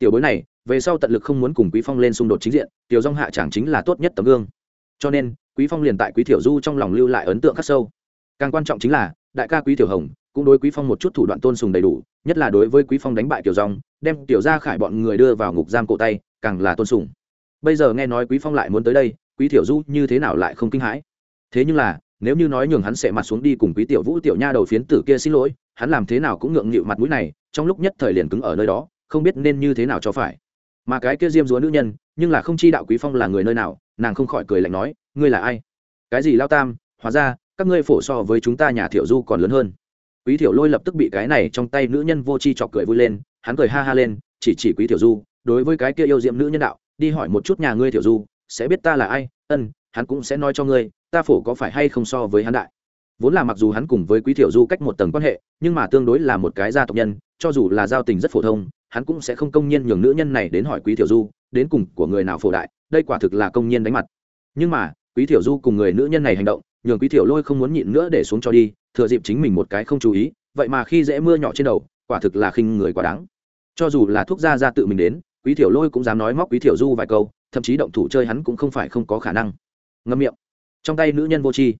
tiểu bối này, về sau tận lực không muốn cùng quý phong lên xung đột chính diện, tiểu dong hạ chẳng chính là tốt nhất tấm gương. Cho nên, quý phong liền tại quý tiểu du trong lòng lưu lại ấn tượng khắc sâu. Càng quan trọng chính là, đại ca quý tiểu hồng cũng đối quý phong một chút thủ đoạn tôn sùng đầy đủ, nhất là đối với quý phong đánh bại tiểu dong, đem tiểu gia khải bọn người đưa vào ngục giam cổ tay, càng là tôn sùng. Bây giờ nghe nói quý phong lại muốn tới đây, quý tiểu du như thế nào lại không kinh hãi? Thế nhưng là, nếu như nói nhường hắn sẽ mặt xuống đi cùng quý tiểu vũ tiểu nha đầu phiến tử kia xin lỗi, hắn làm thế nào cũng ngượng nghịu mặt mũi này, trong lúc nhất thời liền cứng ở nơi đó không biết nên như thế nào cho phải. Mà cái kia diêm dúa nữ nhân, nhưng là không chi đạo quý phong là người nơi nào, nàng không khỏi cười lạnh nói, ngươi là ai? Cái gì, lao tam? Hóa ra, các ngươi phổ so với chúng ta nhà thiểu du còn lớn hơn. Quý thiểu lôi lập tức bị cái này trong tay nữ nhân vô chi chọc cười vui lên, hắn cười ha ha lên, chỉ chỉ quý thiểu du, đối với cái kia yêu diệm nữ nhân đạo, đi hỏi một chút nhà ngươi thiểu du, sẽ biết ta là ai, ân, hắn cũng sẽ nói cho ngươi, ta phổ có phải hay không so với hắn đại? Vốn là mặc dù hắn cùng với quý thiểu du cách một tầng quan hệ, nhưng mà tương đối là một cái gia tộc nhân, cho dù là giao tình rất phổ thông hắn cũng sẽ không công nhiên nhường nữ nhân này đến hỏi quý tiểu du, đến cùng của người nào phổ đại, đây quả thực là công nhiên đánh mặt. Nhưng mà, quý tiểu du cùng người nữ nhân này hành động, nhường quý tiểu lôi không muốn nhịn nữa để xuống cho đi, thừa dịp chính mình một cái không chú ý, vậy mà khi dễ mưa nhỏ trên đầu, quả thực là khinh người quá đáng. Cho dù là thuốc gia ra tự mình đến, quý tiểu lôi cũng dám nói móc quý tiểu du vài câu, thậm chí động thủ chơi hắn cũng không phải không có khả năng. Ngâm miệng. Trong tay nữ nhân vô tri.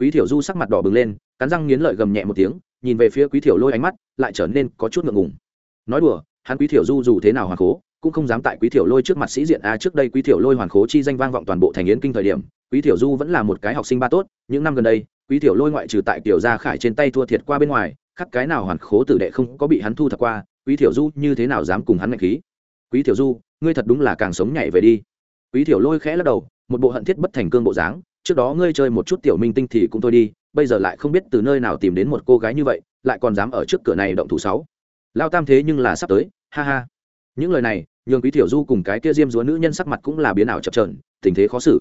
Quý tiểu du sắc mặt đỏ bừng lên, cắn răng nghiến lợi gầm nhẹ một tiếng, nhìn về phía quý tiểu lôi ánh mắt, lại trở nên có chút ngượng ngùng. Nói đùa hắn quý thiểu du dù thế nào hoàn khố, cũng không dám tại quý thiểu lôi trước mặt sĩ diện a trước đây quý thiểu lôi hoàn khố chi danh vang vọng toàn bộ thành yến kinh thời điểm, quý thiểu du vẫn là một cái học sinh ba tốt, những năm gần đây, quý thiểu lôi ngoại trừ tại tiểu gia khải trên tay thua thiệt qua bên ngoài, khắc cái nào hoàn khố tử đệ không có bị hắn thu thập qua, quý thiểu du như thế nào dám cùng hắn ngạch khí? Quý thiểu du, ngươi thật đúng là càng sống nhảy về đi. Quý thiểu lôi khẽ lắc đầu, một bộ hận thiết bất thành cương bộ dáng, trước đó ngươi chơi một chút tiểu minh tinh thì cũng thôi đi, bây giờ lại không biết từ nơi nào tìm đến một cô gái như vậy, lại còn dám ở trước cửa này động thủ sáu lao tam thế nhưng là sắp tới, ha ha. Những lời này, nhường quý tiểu du cùng cái kia diêm dúa nữ nhân sắc mặt cũng là biến ảo chập trờn tình thế khó xử.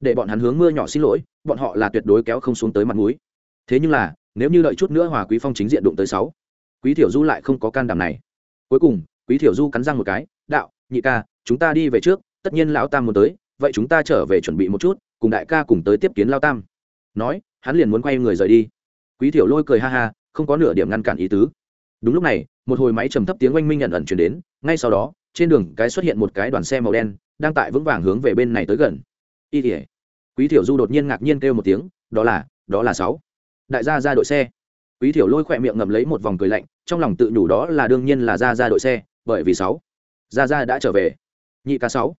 Để bọn hắn hướng mưa nhỏ xin lỗi, bọn họ là tuyệt đối kéo không xuống tới mặt núi thế nhưng là, nếu như đợi chút nữa hòa quý phong chính diện đụng tới sáu, quý tiểu du lại không có can đảm này. Cuối cùng, quý tiểu du cắn răng một cái, đạo, nhị ca, chúng ta đi về trước, tất nhiên lão tam muốn tới, vậy chúng ta trở về chuẩn bị một chút, cùng đại ca cùng tới tiếp kiến lao tam. Nói, hắn liền muốn quay người rời đi. Quý tiểu lôi cười ha ha, không có nửa điểm ngăn cản ý tứ đúng lúc này, một hồi máy trầm thấp tiếng oanh minh nhận ẩn chuyển đến, ngay sau đó, trên đường cái xuất hiện một cái đoàn xe màu đen, đang tại vững vàng hướng về bên này tới gần. Y tỉa quý tiểu du đột nhiên ngạc nhiên kêu một tiếng, đó là đó là sáu. Đại gia ra đội xe. Quý tiểu lôi khỏe miệng ngậm lấy một vòng cười lạnh, trong lòng tự nhủ đó là đương nhiên là ra ra đội xe, bởi vì sáu. Ra ra đã trở về. Nhị ca sáu.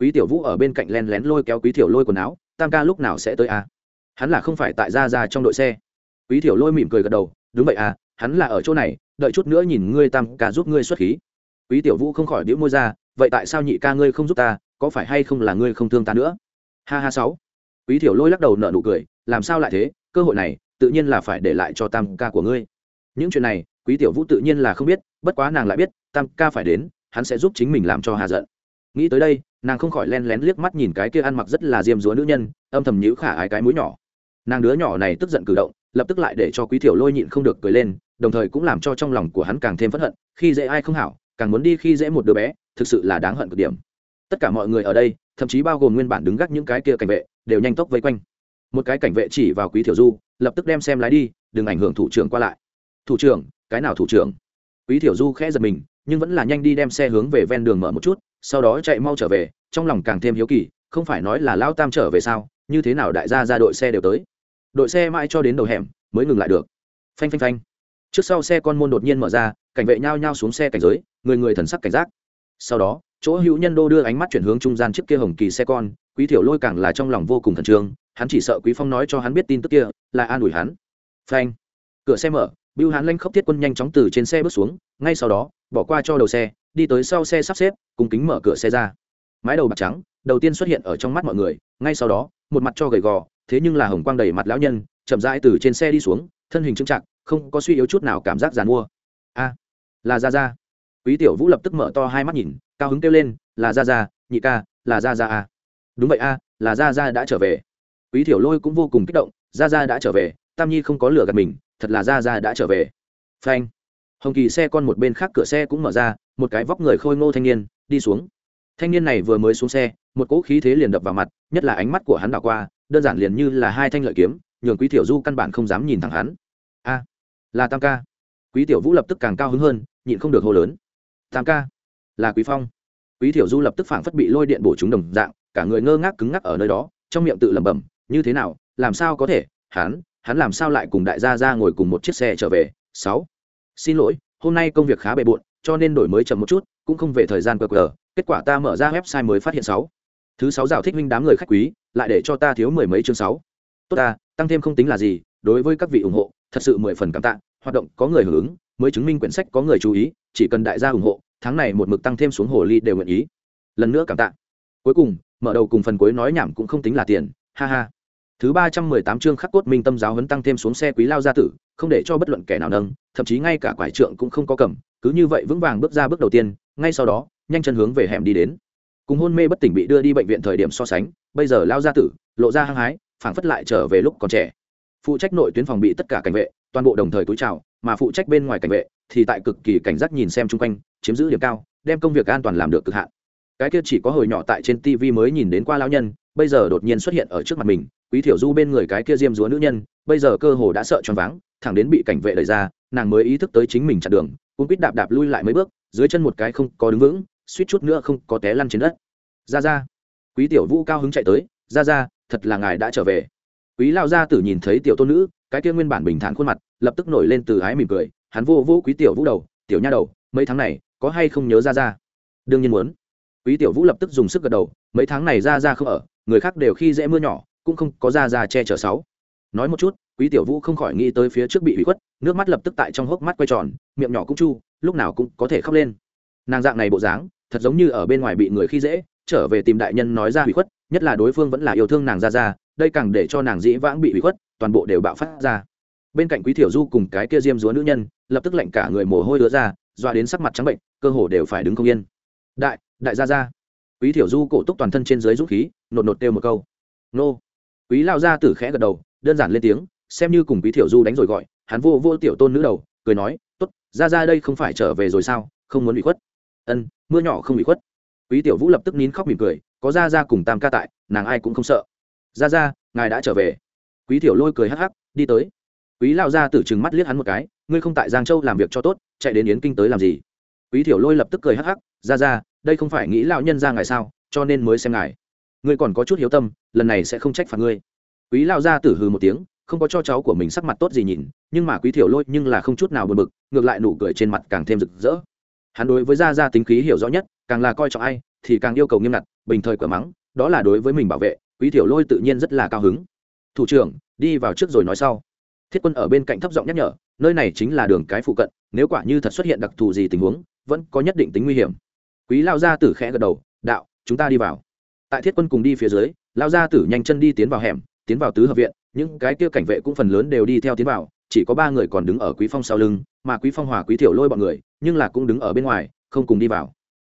Quý tiểu vũ ở bên cạnh len lén lôi kéo quý tiểu lôi quần áo, tam ca lúc nào sẽ tới à? hắn là không phải tại ra ra trong đội xe. Quý tiểu lôi mỉm cười gật đầu, đúng vậy à hắn là ở chỗ này đợi chút nữa nhìn ngươi tam ca giúp ngươi xuất khí. Quý tiểu vũ không khỏi đĩu môi ra, vậy tại sao nhị ca ngươi không giúp ta, có phải hay không là ngươi không thương ta nữa? Ha ha sáu. Quý tiểu lôi lắc đầu nở nụ cười, làm sao lại thế? Cơ hội này, tự nhiên là phải để lại cho tam ca của ngươi. Những chuyện này, quý tiểu vũ tự nhiên là không biết, bất quá nàng lại biết, tam ca phải đến, hắn sẽ giúp chính mình làm cho hà giận. Nghĩ tới đây, nàng không khỏi len lén liếc mắt nhìn cái kia ăn mặc rất là diêm dúa nữ nhân, âm thầm nhíu khả ái cái mũi nhỏ. Nàng đứa nhỏ này tức giận cử động, lập tức lại để cho quý tiểu lôi nhịn không được cười lên đồng thời cũng làm cho trong lòng của hắn càng thêm phẫn hận, khi dễ ai không hảo, càng muốn đi khi dễ một đứa bé, thực sự là đáng hận cực điểm. Tất cả mọi người ở đây, thậm chí bao gồm nguyên bản đứng gác những cái kia cảnh vệ, đều nhanh tốc vây quanh. Một cái cảnh vệ chỉ vào quý tiểu du, lập tức đem xem lái đi, đừng ảnh hưởng thủ trưởng qua lại. Thủ trưởng, cái nào thủ trưởng? Quý tiểu du khẽ giật mình, nhưng vẫn là nhanh đi đem xe hướng về ven đường mở một chút, sau đó chạy mau trở về, trong lòng càng thêm hiếu kỳ, không phải nói là lao tam trở về sao, như thế nào đại gia ra đội xe đều tới. Đội xe mãi cho đến đầu hẻm mới ngừng lại được. Phanh phanh phanh trước sau xe con môn đột nhiên mở ra, cảnh vệ nhao nhao xuống xe cảnh giới, người người thần sắc cảnh giác. Sau đó, chỗ hữu nhân đô đưa ánh mắt chuyển hướng trung gian chiếc kia hồng kỳ xe con, quý thiểu lôi càng là trong lòng vô cùng thần trương, hắn chỉ sợ quý phong nói cho hắn biết tin tức kia, là an ủi hắn. Phanh. Cửa xe mở, bưu hắn lanh khốc thiết quân nhanh chóng từ trên xe bước xuống, ngay sau đó, bỏ qua cho đầu xe, đi tới sau xe sắp xếp, cùng kính mở cửa xe ra. Mái đầu bạc trắng, đầu tiên xuất hiện ở trong mắt mọi người, ngay sau đó, một mặt cho gầy gò, thế nhưng là hồng quang đầy mặt lão nhân, chậm rãi từ trên xe đi xuống thân hình trưng trạng không có suy yếu chút nào cảm giác giàn mua. A, là ra ra quý tiểu vũ lập tức mở to hai mắt nhìn, cao hứng kêu lên, là ra ra nhị ca, là ra ra a đúng vậy a, là ra ra đã trở về. Quý tiểu lôi cũng vô cùng kích động ra ra đã trở về, tam nhi không có lửa gạt mình, thật là ra ra đã trở về. Phanh. Hồng kỳ xe con một bên khác cửa xe cũng mở ra, một cái vóc người khôi ngô thanh niên, đi xuống. Thanh niên này vừa mới xuống xe, một cỗ khí thế liền đập vào mặt, nhất là ánh mắt của hắn đảo qua, đơn giản liền như là hai thanh lợi kiếm, nhường quý tiểu du căn bản không dám nhìn thẳng hắn a, là tam ca. Quý tiểu vũ lập tức càng cao hứng hơn, nhịn không được hô lớn. Tam ca, là quý phong. Quý tiểu du lập tức phảng phất bị lôi điện bổ chúng đồng dạng, cả người ngơ ngác cứng ngắc ở nơi đó, trong miệng tự lẩm bẩm, như thế nào, làm sao có thể, hắn hắn làm sao lại cùng đại gia ra ngồi cùng một chiếc xe trở về? Sáu, xin lỗi, hôm nay công việc khá bề bộn, cho nên đổi mới chậm một chút, cũng không về thời gian qr kết quả ta mở ra website mới phát hiện sáu. Thứ sáu rào thích minh đám người khách quý, lại để cho ta thiếu mười mấy chương sáu. Tốt ta, tăng thêm không tính là gì, đối với các vị ủng hộ thật sự mười phần cảm tạ, hoạt động có người hưởng ứng, mới chứng minh quyển sách có người chú ý, chỉ cần đại gia ủng hộ, tháng này một mực tăng thêm xuống hồ ly đều nguyện ý. Lần nữa cảm tạ. Cuối cùng, mở đầu cùng phần cuối nói nhảm cũng không tính là tiền, ha ha. Thứ ba trăm mười tám chương khắc cốt minh tâm giáo hấn tăng thêm xuống xe quý lao gia tử, không để cho bất luận kẻ nào nâng, thậm chí ngay cả quải trượng cũng không có cầm, cứ như vậy vững vàng bước ra bước đầu tiên, ngay sau đó, nhanh chân hướng về hẻm đi đến. Cùng hôn mê bất tỉnh bị đưa đi bệnh viện thời điểm so sánh, bây giờ lao gia tử, lộ ra hăng hái, phảng phất lại trở về lúc còn trẻ phụ trách nội tuyến phòng bị tất cả cảnh vệ, toàn bộ đồng thời túi trào mà phụ trách bên ngoài cảnh vệ thì tại cực kỳ cảnh giác nhìn xem chung quanh, chiếm giữ điểm cao, đem công việc an toàn làm được cực hạn. Cái kia chỉ có hồi nhỏ tại trên tv mới nhìn đến qua lao nhân, bây giờ đột nhiên xuất hiện ở trước mặt mình, quý thiểu du bên người cái kia diêm dúa nữ nhân, bây giờ cơ hồ đã sợ choáng váng, thẳng đến bị cảnh vệ đẩy ra, nàng mới ý thức tới chính mình chặn đường cũng quýt đạp đạp lui lại mấy bước, dưới chân một cái không có đứng vững, suýt chút nữa không có té lăn trên đất. Ra ra. Quý tiểu vũ cao hứng chạy tới, ra ra, thật là ngài đã trở về quý lao gia tử nhìn thấy tiểu tôn nữ, cái kia nguyên bản bình thản khuôn mặt, lập tức nổi lên từ ái mỉm cười, hắn vô vô quý tiểu vũ đầu, tiểu nha đầu, mấy tháng này, có hay không nhớ ra ra? Đương nhiên muốn. Quý tiểu vũ lập tức dùng sức gật đầu, mấy tháng này ra ra không ở, người khác đều khi dễ mưa nhỏ, cũng không có ra ra che chở sáu. Nói một chút, quý tiểu vũ không khỏi nghĩ tới phía trước bị hủy khuất, nước mắt lập tức tại trong hốc mắt quay tròn, miệng nhỏ cũng chu, lúc nào cũng có thể khóc lên. Nàng dạng này bộ dáng, thật giống như ở bên ngoài bị người khi dễ, trở về tìm đại nhân nói ra hủy khuất, nhất là đối phương vẫn là yêu thương nàng ra ra đây càng để cho nàng dĩ vãng bị hủy khuất, toàn bộ đều bạo phát ra. Bên cạnh quý tiểu du cùng cái kia diêm dúa nữ nhân, lập tức lạnh cả người mồ hôi đứa ra, doa đến sắc mặt trắng bệnh, cơ hồ đều phải đứng không yên. Đại đại gia gia. Quý tiểu du cổ túc toàn thân trên dưới rút khí, nột nột kêu một câu. Nô. Quý lao gia tử khẽ gật đầu, đơn giản lên tiếng, xem như cùng quý tiểu du đánh rồi gọi, hắn vô vô tiểu tôn nữ đầu, cười nói, tốt ra ra đây không phải trở về rồi sao, không muốn bị khuất. Ân, mưa nhỏ không bị khuất. Quý tiểu vũ lập tức nín khóc mỉm cười, có ra ra cùng tam ca tại, nàng ai cũng không sợ ra ra, ngài đã trở về. Quý tiểu lôi cười hắc hắc, đi tới. Quý lao gia tử chừng mắt liếc hắn một cái, ngươi không tại giang châu làm việc cho tốt, chạy đến yến kinh tới làm gì? Quý tiểu lôi lập tức cười hắc hắc, ra ra, đây không phải nghĩ lão nhân ra ngài sao, cho nên mới xem ngài. Ngươi còn có chút hiếu tâm, lần này sẽ không trách phạt ngươi. Quý lao gia tử hừ một tiếng, không có cho cháu của mình sắc mặt tốt gì nhìn, nhưng mà quý tiểu lôi nhưng là không chút nào buồn bực, ngược lại nụ cười trên mặt càng thêm rực rỡ. Hắn đối với gia gia tính khí hiểu rõ nhất, càng là coi trọng ai, thì càng yêu cầu nghiêm ngặt, bình thời cửa mắng, đó là đối với mình bảo vệ quý tiểu lôi tự nhiên rất là cao hứng. Thủ trưởng, đi vào trước rồi nói sau. Thiết quân ở bên cạnh thấp giọng nhắc nhở, nơi này chính là đường cái phụ cận, nếu quả như thật xuất hiện đặc thù gì tình huống, vẫn có nhất định tính nguy hiểm. Quý lao gia tử khẽ gật đầu, đạo, chúng ta đi vào. Tại thiết quân cùng đi phía dưới, lao gia tử nhanh chân đi tiến vào hẻm, tiến vào tứ hợp viện, những cái kia cảnh vệ cũng phần lớn đều đi theo tiến vào, chỉ có ba người còn đứng ở quý phong sau lưng, mà quý phong hòa quý tiểu lôi bọn người, nhưng là cũng đứng ở bên ngoài, không cùng đi vào.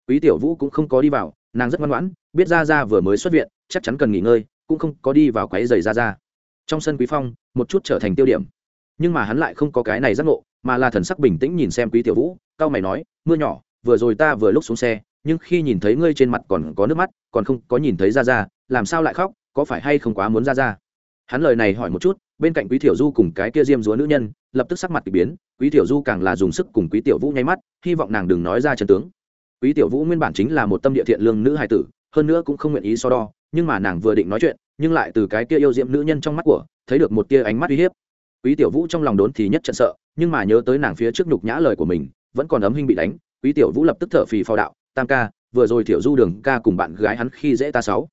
Quý tiểu vũ cũng không có đi vào, nàng rất ngoan ngoãn, biết ra ra vừa mới xuất viện chắc chắn cần nghỉ ngơi, cũng không có đi vào quấy giày ra ra trong sân quý phong, một chút trở thành tiêu điểm. Nhưng mà hắn lại không có cái này giác ngộ, mà là thần sắc bình tĩnh nhìn xem quý tiểu vũ, cao mày nói, mưa nhỏ, vừa rồi ta vừa lúc xuống xe, nhưng khi nhìn thấy ngươi trên mặt còn có nước mắt, còn không có nhìn thấy ra ra làm sao lại khóc, có phải hay không quá muốn ra ra hắn lời này hỏi một chút, bên cạnh quý tiểu du cùng cái kia diêm dúa nữ nhân, lập tức sắc mặt k ỳ biến, quý tiểu du càng là dùng sức cùng quý tiểu vũ nháy mắt, hy vọng nàng đừng nói ra chân tướng. Quý tiểu vũ nguyên bản chính là một tâm địa thiện lương nữ hài tử, hơn nữa cũng không nguyện ý so đo nhưng mà nàng vừa định nói chuyện, nhưng lại từ cái kia yêu diệm nữ nhân trong mắt của, thấy được một tia ánh mắt uy hiếp. Quý tiểu vũ trong lòng đốn thì nhất trận sợ, nhưng mà nhớ tới nàng phía trước nhục nhã lời của mình, vẫn còn ấm hinh bị đánh, quý tiểu vũ lập tức thở phì phao đạo, tam ca, vừa rồi tiểu du đường ca cùng bạn gái hắn khi dễ ta sáu.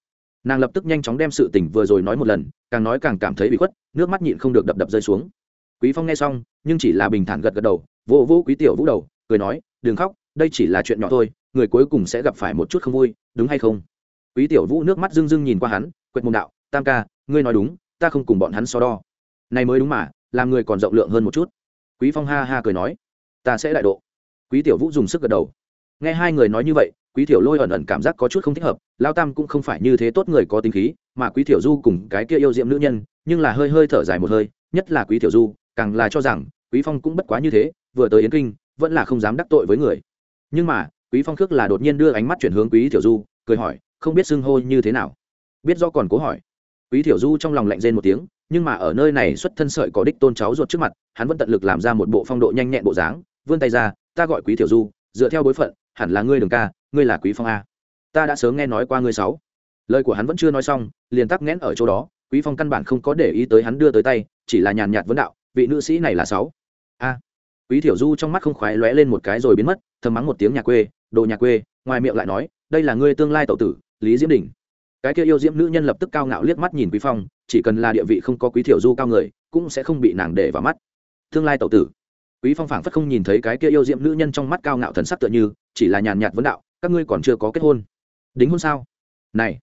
Nàng lập tức nhanh chóng đem sự tình vừa rồi nói một lần, càng nói càng cảm thấy bị khuất, nước mắt nhịn không được đập đập rơi xuống. Quý phong nghe xong, nhưng chỉ là bình thản gật gật đầu vô vô quý tiểu vũ đầu, cười nói, đừng khóc, đây chỉ là chuyện nhỏ thôi, người cuối cùng sẽ gặp phải một chút không vui, đúng hay không? Quý tiểu vũ nước mắt rưng rưng nhìn qua hắn, quệt mồm đạo, tam ca, ngươi nói đúng, ta không cùng bọn hắn so đo. Này mới đúng mà, làm người còn rộng lượng hơn một chút. Quý phong ha ha cười nói, ta sẽ đại độ. Quý tiểu vũ dùng sức gật đầu. Nghe hai người nói như vậy, quý tiểu lôi ẩn ẩn cảm giác có chút không thích hợp, lao tam cũng không phải như thế tốt người có tính khí, mà quý tiểu du cùng cái kia yêu diệm nữ nhân, nhưng là hơi hơi thở dài một hơi, nhất là quý tiểu du, càng là cho rằng, quý phong cũng bất quá như thế, vừa tới yến kinh, vẫn là không dám đắc tội với người. Nhưng mà, quý phong khước là đột nhiên đưa ánh mắt chuyển hướng quý tiểu du, cười hỏi không biết xưng hô như thế nào. Biết do còn cố hỏi. Quý tiểu du trong lòng lạnh rên một tiếng, nhưng mà ở nơi này xuất thân sợi có đích tôn cháu ruột trước mặt, hắn vẫn tận lực làm ra một bộ phong độ nhanh nhẹn bộ dáng, vươn tay ra, ta gọi quý tiểu du, dựa theo bối phận, hẳn là ngươi đường ca, ngươi là quý phong a. Ta đã sớm nghe nói qua ngươi sáu. Lời của hắn vẫn chưa nói xong, liền tắc nghẽn ở chỗ đó, quý phong căn bản không có để ý tới hắn đưa tới tay, chỉ là nhàn nhạt vấn đạo, vị nữ sĩ này là sáu? A. Quý thiểu du trong mắt không khoái lóe lên một cái rồi biến mất, thầm mắng một tiếng nhà quê, đồ nhà quê, ngoài miệng lại nói, đây là ngươi tương lai tẩu tử lý diễm đình. Cái kia yêu diễm nữ nhân lập tức cao ngạo liếc mắt nhìn quý phong, chỉ cần là địa vị không có quý thiểu du cao người, cũng sẽ không bị nàng để vào mắt. Tương lai tẩu tử. Quý phong phảng phất không nhìn thấy cái kia yêu diễm nữ nhân trong mắt cao ngạo thần sắc tựa như, chỉ là nhàn nhạt vấn đạo, các ngươi còn chưa có kết hôn. Đính hôn sao? Này.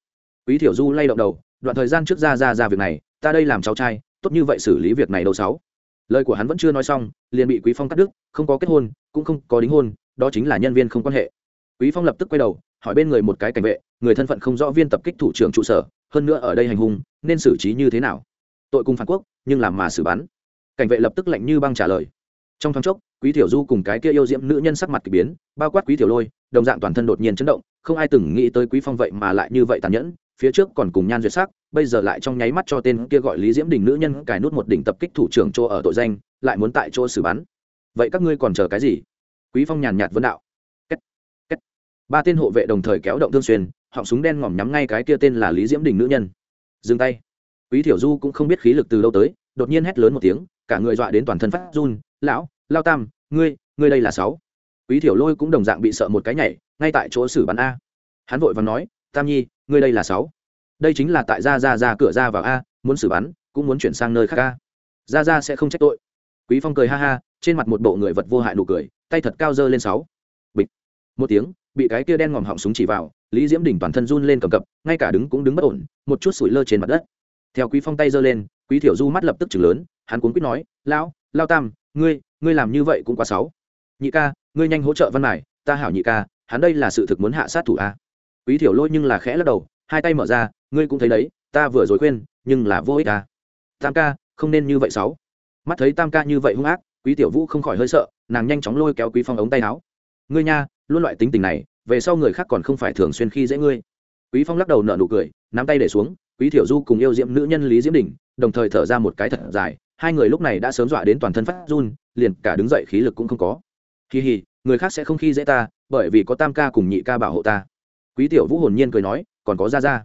Quý thiểu du lay động đầu, đoạn thời gian trước ra ra ra việc này, ta đây làm cháu trai, tốt như vậy xử lý việc này đâu sáu. Lời của hắn vẫn chưa nói xong, liền bị quý phong cắt đứt, không có kết hôn, cũng không có đính hôn, đó chính là nhân viên không quan hệ. Quý phong lập tức quay đầu hỏi bên người một cái cảnh vệ, người thân phận không rõ viên tập kích thủ trưởng trụ sở, hơn nữa ở đây hành hung, nên xử trí như thế nào? Tội cùng phản quốc, nhưng làm mà xử bắn. Cảnh vệ lập tức lạnh như băng trả lời. Trong thoáng chốc, quý tiểu du cùng cái kia yêu diễm nữ nhân sắc mặt k ỳ biến, bao quát quý tiểu lôi, đồng dạng toàn thân đột nhiên chấn động, không ai từng nghĩ tới quý phong vậy mà lại như vậy tàn nhẫn, phía trước còn cùng nhan duyệt sắc, bây giờ lại trong nháy mắt cho tên kia gọi lý diễm đình nữ nhân cài nút một đỉnh tập kích thủ trưởng chỗ ở tội danh, lại muốn tại chỗ xử bắn. Vậy các ngươi còn chờ cái gì? Quý phong nhàn nhạt vấn đạo ba tên hộ vệ đồng thời kéo động thương xuyên, họng súng đen ngòm nhắm ngay cái kia tên là lý diễm đình nữ nhân. Dừng tay. Quý thiểu du cũng không biết khí lực từ đâu tới, đột nhiên hét lớn một tiếng, cả người dọa đến toàn thân phát run, lão, lao tam, ngươi ngươi đây là sáu. Quý thiểu lôi cũng đồng dạng bị sợ một cái nhảy, ngay tại chỗ xử bắn a. Hắn vội và nói, tam nhi, ngươi đây là sáu. Đây chính là tại ra ra ra cửa ra vào a, muốn xử bắn, cũng muốn chuyển sang nơi khác a. Ra ra sẽ không trách tội. Quý phong cười ha ha, trên mặt một bộ người vật vô hại nụ cười, tay thật cao dơ lên sáu. Bịch. Một tiếng bị cái kia đen ngòm họng súng chỉ vào, lý diễm đỉnh toàn thân run lên cầm cập, ngay cả đứng cũng đứng bất ổn, một chút sủi lơ trên mặt đất. Theo quý phong tay giơ lên, quý thiểu du mắt lập tức chừng lớn, hắn cuốn quýt nói, lão lao tam, ngươi ngươi làm như vậy cũng quá xấu. Nhị ca, ngươi nhanh hỗ trợ văn mải, ta hảo nhị ca, hắn đây là sự thực muốn hạ sát thủ a. Quý thiểu lôi nhưng là khẽ lắc đầu, hai tay mở ra, ngươi cũng thấy đấy, ta vừa rồi khuyên, nhưng là vô ích a. Tam ca, không nên như vậy xấu. Mắt thấy tam ca như vậy hung ác, quý tiểu vũ không khỏi hơi sợ, nàng nhanh chóng lôi kéo quý phong ống tay áo. Ngươi nha luôn loại tính tình này, về sau người khác còn không phải thường xuyên khi dễ ngươi. Quý phong lắc đầu nở nụ cười, nắm tay để xuống, quý thiểu du cùng yêu diễm nữ nhân lý diễm đình đồng thời thở ra một cái thật dài, hai người lúc này đã sớm dọa đến toàn thân phát run, liền cả đứng dậy khí lực cũng không có. Kỳ hì người khác sẽ không khi dễ ta, bởi vì có tam ca cùng nhị ca bảo hộ ta. Quý tiểu vũ hồn nhiên cười nói, còn có ra ra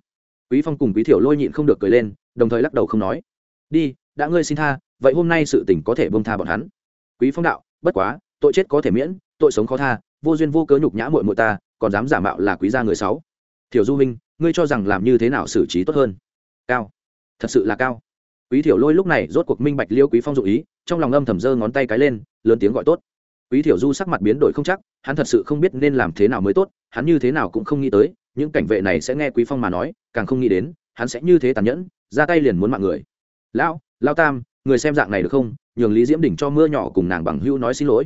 quý phong cùng quý thiểu lôi nhịn không được cười lên, đồng thời lắc đầu không nói. Đi, đã ngươi xin tha, vậy hôm nay sự tình có thể bông tha bọn hắn. Quý phong đạo, bất quá, tội chết có thể miễn, tội sống khó tha vô duyên vô cớ nhục nhã muội muội ta, còn dám giả mạo là quý gia người sáu. Thiểu du minh, ngươi cho rằng làm như thế nào xử trí tốt hơn? Cao. Thật sự là cao. Quý thiểu lôi lúc này rốt cuộc minh bạch liêu quý phong dụ ý, trong lòng âm thầm giơ ngón tay cái lên, lớn tiếng gọi tốt. Quý thiểu du sắc mặt biến đổi không chắc, hắn thật sự không biết nên làm thế nào mới tốt, hắn như thế nào cũng không nghĩ tới, những cảnh vệ này sẽ nghe quý phong mà nói, càng không nghĩ đến, hắn sẽ như thế tàn nhẫn, ra tay liền muốn mạng người. Lão lao tam, người xem dạng này được không? Nhường lý diễm đỉnh cho mưa nhỏ cùng nàng bằng hữu nói xin lỗi.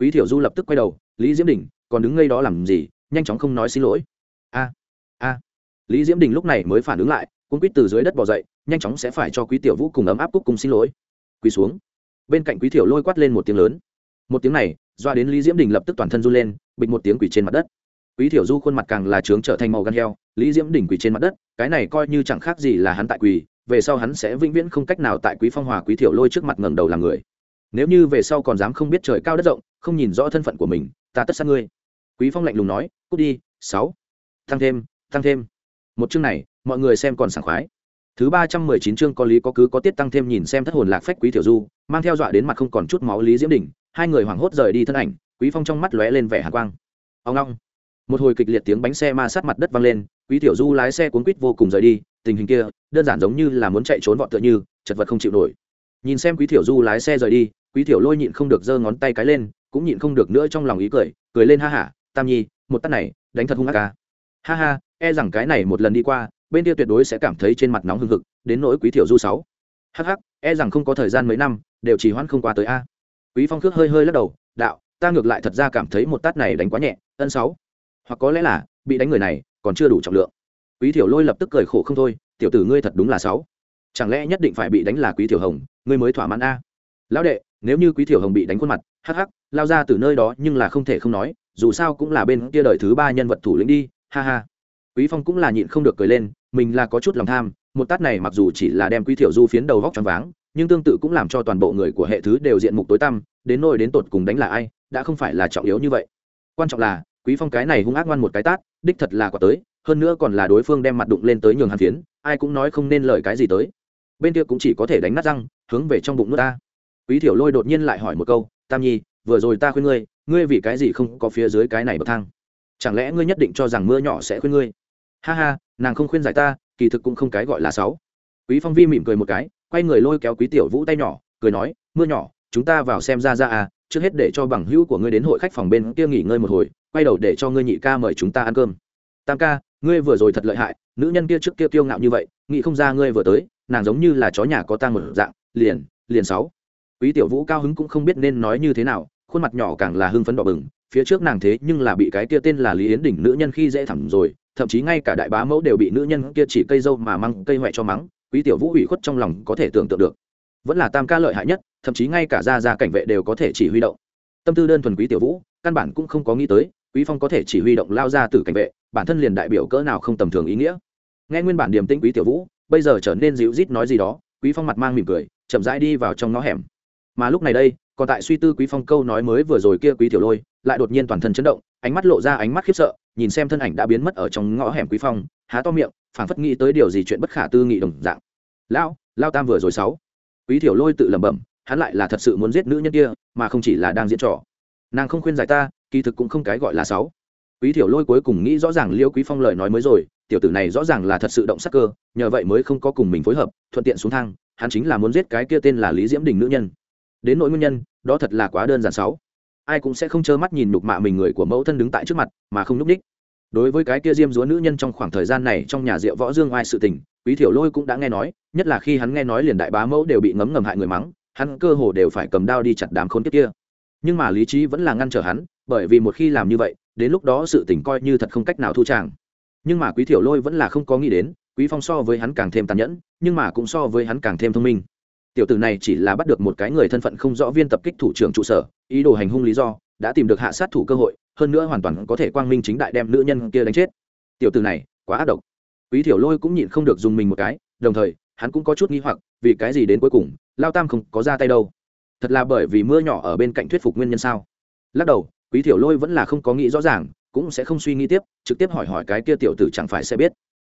Quý thiểu du lập tức quay đầu lý diễm Đình, còn đứng ngây đó làm gì, nhanh chóng không nói xin lỗi. A a. Lý diễm đình lúc này mới phản ứng lại cũng quýt từ dưới đất bỏ dậy, nhanh chóng sẽ phải cho quý tiểu vũ cùng ấm áp cúc cùng xin lỗi. Quỳ xuống. Bên cạnh quý tiểu lôi quát lên một tiếng lớn. Một tiếng này, doa đến lý diễm đình lập tức toàn thân run lên, bịch một tiếng quỳ trên mặt đất. Quý tiểu du khuôn mặt càng là trướng trở thành màu gan heo, lý diễm đình quỳ trên mặt đất, cái này coi như chẳng khác gì là hắn tại quỳ, về sau hắn sẽ vĩnh viễn không cách nào tại quý phong hòa quý tiểu lôi trước mặt ngẩng đầu làm người nếu như về sau còn dám không biết trời cao đất rộng, không nhìn rõ thân phận của mình, ta tất sát ngươi. Quý phong lạnh lùng nói, cút đi, sáu. Tăng thêm tăng thêm. Một chương này, mọi người xem còn sảng khoái. Thứ ba trăm mười chín chương có lý có cứ có tiết tăng thêm nhìn xem thất hồn lạc phách quý tiểu du, mang theo dọa đến mặt không còn chút máu lý diễm đỉnh hai người hoảng hốt rời đi thân ảnh, quý phong trong mắt lóe lên vẻ hàn quang. Ông long. Một hồi kịch liệt tiếng bánh xe ma sát mặt đất vang lên, quý tiểu du lái xe cuốn quýt vô cùng rời đi, tình hình kia, đơn giản giống như là muốn chạy trốn vọt tựa như, chật vật không chịu nổi. Nhìn xem quý tiểu du lái xe rời đi quý tiểu lôi nhịn không được giơ ngón tay cái lên, cũng nhịn không được nữa trong lòng ý cười cười lên ha hả tam nhi, một tắt này, đánh thật hung ác ca ha ha e rằng cái này một lần đi qua, bên kia tuyệt đối sẽ cảm thấy trên mặt nóng hừng hực, đến nỗi quý tiểu du sáu. Hh e rằng không có thời gian mấy năm, đều chỉ hoãn không qua tới a. Quý phong khước hơi hơi lắc đầu, đạo, ta ngược lại thật ra cảm thấy một tát này đánh quá nhẹ, ân sáu. Hoặc có lẽ là, bị đánh người này, còn chưa đủ trọng lượng. Quý tiểu lôi lập tức cười khổ không thôi, tiểu tử ngươi thật đúng là sáu. Chẳng lẽ nhất định phải bị đánh là quý tiểu hồng, ngươi mới thỏa mãn a? Lão đệ, nếu như quý thiểu hồng bị đánh khuôn mặt, hắc hắc, lao ra từ nơi đó nhưng là không thể không nói, dù sao cũng là bên kia đời thứ ba nhân vật thủ lĩnh đi, ha ha. Quý phong cũng là nhịn không được cười lên, mình là có chút lòng tham, một tát này mặc dù chỉ là đem quý thiểu du phiến đầu vóc choáng váng, nhưng tương tự cũng làm cho toàn bộ người của hệ thứ đều diện mục tối tăm, đến nôi đến tột cùng đánh là ai, đã không phải là trọng yếu như vậy. Quan trọng là, quý phong cái này hung ác ngoan một cái tát, đích thật là quả tới, hơn nữa còn là đối phương đem mặt đụng lên tới nhường hàn phiến, ai cũng nói không nên lời cái gì tới. Bên kia cũng chỉ có thể đánh nát răng, hướng về trong bụng nước ta quý thiểu lôi đột nhiên lại hỏi một câu, tam nhi, vừa rồi ta khuyên ngươi ngươi vì cái gì không có phía dưới cái này bậc thang? Chẳng lẽ ngươi nhất định cho rằng mưa nhỏ sẽ khuyên ngươi? Ha ha, nàng không khuyên giải ta, kỳ thực cũng không cái gọi là sáu quý phong vi mỉm cười một cái, quay người lôi kéo quý tiểu vũ tay nhỏ, cười nói, mưa nhỏ, chúng ta vào xem ra ra à trước hết để cho bằng hữu của ngươi đến hội khách phòng bên kia nghỉ ngơi một hồi, quay đầu để cho ngươi nhị ca mời chúng ta ăn cơm. Tam ca, ngươi vừa rồi thật lợi hại, nữ nhân kia trước kia kiêu ngạo như vậy, nghĩ không ra ngươi vừa tới, nàng giống như là chó nhà có tang một dạng, liền liền sáu quý tiểu vũ cao hứng cũng không biết nên nói như thế nào, khuôn mặt nhỏ càng là hưng phấn đỏ bừng, phía trước nàng thế nhưng là bị cái kia tên là lý yến đỉnh nữ nhân khi dễ thẳng rồi, thậm chí ngay cả đại bá mẫu đều bị nữ nhân kia chỉ cây dâu mà măng cây huệ cho mắng, quý tiểu vũ ủy khuất trong lòng có thể tưởng tượng được. Vẫn là tam ca lợi hại nhất, thậm chí ngay cả gia gia cảnh vệ đều có thể chỉ huy động. Tâm tư đơn thuần quý tiểu vũ, căn bản cũng không có nghĩ tới, quý phong có thể chỉ huy động lao ra từ cảnh vệ, bản thân liền đại biểu cỡ nào không tầm thường ý nghĩa. Nghe nguyên bản điềm tĩnh quý tiểu vũ, bây giờ trở nên dịu rít nói gì đó, quý phong mặt mang mỉm cười, chậm rãi đi vào trong ngõ hẻm mà lúc này đây, còn tại suy tư quý phong câu nói mới vừa rồi kia quý tiểu lôi, lại đột nhiên toàn thân chấn động, ánh mắt lộ ra ánh mắt khiếp sợ, nhìn xem thân ảnh đã biến mất ở trong ngõ hẻm quý phong, há to miệng, phảng phất nghĩ tới điều gì chuyện bất khả tư nghị đồng dạng. Lão lao tam vừa rồi sáu. Quý tiểu lôi tự lẩm bẩm, hắn lại là thật sự muốn giết nữ nhân kia, mà không chỉ là đang diễn trò. Nàng không khuyên giải ta, kỳ thực cũng không cái gọi là sáu. Quý tiểu lôi cuối cùng nghĩ rõ ràng liêu quý phong lời nói mới rồi, tiểu tử này rõ ràng là thật sự động sắc cơ, nhờ vậy mới không có cùng mình phối hợp, thuận tiện xuống thang, hắn chính là muốn giết cái kia tên là lý diễm đình nữ nhân đến nỗi nguyên nhân, đó thật là quá đơn giản sáu. Ai cũng sẽ không trơ mắt nhìn nhục mạ mình người của mẫu thân đứng tại trước mặt, mà không núp đích đối với cái kia diêm dúa nữ nhân trong khoảng thời gian này trong nhà rượu võ dương oai sự tình, quý thiểu lôi cũng đã nghe nói, nhất là khi hắn nghe nói liền đại bá mẫu đều bị ngấm ngầm hại người mắng, hắn cơ hồ đều phải cầm đao đi chặt đám khốn kiếp kia. Nhưng mà lý trí vẫn là ngăn trở hắn, bởi vì một khi làm như vậy, đến lúc đó sự tình coi như thật không cách nào thu tràng. Nhưng mà quý thiểu lôi vẫn là không có nghĩ đến, quý phong so với hắn càng thêm tàn nhẫn, nhưng mà cũng so với hắn càng thêm thông minh tiểu tử này chỉ là bắt được một cái người thân phận không rõ viên tập kích thủ trưởng trụ sở, ý đồ hành hung lý do, đã tìm được hạ sát thủ cơ hội, hơn nữa hoàn toàn có thể quang minh chính đại đem nữ nhân kia đánh chết. Tiểu tử này, quá ác độc. Quý thiểu lôi cũng nhịn không được dùng mình một cái, đồng thời, hắn cũng có chút nghi hoặc, vì cái gì đến cuối cùng, lao tam không có ra tay đâu? Thật là bởi vì mưa nhỏ ở bên cạnh thuyết phục nguyên nhân sao? Lắc đầu, quý thiểu lôi vẫn là không có nghĩ rõ ràng, cũng sẽ không suy nghĩ tiếp, trực tiếp hỏi hỏi cái kia tiểu tử chẳng phải sẽ biết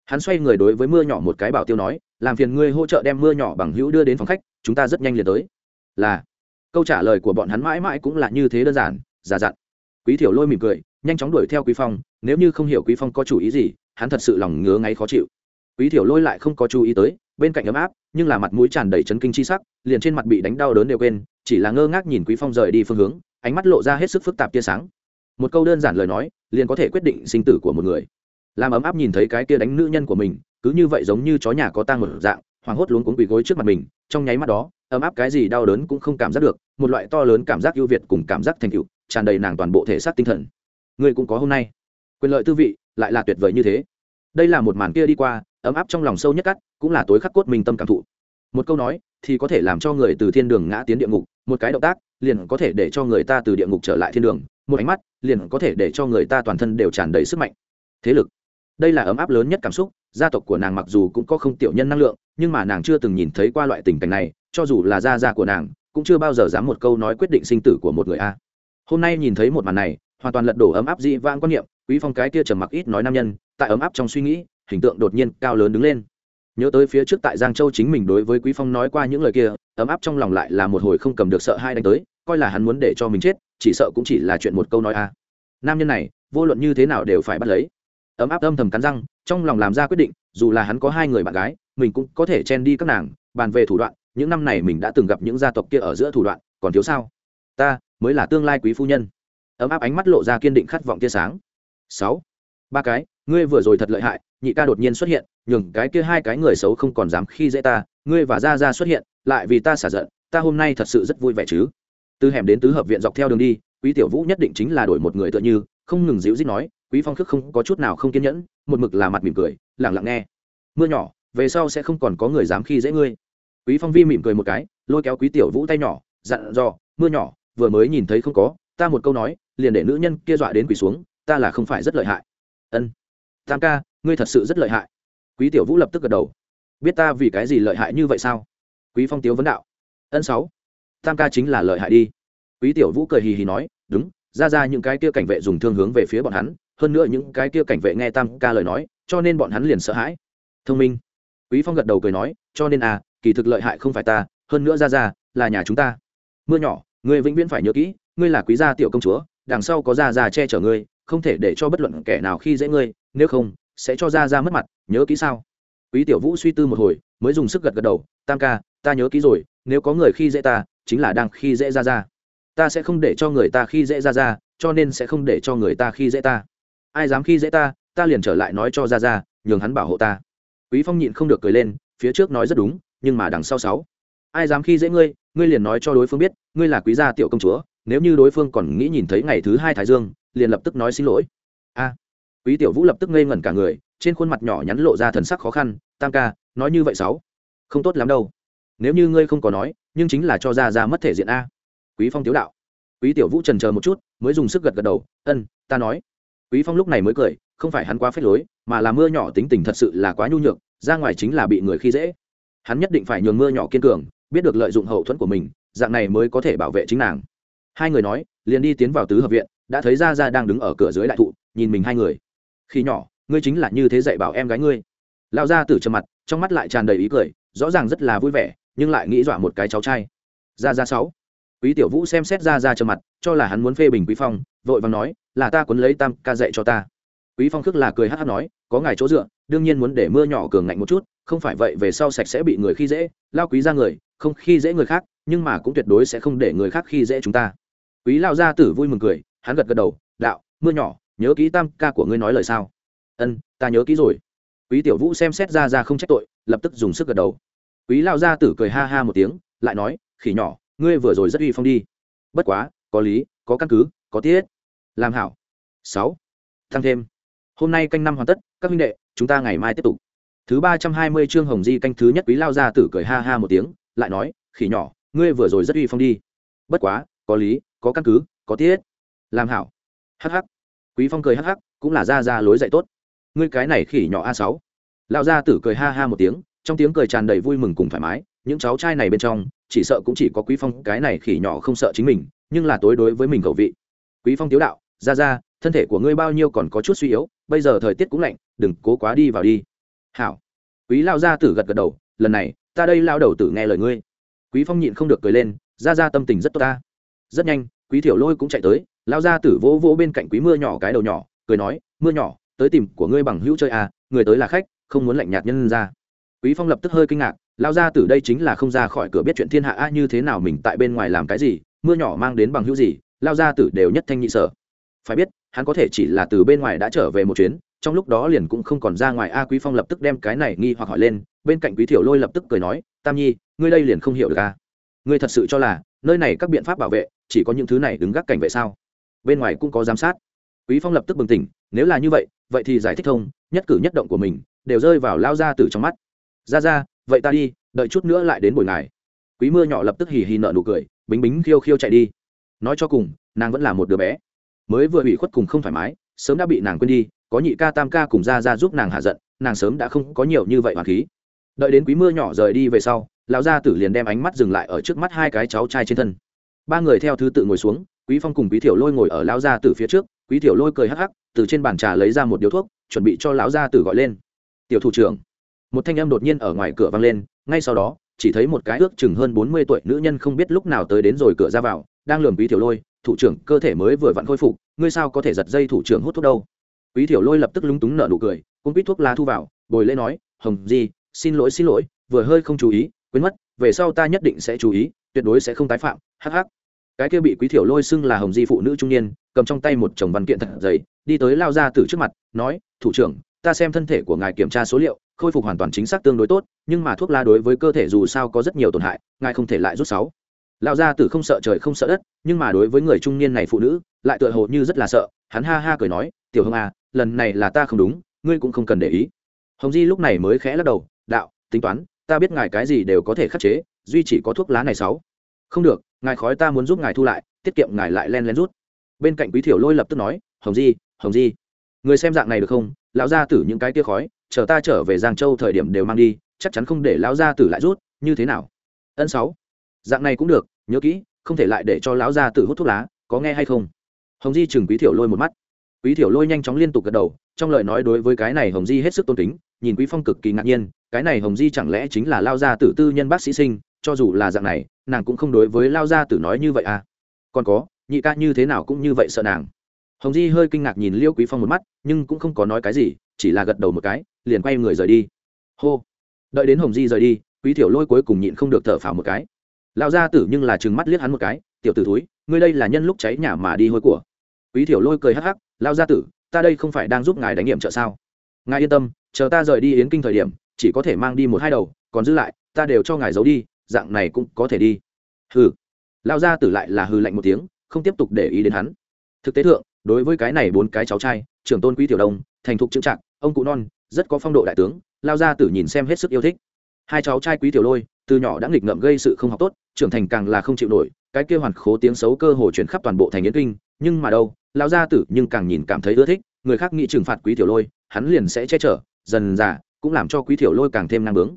hắn xoay người đối với mưa nhỏ một cái bảo tiêu nói, làm phiền ngươi hỗ trợ đem mưa nhỏ bằng hữu đưa đến phòng khách, chúng ta rất nhanh liền tới. Là. Câu trả lời của bọn hắn mãi mãi cũng là như thế đơn giản giả dặn. Quý thiểu lôi mỉm cười, nhanh chóng đuổi theo quý phong, nếu như không hiểu quý phong có chủ ý gì, hắn thật sự lòng ngứa ngáy khó chịu. Quý thiểu lôi lại không có chú ý tới, bên cạnh ấm áp, nhưng là mặt mũi tràn đầy chấn kinh chi sắc, liền trên mặt bị đánh đau đớn đều quên, chỉ là ngơ ngác nhìn quý phong rời đi phương hướng, ánh mắt lộ ra hết sức phức tạp tia sáng. Một câu đơn giản lời nói, liền có thể quyết định sinh tử của một người làm ấm áp nhìn thấy cái kia đánh nữ nhân của mình, cứ như vậy giống như chó nhà có tang một dạng hoảng hốt luống cuống quỳ gối trước mặt mình, trong nháy mắt đó, ấm áp cái gì đau đớn cũng không cảm giác được, một loại to lớn cảm giác ưu việt cùng cảm giác thành tựu, tràn đầy nàng toàn bộ thể xác tinh thần. Người cũng có hôm nay. Quyền lợi tư vị, lại là tuyệt vời như thế. Đây là một màn kia đi qua, ấm áp trong lòng sâu nhất cắt, cũng là tối khắc cốt mình tâm cảm thụ. Một câu nói, thì có thể làm cho người từ thiên đường ngã tiến địa ngục, một cái động tác, liền có thể để cho người ta từ địa ngục trở lại thiên đường, một ánh mắt, liền có thể để cho người ta toàn thân đều tràn đầy sức mạnh. Thế lực đây là ấm áp lớn nhất cảm xúc, gia tộc của nàng mặc dù cũng có không tiểu nhân năng lượng, nhưng mà nàng chưa từng nhìn thấy qua loại tình cảnh này, cho dù là gia gia của nàng, cũng chưa bao giờ dám một câu nói quyết định sinh tử của một người a. Hôm nay nhìn thấy một màn này, hoàn toàn lật đổ ấm áp dị vãng quan niệm, quý phong cái kia trầm mặc ít nói nam nhân, tại ấm áp trong suy nghĩ, hình tượng đột nhiên cao lớn đứng lên. Nhớ tới phía trước tại giang châu chính mình đối với quý phong nói qua những lời kia, ấm áp trong lòng lại là một hồi không cầm được sợ hai đánh tới, coi là hắn muốn để cho mình chết, chỉ sợ cũng chỉ là chuyện một câu nói a. Nam nhân này, vô luận như thế nào đều phải bắt lấy ấm áp âm thầm cắn răng, trong lòng làm ra quyết định, dù là hắn có hai người bạn gái, mình cũng có thể chen đi các nàng, bàn về thủ đoạn, những năm này mình đã từng gặp những gia tộc kia ở giữa thủ đoạn, còn thiếu sao? Ta, mới là tương lai quý phu nhân. Ấm áp ánh mắt lộ ra kiên định khát vọng tia sáng. Sáu, ba cái, ngươi vừa rồi thật lợi hại, nhị ca đột nhiên xuất hiện, nhường cái kia hai cái người xấu không còn dám khi dễ ta, ngươi và ra ra xuất hiện, lại vì ta xả giận, ta hôm nay thật sự rất vui vẻ chứ. Từ hẻm đến tứ hợp viện dọc theo đường đi, quý tiểu vũ nhất định chính là đổi một người tựa như không ngừng dịu dít nói, quý phong khước không có chút nào không kiên nhẫn, một mực là mặt mỉm cười lẳng lặng nghe. Mưa nhỏ, về sau sẽ không còn có người dám khi dễ ngươi. Quý phong vi mỉm cười một cái, lôi kéo quý tiểu vũ tay nhỏ, dặn dò, mưa nhỏ, vừa mới nhìn thấy không có, ta một câu nói, liền để nữ nhân kia dọa đến quỳ xuống, ta là không phải rất lợi hại. Ân, tam ca, ngươi thật sự rất lợi hại. Quý tiểu vũ lập tức gật đầu. Biết ta vì cái gì lợi hại như vậy sao? Quý phong tiếu vấn đạo. Ân sáu, tam ca chính là lợi hại đi. Quý tiểu vũ cười hì hì nói, đúng ra ra những cái kia cảnh vệ dùng thương hướng về phía bọn hắn, hơn nữa những cái kia cảnh vệ nghe tam ca lời nói, cho nên bọn hắn liền sợ hãi. Thông minh. Quý phong gật đầu cười nói, cho nên à kỳ thực lợi hại không phải ta, hơn nữa ra ra là nhà chúng ta. Mưa nhỏ, ngươi vĩnh viễn phải nhớ kỹ, ngươi là quý gia tiểu công chúa, đằng sau có ra ra che chở ngươi, không thể để cho bất luận kẻ nào khi dễ ngươi, nếu không, sẽ cho ra ra mất mặt, nhớ kỹ sao? Quý tiểu vũ suy tư một hồi, mới dùng sức gật gật đầu, tam ca, ta nhớ kỹ rồi, nếu có người khi dễ ta, chính là đang khi dễ ra ra ta sẽ không để cho người ta khi dễ ra ra cho nên sẽ không để cho người ta khi dễ ta. Ai dám khi dễ ta ta liền trở lại nói cho ra ra nhường hắn bảo hộ ta. Quý phong nhịn không được cười lên, phía trước nói rất đúng, nhưng mà đằng sau sáu. Ai dám khi dễ ngươi ngươi liền nói cho đối phương biết, ngươi là quý gia tiểu công chúa, nếu như đối phương còn nghĩ nhìn thấy ngày thứ hai thái dương, liền lập tức nói xin lỗi. A. Quý tiểu vũ lập tức ngây ngẩn cả người, trên khuôn mặt nhỏ nhắn lộ ra thần sắc khó khăn, tam ca, nói như vậy sáu, không tốt lắm đâu. Nếu như ngươi không có nói, nhưng chính là cho ra ra mất thể diện a quý phong tiếu đạo. Quý tiểu vũ trần chờ một chút, mới dùng sức gật gật đầu, ân, ta nói. Quý phong lúc này mới cười, không phải hắn quá phết lối, mà là mưa nhỏ tính tình thật sự là quá nhu nhược, ra ngoài chính là bị người khi dễ. Hắn nhất định phải nhường mưa nhỏ kiên cường, biết được lợi dụng hậu thuẫn của mình, dạng này mới có thể bảo vệ chính nàng. Hai người nói, liền đi tiến vào tứ hợp viện, đã thấy ra ra đang đứng ở cửa dưới đại thụ, nhìn mình hai người. Khi nhỏ, ngươi chính là như thế dạy bảo em gái ngươi. Lao ra từ trầm mặt, trong mắt lại tràn đầy ý cười, rõ ràng rất là vui vẻ, nhưng lại nghĩ dọa một cái cháu trai. Ra ra sáu quý tiểu vũ xem xét ra ra trầm mặt, cho là hắn muốn phê bình quý phong, vội vàng nói, là ta cuốn lấy tam ca dạy cho ta. Quý phong khước là cười hát hát nói, có ngài chỗ dựa, đương nhiên muốn để mưa nhỏ cường ngạnh một chút, không phải vậy về sau sạch sẽ bị người khi dễ, lao quý ra người, không khi dễ người khác, nhưng mà cũng tuyệt đối sẽ không để người khác khi dễ chúng ta. Quý lao gia tử vui mừng cười, hắn gật gật đầu, đạo, mưa nhỏ, nhớ kỹ tam ca của ngươi nói lời sao? Ân, ta nhớ kỹ rồi. Quý tiểu vũ xem xét ra ra không trách tội, lập tức dùng sức gật đầu. Quý lao gia tử cười ha ha một tiếng, lại nói, khỉ nhỏ ngươi vừa rồi rất uy phong đi. Bất quá, có lý, có căn cứ, có tiết. Làm hảo. Sáu. Tăng thêm. Hôm nay canh năm hoàn tất, các huynh đệ, chúng ta ngày mai tiếp tục. Thứ ba trăm hai mươi chương hồng di canh thứ nhất quý lao gia tử cười ha ha một tiếng, lại nói, khỉ nhỏ, ngươi vừa rồi rất uy phong đi. Bất quá, có lý, có căn cứ, có tiết. Làm hảo. Hh quý phong cười hh cũng là ra ra lối dạy tốt. Ngươi cái này khỉ nhỏ a sáu. Lão gia tử cười ha ha một tiếng, trong tiếng cười tràn đầy vui mừng cùng thoải mái những cháu trai này bên trong, chỉ sợ cũng chỉ có quý phong, cái này khỉ nhỏ không sợ chính mình, nhưng là tối đối với mình cầu vị. Quý phong tiếu đạo ra ra thân thể của ngươi bao nhiêu còn có chút suy yếu, bây giờ thời tiết cũng lạnh, đừng cố quá đi vào đi. Hảo. Quý lao gia tử gật gật đầu, lần này, ta đây lao đầu tử nghe lời ngươi. Quý phong nhịn không được cười lên ra ra tâm tình rất tốt ta. Rất nhanh, quý thiểu lôi cũng chạy tới, lao gia tử vỗ vỗ bên cạnh quý mưa nhỏ cái đầu nhỏ, cười nói, mưa nhỏ, tới tìm của ngươi bằng hữu chơi à người tới là khách, không muốn lạnh nhạt nhân ra. Quý phong lập tức hơi kinh ngạc lao gia tử đây chính là không ra khỏi cửa biết chuyện thiên hạ a như thế nào mình tại bên ngoài làm cái gì, mưa nhỏ mang đến bằng hữu gì, lao gia tử đều nhất thanh nhị sở. Phải biết, hắn có thể chỉ là từ bên ngoài đã trở về một chuyến, trong lúc đó liền cũng không còn ra ngoài a quý phong lập tức đem cái này nghi hoặc hỏi lên, bên cạnh quý thiểu lôi lập tức cười nói, tam nhi, ngươi đây liền không hiểu được a ngươi thật sự cho là nơi này các biện pháp bảo vệ, chỉ có những thứ này đứng gác cảnh vệ sao? Bên ngoài cũng có giám sát. Quý phong lập tức bừng tỉnh, nếu là như vậy vậy thì giải thích thông, nhất cử nhất động của mình đều rơi vào lao ra từ trong mắt. Ra ra vậy ta đi, đợi chút nữa lại đến buổi ngày. Quý mưa nhỏ lập tức hì hì nợ nụ cười, bính bính khiêu khiêu chạy đi. Nói cho cùng, nàng vẫn là một đứa bé. Mới vừa bị khuất cùng không thoải mái, sớm đã bị nàng quên đi, có nhị ca tam ca cùng ra ra giúp nàng hạ giận, nàng sớm đã không có nhiều như vậy hoàng khí. Đợi đến quý mưa nhỏ rời đi về sau, lão gia tử liền đem ánh mắt dừng lại ở trước mắt hai cái cháu trai trên thân. Ba người theo thứ tự ngồi xuống, quý phong cùng quý thiểu lôi ngồi ở lão gia tử phía trước, quý thiểu lôi cười hắc hắc, từ trên bàn trà lấy ra một điếu thuốc, chuẩn bị cho lão gia tử gọi lên. Tiểu thủ trưởng một thanh âm đột nhiên ở ngoài cửa vang lên, ngay sau đó, chỉ thấy một cái ước chừng hơn bốn mươi tuổi nữ nhân không biết lúc nào tới đến rồi cửa ra vào, đang lườm quý thiểu lôi, thủ trưởng, cơ thể mới vừa vặn khôi phục, ngươi sao có thể giật dây thủ trưởng hút thuốc đâu? Quý thiểu lôi lập tức lúng túng nở nụ cười, cũng quýt thuốc lá thu vào, bồi lễ nói, hồng di, xin lỗi xin lỗi, vừa hơi không chú ý, quên mất, về sau ta nhất định sẽ chú ý, tuyệt đối sẽ không tái phạm, hắc hắc. Cái kia bị quý thiểu lôi xưng là hồng di phụ nữ trung niên, cầm trong tay một chồng văn kiện thật dày, đi tới lao ra từ trước mặt, nói, thủ trưởng, ta xem thân thể của ngài kiểm tra số liệu khôi phục hoàn toàn chính xác tương đối tốt, nhưng mà thuốc lá đối với cơ thể dù sao có rất nhiều tổn hại, ngài không thể lại rút sáu. Lão gia tử không sợ trời không sợ đất, nhưng mà đối với người trung niên này phụ nữ, lại tựa hồ như rất là sợ, hắn ha ha cười nói, tiểu hương à lần này là ta không đúng, ngươi cũng không cần để ý. Hồng di lúc này mới khẽ lắc đầu, đạo, tính toán, ta biết ngài cái gì đều có thể khắc chế, duy chỉ có thuốc lá này sáu. Không được, ngài khói ta muốn giúp ngài thu lại, tiết kiệm ngài lại len len rút. Bên cạnh quý thiểu lôi lập tức nói, hồng di hồng di, người xem dạng này được không? Lão gia tử những cái tia khói chờ ta trở về giang châu thời điểm đều mang đi, chắc chắn không để lão gia tử lại rút, như thế nào? Ân sáu. Dạng này cũng được, nhớ kỹ, không thể lại để cho lão gia tử hút thuốc lá, có nghe hay không? Hồng di chừng quý thiểu lôi một mắt. Quý thiểu lôi nhanh chóng liên tục gật đầu, trong lời nói đối với cái này hồng di hết sức tôn kính, nhìn quý phong cực kỳ ngạc nhiên, cái này hồng di chẳng lẽ chính là lao gia tử tư nhân bác sĩ sinh, cho dù là dạng này, nàng cũng không đối với lao gia tử nói như vậy à? Còn có, nhị ca như thế nào cũng như vậy sợ nàng hồng di hơi kinh ngạc nhìn liêu quý phong một mắt, nhưng cũng không có nói cái gì, chỉ là gật đầu một cái, liền quay người rời đi. Hô. Đợi đến hồng di rời đi, quý thiểu lôi cuối cùng nhịn không được thở phào một cái. Lao gia tử nhưng là trừng mắt liếc hắn một cái, tiểu tử thúi, ngươi đây là nhân lúc cháy nhà mà đi hôi của. Quý thiểu lôi cười hắc hắc lao gia tử, ta đây không phải đang giúp ngài đánh nghiệm trợ sao? Ngài yên tâm, chờ ta rời đi yến kinh thời điểm, chỉ có thể mang đi một hai đầu, còn giữ lại, ta đều cho ngài giấu đi, dạng này cũng có thể đi. Hừ. Lao gia tử lại là hừ lạnh một tiếng, không tiếp tục để ý đến hắn. Thực tế thượng đối với cái này bốn cái cháu trai, trưởng tôn quý tiểu đông thành thục trưng trạng ông cụ non, rất có phong độ đại tướng, lao gia tử nhìn xem hết sức yêu thích. Hai cháu trai quý tiểu lôi, từ nhỏ đã nghịch ngợm gây sự không học tốt, trưởng thành càng là không chịu nổi, cái kia hoàn khố tiếng xấu cơ hồ chuyển khắp toàn bộ thành yến kinh, nhưng mà đâu, lao gia tử nhưng càng nhìn cảm thấy ưa thích, người khác nghĩ trừng phạt quý tiểu lôi, hắn liền sẽ che chở, dần dà, cũng làm cho quý tiểu lôi càng thêm năng bướng.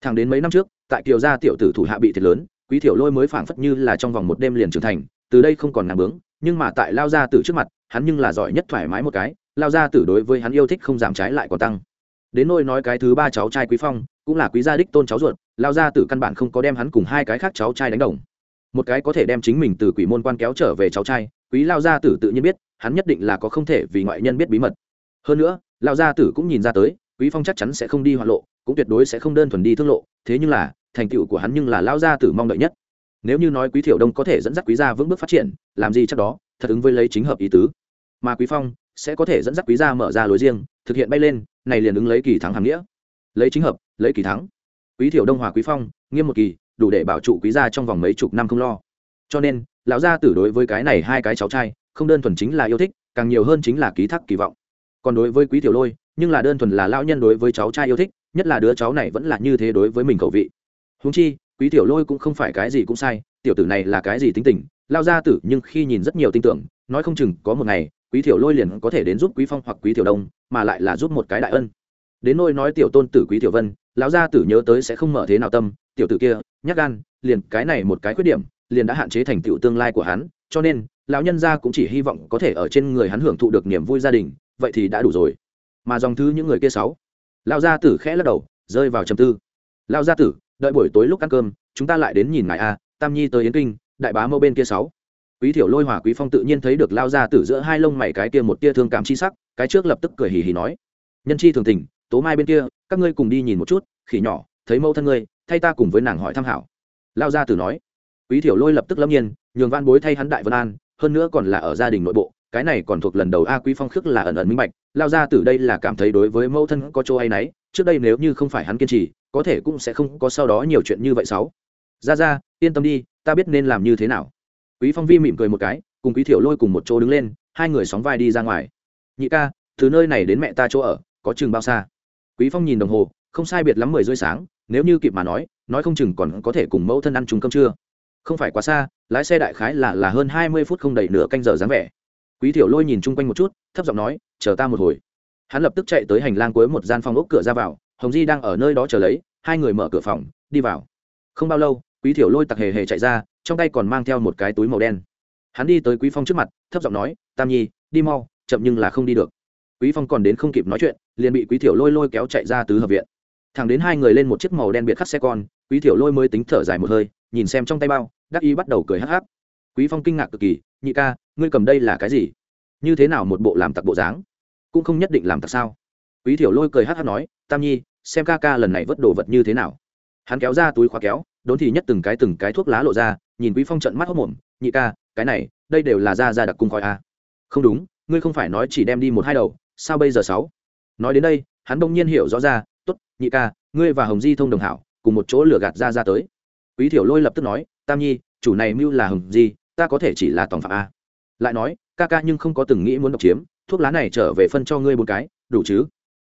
Thẳng đến mấy năm trước, tại kiều gia tiểu tử thủ hạ bị thiệt lớn, quý tiểu lôi mới phảng phất như là trong vòng một đêm liền trưởng thành, từ đây không còn năng bướng, nhưng mà tại lao gia tử trước mặt hắn nhưng là giỏi nhất thoải mái một cái, lao gia tử đối với hắn yêu thích không giảm trái lại còn tăng. Đến nôi nói cái thứ ba cháu trai quý phong, cũng là quý gia đích tôn cháu ruột, lao gia tử căn bản không có đem hắn cùng hai cái khác cháu trai đánh đồng. Một cái có thể đem chính mình từ quỷ môn quan kéo trở về cháu trai, quý lao gia tử tự nhiên biết, hắn nhất định là có không thể vì ngoại nhân biết bí mật. Hơn nữa, lao gia tử cũng nhìn ra tới, quý phong chắc chắn sẽ không đi hoạn lộ, cũng tuyệt đối sẽ không đơn thuần đi thương lộ, thế nhưng là, thành tựu của hắn nhưng là lao gia tử mong đợi nhất. Nếu như nói quý thiểu đông có thể dẫn dắt quý gia vững bước phát triển, làm gì chắc đó, thật ứng với lấy chính hợp ý tứ mà quý phong sẽ có thể dẫn dắt quý gia mở ra lối riêng, thực hiện bay lên, này liền ứng lấy kỳ thắng hàm nghĩa. Lấy chính hợp, lấy kỳ thắng. Quý thiểu đông hòa quý phong, nghiêm một kỳ, đủ để bảo trụ quý gia trong vòng mấy chục năm không lo. Cho nên, lão gia tử đối với cái này hai cái cháu trai, không đơn thuần chính là yêu thích, càng nhiều hơn chính là ký thác kỳ vọng. Còn đối với quý tiểu lôi, nhưng là đơn thuần là lão nhân đối với cháu trai yêu thích, nhất là đứa cháu này vẫn là như thế đối với mình cầu vị. Húng chi, quý tiểu lôi cũng không phải cái gì cũng sai, tiểu tử này là cái gì tính tình lao gia tử nhưng khi nhìn rất nhiều tin tưởng, nói không chừng có một ngày quý tiểu lôi liền có thể đến giúp quý phong hoặc quý tiểu đông, mà lại là giúp một cái đại ân. Đến nôi nói tiểu tôn tử quý tiểu vân, lão gia tử nhớ tới sẽ không mở thế nào tâm, tiểu tử kia nhắc gan, liền cái này một cái khuyết điểm, liền đã hạn chế thành tựu tương lai của hắn, cho nên, lão nhân gia cũng chỉ hy vọng có thể ở trên người hắn hưởng thụ được niềm vui gia đình, vậy thì đã đủ rồi. Mà dòng thứ những người kia sáu, lão gia tử khẽ lắc đầu, rơi vào trầm tư. Lão gia tử, đợi buổi tối lúc ăn cơm, chúng ta lại đến nhìn ngài a, tam nhi tới yến kinh, đại bá mẫu bên kia sáu quý thiểu lôi hòa quý phong tự nhiên thấy được lao gia tử giữa hai lông mày cái kia một tia thương cảm chi sắc, cái trước lập tức cười hì hì nói. Nhân chi thường tình, tố mai bên kia, các ngươi cùng đi nhìn một chút, khỉ nhỏ, thấy mẫu thân ngươi, thay ta cùng với nàng hỏi thăm hảo. Lao gia tử nói. Quý thiểu lôi lập tức lâm nhiên, nhường van bối thay hắn đại vân an, hơn nữa còn là ở gia đình nội bộ, cái này còn thuộc lần đầu a quý phong khước là ẩn ẩn minh bạch, lao gia tử đây là cảm thấy đối với mẫu thân có chỗ hay nấy trước đây nếu như không phải hắn kiên trì, có thể cũng sẽ không có sau đó nhiều chuyện như vậy sáu. Ra ra, yên tâm đi, ta biết nên làm như thế nào quý phong vi mỉm cười một cái, cùng quý thiểu lôi cùng một chỗ đứng lên, hai người sóng vai đi ra ngoài. Nhị ca, từ nơi này đến mẹ ta chỗ ở, có chừng bao xa? Quý phong nhìn đồng hồ, không sai biệt lắm mười rưỡi sáng, nếu như kịp mà nói nói không chừng còn có thể cùng mẫu thân ăn chung cơm trưa. Không phải quá xa, lái xe đại khái là là hơn hai mươi phút không đầy nửa canh giờ dáng vẻ. Quý thiểu lôi nhìn chung quanh một chút, thấp giọng nói, chờ ta một hồi. Hắn lập tức chạy tới hành lang cuối một gian phòng ốc cửa ra vào, hồng di đang ở nơi đó chờ lấy, hai người mở cửa phòng, đi vào. Không bao lâu, quý thiểu lôi tặc hề hề chạy ra trong tay còn mang theo một cái túi màu đen. Hắn đi tới quý phong trước mặt, thấp giọng nói, tam nhi, đi mau, chậm nhưng là không đi được. Quý phong còn đến không kịp nói chuyện, liền bị quý thiểu lôi lôi kéo chạy ra tứ hợp viện. Thẳng đến hai người lên một chiếc màu đen biệt khắc xe con, quý thiểu lôi mới tính thở dài một hơi, nhìn xem trong tay bao, đắc ý bắt đầu cười hắc hắc. Quý phong kinh ngạc cực kỳ, nhị ca, ngươi cầm đây là cái gì? Như thế nào một bộ làm tặc bộ dáng? Cũng không nhất định làm tặc sao? Quý thiểu lôi cười hắc hắc nói, tam nhi, xem ca ca lần này vất đồ vật như thế nào. Hắn kéo ra túi khóa kéo đốn thì nhất từng cái từng cái thuốc lá lộ ra, nhìn quý phong trận mắt hốc mồm, nhị ca, cái này, đây đều là ra ra đặc cung khói a à. không đúng, ngươi không phải nói chỉ đem đi một hai đầu, sao bây giờ sáu? Nói đến đây, hắn bỗng nhiên hiểu rõ ra, tốt, nhị ca, ngươi và hồng di thông đồng hảo, cùng một chỗ lửa gạt ra ra tới. Quý thiểu lôi lập tức nói, tam nhi, chủ này mưu là hồng di, ta có thể chỉ là tòng phạm a. Lại nói, ca ca nhưng không có từng nghĩ muốn độc chiếm, thuốc lá này trở về phân cho ngươi một cái, đủ chứ?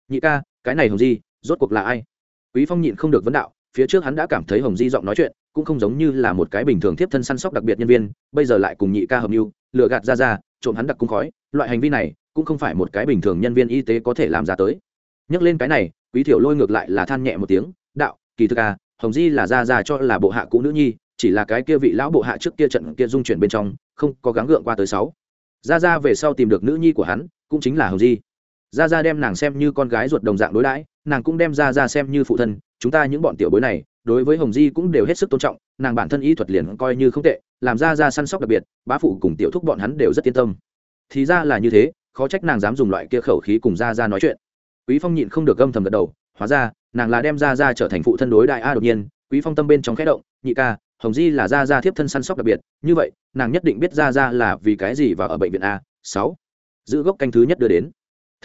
Nhị ca, cái này hồng di, rốt cuộc là ai? Quý phong nhịn không được vấn đạo phía trước hắn đã cảm thấy hồng di giọng nói chuyện cũng không giống như là một cái bình thường tiếp thân săn sóc đặc biệt nhân viên, bây giờ lại cùng nhị ca hợp mưu, lừa gạt ra ra, trộm hắn đặc cung khói, loại hành vi này cũng không phải một cái bình thường nhân viên y tế có thể làm ra tới. Nhắc lên cái này, quý thiểu lôi ngược lại là than nhẹ một tiếng, đạo, kỳ thực à hồng di là ra ra cho là bộ hạ cũ nữ nhi, chỉ là cái kia vị lão bộ hạ trước kia trận kia dung chuyển bên trong, không có gắng gượng qua tới sáu. Ra ra về sau tìm được nữ nhi của hắn, cũng chính là hồng di. Ra ra đem nàng xem như con gái ruột đồng dạng đối đãi nàng cũng đem ra ra xem như phụ thân, chúng ta những bọn tiểu bối này, đối với hồng di cũng đều hết sức tôn trọng, nàng bản thân y thuật liền coi như không tệ, làm ra ra săn sóc đặc biệt, bá phụ cùng tiểu thúc bọn hắn đều rất yên tâm. Thì ra là như thế, khó trách nàng dám dùng loại kia khẩu khí cùng ra ra nói chuyện. Quý phong nhịn không được gâm thầm gật đầu, hóa ra, nàng là đem ra ra trở thành phụ thân đối đại a đột nhiên, quý phong tâm bên trong khẽ động, nhị ca, hồng di là ra ra thiếp thân săn sóc đặc biệt, như vậy, nàng nhất định biết ra ra là vì cái gì và ở bệnh viện a, sáu, giữ gốc canh thứ nhất đưa đến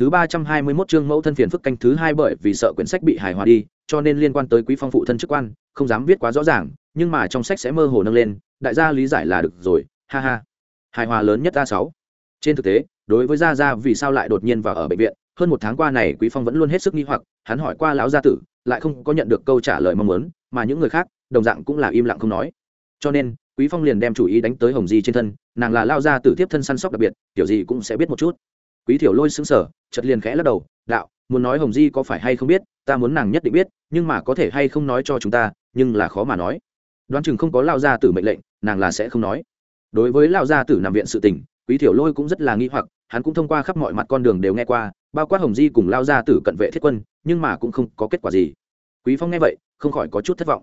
thứ ba trăm hai mươi 321 chương mẫu thân phiền phức canh thứ hai bởi vì sợ quyển sách bị hài hòa đi, cho nên liên quan tới quý phong phụ thân chức quan, không dám viết quá rõ ràng, nhưng mà trong sách sẽ mơ hồ nâng lên, đại gia lý giải là được rồi, ha ha. Hài hòa lớn nhất a sáu. Trên thực tế, đối với gia gia vì sao lại đột nhiên vào ở bệnh viện, hơn một tháng qua này quý phong vẫn luôn hết sức nghi hoặc, hắn hỏi qua lão gia tử, lại không có nhận được câu trả lời mong muốn, mà những người khác, đồng dạng cũng là im lặng không nói. Cho nên, quý phong liền đem chủ ý đánh tới hồng di trên thân, nàng là lao gia tử tiếp thân săn sóc đặc biệt, kiểu gì cũng sẽ biết một chút quý thiểu lôi xứng sở chợt liền khẽ lắc đầu, đạo, muốn nói hồng di có phải hay không biết, ta muốn nàng nhất định biết, nhưng mà có thể hay không nói cho chúng ta, nhưng là khó mà nói. Đoán chừng không có lao gia tử mệnh lệnh, nàng là sẽ không nói. Đối với lao gia tử nằm viện sự tình, quý thiểu lôi cũng rất là nghi hoặc, hắn cũng thông qua khắp mọi mặt con đường đều nghe qua, bao quát hồng di cùng lao gia tử cận vệ thiết quân, nhưng mà cũng không có kết quả gì. Quý phong nghe vậy, không khỏi có chút thất vọng.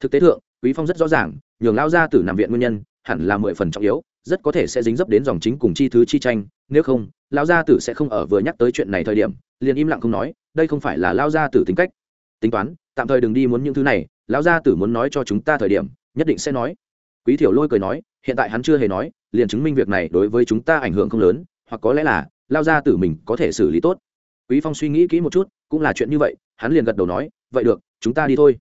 Thực tế thượng, quý phong rất rõ ràng, nhường lao gia tử nằm viện nguyên nhân, hẳn là mười phần trọng yếu, rất có thể sẽ dính dấp đến dòng chính cùng chi thứ chi tranh, nếu không Lão gia tử sẽ không ở vừa nhắc tới chuyện này thời điểm, liền im lặng không nói, đây không phải là Lão gia tử tính cách. Tính toán, tạm thời đừng đi muốn những thứ này, lão gia tử muốn nói cho chúng ta thời điểm, nhất định sẽ nói. Quý thiểu lôi cười nói, hiện tại hắn chưa hề nói, liền chứng minh việc này đối với chúng ta ảnh hưởng không lớn, hoặc có lẽ là lao gia tử mình có thể xử lý tốt. Quý phong suy nghĩ kỹ một chút, cũng là chuyện như vậy, hắn liền gật đầu nói, vậy được, chúng ta đi thôi.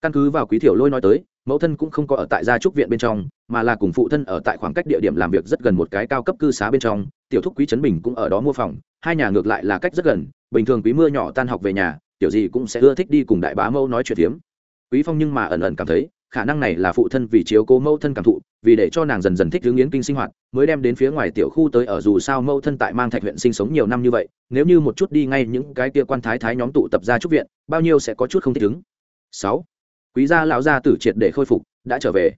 Căn cứ vào quý thiểu lôi nói tới, mẫu thân cũng không có ở tại gia trúc viện bên trong, mà là cùng phụ thân ở tại khoảng cách địa điểm làm việc rất gần một cái cao cấp cư xá bên trong tiểu thúc quý trấn bình cũng ở đó mua phòng, hai nhà ngược lại là cách rất gần, bình thường quý mưa nhỏ tan học về nhà, tiểu gì cũng sẽ ưa thích đi cùng đại bá mẫu nói chuyện phiếm. Quý phong nhưng mà ẩn ẩn cảm thấy, khả năng này là phụ thân vì chiếu cố mẫu thân cảm thụ, vì để cho nàng dần dần thích hướng yến kinh sinh hoạt, mới đem đến phía ngoài tiểu khu tới ở dù sao mẫu thân tại mang thạch huyện sinh sống nhiều năm như vậy, nếu như một chút đi ngay những cái kia quan thái thái nhóm tụ tập ra trúc viện, bao nhiêu sẽ có chút không thích ứng. Sáu, quý gia lão gia tử triệt để khôi phục, đã trở về.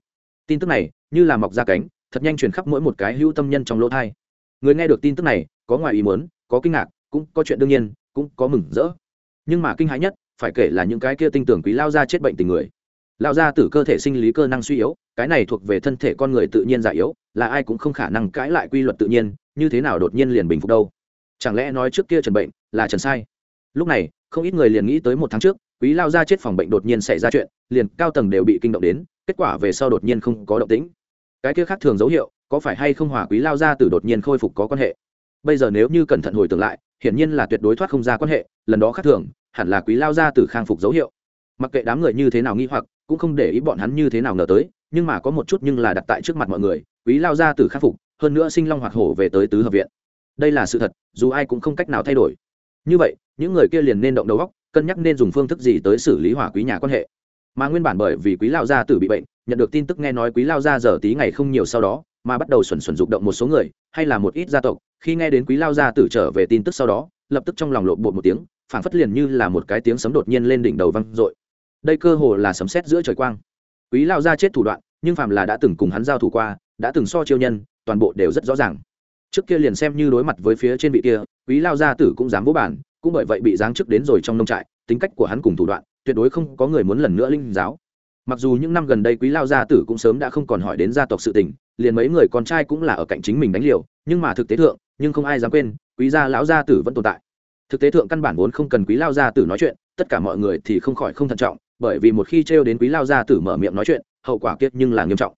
Tin tức này, như là mọc ra cánh, thật nhanh truyền khắp mỗi một cái hữu tâm nhân trong lỗ thai người nghe được tin tức này, có ngoài ý muốn, có kinh ngạc, cũng có chuyện đương nhiên, cũng có mừng rỡ. Nhưng mà kinh hãi nhất, phải kể là những cái kia tinh tưởng quý lao ra chết bệnh tình người. Lao ra từ cơ thể sinh lý cơ năng suy yếu, cái này thuộc về thân thể con người tự nhiên già yếu, là ai cũng không khả năng cãi lại quy luật tự nhiên, như thế nào đột nhiên liền bình phục đâu? Chẳng lẽ nói trước kia trần bệnh là trần sai? Lúc này, không ít người liền nghĩ tới một tháng trước, quý lao ra chết phòng bệnh đột nhiên xảy ra chuyện, liền cao tầng đều bị kinh động đến, kết quả về sau đột nhiên không có động tĩnh. Cái kia khác thường dấu hiệu có phải hay không hòa quý lao ra từ đột nhiên khôi phục có quan hệ? Bây giờ nếu như cẩn thận hồi tưởng lại, hiển nhiên là tuyệt đối thoát không ra quan hệ, lần đó khác thường, hẳn là quý lao ra từ khang phục dấu hiệu. Mặc kệ đám người như thế nào nghi hoặc, cũng không để ý bọn hắn như thế nào ngờ tới, nhưng mà có một chút nhưng là đặt tại trước mặt mọi người, quý lao ra từ khắc phục, hơn nữa sinh long hoạt hổ về tới tứ hợp viện. Đây là sự thật, dù ai cũng không cách nào thay đổi. Như vậy, những người kia liền nên động đầu góc cân nhắc nên dùng phương thức gì tới xử lý hỏa quý nhà quan hệ. Mà nguyên bản bởi vì quý lao gia tử bị bệnh, nhận được tin tức nghe nói quý lao gia giờ tí ngày không nhiều sau đó mà bắt đầu xuẩn xuẩn dục động một số người, hay là một ít gia tộc, khi nghe đến quý lao gia tử trở về tin tức sau đó, lập tức trong lòng lộn bột một tiếng, phảng phất liền như là một cái tiếng sấm đột nhiên lên đỉnh đầu văng dội. Đây cơ hồ là sấm sét giữa trời quang. Quý lao gia chết thủ đoạn, nhưng phàm là đã từng cùng hắn giao thủ qua, đã từng so chiêu nhân, toàn bộ đều rất rõ ràng. Trước kia liền xem như đối mặt với phía trên vị kia, quý lao gia tử cũng dám vô bản, cũng bởi vậy bị giáng chức đến rồi trong nông trại, tính cách của hắn cùng thủ đoạn, tuyệt đối không có người muốn lần nữa linh giáo. Mặc dù những năm gần đây quý lao gia tử cũng sớm đã không còn hỏi đến gia tộc sự tình liền mấy người con trai cũng là ở cạnh chính mình đánh liều, nhưng mà thực tế thượng, nhưng không ai dám quên, quý gia lão gia tử vẫn tồn tại. Thực tế thượng căn bản vốn không cần quý lao gia tử nói chuyện, tất cả mọi người thì không khỏi không thận trọng, bởi vì một khi trêu đến quý lao gia tử mở miệng nói chuyện, hậu quả kiết nhưng là nghiêm trọng.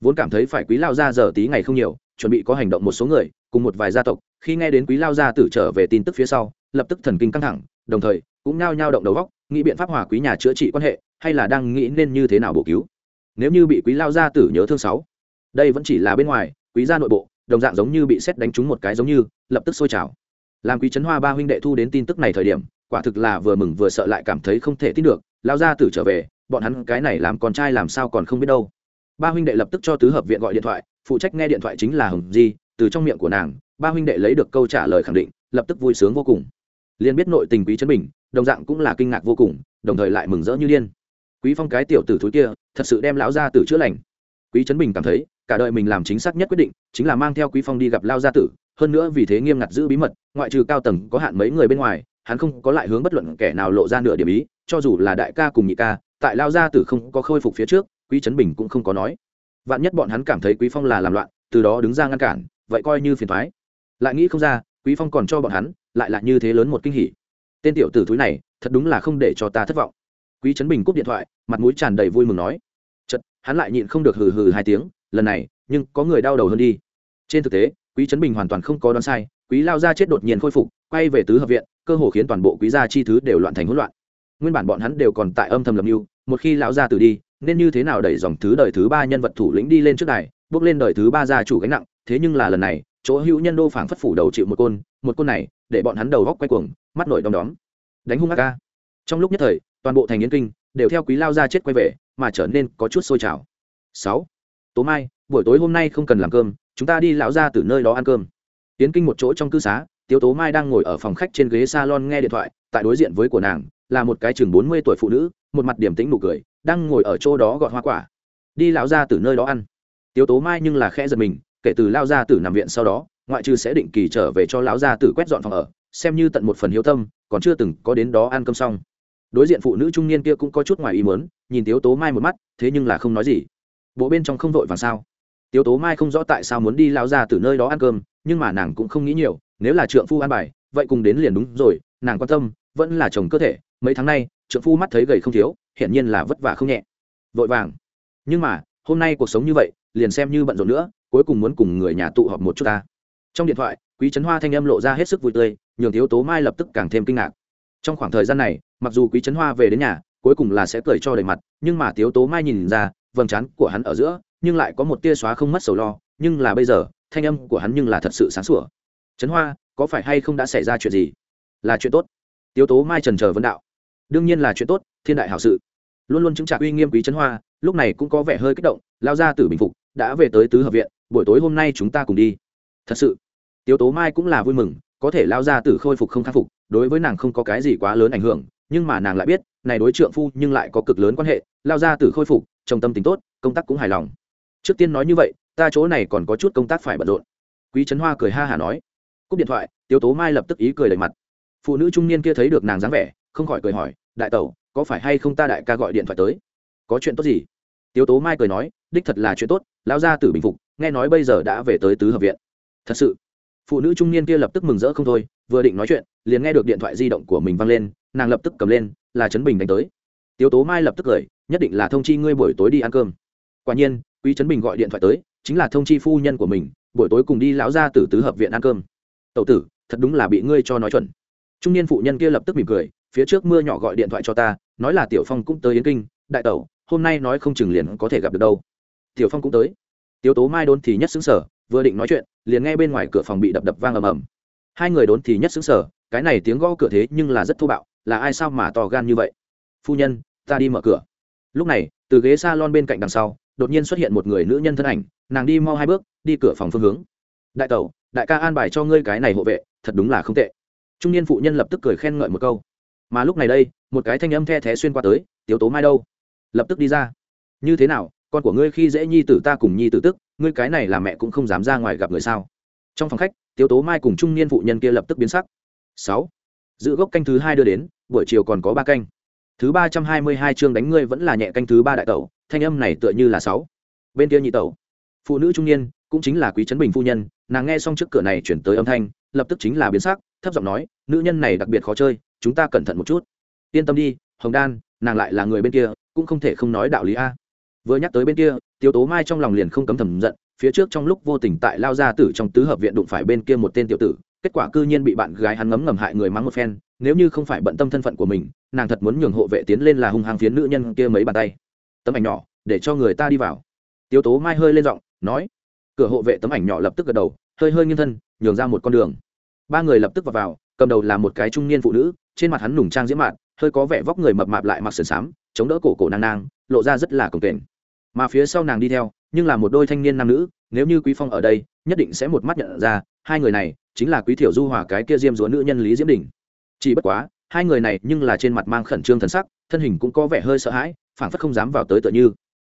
Vốn cảm thấy phải quý lao gia giờ tí ngày không nhiều, chuẩn bị có hành động một số người, cùng một vài gia tộc, khi nghe đến quý lao gia tử trở về tin tức phía sau, lập tức thần kinh căng thẳng, đồng thời, cũng nao nhao động đầu góc nghĩ biện pháp hòa quý nhà chữa trị quan hệ, hay là đang nghĩ nên như thế nào bổ cứu. Nếu như bị quý lao gia tử nhớ thương sáu đây vẫn chỉ là bên ngoài, quý gia nội bộ, đồng dạng giống như bị xét đánh trúng một cái giống như, lập tức sôi trào. Làm quý trấn hoa ba huynh đệ thu đến tin tức này thời điểm, quả thực là vừa mừng vừa sợ lại cảm thấy không thể tin được lao gia tử trở về, bọn hắn cái này làm con trai làm sao còn không biết đâu. Ba huynh đệ lập tức cho tứ hợp viện gọi điện thoại, phụ trách nghe điện thoại chính là hồng di, từ trong miệng của nàng, ba huynh đệ lấy được câu trả lời khẳng định, lập tức vui sướng vô cùng. Liên biết nội tình quý trấn bình, đồng dạng cũng là kinh ngạc vô cùng, đồng thời lại mừng rỡ như điên. Quý phong cái tiểu tử thúi kia, thật sự đem lão gia tử chữa lành quý trấn bình cảm thấy, cả đời mình làm chính xác nhất quyết định, chính là mang theo quý phong đi gặp lao gia tử, hơn nữa vì thế nghiêm ngặt giữ bí mật, ngoại trừ cao tầng có hạn mấy người bên ngoài, hắn không có lại hướng bất luận kẻ nào lộ ra nửa điểm ý, cho dù là đại ca cùng nhị ca, tại lao gia tử không có khôi phục phía trước, quý trấn bình cũng không có nói. Vạn nhất bọn hắn cảm thấy quý phong là làm loạn, từ đó đứng ra ngăn cản, vậy coi như phiền thoái lại nghĩ không ra, quý phong còn cho bọn hắn, lại là như thế lớn một kinh hỉ. Tên tiểu tử thúi này, thật đúng là không để cho ta thất vọng. Quý trấn bình cúp điện thoại, mặt mũi tràn đầy vui mừng nói hắn lại nhịn không được hừ hừ hai tiếng, lần này, nhưng có người đau đầu hơn đi. Trên thực tế, quý trấn bình hoàn toàn không có đoán sai, quý lao gia chết đột nhiên khôi phục, quay về tứ hợp viện, cơ hồ khiến toàn bộ quý gia chi thứ đều loạn thành hỗn loạn. Nguyên bản bọn hắn đều còn tại âm thầm lầm mưu, một khi lão gia tử đi, nên như thế nào đẩy dòng thứ đời thứ ba nhân vật thủ lĩnh đi lên trước đài, bước lên đời thứ ba gia chủ gánh nặng, thế nhưng là lần này, chỗ hữu nhân đô phảng phất phủ đầu chịu một côn một côn này, để bọn hắn đầu góc quay cuồng, mắt nổi đom đóm. Đánh hung ác ca. Trong lúc nhất thời, toàn bộ thành yến kinh, đều theo quý lao gia chết quay về mà trở nên có chút sôi trào. Sáu, tố mai, buổi tối hôm nay không cần làm cơm, chúng ta đi lão ra từ nơi đó ăn cơm. Tiến kinh một chỗ trong cư xá, tiếu tố mai đang ngồi ở phòng khách trên ghế salon nghe điện thoại, tại đối diện với của nàng, là một cái chừng bốn mươi tuổi phụ nữ, một mặt điểm tĩnh nụ cười, đang ngồi ở chỗ đó gọt hoa quả. Đi lão ra từ nơi đó ăn. Tiếu tố mai nhưng là khẽ giật mình, kể từ lao ra từ nằm viện sau đó, ngoại trừ sẽ định kỳ trở về cho lão gia tử quét dọn phòng ở, xem như tận một phần hiếu tâm, còn chưa từng có đến đó ăn cơm xong đối diện phụ nữ trung niên kia cũng có chút ngoài ý muốn, nhìn tiếu tố mai một mắt, thế nhưng là không nói gì. Bộ bên trong không vội vàng sao? Tiếu tố mai không rõ tại sao muốn đi lao ra từ nơi đó ăn cơm, nhưng mà nàng cũng không nghĩ nhiều, nếu là trượng phu ăn bài, vậy cùng đến liền đúng rồi, nàng quan tâm, vẫn là chồng cơ thể, mấy tháng nay, trượng phu mắt thấy gầy không thiếu, hiển nhiên là vất vả không nhẹ. Vội vàng. Nhưng mà, hôm nay cuộc sống như vậy, liền xem như bận rộn nữa, cuối cùng muốn cùng người nhà tụ họp một chút ta. Trong điện thoại, quý trấn hoa thanh âm lộ ra hết sức vui tươi, nhường thiếu tố mai lập tức càng thêm kinh ngạc. Trong khoảng thời gian này mặc dù quý trấn hoa về đến nhà, cuối cùng là sẽ cười cho đầy mặt, nhưng mà tiếu tố mai nhìn ra, vầng trán của hắn ở giữa, nhưng lại có một tia xóa không mất sầu lo, nhưng là bây giờ, thanh âm của hắn nhưng là thật sự sáng sủa. Trấn hoa, có phải hay không đã xảy ra chuyện gì? Là chuyện tốt. Tiếu tố mai trần chờ vấn đạo. Đương nhiên là chuyện tốt, thiên đại hảo sự. Luôn luôn chứng trạc uy nghiêm quý trấn hoa, lúc này cũng có vẻ hơi kích động, lao ra từ bình phục, đã về tới tứ hợp viện, buổi tối hôm nay chúng ta cùng đi. Thật sự? Tiếu tố mai cũng là vui mừng, có thể lao ra từ khôi phục không khắc phục, đối với nàng không có cái gì quá lớn ảnh hưởng nhưng mà nàng lại biết, này đối trượng phu nhưng lại có cực lớn quan hệ, lao ra từ khôi phục trong tâm tính tốt, công tác cũng hài lòng. Trước tiên nói như vậy, ta chỗ này còn có chút công tác phải bận rộn. Quý trấn hoa cười ha hả nói. Cúp điện thoại tiếu tố mai lập tức ý cười đầy mặt. Phụ nữ trung niên kia thấy được nàng dáng vẻ, không khỏi cười hỏi, đại tẩu, có phải hay không ta đại ca gọi điện thoại tới? Có chuyện tốt gì? Tiếu tố mai cười nói, đích thật là chuyện tốt lão gia tử bình phục, nghe nói bây giờ đã về tới tứ hợp viện. Thật sự, phụ nữ trung niên kia lập tức mừng rỡ không thôi, vừa định nói chuyện, liền nghe được điện thoại di động của mình văng lên nàng lập tức cầm lên, là trấn bình đánh tới. Tiếu tố mai lập tức cười, nhất định là thông chi ngươi buổi tối đi ăn cơm. Quả nhiên, quý trấn bình gọi điện thoại tới, chính là thông chi phu nhân của mình, buổi tối cùng đi lão ra từ tứ hợp viện ăn cơm. Tậu tử, thật đúng là bị ngươi cho nói chuẩn. Trung niên phụ nhân kia lập tức mỉm cười, phía trước mưa nhỏ gọi điện thoại cho ta, nói là tiểu phong cũng tới yến kinh, đại tẩu, hôm nay nói không chừng liền có thể gặp được đâu. Tiểu phong cũng tới. Tiếu tố mai đốn thì nhất xứng sở vừa định nói chuyện, liền nghe bên ngoài cửa phòng bị đập đập vang ầm ầm. Hai người đốn thì nhất xứng sở cái này tiếng gõ cửa thế nhưng là rất thô bạo là ai sao mà to gan như vậy? Phu nhân, ta đi mở cửa. Lúc này, từ ghế s a lon bên cạnh đằng sau, đột nhiên xuất hiện một người nữ nhân thân ảnh, nàng đi mau hai bước, đi cửa phòng phương hướng. Đại tẩu, đại ca an bài cho ngươi cái này hộ vệ, thật đúng là không tệ. Trung niên phụ nhân lập tức cười khen ngợi một câu. Mà lúc này đây, một cái thanh âm the thé xuyên qua tới, tiếu tố mai đâu? Lập tức đi ra. Như thế nào, con của ngươi khi dễ nhi tử ta cùng nhi tử tức, ngươi cái này là mẹ cũng không dám ra ngoài gặp người sao? Trong phòng khách, tiếu tố mai cùng trung niên phụ nhân kia lập tức biến sắc. Sáu giữ gốc canh thứ hai đưa đến, buổi chiều còn có ba canh. Thứ ba trăm hai mươi hai chương đánh ngươi vẫn là nhẹ canh thứ ba đại tẩu, thanh âm này tựa như là sáu. Bên kia nhị tẩu, phụ nữ trung niên, cũng chính là quý trấn bình phu nhân, nàng nghe xong trước cửa này chuyển tới âm thanh, lập tức chính là biến sắc, thấp giọng nói, nữ nhân này đặc biệt khó chơi, chúng ta cẩn thận một chút. Yên tâm đi, hồng đan, nàng lại là người bên kia, cũng không thể không nói đạo lý a. Vừa nhắc tới bên kia, tiêu tố mai trong lòng liền không cấm thầm giận, phía trước trong lúc vô tình tại lao ra tử trong tứ hợp viện đụng phải bên kia một tên tiểu tử kết quả cư nhiên bị bạn gái hắn ngấm ngầm hại người mắng một phen nếu như không phải bận tâm thân phận của mình nàng thật muốn nhường hộ vệ tiến lên là hung hăng phiến nữ nhân kia mấy bàn tay. Tấm ảnh nhỏ để cho người ta đi vào. Tiếu tố mai hơi lên giọng nói. Cửa hộ vệ tấm ảnh nhỏ lập tức gật đầu hơi hơi nghiêng thân nhường ra một con đường. Ba người lập tức vào, vào cầm đầu là một cái trung niên phụ nữ trên mặt hắn nùng trang diễm mạn hơi có vẻ vóc người mập mạp lại mặc sườn xám chống đỡ cổ cổ nang nang lộ ra rất là cồng kềnh. Mà phía sau nàng đi theo nhưng là một đôi thanh niên nam nữ nếu như quý phong ở đây, nhất định sẽ một mắt nhận ra, hai người này chính là quý thiểu du hòa cái kia diêm dúa nữ nhân lý diễm đình. Chỉ bất quá, hai người này nhưng là trên mặt mang khẩn trương thần sắc, thân hình cũng có vẻ hơi sợ hãi, phảng phất không dám vào tới tựa như.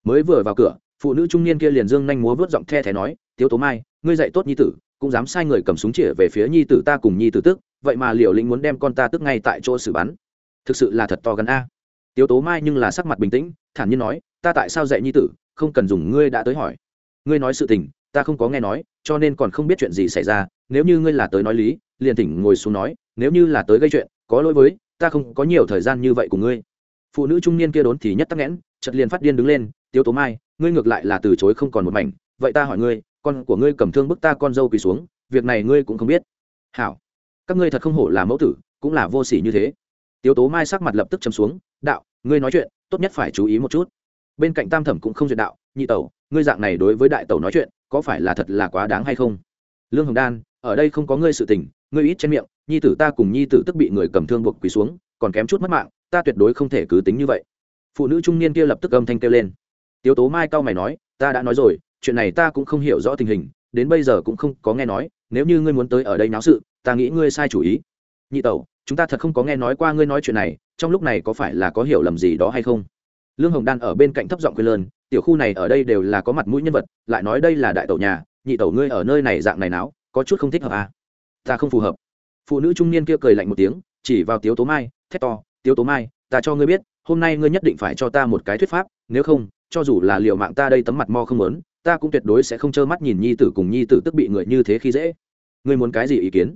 Mới vừa vào cửa, phụ nữ trung niên kia liền dương nhanh múa vớt giọng the thé nói, tiếu tố mai, ngươi dạy tốt nhi tử, cũng dám sai người cầm súng chĩa về phía nhi tử ta cùng nhi tử tức, vậy mà liều lĩnh muốn đem con ta tức ngay tại chỗ xử bắn. Thực sự là thật to gần a. Tiếu tố mai nhưng là sắc mặt bình tĩnh, thản nhiên nói, ta tại sao dạy nhi tử, không cần dùng ngươi đã tới hỏi ngươi nói sự tình, ta không có nghe nói, cho nên còn không biết chuyện gì xảy ra, nếu như ngươi là tới nói lý, liền thỉnh ngồi xuống nói, nếu như là tới gây chuyện, có lỗi với, ta không có nhiều thời gian như vậy của ngươi. Phụ nữ trung niên kia đốn thì nhất tắc nghẽn chật liền phát điên đứng lên, tiếu tố mai, ngươi ngược lại là từ chối không còn một mảnh, vậy ta hỏi ngươi, con của ngươi cầm thương bức ta con dâu quỳ xuống, việc này ngươi cũng không biết. Hảo, các ngươi thật không hổ là mẫu tử, cũng là vô sỉ như thế. Tiếu tố mai sắc mặt lập tức chấm xuống, đạo, ngươi nói chuyện, tốt nhất phải chú ý một chút. Bên cạnh tam thẩm cũng không duyệt đạo, nhị tẩu ngươi dạng này đối với đại tẩu nói chuyện, có phải là thật là quá đáng hay không? Lương hồng đan, ở đây không có ngươi sự tình, ngươi ít trên miệng, nhi tử ta cùng nhi tử tức bị người cầm thương buộc quỳ xuống, còn kém chút mất mạng, ta tuyệt đối không thể cứ tính như vậy. Phụ nữ trung niên kia lập tức âm thanh kêu lên. Tiếu tố mai cao mày nói, ta đã nói rồi, chuyện này ta cũng không hiểu rõ tình hình, đến bây giờ cũng không có nghe nói, nếu như ngươi muốn tới ở đây náo sự, ta nghĩ ngươi sai chủ ý. Nhị tẩu, chúng ta thật không có nghe nói qua ngươi nói chuyện này, trong lúc này có phải là có hiểu lầm gì đó hay không? Lương hồng đan ở bên cạnh thấp giọng quê lơn tiểu khu này ở đây đều là có mặt mũi nhân vật, lại nói đây là đại tẩu nhà, nhị tẩu ngươi ở nơi này dạng này náo, có chút không thích hợp à? Ta không phù hợp. Phụ nữ trung niên kia cười lạnh một tiếng, chỉ vào tiếu tố mai, thét to, tiếu tố mai, ta cho ngươi biết, hôm nay ngươi nhất định phải cho ta một cái thuyết pháp, nếu không, cho dù là liệu mạng ta đây tấm mặt mo không lớn ta cũng tuyệt đối sẽ không trơ mắt nhìn nhi tử cùng nhi tử tức bị người như thế khi dễ. Ngươi muốn cái gì ý kiến?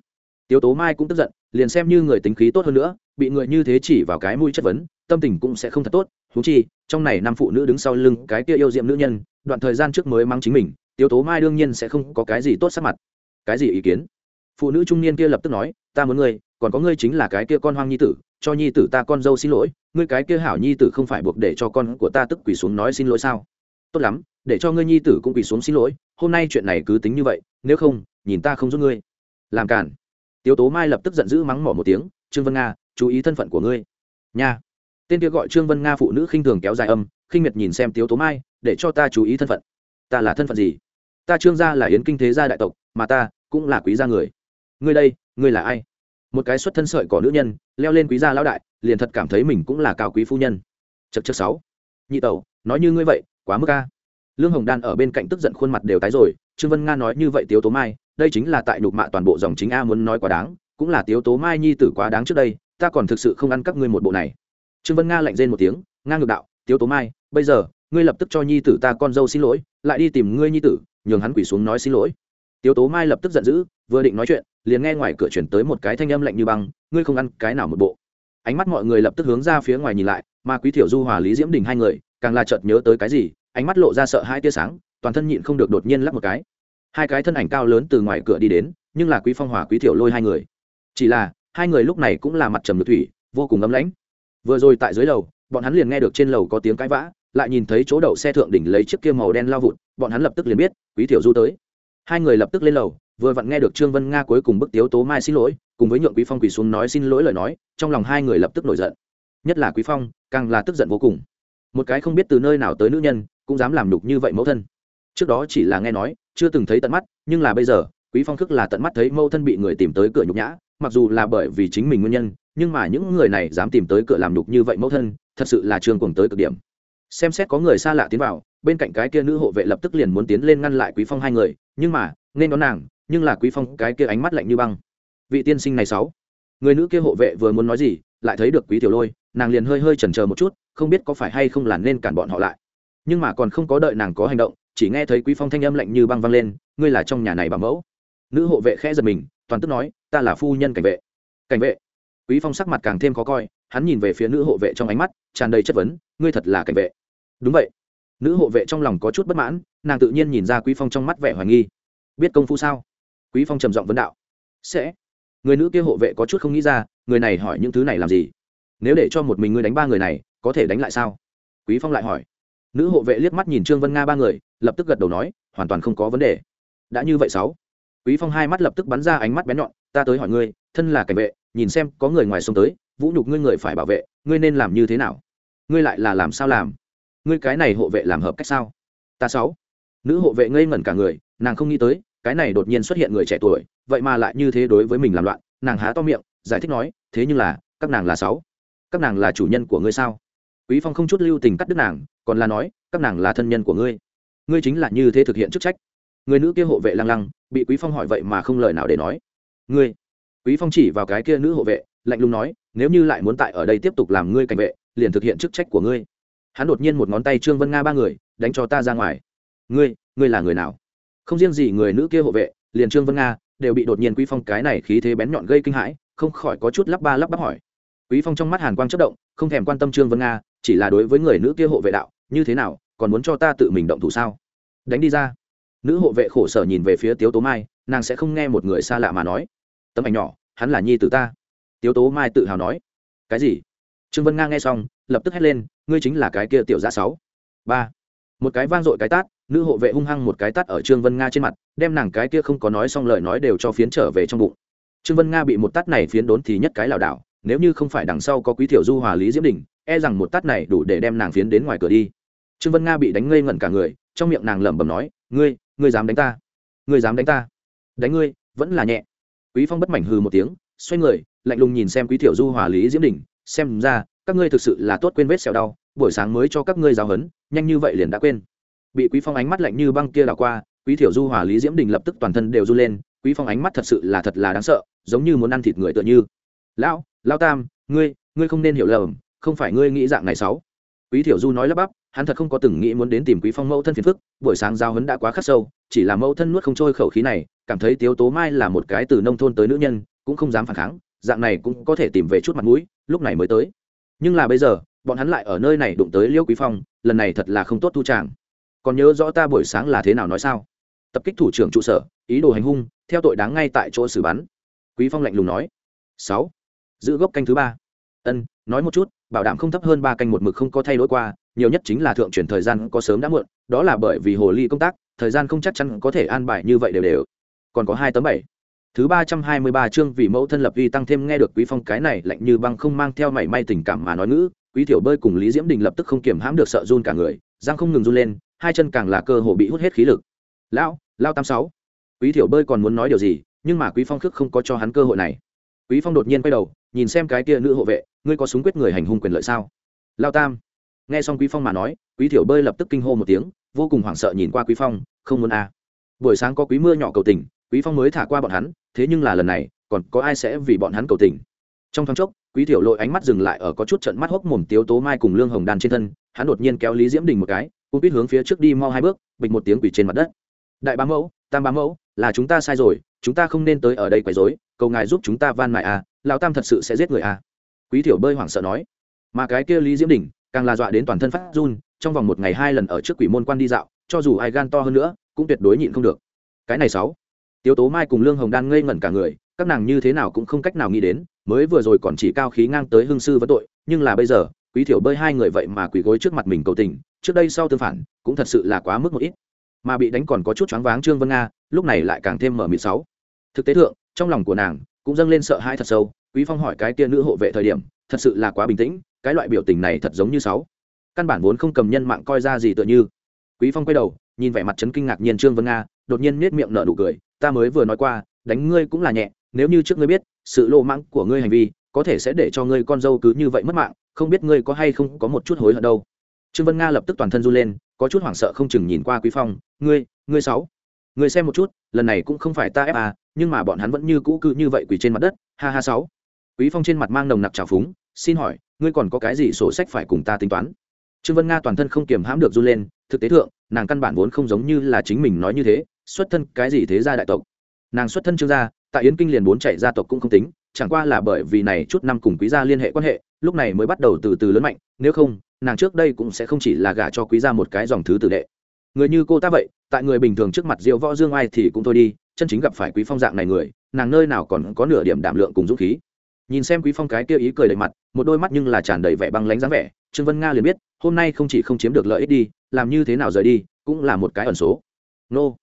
Tiếu tố mai cũng tức giận, liền xem như người tính khí tốt hơn nữa, bị người như thế chỉ vào cái mũi chất vấn, tâm tình cũng sẽ không thật tốt thú chi, trong này năm phụ nữ đứng sau lưng cái kia yêu diệm nữ nhân, đoạn thời gian trước mới mang chính mình, tiếu tố mai đương nhiên sẽ không có cái gì tốt sắc mặt. Cái gì ý kiến? Phụ nữ trung niên kia lập tức nói, ta muốn ngươi, còn có ngươi chính là cái kia con hoang nhi tử, cho nhi tử ta con dâu xin lỗi, ngươi cái kia hảo nhi tử không phải buộc để cho con của ta tức quỳ xuống nói xin lỗi sao? Tốt lắm, để cho ngươi nhi tử cũng quỳ xuống xin lỗi, hôm nay chuyện này cứ tính như vậy, nếu không, nhìn ta không giúp ngươi. Làm cản tiếu tố mai lập tức giận dữ mắng mỏ một tiếng, trương vân nga, chú ý thân phận của ngươi. Nha tên kia gọi trương vân nga phụ nữ khinh thường kéo dài âm, khinh miệt nhìn xem tiếu tố mai, để cho ta chú ý thân phận. Ta là thân phận gì? Ta trương gia là yến kinh thế gia đại tộc, mà ta cũng là quý gia người. Ngươi đây, ngươi là ai? Một cái xuất thân sợi cỏ nữ nhân, leo lên quý gia lão đại, liền thật cảm thấy mình cũng là cao quý phu nhân. Chật chật sáu. Nhị tẩu, nói như ngươi vậy, quá mức ca lương hồng đan ở bên cạnh tức giận khuôn mặt đều tái rồi, trương vân nga nói như vậy tiếu tố mai, đây chính là tại nhục mạ toàn bộ dòng chính a muốn nói quá đáng, cũng là tiếu tố mai nhi tử quá đáng trước đây, ta còn thực sự không ăn các ngươi một bộ này trương vân nga lạnh rên một tiếng, nga ngược đạo, tiếu tố mai, bây giờ, ngươi lập tức cho nhi tử ta con dâu xin lỗi, lại đi tìm ngươi nhi tử, nhường hắn quỷ xuống nói xin lỗi. Tiếu tố mai lập tức giận dữ, vừa định nói chuyện, liền nghe ngoài cửa chuyển tới một cái thanh âm lạnh như băng, ngươi không ăn cái nào một bộ. Ánh mắt mọi người lập tức hướng ra phía ngoài nhìn lại, mà quý thiểu du, hòa lý diễm đình hai người, càng là chợt nhớ tới cái gì, ánh mắt lộ ra sợ hai tia sáng, toàn thân nhịn không được đột nhiên lắp một cái. Hai cái thân ảnh cao lớn từ ngoài cửa đi đến, nhưng là quý phong hòa, quý thiểu lôi hai người. Chỉ là, hai người lúc này cũng là mặt trầm được thủy, vô cùng ấm lãnh vừa rồi tại dưới lầu, bọn hắn liền nghe được trên lầu có tiếng cãi vã, lại nhìn thấy chỗ đậu xe thượng đỉnh lấy chiếc kia màu đen lao vụt, bọn hắn lập tức liền biết, quý tiểu du tới. Hai người lập tức lên lầu, vừa vặn nghe được trương vân nga cuối cùng bức tiếu tố mai xin lỗi, cùng với nhượng quý phong quỳ xuống nói xin lỗi lời nói, trong lòng hai người lập tức nổi giận. Nhất là quý phong, càng là tức giận vô cùng. Một cái không biết từ nơi nào tới nữ nhân, cũng dám làm đục như vậy mẫu thân. Trước đó chỉ là nghe nói, chưa từng thấy tận mắt, nhưng là bây giờ, quý phong thức là tận mắt thấy mẫu thân bị người tìm tới cửa nhục nhã, mặc dù là bởi vì chính mình nguyên nhân nhưng mà những người này dám tìm tới cửa làm nhục như vậy mẫu thân, thật sự là trường cuồng tới cực điểm. Xem xét có người xa lạ tiến vào, bên cạnh cái kia nữ hộ vệ lập tức liền muốn tiến lên ngăn lại quý phong hai người, nhưng mà, nên đón nàng, nhưng là quý phong cái kia ánh mắt lạnh như băng. Vị tiên sinh này sáu. Người nữ kia hộ vệ vừa muốn nói gì, lại thấy được quý tiểu lôi, nàng liền hơi hơi chần chờ một chút, không biết có phải hay không là nên cản bọn họ lại. Nhưng mà còn không có đợi nàng có hành động, chỉ nghe thấy quý phong thanh âm lạnh như băng vang lên, ngươi là trong nhà này bà mẫu. Nữ hộ vệ khẽ giật mình, toàn tức nói, ta là phu nhân cảnh vệ. Cảnh vệ? Quý phong sắc mặt càng thêm khó coi, hắn nhìn về phía nữ hộ vệ trong ánh mắt, tràn đầy chất vấn, ngươi thật là cảnh vệ. Đúng vậy. Nữ hộ vệ trong lòng có chút bất mãn, nàng tự nhiên nhìn ra quý phong trong mắt vẻ hoài nghi. Biết công phu sao? Quý phong trầm giọng vấn đạo. Sẽ. Người nữ kia hộ vệ có chút không nghĩ ra, người này hỏi những thứ này làm gì? Nếu để cho một mình ngươi đánh ba người này, có thể đánh lại sao? Quý phong lại hỏi. Nữ hộ vệ liếc mắt nhìn trương vân nga ba người, lập tức gật đầu nói, hoàn toàn không có vấn đề. Đã như vậy sáu quý phong hai mắt lập tức bắn ra ánh mắt bén nhọn, ta tới hỏi ngươi, thân là cảnh vệ, nhìn xem có người ngoài sông tới, vũ nhục ngươi người phải bảo vệ, ngươi nên làm như thế nào? Ngươi lại là làm sao làm? Ngươi cái này hộ vệ làm hợp cách sao? Ta sáu. Nữ hộ vệ ngây ngẩn cả người, nàng không nghĩ tới, cái này đột nhiên xuất hiện người trẻ tuổi, vậy mà lại như thế đối với mình làm loạn, nàng há to miệng, giải thích nói, thế nhưng là, các nàng là sáu. Các nàng là chủ nhân của ngươi sao? Quý phong không chút lưu tình cắt đứt nàng, còn là nói, các nàng là thân nhân của ngươi. Ngươi chính là như thế thực hiện chức trách người nữ kia hộ vệ lăng lăng, bị quý phong hỏi vậy mà không lời nào để nói. Ngươi? Quý phong chỉ vào cái kia nữ hộ vệ, lạnh lùng nói, nếu như lại muốn tại ở đây tiếp tục làm ngươi cảnh vệ, liền thực hiện chức trách của ngươi. Hắn đột nhiên một ngón tay trương vân nga ba người, đánh cho ta ra ngoài. Ngươi ngươi là người nào? Không riêng gì người nữ kia hộ vệ, liền trương vân nga, đều bị đột nhiên quý phong cái này khí thế bén nhọn gây kinh hãi, không khỏi có chút lắp ba lắp bắp hỏi. Quý phong trong mắt hàn quang chất động, không thèm quan tâm trương vân nga, chỉ là đối với người nữ kia hộ vệ đạo, như thế nào, còn muốn cho ta tự mình động thủ sao? Đánh đi ra nữ hộ vệ khổ sở nhìn về phía tiếu tố mai, nàng sẽ không nghe một người xa lạ mà nói. Tấm ảnh nhỏ, hắn là nhi tử ta. Tiếu tố mai tự hào nói. Cái gì? Trương vân nga nghe xong, lập tức hét lên, ngươi chính là cái kia tiểu gia sáu. Ba. Một cái vang dội cái tát, nữ hộ vệ hung hăng một cái tát ở trương vân nga trên mặt, đem nàng cái kia không có nói xong lời nói đều cho phiến trở về trong bụng. Trương vân nga bị một tát này phiến đốn thì nhất cái lảo đảo, nếu như không phải đằng sau có quý tiểu du hòa lý diễm đình e rằng một tát này đủ để đem nàng phiến đến ngoài cửa đi. Trương vân nga bị đánh ngây ngẩn cả người, trong miệng nàng lẩm bẩm nói, ngươi ngươi dám đánh ta, ngươi dám đánh ta, đánh ngươi, vẫn là nhẹ. Quý phong bất mảnh hừ một tiếng, xoay người, lạnh lùng nhìn xem quý tiểu du hòa lý diễm đình, xem ra, các ngươi thực sự là tốt quên vết sẹo đau, buổi sáng mới cho các ngươi giáo hấn nhanh như vậy liền đã quên. Bị quý phong ánh mắt lạnh như băng kia đảo qua, quý tiểu du hòa lý diễm đình lập tức toàn thân đều run lên, quý phong ánh mắt thật sự là thật là đáng sợ, giống như muốn ăn thịt người tựa như. Lão lão tam, ngươi ngươi không nên hiểu lầm, không phải ngươi nghĩ dạng này sáu quý thiểu du nói lắp bắp, hắn thật không có từng nghĩ muốn đến tìm quý phong mẫu thân phiền phức, buổi sáng giao hấn đã quá khắc sâu, chỉ là mẫu thân nuốt không trôi khẩu khí này, cảm thấy tiếu tố mai là một cái từ nông thôn tới nữ nhân, cũng không dám phản kháng, dạng này cũng có thể tìm về chút mặt mũi, lúc này mới tới. Nhưng là bây giờ, bọn hắn lại ở nơi này đụng tới liêu quý phong, lần này thật là không tốt thu tràng còn nhớ rõ ta buổi sáng là thế nào nói sao? Tập kích thủ trưởng trụ sở, ý đồ hành hung, theo tội đáng ngay tại chỗ xử bắn. Quý phong lạnh lùng nói. Sáu. Giữ gốc canh thứ ba. Ân nói một chút, bảo đảm không thấp hơn ba canh một mực không có thay đổi qua, nhiều nhất chính là thượng chuyển thời gian có sớm đã muộn, đó là bởi vì hồ ly công tác, thời gian không chắc chắn có thể an bài như vậy đều đều. Còn có hai tấm bảy. Thứ ba trăm hai mươi ba chương vì mẫu thân lập vi tăng thêm nghe được quý phong cái này lạnh như băng không mang theo mảy may tình cảm mà nói ngữ, quý tiểu bơi cùng lý diễm đình lập tức không kiểm hãm được sợ run cả người giang không ngừng run lên, hai chân càng là cơ hồ bị hút hết khí lực. Lão lao tám sáu. Quý tiểu bơi còn muốn nói điều gì, nhưng mà quý phong khước không có cho hắn cơ hội này. Quý phong đột nhiên quay đầu, nhìn xem cái kia nữ hộ vệ ngươi có súng quyết người hành hung quyền lợi sao? Lao tam. Nghe xong quý phong mà nói, quý thiểu bơi lập tức kinh hô một tiếng, vô cùng hoảng sợ nhìn qua quý phong, không muốn a. À. buổi sáng có quý mưa nhỏ cầu tình, quý phong mới thả qua bọn hắn, thế nhưng là lần này, còn có ai sẽ vì bọn hắn cầu tình? Trong thoáng chốc, quý thiểu lội ánh mắt dừng lại ở có chút trận mắt hốc mồm tiếu tố mai cùng lương hồng đan trên thân, hắn đột nhiên kéo lý diễm đình một cái cũng biết hướng phía trước đi mau hai bước, bịch một tiếng quỷ trên mặt đất. Đại bá mẫu, tam bá mẫu, là chúng ta sai rồi, chúng ta không nên tới ở đây quấy rối, cầu ngài giúp chúng ta van mại à lão tam thật sự sẽ giết người à quý tiểu bơi hoảng sợ nói, mà cái kia lý diễm đình càng là dọa đến toàn thân phát run, trong vòng một ngày hai lần ở trước quỷ môn quan đi dạo, cho dù ai gan to hơn nữa, cũng tuyệt đối nhịn không được. Cái này sáu. Tiếu tố mai cùng lương hồng đan ngây ngẩn cả người, các nàng như thế nào cũng không cách nào nghĩ đến, mới vừa rồi còn chỉ cao khí ngang tới hương sư vấn tội, nhưng là bây giờ, quý thiểu bơi hai người vậy mà quỳ gối trước mặt mình cầu tình, trước đây sau tương phản, cũng thật sự là quá mức một ít. Mà bị đánh còn có chút choáng váng trương vân nga, lúc này lại càng thêm mở mịt sáu. Thực tế thượng, trong lòng của nàng cũng dâng lên sợ hãi thật sâu quý phong hỏi cái kia nữ hộ vệ thời điểm, thật sự là quá bình tĩnh, cái loại biểu tình này thật giống như sáu. Căn bản vốn không cầm nhân mạng coi ra gì tựa như. Quý phong quay đầu, nhìn vẻ mặt chấn kinh ngạc nhiên trương vân nga, đột nhiên nết miệng nở nụ cười, ta mới vừa nói qua, đánh ngươi cũng là nhẹ, nếu như trước ngươi biết, sự lộ mãng của ngươi hành vi, có thể sẽ để cho ngươi con dâu cứ như vậy mất mạng, không biết ngươi có hay không có một chút hối hận đâu. Trương vân nga lập tức toàn thân run lên, có chút hoảng sợ không chừng nhìn qua quý phong, ngươi ngươi sáu, ngươi xem một chút, lần này cũng không phải ta ép à nhưng mà bọn hắn vẫn như cũ cứ như vậy quỳ trên mặt đất, ha ha sáu quý phong trên mặt mang nồng nặc trào phúng, xin hỏi, ngươi còn có cái gì sổ sách phải cùng ta tính toán? Trương vân nga toàn thân không kiềm hãm được run lên, thực tế thượng, nàng căn bản vốn không giống như là chính mình nói như thế, xuất thân cái gì thế gia đại tộc. Nàng xuất thân trương gia, tại yến kinh liền bốn chạy gia tộc cũng không tính, chẳng qua là bởi vì này chút năm cùng quý gia liên hệ quan hệ, lúc này mới bắt đầu từ từ lớn mạnh, nếu không, nàng trước đây cũng sẽ không chỉ là gả cho quý gia một cái dòng thứ tử đệ. Người như cô ta vậy, tại người bình thường trước mặt diệu võ dương ai thì cũng thôi đi, chân chính gặp phải quý phong dạng này người, nàng nơi nào còn có nửa điểm đảm lượng cùng dũng khí nhìn xem quý phong cái kia ý cười đầy mặt, một đôi mắt nhưng là tràn đầy vẻ băng lánh dáng vẻ, trương vân nga liền biết, hôm nay không chỉ không chiếm được lợi ích đi, làm như thế nào rời đi, cũng là một cái ẩn số. Nô.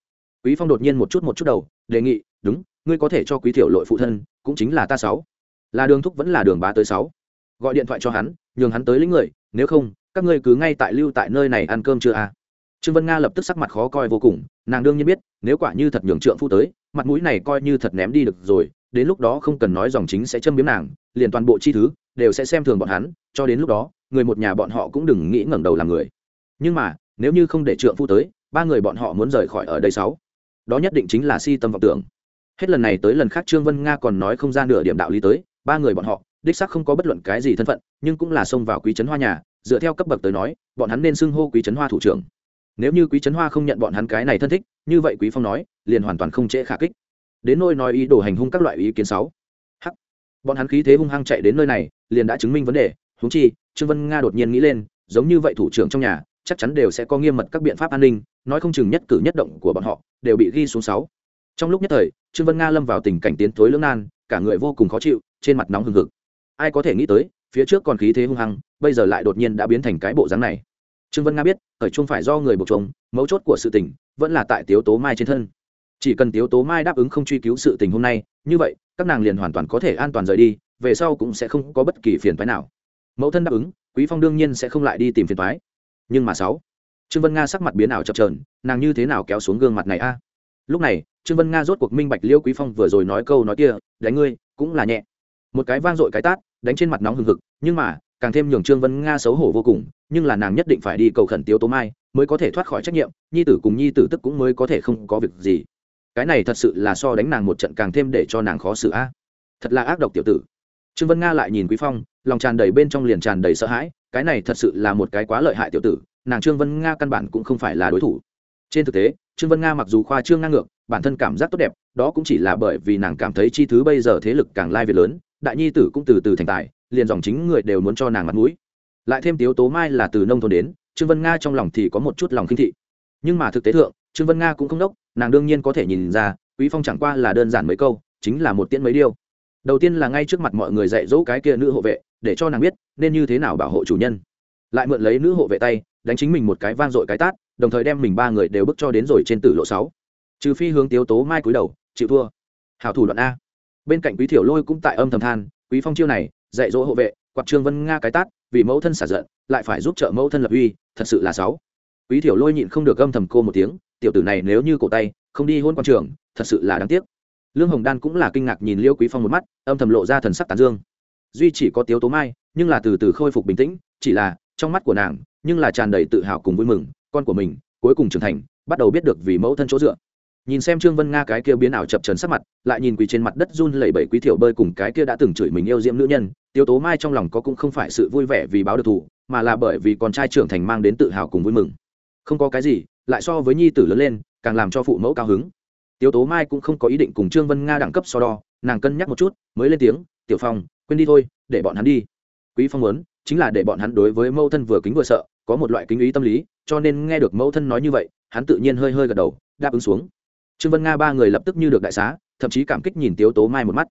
Quý phong đột nhiên một chút một chút đầu, đề nghị, đúng, ngươi có thể cho quý tiểu lội phụ thân, cũng chính là ta sáu. Là đường thúc vẫn là đường bá tới sáu. Gọi điện thoại cho hắn, nhường hắn tới lĩnh người, nếu không, các ngươi cứ ngay tại lưu tại nơi này ăn cơm chưa à? Trương vân nga lập tức sắc mặt khó coi vô cùng, nàng đương nhiên biết, nếu quả như thật nhường trượng phu tới, mặt mũi này coi như thật ném đi được rồi đến lúc đó không cần nói dòng chính sẽ châm biếm nàng, liền toàn bộ chi thứ đều sẽ xem thường bọn hắn, cho đến lúc đó, người một nhà bọn họ cũng đừng nghĩ ngẩng đầu làm người. Nhưng mà, nếu như không để trượng phu tới, ba người bọn họ muốn rời khỏi ở đây sáu. Đó nhất định chính là si tâm vọng tưởng. Hết lần này tới lần khác trương vân nga còn nói không ra nửa điểm đạo lý tới, ba người bọn họ, đích xác không có bất luận cái gì thân phận, nhưng cũng là xông vào quý trấn hoa nhà, dựa theo cấp bậc tới nói, bọn hắn nên xưng hô quý trấn hoa thủ trưởng. Nếu như quý trấn hoa không nhận bọn hắn cái này thân thích, như vậy quý phong nói, liền hoàn toàn không trễ khả kích đến nôi nói ý đồ hành hung các loại ý kiến sáu hắc. Bọn hắn khí thế hung hăng chạy đến nơi này, liền đã chứng minh vấn đề. Huống chi, trương vân nga đột nhiên nghĩ lên, giống như vậy thủ trưởng trong nhà, chắc chắn đều sẽ có nghiêm mật các biện pháp an ninh, nói không chừng nhất cử nhất động của bọn họ đều bị ghi xuống sáu trong lúc nhất thời, trương vân nga lâm vào tình cảnh tiến thối lưỡng nan, cả người vô cùng khó chịu, trên mặt nóng hừng hực. Ai có thể nghĩ tới, phía trước còn khí thế hung hăng, bây giờ lại đột nhiên đã biến thành cái bộ dáng này. Trương vân nga biết ở chung phải do người buộc trống mấu chốt của sự tình vẫn là tại tiếu tố mai trên thân chỉ cần tiếu tố mai đáp ứng không truy cứu sự tình hôm nay, như vậy, các nàng liền hoàn toàn có thể an toàn rời đi, về sau cũng sẽ không có bất kỳ phiền phái nào. Mẫu thân đáp ứng, quý phong đương nhiên sẽ không lại đi tìm phiền phái nhưng mà sáu, trương vân nga sắc mặt biến ảo chập trờn nàng như thế nào kéo xuống gương mặt này a? Lúc này, trương vân nga rốt cuộc minh bạch liêu quý phong vừa rồi nói câu nói kia, đánh ngươi, cũng là nhẹ. Một cái vang dội cái tát, đánh trên mặt nóng hừng hực, nhưng mà, càng thêm nhường trương vân nga xấu hổ vô cùng, nhưng là nàng nhất định phải đi cầu khẩn tiếu tố mai, mới có thể thoát khỏi trách nhiệm, nhi tử cùng nhi tử tức cũng mới có thể không có việc gì cái này thật sự là so đánh nàng một trận càng thêm để cho nàng khó xử a. Thật là ác độc tiểu tử. Trương vân nga lại nhìn quý phong, lòng tràn đầy bên trong liền tràn đầy sợ hãi, cái này thật sự là một cái quá lợi hại tiểu tử, nàng trương vân nga căn bản cũng không phải là đối thủ. Trên thực tế, trương vân nga mặc dù khoa trương ngang ngược, bản thân cảm giác tốt đẹp, đó cũng chỉ là bởi vì nàng cảm thấy chi thứ bây giờ thế lực càng lai việt lớn, đại nhi tử cũng từ từ thành tài, liền dòng chính người đều muốn cho nàng mặt mũi. Lại thêm tiếu tố mai là từ nông thôn đến, trương vân nga trong lòng thì có một chút lòng khinh thị. Nhưng mà thực tế thượng, trương vân nga cũng không đốc nàng đương nhiên có thể nhìn ra, quý phong chẳng qua là đơn giản mấy câu, chính là một tiễn mấy điều. đầu tiên là ngay trước mặt mọi người dạy dỗ cái kia nữ hộ vệ, để cho nàng biết nên như thế nào bảo hộ chủ nhân. Lại mượn lấy nữ hộ vệ tay, đánh chính mình một cái vang dội cái tát, đồng thời đem mình ba người đều bước cho đến rồi trên tử lộ sáu. Trừ phi hướng tiếu tố mai cúi đầu, chịu thua. Hảo thủ đoạn a. Bên cạnh quý thiểu lôi cũng tại âm thầm than, quý phong chiêu này, dạy dỗ hộ vệ, quạt trương vân nga cái tát, vì mẫu thân xả giận, lại phải giúp trợ mẫu thân lập uy, thật sự là sáu. Quý thiểu lôi nhịn không được âm thầm cô một tiếng tiểu tử này nếu như cổ tay, không đi hôn quan trường, thật sự là đáng tiếc. Lương hồng đan cũng là kinh ngạc nhìn liêu quý phong một mắt, âm thầm lộ ra thần sắc tàn dương. Duy chỉ có tiếu tố mai, nhưng là từ từ khôi phục bình tĩnh, chỉ là, trong mắt của nàng, nhưng là tràn đầy tự hào cùng vui mừng, con của mình, cuối cùng trưởng thành, bắt đầu biết được vì mẫu thân chỗ dựa. Nhìn xem trương vân nga cái kia biến ảo chập trần sắc mặt, lại nhìn quỳ trên mặt đất run lẩy bẩy quý thiểu bơi cùng cái kia đã từng chửi mình yêu diễm nữ nhân tiêu tố mai trong lòng có cũng không phải sự vui vẻ vì báo được thù, mà là bởi vì con trai trưởng thành mang đến tự hào cùng vui mừng. Không có cái gì lại so với nhi tử lớn lên, càng làm cho phụ mẫu cao hứng. Tiếu tố mai cũng không có ý định cùng trương vân nga đẳng cấp so đo, nàng cân nhắc một chút, mới lên tiếng, tiểu phong, quên đi thôi, để bọn hắn đi. Quý phong muốn, chính là để bọn hắn đối với mẫu thân vừa kính vừa sợ, có một loại kính ý tâm lý, cho nên nghe được mẫu thân nói như vậy, hắn tự nhiên hơi hơi gật đầu, đáp ứng xuống. Trương vân nga ba người lập tức như được đại xá, thậm chí cảm kích nhìn tiếu tố mai một mắt.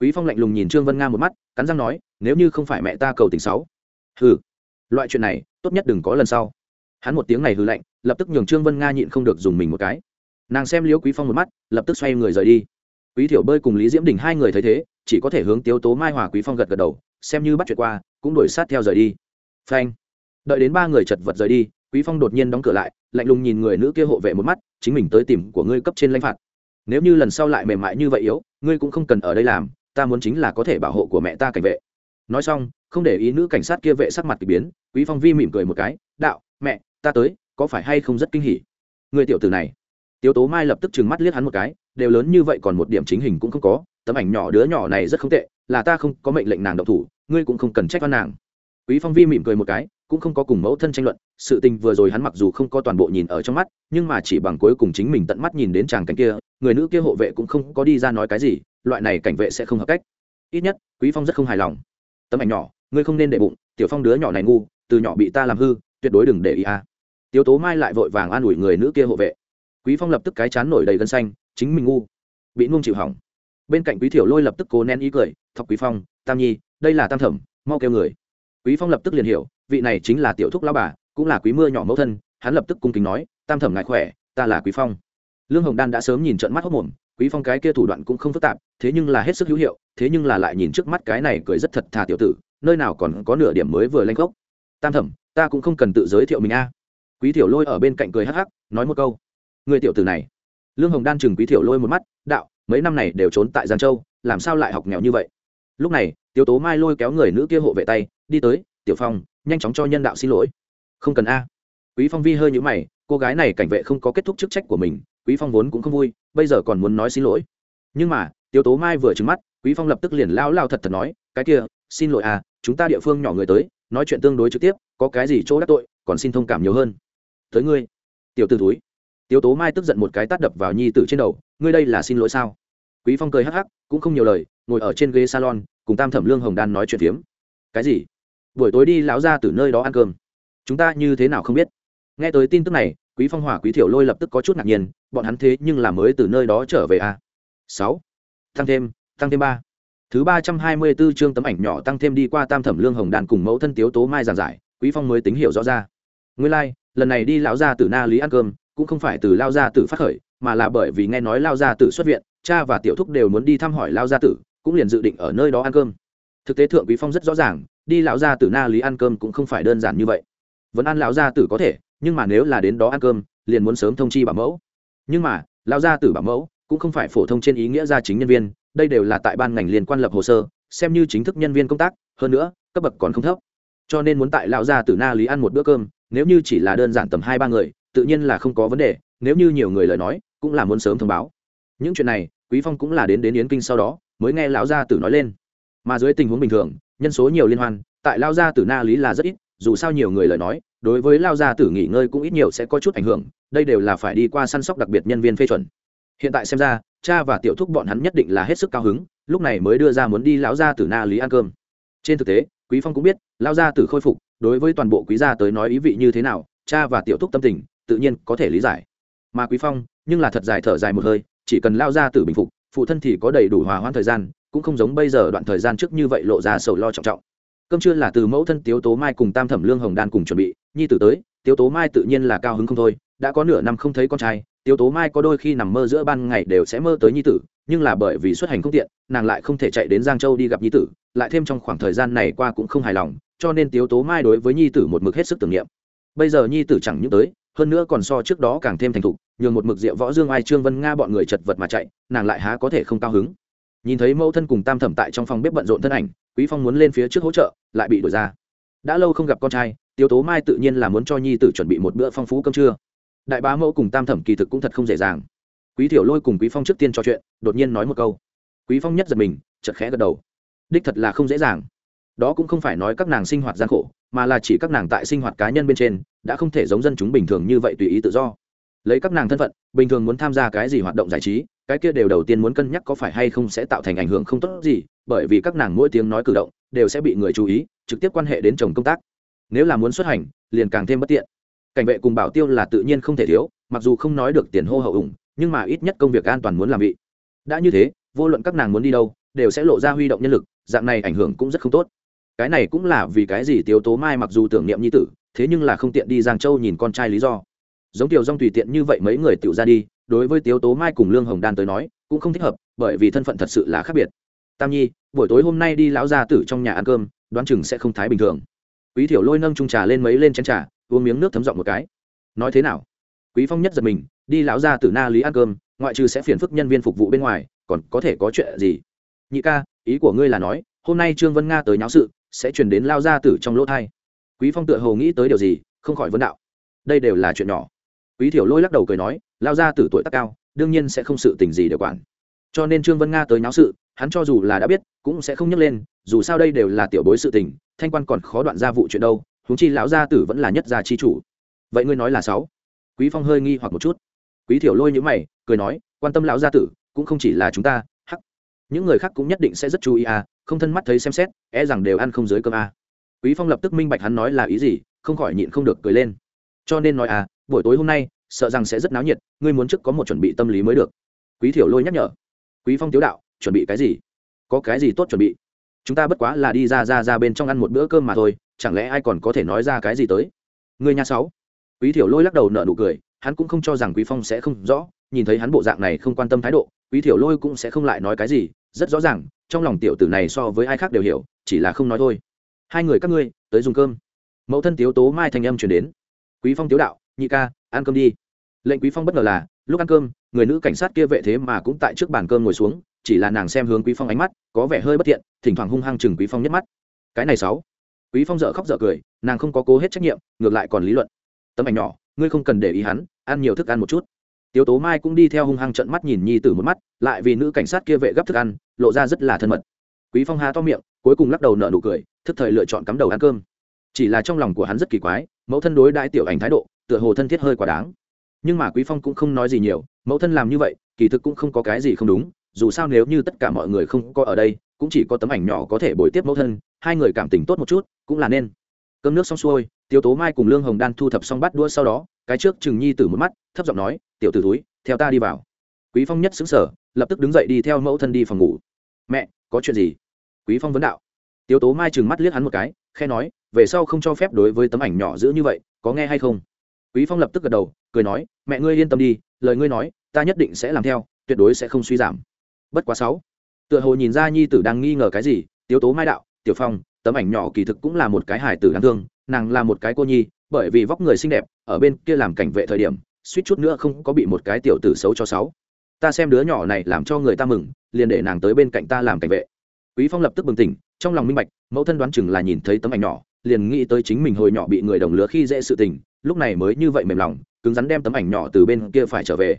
Quý phong lạnh lùng nhìn trương vân nga một mắt, cắn răng nói, nếu như không phải mẹ ta cầu tình sáu. Hừ, loại chuyện này, tốt nhất đừng có lần sau hắn một tiếng này hư lạnh, lập tức nhường trương vân nga nhịn không được dùng mình một cái. Nàng xem liễu quý phong một mắt, lập tức xoay người rời đi. Quý thiểu bơi cùng lý diễm đình hai người thấy thế, chỉ có thể hướng tiếu tố mai hòa quý phong gật gật đầu, xem như bắt chuyện qua, cũng đuổi sát theo rời đi. Phanh. Đợi đến ba người chật vật rời đi, quý phong đột nhiên đóng cửa lại, lạnh lùng nhìn người nữ kia hộ vệ một mắt, chính mình tới tìm của ngươi cấp trên lãnh phạt. Nếu như lần sau lại mềm mại như vậy yếu, ngươi cũng không cần ở đây làm, ta muốn chính là có thể bảo hộ của mẹ ta cảnh vệ. Nói xong, không để ý nữ cảnh sát kia vệ sắc mặt k ỳ biến, quý phong vi mỉm cười một cái, đạo, mẹ ta tới, có phải hay không rất kinh hỉ? Người tiểu tử này. Tiếu tố mai lập tức trừng mắt liếc hắn một cái, đều lớn như vậy còn một điểm chính hình cũng không có, tấm ảnh nhỏ đứa nhỏ này rất không tệ, là ta không có mệnh lệnh nàng độc thủ, ngươi cũng không cần trách văn nàng. Quý phong vi mỉm cười một cái, cũng không có cùng mẫu thân tranh luận, sự tình vừa rồi hắn mặc dù không có toàn bộ nhìn ở trong mắt, nhưng mà chỉ bằng cuối cùng chính mình tận mắt nhìn đến chàng cảnh kia, người nữ kia hộ vệ cũng không có đi ra nói cái gì, loại này cảnh vệ sẽ không hợp cách. Ít nhất, quý phong rất không hài lòng. Tấm ảnh nhỏ, ngươi không nên để bụng, tiểu phong đứa nhỏ này ngu, từ nhỏ bị ta làm hư, tuyệt đối đừng để ý a. à tiếu tố mai lại vội vàng an ủi người nữ kia hộ vệ. Quý phong lập tức cái chán nổi đầy gân xanh, chính mình ngu, bị nuông chịu hỏng. Bên cạnh quý thiểu lôi lập tức cố nén ý cười, thọc quý phong, tam nhi, đây là tam thẩm, mau kêu người. Quý phong lập tức liền hiểu, vị này chính là tiểu thúc lão bà, cũng là quý mưa nhỏ mẫu thân, hắn lập tức cung kính nói, tam thẩm ngại khỏe, ta là quý phong. Lương hồng đan đã sớm nhìn trận mắt hốc mồm, quý phong cái kia thủ đoạn cũng không phức tạp, thế nhưng là hết sức hữu hiệu, thế nhưng là lại nhìn trước mắt cái này cười rất thật thà tiểu tử, nơi nào còn có nửa điểm mới vừa lanh gốc. Tam thẩm, ta cũng không cần tự giới thiệu mình a quý tiểu lôi ở bên cạnh cười hắc hắc, nói một câu. Người tiểu tử này. Lương hồng đan chừng quý tiểu lôi một mắt, đạo, mấy năm này đều trốn tại giang châu, làm sao lại học nghèo như vậy? Lúc này tiểu tố mai lôi kéo người nữ kia hộ vệ tay, đi tới, tiểu phong, nhanh chóng cho nhân đạo xin lỗi. Không cần a. Quý phong vi hơi nhũ mày, cô gái này cảnh vệ không có kết thúc chức trách của mình, quý phong vốn cũng không vui, bây giờ còn muốn nói xin lỗi. Nhưng mà Tiểu tố mai vừa trừng mắt, quý phong lập tức liền lao lao thật thật nói, cái kia, xin lỗi à chúng ta địa phương nhỏ người tới, nói chuyện tương đối trực tiếp, có cái gì chỗ đắc tội, còn xin thông cảm nhiều hơn tới ngươi. Tiểu tử túi tiểu tố mai tức giận một cái tát đập vào nhi tử trên đầu ngươi đây là xin lỗi sao? Quý phong cười hắc hắc cũng không nhiều lời ngồi ở trên ghế salon cùng tam thẩm lương hồng đan nói chuyện phiếm. Cái gì? Buổi tối đi lão ra từ nơi đó ăn cơm. Chúng ta như thế nào không biết? Nghe tới tin tức này quý phong hỏa quý thiểu lôi lập tức có chút ngạc nhiên bọn hắn thế nhưng là mới từ nơi đó trở về à. sáu. Tăng thêm tăng thêm ba. Thứ ba trăm hai mươi 324 chương tấm ảnh nhỏ tăng thêm đi qua tam thẩm lương hồng đàn cùng mẫu thân tiếu tố mai giảng giải quý phong mới tính hiểu rõ ra. Nguyên lai like, lần này đi lão gia tử na lý ăn cơm, cũng không phải từ lao gia tử phát khởi, mà là bởi vì nghe nói lao gia tử xuất viện, cha và tiểu thúc đều muốn đi thăm hỏi lao gia tử, cũng liền dự định ở nơi đó ăn cơm. Thực tế thượng quý phong rất rõ ràng, đi lão gia tử na lý ăn cơm cũng không phải đơn giản như vậy. Vẫn ăn lão gia tử có thể, nhưng mà nếu là đến đó ăn cơm, liền muốn sớm thông chi bảo mẫu. Nhưng mà, lão gia tử bảo mẫu cũng không phải phổ thông trên ý nghĩa gia chính nhân viên, đây đều là tại ban ngành liên quan lập hồ sơ, xem như chính thức nhân viên công tác, hơn nữa, cấp bậc còn không thấp. Cho nên muốn tại lão gia tử na lý ăn một bữa cơm nếu như chỉ là đơn giản tầm hai ba người, tự nhiên là không có vấn đề, nếu như nhiều người lời nói, cũng là muốn sớm thông báo. Những chuyện này, quý phong cũng là đến đến yến kinh sau đó, mới nghe lão gia tử nói lên. Mà dưới tình huống bình thường, nhân số nhiều liên hoan, tại lao gia tử na lý là rất ít, dù sao nhiều người lời nói, đối với lao gia tử nghỉ ngơi cũng ít nhiều sẽ có chút ảnh hưởng, đây đều là phải đi qua săn sóc đặc biệt nhân viên phê chuẩn. Hiện tại xem ra, cha và tiểu thúc bọn hắn nhất định là hết sức cao hứng, lúc này mới đưa ra muốn đi lão gia tử na lý ăn cơm. Trên thực tế, quý phong cũng biết lao gia tử khôi phục đối với toàn bộ quý gia tới nói ý vị như thế nào, cha và tiểu thúc tâm tình, tự nhiên có thể lý giải. Mà quý phong, nhưng là thật dài thở dài một hơi, chỉ cần lao ra tử bình phục, phụ thân thì có đầy đủ hòa hoãn thời gian, cũng không giống bây giờ đoạn thời gian trước như vậy lộ ra sầu lo trọng trọng. Cơm trưa là từ mẫu thân tiếu tố mai cùng tam thẩm lương hồng đan cùng chuẩn bị, nhi tử tới, tiếu tố mai tự nhiên là cao hứng không thôi, đã có nửa năm không thấy con trai, tiếu tố mai có đôi khi nằm mơ giữa ban ngày đều sẽ mơ tới nhi tử nhưng là bởi vì xuất hành không tiện, nàng lại không thể chạy đến giang châu đi gặp nhi tử, lại thêm trong khoảng thời gian này qua cũng không hài lòng, cho nên tiếu tố mai đối với nhi tử một mực hết sức tưởng niệm. Bây giờ nhi tử chẳng những tới, hơn nữa còn so trước đó càng thêm thành thục, nhường một mực rượu võ dương ai, trương vân nga bọn người chật vật mà chạy, nàng lại há có thể không cao hứng. Nhìn thấy mẫu thân cùng tam thẩm tại trong phòng bếp bận rộn thân ảnh, quý phong muốn lên phía trước hỗ trợ, lại bị đuổi ra. Đã lâu không gặp con trai tiêu tố mai tự nhiên là muốn cho nhi tử chuẩn bị một bữa phong phú cơm trưa. Đại bá mẫu cùng tam thẩm kỳ thực cũng thật không dễ dàng quý thiểu lôi cùng quý phong trước tiên trò chuyện, đột nhiên nói một câu. Quý phong nhất giật mình chật khẽ gật đầu. Đích thật là không dễ dàng. Đó cũng không phải nói các nàng sinh hoạt gian khổ, mà là chỉ các nàng tại sinh hoạt cá nhân bên trên, đã không thể giống dân chúng bình thường như vậy tùy ý tự do. Lấy các nàng thân phận, bình thường muốn tham gia cái gì hoạt động giải trí, cái kia đều đầu tiên muốn cân nhắc có phải hay không sẽ tạo thành ảnh hưởng không tốt gì, bởi vì các nàng mỗi tiếng nói cử động, đều sẽ bị người chú ý, trực tiếp quan hệ đến chồng công tác. Nếu là muốn xuất hành, liền càng thêm bất tiện. Cảnh vệ cùng bảo tiêu là tự nhiên không thể thiếu, mặc dù không nói được tiền hô hậu ủng nhưng mà ít nhất công việc an toàn muốn làm vị. Đã như thế, vô luận các nàng muốn đi đâu, đều sẽ lộ ra huy động nhân lực, dạng này ảnh hưởng cũng rất không tốt. Cái này cũng là vì cái gì tiếu tố mai mặc dù tưởng niệm nhi tử, thế nhưng là không tiện đi giang châu nhìn con trai lý do. Giống tiểu dong tùy tiện như vậy mấy người tự ra đi, đối với tiếu tố mai cùng lương hồng đan tới nói, cũng không thích hợp, bởi vì thân phận thật sự là khác biệt. Tam nhi, buổi tối hôm nay đi lão gia tử trong nhà ăn cơm, đoán chừng sẽ không thái bình thường. Quý thiểu lôi nâng trung trà lên mấy lên chén trà, uống miếng nước thấm giọng một cái. Nói thế nào? Quý phong nhất giật mình đi lão gia tử na lý ăn cơm, ngoại trừ sẽ phiền phức nhân viên phục vụ bên ngoài, còn có thể có chuyện gì? Nhị ca, ý của ngươi là nói, hôm nay trương vân nga tới nháo sự, sẽ chuyển đến lao gia tử trong lỗ thai. Quý phong tựa hồ nghĩ tới điều gì, không khỏi vấn đạo. Đây đều là chuyện nhỏ. Quý thiểu lôi lắc đầu cười nói lao gia tử tuổi tác cao, đương nhiên sẽ không sự tình gì để quản. Cho nên trương vân nga tới nháo sự, hắn cho dù là đã biết, cũng sẽ không nhắc lên, dù sao đây đều là tiểu bối sự tình, thanh quan còn khó đoạn ra vụ chuyện đâu, huống chi lão gia tử vẫn là nhất gia chi chủ. Vậy ngươi nói là sáu? Quý phong hơi nghi hoặc một chút quý thiểu lôi nhữ mày, cười nói, quan tâm lão gia tử, cũng không chỉ là chúng ta, hắc. Những người khác cũng nhất định sẽ rất chú ý à không thân mắt thấy xem xét e rằng đều ăn không dưới cơm à. quý phong lập tức minh bạch hắn nói là ý gì, không khỏi nhịn không được cười lên. Cho nên nói à buổi tối hôm nay, sợ rằng sẽ rất náo nhiệt, ngươi muốn trước có một chuẩn bị tâm lý mới được. Quý thiểu lôi nhắc nhở. Quý phong tiếu đạo, chuẩn bị cái gì? Có cái gì tốt chuẩn bị? Chúng ta bất quá là đi ra ra ra bên trong ăn một bữa cơm mà thôi, chẳng lẽ ai còn có thể nói ra cái gì tới? Người nhà sáu? Quý thiểu lôi lắc đầu nở nụ cười hắn cũng không cho rằng quý phong sẽ không rõ, nhìn thấy hắn bộ dạng này không quan tâm thái độ, quý thiểu lôi cũng sẽ không lại nói cái gì, rất rõ ràng, trong lòng tiểu tử này so với ai khác đều hiểu, chỉ là không nói thôi. Hai người các ngươi, tới dùng cơm. Mẫu thân tiếu tố mai thanh âm chuyển đến. Quý phong tiếu đạo, nhị ca, ăn cơm đi. Lệnh quý phong bất ngờ là, lúc ăn cơm, người nữ cảnh sát kia vệ thế mà cũng tại trước bàn cơm ngồi xuống, chỉ là nàng xem hướng quý phong ánh mắt, có vẻ hơi bất thiện, thỉnh thoảng hung hăng chừng quý phong nhất mắt. Cái này sáu. Quý phong dở khóc dở cười, nàng không có cố hết trách nhiệm, ngược lại còn lý luận. Tấm ảnh nhỏ, ngươi không cần để ý hắn ăn nhiều thức ăn một chút. Tiếu tố mai cũng đi theo hung hăng trận mắt nhìn nhi tử một mắt, lại vì nữ cảnh sát kia vệ gấp thức ăn, lộ ra rất là thân mật. Quý phong há to miệng, cuối cùng lắc đầu nợ nụ cười, thức thời lựa chọn cắm đầu ăn cơm. Chỉ là trong lòng của hắn rất kỳ quái, mẫu thân đối đãi tiểu ảnh thái độ, tựa hồ thân thiết hơi quá đáng. Nhưng mà quý phong cũng không nói gì nhiều, mẫu thân làm như vậy, kỳ thực cũng không có cái gì không đúng, dù sao nếu như tất cả mọi người không có ở đây, cũng chỉ có tấm ảnh nhỏ có thể bồi tiếp mẫu thân, hai người cảm tình tốt một chút, cũng là nên. Cơm nước xong xuôi tiêu tố mai cùng lương hồng đan thu thập xong bát đua sau đó cái trước chừng nhi tử một mắt, thấp giọng nói, tiểu t ử túi theo ta đi vào. Quý phong nhất xứng sở lập tức đứng dậy đi theo mẫu thân đi phòng ngủ. Mẹ, có chuyện gì? Quý phong vấn đạo. Tiếu tố mai chừng mắt liếc hắn một cái khe nói, về sau không cho phép đối với tấm ảnh nhỏ giữ như vậy, có nghe hay không? Quý phong lập tức gật đầu, cười nói, mẹ ngươi yên tâm đi, lời ngươi nói, ta nhất định sẽ làm theo, tuyệt đối sẽ không suy giảm. Bất quá sáu, tựa hồ nhìn ra nhi tử đang nghi ngờ cái gì, tiếu tố mai đạo, tiểu phong, tấm ảnh nhỏ kỳ thực cũng là một cái hài tử đáng thương, nàng là một cái cô nhi, bởi vì vóc người xinh đẹp ở bên kia làm cảnh vệ thời điểm, suýt chút nữa không có bị một cái tiểu tử xấu cho sáu. Ta xem đứa nhỏ này làm cho người ta mừng, liền để nàng tới bên cạnh ta làm cảnh vệ. Quý phong lập tức bừng tỉnh, trong lòng minh bạch, mẫu thân đoán chừng là nhìn thấy tấm ảnh nhỏ, liền nghĩ tới chính mình hồi nhỏ bị người đồng lứa khi dễ sự tình, lúc này mới như vậy mềm lòng, cứng rắn đem tấm ảnh nhỏ từ bên kia phải trở về.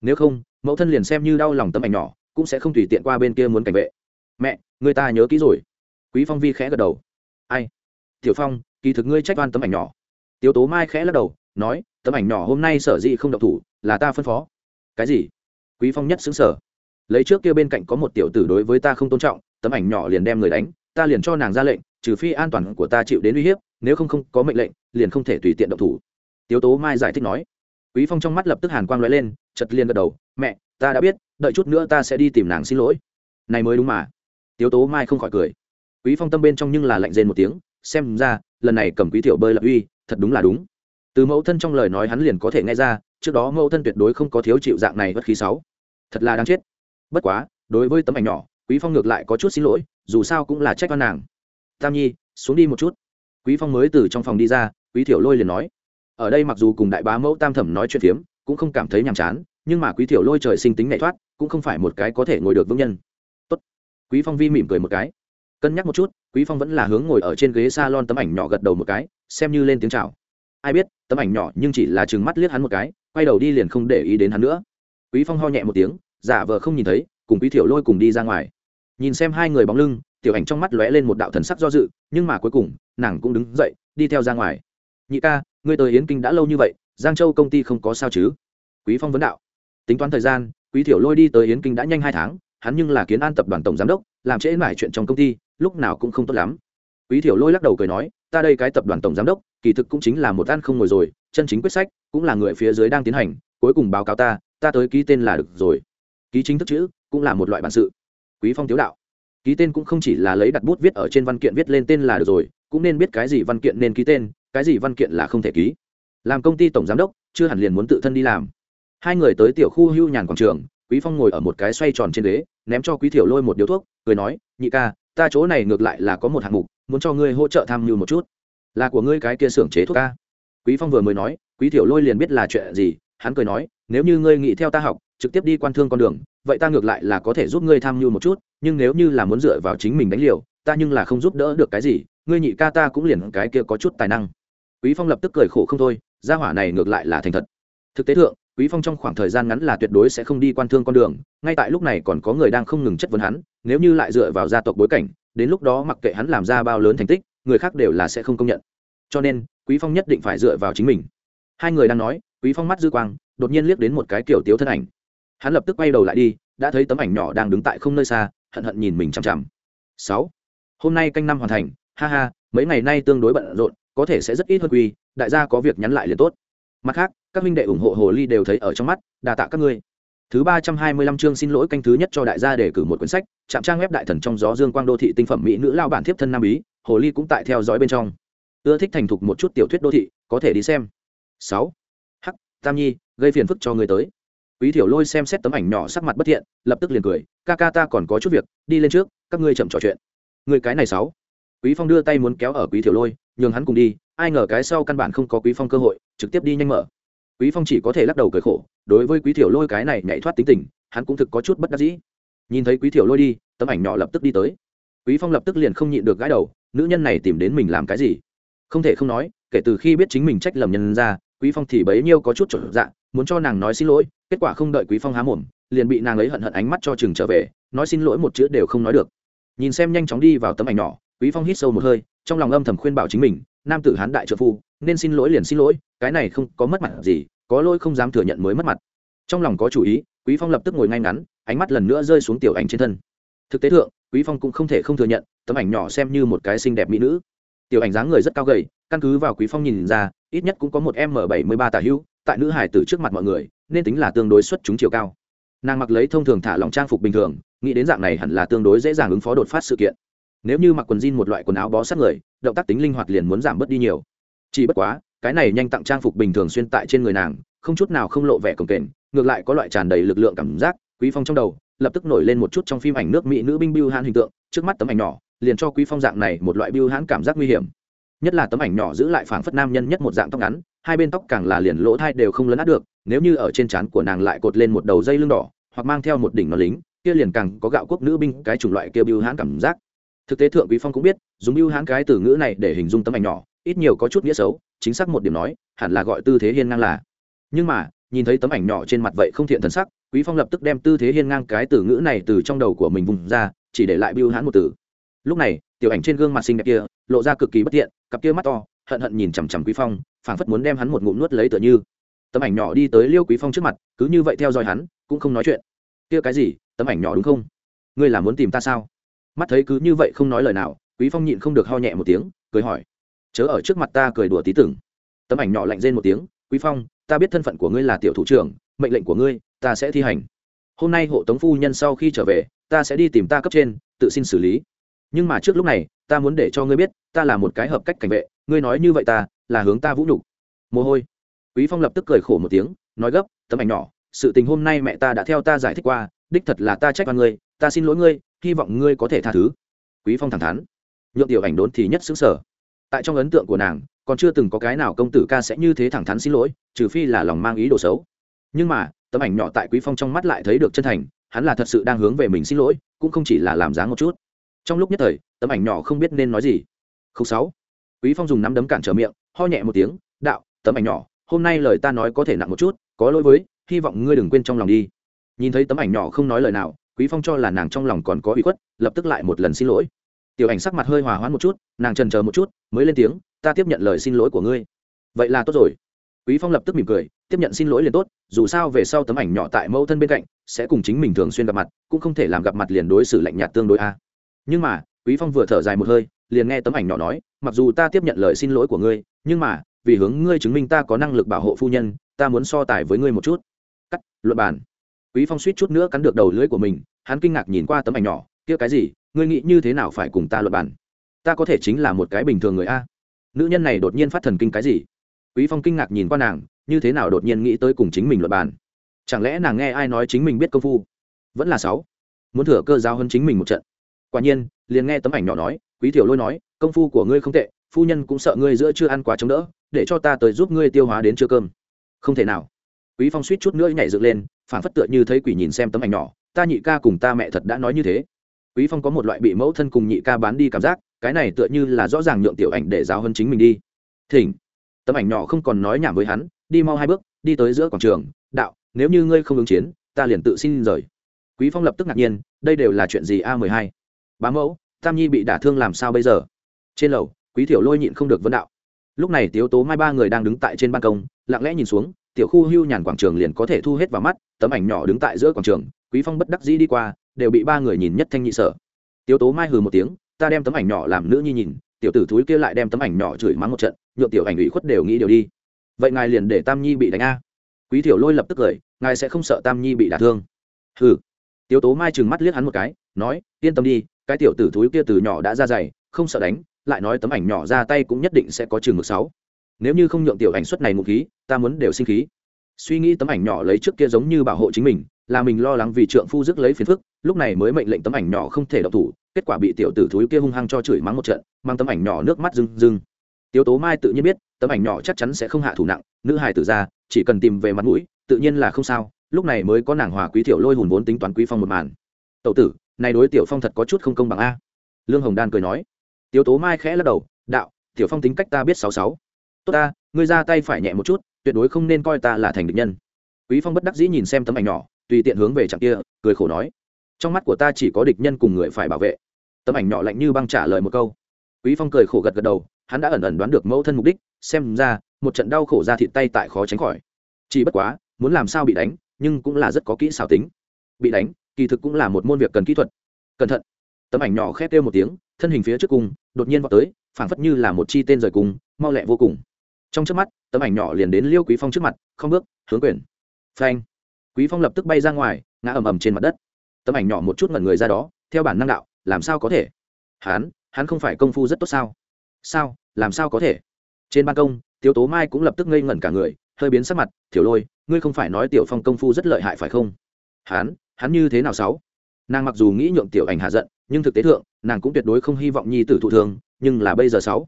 Nếu không, mẫu thân liền xem như đau lòng tấm ảnh nhỏ, cũng sẽ không tùy tiện qua bên kia muốn cảnh vệ. Mẹ, người ta nhớ kỹ rồi. Quý phong vi khẽ gật đầu. Ai? Tiểu phong, kỳ thực ngươi trách oan tấm ảnh nhỏ. Tiểu tố mai khẽ lắc đầu nói, tấm ảnh nhỏ hôm nay sở dĩ không độc thủ, là ta phân phó. Cái gì? Quý phong nhất xứng sở lấy trước kia bên cạnh có một tiểu tử đối với ta không tôn trọng, tấm ảnh nhỏ liền đem người đánh, ta liền cho nàng ra lệnh, trừ phi an toàn của ta chịu đến uy hiếp, nếu không không có mệnh lệnh, liền không thể tùy tiện động thủ. Tiếu tố mai giải thích nói. Quý phong trong mắt lập tức hàn quang lóe lên chật liền gật đầu, mẹ, ta đã biết, đợi chút nữa ta sẽ đi tìm nàng xin lỗi. Này mới đúng mà. Tiếu tố mai không khỏi cười. Quý phong tâm bên trong nhưng là lạnh rên một tiếng, xem ra, lần này cầm quý tiểu bơi lập uy, thật đúng là đúng từ mẫu thân trong lời nói hắn liền có thể nghe ra, trước đó mẫu thân tuyệt đối không có thiếu chịu dạng này bất khí sáu. Thật là đáng chết. Bất quá, đối với tấm ảnh nhỏ, quý phong ngược lại có chút xin lỗi, dù sao cũng là trách văn nàng. Tam nhi, xuống đi một chút. Quý phong mới từ trong phòng đi ra, quý thiểu lôi liền nói. Ở đây mặc dù cùng đại bá mẫu tam thẩm nói chuyện phiếm, cũng không cảm thấy nhàm chán, nhưng mà quý thiểu lôi trời sinh tính nhạy thoát, cũng không phải một cái có thể ngồi được vững nhân. Tốt. quý phong vi mỉm cười một cái. Cân nhắc một chút, quý phong vẫn là hướng ngồi ở trên ghế salon tấm ảnh nhỏ gật đầu một cái, xem như lên tiếng chào ai biết, tấm ảnh nhỏ nhưng chỉ là chừng mắt liếc hắn một cái, quay đầu đi liền không để ý đến hắn nữa. Quý phong ho nhẹ một tiếng, giả vờ không nhìn thấy, cùng quý thiểu lôi cùng đi ra ngoài. Nhìn xem hai người bóng lưng, tiểu ảnh trong mắt lóe lên một đạo thần sắc do dự, nhưng mà cuối cùng, nàng cũng đứng dậy, đi theo ra ngoài. Nhị ca, ngươi tới yến kinh đã lâu như vậy, giang châu công ty không có sao chứ? Quý phong vấn đạo. Tính toán thời gian, quý thiểu lôi đi tới yến kinh đã nhanh hai tháng, hắn nhưng là kiến an tập đoàn tổng giám đốc, làm trễ mải chuyện trong công ty, lúc nào cũng không tốt lắm. Quý thiểu lôi lắc đầu cười nói ta đây cái tập đoàn tổng giám đốc, kỳ thực cũng chính là một ăn không ngồi rồi, chân chính quyết sách, cũng là người phía dưới đang tiến hành, cuối cùng báo cáo ta ta tới ký tên là được rồi. Ký chính thức chữ, cũng là một loại bản sự. Quý phong tiếu đạo. Ký tên cũng không chỉ là lấy đặt bút viết ở trên văn kiện viết lên tên là được rồi, cũng nên biết cái gì văn kiện nên ký tên, cái gì văn kiện là không thể ký. Làm công ty tổng giám đốc, chưa hẳn liền muốn tự thân đi làm. Hai người tới tiểu khu hưu nhàn quảng trường, quý phong ngồi ở một cái xoay tròn trên ghế, ném cho quý thiểu lôi một điếu thuốc, cười nói, nhị ca ta chỗ này ngược lại là có một hạng mục, muốn cho ngươi hỗ trợ tham mưu một chút. Là của ngươi cái kia xưởng chế thuốc ca quý phong vừa mới nói, quý tiểu lôi liền biết là chuyện gì, hắn cười nói, nếu như ngươi nghĩ theo ta học, trực tiếp đi quan thương con đường, vậy ta ngược lại là có thể giúp ngươi tham mưu một chút, nhưng nếu như là muốn dựa vào chính mình đánh liều, ta nhưng là không giúp đỡ được cái gì, ngươi nhị ca ta cũng liền cái kia có chút tài năng. Quý phong lập tức cười khổ không thôi, gia hỏa này ngược lại là thành thật. Thực tế thượng quý phong trong khoảng thời gian ngắn là tuyệt đối sẽ không đi quan thương con đường, ngay tại lúc này còn có người đang không ngừng chất vấn hắn, nếu như lại dựa vào gia tộc bối cảnh, đến lúc đó mặc kệ hắn làm ra bao lớn thành tích, người khác đều là sẽ không công nhận. Cho nên, quý phong nhất định phải dựa vào chính mình. Hai người đang nói, quý phong mắt dư quang, đột nhiên liếc đến một cái kiểu tiếu thân ảnh. Hắn lập tức quay đầu lại đi, đã thấy tấm ảnh nhỏ đang đứng tại không nơi xa, hận hận nhìn mình chằm chằm. Sáu. Hôm nay canh năm hoàn thành, ha ha, mấy ngày nay tương đối bận rộn, có thể sẽ rất ít hơn quy, đại gia có việc nhắn lại liền tốt. Mặt khác các minh đệ ủng hộ hồ ly đều thấy ở trong mắt đà tạ các ngươi. Thứ ba trăm hai mươi lăm chương xin lỗi canh thứ nhất cho đại gia để cử một quyển sách, chạm trang web đại thần trong gió dương quang đô thị tinh phẩm mỹ nữ lao bản thiếp thân nam bí hồ ly cũng tại theo dõi bên trong. Ưa thích thành thục một chút tiểu thuyết đô thị, có thể đi xem. Sáu. Hắc, tam nhi, gây phiền phức cho người tới. Quý thiểu lôi xem xét tấm ảnh nhỏ sắc mặt bất thiện, lập tức liền cười, ca ca ta còn có chút việc, đi lên trước, các ngươi chậm trò chuyện. Người cái này sáu. Quý phong đưa tay muốn kéo ở quý thiểu lôi, nhường hắn cùng đi, ai ngờ cái sau căn bản không có quý phong cơ hội, trực tiếp đi nhanh mở quý phong chỉ có thể lắc đầu cười khổ, đối với quý thiểu lôi cái này nhảy thoát tính tình, hắn cũng thực có chút bất đắc dĩ. Nhìn thấy quý thiểu lôi đi, tấm ảnh nhỏ lập tức đi tới. Quý phong lập tức liền không nhịn được gãi đầu, nữ nhân này tìm đến mình làm cái gì? Không thể không nói, kể từ khi biết chính mình trách lầm nhân ra, quý phong thì bấy nhiêu có chút trở dạ muốn cho nàng nói xin lỗi, kết quả không đợi quý phong há mồm, liền bị nàng ấy hận hận ánh mắt cho chừng trở về, nói xin lỗi một chữ đều không nói được. Nhìn xem nhanh chóng đi vào tấm ảnh nhỏ, quý phong hít sâu một hơi, trong lòng âm thầm khuyên bảo chính mình, nam tử hán đại trợ phu nên xin lỗi liền xin lỗi, cái này không có mất mặt gì, có lỗi không dám thừa nhận mới mất mặt. Trong lòng có chủ ý, quý phong lập tức ngồi ngay ngắn, ánh mắt lần nữa rơi xuống tiểu ảnh trên thân. Thực tế thượng, quý phong cũng không thể không thừa nhận, tấm ảnh nhỏ xem như một cái xinh đẹp mỹ nữ. Tiểu ảnh dáng người rất cao gầy, căn cứ vào quý phong nhìn ra, ít nhất cũng có một m bảy mươi ba tả hữu, tại nữ hải tử trước mặt mọi người, nên tính là tương đối xuất chúng chiều cao. Nàng mặc lấy thông thường thả lòng trang phục bình thường, nghĩ đến dạng này hẳn là tương đối dễ dàng ứng phó đột phát sự kiện. Nếu như mặc quần jean một loại quần áo bó sát người, động tác tính linh hoạt liền muốn giảm bớt đi nhiều chỉ bất quá, cái này nhanh tặng trang phục bình thường xuyên tại trên người nàng, không chút nào không lộ vẻ cồng kềnh, ngược lại có loại tràn đầy lực lượng cảm giác, quý phong trong đầu lập tức nổi lên một chút trong phim ảnh nước mỹ nữ binh bưu hãn hình tượng, trước mắt tấm ảnh nhỏ, liền cho quý phong dạng này một loại bưu hãn cảm giác nguy hiểm. Nhất là tấm ảnh nhỏ giữ lại phảng phất nam nhân nhất một dạng tóc ngắn, hai bên tóc càng là liền lỗ thai đều không lấn át được, nếu như ở trên trán của nàng lại cột lên một đầu dây lưng đỏ, hoặc mang theo một đỉnh nó lính, kia liền càng có gạo quốc nữ binh cái chủng loại kia bưu hãn cảm giác. Thực tế thượng quý phong cũng biết, dùng bưu hãn cái từ ngữ này để hình dung tấm ảnh nhỏ ít nhiều có chút nghĩa xấu, chính xác một điểm nói, hẳn là gọi tư thế hiên ngang là. Nhưng mà, nhìn thấy tấm ảnh nhỏ trên mặt vậy không thiện thần sắc, quý phong lập tức đem tư thế hiên ngang cái từ ngữ này từ trong đầu của mình vùng ra, chỉ để lại biêu hãn một từ. Lúc này, tiểu ảnh trên gương mặt xinh đẹp kia, lộ ra cực kỳ bất tiện, cặp kia mắt to, hận hận nhìn chằm chằm quý phong, phảng phất muốn đem hắn một ngụm nuốt lấy tựa như. Tấm ảnh nhỏ đi tới liêu quý phong trước mặt, cứ như vậy theo dõi hắn, cũng không nói chuyện. Kia cái gì, tấm ảnh nhỏ đúng không? Ngươi là muốn tìm ta sao? Mắt thấy cứ như vậy không nói lời nào, quý phong nhịn không được ho nhẹ một tiếng, cười hỏi chớ ở trước mặt ta cười đùa tí tưởng. Tấm ảnh nhỏ lạnh rên một tiếng, quý phong, ta biết thân phận của ngươi là tiểu thủ trưởng, mệnh lệnh của ngươi, ta sẽ thi hành. Hôm nay hộ tống phu nhân sau khi trở về, ta sẽ đi tìm ta cấp trên, tự xin xử lý. Nhưng mà trước lúc này, ta muốn để cho ngươi biết, ta là một cái hợp cách cảnh vệ, ngươi nói như vậy ta, là hướng ta vũ nhục. Mồ hôi. Quý phong lập tức cười khổ một tiếng, nói gấp, tấm ảnh nhỏ, sự tình hôm nay mẹ ta đã theo ta giải thích qua, đích thật là ta trách oan ngươi, ta xin lỗi ngươi, hy vọng ngươi có thể tha thứ. Quý phong thẳng thắn. Nhượng tiểu ảnh đốn thì nhất xứng sở tại trong ấn tượng của nàng, còn chưa từng có cái nào công tử ca sẽ như thế thẳng thắn xin lỗi, trừ phi là lòng mang ý đồ xấu. Nhưng mà, tấm ảnh nhỏ tại quý phong trong mắt lại thấy được chân thành, hắn là thật sự đang hướng về mình xin lỗi, cũng không chỉ là làm dáng một chút. Trong lúc nhất thời, tấm ảnh nhỏ không biết nên nói gì. Không sáu, quý phong dùng nắm đấm cản trở miệng, ho nhẹ một tiếng, đạo, tấm ảnh nhỏ, hôm nay lời ta nói có thể nặng một chút, có lỗi với, hy vọng ngươi đừng quên trong lòng đi. Nhìn thấy tấm ảnh nhỏ không nói lời nào, quý phong cho là nàng trong lòng còn có ủy khuất, lập tức lại một lần xin lỗi tiểu ảnh sắc mặt hơi hòa hoãn một chút, nàng trần chờ một chút, mới lên tiếng, ta tiếp nhận lời xin lỗi của ngươi. Vậy là tốt rồi. Quý phong lập tức mỉm cười, tiếp nhận xin lỗi liền tốt, dù sao về sau tấm ảnh nhỏ tại mẫu thân bên cạnh, sẽ cùng chính mình thường xuyên gặp mặt, cũng không thể làm gặp mặt liền đối xử lạnh nhạt tương đối a. À. Nhưng mà, quý phong vừa thở dài một hơi, liền nghe tấm ảnh nhỏ nói, mặc dù ta tiếp nhận lời xin lỗi của ngươi, nhưng mà, vì hướng ngươi chứng minh ta có năng lực bảo hộ phu nhân, ta muốn so tài với ngươi một chút. Cắt, luận bàn. Quý phong suýt chút nữa cắn được đầu lưỡi của mình, hắn kinh ngạc nhìn qua tấm ảnh nhỏ, kia cái gì? Ngươi nghĩ như thế nào phải cùng ta luận bàn? Ta có thể chính là một cái bình thường người a. Nữ nhân này đột nhiên phát thần kinh cái gì? Quý phong kinh ngạc nhìn qua nàng, như thế nào đột nhiên nghĩ tới cùng chính mình luận bàn? Chẳng lẽ nàng nghe ai nói chính mình biết công phu? Vẫn là sáu. Muốn thừa cơ giao hơn chính mình một trận. Quả nhiên, liền nghe tấm ảnh nhỏ nói, quý tiểu lôi nói, công phu của ngươi không tệ, phu nhân cũng sợ ngươi giữa chưa ăn quá chống đỡ, để cho ta tới giúp ngươi tiêu hóa đến trưa cơm. Không thể nào. Quý phong suýt chút nữa nhảy dựng lên phản phất tựa như thấy quỷ nhìn xem tấm ảnh nhỏ, ta nhị ca cùng ta mẹ thật đã nói như thế quý phong có một loại bị mẫu thân cùng nhị ca bán đi cảm giác, cái này tựa như là rõ ràng nhượng tiểu ảnh để giáo hơn chính mình đi. Thỉnh. Tấm ảnh nhỏ không còn nói nhảm với hắn, đi mau hai bước, đi tới giữa quảng trường, đạo, nếu như ngươi không ứng chiến, ta liền tự xin rời. Quý phong lập tức ngạc nhiên, đây đều là chuyện gì a mười hai? Bá mẫu, tam nhi bị đả thương làm sao bây giờ? Trên lầu, quý Tiểu lôi nhịn không được vấn đạo. Lúc này tiếu tố mai ba người đang đứng tại trên ban công, lặng lẽ nhìn xuống, tiểu khu hưu nhàn quảng trường liền có thể thu hết vào mắt, tấm ảnh nhỏ đứng tại giữa quảng trường, quý phong bất đắc dĩ đi qua đều bị ba người nhìn nhất thanh nhị sở. Tiếu tố mai hừ một tiếng, ta đem tấm ảnh nhỏ làm nữ nhi nhìn, tiểu tử thúi kia lại đem tấm ảnh nhỏ chửi mắng một trận, nhượng tiểu ảnh ủy khuất đều nghĩ điều đi. Vậy ngài liền để tam nhi bị đánh a. Quý tiểu lôi lập tức cười, ngài sẽ không sợ tam nhi bị đả thương. Hừ. Tiếu tố mai trừng mắt liếc hắn một cái, nói, yên tâm đi, cái tiểu tử thúi kia từ nhỏ đã ra dày, không sợ đánh, lại nói tấm ảnh nhỏ ra tay cũng nhất định sẽ có chừng mực sáu. Nếu như không nhượng tiểu ảnh suất này ngụ khí, ta muốn đều sinh khí. Suy nghĩ tấm ảnh nhỏ lấy trước kia giống như bảo hộ chính mình là mình lo lắng vì trượng phu dứt lấy phiền phức, lúc này mới mệnh lệnh tấm ảnh nhỏ không thể độc thủ, kết quả bị tiểu tử thúi kia hung hăng cho chửi mắng một trận, mang tấm ảnh nhỏ nước mắt rưng rưng. Tiếu tố mai tự nhiên biết, tấm ảnh nhỏ chắc chắn sẽ không hạ thủ nặng, nữ hài tử ra, chỉ cần tìm về mặt mũi, tự nhiên là không sao, lúc này mới có nàng hòa quý tiểu lôi hùn vốn tính toán quý phong một màn. Tậu tử, này đối tiểu phong thật có chút không công bằng a. Lương hồng đan cười nói. Tiếu tố mai khẽ lắc đầu, đạo, tiểu phong tính cách ta biết sáu sáu. Tốt ta, ngươi ra tay phải nhẹ một chút, tuyệt đối không nên coi ta là thành địch nhân. Quý phong bất đắc dĩ nhìn xem tấm ảnh nhỏ tùy tiện hướng về chặng kia cười khổ nói trong mắt của ta chỉ có địch nhân cùng người phải bảo vệ. Tấm ảnh nhỏ lạnh như băng trả lời một câu. Quý phong cười khổ gật gật đầu hắn đã ẩn ẩn đoán được mẫu thân mục đích xem ra một trận đau khổ ra thịt tay tại khó tránh khỏi. Chỉ bất quá muốn làm sao bị đánh nhưng cũng là rất có kỹ xảo tính. Bị đánh kỳ thực cũng là một môn việc cần kỹ thuật. Cẩn thận. Tấm ảnh nhỏ khét kêu một tiếng thân hình phía trước cùng, đột nhiên vào tới phảng phất như là một chi tên rời cùng, mau lẹ vô cùng. Trong trước mắt tấm ảnh nhỏ liền đến liêu quý phong trước mặt không bước hướng quyền. Phanh quý phong lập tức bay ra ngoài, ngã ầm ầm trên mặt đất. Tấm ảnh nhỏ một chút ngẩn người ra đó, theo bản năng đạo, làm sao có thể? Hắn hắn không phải công phu rất tốt sao? Sao? Làm sao có thể? Trên ban công Tiểu tố mai cũng lập tức ngây ngẩn cả người, hơi biến sắc mặt thiểu lôi, ngươi không phải nói tiểu phong công phu rất lợi hại phải không? Hắn hắn như thế nào sáu? Nàng mặc dù nghĩ nhượng tiểu ảnh hạ giận, nhưng thực tế thượng, nàng cũng tuyệt đối không hy vọng nhi tử thụ thường nhưng là bây giờ sáu.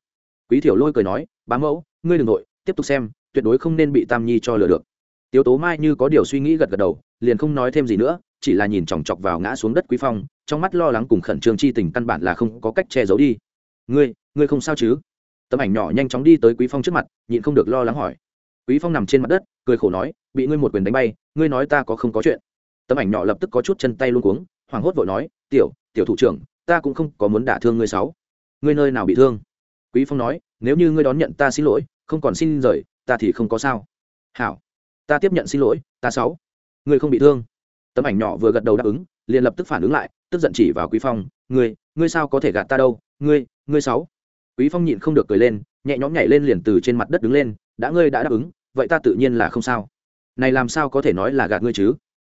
Quý thiểu lôi cười nói, bá mẫu, ngươi đừng nội, tiếp tục xem, tuyệt đối không nên bị tam nhi cho lừa được tiếu tố mai như có điều suy nghĩ gật gật đầu, liền không nói thêm gì nữa, chỉ là nhìn chòng chọc vào ngã xuống đất quý phong, trong mắt lo lắng cùng khẩn trương chi tình căn bản là không có cách che giấu đi. Ngươi ngươi không sao chứ? Tấm ảnh nhỏ nhanh chóng đi tới quý phong trước mặt, nhịn không được lo lắng hỏi. Quý phong nằm trên mặt đất, cười khổ nói, bị ngươi một quyền đánh bay, ngươi nói ta có không có chuyện. Tấm ảnh nhỏ lập tức có chút chân tay luôn cuống, hoảng hốt vội nói, tiểu tiểu thủ trưởng, ta cũng không có muốn đả thương ngươi sáu. Ngươi nơi nào bị thương? Quý phong nói, nếu như ngươi đón nhận ta xin lỗi, không còn xin rời, ta thì không có sao. Hảo ta tiếp nhận xin lỗi, ta sáu. Người không bị thương. Tấm ảnh nhỏ vừa gật đầu đáp ứng, liền lập tức phản ứng lại, tức giận chỉ vào quý phong, ngươi ngươi sao có thể gạt ta đâu? Ngươi ngươi sáu. Quý phong nhịn không được cười lên, nhẹ nhõm nhảy lên liền từ trên mặt đất đứng lên, đã ngươi đã đáp ứng, vậy ta tự nhiên là không sao. Này làm sao có thể nói là gạt ngươi chứ?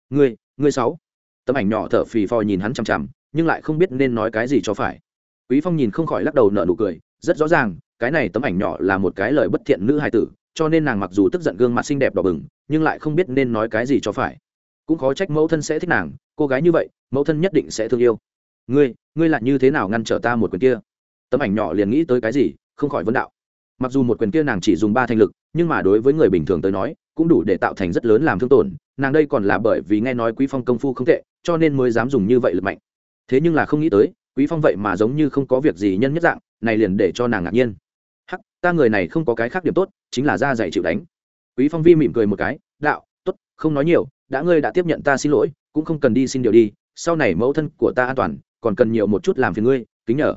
Ngươi ngươi sáu. Tấm ảnh nhỏ thở phì phò nhìn hắn chằm chằm, nhưng lại không biết nên nói cái gì cho phải. Quý phong nhìn không khỏi lắc đầu nở nụ cười, rất rõ ràng, cái này tấm ảnh nhỏ là một cái lời bất thiện nữ hài tử cho nên nàng mặc dù tức giận gương mặt xinh đẹp đỏ bừng, nhưng lại không biết nên nói cái gì cho phải. Cũng khó trách mẫu thân sẽ thích nàng, cô gái như vậy, mẫu thân nhất định sẽ thương yêu. Ngươi ngươi lại như thế nào ngăn trở ta một quyền kia? Tấm ảnh nhỏ liền nghĩ tới cái gì, không khỏi vấn đạo. Mặc dù một quyền kia nàng chỉ dùng ba thành lực, nhưng mà đối với người bình thường tới nói, cũng đủ để tạo thành rất lớn làm thương tổn. Nàng đây còn là bởi vì nghe nói quý phong công phu không tệ, cho nên mới dám dùng như vậy lực mạnh. Thế nhưng là không nghĩ tới, quý phong vậy mà giống như không có việc gì nhân nhất dạng, này liền để cho nàng ngạc nhiên ta người này không có cái khác điểm tốt, chính là ra dạy chịu đánh. Quý phong vi mỉm cười một cái, đạo, tốt, không nói nhiều, đã ngươi đã tiếp nhận ta xin lỗi, cũng không cần đi xin điều đi, sau này mẫu thân của ta an toàn, còn cần nhiều một chút làm phiền ngươi, kính nhờ.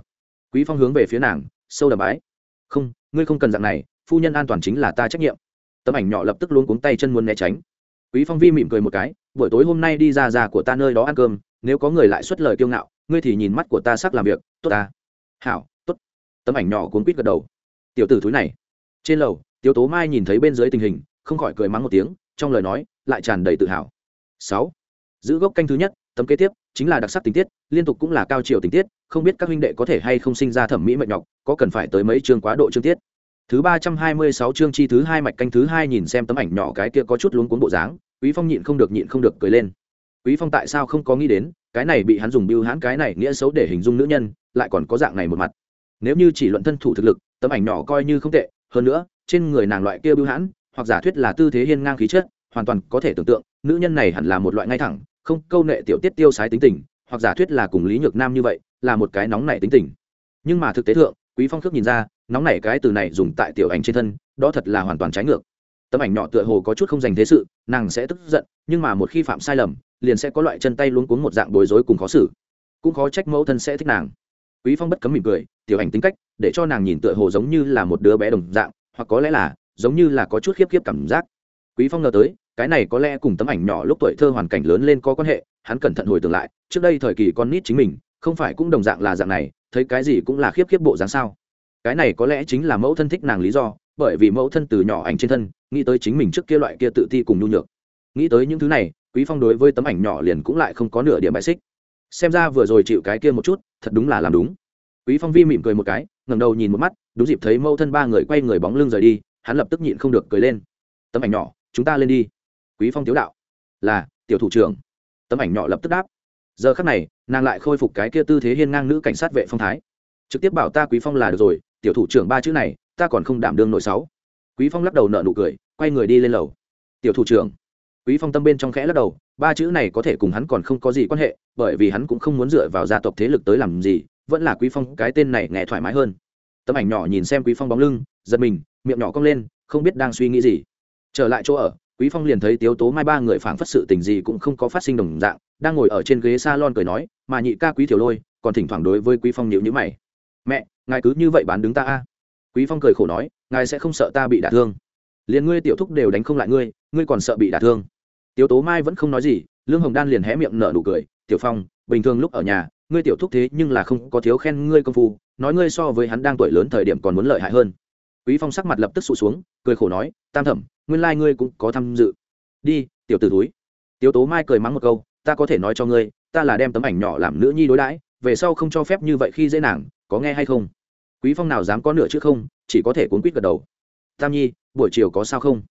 Quý phong hướng về phía nàng, sâu đầm bái, không, ngươi không cần dạng này, phu nhân an toàn chính là ta trách nhiệm. Tấm ảnh nhỏ lập tức luôn cuống tay chân muốn né tránh. Quý phong vi mỉm cười một cái, buổi tối hôm nay đi ra già của ta nơi đó ăn cơm, nếu có người lại xuất lời kiêu ngạo, ngươi thì nhìn mắt của ta sắc làm việc, tốt ta. Hảo, tốt. Tấm ảnh nhỏ cuốn quýt gật đầu tiểu tử thúi này. Trên lầu tiểu tố mai nhìn thấy bên dưới tình hình, không khỏi cười mắng một tiếng, trong lời nói lại tràn đầy tự hào. Sáu, giữ gốc canh thứ nhất, tấm kế tiếp, chính là đặc sắc tình tiết, liên tục cũng là cao chiều tình tiết, không biết các huynh đệ có thể hay không sinh ra thẩm mỹ mệnh nhọc, có cần phải tới mấy chương quá độ chương tiết. Thứ ba trăm hai mươi sáu chương chi thứ hai mạch canh thứ hai nhìn xem tấm ảnh nhỏ cái kia có chút luống cuống bộ dáng, quý phong nhịn không được nhịn không được cười lên. Quý phong tại sao không có nghĩ đến, cái này bị hắn dùng biêu hãn cái này nghĩa xấu để hình dung nữ nhân, lại còn có dạng này một mặt. Nếu như chỉ luận thân thủ thực lực tấm ảnh nhỏ coi như không tệ, hơn nữa, trên người nàng loại kia bưu hãn, hoặc giả thuyết là tư thế hiên ngang khí chất, hoàn toàn có thể tưởng tượng, nữ nhân này hẳn là một loại ngay thẳng, không câu nệ tiểu tiết tiêu sái tính tình, hoặc giả thuyết là cùng lý nhược nam như vậy, là một cái nóng nảy tính tình. Nhưng mà thực tế thượng, quý phong khước nhìn ra, nóng nảy cái từ này dùng tại tiểu ảnh trên thân, đó thật là hoàn toàn trái ngược. Tấm ảnh nhỏ tựa hồ có chút không dành thế sự, nàng sẽ tức giận, nhưng mà một khi phạm sai lầm, liền sẽ có loại chân tay luống cuống một dạng bối rối cùng khó xử. Cũng khó trách mẫu thân sẽ thích nàng. Quý phong bất cấm mỉm cười, tiểu ảnh tính cách để cho nàng nhìn tựa hồ giống như là một đứa bé đồng dạng, hoặc có lẽ là, giống như là có chút khiếp khiếp cảm giác. Quý phong ngờ tới, cái này có lẽ cùng tấm ảnh nhỏ lúc tuổi thơ hoàn cảnh lớn lên có quan hệ, hắn cẩn thận hồi tưởng lại, trước đây thời kỳ con nít chính mình, không phải cũng đồng dạng là dạng này, thấy cái gì cũng là khiếp khiếp bộ dáng sao. Cái này có lẽ chính là mẫu thân thích nàng lý do, bởi vì mẫu thân từ nhỏ ảnh trên thân, nghĩ tới chính mình trước kia loại kia tự ti cùng nhu nhược. Nghĩ tới những thứ này, quý phong đối với tấm ảnh nhỏ liền cũng lại không có nửa điểm bại xích. Xem ra vừa rồi chịu cái kia một chút, thật đúng là làm đúng. Quý phong vi mỉm cười một cái ngẩng đầu nhìn một mắt, đúng dịp thấy mâu thân ba người quay người bóng lưng rời đi, hắn lập tức nhịn không được cười lên. Tấm ảnh nhỏ, chúng ta lên đi. Quý phong tiếu đạo. Là, tiểu thủ trưởng. Tấm ảnh nhỏ lập tức đáp. Giờ khắc này, nàng lại khôi phục cái kia tư thế hiên ngang nữ cảnh sát vệ phong thái. Trực tiếp bảo ta quý phong là được rồi, tiểu thủ trưởng ba chữ này, ta còn không đảm đương nội sáu. Quý phong lắc đầu nợ nụ cười, quay người đi lên lầu. Tiểu thủ trưởng. Quý phong tâm bên trong khẽ lắc đầu, ba chữ này có thể cùng hắn còn không có gì quan hệ, bởi vì hắn cũng không muốn dựa vào gia tộc thế lực tới làm gì vẫn là quý phong, cái tên này nghe thoải mái hơn. Tấm ảnh nhỏ nhìn xem quý phong bóng lưng, giật mình, miệng nhỏ cong lên, không biết đang suy nghĩ gì. Trở lại chỗ ở, quý phong liền thấy tiếu tố mai ba người phảng phất sự tình gì cũng không có phát sinh đồng dạng, đang ngồi ở trên ghế salon cười nói, mà nhị ca quý thiểu lôi, còn thỉnh thoảng đối với quý phong nhịu nhữ mày. Mẹ, ngài cứ như vậy bán đứng ta a. Quý phong cười khổ nói, ngài sẽ không sợ ta bị đả thương. Liền ngươi tiểu thúc đều đánh không lại ngươi ngươi còn sợ bị đả thương. Tiếu tố mai vẫn không nói gì lương hồng đan liền hé miệng nở nụ cười, tiểu phong, bình thường lúc ở nhà ngươi tiểu thúc thế nhưng là không có thiếu khen ngươi công phu, nói ngươi so với hắn đang tuổi lớn thời điểm còn muốn lợi hại hơn. Quý phong sắc mặt lập tức sụt xuống, cười khổ nói, tam thẩm, nguyên lai ngươi cũng có tham dự. Đi, tiểu tử túi Tiểu tố mai cười mắng một câu, ta có thể nói cho ngươi, ta là đem tấm ảnh nhỏ làm nữ nhi đối đãi, về sau không cho phép như vậy khi dễ nàng, có nghe hay không? Quý phong nào dám có nửa chứ không, chỉ có thể cuốn quýt gật đầu. Tam nhi, buổi chiều có sao không?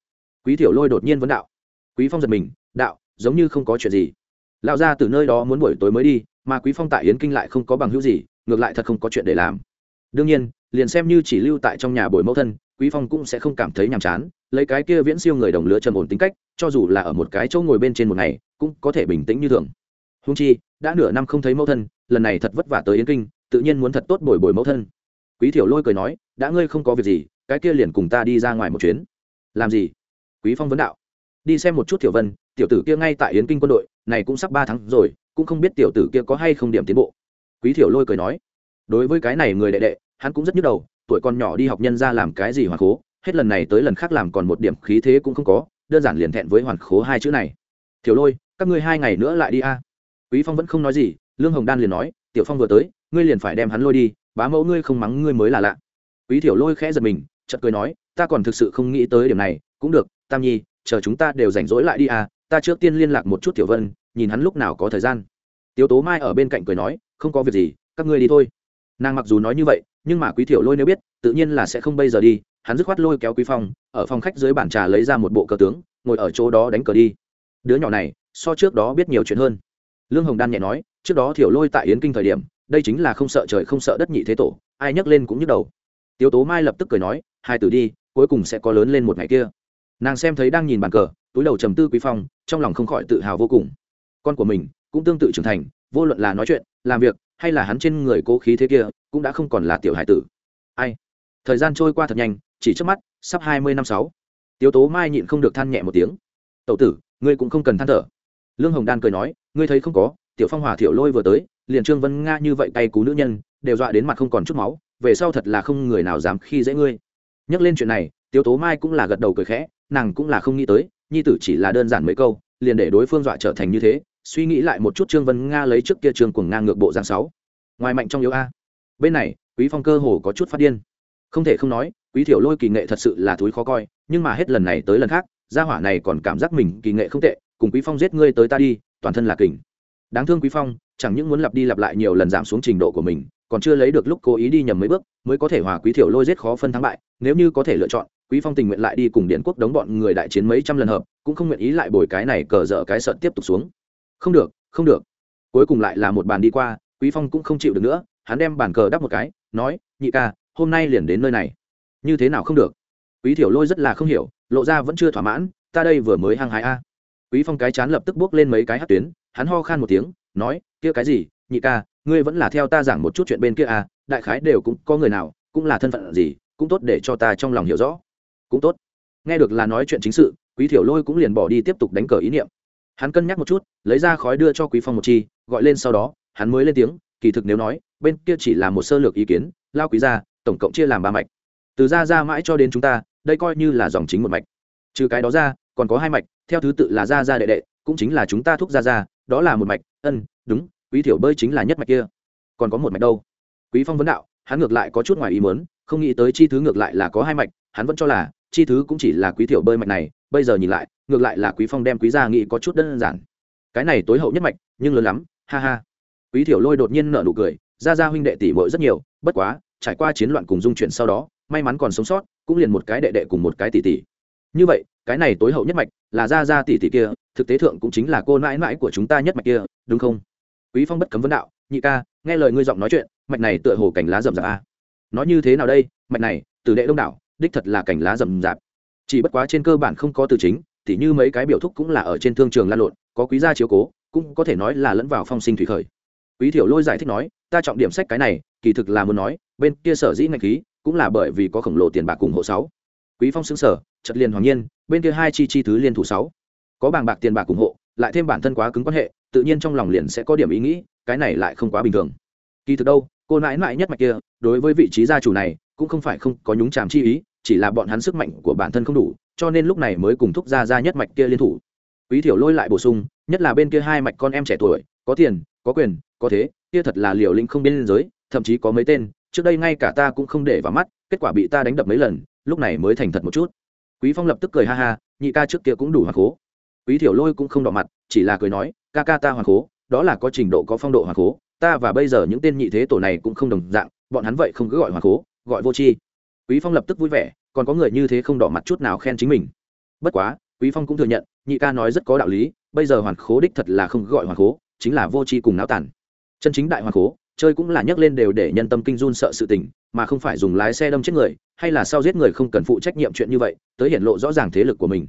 Quý tiểu lôi đột nhiên vấn đạo. Quý phong giật mình, đạo, giống như không có chuyện gì. Lão ra từ nơi đó muốn buổi tối mới đi mà quý phong tại yến kinh lại không có bằng hữu gì, ngược lại thật không có chuyện để làm. Đương nhiên, liền xem như chỉ lưu tại trong nhà bồi mẫu thân, quý phong cũng sẽ không cảm thấy nhàm chán, lấy cái kia viễn siêu người đồng lứa trầm ổn tính cách, cho dù là ở một cái chỗ ngồi bên trên một ngày, cũng có thể bình tĩnh như thường. Hung chi, đã nửa năm không thấy mẫu thân, lần này thật vất vả tới yến kinh, tự nhiên muốn thật tốt bồi bồi mẫu thân. Quý thiểu lôi cười nói, đã ngươi không có việc gì, cái kia liền cùng ta đi ra ngoài một chuyến. Làm gì? Quý phong vấn đạo. Đi xem một chút tiểu vân, tiểu tử kia ngay tại yến kinh quân đội này cũng sắp ba tháng rồi, cũng không biết tiểu tử kia có hay không điểm tiến bộ. Quý thiểu lôi cười nói, đối với cái này người đệ đệ, hắn cũng rất nhức đầu, tuổi con nhỏ đi học nhân ra làm cái gì hoàn khố, hết lần này tới lần khác làm còn một điểm khí thế cũng không có, đơn giản liền thẹn với hoàn khố hai chữ này. Thiểu lôi, các ngươi hai ngày nữa lại đi a. Quý phong vẫn không nói gì, lương hồng đan liền nói, tiểu phong vừa tới, ngươi liền phải đem hắn lôi đi, bá mẫu ngươi không mắng ngươi mới là lạ. Quý thiểu lôi khẽ giật mình, chợt cười nói, ta còn thực sự không nghĩ tới điểm này, cũng được, tam nhi, chờ chúng ta đều rảnh rỗi lại đi à ta trước tiên liên lạc một chút tiểu vân, nhìn hắn lúc nào có thời gian. Tiếu tố mai ở bên cạnh cười nói, không có việc gì, các ngươi đi thôi. Nàng mặc dù nói như vậy, nhưng mà quý thiểu lôi nếu biết, tự nhiên là sẽ không bây giờ đi. Hắn dứt khoát lôi kéo quý phong, ở phòng khách dưới bàn trà lấy ra một bộ cờ tướng, ngồi ở chỗ đó đánh cờ đi. Đứa nhỏ này, so trước đó biết nhiều chuyện hơn. Lương hồng đan nhẹ nói, trước đó thiểu lôi tại yến kinh thời điểm, đây chính là không sợ trời không sợ đất nhị thế tổ, ai nhắc lên cũng nhức đầu. Tiếu tố mai lập tức cười nói, hai tử đi, cuối cùng sẽ có lớn lên một ngày kia. Nàng xem thấy đang nhìn bàn cờ túi đầu trầm tư quý phong, trong lòng không khỏi tự hào vô cùng. Con của mình cũng tương tự trưởng thành, vô luận là nói chuyện, làm việc, hay là hắn trên người cố khí thế kia, cũng đã không còn là tiểu hải tử. Ai? Thời gian trôi qua thật nhanh, chỉ trước mắt, sắp hai mươi năm sáu. Tiếu tố mai nhịn không được than nhẹ một tiếng. Tậu tử, ngươi cũng không cần than thở. Lương hồng đan cười nói, ngươi thấy không có, tiểu phong hòa thiểu lôi vừa tới, liền trương vân nga như vậy tay cú nữ nhân, đều dọa đến mặt không còn chút máu, về sau thật là không người nào dám khi dễ ngươi. Nhắc lên chuyện này, tiếu tố mai cũng là gật đầu cười khẽ, nàng cũng là không nghĩ tới nhi tử chỉ là đơn giản mấy câu, liền để đối phương dọa trở thành như thế, suy nghĩ lại một chút trương vân nga lấy trước kia trương cuồng ngang ngược bộ giang sáu. Ngoài mạnh trong yếu a. Bên này, quý phong cơ hồ có chút phát điên. Không thể không nói, quý thiểu lôi kỳ nghệ thật sự là thúi khó coi, nhưng mà hết lần này tới lần khác, gia hỏa này còn cảm giác mình kỳ nghệ không tệ, cùng quý phong giết ngươi tới ta đi, toàn thân là kình. Đáng thương quý phong, chẳng những muốn lặp đi lặp lại nhiều lần giảm xuống trình độ của mình, còn chưa lấy được lúc cố ý đi nhầm mấy bước, mới có thể hòa quý thiểu lôi giết khó phân thắng bại, nếu như có thể lựa chọn quý phong tình nguyện lại đi cùng điện quốc đóng bọn người đại chiến mấy trăm lần hợp, cũng không nguyện ý lại bồi cái này cờ dở cái sợ tiếp tục xuống. Không được không được. Cuối cùng lại là một bàn đi qua, quý phong cũng không chịu được nữa, hắn đem bàn cờ đắp một cái, nói, nhị ca, hôm nay liền đến nơi này. Như thế nào không được? Quý thiểu lôi rất là không hiểu, lộ ra vẫn chưa thỏa mãn, ta đây vừa mới hăng hái a. Quý phong cái chán lập tức bước lên mấy cái hát tuyến, hắn ho khan một tiếng, nói, kia cái gì, nhị ca, ngươi vẫn là theo ta giảng một chút chuyện bên kia à đại khái đều cũng có người nào, cũng là thân phận gì, cũng tốt để cho ta trong lòng hiểu rõ cũng tốt. Nghe được là nói chuyện chính sự, quý thiểu lôi cũng liền bỏ đi tiếp tục đánh cờ ý niệm. Hắn cân nhắc một chút, lấy ra khói đưa cho quý phong một chi, gọi lên sau đó, hắn mới lên tiếng, kỳ thực nếu nói, bên kia chỉ là một sơ lược ý kiến, lao quý gia, tổng cộng chia làm ba mạch. Từ ra ra mãi cho đến chúng ta, đây coi như là dòng chính một mạch. Trừ cái đó ra, còn có hai mạch, theo thứ tự là ra ra đệ đệ, cũng chính là chúng ta thúc ra ra, đó là một mạch, ân, đúng, quý thiểu bơi chính là nhất mạch kia. Còn có một mạch đâu? Quý phong vấn đạo, hắn ngược lại có chút ngoài ý muốn, không nghĩ tới chi thứ ngược lại là có hai mạch, hắn vẫn cho là chi thứ cũng chỉ là quý thiểu bơi mạch này, bây giờ nhìn lại, ngược lại là quý phong đem quý gia nghĩ có chút đơn giản. Cái này tối hậu nhất mạch, nhưng lớn lắm, ha ha. Quý thiểu lôi đột nhiên nở nụ cười, gia gia huynh đệ tỷ muội rất nhiều, bất quá, trải qua chiến loạn cùng dung chuyển sau đó, may mắn còn sống sót, cũng liền một cái đệ đệ cùng một cái tỷ tỷ. Như vậy, cái này tối hậu nhất mạch, là gia gia tỷ tỷ kia, thực tế thượng cũng chính là cô nãi nãi của chúng ta nhất mạch kia, đúng không? Quý phong bất cấm vấn đạo, nhị ca, nghe lời ngươi giọng nói chuyện, mạch này tựa hồ cảnh lá rậm rạp a. Nói như thế nào đây? Mạch này từ đệ đông đảo đích thật là cảnh lá rậm rạp. Chỉ bất quá trên cơ bản không có từ chính, thì như mấy cái biểu thúc cũng là ở trên thương trường lan lộn, có quý gia chiếu cố, cũng có thể nói là lẫn vào phong sinh thủy khởi. Quý thiểu lôi giải thích nói, ta trọng điểm sách cái này, kỳ thực là muốn nói, bên kia sở dĩ ngạch khí, cũng là bởi vì có khổng lồ tiền bạc cùng hộ sáu. Quý phong xứng sở chật liền hoàng nhiên, bên kia hai chi chi thứ liên thủ sáu. Có bàng bạc tiền bạc ủng hộ, lại thêm bản thân quá cứng quan hệ, tự nhiên trong lòng liền sẽ có điểm ý nghĩ, cái này lại không quá bình thường. Kỳ thực đâu, cô nãi nãi nhất mạch kia, đối với vị trí gia chủ này cũng không phải không có nhúng chàm chi ý, chỉ là bọn hắn sức mạnh của bản thân không đủ, cho nên lúc này mới cùng thúc gia gia nhất mạch kia liên thủ. Quý thiểu lôi lại bổ sung, nhất là bên kia hai mạch con em trẻ tuổi, có tiền, có quyền, có thế, kia thật là liều lĩnh không biên giới, thậm chí có mấy tên, trước đây ngay cả ta cũng không để vào mắt, kết quả bị ta đánh đập mấy lần, lúc này mới thành thật một chút. Quý phong lập tức cười ha ha, nhị ca trước kia cũng đủ hoàng cố quý thiểu lôi cũng không đỏ mặt, chỉ là cười nói, ca ca ta hoàng cố đó là có trình độ có phong độ hoàng cố ta và bây giờ những tên nhị thế tổ này cũng không đồng dạng, bọn hắn vậy không cứ gọi hoàng cố gọi vô tri. Quý phong lập tức vui vẻ, còn có người như thế không đỏ mặt chút nào khen chính mình. Bất quá, quý phong cũng thừa nhận, nhị ca nói rất có đạo lý, bây giờ hoàn khố đích thật là không gọi hoàn khố, chính là vô tri cùng náo tản chân chính đại hoàn khố, chơi cũng là nhấc lên đều để nhân tâm kinh run sợ sự tình, mà không phải dùng lái xe đâm chết người, hay là sau giết người không cần phụ trách nhiệm chuyện như vậy, tới hiện lộ rõ ràng thế lực của mình.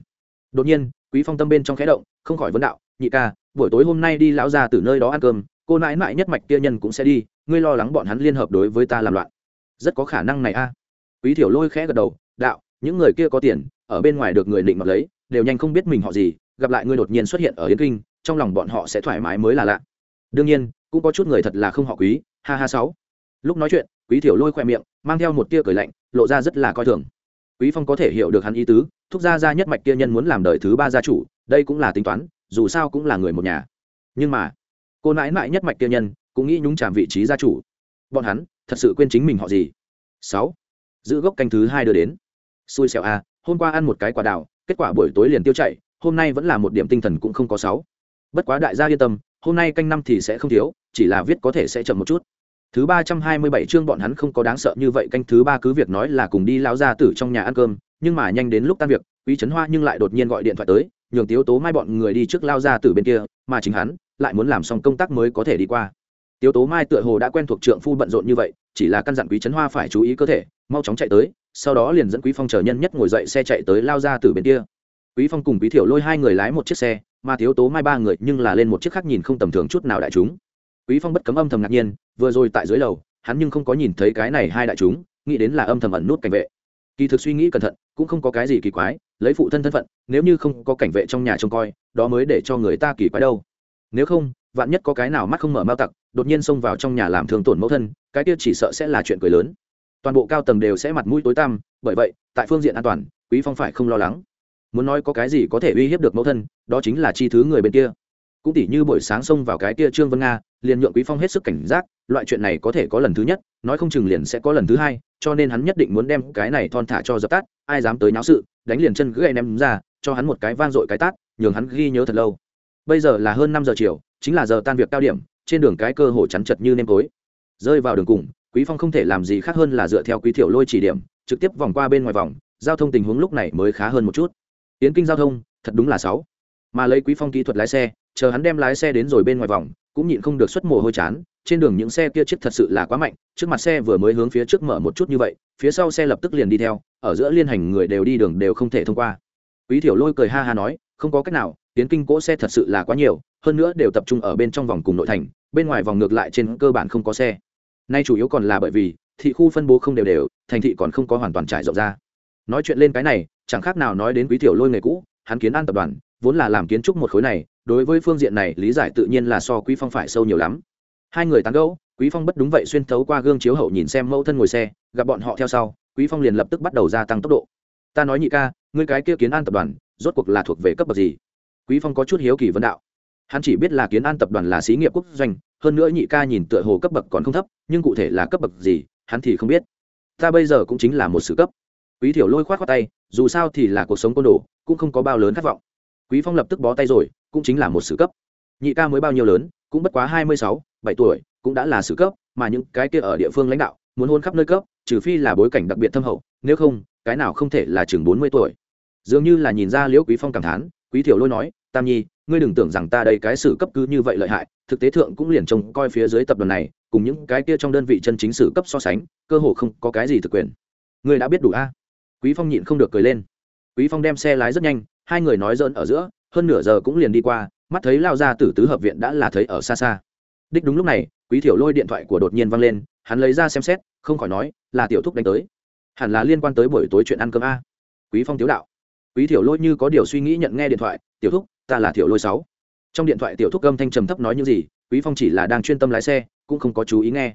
Đột nhiên, quý phong tâm bên trong khẽ động, không khỏi vấn đạo, nhị ca, buổi tối hôm nay đi lão ra từ nơi đó ăn cơm, cô nãi nãi nhất mạch kia nhân cũng sẽ đi, ngươi lo lắng bọn hắn liên hợp đối với ta làm loạn rất có khả năng này a. Quý thiểu lôi khẽ gật đầu, đạo, những người kia có tiền, ở bên ngoài được người định mặc lấy, đều nhanh không biết mình họ gì, gặp lại ngươi đột nhiên xuất hiện ở yến kinh, trong lòng bọn họ sẽ thoải mái mới là lạ. Đương nhiên, cũng có chút người thật là không họ quý, ha ha sáu. Lúc nói chuyện, quý thiểu lôi khoe miệng, mang theo một tia cười lạnh, lộ ra rất là coi thường. Quý phong có thể hiểu được hắn ý tứ, thúc gia gia nhất mạch kia nhân muốn làm đời thứ ba gia chủ, đây cũng là tính toán, dù sao cũng là người một nhà. Nhưng mà, cô nãi nãi nhất mạch kia nhân, cũng nghĩ nhúng chàm vị trí gia chủ. Bọn hắn thật sự quên chính mình họ gì. Sáu. Giữ gốc canh thứ hai đưa đến. Xui xẻo a à, hôm qua ăn một cái quả đào kết quả buổi tối liền tiêu chạy hôm nay vẫn là một điểm tinh thần cũng không có sáu. Bất quá đại gia yên tâm hôm nay canh năm thì sẽ không thiếu chỉ là viết có thể sẽ chậm một chút. Thứ ba trăm hai mươi bảy chương bọn hắn không có đáng sợ như vậy canh thứ ba cứ việc nói là cùng đi lão gia tử trong nhà ăn cơm nhưng mà nhanh đến lúc tan việc quý trấn hoa nhưng lại đột nhiên gọi điện thoại tới nhường tiếu tố mai bọn người đi trước lao gia tử bên kia mà chính hắn lại muốn làm xong công tác mới có thể đi qua tiếu tố mai tựa hồ đã quen thuộc trượng phu bận rộn như vậy, chỉ là căn dặn quý trấn hoa phải chú ý cơ thể, mau chóng chạy tới, sau đó liền dẫn quý phong chờ nhân nhất ngồi dậy xe chạy tới lao ra từ bên kia. Quý phong cùng quý thiểu lôi hai người lái một chiếc xe, mà thiếu tố mai ba người nhưng là lên một chiếc khác nhìn không tầm thường chút nào đại chúng. Quý phong bất cấm âm thầm ngạc nhiên, vừa rồi tại dưới lầu, hắn nhưng không có nhìn thấy cái này hai đại chúng, nghĩ đến là âm thầm ẩn nút cảnh vệ. Kỳ thực suy nghĩ cẩn thận, cũng không có cái gì kỳ quái, lấy phụ thân thân phận, nếu như không có cảnh vệ trong nhà trông coi, đó mới để cho người ta kỳ quái đâu. Nếu không, vạn nhất có cái nào mắt không mở mao tặc đột nhiên xông vào trong nhà làm thương tổn mẫu thân, cái kia chỉ sợ sẽ là chuyện cười lớn. Toàn bộ cao tầng đều sẽ mặt mũi tối tăm, bởi vậy, tại phương diện an toàn, quý phong phải không lo lắng. Muốn nói có cái gì có thể uy hiếp được mẫu thân, đó chính là chi thứ người bên kia. Cũng tỉ như buổi sáng xông vào cái kia trương vân nga, liền nhượng quý phong hết sức cảnh giác, loại chuyện này có thể có lần thứ nhất, nói không chừng liền sẽ có lần thứ hai, cho nên hắn nhất định muốn đem cái này thon thả cho dập tắt, ai dám tới náo sự, đánh liền chân gãy ném ra, cho hắn một cái vang dội cái tát, nhường hắn ghi nhớ thật lâu. Bây giờ là hơn năm giờ chiều, chính là giờ tan việc cao điểm trên đường cái cơ hồ chắn chật như nêm tối. Rơi vào đường cùng, quý phong không thể làm gì khác hơn là dựa theo quý thiểu lôi chỉ điểm, trực tiếp vòng qua bên ngoài vòng, giao thông tình huống lúc này mới khá hơn một chút. Tiến kinh giao thông, thật đúng là sáu. Mà lấy quý phong kỹ thuật lái xe, chờ hắn đem lái xe đến rồi bên ngoài vòng, cũng nhịn không được xuất mồ hôi chán, trên đường những xe kia chiếc thật sự là quá mạnh, trước mặt xe vừa mới hướng phía trước mở một chút như vậy, phía sau xe lập tức liền đi theo, ở giữa liên hành người đều đi đường đều không thể thông qua. Quý thiểu lôi cười ha ha nói, không có cách nào tiến kinh cỗ xe thật sự là quá nhiều, hơn nữa đều tập trung ở bên trong vòng cùng nội thành, bên ngoài vòng ngược lại trên cơ bản không có xe. Nay chủ yếu còn là bởi vì, thị khu phân bố không đều đều, thành thị còn không có hoàn toàn trải rộng ra. Nói chuyện lên cái này, chẳng khác nào nói đến quý tiểu lôi nghề cũ, hắn kiến an tập đoàn, vốn là làm kiến trúc một khối này, đối với phương diện này lý giải tự nhiên là so quý phong phải sâu nhiều lắm. Hai người tán gẫu, quý phong bất đúng vậy xuyên thấu qua gương chiếu hậu nhìn xem mẫu thân ngồi xe, gặp bọn họ theo sau, quý phong liền lập tức bắt đầu gia tăng tốc độ. Ta nói nhị ca, ngươi cái kia kiến an tập đoàn, rốt cuộc là thuộc về cấp bậc gì? Quý phong có chút hiếu kỳ vấn đạo. Hắn chỉ biết là kiến an tập đoàn là xí nghiệp quốc doanh, hơn nữa nhị ca nhìn tựa hồ cấp bậc còn không thấp, nhưng cụ thể là cấp bậc gì, hắn thì không biết. Ta bây giờ cũng chính là một sự cấp. Quý thiểu lôi khoát khoát tay, dù sao thì là cuộc sống côn đồ, cũng không có bao lớn khát vọng. Quý phong lập tức bó tay rồi, cũng chính là một sự cấp. Nhị ca mới bao nhiêu lớn, cũng bất quá hai mươi sáu, bảy tuổi, cũng đã là sự cấp, mà những cái kia ở địa phương lãnh đạo, muốn hôn khắp nơi cấp, trừ phi là bối cảnh đặc biệt thâm hậu, nếu không, cái nào không thể là chừng bốn mươi tuổi. Dường như là nhìn ra liễu quý phong cảm thán quý thiểu lôi nói, tam nhi, ngươi đừng tưởng rằng ta đây cái xử cấp cứ như vậy lợi hại, thực tế thượng cũng liền trông coi phía dưới tập đoàn này, cùng những cái kia trong đơn vị chân chính sử cấp so sánh, cơ hồ không có cái gì thực quyền. Ngươi đã biết đủ a? Quý phong nhịn không được cười lên. Quý phong đem xe lái rất nhanh, hai người nói dỡn ở giữa, hơn nửa giờ cũng liền đi qua, mắt thấy lao ra tử tứ hợp viện đã là thấy ở xa xa. Đích đúng lúc này, quý thiểu lôi điện thoại của đột nhiên văng lên, hắn lấy ra xem xét, không khỏi nói, là tiểu thúc đánh tới. Hẳn là liên quan tới buổi tối chuyện ăn cơm a. Quý phong tiếu đạo quý thiểu lôi như có điều suy nghĩ nhận nghe điện thoại, tiểu thúc, ta là thiểu lôi sáu. Trong điện thoại tiểu thúc âm thanh trầm thấp nói những gì, quý phong chỉ là đang chuyên tâm lái xe, cũng không có chú ý nghe.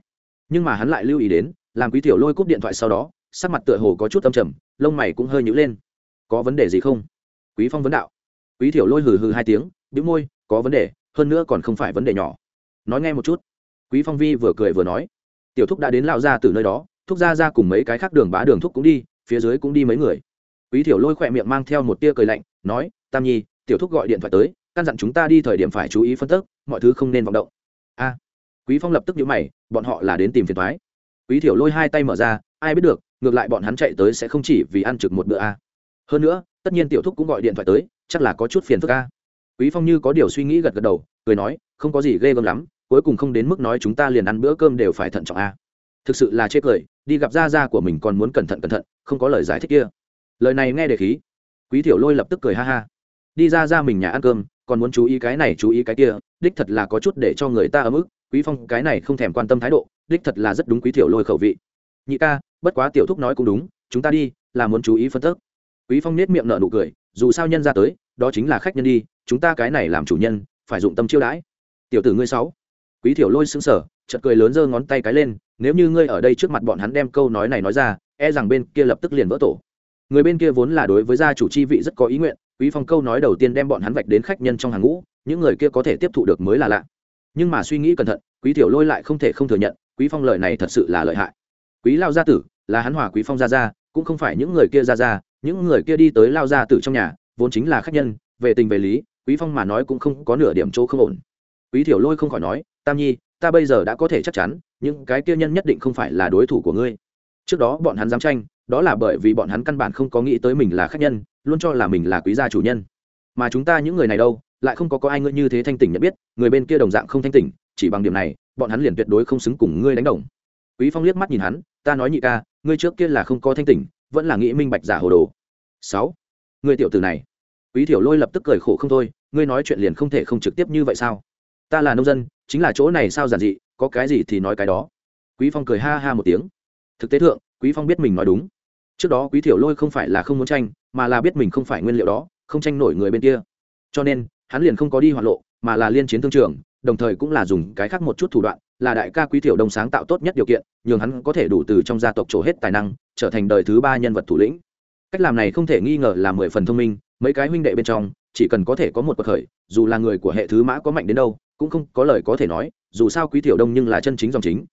Nhưng mà hắn lại lưu ý đến, làm quý Tiểu lôi cúp điện thoại sau đó, sắc mặt tựa hồ có chút âm trầm, lông mày cũng hơi nhíu lên. Có vấn đề gì không? Quý phong vấn đạo. Quý Tiểu lôi hừ hừ hai tiếng, bĩu môi, có vấn đề, hơn nữa còn không phải vấn đề nhỏ. Nói nghe một chút. Quý phong vi vừa cười vừa nói, tiểu thúc đã đến Lão Gia từ nơi đó, thúc Gia gia cùng mấy cái khác đường bá đường thúc cũng đi, phía dưới cũng đi mấy người quý thiểu lôi khỏe miệng mang theo một tia cười lạnh, nói, tam nhi, tiểu thúc gọi điện thoại tới, căn dặn chúng ta đi thời điểm phải chú ý phân tức mọi thứ không nên vọng động. A. Quý phong lập tức nhíu mày, bọn họ là đến tìm phiền toái. Quý thiểu lôi hai tay mở ra, ai biết được, ngược lại bọn hắn chạy tới sẽ không chỉ vì ăn trực một bữa a. Hơn nữa, tất nhiên tiểu thúc cũng gọi điện thoại tới, chắc là có chút phiền phức a. Quý phong như có điều suy nghĩ gật gật đầu, cười nói, không có gì ghê gớm lắm, cuối cùng không đến mức nói chúng ta liền ăn bữa cơm đều phải thận trọng a. Thực sự là chê cười, đi gặp gia gia của mình còn muốn cẩn thận cẩn thận, không có lời giải thích kia lời này nghe để khí. Quý thiểu lôi lập tức cười ha ha. Đi ra ra mình nhà ăn cơm, còn muốn chú ý cái này chú ý cái kia, đích thật là có chút để cho người ta ấm ức, quý phong cái này không thèm quan tâm thái độ, đích thật là rất đúng quý thiểu lôi khẩu vị. Nhị ca, bất quá tiểu thúc nói cũng đúng, chúng ta đi, là muốn chú ý phân tức quý phong nết miệng nở nụ cười, dù sao nhân ra tới, đó chính là khách nhân đi, chúng ta cái này làm chủ nhân, phải dụng tâm chiêu đãi. Tiểu tử ngươi sáu. Quý thiểu lôi sững sờ, chợt cười lớn giơ ngón tay cái lên, nếu như ngươi ở đây trước mặt bọn hắn đem câu nói này nói ra e rằng bên kia lập tức liền vỡ tổ người bên kia vốn là đối với gia chủ chi vị rất có ý nguyện, quý phong câu nói đầu tiên đem bọn hắn vạch đến khách nhân trong hàng ngũ, những người kia có thể tiếp thụ được mới là lạ. Nhưng mà suy nghĩ cẩn thận, quý tiểu lôi lại không thể không thừa nhận, quý phong lời này thật sự là lợi hại. Quý lao gia tử, là hắn hòa quý phong gia gia, cũng không phải những người kia gia gia, những người kia đi tới lao gia tử trong nhà, vốn chính là khách nhân, về tình về lý, quý phong mà nói cũng không có nửa điểm chỗ không ổn. Quý tiểu lôi không khỏi nói, tam nhi, ta bây giờ đã có thể chắc chắn, những cái kia nhân nhất định không phải là đối thủ của ngươi. Trước đó bọn hắn dám tranh đó là bởi vì bọn hắn căn bản không có nghĩ tới mình là khách nhân, luôn cho là mình là quý gia chủ nhân. Mà chúng ta những người này đâu, lại không có có ai ngươi như thế thanh tỉnh nhận biết, người bên kia đồng dạng không thanh tỉnh, chỉ bằng điểm này, bọn hắn liền tuyệt đối không xứng cùng ngươi đánh đồng. Quý phong liếc mắt nhìn hắn, ta nói nhị ca, ngươi trước kia là không có thanh tỉnh, vẫn là nghĩ minh bạch giả hồ đồ. Sáu. Người tiểu tử này. Quý tiểu lôi lập tức cười khổ không thôi, ngươi nói chuyện liền không thể không trực tiếp như vậy sao? Ta là nông dân, chính là chỗ này sao giản dị, có cái gì thì nói cái đó. Quý phong cười ha ha một tiếng. Thực tế thượng, quý phong biết mình nói đúng trước đó quý tiểu lôi không phải là không muốn tranh, mà là biết mình không phải nguyên liệu đó, không tranh nổi người bên kia. Cho nên, hắn liền không có đi hoạt lộ, mà là liên chiến thương trường, đồng thời cũng là dùng cái khác một chút thủ đoạn, là đại ca quý tiểu đông sáng tạo tốt nhất điều kiện, nhường hắn có thể đủ từ trong gia tộc trổ hết tài năng, trở thành đời thứ ba nhân vật thủ lĩnh. Cách làm này không thể nghi ngờ là mười phần thông minh, mấy cái huynh đệ bên trong, chỉ cần có thể có một bậc khởi, dù là người của hệ thứ mã có mạnh đến đâu, cũng không có lời có thể nói, dù sao quý tiểu đông nhưng là chân chính dòng chính.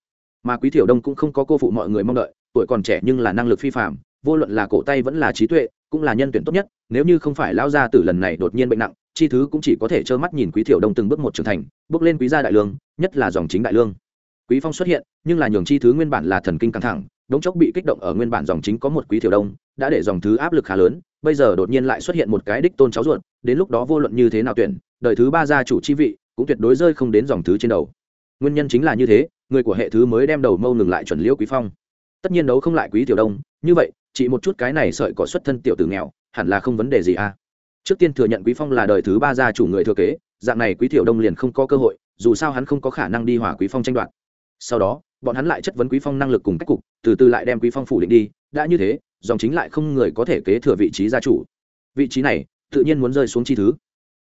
Mà quý tiểu đông cũng không có cô phụ mọi người mong đợi, tuổi còn trẻ nhưng là năng lực phi phạm vô luận là cổ tay vẫn là trí tuệ, cũng là nhân tuyển tốt nhất, nếu như không phải lao ra từ lần này đột nhiên bệnh nặng, chi thứ cũng chỉ có thể trơ mắt nhìn quý thiểu đông từng bước một trưởng thành, bước lên quý gia đại lương, nhất là dòng chính đại lương. Quý phong xuất hiện, nhưng là nhường chi thứ nguyên bản là thần kinh căng thẳng, đống chốc bị kích động ở nguyên bản dòng chính có một quý thiểu đông, đã để dòng thứ áp lực khá lớn, bây giờ đột nhiên lại xuất hiện một cái đích tôn cháu ruột, đến lúc đó vô luận như thế nào tuyển, đời thứ ba gia chủ chi vị, cũng tuyệt đối rơi không đến dòng thứ trên đầu. Nguyên nhân chính là như thế, người của hệ thứ mới đem đầu mâu ngừng lại chuẩn liễu quý phong tất nhiên đấu không lại quý tiểu đông, như vậy, chỉ một chút cái này sợi có xuất thân tiểu tử nghèo, hẳn là không vấn đề gì à? Trước tiên thừa nhận quý phong là đời thứ ba gia chủ người thừa kế, dạng này quý tiểu đông liền không có cơ hội, dù sao hắn không có khả năng đi hỏa quý phong tranh đoạt. Sau đó, bọn hắn lại chất vấn quý phong năng lực cùng cách cục, từ từ lại đem quý phong phủ định đi, đã như thế, dòng chính lại không người có thể kế thừa vị trí gia chủ. Vị trí này, tự nhiên muốn rơi xuống chi thứ.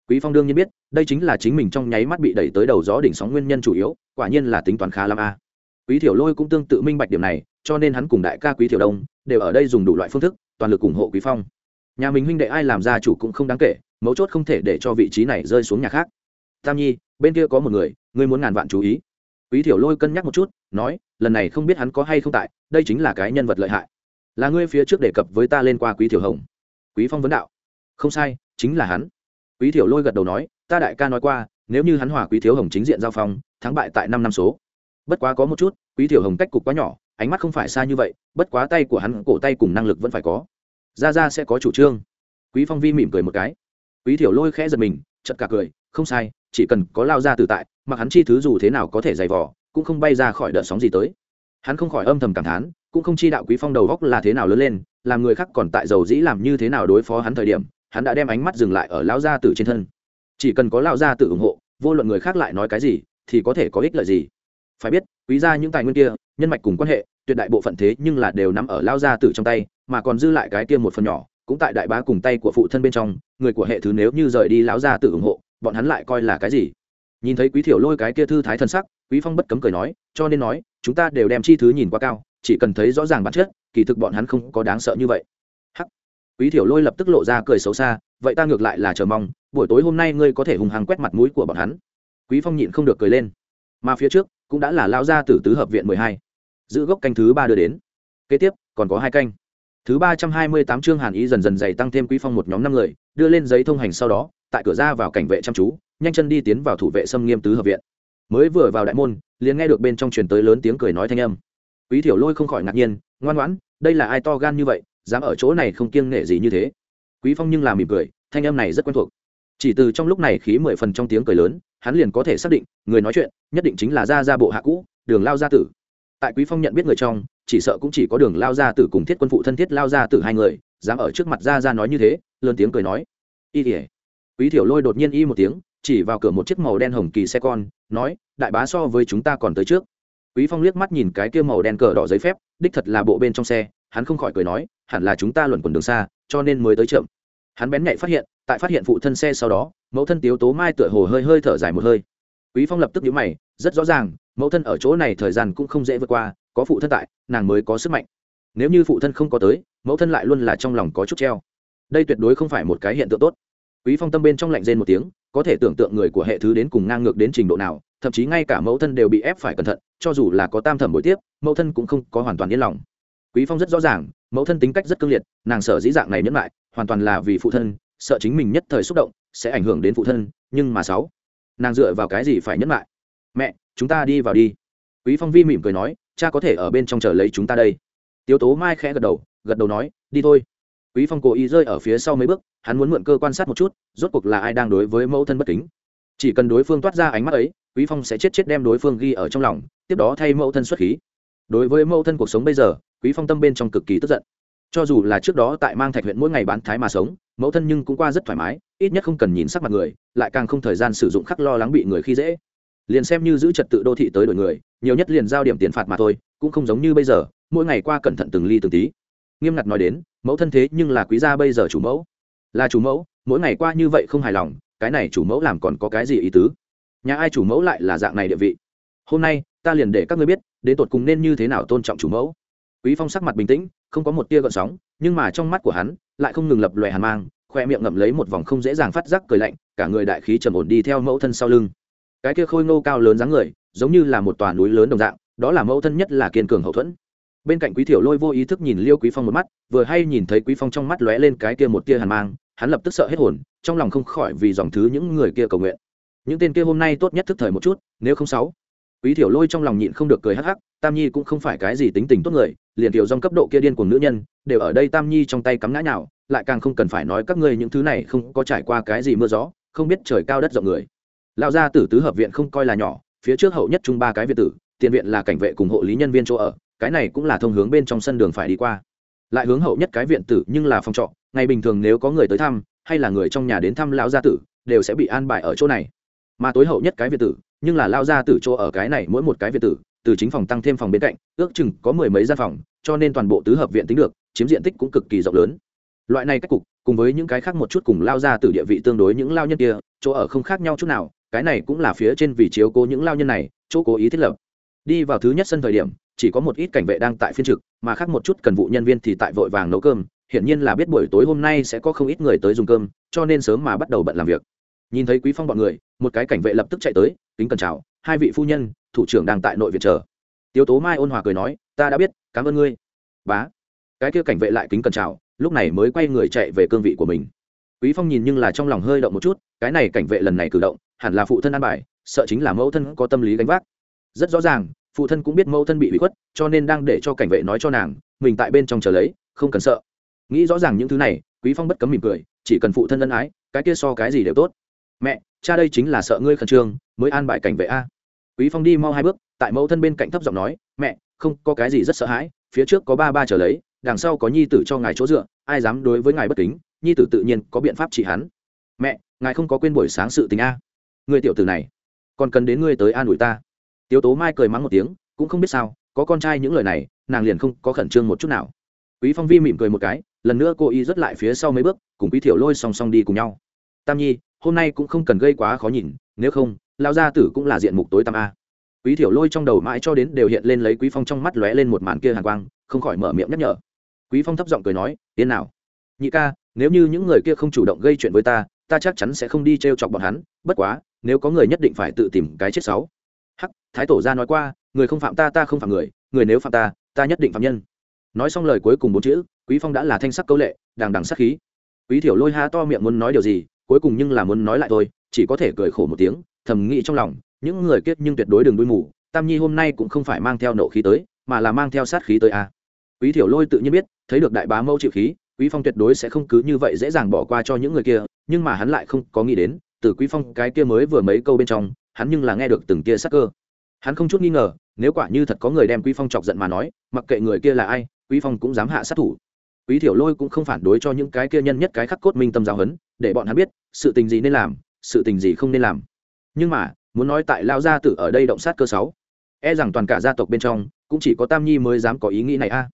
Quý phong đương nhiên biết, đây chính là chính mình trong nháy mắt bị đẩy tới đầu gió đỉnh sóng nguyên nhân chủ yếu, quả nhiên là tính toán khá lắm a quý thiểu lôi cũng tương tự minh bạch điểm này cho nên hắn cùng đại ca quý thiểu đông đều ở đây dùng đủ loại phương thức, toàn lực ủng hộ quý phong. Nhà mình huynh đệ ai làm gia chủ cũng không đáng kể, mấu chốt không thể để cho vị trí này rơi xuống nhà khác. Tam nhi, bên kia có một người, ngươi muốn ngàn vạn chú ý. Quý thiểu lôi cân nhắc một chút, nói, lần này không biết hắn có hay không tại, đây chính là cái nhân vật lợi hại. Là ngươi phía trước đề cập với ta lên qua quý thiểu hồng. Quý phong vấn đạo. Không sai, chính là hắn. Quý thiểu lôi gật đầu nói, ta đại ca nói qua, nếu như hắn hòa quý thiếu hồng chính diện giao phong, thắng bại tại năm năm số. Bất quá có một chút, quý thiểu hồng cách cục quá nhỏ ánh mắt không phải xa như vậy, bất quá tay của hắn, cổ tay cùng năng lực vẫn phải có. Ra ra sẽ có chủ trương. Quý phong vi mỉm cười một cái. Quý thiểu lôi khẽ giật mình chật cả cười, không sai, chỉ cần có lao ra tự tại, mặc hắn chi thứ dù thế nào có thể dày vò, cũng không bay ra khỏi đợt sóng gì tới. Hắn không khỏi âm thầm cảm thán, cũng không chi đạo quý phong đầu góc là thế nào lớn lên, làm người khác còn tại dầu dĩ làm như thế nào đối phó hắn thời điểm, hắn đã đem ánh mắt dừng lại ở lão gia tử trên thân. Chỉ cần có lão gia tử ủng hộ, vô luận người khác lại nói cái gì, thì có thể có ích lợi gì phải biết, quý gia những tài nguyên kia, nhân mạch cùng quan hệ, tuyệt đại bộ phận thế nhưng là đều nắm ở lão gia tử trong tay, mà còn dư lại cái kia một phần nhỏ, cũng tại đại bá cùng tay của phụ thân bên trong, người của hệ thứ nếu như rời đi lão gia tử ủng hộ, bọn hắn lại coi là cái gì? Nhìn thấy quý thiểu lôi cái kia thư thái thân sắc, quý phong bất cấm cười nói, cho nên nói, chúng ta đều đem chi thứ nhìn quá cao, chỉ cần thấy rõ ràng bản chất, kỳ thực bọn hắn không có đáng sợ như vậy. Hắc. Quý thiểu lôi lập tức lộ ra cười xấu xa, vậy ta ngược lại là chờ mong, buổi tối hôm nay ngươi có thể hùng hăng quét mặt mũi của bọn hắn. Quý phong nhịn không được cười lên. Mà phía trước cũng đã là lao ra từ tứ hợp viện mười hai, giữ gốc canh thứ ba đưa đến. Kế tiếp, còn có hai canh. Thứ ba trăm hai mươi tám chương hàn ý dần dần dày tăng thêm quý phong một nhóm năm người, đưa lên giấy thông hành sau đó, tại cửa ra vào cảnh vệ chăm chú, nhanh chân đi tiến vào thủ vệ xâm nghiêm tứ hợp viện. Mới vừa vào đại môn, liền nghe được bên trong truyền tới lớn tiếng cười nói thanh âm. Quý thiểu lôi không khỏi ngạc nhiên, ngoan ngoãn, đây là ai to gan như vậy, dám ở chỗ này không kiêng nể gì như thế. Quý phong nhưng là mỉm cười, thanh âm này rất quen thuộc. Chỉ từ trong lúc này khí mười phần trong tiếng cười lớn hắn liền có thể xác định, người nói chuyện nhất định chính là gia gia bộ hạ cũ, đường lao gia tử. Tại quý phong nhận biết người trong, chỉ sợ cũng chỉ có đường lao gia tử cùng thiết quân phụ thân thiết lao gia tử hai người, dám ở trước mặt gia gia nói như thế, lớn tiếng cười nói. Y ỉa quý thiểu lôi đột nhiên y một tiếng, chỉ vào cửa một chiếc màu đen hồng kỳ xe con, nói, đại bá so với chúng ta còn tới trước. Quý phong liếc mắt nhìn cái kia màu đen cờ đỏ giấy phép, đích thật là bộ bên trong xe, hắn không khỏi cười nói, hẳn là chúng ta luẩn quẩn đường xa, cho nên mới tới chậm. Hắn bén nhạy phát hiện tại phát hiện phụ thân xe sau đó, mẫu thân tiếu tố mai tựa hồ hơi hơi thở dài một hơi. Quý phong lập tức nhíu mày, rất rõ ràng, mẫu thân ở chỗ này thời gian cũng không dễ vượt qua, có phụ thân tại, nàng mới có sức mạnh. Nếu như phụ thân không có tới, mẫu thân lại luôn là trong lòng có chút treo. Đây tuyệt đối không phải một cái hiện tượng tốt. Quý phong tâm bên trong lạnh rên một tiếng, có thể tưởng tượng người của hệ thứ đến cùng ngang ngược đến trình độ nào, thậm chí ngay cả mẫu thân đều bị ép phải cẩn thận, cho dù là có tam thẩm buổi tiếp, mẫu thân cũng không có hoàn toàn yên lòng. Quý phong rất rõ ràng, mẫu thân tính cách rất cương liệt, nàng sợ dĩ dạng này nhẫn lại hoàn toàn là vì phụ thân sợ chính mình nhất thời xúc động, sẽ ảnh hưởng đến phụ thân, nhưng mà sáu, nàng dựa vào cái gì phải nhẫn lại mẹ, chúng ta đi vào đi. Quý phong vi mỉm cười nói, cha có thể ở bên trong chờ lấy chúng ta đây. Tiếu tố mai khẽ gật đầu gật đầu nói, đi thôi. Quý phong cố ý rơi ở phía sau mấy bước, hắn muốn mượn cơ quan sát một chút, rốt cuộc là ai đang đối với mẫu thân bất kính. Chỉ cần đối phương toát ra ánh mắt ấy, quý phong sẽ chết chết đem đối phương ghi ở trong lòng, tiếp đó thay mẫu thân xuất khí. Đối với mẫu thân cuộc sống bây giờ, quý phong tâm bên trong cực kỳ tức giận cho dù là trước đó tại mang thạch huyện mỗi ngày bán thái mà sống, mẫu thân nhưng cũng qua rất thoải mái, ít nhất không cần nhìn sắc mặt người, lại càng không thời gian sử dụng khắc lo lắng bị người khi dễ. Liền xem như giữ trật tự đô thị tới đổi người, nhiều nhất liền giao điểm tiền phạt mà thôi, cũng không giống như bây giờ, mỗi ngày qua cẩn thận từng ly từng tí. Nghiêm ngặt nói đến, mẫu thân thế nhưng là quý gia bây giờ chủ mẫu. Là chủ mẫu, mỗi ngày qua như vậy không hài lòng, cái này chủ mẫu làm còn có cái gì ý tứ? Nhà ai chủ mẫu lại là dạng này địa vị? Hôm nay, ta liền để các ngươi biết, đến tột cùng nên như thế nào tôn trọng chủ mẫu. Quý phong sắc mặt bình tĩnh không có một tia gợn sóng, nhưng mà trong mắt của hắn, lại không ngừng lập lòe hàn mang, khoe miệng ngậm lấy một vòng không dễ dàng phát giác cười lạnh, cả người đại khí trầm ổn đi theo mẫu thân sau lưng. Cái kia khôi ngô cao lớn dáng người, giống như là một tòa núi lớn đồng dạng, đó là mẫu thân nhất là kiên cường hậu thuẫn. Bên cạnh quý thiểu lôi vô ý thức nhìn liêu quý phong một mắt, vừa hay nhìn thấy quý phong trong mắt lóe lên cái kia một tia hàn mang, hắn lập tức sợ hết hồn, trong lòng không khỏi vì dòng thứ những người kia cầu nguyện. Những tên kia hôm nay tốt nhất thức thời một chút, nếu không sáu quý thiểu lôi trong lòng nhịn không được cười hắc hắc, tam nhi cũng không phải cái gì tính tình tốt người, liền tiểu dòng cấp độ kia điên cuồng nữ nhân, đều ở đây tam nhi trong tay cắm ngã nhào, lại càng không cần phải nói các ngươi những thứ này không có trải qua cái gì mưa gió, không biết trời cao đất rộng người. Lão gia tử tứ hợp viện không coi là nhỏ, phía trước hậu nhất chung ba cái viện tử, tiền viện là cảnh vệ cùng hộ lý nhân viên chỗ ở, cái này cũng là thông hướng bên trong sân đường phải đi qua. Lại hướng hậu nhất cái viện tử nhưng là phòng trọ, ngày bình thường nếu có người tới thăm, hay là người trong nhà đến thăm lão gia tử, đều sẽ bị an bài ở chỗ này. Mà tối hậu nhất cái viện tử nhưng là lao gia tử chỗ ở cái này mỗi một cái viện tử, từ chính phòng tăng thêm phòng bên cạnh, ước chừng có mười mấy gian phòng, cho nên toàn bộ tứ hợp viện tính được, chiếm diện tích cũng cực kỳ rộng lớn. Loại này cách cục, cùng với những cái khác một chút cùng lao ra từ địa vị tương đối những lao nhân kia, chỗ ở không khác nhau chút nào, cái này cũng là phía trên vì chiếu cố những lao nhân này, chỗ cố ý thiết lập. Đi vào thứ nhất sân thời điểm, chỉ có một ít cảnh vệ đang tại phiên trực, mà khác một chút cần vụ nhân viên thì tại vội vàng nấu cơm, hiển nhiên là biết buổi tối hôm nay sẽ có không ít người tới dùng cơm, cho nên sớm mà bắt đầu bận làm việc. Nhìn thấy quý phong bọn người, một cái cảnh vệ lập tức chạy tới kính cần chào, hai vị phu nhân, thủ trưởng đang tại nội viện chờ. Tiếu tố mai ôn hòa cười nói, ta đã biết, cảm ơn ngươi. Bá. Cái kia cảnh vệ lại kính cần chào, lúc này mới quay người chạy về cương vị của mình. Quý phong nhìn nhưng là trong lòng hơi động một chút, cái này cảnh vệ lần này cử động, hẳn là phụ thân an bài, sợ chính là mẫu thân có tâm lý gánh vác. Rất rõ ràng, phụ thân cũng biết mẫu thân bị bị khuất, cho nên đang để cho cảnh vệ nói cho nàng, mình tại bên trong chờ lấy, không cần sợ. Nghĩ rõ ràng những thứ này, quý phong bất cấm mỉm cười, chỉ cần phụ thân ân ái, cái kia so cái gì đều tốt. Mẹ cha đây chính là sợ ngươi khẩn trương, mới an bài cảnh vệ a. Quý phong đi mau hai bước, tại mẫu thân bên cạnh thấp giọng nói, mẹ, không có cái gì rất sợ hãi, phía trước có ba ba trở lấy, đằng sau có nhi tử cho ngài chỗ dựa, ai dám đối với ngài bất kính, nhi tử tự nhiên có biện pháp trị hắn. Mẹ, ngài không có quên buổi sáng sự tình a. Người tiểu tử này, còn cần đến ngươi tới an ủi ta. Tiếu tố mai cười mắng một tiếng, cũng không biết sao, có con trai những lời này, nàng liền không có khẩn trương một chút nào. Quý phong vi mỉm cười một cái, lần nữa cô y rất lại phía sau mấy bước, cùng quý thiểu lôi song song đi cùng nhau. Tam nhi hôm nay cũng không cần gây quá khó nhìn, nếu không lao gia tử cũng là diện mục tối tăm a. Quý thiểu lôi trong đầu mãi cho đến đều hiện lên lấy quý phong trong mắt lóe lên một màn kia hàn quang, không khỏi mở miệng nhắc nhở. Quý phong thấp giọng cười nói tiến nào. Nhị ca, nếu như những người kia không chủ động gây chuyện với ta ta chắc chắn sẽ không đi trêu chọc bọn hắn, bất quá, nếu có người nhất định phải tự tìm cái chết sáu hắc, thái tổ ra nói qua, người không phạm ta ta không phạm người người nếu phạm ta ta nhất định phạm nhân. Nói xong lời cuối cùng bốn chữ, quý phong đã là thanh sắc câu lệ, đằng đằng sắc khí. Quý thiểu lôi ha to miệng muốn nói điều gì cuối cùng nhưng là muốn nói lại thôi, chỉ có thể cười khổ một tiếng, thầm nghĩ trong lòng, những người kết nhưng tuyệt đối đừng đuôi mù, tam nhi hôm nay cũng không phải mang theo nộ khí tới, mà là mang theo sát khí tới a à. quý thiểu lôi tự nhiên biết, thấy được đại bá mẫu chịu khí, quý phong tuyệt đối sẽ không cứ như vậy dễ dàng bỏ qua cho những người kia, nhưng mà hắn lại không có nghĩ đến, từ quý phong cái kia mới vừa mấy câu bên trong, hắn nhưng là nghe được từng kia sắc cơ hắn không chút nghi ngờ, nếu quả như thật có người đem quý phong chọc giận mà nói, mặc kệ người kia là ai, quý phong cũng dám hạ sát thủ quý thiểu lôi cũng không phản đối cho những cái kia nhân nhất cái khắc cốt minh tâm giáo hấn để bọn hắn biết, sự tình gì nên làm, sự tình gì không nên làm. Nhưng mà, muốn nói tại lao gia tử ở đây động sát cơ sáu e rằng toàn cả gia tộc bên trong, cũng chỉ có tam nhi mới dám có ý nghĩ này a.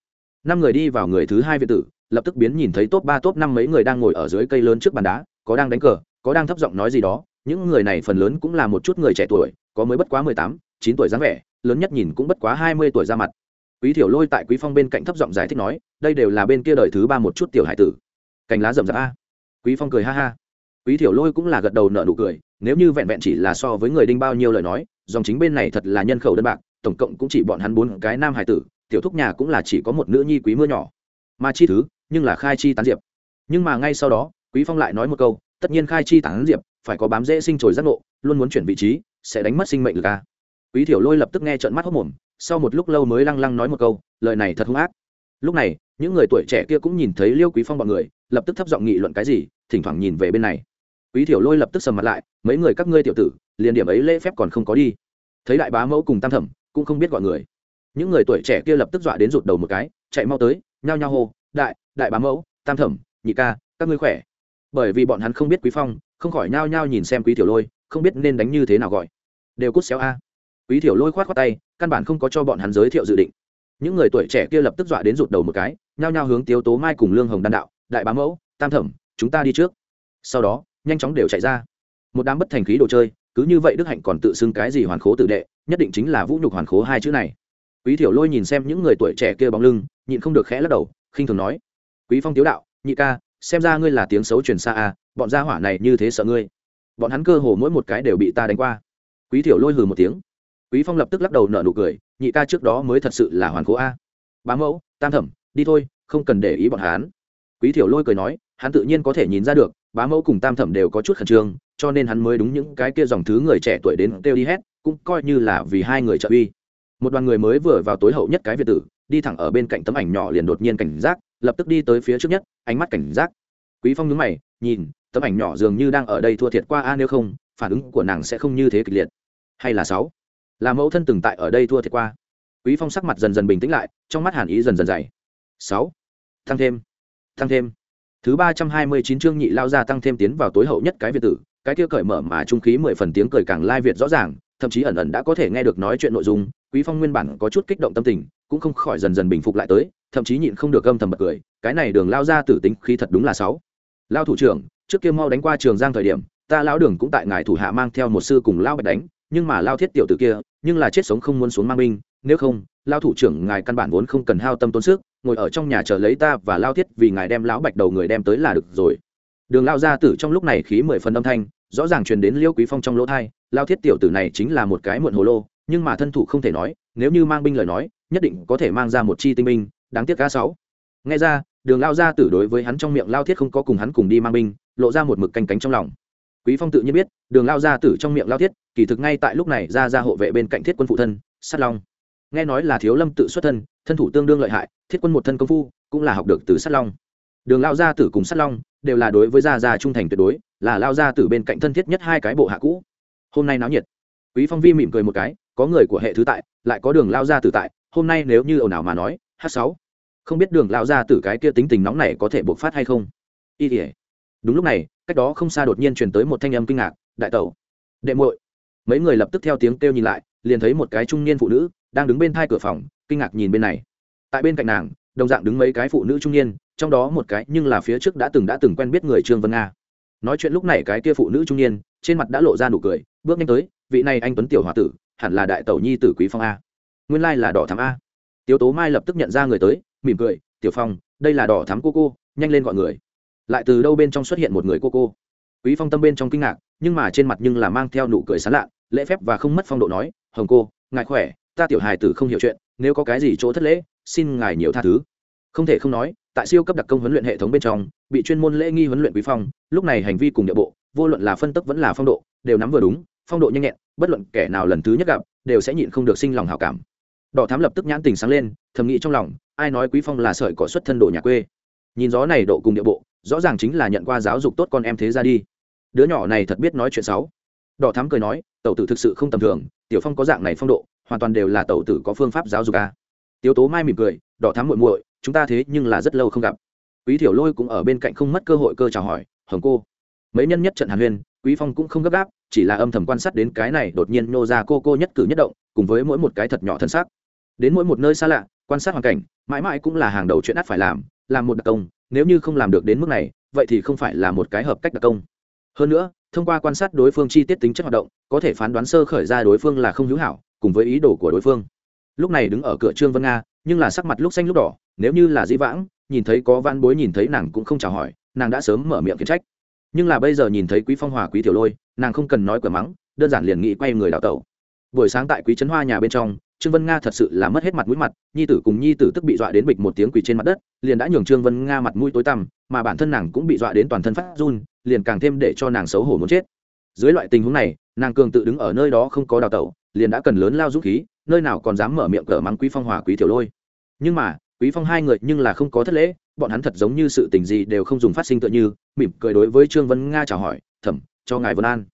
Năm người đi vào người thứ hai viện tử, lập tức biến nhìn thấy top ba, top năm mấy người đang ngồi ở dưới cây lớn trước bàn đá, có đang đánh cờ, có đang thấp giọng nói gì đó. Những người này phần lớn cũng là một chút người trẻ tuổi, có mới bất quá mười tám, chín tuổi dáng vẻ, lớn nhất nhìn cũng bất quá hai mươi tuổi ra mặt. Quý thiểu lôi tại quý phong bên cạnh thấp giọng giải thích nói, đây đều là bên kia đời thứ ba một chút tiểu hải tử. Cành lá rậm rạp a quý phong cười ha ha. Quý thiểu lôi cũng là gật đầu nợ nụ cười, nếu như vẹn vẹn chỉ là so với người đinh bao nhiêu lời nói, dòng chính bên này thật là nhân khẩu đơn bạc, tổng cộng cũng chỉ bọn hắn bốn cái nam hải tử, tiểu thúc nhà cũng là chỉ có một nữ nhi quý mưa nhỏ. Mà chi thứ, nhưng là khai chi tán diệp. Nhưng mà ngay sau đó, quý phong lại nói một câu, tất nhiên khai chi tán diệp phải có bám dễ sinh trồi giác ngộ, luôn muốn chuyển vị trí, sẽ đánh mất sinh mệnh lực a. Quý thiểu lôi lập tức nghe trợn mắt hốc mồm, sau một lúc lâu mới lăng lăng nói một câu, lời này thật hung ác. Lúc này những người tuổi trẻ kia cũng nhìn thấy liêu quý phong bọn người, lập tức thấp giọng nghị luận cái gì, thỉnh thoảng nhìn về bên này. Quý thiểu lôi lập tức sầm mặt lại, mấy người các ngươi tiểu tử, liền điểm ấy lễ phép còn không có đi. Thấy đại bá mẫu cùng tam thẩm, cũng không biết gọi người. Những người tuổi trẻ kia lập tức dọa đến rụt đầu một cái, chạy mau tới, nhao nhao hô, đại đại bá mẫu, tam thẩm, nhị ca, các ngươi khỏe? Bởi vì bọn hắn không biết quý phong, không khỏi nhao nhao nhìn xem quý tiểu lôi, không biết nên đánh như thế nào gọi. Đều cút xéo a. Quý tiểu lôi khoát khoát tay, căn bản không có cho bọn hắn giới thiệu dự định những người tuổi trẻ kia lập tức dọa đến rụt đầu một cái, nhao nhao hướng tiếu tố mai cùng lương hồng đan đạo, đại bá mẫu, tam thẩm, chúng ta đi trước. Sau đó, nhanh chóng đều chạy ra. Một đám bất thành khí đồ chơi, cứ như vậy đức hạnh còn tự xưng cái gì hoàn khố tự đệ, nhất định chính là vũ nhục hoàn khố hai chữ này. Quý thiểu lôi nhìn xem những người tuổi trẻ kia bóng lưng, nhịn không được khẽ lắc đầu, khinh thường nói, quý phong tiếu đạo, nhị ca, xem ra ngươi là tiếng xấu truyền xa à bọn gia hỏa này như thế sợ ngươi. Bọn hắn cơ hồ mỗi một cái đều bị ta đánh qua. Quý thiểu lôi hừ một tiếng quý phong lập tức lắc đầu nở nụ cười, nhị ca trước đó mới thật sự là hoàn cố a. Bá mẫu, tam thẩm, đi thôi, không cần để ý bọn hắn. Quý thiểu lôi cười nói, hắn tự nhiên có thể nhìn ra được, bá mẫu cùng tam thẩm đều có chút khẩn trương, cho nên hắn mới đúng những cái kia dòng thứ người trẻ tuổi đến kêu đi hết, cũng coi như là vì hai người trợ uy. Một đoàn người mới vừa vào tối hậu nhất cái việt tử, đi thẳng ở bên cạnh tấm ảnh nhỏ liền đột nhiên cảnh giác, lập tức đi tới phía trước nhất, ánh mắt cảnh giác. Quý phong nhướng mày, nhìn, tấm ảnh nhỏ dường như đang ở đây thua thiệt qua a nếu không, phản ứng của nàng sẽ không như thế kịch liệt. Hay là sáu? Là mẫu thân từng tại ở đây thua thiệt qua. Quý phong sắc mặt dần dần bình tĩnh lại, trong mắt hàn ý dần dần dày. Sáu. Tăng thêm. Tăng thêm. Thứ ba trăm hai mươi chín chương nhị lao ra tăng thêm tiến vào tối hậu nhất cái việt tử, cái kia cởi mở mà trung khí mười phần tiếng cười càng lai việt rõ ràng, thậm chí ẩn ẩn đã có thể nghe được nói chuyện nội dung, quý phong nguyên bản có chút kích động tâm tình, cũng không khỏi dần dần bình phục lại tới, thậm chí nhịn không được âm thầm bật cười, cái này đường lao ra tử tính khí thật đúng là sáu. Lao thủ trưởng, trước kia mau đánh qua trường giang thời điểm, ta lão đường cũng tại ngài thủ hạ mang theo một sư cùng lao bạch đánh nhưng mà lao thiết tiểu tử kia, nhưng là chết sống không muốn xuống mang binh, nếu không, lao thủ trưởng ngài căn bản vốn không cần hao tâm tốn sức, ngồi ở trong nhà chờ lấy ta và lao thiết vì ngài đem lão bạch đầu người đem tới là được rồi. Đường lao gia tử trong lúc này khí mười phần âm thanh, rõ ràng truyền đến liêu quý phong trong lỗ thai lao thiết tiểu tử này chính là một cái muộn hồ lô, nhưng mà thân thủ không thể nói, nếu như mang binh lời nói, nhất định có thể mang ra một chi tinh binh, đáng tiếc cá sáu. Nghe ra, đường lao gia tử đối với hắn trong miệng lao thiết không có cùng hắn cùng đi mang binh, lộ ra một mực canh cánh trong lòng quý phong tự nhiên biết, đường lao gia tử trong miệng lao thiết, kỳ thực ngay tại lúc này ra ra hộ vệ bên cạnh thiết quân phụ thân, sát long. Nghe nói là thiếu lâm tự xuất thân thân thủ tương đương lợi hại, thiết quân một thân công phu, cũng là học được từ sát long. Đường lao gia tử cùng sát long đều là đối với gia gia trung thành tuyệt đối, là lao gia tử bên cạnh thân thiết nhất hai cái bộ hạ cũ. Hôm nay náo nhiệt. Quý phong vi mỉm cười một cái, có người của hệ thứ tại, lại có đường lao gia tử tại, hôm nay nếu như ồn ào mà nói h sáu. Không biết đường lao gia tử cái kia tính tình nóng này có thể bộc phát hay không? Y tỉa đúng lúc này cách đó không xa đột nhiên truyền tới một thanh âm kinh ngạc, đại tẩu, đệ muội. Mấy người lập tức theo tiếng kêu nhìn lại, liền thấy một cái trung niên phụ nữ đang đứng bên thai cửa phòng, kinh ngạc nhìn bên này. Tại bên cạnh nàng, đồng dạng đứng mấy cái phụ nữ trung niên, trong đó một cái nhưng là phía trước đã từng đã từng quen biết người trương vân nga. Nói chuyện lúc này cái kia phụ nữ trung niên, trên mặt đã lộ ra nụ cười, bước nhanh tới, vị này anh tuấn tiểu h o a tử, hẳn là đại tẩu nhi tử quý phong a. Nguyên lai là đỏ thắm a. Tiếu tố mai lập tức nhận ra người tới, mỉm cười, tiểu phong, đây là đỏ thắm cô cô, nhanh lên gọi người lại từ đâu bên trong xuất hiện một người cô cô. Quý phong tâm bên trong kinh ngạc, nhưng mà trên mặt nhưng là mang theo nụ cười sán lạ, lễ phép và không mất phong độ nói, hồng cô, ngài khỏe, ta tiểu hài tử không hiểu chuyện, nếu có cái gì chỗ thất lễ, xin ngài nhiều tha thứ. Không thể không nói, tại siêu cấp đặc công huấn luyện hệ thống bên trong, bị chuyên môn lễ nghi huấn luyện quý phong, lúc này hành vi cùng địa bộ, vô luận là phân tức vẫn là phong độ, đều nắm vừa đúng, phong độ nhanh nhẹn, bất luận kẻ nào lần thứ nhất gặp, đều sẽ nhịn không được sinh lòng hảo cảm. Đỏ thám lập tức nhãn tình sáng lên, thầm nghĩ trong lòng, ai nói quý phong là sợi cỏ xuất thân độ nhà quê. Nhìn gió này độ cùng địa bộ rõ ràng chính là nhận qua giáo dục tốt con em thế ra đi. Đứa nhỏ này thật biết nói chuyện xấu. Đỏ thám cười nói, tẩu tử thực sự không tầm thường, tiểu phong có dạng này phong độ, hoàn toàn đều là tẩu tử có phương pháp giáo dục a. À. tiếu tố mai mỉm cười, đỏ thám muội muội, chúng ta thế nhưng là rất lâu không gặp. Quý thiểu lôi cũng ở bên cạnh không mất cơ hội cơ chào hỏi, hồng cô. Mấy nhân nhất trận hàn huyên, quý phong cũng không gấp gáp, chỉ là âm thầm quan sát đến cái này đột nhiên nô ra cô cô nhất cử nhất động, cùng với mỗi một cái thật nhỏ thân xác. Đến mỗi một nơi xa lạ, quan sát hoàn cảnh, mãi mãi cũng là hàng đầu chuyện ắt phải làm làm một đặc công, nếu như không làm được đến mức này, vậy thì không phải là một cái hợp cách đặc công. Hơn nữa, thông qua quan sát đối phương chi tiết tính chất hoạt động, có thể phán đoán sơ khởi ra đối phương là không hữu hảo, cùng với ý đồ của đối phương. Lúc này đứng ở cửa trương vân nga, nhưng là sắc mặt lúc xanh lúc đỏ, nếu như là dĩ vãng, nhìn thấy có van bối nhìn thấy nàng cũng không chào hỏi, nàng đã sớm mở miệng khiển trách. Nhưng là bây giờ nhìn thấy quý phong hòa, quý tiểu lôi, nàng không cần nói cửa mắng, đơn giản liền nghĩ quay người đào tẩu. Buổi sáng tại quý trấn hoa nhà bên trong trương vân nga thật sự là mất hết mặt mũi mặt, nhi tử cùng nhi tử tức bị dọa đến bịch một tiếng quỳ trên mặt đất, liền đã nhường trương vân nga mặt mũi tối tăm, mà bản thân nàng cũng bị dọa đến toàn thân phát run, liền càng thêm để cho nàng xấu hổ muốn chết. Dưới loại tình huống này, nàng cường tự đứng ở nơi đó không có đào tẩu, liền đã cần lớn lao dũng khí, nơi nào còn dám mở miệng cờ mắng quý phong hòa quý tiểu lôi. Nhưng mà, quý phong hai người nhưng là không có thất lễ, bọn hắn thật giống như sự tình gì đều không dùng phát sinh tựa như, mỉm cười đối với trương vân nga chào hỏi, thẩm, cho ngài vân an.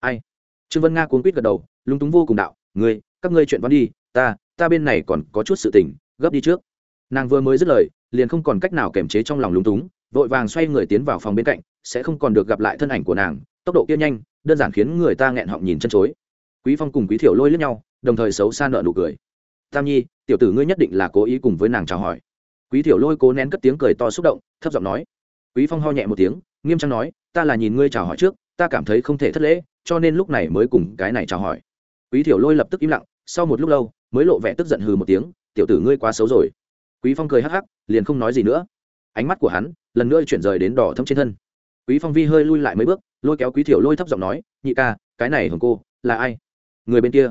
Ai? Trương vân nga cuốn quýt gật đầu, lúng túng vô cùng đạo, ngươi, các ngươi chuyện văn đi ta ta bên này còn có chút sự tình, gấp đi trước. Nàng vừa mới dứt lời, liền không còn cách nào kiềm chế trong lòng lúng túng, vội vàng xoay người tiến vào phòng bên cạnh, sẽ không còn được gặp lại thân ảnh của nàng, tốc độ kia nhanh, đơn giản khiến người ta nghẹn họng nhìn chân chối. Quý phong cùng quý thiểu lôi lướt nhau, đồng thời xấu xa nợ nụ cười. Tam nhi, tiểu tử ngươi nhất định là cố ý cùng với nàng chào hỏi. Quý thiểu lôi cố nén cất tiếng cười to xúc động, thấp giọng nói. Quý phong ho nhẹ một tiếng, nghiêm trang nói, ta là nhìn ngươi chào hỏi trước, ta cảm thấy không thể thất lễ, cho nên lúc này mới cùng cái này chào hỏi. Quý thiểu lôi lập tức im lặng, sau một lúc lâu mới lộ vẻ tức giận hừ một tiếng, tiểu tử ngươi quá xấu rồi. Quý phong cười hắc hắc, liền không nói gì nữa. Ánh mắt của hắn lần nữa chuyển rời đến đỏ thâm trên thân. Quý phong vi hơi lui lại mấy bước, lôi kéo quý thiểu lôi thấp giọng nói, nhị ca, cái này hồng cô, là ai? Người bên kia.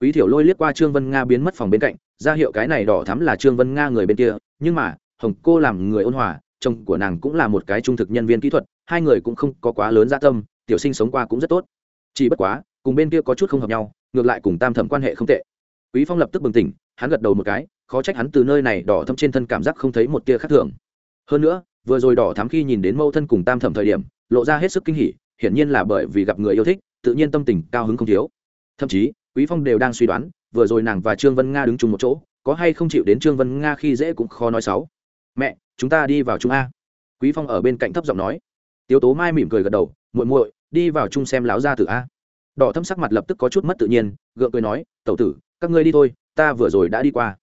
Quý thiểu lôi liếc qua trương vân nga biến mất phòng bên cạnh, ra hiệu cái này đỏ thắm là trương vân nga người bên kia, nhưng mà, hồng cô làm người ôn hòa, chồng của nàng cũng là một cái trung thực nhân viên kỹ thuật, hai người cũng không có quá lớn gia tâm, tiểu sinh sống qua cũng rất tốt. Chỉ bất quá, cùng bên kia có chút không hợp nhau, ngược lại cùng tam thẩm quan hệ không tệ quý phong lập tức bừng tỉnh, hắn gật đầu một cái, khó trách hắn từ nơi này đỏ thâm trên thân cảm giác không thấy một tia khác thường. Hơn nữa, vừa rồi đỏ thắm khi nhìn đến mâu thân cùng tam thẩm thời điểm, lộ ra hết sức kinh hỉ, hiển nhiên là bởi vì gặp người yêu thích, tự nhiên tâm tình cao hứng không thiếu. Thậm chí, quý phong đều đang suy đoán, vừa rồi nàng và trương vân nga đứng chung một chỗ, có hay không chịu đến trương vân nga khi dễ cũng khó nói xấu. Mẹ, chúng ta đi vào chung a. Quý phong ở bên cạnh thấp giọng nói. Tiếu tố mai mỉm cười gật đầu, muội muội, đi vào chung xem láo ra tử a. Đỏ thâm sắc mặt lập tức có chút mất tự nhiên, gượng cười nói, tẩu tử các ngươi đi thôi, ta vừa rồi đã đi qua.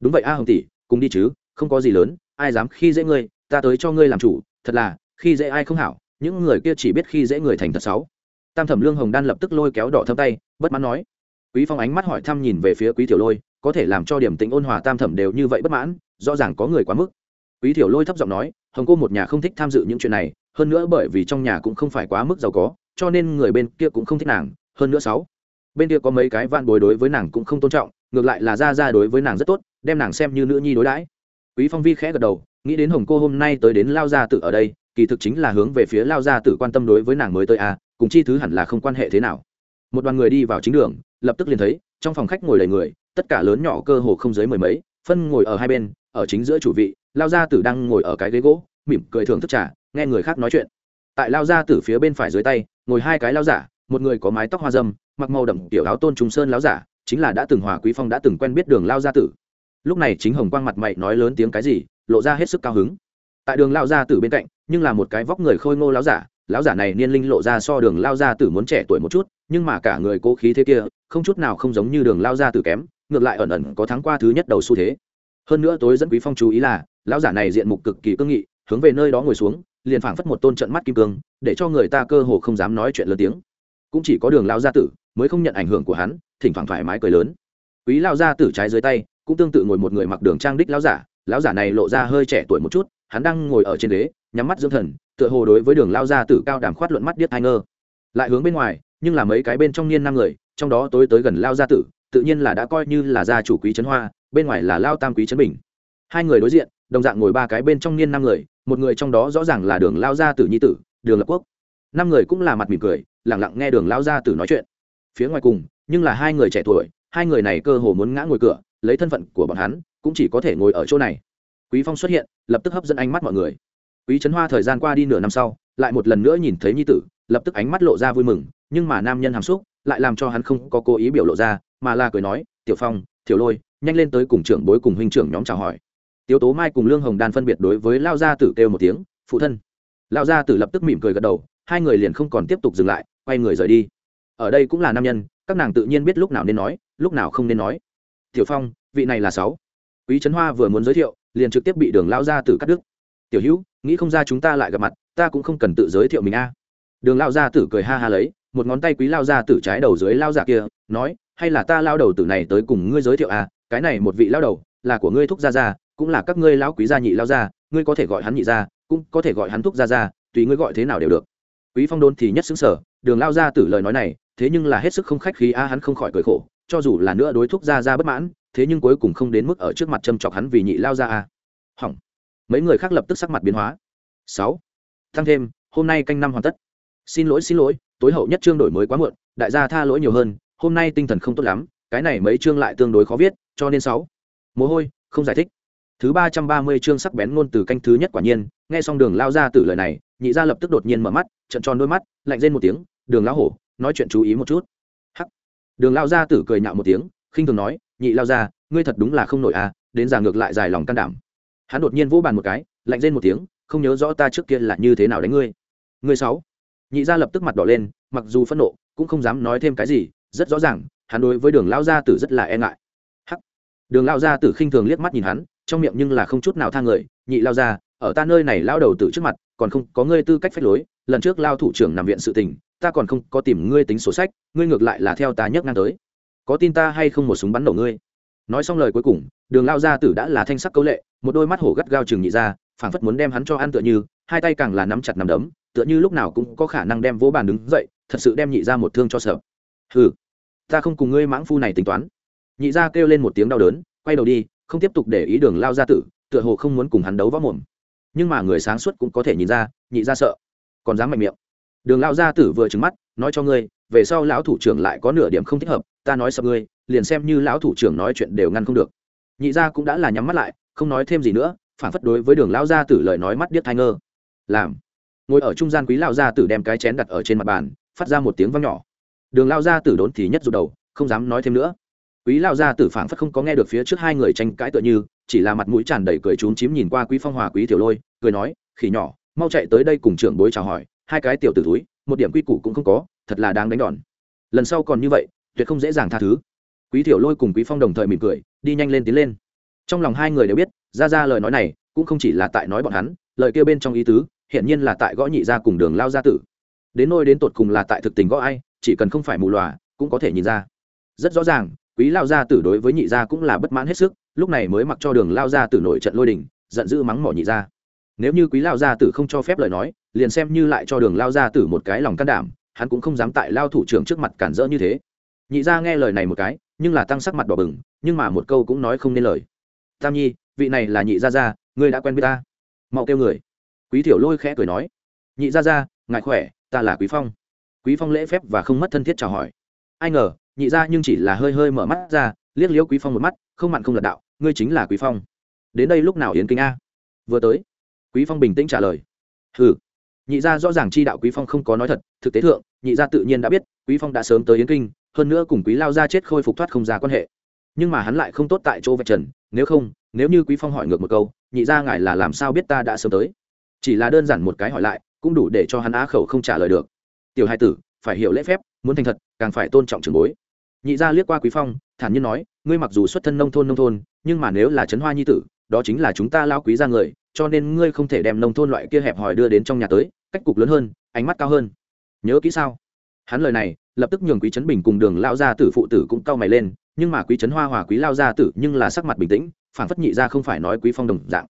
Đúng vậy a hồng tỷ, cùng đi chứ, không có gì lớn, ai dám khi dễ ngươi, ta tới cho ngươi làm chủ, thật là, khi dễ ai không hảo, những người kia chỉ biết khi dễ người thành thật xấu tam thẩm lương hồng đan lập tức lôi kéo đỏ thâm tay, bất mãn nói. Quý phong ánh mắt hỏi thăm nhìn về phía quý tiểu lôi, có thể làm cho điểm tính ôn hòa tam thẩm đều như vậy bất mãn, rõ ràng có người quá mức. Quý tiểu lôi thấp giọng nói, hồng cô một nhà không thích tham dự những chuyện này, hơn nữa bởi vì trong nhà cũng không phải quá mức giàu có, cho nên người bên kia cũng không thích nàng, hơn nữa sáu bên kia có mấy cái van bối đối với nàng cũng không tôn trọng, ngược lại là ra ra đối với nàng rất tốt, đem nàng xem như nữ nhi đối đãi. Quý phong vi khẽ gật đầu, nghĩ đến hồng cô hôm nay tới đến lao gia tử ở đây, kỳ thực chính là hướng về phía lao gia tử quan tâm đối với nàng mới tới à cùng chi thứ hẳn là không quan hệ thế nào. Một đoàn người đi vào chính đường, lập tức liền thấy, trong phòng khách ngồi đầy người, tất cả lớn nhỏ cơ hồ không dưới mười mấy, phân ngồi ở hai bên, ở chính giữa chủ vị, lao gia tử đang ngồi ở cái ghế gỗ, mỉm cười thường thức trà, nghe người khác nói chuyện. Tại lao gia tử phía bên phải dưới tay, ngồi hai cái lao giả, một người có mái tóc hoa dâm mặc màu đậm tiểu áo tôn trung sơn láo giả, chính là đã từng hòa quý phong đã từng quen biết đường lao gia tử. Lúc này chính hồng quang mặt mày nói lớn tiếng cái gì, lộ ra hết sức cao hứng. Tại đường lao gia tử bên cạnh, nhưng là một cái vóc người khôi ngô láo giả lão giả này niên linh lộ ra so đường lao gia tử muốn trẻ tuổi một chút, nhưng mà cả người cố khí thế kia, không chút nào không giống như đường lao gia tử kém, ngược lại ẩn ẩn có thắng qua thứ nhất đầu xu thế. Hơn nữa tối dẫn quý phong chú ý là lão giả này diện mục cực kỳ cương nghị, hướng về nơi đó ngồi xuống, liền phảng phất một tôn trận mắt kim cương, để cho người ta cơ hồ không dám nói chuyện lớn tiếng. Cũng chỉ có đường lao gia tử mới không nhận ảnh hưởng của hắn, thỉnh thoảng thoải mái cười lớn. Quý lao gia tử trái dưới tay, cũng tương tự ngồi một người mặc đường trang đích lão giả lão giả này lộ ra hơi trẻ tuổi một chút, hắn đang ngồi ở trên ghế, nhắm mắt dưỡng thần, tựa hồ đối với đường lao gia tử cao đàm khoát luận mắt điếc hai ngơ. Lại hướng bên ngoài, nhưng là mấy cái bên trong niên năm người, trong đó tối tới gần lao gia tử, tự nhiên là đã coi như là gia chủ quý trấn hoa, bên ngoài là lao tam quý trấn bình. Hai người đối diện, đồng dạng ngồi ba cái bên trong niên năm người, một người trong đó rõ ràng là đường lao gia tử nhi tử, đường lập quốc. Năm người cũng là mặt mỉm cười lẳng lặng nghe đường lao gia tử nói chuyện phía ngoài cùng, nhưng là hai người trẻ tuổi, hai người này cơ hồ muốn ngã ngồi cửa, lấy thân phận của bọn hắn, cũng chỉ có thể ngồi ở chỗ này. Quý phong xuất hiện, lập tức hấp dẫn ánh mắt mọi người. Quý trấn hoa thời gian qua đi nửa năm sau, lại một lần nữa nhìn thấy nhi tử, lập tức ánh mắt lộ ra vui mừng, nhưng mà nam nhân hàm xúc lại làm cho hắn không có cố ý biểu lộ ra, mà là cười nói, tiểu phong, tiểu lôi, nhanh lên tới cùng trưởng bối cùng huynh trưởng nhóm chào hỏi. Tiếu tố mai cùng lương hồng đan phân biệt đối với lao gia tử kêu một tiếng, phụ thân. Lao gia tử lập tức mỉm cười gật đầu, hai người liền không còn tiếp tục dừng lại, quay người rời đi ở đây cũng là nam nhân, các nàng tự nhiên biết lúc nào nên nói, lúc nào không nên nói. Tiểu phong, vị này là sáu. Quý trấn hoa vừa muốn giới thiệu, liền trực tiếp bị đường lao gia tử cắt đứt. Tiểu hữu, nghĩ không ra chúng ta lại gặp mặt, ta cũng không cần tự giới thiệu mình a. Đường lao gia tử cười ha ha lấy, một ngón tay quý lao gia tử trái đầu dưới lao giả kia, nói, hay là ta lao đầu tử này tới cùng ngươi giới thiệu à? cái này một vị lao đầu, là của ngươi thúc gia gia, cũng là các ngươi lão quý gia nhị lao gia, ngươi có thể gọi hắn nhị gia, cũng có thể gọi hắn thúc gia gia, tùy ngươi gọi thế nào đều được. Quý phong đôn thì nhất xứng sở đường lao gia tử lời nói này thế nhưng là hết sức không khách khí, a, hắn không khỏi cười khổ, cho dù là nữa đối thúc gia gia bất mãn, thế nhưng cuối cùng không đến mức ở trước mặt châm chọc hắn vì nhị lao ra, a. Hỏng. Mấy người khác lập tức sắc mặt biến hóa. Sáu. Tăng thêm, hôm nay canh năm hoàn tất. Xin lỗi xin lỗi, tối hậu nhất chương đổi mới quá muộn, đại gia tha lỗi nhiều hơn, hôm nay tinh thần không tốt lắm, cái này mấy chương lại tương đối khó viết, cho nên sáu. Mồ hôi, không giải thích. Thứ ba trăm ba mươi chương sắc bén ngôn từ canh thứ nhất quả nhiên, nghe xong đường lao ra từ lời này, nhị gia lập tức đột nhiên mở mắt trận tròn đôi mắt, lạnh lên một tiếng, đường lao hổ nói chuyện chú ý một chút. Hắc. Đường lao gia tử cười nhạo một tiếng khinh thường nói nhị lao ra ngươi thật đúng là không nổi à đến già ngược lại dài lòng can đảm. Hắn đột nhiên vỗ bàn một cái lạnh lên một tiếng không nhớ rõ ta trước kia là như thế nào đánh ngươi. Ngươi sáu nhị gia lập tức mặt đỏ lên mặc dù phẫn nộ cũng không dám nói thêm cái gì rất rõ ràng hắn đối với đường lao gia tử rất là e ngại. Hắc. Đường lao gia tử khinh thường liếc mắt nhìn hắn trong miệng nhưng là không chút nào tha người nhị lao gia, ở ta nơi này lao đầu tử trước mặt còn không có ngươi tư cách phép lối lần trước lao thủ trưởng nằm viện sự tình ta còn không có tìm ngươi tính sổ sách, ngươi ngược lại là theo ta nhấc ngang tới. Có tin ta hay không một súng bắn nổ ngươi? Nói xong lời cuối cùng, đường lao gia tử đã là thanh sắc câu lệ, một đôi mắt hổ gắt gao chừng nhị ra, phảng phất muốn đem hắn cho ăn tựa như, hai tay càng là nắm chặt nắm đấm, tựa như lúc nào cũng có khả năng đem vỗ bàn đứng dậy, thật sự đem nhị ra một thương cho sợ. Ừ ta không cùng ngươi mãng phu này tính toán. Nhị ra kêu lên một tiếng đau đớn, quay đầu đi, không tiếp tục để ý đường lao gia tử, tựa hồ không muốn cùng hắn đấu võ mồm. Nhưng mà người sáng suốt cũng có thể nhìn ra, nhị ra sợ, còn dám mạnh miệng đường lão gia tử vừa trừng mắt, nói cho ngươi, về sau lão thủ trưởng lại có nửa điểm không thích hợp, ta nói sợ ngươi, liền xem như lão thủ trưởng nói chuyện đều ngăn không được. Nhị gia cũng đã là nhắm mắt lại, không nói thêm gì nữa, phản phất đối với đường lão gia tử lời nói mắt điếc thai ngơ. Làm. Ngồi ở trung gian quý lão gia tử đem cái chén đặt ở trên mặt bàn, phát ra một tiếng vang nhỏ. Đường lão gia tử đốn thì nhất rụt đầu, không dám nói thêm nữa. Quý lão gia tử phảng phất không có nghe được phía trước hai người tranh cãi tựa như, chỉ là mặt mũi tràn đầy cười trúng chím nhìn qua quý phong hòa quý tiểu lôi, cười nói, khỉ nhỏ, mau chạy tới đây cùng trưởng bối chào hỏi hai cái tiểu tử túi một điểm quy củ cũng không có, thật là đáng đánh đòn. Lần sau còn như vậy, tuyệt không dễ dàng tha thứ. Quý tiểu lôi cùng quý phong đồng thời mỉm cười, đi nhanh lên tiến lên. Trong lòng hai người đều biết, ra ra lời nói này cũng không chỉ là tại nói bọn hắn, lời kêu bên trong ý tứ hiện nhiên là tại gõ nhị ra cùng đường lao gia tử. Đến nôi đến tột cùng là tại thực tình gõ ai, chỉ cần không phải mù lòa, cũng có thể nhìn ra. Rất rõ ràng, quý lao gia tử đối với nhị gia cũng là bất mãn hết sức, lúc này mới mặc cho đường lao gia tử nổi trận lôi đình, giận dữ mắng mỏ nhị gia. Nếu như quý lao gia tử không cho phép lời nói liền xem như lại cho đường lao ra tử một cái lòng can đảm, hắn cũng không dám tại lao thủ trưởng trước mặt cản rỡ như thế. Nhị gia nghe lời này một cái, nhưng là tăng sắc mặt đỏ bừng, nhưng mà một câu cũng nói không nên lời. Tam nhi, vị này là nhị gia gia, ngươi đã quen với ta. Mau kêu người. Quý tiểu lôi khẽ cười nói. Nhị gia gia, ngài khỏe, ta là quý phong. Quý phong lễ phép và không mất thân thiết chào hỏi. Ai ngờ, nhị gia nhưng chỉ là hơi hơi mở mắt ra, liếc liếu quý phong một mắt, không mặn không lật đạo, ngươi chính là quý phong. Đến đây lúc nào yến kinh a? Vừa tới, quý phong bình tĩnh trả lời. Hừ nhị gia rõ ràng chi đạo quý phong không có nói thật, thực tế thượng, nhị gia tự nhiên đã biết, quý phong đã sớm tới yến kinh, hơn nữa cùng quý lao gia chết khôi phục thoát không ra quan hệ. Nhưng mà hắn lại không tốt tại chỗ vạch trần, nếu không, nếu như quý phong hỏi ngược một câu, nhị gia ngài là làm sao biết ta đã sớm tới? Chỉ là đơn giản một cái hỏi lại, cũng đủ để cho hắn á khẩu không trả lời được. Tiểu hai tử, phải hiểu lễ phép, muốn thành thật, càng phải tôn trọng trường bối. Nhị gia liếc qua quý phong, thản nhiên nói, ngươi mặc dù xuất thân nông thôn nông thôn, nhưng mà nếu là trấn hoa nhi tử, đó chính là chúng ta lao quý ra người cho nên ngươi không thể đem nông thôn loại kia hẹp hòi đưa đến trong nhà tới, cách cục lớn hơn, ánh mắt cao hơn. Nhớ kỹ sao? Hắn lời này, lập tức nhường quý trấn bình cùng đường lao gia tử phụ tử cũng cau mày lên, nhưng mà quý trấn hoa hòa, quý lao gia tử nhưng là sắc mặt bình tĩnh phản phất nhị ra không phải nói quý phong đồng dạng.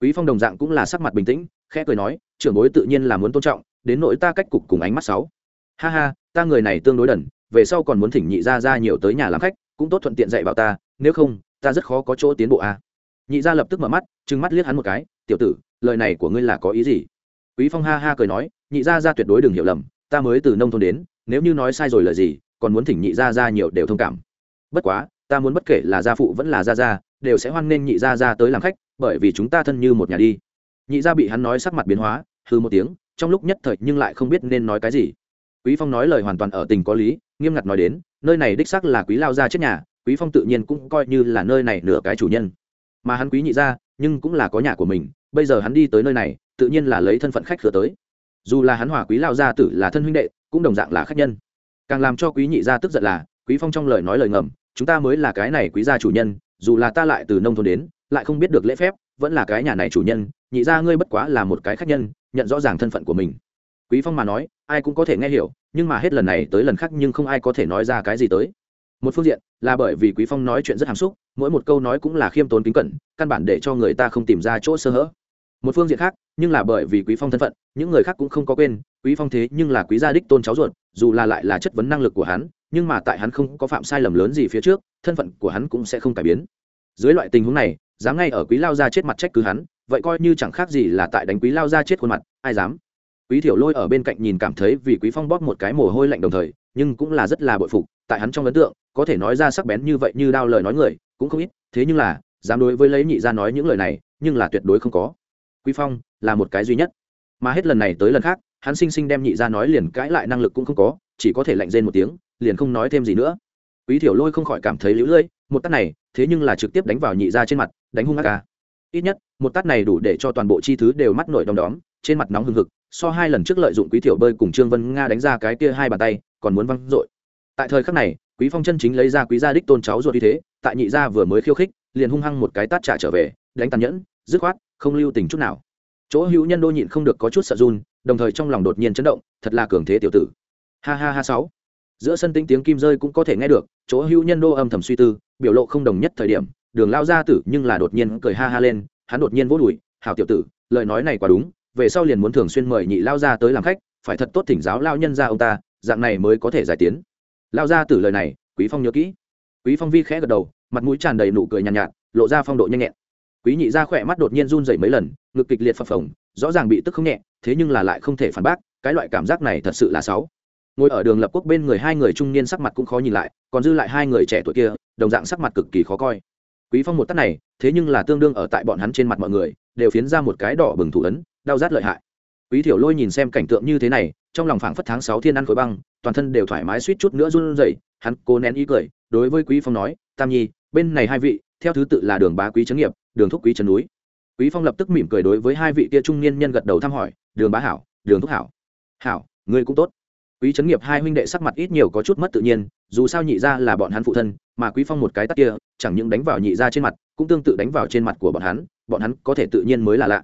Quý phong đồng dạng cũng là sắc mặt bình tĩnh, khẽ cười nói, trưởng bối tự nhiên là muốn tôn trọng, đến nỗi ta cách cục cùng ánh mắt sáu. Ha ha, ta người này tương đối đần, về sau còn muốn thỉnh nhị gia ra nhiều tới nhà làm khách, cũng tốt thuận tiện dạy bảo ta, nếu không, ta rất khó có chỗ tiến bộ a. Nhị gia lập tức mở mắt, trừng mắt liếc hắn một cái tiểu tử, lời này của ngươi là có ý gì? Quý phong ha ha cười nói, nhị gia ra tuyệt đối đừng hiểu lầm, ta mới từ nông thôn đến, nếu như nói sai rồi lời gì, còn muốn thỉnh nhị gia ra nhiều đều thông cảm. Bất quá, ta muốn bất kể là gia phụ vẫn là gia gia, đều sẽ hoan nghênh nhị gia gia tới làm khách, bởi vì chúng ta thân như một nhà đi. Nhị gia bị hắn nói sắc mặt biến hóa hư một tiếng, trong lúc nhất thời nhưng lại không biết nên nói cái gì. Quý phong nói lời hoàn toàn ở tình có lý, nghiêm ngặt nói đến, nơi này đích xác là quý lao gia trước nhà, quý phong tự nhiên cũng coi như là nơi này nửa cái chủ nhân. Mà hắn quý nhị gia, nhưng cũng là có nhà của mình bây giờ hắn đi tới nơi này, tự nhiên là lấy thân phận khách khứa tới. Dù là hắn hòa quý lao gia tử là thân huynh đệ, cũng đồng dạng là khách nhân. Càng làm cho quý nhị gia tức giận là, quý phong trong lời nói lời ngầm, chúng ta mới là cái này quý gia chủ nhân, dù là ta lại từ nông thôn đến, lại không biết được lễ phép, vẫn là cái nhà này chủ nhân, nhị gia ngươi bất quá là một cái khách nhân, nhận rõ ràng thân phận của mình. Quý phong mà nói, ai cũng có thể nghe hiểu, nhưng mà hết lần này tới lần khác nhưng không ai có thể nói ra cái gì tới. Một phương diện là bởi vì quý phong nói chuyện rất hàm xúc, mỗi một câu nói cũng là khiêm tốn kính cẩn, căn bản để cho người ta không tìm ra chỗ sơ hở một phương diện khác, nhưng là bởi vì quý phong thân phận, những người khác cũng không có quên, quý phong thế nhưng là quý gia đích tôn cháu ruột, dù là lại là chất vấn năng lực của hắn, nhưng mà tại hắn không có phạm sai lầm lớn gì phía trước, thân phận của hắn cũng sẽ không cải biến. Dưới loại tình huống này, dám ngay ở quý lao ra chết mặt trách cứ hắn, vậy coi như chẳng khác gì là tại đánh quý lao ra chết khuôn mặt, ai dám? Quý thiểu lôi ở bên cạnh nhìn cảm thấy vì quý phong bóp một cái mồ hôi lạnh đồng thời, nhưng cũng là rất là bội phục, tại hắn trong ấn tượng, có thể nói ra sắc bén như vậy như đao lời nói người, cũng không ít, thế nhưng là, dám đối với lấy nhị ra nói những lời này, nhưng là tuyệt đối không có quý phong là một cái duy nhất. Mà hết lần này tới lần khác, hắn sinh sinh đem nhị ra nói liền cãi lại năng lực cũng không có, chỉ có thể lạnh rên một tiếng, liền không nói thêm gì nữa. Quý thiểu lôi không khỏi cảm thấy lũ lưỡi, một tát này, thế nhưng là trực tiếp đánh vào nhị ra trên mặt, đánh hung ác ca. Ít nhất, một tát này đủ để cho toàn bộ chi thứ đều mắt nổi đom đóm, trên mặt nóng hừng hực, so hai lần trước lợi dụng quý thiểu bơi cùng trương vân nga đánh ra cái kia hai bàn tay, còn muốn văng dội. Tại thời khắc này, quý phong chân chính lấy ra quý gia đích tôn cháu ruột như thế, tại nhị gia vừa mới khiêu khích, liền hung hăng một cái tát trả trở về, đánh tàn nhẫn, dứt khoát không lưu tình chút nào. Chỗ hữu nhân đô nhịn không được có chút sợ run đồng thời trong lòng đột nhiên chấn động thật là cường thế tiểu tử. Ha ha ha sáu. Giữa sân tĩnh tiếng kim rơi cũng có thể nghe được chỗ hữu nhân đô âm thầm suy tư biểu lộ không đồng nhất thời điểm đường lao ra tử nhưng là đột nhiên cười ha ha lên hắn đột nhiên vỗ đùi hảo tiểu tử lời nói này quá đúng về sau liền muốn thường xuyên mời nhị lao ra tới làm khách phải thật tốt thỉnh giáo lao nhân ra ông ta dạng này mới có thể giải tiến. Lao ra tử lời này quý phong nhớ kỹ. Quý phong vi khẽ gật đầu mặt mũi tràn đầy nụ cười nhàn nhạt, nhạt lộ ra phong độ nhanh nhẹn quý nhị ra khỏe mắt đột nhiên run dậy mấy lần, ngực kịch liệt phập phồng, rõ ràng bị tức không nhẹ, thế nhưng là lại không thể phản bác, cái loại cảm giác này thật sự là xấu. Ngồi ở đường lập quốc bên người hai người trung niên sắc mặt cũng khó nhìn lại, còn dư lại hai người trẻ tuổi kia, đồng dạng sắc mặt cực kỳ khó coi. Quý phong một tắt này, thế nhưng là tương đương ở tại bọn hắn trên mặt mọi người, đều phiến ra một cái đỏ bừng thủ ấn, đau rát lợi hại. Quý thiểu lôi nhìn xem cảnh tượng như thế này, trong lòng phảng phất tháng sáu thiên ăn khối băng, toàn thân đều thoải mái suýt chút nữa run rẩy, hắn cố nén ý cười, đối với quý phong nói, tam nhi, bên này hai vị theo thứ tự là đường bá quý trấn nghiệp, đường thúc quý trấn núi. Quý phong lập tức mỉm cười đối với hai vị kia trung niên nhân gật đầu thăm hỏi, đường bá hảo, đường thúc hảo. Hảo, ngươi cũng tốt. Quý trấn nghiệp hai huynh đệ sắc mặt ít nhiều có chút mất tự nhiên, dù sao nhị gia là bọn hắn phụ thân, mà quý phong một cái tắt kia, chẳng những đánh vào nhị gia trên mặt, cũng tương tự đánh vào trên mặt của bọn hắn bọn hắn có thể tự nhiên mới là lạ.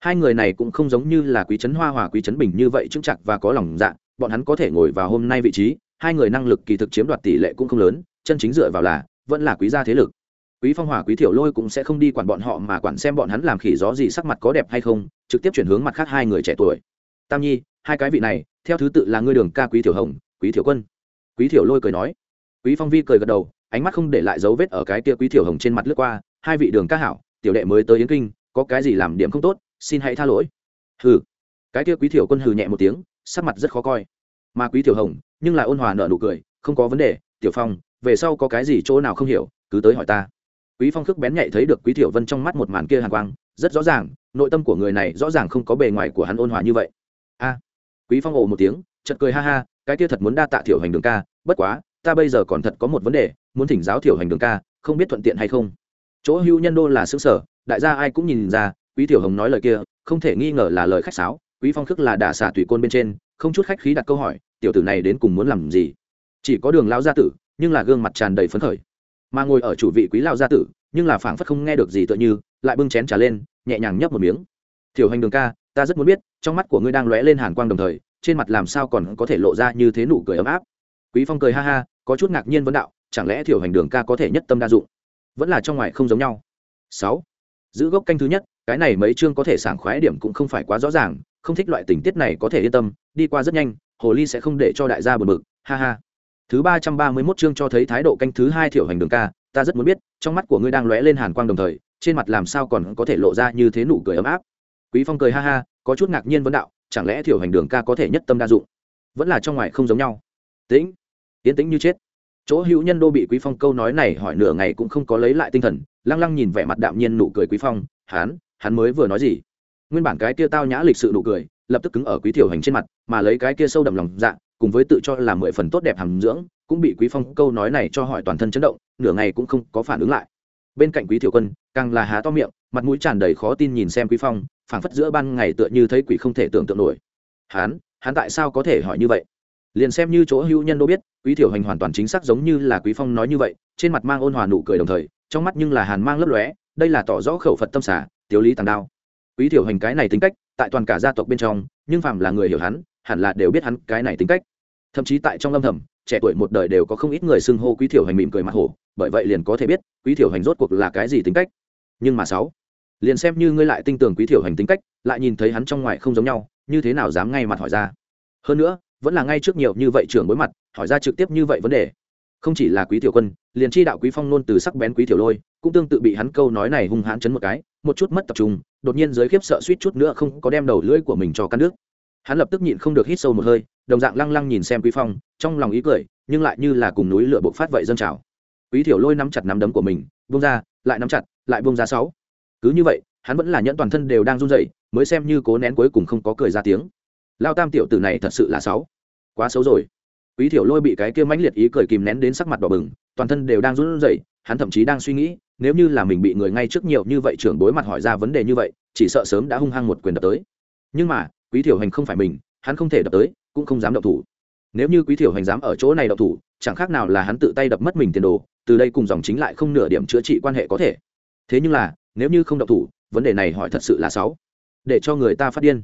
Hai người này cũng không giống như là quý trấn hoa hòa, quý trấn bình như vậy chững chặt và có lòng dạ bọn hắn có thể ngồi vào hôm nay vị trí, hai người năng lực kỳ thực chiếm đoạt tỷ lệ cũng không lớn, chân chính dựa vào là, vẫn là quý gia thế lực quý phong hòa, quý thiểu lôi cũng sẽ không đi quản bọn họ mà quản xem bọn hắn làm khỉ gió gì sắc mặt có đẹp hay không, trực tiếp chuyển hướng mặt khác hai người trẻ tuổi. Tam nhi, hai cái vị này, theo thứ tự là ngươi đường ca, quý thiểu hồng, quý thiểu quân. Quý thiểu lôi cười nói. Quý phong vi cười gật đầu, ánh mắt không để lại dấu vết ở cái kia quý thiểu hồng trên mặt lướt qua, hai vị đường ca hảo, tiểu đệ mới tới yến kinh, có cái gì làm điểm không tốt, xin hãy tha lỗi. Hừ. Cái kia quý thiểu quân hừ nhẹ một tiếng, sắc mặt rất khó coi. Mà quý thiểu hồng, nhưng là ôn hòa nợ nụ cười, không có vấn đề, tiểu phong, về sau có cái gì chỗ nào không hiểu, cứ tới hỏi ta quý phong khước bén nhạy thấy được quý thiểu vân trong mắt một màn kia hàn quang, rất rõ ràng, nội tâm của người này rõ ràng không có bề ngoài của hắn ôn hòa như vậy. A! Quý phong ồ một tiếng, chợt cười ha ha, cái kia thật muốn đa tạ thiểu hành đường ca, bất quá, ta bây giờ còn thật có một vấn đề, muốn thỉnh giáo thiểu hành đường ca, không biết thuận tiện hay không. Chỗ hưu nhân đô là xứ sở, đại gia ai cũng nhìn ra, quý tiểu hồng nói lời kia, không thể nghi ngờ là lời khách sáo, quý phong khước là đả xả tùy côn bên trên, không chút khách khí đặt câu hỏi, tiểu tử này đến cùng muốn làm gì? Chỉ có đường lão gia tử, nhưng là gương mặt tràn đầy phấn khởi mà ngồi ở chủ vị quý lão gia tử, nhưng là phảng phất không nghe được gì tựa như, lại bưng chén trà lên, nhẹ nhàng nhấp một miếng. Thiểu hành đường ca, ta rất muốn biết, trong mắt của ngươi đang lóe lên hàn quang đồng thời, trên mặt làm sao còn có thể lộ ra như thế nụ cười ấm áp? Quý phong cười ha ha, có chút ngạc nhiên vấn đạo, chẳng lẽ thiểu hành đường ca có thể nhất tâm đa dụng? Vẫn là trong ngoài không giống nhau. Sáu. Giữ gốc canh thứ nhất, cái này mấy chương có thể sảng khoái điểm cũng không phải quá rõ ràng, không thích loại tình tiết này có thể yên tâm, đi qua rất nhanh, hồ ly sẽ không để cho đại gia buồn bực, ha ha thứ ba trăm ba mươi mốt chương cho thấy thái độ canh thứ hai thiểu hành đường ca, ta rất muốn biết, trong mắt của ngươi đang lóe lên hàn quang đồng thời, trên mặt làm sao còn có thể lộ ra như thế nụ cười ấm áp? Quý phong cười ha ha, có chút ngạc nhiên vấn đạo, chẳng lẽ thiểu hành đường ca có thể nhất tâm đa dụng? Vẫn là trong ngoài không giống nhau. Tĩnh tiến tĩnh như chết. Chỗ hữu nhân đô bị quý phong câu nói này hỏi nửa ngày cũng không có lấy lại tinh thần, lăng lăng nhìn vẻ mặt đạm nhiên nụ cười quý phong hắn hắn mới vừa nói gì? Nguyên bản cái kia tao nhã lịch sự nụ cười, lập tức cứng ở quý tiểu hành trên mặt, mà lấy cái kia sâu đậm lòng dạ cùng với tự cho là mười phần tốt đẹp hàm dưỡng, cũng bị quý phong câu nói này cho hỏi toàn thân chấn động, nửa ngày cũng không có phản ứng lại. Bên cạnh quý thiểu quân, càng là há to miệng, mặt mũi tràn đầy khó tin nhìn xem quý phong, phảng phất giữa ban ngày tựa như thấy quỷ không thể tưởng tượng nổi. Hắn hắn tại sao có thể hỏi như vậy? Liền xem như chỗ hữu nhân đâu biết, quý thiểu hành hoàn toàn chính xác giống như là quý phong nói như vậy, trên mặt mang ôn hòa nụ cười đồng thời, trong mắt nhưng là hàn mang lấp lóe, đây là tỏ rõ khẩu phật tâm xả, tiểu lý tàng đao. Quý thiểu hành cái này tính cách, tại toàn cả gia tộc bên trong, nhưng phàm là người hiểu hắn hẳn là đều biết hắn cái này tính cách. Thậm chí tại trong âm thầm, trẻ tuổi một đời đều có không ít người xưng hô quý tiểu hành mỉm cười mặt hổ, bởi vậy liền có thể biết, quý tiểu hành rốt cuộc là cái gì tính cách. Nhưng mà sáu, liền xem như ngươi lại tin tưởng quý tiểu hành tính cách, lại nhìn thấy hắn trong ngoài không giống nhau, như thế nào dám ngay mặt hỏi ra? Hơn nữa, vẫn là ngay trước nhiều như vậy trưởng bối mặt, hỏi ra trực tiếp như vậy vấn đề. Không chỉ là quý tiểu quân, liền chi đạo quý phong nôn từ sắc bén quý tiểu lôi, cũng tương tự bị hắn câu nói này hung hãn chấn một cái, một chút mất tập trung, đột nhiên dưới khiếp sợ suýt chút nữa không có đem đầu lưỡi của mình cho căn nước hắn lập tức nhịn không được hít sâu một hơi, đồng dạng lăng lăng nhìn xem quý phong, trong lòng ý cười, nhưng lại như là cùng núi lửa bộc phát vậy dâng trào. Quý tiểu lôi nắm chặt nắm đấm của mình, buông ra, lại nắm chặt, lại buông ra sáu. Cứ như vậy, hắn vẫn là nhẫn toàn thân đều đang run rẩy, mới xem như cố nén cuối cùng không có cười ra tiếng. Lao tam tiểu tử này thật sự là sáu. Quá xấu rồi. Quý tiểu lôi bị cái kia mãnh liệt ý cười kìm nén đến sắc mặt đỏ bừng, toàn thân đều đang run rẩy, hắn thậm chí đang suy nghĩ, nếu như là mình bị người ngay trước nhiều như vậy trưởng bối mặt hỏi ra vấn đề như vậy, chỉ sợ sớm đã hung hăng một quyền đập tới. Nhưng mà quý tiểu hành không phải mình, hắn không thể đập tới, cũng không dám động thủ. Nếu như quý tiểu hành dám ở chỗ này động thủ, chẳng khác nào là hắn tự tay đập mất mình tiền đồ, từ đây cùng dòng chính lại không nửa điểm chữa trị quan hệ có thể. Thế nhưng là, nếu như không động thủ, vấn đề này hỏi thật sự là sáu để cho người ta phát điên.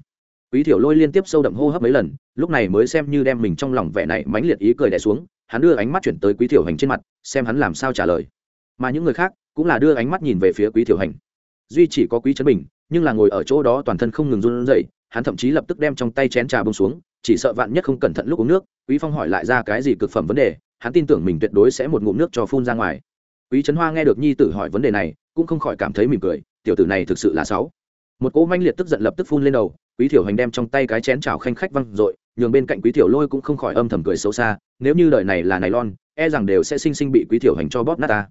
Quý tiểu lôi liên tiếp sâu đậm hô hấp mấy lần, lúc này mới xem như đem mình trong lòng vẻ này mãnh liệt ý cười đè xuống, hắn đưa ánh mắt chuyển tới quý tiểu hành trên mặt, xem hắn làm sao trả lời. Mà những người khác cũng là đưa ánh mắt nhìn về phía quý tiểu hành. Duy chỉ có quý trấn bình, nhưng là ngồi ở chỗ đó toàn thân không ngừng run rẩy hắn thậm chí lập tức đem trong tay chén trà bông xuống, chỉ sợ vạn nhất không cẩn thận lúc uống nước, quý phong hỏi lại ra cái gì cực phẩm vấn đề, hắn tin tưởng mình tuyệt đối sẽ một ngụm nước cho phun ra ngoài. Quý trấn hoa nghe được nhi tử hỏi vấn đề này, cũng không khỏi cảm thấy mỉm cười, tiểu tử này thực sự là sáu. Một cỗ manh liệt tức giận lập tức phun lên đầu, quý tiểu hành đem trong tay cái chén chảo khanh khách văng dội, nhường bên cạnh quý tiểu lôi cũng không khỏi âm thầm cười xấu xa, nếu như đời này là nài lon e rằng đều sẽ sinh sinh bị quý tiểu hành cho bóp nát ta.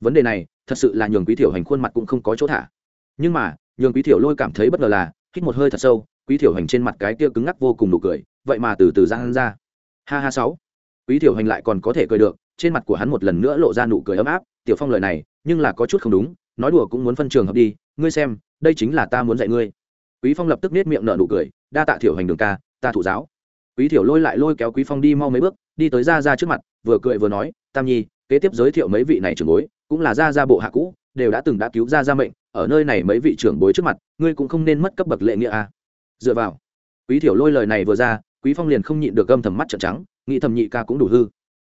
Vấn đề này, thật sự là nhường quý tiểu hành khuôn mặt cũng không có chỗ thả. Nhưng mà, nhường quý tiểu lôi cảm thấy bất ngờ là, hít một hơi thật sâu quý tiểu hành trên mặt cái kia cứng ngắc vô cùng nụ cười, vậy mà từ từ ra hắn ra. Ha ha sáu. Quý tiểu hành lại còn có thể cười được, trên mặt của hắn một lần nữa lộ ra nụ cười ấm áp, tiểu phong lời này, nhưng là có chút không đúng, nói đùa cũng muốn phân trường hợp đi, ngươi xem, đây chính là ta muốn dạy ngươi. Quý phong lập tức nết miệng nở nụ cười, đa tạ tiểu hành đường ca, ta thủ giáo. Quý tiểu lôi lại lôi kéo quý phong đi mau mấy bước, đi tới ra ra trước mặt, vừa cười vừa nói, tam nhi, kế tiếp giới thiệu mấy vị này trưởng bối, cũng là gia gia bộ hạ cũ, đều đã từng đã cứu gia gia mệnh, ở nơi này mấy vị trưởng bối trước mặt, ngươi cũng không nên mất cấp bậc lệ nghĩa a à dựa vào. Quý thiểu lôi lời này vừa ra, quý phong liền không nhịn được gâm thầm mắt trợn trắng, nghĩ thầm nhị ca cũng đủ hư.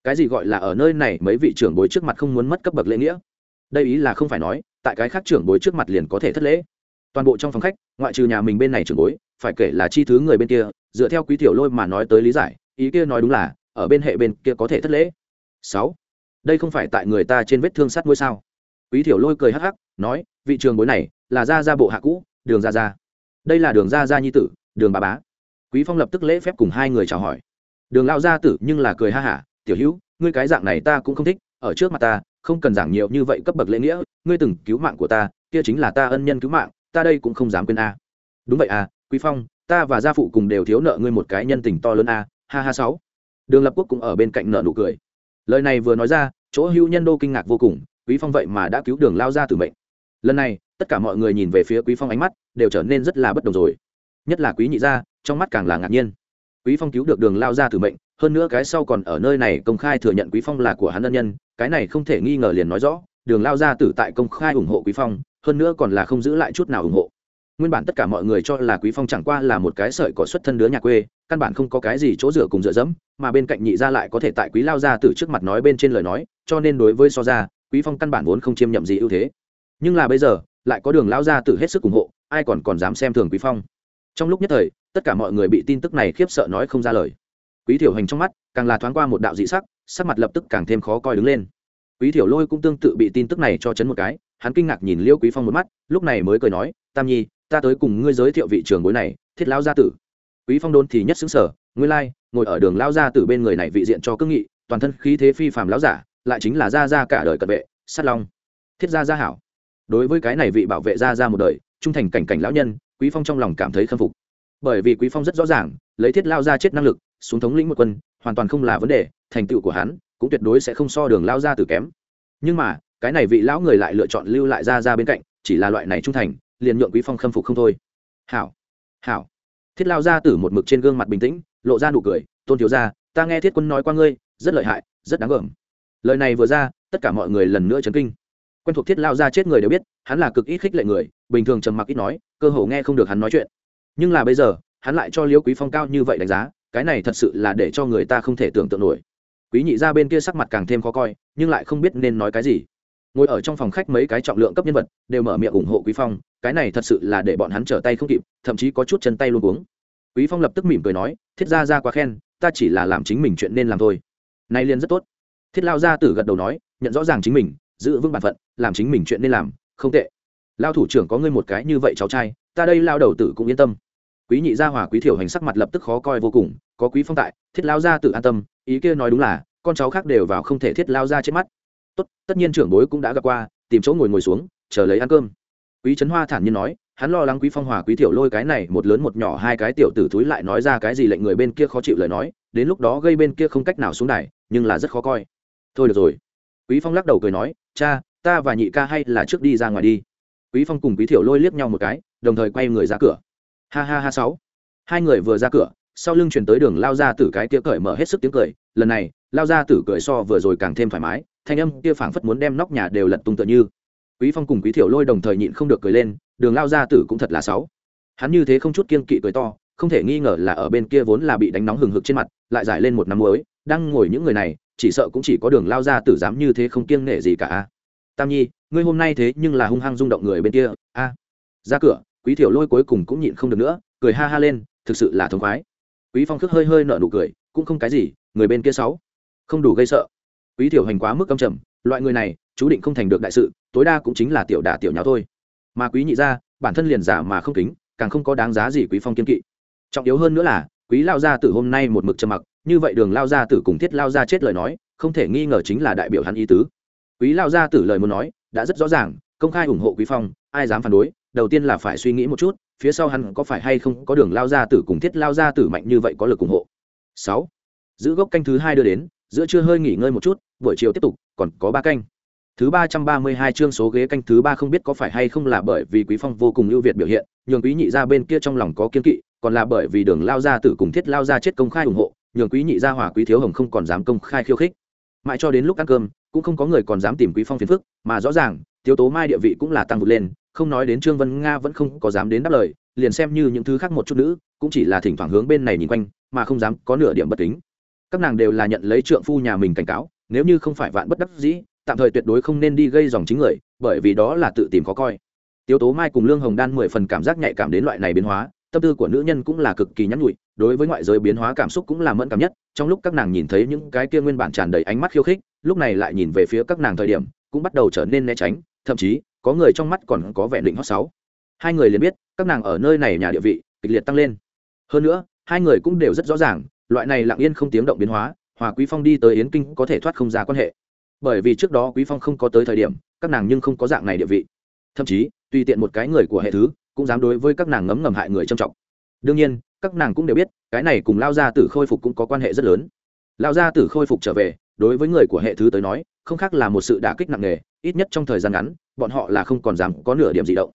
Cái gì gọi là ở nơi này, mấy vị trưởng bối trước mặt không muốn mất cấp bậc lễ nghĩa? Đây ý là không phải nói, tại cái khác trưởng bối trước mặt liền có thể thất lễ. Toàn bộ trong phòng khách, ngoại trừ nhà mình bên này trưởng bối, phải kể là chi thứ người bên kia, dựa theo quý tiểu lôi mà nói tới lý giải, ý kia nói đúng là, ở bên hệ bên kia có thể thất lễ. Sáu, đây không phải tại người ta trên vết thương sắt ngôi sao. Quý tiểu lôi cười hắc hắc, nói, vị trường bối này là gia gia bộ hạ cũ, đường gia gia đây là đường gia gia nhi tử, đường bà bá. Quý phong lập tức lễ phép cùng hai người chào hỏi. Đường lao gia tử nhưng là cười ha hả, tiểu hữu, ngươi cái dạng này ta cũng không thích, ở trước mặt ta, không cần giảng nhiều như vậy cấp bậc lễ nghĩa, ngươi từng cứu mạng của ta, kia chính là ta ân nhân cứu mạng, ta đây cũng không dám quên a. Đúng vậy à quý phong, ta và gia phụ cùng đều thiếu nợ ngươi một cái nhân tình to lớn a, ha ha sáu. Đường lập quốc cũng ở bên cạnh nợ nụ cười. Lời này vừa nói ra, chỗ hữu nhân đô kinh ngạc vô cùng, quý phong vậy mà đã cứu đường lao ra từ mệnh. Lần này, tất cả mọi người nhìn về phía quý phong ánh mắt đều trở nên rất là bất đồng rồi. Nhất là quý nhị gia, trong mắt càng là ngạc nhiên. Quý phong cứu được đường lao ra từ mệnh, hơn nữa cái sau còn ở nơi này công khai thừa nhận quý phong là của hắn ân nhân, cái này không thể nghi ngờ liền nói rõ, đường lao ra tử tại công khai ủng hộ quý phong, hơn nữa còn là không giữ lại chút nào ủng hộ. Nguyên bản tất cả mọi người cho là quý phong chẳng qua là một cái sợi cỏ xuất thân đứa nhà quê, căn bản không có cái gì chỗ dựa cùng dựa dẫm, mà bên cạnh nhị gia lại có thể tại quý lao ra tử trước mặt nói bên trên lời nói, cho nên đối với so ra, quý phong căn bản vốn không chiêm nhậm gì ưu thế. Nhưng là bây giờ, lại có đường lao ra tử hết sức ủng hộ ai còn còn dám xem thường quý phong. Trong lúc nhất thời, tất cả mọi người bị tin tức này khiếp sợ nói không ra lời. Quý thiểu hành trong mắt, càng là thoáng qua một đạo dị sắc sắc mặt lập tức càng thêm khó coi đứng lên. Quý thiểu lôi cũng tương tự bị tin tức này cho chấn một cái, hắn kinh ngạc nhìn liêu quý phong một mắt, lúc này mới cười nói, tam nhi, ta tới cùng ngươi giới thiệu vị trường bối này, thiết lao gia tử. Quý phong đôn thì nhất xứng sở ngươi lai, ngồi ở đường lao gia tử bên người này vị diện cho cương nghị, toàn thân khí thế phi phàm lão giả, lại chính là gia gia cả đời cận vệ, sát long. Thiết gia gia hảo. Đối với cái này vị bảo vệ gia gia một đời trung thành cảnh cảnh lão nhân, quý phong trong lòng cảm thấy khâm phục. Bởi vì quý phong rất rõ ràng, lấy thiết lao gia chết năng lực, xuống thống lĩnh một quân, hoàn toàn không là vấn đề, thành tựu của hắn cũng tuyệt đối sẽ không so đường lao gia tử kém. Nhưng mà, cái này vị lão người lại lựa chọn lưu lại gia gia bên cạnh, chỉ là loại này trung thành, liền nhượng quý phong khâm phục không thôi. Hảo hảo. Thiết lao gia tử một mực trên gương mặt bình tĩnh, lộ ra nụ cười, tôn thiếu gia, ta nghe thiết quân nói qua ngươi, rất lợi hại, rất đáng gờm lời này vừa ra, tất cả mọi người lần nữa chấn kinh quen thuộc thiết lao gia chết người đều biết, hắn là cực ít khích lệ người, bình thường trầm mặc ít nói, cơ hồ nghe không được hắn nói chuyện. Nhưng là bây giờ, hắn lại cho liễu quý phong cao như vậy đánh giá, cái này thật sự là để cho người ta không thể tưởng tượng nổi. Quý nhị ra bên kia sắc mặt càng thêm khó coi, nhưng lại không biết nên nói cái gì. Ngồi ở trong phòng khách mấy cái trọng lượng cấp nhân vật, đều mở miệng ủng hộ quý phong, cái này thật sự là để bọn hắn trở tay không kịp, thậm chí có chút chân tay luôn uống quý phong lập tức mỉm cười nói, thiết gia ra quá khen, ta chỉ là làm chính mình chuyện nên làm thôi. Nay liền rất tốt. Thiết lao gia tử gật đầu nói, nhận rõ ràng chính mình giữ vững bản phận, làm chính mình chuyện nên làm, không tệ. Lao thủ trưởng có ngươi một cái như vậy cháu trai, ta đây lao đầu tử cũng yên tâm. Quý nhị gia hòa quý thiểu hành sắc mặt lập tức khó coi vô cùng, có quý phong tại, thiết lao gia tự an tâm, ý kia nói đúng là, con cháu khác đều vào không thể thiết lao ra chết mắt. Tốt, tất nhiên trưởng bối cũng đã gặp qua, tìm chỗ ngồi ngồi xuống, chờ lấy ăn cơm. Quý trấn hoa thản nhiên nói, hắn lo lắng quý phong hòa quý tiểu lôi cái này một lớn một nhỏ hai cái tiểu tử thúi lại nói ra cái gì lệnh người bên kia khó chịu lời nói, đến lúc đó gây bên kia không cách nào xuống đài, nhưng là rất khó coi. Thôi được rồi quý phong lắc đầu cười nói, cha, ta và nhị ca hay là trước đi ra ngoài đi. Quý phong cùng quý thiểu lôi liếc nhau một cái, đồng thời quay người ra cửa. Ha ha ha sáu. Hai người vừa ra cửa, sau lưng chuyển tới đường lao ra tử cái kia cởi mở hết sức tiếng cười. Lần này, lao ra tử cười so vừa rồi càng thêm thoải mái, thanh âm kia phảng phất muốn đem nóc nhà đều lật tung tựa như. Quý phong cùng quý thiểu lôi đồng thời nhịn không được cười lên, đường lao ra tử cũng thật là sáu. Hắn như thế không chút kiên kỵ cười to, không thể nghi ngờ là ở bên kia vốn là bị đánh nóng hừng hực trên mặt, lại giải lên một năm mới đang ngồi những người này chỉ sợ cũng chỉ có đường lao ra tử dám như thế không kiêng nể gì cả. Tam nhi, ngươi hôm nay thế nhưng là hung hăng rung động người bên kia. A. Ra cửa, quý thiểu lôi cuối cùng cũng nhịn không được nữa, cười ha ha lên, thực sự là thống khoái. Quý phong khước hơi hơi nở nụ cười, cũng không cái gì, người bên kia sáu. Không đủ gây sợ. Quý thiểu hành quá mức âm trầm, loại người này, chú định không thành được đại sự, tối đa cũng chính là tiểu đả tiểu nháo thôi. Mà quý nhị gia, bản thân liền giả mà không kính, càng không có đáng giá gì quý phong kiên kỵ. Trọng yếu hơn nữa là, quý lao gia tử hôm nay một mực trầm mặc như vậy đường lao gia tử cùng thiết lao gia chết lời nói, không thể nghi ngờ chính là đại biểu hắn ý tứ. Quý lao gia tử lời muốn nói, đã rất rõ ràng, công khai ủng hộ quý phong, ai dám phản đối, đầu tiên là phải suy nghĩ một chút, phía sau hắn có phải hay không có đường lao gia tử cùng thiết lao gia tử mạnh như vậy có lực ủng hộ. Sáu. Giữ gốc canh thứ hai đưa đến, giữa trưa hơi nghỉ ngơi một chút, buổi chiều tiếp tục, còn có ba canh. Thứ ba trăm ba mươi hai chương số ghế canh thứ ba không biết có phải hay không là bởi vì quý phong vô cùng ưu việt biểu hiện, nhường quý nhị ra bên kia trong lòng có kiên kỵ, còn là bởi vì đường lao gia tử cùng thiết lao gia chết công khai ủng hộ nhường quý nhị gia hỏa quý thiếu hồng không còn dám công khai khiêu khích. Mãi cho đến lúc ăn cơm, cũng không có người còn dám tìm quý phong phiền phức, mà rõ ràng thiếu tố mai địa vị cũng là tăng vụt lên, không nói đến trương vân nga vẫn không có dám đến đáp lời, liền xem như những thứ khác một chút nữ, cũng chỉ là thỉnh thoảng hướng bên này nhìn quanh, mà không dám có nửa điểm bất kính. Các nàng đều là nhận lấy trượng phu nhà mình cảnh cáo, nếu như không phải vạn bất đắc dĩ, tạm thời tuyệt đối không nên đi gây dòng chính người, bởi vì đó là tự tìm khó coi. Tiếu tố mai cùng lương hồng đan mười phần cảm giác nhạy cảm đến loại này biến hóa tâm tư của nữ nhân cũng là cực kỳ nhắn nhụi, đối với ngoại giới biến hóa cảm xúc cũng là mẫn cảm nhất, trong lúc các nàng nhìn thấy những cái kia nguyên bản tràn đầy ánh mắt khiêu khích, lúc này lại nhìn về phía các nàng thời điểm, cũng bắt đầu trở nên né tránh, thậm chí, có người trong mắt còn có vẻ định hót sáu. Hai người liền biết, các nàng ở nơi này nhà địa vị, kịch liệt tăng lên. Hơn nữa, hai người cũng đều rất rõ ràng, loại này lặng yên không tiếng động biến hóa, hòa quý phong đi tới yến kinh có thể thoát không ra quan hệ. Bởi vì trước đó quý phong không có tới thời điểm, các nàng nhưng không có dạng này địa vị. Thậm chí, tùy tiện một cái người của hệ thứ cũng dám đối với các nàng ngấm ngầm hại người trầm trọng. Đương nhiên, các nàng cũng đều biết, cái này cùng lao gia tử khôi phục cũng có quan hệ rất lớn. Lao gia tử khôi phục trở về, đối với người của hệ thứ tới nói, không khác là một sự đả kích nặng nề, ít nhất trong thời gian ngắn, bọn họ là không còn dám có nửa điểm gì động.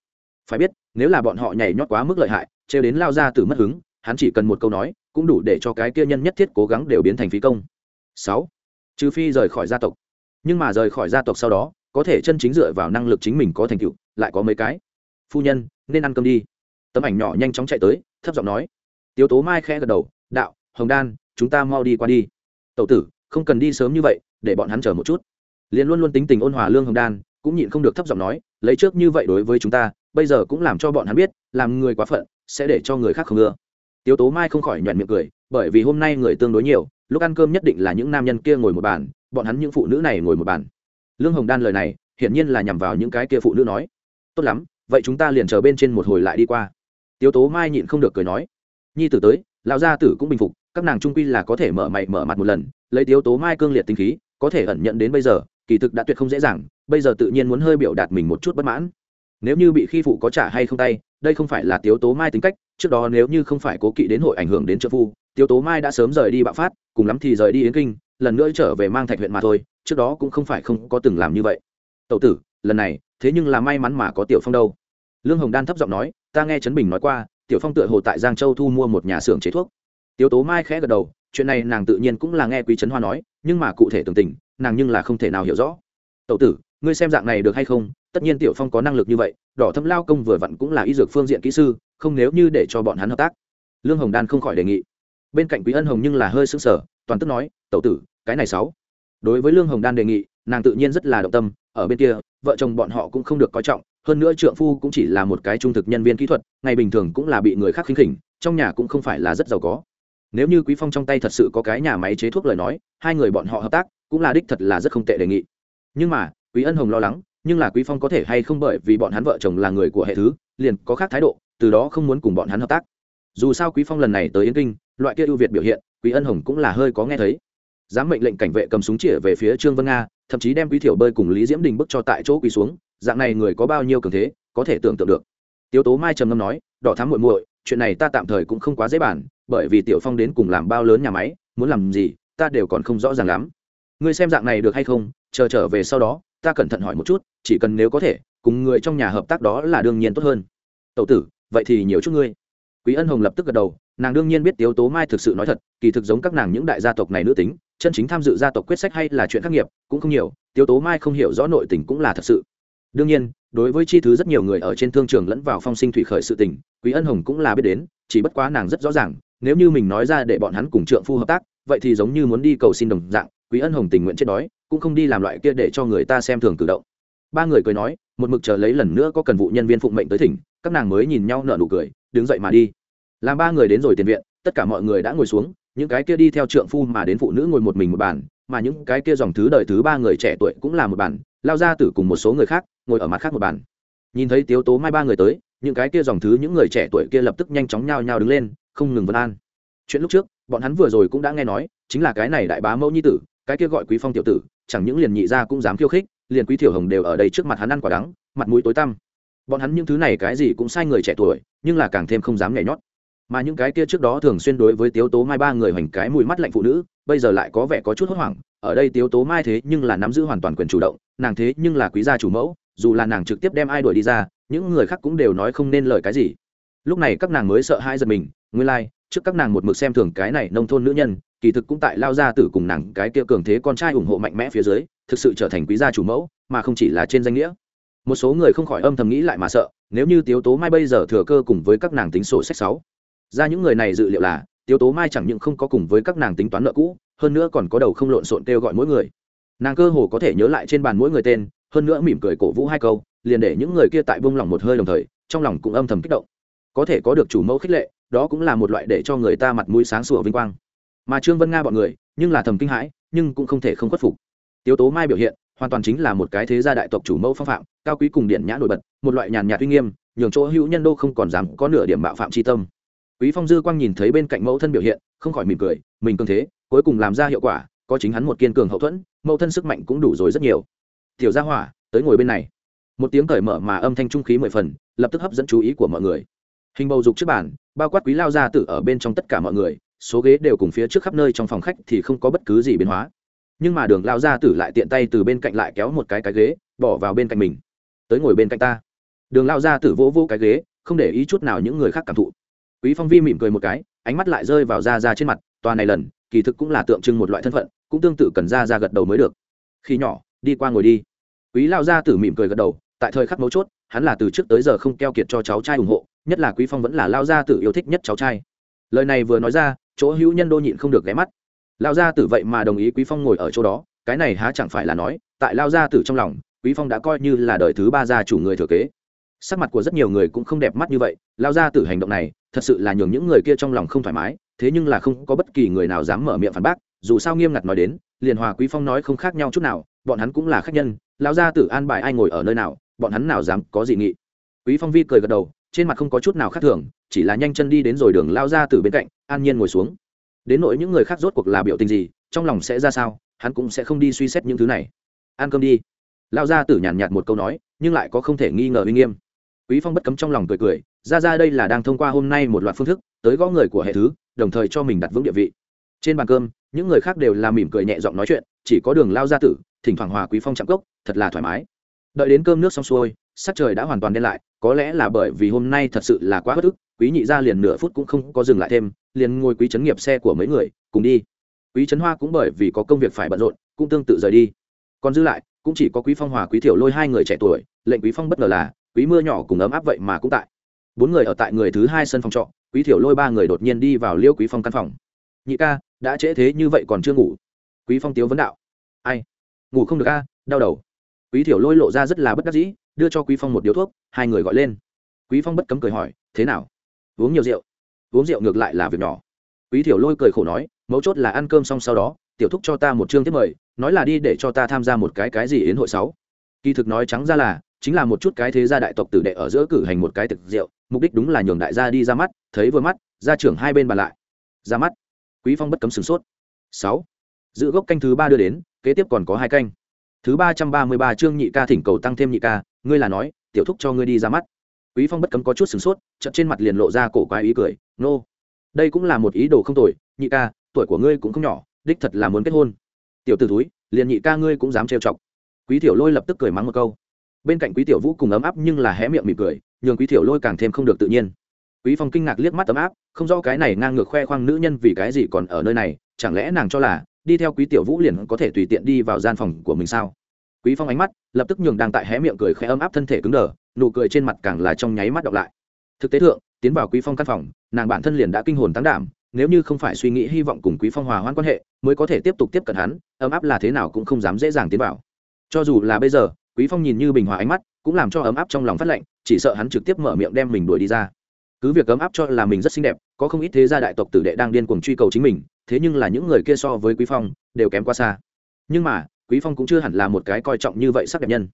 Phải biết, nếu là bọn họ nhảy nhót quá mức lợi hại, trêu đến lao gia tử mất hứng, hắn chỉ cần một câu nói, cũng đủ để cho cái kia nhân nhất thiết cố gắng đều biến thành phí công. Sáu, trừ phi rời khỏi gia tộc. Nhưng mà rời khỏi gia tộc sau đó, có thể chân chính dựa vào năng lực chính mình có thành tựu, lại có mấy cái. Phu nhân nên ăn cơm đi. Tấm ảnh nhỏ nhanh chóng chạy tới, thấp giọng nói. Tiếu tố mai khẽ gật đầu, đạo, hồng đan, chúng ta mau đi qua đi. Tậu tử, không cần đi sớm như vậy, để bọn hắn chờ một chút. Liền luôn luôn tính tình ôn hòa lương hồng đan, cũng nhịn không được thấp giọng nói, lấy trước như vậy đối với chúng ta, bây giờ cũng làm cho bọn hắn biết, làm người quá phận, sẽ để cho người khác không ưa. Tiếu tố mai không khỏi nhoẹn miệng cười, bởi vì hôm nay người tương đối nhiều, lúc ăn cơm nhất định là những nam nhân kia ngồi một bàn, bọn hắn những phụ nữ này ngồi một bàn. Lương hồng đan lời này, hiển nhiên là nhằm vào những cái kia phụ nữ nói. Tốt lắm vậy chúng ta liền chờ bên trên một hồi lại đi qua. Tiếu tố mai nhịn không được cười nói. Nhi tử tới, lão gia tử cũng bình phục, các nàng trung quy là có thể mở mày mở mặt một lần, lấy tiếu tố mai cương liệt tinh khí, có thể ẩn nhận đến bây giờ, kỳ thực đã tuyệt không dễ dàng, bây giờ tự nhiên muốn hơi biểu đạt mình một chút bất mãn. Nếu như bị khi phụ có trả hay không tay, đây không phải là tiếu tố mai tính cách, trước đó nếu như không phải cố kỵ đến hội ảnh hưởng đến trợ phu, tiếu tố mai đã sớm rời đi bạo phát, cùng lắm thì rời đi yến kinh, lần nữa trở về mang thạch huyện mà thôi, trước đó cũng không phải không có từng làm như vậy. Tậu tử, lần này thế nhưng là may mắn mà có tiểu phong đâu. Lương hồng đan thấp giọng nói, ta nghe trấn bình nói qua, tiểu phong tựa hồ tại giang châu thu mua một nhà xưởng chế thuốc. Tiểu tố mai khẽ gật đầu, chuyện này nàng tự nhiên cũng là nghe quý trấn hoa nói, nhưng mà cụ thể tường tình, nàng nhưng là không thể nào hiểu rõ. Tậu tử, ngươi xem dạng này được hay không? Tất nhiên tiểu phong có năng lực như vậy, đỏ thâm lao công vừa vặn cũng là y dược phương diện kỹ sư, không nếu như để cho bọn hắn hợp tác. Lương hồng đan không khỏi đề nghị. Bên cạnh quý ân hồng nhưng là hơi sững sờ, toàn tức nói tậu tử, cái này sáu. Đối với lương hồng đan đề nghị, nàng tự nhiên rất là động tâm ở bên kia, vợ chồng bọn họ cũng không được coi trọng, hơn nữa trượng phu cũng chỉ là một cái trung thực nhân viên kỹ thuật, ngày bình thường cũng là bị người khác khinh khỉnh, trong nhà cũng không phải là rất giàu có. Nếu như quý phong trong tay thật sự có cái nhà máy chế thuốc lời nói, hai người bọn họ hợp tác, cũng là đích thật là rất không tệ đề nghị. Nhưng mà, quý ân hồng lo lắng, nhưng là quý phong có thể hay không bởi vì bọn hắn vợ chồng là người của hệ thứ, liền có khác thái độ, từ đó không muốn cùng bọn hắn hợp tác. Dù sao quý phong lần này tới yến kinh, loại kia ưu việt biểu hiện, quý ân hồng cũng là hơi có nghe thấy. Dám mệnh lệnh cảnh vệ cầm súng chĩa về phía trương vân nga thậm chí đem quý thiểu bơi cùng lý diễm đình bức cho tại chỗ quỳ xuống, dạng này người có bao nhiêu cường thế, có thể tưởng tượng được. Tiếu tố mai trầm ngâm nói, đỏ thám muội muội, chuyện này ta tạm thời cũng không quá dễ bản bởi vì tiểu phong đến cùng làm bao lớn nhà máy, muốn làm gì, ta đều còn không rõ ràng lắm. Ngươi xem dạng này được hay không, chờ trở về sau đó, ta cẩn thận hỏi một chút, chỉ cần nếu có thể, cùng người trong nhà hợp tác đó là đương nhiên tốt hơn. Tậu tử, vậy thì nhiều chút ngươi. Quý ân hồng lập tức gật đầu, nàng đương nhiên biết tiếu tố mai thực sự nói thật, kỳ thực giống các nàng những đại gia tộc này nữ tính chân chính tham dự gia tộc quyết sách hay là chuyện khắc nghiệp cũng không nhiều, tiêu tố mai không hiểu rõ nội tình cũng là thật sự. Đương nhiên, đối với chi thứ rất nhiều người ở trên thương trường lẫn vào phong sinh thủy khởi sự tình, quý ân hồng cũng là biết đến, chỉ bất quá nàng rất rõ ràng, nếu như mình nói ra để bọn hắn cùng trượng phu hợp tác, vậy thì giống như muốn đi cầu xin đồng dạng, quý ân hồng tình nguyện chết đói, cũng không đi làm loại kia để cho người ta xem thường cử động. Ba người cười nói, một mực chờ lấy lần nữa có cần vụ nhân viên phụng mệnh tới thỉnh, các nàng mới nhìn nhau nở nụ cười, đứng dậy mà đi. Làm ba người đến rồi tiền viện, tất cả mọi người đã ngồi xuống những cái kia đi theo trượng phu mà đến phụ nữ ngồi một mình một bàn, mà những cái kia dòng thứ đời thứ ba người trẻ tuổi cũng là một bàn, lao ra tử cùng một số người khác, ngồi ở mặt khác một bàn. Nhìn thấy tiếu tố mai ba người tới, những cái kia dòng thứ những người trẻ tuổi kia lập tức nhanh chóng nhao nhao đứng lên, không ngừng vân an. Chuyện lúc trước, bọn hắn vừa rồi cũng đã nghe nói, chính là cái này đại bá mẫu nhi tử, cái kia gọi quý phong tiểu tử, chẳng những liền nhị ra cũng dám khiêu khích, liền quý tiểu hồng đều ở đây trước mặt hắn ăn quả đắng, mặt mũi tối tăm. Bọn hắn những thứ này cái gì cũng sai người trẻ tuổi, nhưng là càng thêm không dám nhảy nhót mà những cái kia trước đó thường xuyên đối với tiếu tố mai ba người hoành cái mũi mắt lạnh phụ nữ bây giờ lại có vẻ có chút hốt hoảng ở đây tiếu tố mai thế nhưng là nắm giữ hoàn toàn quyền chủ động nàng thế nhưng là quý gia chủ mẫu dù là nàng trực tiếp đem ai đuổi đi ra những người khác cũng đều nói không nên lời cái gì. Lúc này các nàng mới sợ hai giật mình nguyên lai、like, trước các nàng một mực xem thường cái này nông thôn nữ nhân kỳ thực cũng tại lao ra tử cùng nàng cái kia cường thế con trai ủng hộ mạnh mẽ phía dưới thực sự trở thành quý gia chủ mẫu mà không chỉ là trên danh nghĩa. Một số người không khỏi âm thầm nghĩ lại mà sợ nếu như tiếu tố mai bây giờ thừa cơ cùng với các nàng tính sổ sách sáu ra những người này dự liệu là, tiếu tố mai chẳng những không có cùng với các nàng tính toán nợ cũ, hơn nữa còn có đầu không lộn xộn kêu gọi mỗi người. Nàng cơ hồ có thể nhớ lại trên bàn mỗi người tên, hơn nữa mỉm cười cổ vũ hai câu, liền để những người kia tại bông lòng một hơi đồng thời, trong lòng cũng âm thầm kích động. Có thể có được chủ mẫu khích lệ, đó cũng là một loại để cho người ta mặt mũi sáng sủa vinh quang. Mà trương vân nga bọn người, nhưng là thầm kinh hãi, nhưng cũng không thể không khuất phục. Tiếu tố mai biểu hiện, hoàn toàn chính là một cái thế gia đại tộc chủ mẫu phong phạm, cao quý cùng điện nhã nổi bật, một loại nhàn nhạt uy nghiêm, nhường chỗ hữu nhân đô không còn dám có nửa điểm mạo phạm tri tâm quý phong dư quang nhìn thấy bên cạnh mẫu thân biểu hiện, không khỏi mỉm cười, mình cường thế, cuối cùng làm ra hiệu quả, có chính hắn một kiên cường hậu thuẫn, mẫu thân sức mạnh cũng đủ rồi rất nhiều. Tiểu gia hỏa, tới ngồi bên này. Một tiếng cởi mở mà âm thanh trung khí mười phần, lập tức hấp dẫn chú ý của mọi người. Hình bầu dục trước bàn, bao quát quý lao gia tử ở bên trong tất cả mọi người, số ghế đều cùng phía trước khắp nơi trong phòng khách thì không có bất cứ gì biến hóa. Nhưng mà đường lao gia tử lại tiện tay từ bên cạnh lại kéo một cái cái ghế, bỏ vào bên cạnh mình. Tới ngồi bên cạnh ta. Đường lao gia tử vỗ vỗ cái ghế, không để ý chút nào những người khác cảm thụ quý phong vi mỉm cười một cái, ánh mắt lại rơi vào ra ra trên mặt tòa này lần, kỳ thực cũng là tượng trưng một loại thân phận, cũng tương tự cần ra ra gật đầu mới được. Khi nhỏ, đi qua ngồi đi. Quý lao gia tử mỉm cười gật đầu, tại thời khắc mấu chốt, hắn là từ trước tới giờ không keo kiệt cho cháu trai ủng hộ, nhất là quý phong vẫn là lao gia tử yêu thích nhất cháu trai. Lời này vừa nói ra, chỗ hữu nhân đô nhịn không được ghé mắt. Lao gia tử vậy mà đồng ý quý phong ngồi ở chỗ đó, cái này há chẳng phải là nói, tại lao gia tử trong lòng, quý phong đã coi như là đời thứ ba gia chủ người thừa kế. Sắc mặt của rất nhiều người cũng không đẹp mắt như vậy lao gia tử hành động này thật sự là nhường những người kia trong lòng không thoải mái, thế nhưng là không có bất kỳ người nào dám mở miệng phản bác, dù sao nghiêm ngặt nói đến, liền hòa quý phong nói không khác nhau chút nào, bọn hắn cũng là khách nhân lao gia tử an bài ai ngồi ở nơi nào, bọn hắn nào dám có gì nghị. Quý phong vi cười gật đầu, trên mặt không có chút nào khác thường, chỉ là nhanh chân đi đến rồi đường lao ra từ bên cạnh, an nhiên ngồi xuống. Đến nỗi những người khác rốt cuộc là biểu tình gì, trong lòng sẽ ra sao, hắn cũng sẽ không đi suy xét những thứ này. Ăn cơm đi. Lao ra tử nhàn nhạt một câu nói, nhưng lại có không thể nghi ngờ uy nghiêm. Quý phong bất cấm trong lòng cười cười ra ra đây là đang thông qua hôm nay một loạt phương thức, tới gõ người của hệ thứ, đồng thời cho mình đặt vững địa vị. Trên bàn cơm, những người khác đều là mỉm cười nhẹ giọng nói chuyện, chỉ có đường lao gia tử, thỉnh thoảng hòa quý phong chạm cốc, thật là thoải mái. Đợi đến cơm nước xong xuôi, sắc trời đã hoàn toàn đen lại, có lẽ là bởi vì hôm nay thật sự là quá bất ức, quý nhị ra liền nửa phút cũng không có dừng lại thêm, liền ngồi quý chấn nghiệp xe của mấy người, cùng đi. Quý trấn hoa cũng bởi vì có công việc phải bận rộn, cũng tương tự rời đi. Còn dư lại, cũng chỉ có quý phong hòa quý thiểu lôi hai người trẻ tuổi, lệnh quý phong bất ngờ là, quý mưa nhỏ cùng ấm áp vậy mà cũng tại bốn người ở tại người thứ hai sân phòng trọ, quý thiểu lôi ba người đột nhiên đi vào liêu quý phong căn phòng. Nhị ca, đã trễ thế như vậy còn chưa ngủ? Quý phong tiếu vấn đạo. Ai? Ngủ không được a, đau đầu. Quý thiểu lôi lộ ra rất là bất đắc dĩ, đưa cho quý phong một điếu thuốc, hai người gọi lên. Quý phong bất cấm cười hỏi, thế nào? Uống nhiều rượu? Uống rượu ngược lại là việc nhỏ. Quý thiểu lôi cười khổ nói, mấu chốt là ăn cơm xong sau đó, tiểu thúc cho ta một chương tiếp mời, nói là đi để cho ta tham gia một cái cái gì yến hội sáu. Kỳ thực nói trắng ra là chính là một chút cái thế gia đại tộc tử đệ ở giữa cử hành một cái thực rượu, mục đích đúng là nhường đại gia đi ra mắt, thấy vừa mắt, gia trưởng hai bên bàn lại. Ra mắt. Quý phong bất cấm sửng sốt. Sáu. Giữ gốc canh thứ ba đưa đến, kế tiếp còn có hai canh. Thứ ba trăm ba mươi ba chương nhị ca thỉnh cầu tăng thêm nhị ca, ngươi là nói, tiểu thúc cho ngươi đi ra mắt. Quý phong bất cấm có chút sửng sốt, chợt trên mặt liền lộ ra cổ quái ý cười, nô, đây cũng là một ý đồ không tồi, nhị ca, tuổi của ngươi cũng không nhỏ, đích thật là muốn kết hôn. Tiểu tử túi liền nhị ca ngươi cũng dám trêu chọc. Quý tiểu lôi lập tức cười mắng một câu bên cạnh quý tiểu vũ cùng ấm áp nhưng là hé miệng mỉm cười, nhường quý tiểu lôi càng thêm không được tự nhiên. Quý phong kinh ngạc liếc mắt ấm áp, không rõ cái này ngang ngược khoe khoang nữ nhân vì cái gì còn ở nơi này, chẳng lẽ nàng cho là đi theo quý tiểu vũ liền có thể tùy tiện đi vào gian phòng của mình sao? Quý phong ánh mắt lập tức nhường đang tại hé miệng cười khẽ ấm áp thân thể cứng đờ, nụ cười trên mặt càng là trong nháy mắt đọc lại. Thực tế thượng, tiến vào quý phong căn phòng, nàng bản thân liền đã kinh hồn tăng đảm, nếu như không phải suy nghĩ hy vọng cùng quý phong hòa hoãn quan hệ, mới có thể tiếp tục tiếp cận hắn, ấm áp là thế nào cũng không dám dễ dàng tiến vào. Cho dù là bây giờ quý phong nhìn như bình hòa ánh mắt, cũng làm cho ấm áp trong lòng phát lệnh chỉ sợ hắn trực tiếp mở miệng đem mình đuổi đi ra. Cứ việc ấm áp cho là mình rất xinh đẹp, có không ít thế gia đại tộc tử đệ đang điên cuồng truy cầu chính mình, thế nhưng là những người kia so với quý phong, đều kém quá xa. Nhưng mà, quý phong cũng chưa hẳn là một cái coi trọng như vậy sắc đẹp nhân.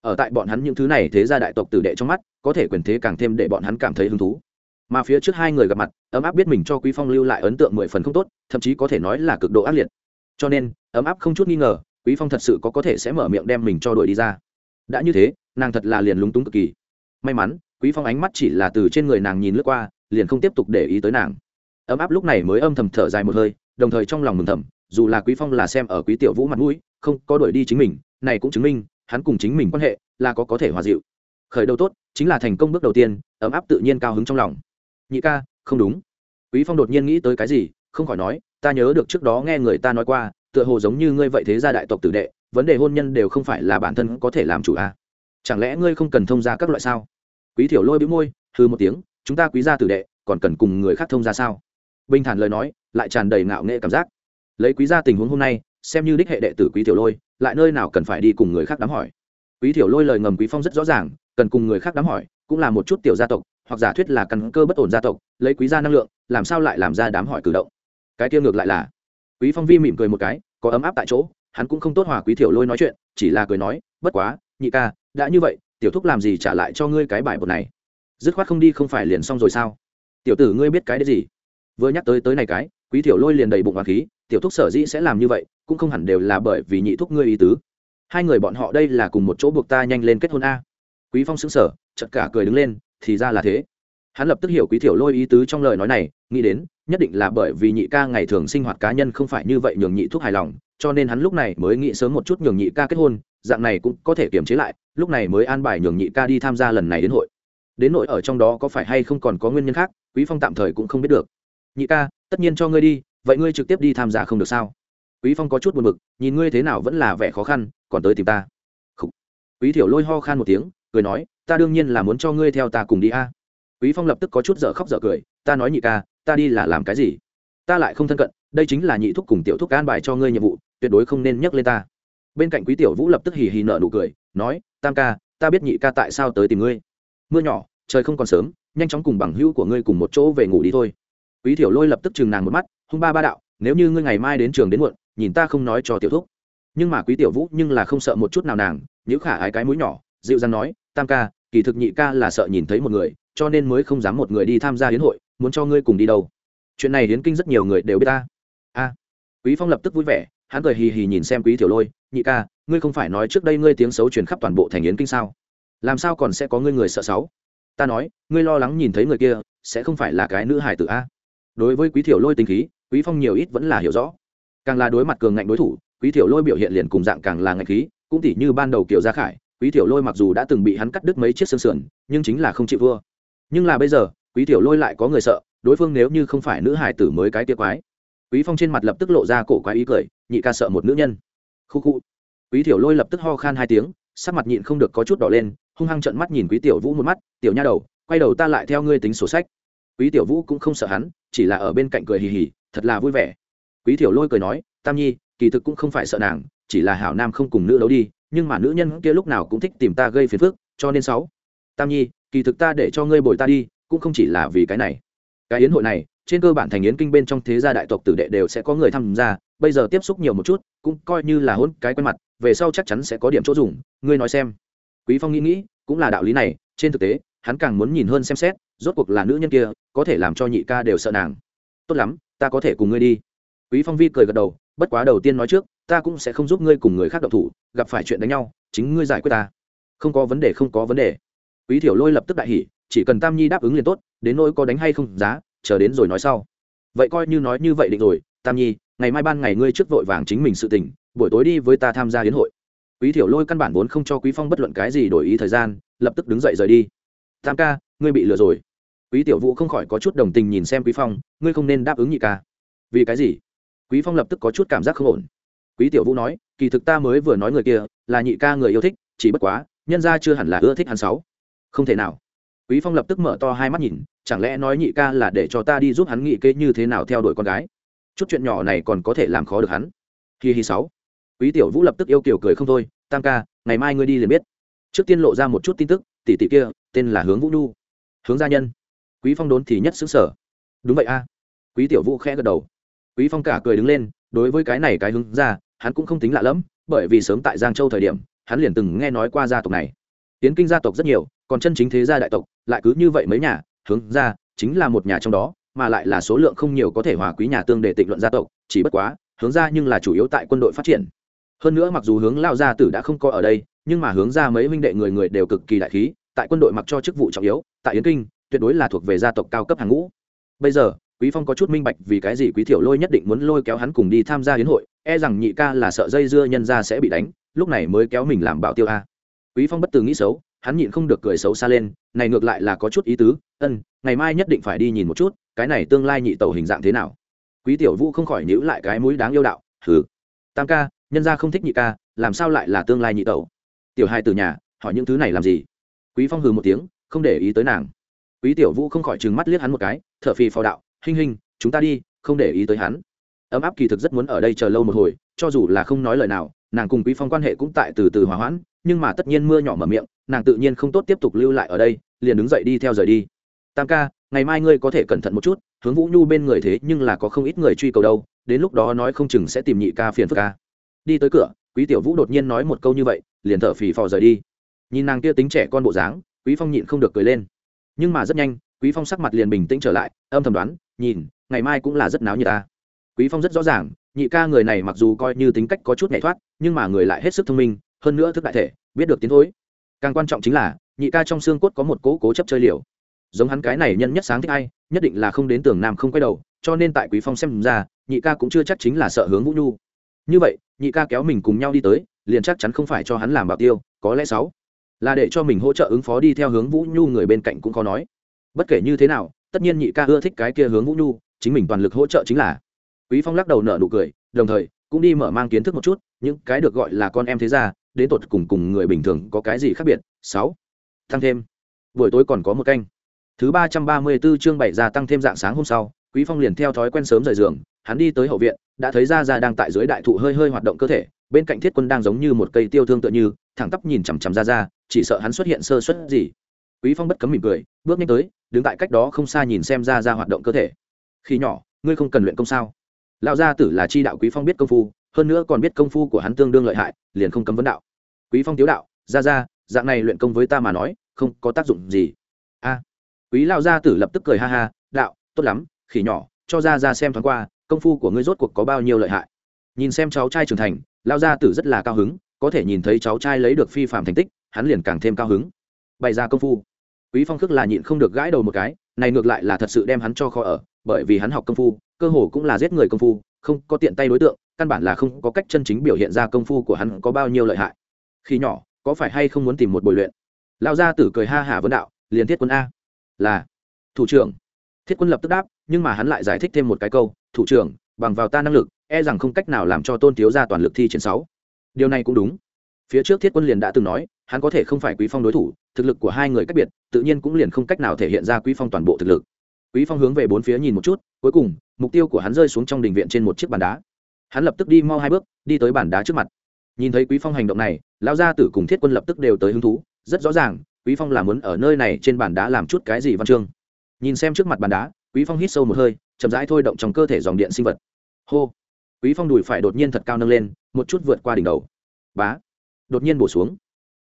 Ở tại bọn hắn những thứ này thế gia đại tộc tử đệ trong mắt, có thể quyền thế càng thêm để bọn hắn cảm thấy hứng thú. Mà phía trước hai người gặp mặt, ấm áp biết mình cho quý phong lưu lại ấn tượng mười phần không tốt, thậm chí có thể nói là cực độ ác liệt. Cho nên, ấm áp không chút nghi ngờ, quý phong thật sự có có thể sẽ mở miệng đem mình cho đuổi đi ra đã như thế, nàng thật là liền lúng túng cực kỳ. May mắn, quý phong ánh mắt chỉ là từ trên người nàng nhìn lướt qua, liền không tiếp tục để ý tới nàng. Ấm áp lúc này mới âm thầm thở dài một hơi, đồng thời trong lòng mừng thầm, dù là quý phong là xem ở quý tiểu vũ mặt mũi, không có đuổi đi chính mình, này cũng chứng minh, hắn cùng chính mình quan hệ là có có thể hòa dịu. Khởi đầu tốt, chính là thành công bước đầu tiên, ấm áp tự nhiên cao hứng trong lòng. Nhị ca, không đúng. Quý phong đột nhiên nghĩ tới cái gì, không khỏi nói, ta nhớ được trước đó nghe người ta nói qua, tựa hồ giống như ngươi vậy thế gia đại tộc tử đệ vấn đề hôn nhân đều không phải là bản thân có thể làm chủ à. chẳng lẽ ngươi không cần thông gia các loại sao? Quý thiểu lôi bĩu môi hư một tiếng, chúng ta quý gia tử đệ, còn cần cùng người khác thông gia sao? Bình thản lời nói, lại tràn đầy ngạo nghệ cảm giác. Lấy quý gia tình huống hôm nay, xem như đích hệ đệ tử quý tiểu lôi, lại nơi nào cần phải đi cùng người khác đám hỏi? Quý tiểu lôi lời ngầm quý phong rất rõ ràng, cần cùng người khác đám hỏi, cũng là một chút tiểu gia tộc, hoặc giả thuyết là căn cơ bất ổn gia tộc, lấy quý gia năng lượng, làm sao lại làm ra đám hỏi cử động? Cái kia ngược lại là, quý phong vi mỉm cười một cái, có ấm áp tại chỗ hắn cũng không tốt hòa quý tiểu lôi nói chuyện, chỉ là cười nói, bất quá, nhị ca, đã như vậy, tiểu thúc làm gì trả lại cho ngươi cái bài bột này? Dứt khoát không đi không phải liền xong rồi sao? Tiểu tử ngươi biết cái đấy gì? Vừa nhắc tới tới này cái, quý tiểu lôi liền đầy bụng hoa khí, tiểu thúc sở dĩ sẽ làm như vậy, cũng không hẳn đều là bởi vì nhị thúc ngươi ý tứ. Hai người bọn họ đây là cùng một chỗ buộc ta nhanh lên kết hôn a. Quý phong xứng sở chật cả cười đứng lên, thì ra là thế. Hắn lập tức hiểu quý tiểu lôi ý tứ trong lời nói này, nghĩ đến nhất định là bởi vì nhị ca ngày thường sinh hoạt cá nhân không phải như vậy nhường nhị thuốc hài lòng, cho nên hắn lúc này mới nghĩ sớm một chút nhường nhị ca kết hôn, dạng này cũng có thể kiềm chế lại, lúc này mới an bài nhường nhị ca đi tham gia lần này đến hội. Đến nội ở trong đó có phải hay không còn có nguyên nhân khác, quý phong tạm thời cũng không biết được. Nhị ca, tất nhiên cho ngươi đi, vậy ngươi trực tiếp đi tham gia không được sao? Quý phong có chút buồn bực, nhìn ngươi thế nào vẫn là vẻ khó khăn, còn tới tìm ta. Khủ. quý thiểu lôi ho khan một tiếng, cười nói, ta đương nhiên là muốn cho ngươi theo ta cùng đi a. Quý phong lập tức có chút dở khóc dở cười, ta nói nhị ca ta đi là làm cái gì? Ta lại không thân cận, đây chính là nhị thúc cùng tiểu thúc an bài cho ngươi nhiệm vụ, tuyệt đối không nên nhắc lên ta. Bên cạnh quý tiểu vũ lập tức hì hì nợ nụ cười, nói, tam ca, ta biết nhị ca tại sao tới tìm ngươi. Mưa nhỏ, trời không còn sớm, nhanh chóng cùng bằng hữu của ngươi cùng một chỗ về ngủ đi thôi. Quý tiểu lôi lập tức chừng nàng một mắt, hung ba ba đạo, nếu như ngươi ngày mai đến trường đến muộn, nhìn ta không nói cho tiểu thúc. Nhưng mà quý tiểu vũ nhưng là không sợ một chút nào nàng nhữ khả ái cái mũi nhỏ, dịu dàng nói, tam ca, kỳ thực nhị ca là sợ nhìn thấy một người, cho nên mới không dám một người đi tham gia hiến hội muốn cho ngươi cùng đi đâu. Chuyện này hiến kinh rất nhiều người đều biết ta. A. Quý phong lập tức vui vẻ, hắn cười hì hì nhìn xem quý tiểu lôi, nhị ca, ngươi không phải nói trước đây ngươi tiếng xấu truyền khắp toàn bộ thành yến kinh sao? Làm sao còn sẽ có ngươi người sợ xấu? Ta nói, ngươi lo lắng nhìn thấy người kia, sẽ không phải là cái nữ hải tử a. Đối với quý tiểu lôi tình khí, quý phong nhiều ít vẫn là hiểu rõ. Càng là đối mặt cường ngạnh đối thủ, quý tiểu lôi biểu hiện liền cùng dạng càng là ngạnh khí, cũng tỉ như ban đầu kiểu gia khải, quý tiểu lôi mặc dù đã từng bị hắn cắt đứt mấy chiếc xương sườn, nhưng chính là không chịu vua. Nhưng là bây giờ quý tiểu lôi lại có người sợ, đối phương nếu như không phải nữ hải tử mới cái tia quái. Quý phong trên mặt lập tức lộ ra cổ quái ý cười, nhị ca sợ một nữ nhân. Khu khu. Quý tiểu lôi lập tức ho khan hai tiếng, sắc mặt nhịn không được có chút đỏ lên, hung hăng trợn mắt nhìn quý tiểu vũ một mắt, tiểu nha đầu, quay đầu ta lại theo ngươi tính sổ sách. Quý tiểu vũ cũng không sợ hắn, chỉ là ở bên cạnh cười hì hì, thật là vui vẻ. Quý tiểu lôi cười nói, tam nhi, kỳ thực cũng không phải sợ nàng, chỉ là hảo nam không cùng nữ đấu đi, nhưng mà nữ nhân kia lúc nào cũng thích tìm ta gây phiền phức, cho nên sáu. Tam nhi, kỳ thực ta để cho ngươi bồi ta đi cũng không chỉ là vì cái này. Cái yến hội này, trên cơ bản thành yến kinh bên trong thế gia đại tộc tử đệ đều sẽ có người tham gia, bây giờ tiếp xúc nhiều một chút, cũng coi như là hôn cái quen mặt, về sau chắc chắn sẽ có điểm chỗ dùng, ngươi nói xem. Quý phong nghĩ nghĩ, cũng là đạo lý này, trên thực tế, hắn càng muốn nhìn hơn xem xét, rốt cuộc là nữ nhân kia, có thể làm cho nhị ca đều sợ nàng. Tốt lắm, ta có thể cùng ngươi đi. Quý phong vi cười gật đầu, bất quá đầu tiên nói trước, ta cũng sẽ không giúp ngươi cùng người khác độc thủ, gặp phải chuyện đánh nhau, chính ngươi giải quyết ta. Không có vấn đề, không có vấn đề. Quý thiểu lôi lập tức đại hỉ chỉ cần tam nhi đáp ứng liền tốt, đến nỗi có đánh hay không giá, chờ đến rồi nói sau. Vậy coi như nói như vậy định rồi, tam nhi, ngày mai ban ngày ngươi trước vội vàng chính mình sự tỉnh buổi tối đi với ta tham gia hiến hội. Quý thiểu lôi căn bản vốn không cho quý phong bất luận cái gì đổi ý thời gian, lập tức đứng dậy rời đi. Tam ca, ngươi bị lừa rồi. Quý tiểu vũ không khỏi có chút đồng tình nhìn xem quý phong, ngươi không nên đáp ứng nhị ca. Vì cái gì? Quý phong lập tức có chút cảm giác không ổn. Quý tiểu vũ nói, kỳ thực ta mới vừa nói người kia, là nhị ca người yêu thích, chỉ bất quá, nhân ra chưa hẳn là ưa thích hắn sáu. Không thể nào quý phong lập tức mở to hai mắt nhìn, chẳng lẽ nói nhị ca là để cho ta đi giúp hắn nghị kế như thế nào theo đuổi con gái? Chút chuyện nhỏ này còn có thể làm khó được hắn. Hi hi sáu. Quý tiểu vũ lập tức yêu kiều cười không thôi, tam ca, ngày mai ngươi đi liền biết. Trước tiên lộ ra một chút tin tức, tỷ tỷ kia, tên là hướng vũ nhu. Hướng gia nhân. Quý phong đốn thì nhất xứng sở đúng vậy a. Quý tiểu vũ khẽ gật đầu. Quý phong cả cười đứng lên, đối với cái này cái hướng ra, hắn cũng không tính lạ lẫm, bởi vì sớm tại giang châu thời điểm, hắn liền từng nghe nói qua gia tộc này. Tiến kinh gia tộc rất nhiều còn chân chính thế gia đại tộc, lại cứ như vậy mấy nhà, hướng ra, chính là một nhà trong đó, mà lại là số lượng không nhiều có thể hòa quý nhà tương để tịnh luận gia tộc, chỉ bất quá, hướng ra nhưng là chủ yếu tại quân đội phát triển. Hơn nữa mặc dù hướng lao gia tử đã không có ở đây, nhưng mà hướng ra mấy huynh đệ người người đều cực kỳ đại khí, tại quân đội mặc cho chức vụ trọng yếu, tại yến kinh, tuyệt đối là thuộc về gia tộc cao cấp hàng ngũ. Bây giờ, quý phong có chút minh bạch vì cái gì quý thiểu lôi nhất định muốn lôi kéo hắn cùng đi tham gia hiến hội e rằng nhị ca là sợ dây dưa nhân ra sẽ bị đánh, lúc này mới kéo mình làm bảo tiêu a. Quý phong bất từ nghĩ xấu hắn nhịn không được cười xấu xa lên, này ngược lại là có chút ý tứ, ân, ngày mai nhất định phải đi nhìn một chút, cái này tương lai nhị tẩu hình dạng thế nào? Quý tiểu vũ không khỏi nhữ lại cái mũi đáng yêu đạo, hừ, tam ca, nhân gia không thích nhị ca, làm sao lại là tương lai nhị tẩu? Tiểu hai từ nhà, hỏi những thứ này làm gì? Quý phong hừ một tiếng, không để ý tới nàng. Quý tiểu vũ không khỏi trừng mắt liếc hắn một cái, thở phì phò đạo, hinh hinh, chúng ta đi, không để ý tới hắn. Ấm áp kỳ thực rất muốn ở đây chờ lâu một hồi, cho dù là không nói lời nào nàng cùng quý phong quan hệ cũng tại từ từ hòa hoãn, nhưng mà tất nhiên mưa nhỏ mở miệng, nàng tự nhiên không tốt tiếp tục lưu lại ở đây, liền đứng dậy đi theo rời đi. Tam ca, ngày mai ngươi có thể cẩn thận một chút, hướng vũ nhu bên người thế nhưng là có không ít người truy cầu đâu, đến lúc đó nói không chừng sẽ tìm nhị ca phiền phức ca. Đi tới cửa, quý tiểu vũ đột nhiên nói một câu như vậy, liền thở phì phò rời đi. Nhìn nàng kia tính trẻ con bộ dáng, quý phong nhịn không được cười lên. Nhưng mà rất nhanh, quý phong sắc mặt liền bình tĩnh trở lại, âm thầm đoán, nhìn, ngày mai cũng là rất náo như ta. Quý phong rất rõ ràng nhị ca người này mặc dù coi như tính cách có chút nhảy thoát, nhưng mà người lại hết sức thông minh, hơn nữa thức đại thể, biết được tiến thối. Càng quan trọng chính là, nhị ca trong xương cốt có một cố cố chấp chơi liều. Giống hắn cái này nhân nhất sáng thích ai, nhất định là không đến tường nam không quay đầu, cho nên tại quý phong xem ra, nhị ca cũng chưa chắc chính là sợ hướng vũ nhu. Như vậy, nhị ca kéo mình cùng nhau đi tới, liền chắc chắn không phải cho hắn làm bảo tiêu, có lẽ sáu. Là để cho mình hỗ trợ ứng phó đi theo hướng vũ nhu người bên cạnh cũng có nói. Bất kể như thế nào, tất nhiên nhị ca ưa thích cái kia hướng vũ nhu, chính mình toàn lực hỗ trợ chính là quý phong lắc đầu nở nụ cười, đồng thời, cũng đi mở mang kiến thức một chút, những cái được gọi là con em thế gia, đến tột cùng cùng người bình thường có cái gì khác biệt? Sáu thăng thêm. Buổi tối còn có một canh. Thứ ba trăm ba mươi b ố chương bảy gia tăng thêm dạng sáng hôm sau, quý phong liền theo thói quen sớm rời giường, hắn đi tới hậu viện, đã thấy ra ra đang tại dưới đại thụ hơi hơi hoạt động cơ thể, bên cạnh thiết quân đang giống như một cây tiêu thương tựa như, thẳng tắp nhìn chằm chằm ra ra chỉ sợ hắn xuất hiện sơ suất gì. Quý phong bất cấm mỉm cười, bước nhanh tới, đứng tại cách đó không xa nhìn xem ra ra hoạt động cơ thể. Khi nhỏ, ngươi không cần luyện công sao? Lão gia tử là chi đạo quý phong biết công phu, hơn nữa còn biết công phu của hắn tương đương lợi hại, liền không cấm vấn đạo. Quý phong tiếu đạo ra ra dạng này luyện công với ta mà nói, không có tác dụng gì. A. Quý lão gia tử lập tức cười ha ha, đạo, tốt lắm, khỉ nhỏ, cho ra ra xem thoáng qua, công phu của ngươi rốt cuộc có bao nhiêu lợi hại. Nhìn xem cháu trai trưởng thành, lão gia tử rất là cao hứng, có thể nhìn thấy cháu trai lấy được phi phạm thành tích, hắn liền càng thêm cao hứng. Bày ra công phu quý phong khước là nhịn không được gãi đầu một cái, này ngược lại là thật sự đem hắn cho khó ở, bởi vì hắn học công phu, cơ hồ cũng là giết người công phu, không có tiện tay đối tượng, căn bản là không có cách chân chính biểu hiện ra công phu của hắn có bao nhiêu lợi hại. Khi nhỏ, có phải hay không muốn tìm một buổi luyện? Lão gia tử cười ha hả vấn đạo, liền thiết quân a. Là, thủ trưởng. Thiết quân lập tức đáp, nhưng mà hắn lại giải thích thêm một cái câu, thủ trưởng, bằng vào ta năng lực e rằng không cách nào làm cho tôn thiếu gia toàn lực thi triển sáu. Điều này cũng đúng. Phía trước thiết quân liền đã từng nói, hắn có thể không phải quý phong đối thủ thực lực của hai người cách biệt, tự nhiên cũng liền không cách nào thể hiện ra quý phong toàn bộ thực lực. Quý phong hướng về bốn phía nhìn một chút, cuối cùng, mục tiêu của hắn rơi xuống trong đình viện trên một chiếc bàn đá. Hắn lập tức đi mau hai bước, đi tới bàn đá trước mặt. Nhìn thấy quý phong hành động này, lão gia tử cùng thiết quân lập tức đều tới hứng thú, rất rõ ràng, quý phong là muốn ở nơi này trên bàn đá làm chút cái gì văn chương. Nhìn xem trước mặt bàn đá, quý phong hít sâu một hơi, chậm rãi thôi động trong cơ thể dòng điện sinh vật. Hô! Quý phong đùi phải đột nhiên thật cao nâng lên, một chút vượt qua đỉnh đầu. Bá! Đột nhiên bổ xuống.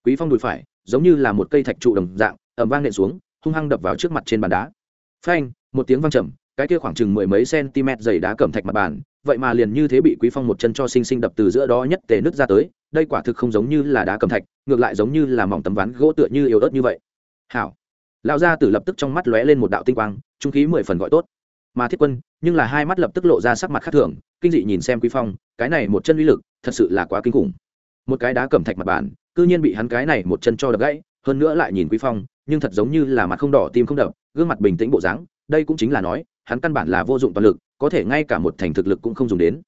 Quý phong đùi phải giống như là một cây thạch trụ đồng dạng ẩm vang nện xuống, hung hăng đập vào trước mặt trên bàn đá. Phanh, một tiếng vang trầm, cái kia khoảng chừng mười mấy cm dày đá cẩm thạch mặt bàn, vậy mà liền như thế bị quý phong một chân cho sinh sinh đập từ giữa đó nhất tề nứt ra tới, đây quả thực không giống như là đá cẩm thạch, ngược lại giống như là mỏng tấm ván gỗ tựa như yếu ớt như vậy. Hảo. Lão gia tử lập tức trong mắt lóe lên một đạo tinh quang, trung khí mười phần gọi tốt. Mà thiết quân, nhưng là hai mắt lập tức lộ ra sắc mặt khác thường, kinh dị nhìn xem quý phong, cái này một chân uy lực, thật sự là quá kinh khủng. Một cái đá cẩm thạch mặt bàn cư nhiên bị hắn cái này một chân cho đập gãy, hơn nữa lại nhìn quý phong, nhưng thật giống như là mặt không đỏ tim không đập, gương mặt bình tĩnh bộ dáng, đây cũng chính là nói, hắn căn bản là vô dụng toàn lực, có thể ngay cả một thành thực lực cũng không dùng đến.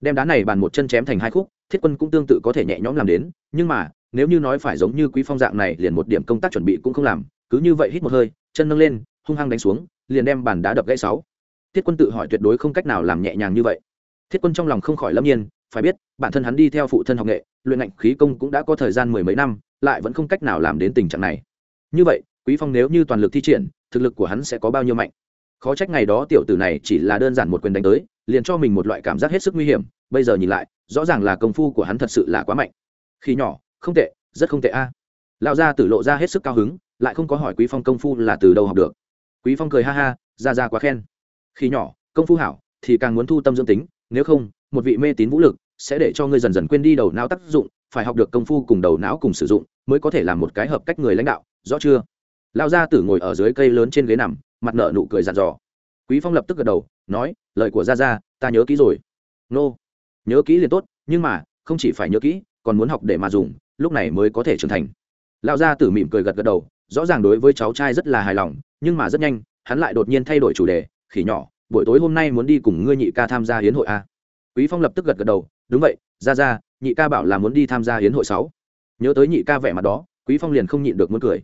Đem đá này bàn một chân chém thành hai khúc, thiết quân cũng tương tự có thể nhẹ nhõm làm đến, nhưng mà, nếu như nói phải giống như quý phong dạng này, liền một điểm công tác chuẩn bị cũng không làm, cứ như vậy hít một hơi, chân nâng lên, hung hăng đánh xuống, liền đem bàn đá đập gãy sáu. Thiết quân tự hỏi tuyệt đối không cách nào làm nhẹ nhàng như vậy. Thiết quân trong lòng không khỏi lâm nhiên phải biết, bản thân hắn đi theo phụ thân học nghệ, luyện ngạnh khí công cũng đã có thời gian mười mấy năm, lại vẫn không cách nào làm đến tình trạng này. Như vậy, quý phong nếu như toàn lực thi triển, thực lực của hắn sẽ có bao nhiêu mạnh? Khó trách ngày đó tiểu tử này chỉ là đơn giản một quyền đánh tới, liền cho mình một loại cảm giác hết sức nguy hiểm, bây giờ nhìn lại, rõ ràng là công phu của hắn thật sự là quá mạnh. Khi nhỏ, không tệ, rất không tệ a. À. lão gia tử lộ ra hết sức cao hứng, lại không có hỏi quý phong công phu là từ đâu học được. Quý phong cười ha ha, ra ra quá khen. Khi nhỏ, công phu hảo, thì càng muốn thu tâm dưỡng tính, nếu không, một vị mê tín vũ lực sẽ để cho ngươi dần dần quên đi đầu não tác dụng, phải học được công phu cùng đầu não cùng sử dụng, mới có thể làm một cái hợp cách người lãnh đạo, rõ chưa? Lão gia tử ngồi ở dưới cây lớn trên ghế nằm, mặt nợ nụ cười dặn dò. Quý phong lập tức gật đầu, nói, lời của gia gia, ta nhớ kỹ rồi. Nô, nhớ kỹ liền tốt, nhưng mà, không chỉ phải nhớ kỹ, còn muốn học để mà dùng, lúc này mới có thể trưởng thành. Lão gia tử mỉm cười gật gật đầu, rõ ràng đối với cháu trai rất là hài lòng, nhưng mà rất nhanh, hắn lại đột nhiên thay đổi chủ đề, khỉ nhỏ, buổi tối hôm nay muốn đi cùng ngươi nhị ca tham gia hiến hội a quý phong lập tức gật gật đầu đúng vậy ra ra nhị ca bảo là muốn đi tham gia hiến hội sáu. Nhớ tới nhị ca vẻ mặt đó, quý phong liền không nhịn được muốn cười.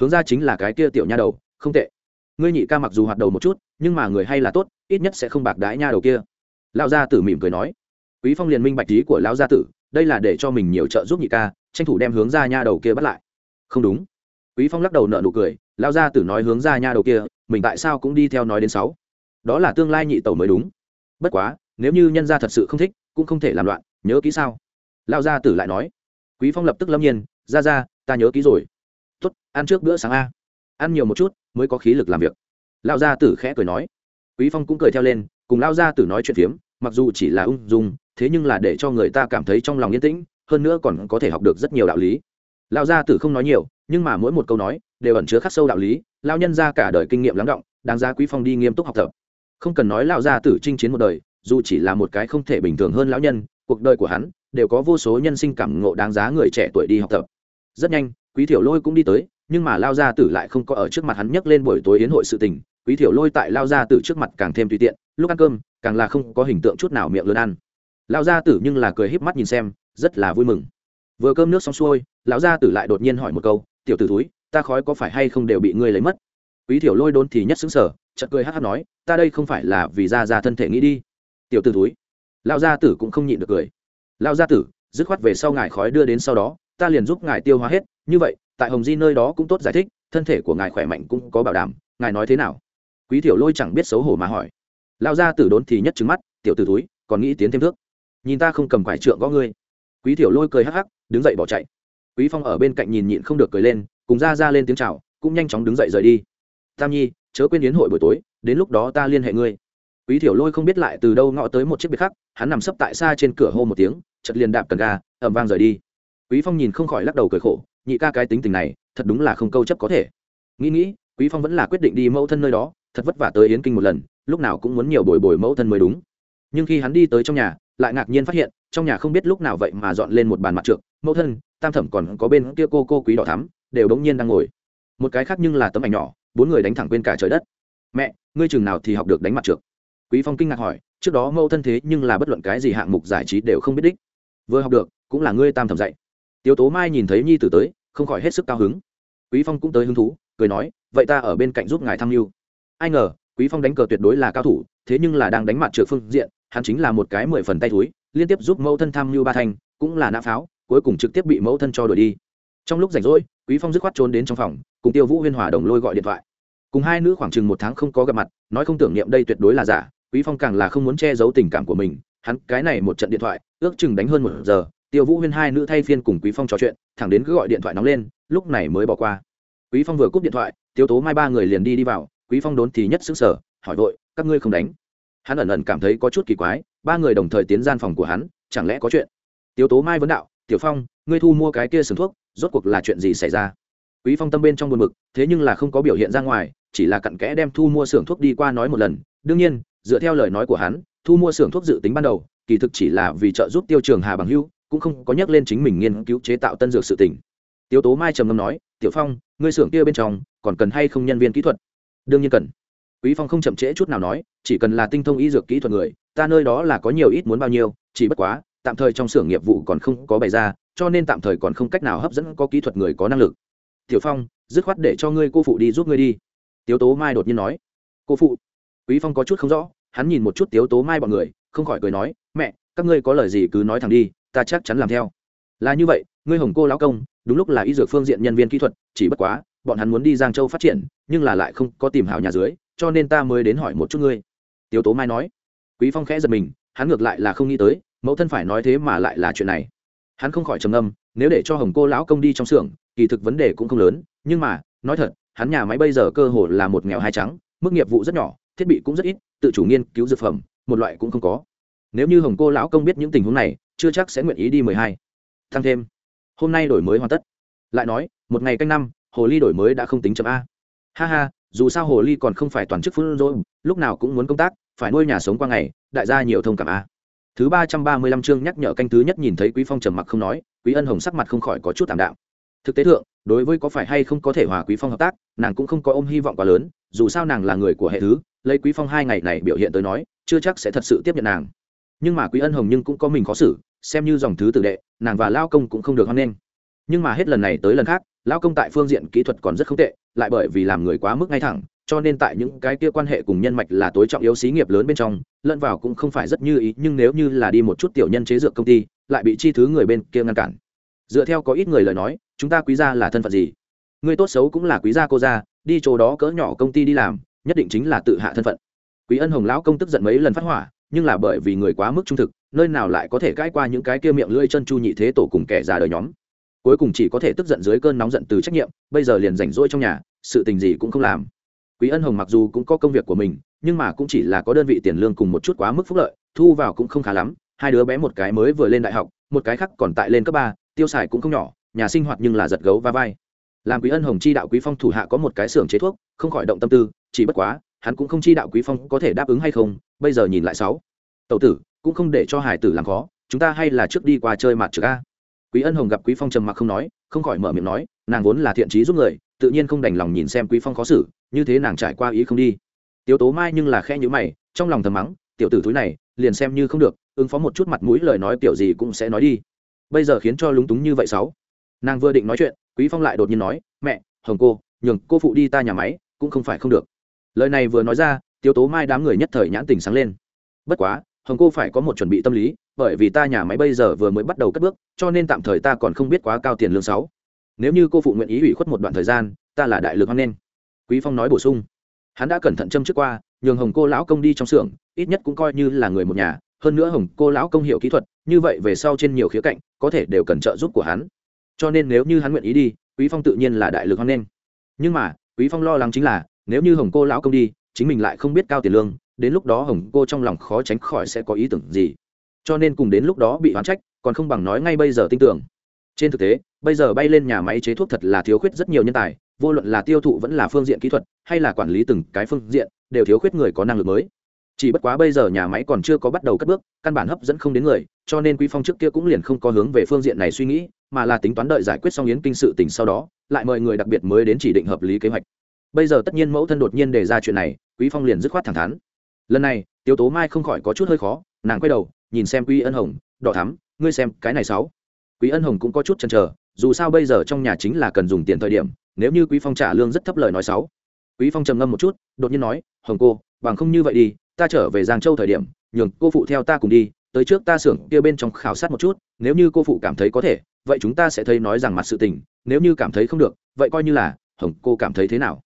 Hướng ra chính là cái kia tiểu nha đầu, không tệ. Ngươi nhị ca mặc dù hoạt đầu một chút, nhưng mà người hay là tốt, ít nhất sẽ không bạc đái nha đầu kia. Lão gia tử mỉm cười nói. Quý phong liền minh bạch ý của lão gia tử, đây là để cho mình nhiều trợ giúp nhị ca, tranh thủ đem hướng ra nha đầu kia bắt lại. Không đúng. Quý phong lắc đầu nợ nụ cười, lão gia tử nói hướng ra nha đầu kia, mình tại sao cũng đi theo nói đến sáu. Đó là tương lai nhị tẩu mới đúng. Bất quá, nếu như nhân gia thật sự không thích cũng không thể làm loạn, nhớ kỹ sao? Lão gia tử lại nói. Quý phong lập tức lâm nhiên ra ra ta nhớ kỹ rồi. Tốt, ăn trước bữa sáng a. Ăn nhiều một chút, mới có khí lực làm việc. Lão gia tử khẽ cười nói. Quý phong cũng cười theo lên, cùng lão gia tử nói chuyện phiếm, mặc dù chỉ là ung dung, thế nhưng là để cho người ta cảm thấy trong lòng yên tĩnh, hơn nữa còn có thể học được rất nhiều đạo lý. Lão gia tử không nói nhiều, nhưng mà mỗi một câu nói đều ẩn chứa khắc sâu đạo lý lão nhân ra cả đời kinh nghiệm lắng động, đáng ra quý phong đi nghiêm túc học tập. Không cần nói lão gia tử chinh chiến một đời dù chỉ là một cái không thể bình thường hơn lão nhân, cuộc đời của hắn đều có vô số nhân sinh cảm ngộ đáng giá người trẻ tuổi đi học tập. Rất nhanh, quý thiểu lôi cũng đi tới, nhưng mà lao gia tử lại không có ở trước mặt hắn nhắc lên buổi tối yến hội sự tình. Quý thiểu lôi tại lao gia tử trước mặt càng thêm tùy tiện, lúc ăn cơm, càng là không có hình tượng chút nào miệng lớn ăn. Lao gia tử nhưng là cười híp mắt nhìn xem, rất là vui mừng. Vừa cơm nước xong xuôi, lão gia tử lại đột nhiên hỏi một câu, tiểu tử túi ta khói có phải hay không đều bị ngươi lấy mất? Quý thiểu lôi đốn thì nhất xứng sở chợt cười hát hát nói, ta đây không phải là vì ra ra thân thể nghĩ đi tiểu t ử túi lao gia tử cũng không nhịn được cười. Lao gia tử, dứt khoát về sau ngài khói đưa đến sau đó, ta liền giúp ngài tiêu hóa hết. Như vậy, tại hồng di nơi đó cũng tốt giải thích, thân thể của ngài khỏe mạnh cũng có bảo đảm. Ngài nói thế nào? Quý tiểu lôi chẳng biết xấu hổ mà hỏi. Lao gia tử đốn thì nhất trứng mắt, tiểu t ử túi còn nghĩ tiến thêm thước. Nhìn ta không cầm quải trượng gõ ngươi. Quý tiểu lôi cười hắc hắc, đứng dậy bỏ chạy. Quý phong ở bên cạnh nhìn nhịn không được cười lên, cùng ra ra lên tiếng chào, cũng nhanh chóng đứng dậy rời đi. Tam nhi, chớ quên yến hội buổi tối, đến lúc đó ta liên hệ ngươi quý thiểu lôi không biết lại từ đâu ngõ tới một chiếc biệt khác hắn nằm sấp tại xa trên cửa hô một tiếng chật liền đạp cần ga ẩm vang rời đi. Quý phong nhìn không khỏi lắc đầu cười khổ, nhị ca cái tính tình này, thật đúng là không câu chấp có thể. Nghĩ nghĩ, quý phong vẫn là quyết định đi mẫu thân nơi đó, thật vất vả tới yến kinh một lần, lúc nào cũng muốn nhiều bồi bồi mẫu thân mới đúng. Nhưng khi hắn đi tới trong nhà, lại ngạc nhiên phát hiện, trong nhà không biết lúc nào vậy mà dọn lên một bàn mặt trượng mẫu thân, tam thẩm còn có bên kia cô cô quý đỏ thắm, đều đống nhiên đang ngồi. Một cái khác nhưng là tấm ảnh nhỏ, bốn người đánh thẳng bên cả trời đất. Mẹ, ngươi chừng nào thì học được đánh mặt trượng quý phong kinh ngạc hỏi, trước đó mẫu thân thế nhưng là bất luận cái gì hạng mục giải trí đều không biết đích. Vừa học được, cũng là ngươi tam thẩm dạy. Tiếu tố mai nhìn thấy nhi tử tới, không khỏi hết sức cao hứng. Quý phong cũng tới hứng thú, cười nói, vậy ta ở bên cạnh giúp ngài tham mưu. Ai ngờ, quý phong đánh cờ tuyệt đối là cao thủ, thế nhưng là đang đánh mặt trượt phương diện, hắn chính là một cái mười phần tay thúi, liên tiếp giúp mẫu thân tham mưu ba thành, cũng là nã pháo, cuối cùng trực tiếp bị mẫu thân cho đuổi đi. Trong lúc rảnh rỗi, quý phong dứt khoát trốn đến trong phòng, cùng tiêu vũ huyên hòa đồng lôi gọi điện thoại. Cùng hai nữ khoảng chừng một tháng không có gặp mặt, nói không tưởng niệm đây tuyệt đối là giả quý phong càng là không muốn che giấu tình cảm của mình, hắn cái này một trận điện thoại, ước chừng đánh hơn một giờ, tiêu vũ huyên hai nữ thay phiên cùng quý phong trò chuyện, thẳng đến cứ gọi điện thoại nóng lên, lúc này mới bỏ qua. Quý phong vừa cúp điện thoại, tiêu tố mai ba người liền đi đi vào, quý phong đốn thì nhất xứng sở hỏi vội, các ngươi không đánh? Hắn ẩn ẩn cảm thấy có chút kỳ quái, ba người đồng thời tiến gian phòng của hắn, chẳng lẽ có chuyện? Tiêu tố mai vấn đạo, tiểu phong, ngươi thu mua cái kia sừng thuốc, rốt cuộc là chuyện gì xảy ra? Quý phong tâm bên trong buồn mực thế nhưng là không có biểu hiện ra ngoài, chỉ là cặn kẽ đem thu mua xưởng thuốc đi qua nói một lần, đương nhiên dựa theo lời nói của hắn, thu mua xưởng thuốc dự tính ban đầu, kỳ thực chỉ là vì trợ giúp tiêu trường hà bằng hưu, cũng không có nhắc lên chính mình nghiên cứu chế tạo tân dược sự tỉnh tiêu tố mai trầm ngâm nói, tiểu phong, ngươi xưởng kia bên trong, còn cần hay không nhân viên kỹ thuật? Đương nhiên cần. Quý phong không chậm trễ chút nào nói, chỉ cần là tinh thông y dược kỹ thuật người, ta nơi đó là có nhiều ít muốn bao nhiêu, chỉ bất quá, tạm thời trong xưởng nghiệp vụ còn không có bày ra, cho nên tạm thời còn không cách nào hấp dẫn có kỹ thuật người có năng lực. Tiểu phong, dứt khoát để cho ngươi cô phụ đi giúp ngươi đi. Tiếu tố mai đột nhiên nói. Cô phụ? Quý phong có chút không rõ hắn nhìn một chút tiếu tố mai bọn người, không khỏi cười nói, mẹ, các ngươi có lời gì cứ nói thẳng đi, ta chắc chắn làm theo. Là như vậy, ngươi hồng cô lão công, đúng lúc là y dược phương diện nhân viên kỹ thuật, chỉ bất quá, bọn hắn muốn đi giang châu phát triển, nhưng là lại không có tìm hảo nhà dưới, cho nên ta mới đến hỏi một chút ngươi. Tiếu tố mai nói. Quý phong khẽ giật mình, hắn ngược lại là không nghĩ tới, mẫu thân phải nói thế mà lại là chuyện này. Hắn không khỏi trầm ngâm, nếu để cho hồng cô lão công đi trong xưởng, kỳ thực vấn đề cũng không lớn, nhưng mà, nói thật, hắn nhà máy bây giờ cơ hồ là một nghèo hai trắng, mức nghiệp vụ rất nhỏ, thiết bị cũng rất ít tự chủ nghiên cứu dược phẩm, một loại cũng không có. Nếu như hồng cô lão công biết những tình huống này, chưa chắc sẽ nguyện ý đi mười hai. Thăng thêm. Hôm nay đổi mới hoàn tất. Lại nói, một ngày canh năm, hồ ly đổi mới đã không tính chậm a. Ha ha, dù sao hồ ly còn không phải toàn chức phun rồi lúc nào cũng muốn công tác, phải nuôi nhà sống qua ngày, đại gia nhiều thông cảm a. Thứ ba trăm ba mươi lăm chương nhắc nhở canh thứ nhất nhìn thấy quý phong trầm mặc không nói, quý ân hồng sắc mặt không khỏi có chút tạm đạm. Thực tế thượng, đối với có phải hay không có thể hòa quý phong hợp tác, nàng cũng không có ôm hy vọng quá lớn, dù sao nàng là người của hệ thứ lấy quý phong hai ngày này biểu hiện tới nói, chưa chắc sẽ thật sự tiếp nhận nàng. Nhưng mà quý ân hồng nhưng cũng có mình khó xử, xem như dòng thứ tử đệ, nàng và lao công cũng không được hoan nghênh. Nhưng mà hết lần này tới lần khác, lao công tại phương diện kỹ thuật còn rất không tệ, lại bởi vì làm người quá mức ngay thẳng, cho nên tại những cái kia quan hệ cùng nhân mạch là tối trọng yếu xí nghiệp lớn bên trong, lẫn vào cũng không phải rất như ý, nhưng nếu như là đi một chút tiểu nhân chế dược công ty, lại bị chi thứ người bên kia ngăn cản. Dựa theo có ít người lời nói, chúng ta quý gia là thân phận gì? Người tốt xấu cũng là quý gia cô gia, đi chỗ đó cỡ nhỏ công ty đi làm nhất định chính là tự hạ thân phận. Quý ân hồng lão công tức giận mấy lần phát hỏa, nhưng là bởi vì người quá mức trung thực, nơi nào lại có thể cãi qua những cái kia miệng lưỡi chân chu nhị thế tổ cùng kẻ già đời nhóm. Cuối cùng chỉ có thể tức giận dưới cơn nóng giận từ trách nhiệm, bây giờ liền rảnh rỗi trong nhà, sự tình gì cũng không làm. Quý ân hồng mặc dù cũng có công việc của mình, nhưng mà cũng chỉ là có đơn vị tiền lương cùng một chút quá mức phúc lợi, thu vào cũng không khá lắm, hai đứa bé một cái mới vừa lên đại học, một cái khác còn tại lên cấp ba, tiêu xài cũng không nhỏ, nhà sinh hoạt nhưng là giật gấu va vai. Làm quý ân hồng chi đạo quý phong thủ hạ có một cái xưởng chế thuốc, không khỏi động tâm tư chỉ bất quá, hắn cũng không chi đạo quý phong có thể đáp ứng hay không, bây giờ nhìn lại sáu. Tẩu tử, cũng không để cho hải tử làm khó, chúng ta hay là trước đi qua chơi mặt trực a. Quý ân hồng gặp quý phong trầm mặc không nói, không khỏi mở miệng nói, nàng vốn là thiện trí giúp người, tự nhiên không đành lòng nhìn xem quý phong khó xử, như thế nàng trải qua ý không đi. Tiếu tố mai nhưng là khe nhữ mày, trong lòng thầm mắng, tiểu tử túi này, liền xem như không được, ứng phó một chút mặt mũi lời nói tiểu gì cũng sẽ nói đi. Bây giờ khiến cho lúng túng như vậy sáu. Nàng vừa định nói chuyện, quý phong lại đột nhiên nói, mẹ, hồng cô, nhường cô phụ đi ta nhà máy, cũng không phải không được lời này vừa nói ra tiêu tố mai đám người nhất thời nhãn tình sáng lên. Bất quá, hồng cô phải có một chuẩn bị tâm lý, bởi vì ta nhà máy bây giờ vừa mới bắt đầu cất bước, cho nên tạm thời ta còn không biết quá cao tiền lương sáu. Nếu như cô phụ nguyện ý ủy khuất một đoạn thời gian, ta là đại lực hoan nghênh. Quý phong nói bổ sung. Hắn đã cẩn thận châm trước qua, nhường hồng cô lão công đi trong xưởng, ít nhất cũng coi như là người một nhà, hơn nữa hồng cô lão công hiểu kỹ thuật, như vậy về sau trên nhiều khía cạnh, có thể đều cần trợ giúp của hắn. Cho nên nếu như hắn nguyện ý đi, quý phong tự nhiên là đại lực hoan nghênh. Nhưng mà, quý phong lo lắng chính là nếu như hồng cô lão công đi, chính mình lại không biết cao tiền lương, đến lúc đó hồng cô trong lòng khó tránh khỏi sẽ có ý tưởng gì. Cho nên cùng đến lúc đó bị oán trách, còn không bằng nói ngay bây giờ tin tưởng. Trên thực tế, bây giờ bay lên nhà máy chế thuốc thật là thiếu khuyết rất nhiều nhân tài, vô luận là tiêu thụ vẫn là phương diện kỹ thuật, hay là quản lý từng cái phương diện, đều thiếu khuyết người có năng lực mới. Chỉ bất quá bây giờ nhà máy còn chưa có bắt đầu cất bước, căn bản hấp dẫn không đến người, cho nên quý phong trước kia cũng liền không có hướng về phương diện này suy nghĩ, mà là tính toán đợi giải quyết xong yến kinh sự tình sau đó, lại mời người đặc biệt mới đến chỉ định hợp lý kế hoạch bây giờ tất nhiên mẫu thân đột nhiên đề ra chuyện này, quý phong liền dứt khoát thẳng thắn. Lần này tiêu tố mai không khỏi có chút hơi khó, nàng quay đầu, nhìn xem quý ân hồng, đỏ thắm, ngươi xem cái này sáu. Quý ân hồng cũng có chút chần chờ, dù sao bây giờ trong nhà chính là cần dùng tiền thời điểm, nếu như quý phong trả lương rất thấp lời nói sáu. Quý phong trầm ngâm một chút, đột nhiên nói, hồng cô, bằng không như vậy đi, ta trở về giang châu thời điểm, nhường cô phụ theo ta cùng đi, tới trước ta xưởng kia bên trong khảo sát một chút, nếu như cô phụ cảm thấy có thể, vậy chúng ta sẽ thấy nói rằng mặt sự tình, nếu như cảm thấy không được, vậy coi như là, hồng cô cảm thấy thế nào?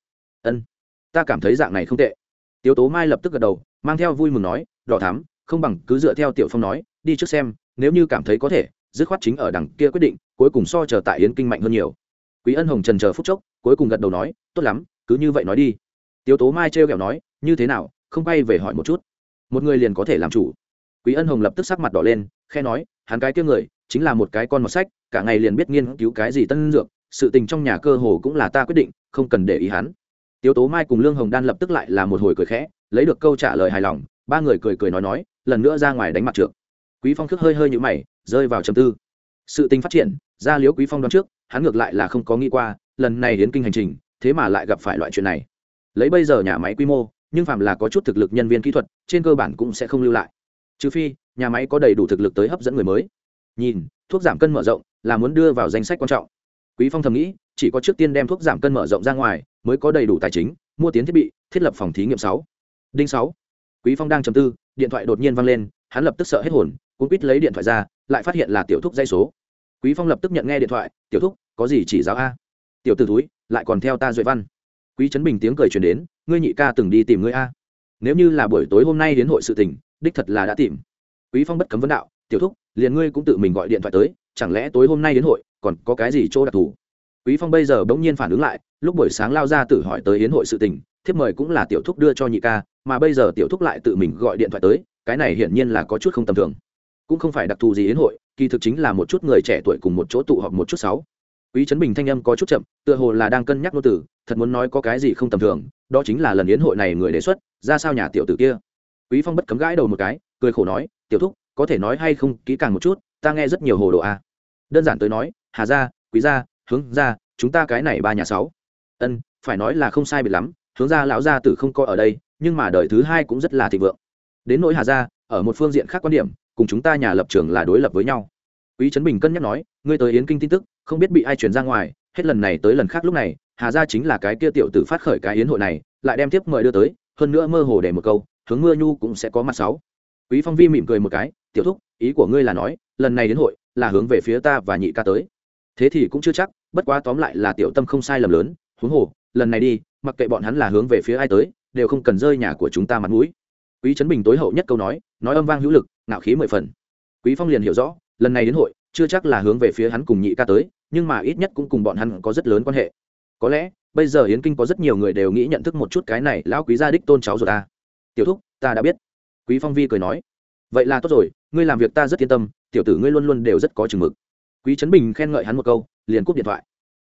Ta cảm thấy dạng này không tệ. Tiếu tố mai lập tức gật đầu, mang theo vui mừng nói, đỏ thắm, không bằng cứ dựa theo tiểu phong nói, đi trước xem, nếu như cảm thấy có thể, dứt khoát chính ở đằng kia quyết định, cuối cùng so chờ tại yến kinh mạnh hơn nhiều. Quý ân hồng trần chờ phút chốc, cuối cùng gật đầu nói, tốt lắm, cứ như vậy nói đi. Tiếu tố mai trêu kẹo nói, như thế nào, không bay về hỏi một chút. Một người liền có thể làm chủ. Quý ân hồng lập tức sắc mặt đỏ lên khe nói, hắn cái kia người, chính là một cái con mọt sách, cả ngày liền biết nghiên cứu cái gì tân dược, sự tình trong nhà cơ hồ cũng là ta quyết định, không cần để ý hắn tiếu tố mai cùng lương hồng đan lập tức lại là một hồi cười khẽ, lấy được câu trả lời hài lòng, ba người cười cười nói nói, lần nữa ra ngoài đánh mặt trượt quý phong khước hơi hơi như mày, rơi vào trầm tư. Sự tình phát triển, ra liếu quý phong đoán trước, hắn ngược lại là không có nghĩ qua, lần này đến kinh hành trình, thế mà lại gặp phải loại chuyện này. Lấy bây giờ nhà máy quy mô, nhưng phạm là có chút thực lực nhân viên kỹ thuật, trên cơ bản cũng sẽ không lưu lại. Trừ phi, nhà máy có đầy đủ thực lực tới hấp dẫn người mới. Nhìn, thuốc giảm cân mở rộng là muốn đưa vào danh sách quan trọng. Quý phong thầm nghĩ chỉ có trước tiên đem thuốc giảm cân mở rộng ra ngoài, mới có đầy đủ tài chính, mua tiến thiết bị, thiết lập phòng thí nghiệm sáu. Đinh sáu. Quý phong đang trầm tư, điện thoại đột nhiên vang lên, hắn lập tức sợ hết hồn, cuốn quýt lấy điện thoại ra, lại phát hiện là tiểu thúc dây số. Quý phong lập tức nhận nghe điện thoại, tiểu thúc, có gì chỉ giáo a? Tiểu t túi lại còn theo ta duệ văn. Quý trấn bình tiếng cười truyền đến, ngươi nhị ca từng đi tìm ngươi a. Nếu như là buổi tối hôm nay đến hội sự tình, đích thật là đã tìm. Quý phong bất cấm vấn đạo, tiểu thúc, liền ngươi cũng tự mình gọi điện thoại tới, chẳng lẽ tối hôm nay đến hội, còn có cái gì chỗ đặc thù? Quý phong bây giờ bỗng nhiên phản ứng lại, lúc buổi sáng lao ra tự hỏi tới hiến hội sự tình, thiếp mời cũng là tiểu thúc đưa cho nhị ca, mà bây giờ tiểu thúc lại tự mình gọi điện thoại tới, cái này hiển nhiên là có chút không tầm thường. Cũng không phải đặc thù gì hiến hội, kỳ thực chính là một chút người trẻ tuổi cùng một chỗ tụ họp một chút sáu. Quý trấn bình thanh âm có chút chậm, tựa hồ là đang cân nhắc nô tử thật muốn nói có cái gì không tầm thường, đó chính là lần yến hội này người đề xuất, ra sao nhà tiểu tử kia. Quý phong bất cấm gãi đầu một cái, cười khổ nói, tiểu thúc, có thể nói hay không, kỹ càng một chút, ta nghe rất nhiều hồ đồ a à. đơn giản tới nói, hà gia, quý gia hướng gia chúng ta cái này ba nhà sáu. Ân, phải nói là không sai biệt lắm, hướng gia lão gia tử không coi ở đây, nhưng mà đời thứ hai cũng rất là thịnh vượng. Đến nỗi hà gia, ở một phương diện khác quan điểm, cùng chúng ta nhà lập trường là đối lập với nhau. Quý trấn bình cân nhắc nói, ngươi tới yến kinh tin tức, không biết bị ai truyền ra ngoài, hết lần này tới lần khác lúc này, hà gia chính là cái kia tiểu tử phát khởi cái yến hội này, lại đem tiếp mời đưa tới, hơn nữa mơ hồ để một câu, hướng mưa nhu cũng sẽ có mặt sáu. Quý phong vi mỉm cười một cái, tiểu thúc, ý của ngươi là nói, lần này đến hội là hướng về phía ta và nhị ca tới. Thế thì cũng chưa chắc bất quá tóm lại là tiểu tâm không sai lầm lớn, huống hồ, lần này đi, mặc kệ bọn hắn là hướng về phía ai tới, đều không cần rơi nhà của chúng ta mặt mũi. Quý trấn bình tối hậu nhất câu nói nói âm vang hữu lực, ngạo khí mười phần. Quý phong liền hiểu rõ, lần này đến hội, chưa chắc là hướng về phía hắn cùng nhị ca tới, nhưng mà ít nhất cũng cùng bọn hắn có rất lớn quan hệ. Có lẽ, bây giờ yến kinh có rất nhiều người đều nghĩ nhận thức một chút cái này lão quý gia đích tôn cháu rồi ta. Tiểu thúc, ta đã biết. Quý phong vi cười nói. Vậy là tốt rồi, ngươi làm việc ta rất yên tâm, tiểu tử ngươi luôn luôn đều rất có chừng mực. Quý trấn bình khen ngợi hắn một câu liền cúp điện thoại.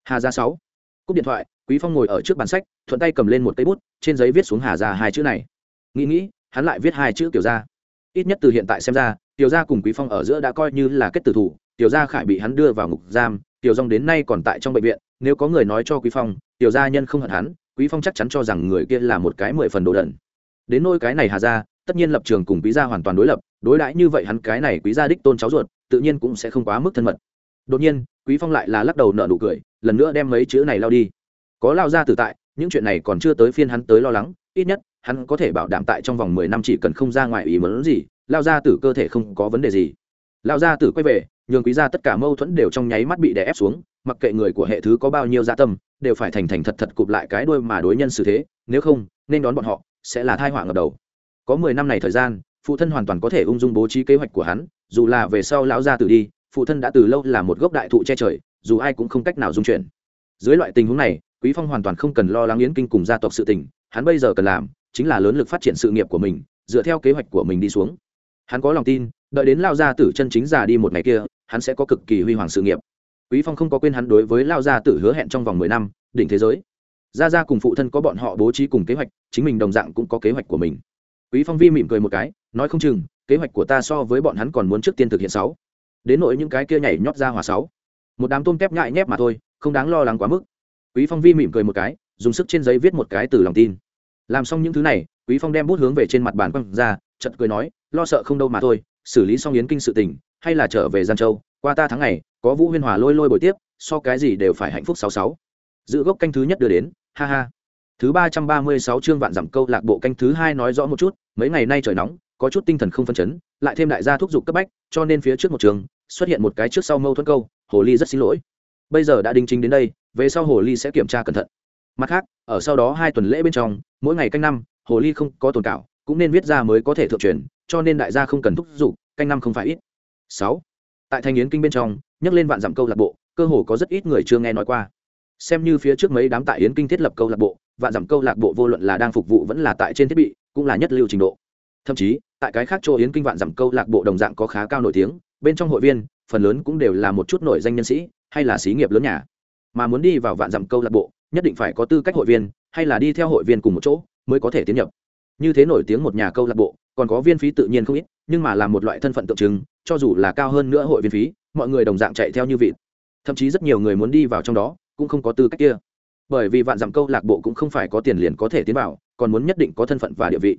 Hà gia sáu. Cúp điện thoại, quý phong ngồi ở trước bàn sách, thuận tay cầm lên một cây bút, trên giấy viết xuống hà gia hai chữ này. Nghĩ nghĩ, hắn lại viết hai chữ tiểu gia. Ít nhất từ hiện tại xem ra, tiểu gia cùng quý phong ở giữa đã coi như là kết tử thủ, tiểu gia khải bị hắn đưa vào ngục giam, tiểu dòng đến nay còn tại trong bệnh viện, nếu có người nói cho quý phong, tiểu gia nhân không hận hắn, quý phong chắc chắn cho rằng người kia là một cái mười phần đồ đần. Đến nôi cái này hà gia, tất nhiên lập trường cùng quý gia hoàn toàn đối lập, đối đãi như vậy hắn cái này quý gia đích tôn cháu ruột, tự nhiên cũng sẽ không quá mức thân mật. Đột nhiên quý phong lại là lắc đầu nở nụ cười, lần nữa đem mấy chữ này lao đi. Có lao ra tử tại, những chuyện này còn chưa tới phiên hắn tới lo lắng, ít nhất, hắn có thể bảo đảm tại trong vòng mười năm chỉ cần không ra ngoài ý muốn gì, lao ra tử cơ thể không có vấn đề gì. Lao ra tử quay về, nhường quý gia tất cả mâu thuẫn đều trong nháy mắt bị đè ép xuống, mặc kệ người của hệ thứ có bao nhiêu gia dạ tâm, đều phải thành thành thật thật cụp lại cái đuôi mà đối nhân xử thế, nếu không, nên đón bọn họ, sẽ là thai họa ngập đầu. Có mười năm này thời gian, phụ thân hoàn toàn có thể ung dung bố trí kế hoạch của hắn, dù là về sau lão gia tử đi phụ thân đã từ lâu là một gốc đại thụ che trời, dù ai cũng không cách nào dung chuyển. Dưới loại tình huống này, quý phong hoàn toàn không cần lo lắng yến kinh cùng gia tộc sự tình, hắn bây giờ cần làm chính là lớn lực phát triển sự nghiệp của mình, dựa theo kế hoạch của mình đi xuống. Hắn có lòng tin, đợi đến lao gia tử chân chính già đi một ngày kia, hắn sẽ có cực kỳ huy hoàng sự nghiệp. Quý phong không có quên hắn đối với lao gia tử hứa hẹn trong vòng mười năm, đỉnh thế giới. Gia gia cùng phụ thân có bọn họ bố trí cùng kế hoạch, chính mình đồng dạng cũng có kế hoạch của mình. Quý phong vi mỉm cười một cái, nói không chừng, kế hoạch của ta so với bọn hắn còn muốn trước tiên thực hiện sáu đến nỗi những cái kia nhảy nhót ra hòa sáu. Một đám tôm tép nhại nhép mà thôi, không đáng lo lắng quá mức. Quý phong vi mỉm cười một cái, dùng sức trên giấy viết một cái từ lòng tin. Làm xong những thứ này, quý phong đem bút hướng về trên mặt bàn quăng ra, chợt cười nói, lo sợ không đâu mà thôi, xử lý xong yến kinh sự tình, hay là trở về gian châu, qua ta tháng ngày, có vũ huyên hòa lôi lôi buổi tiếp, so cái gì đều phải hạnh phúc sáu sáu. Giữ gốc canh thứ nhất đưa đến, ha ha. Thứ ba trăm ba mươi sáu chương vạn dặm câu lạc bộ canh thứ hai nói rõ một chút, mấy ngày nay trời nóng, có chút tinh thần không phân chấn, lại thêm đại gia thúc giục cấp bách, cho nên phía trước một trường xuất hiện một cái trước sau mâu thuẫn câu, hồ ly rất xin lỗi. Bây giờ đã đính chính đến đây, về sau hồ ly sẽ kiểm tra cẩn thận. Mặt khác, ở sau đó hai tuần lễ bên trong, mỗi ngày canh năm, hồ ly không có tồn cảo, cũng nên viết ra mới có thể thượng truyền, cho nên đại gia không cần thúc giục, canh năm không phải ít. Sáu, tại thanh yến kinh bên trong, nhắc lên vạn dặm câu lạc bộ, cơ hồ có rất ít người chưa nghe nói qua. Xem như phía trước mấy đám tại yến kinh thiết lập câu lạc bộ, vạn dặm câu lạc bộ vô luận là đang phục vụ vẫn là tại trên thiết bị, cũng là nhất lưu trình độ. Thậm chí, tại cái khác chỗ yến kinh vạn dặm câu lạc bộ đồng dạng có khá cao nổi tiếng bên trong hội viên, phần lớn cũng đều là một chút nổi danh nhân sĩ, hay là xí nghiệp lớn nhà. Mà muốn đi vào vạn dặm câu lạc bộ, nhất định phải có tư cách hội viên, hay là đi theo hội viên cùng một chỗ, mới có thể tiến nhập. Như thế nổi tiếng một nhà câu lạc bộ, còn có viên phí tự nhiên không ít, nhưng mà là một loại thân phận tượng trưng, cho dù là cao hơn nữa hội viên phí, mọi người đồng dạng chạy theo như vị thậm chí rất nhiều người muốn đi vào trong đó, cũng không có tư cách kia. Bởi vì vạn dặm câu lạc bộ cũng không phải có tiền liền có thể tiến vào, còn muốn nhất định có thân phận và địa vị.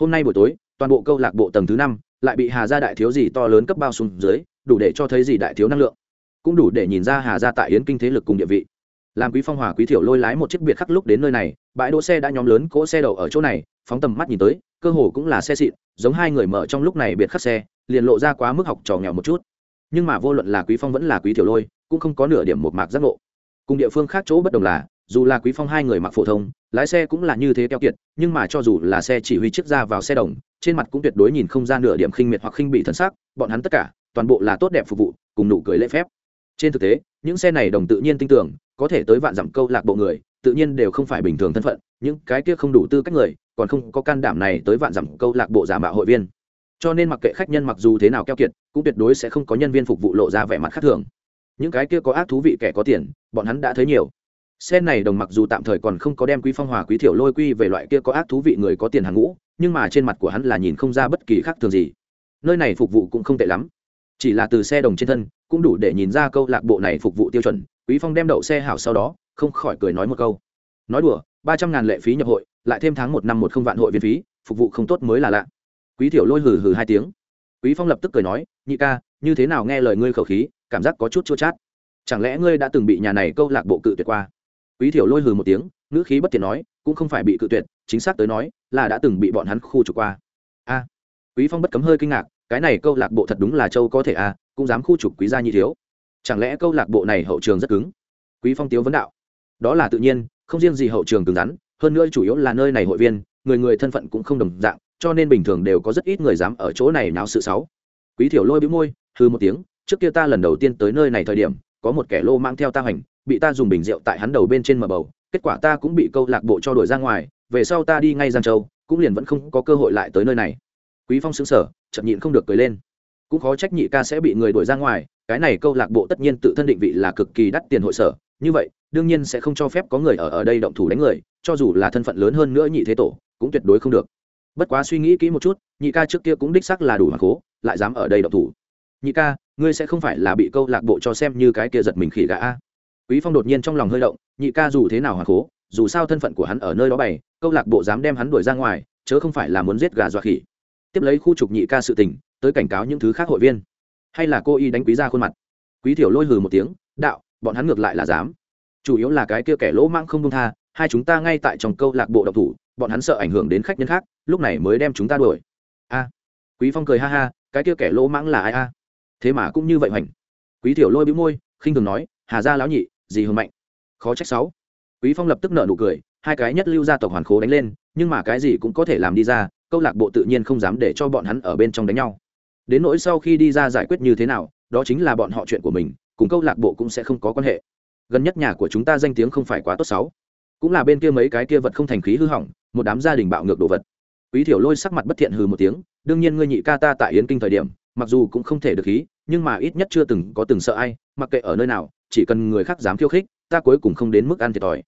Hôm nay buổi tối, toàn bộ câu lạc bộ tầng thứ năm lại bị hà gia đại thiếu gì to lớn cấp bao xuống dưới, đủ để cho thấy gì đại thiếu năng lượng. Cũng đủ để nhìn ra hà gia tại yến kinh thế lực cùng địa vị. Làm quý phong hòa quý thiểu lôi lái một chiếc biệt khắc lúc đến nơi này, bãi đỗ xe đã nhóm lớn cỗ xe đậu ở chỗ này, phóng tầm mắt nhìn tới, cơ hồ cũng là xe xịn, giống hai người mở trong lúc này biệt khắc xe, liền lộ ra quá mức học trò nghèo một chút. Nhưng mà vô luận là quý phong vẫn là quý thiểu lôi, cũng không có nửa điểm một mạc giác ngộ. Cùng địa phương khác chỗ bất đồng là, dù là quý phong hai người mặc phổ thông, lái xe cũng là như thế keo kiệt, nhưng mà cho dù là xe chỉ huy trước ra vào xe đồng trên mặt cũng tuyệt đối nhìn không ra nửa điểm khinh miệt hoặc khinh bị thân xác, bọn hắn tất cả, toàn bộ là tốt đẹp phục vụ, cùng nụ cười lễ phép. Trên thực tế, những xe này đồng tự nhiên tin tưởng, có thể tới vạn dặm câu lạc bộ người, tự nhiên đều không phải bình thường thân phận, những cái kia không đủ tư cách người, còn không có can đảm này tới vạn dặm câu lạc bộ giả mạo hội viên. Cho nên mặc kệ khách nhân mặc dù thế nào keo kiệt, cũng tuyệt đối sẽ không có nhân viên phục vụ lộ ra vẻ mặt khác thường. Những cái kia có ác thú vị kẻ có tiền, bọn hắn đã thấy nhiều. Xe này đồng mặc dù tạm thời còn không có đem quý phong hòa, quý thiểu lôi quy về loại kia có ác thú vị người có tiền hàng ngũ nhưng mà trên mặt của hắn là nhìn không ra bất kỳ khác thường gì. Nơi này phục vụ cũng không tệ lắm. Chỉ là từ xe đồng trên thân, cũng đủ để nhìn ra câu lạc bộ này phục vụ tiêu chuẩn. Quý phong đem đậu xe hảo sau đó, không khỏi cười nói một câu. Nói đùa, ba trăm ngàn lệ phí nhập hội, lại thêm tháng một năm một không vạn hội viên phí, phục vụ không tốt mới là lạ. Quý thiểu lôi hừ hừ hai tiếng. Quý phong lập tức cười nói, nhị ca, như thế nào nghe lời ngươi khẩu khí, cảm giác có chút chua chát. Chẳng lẽ ngươi đã từng bị nhà này câu lạc bộ cự tuyệt qua? Quý thiểu lôi hừ một tiếng, ngữ khí bất tiện nói, cũng không phải bị cự tuyệt chính xác tới nói, là đã từng bị bọn hắn khu trục qua. A, quý phong bất cấm hơi kinh ngạc, cái này câu lạc bộ thật đúng là châu có thể a, cũng dám khu trục quý gia như thiếu. Chẳng lẽ câu lạc bộ này hậu trường rất cứng? Quý phong tiếu vấn đạo. Đó là tự nhiên, không riêng gì hậu trường cứng rắn, hơn nữa chủ yếu là nơi này hội viên, người người thân phận cũng không đồng dạng, cho nên bình thường đều có rất ít người dám ở chỗ này náo sự xấu quý thiểu lôi bĩu môi hư một tiếng, trước kia ta lần đầu tiên tới nơi này thời điểm, có một kẻ lô mang theo ta hành bị ta dùng bình rượu tại hắn đầu bên trên mở bầu, kết quả ta cũng bị câu lạc bộ cho đuổi ra ngoài về sau ta đi ngay giang châu, cũng liền vẫn không có cơ hội lại tới nơi này. Quý phong xứng sở chậm nhịn không được cười lên. Cũng khó trách nhị ca sẽ bị người đuổi ra ngoài, cái này câu lạc bộ tất nhiên tự thân định vị là cực kỳ đắt tiền hội sở, như vậy, đương nhiên sẽ không cho phép có người ở ở đây động thủ đánh người, cho dù là thân phận lớn hơn nữa nhị thế tổ, cũng tuyệt đối không được. Bất quá suy nghĩ kỹ một chút, nhị ca trước kia cũng đích xác là đủ hoàng cố lại dám ở đây động thủ. Nhị ca, ngươi sẽ không phải là bị câu lạc bộ cho xem như cái kia giật mình khỉ gã a? Quý phong đột nhiên trong lòng hơi động, nhị ca dù thế nào hoàng cố dù sao thân phận của hắn ở nơi đó bày, câu lạc bộ dám đem hắn đuổi ra ngoài, chớ không phải là muốn giết gà dọa khỉ. Tiếp lấy khu trục nhị ca sự tình, tới cảnh cáo những thứ khác hội viên. Hay là cô y đánh quý ra khuôn mặt. Quý thiểu lôi hừ một tiếng, đạo, bọn hắn ngược lại là dám. Chủ yếu là cái kia kẻ lỗ mãng không công tha, hai chúng ta ngay tại trong câu lạc bộ độc thủ, bọn hắn sợ ảnh hưởng đến khách nhân khác, lúc này mới đem chúng ta đuổi. A. Quý phong cười ha ha, cái kia kẻ lỗ mãng là ai a? Thế mà cũng như vậy hoành. Quý tiểu lôi bĩu môi, khinh thường nói, hà gia lão nhị, gì hùng mạnh. Khó trách sáu quý phong lập tức nở nụ cười, hai cái nhất lưu gia tộc hoàn khố đánh lên, nhưng mà cái gì cũng có thể làm đi ra, câu lạc bộ tự nhiên không dám để cho bọn hắn ở bên trong đánh nhau. Đến nỗi sau khi đi ra giải quyết như thế nào, đó chính là bọn họ chuyện của mình, cùng câu lạc bộ cũng sẽ không có quan hệ. Gần nhất nhà của chúng ta danh tiếng không phải quá tốt xấu. Cũng là bên kia mấy cái kia vật không thành khí hư hỏng, một đám gia đình bạo ngược đồ vật. Quý thiểu lôi sắc mặt bất thiện hừ một tiếng, đương nhiên ngươi nhị ca ta tại yến kinh thời điểm, mặc dù cũng không thể được khí, nhưng mà ít nhất chưa từng có từng sợ ai, mặc kệ ở nơi nào, chỉ cần người khác dám khiêu khích, ta cuối cùng không đến mức ăn thiệt thòi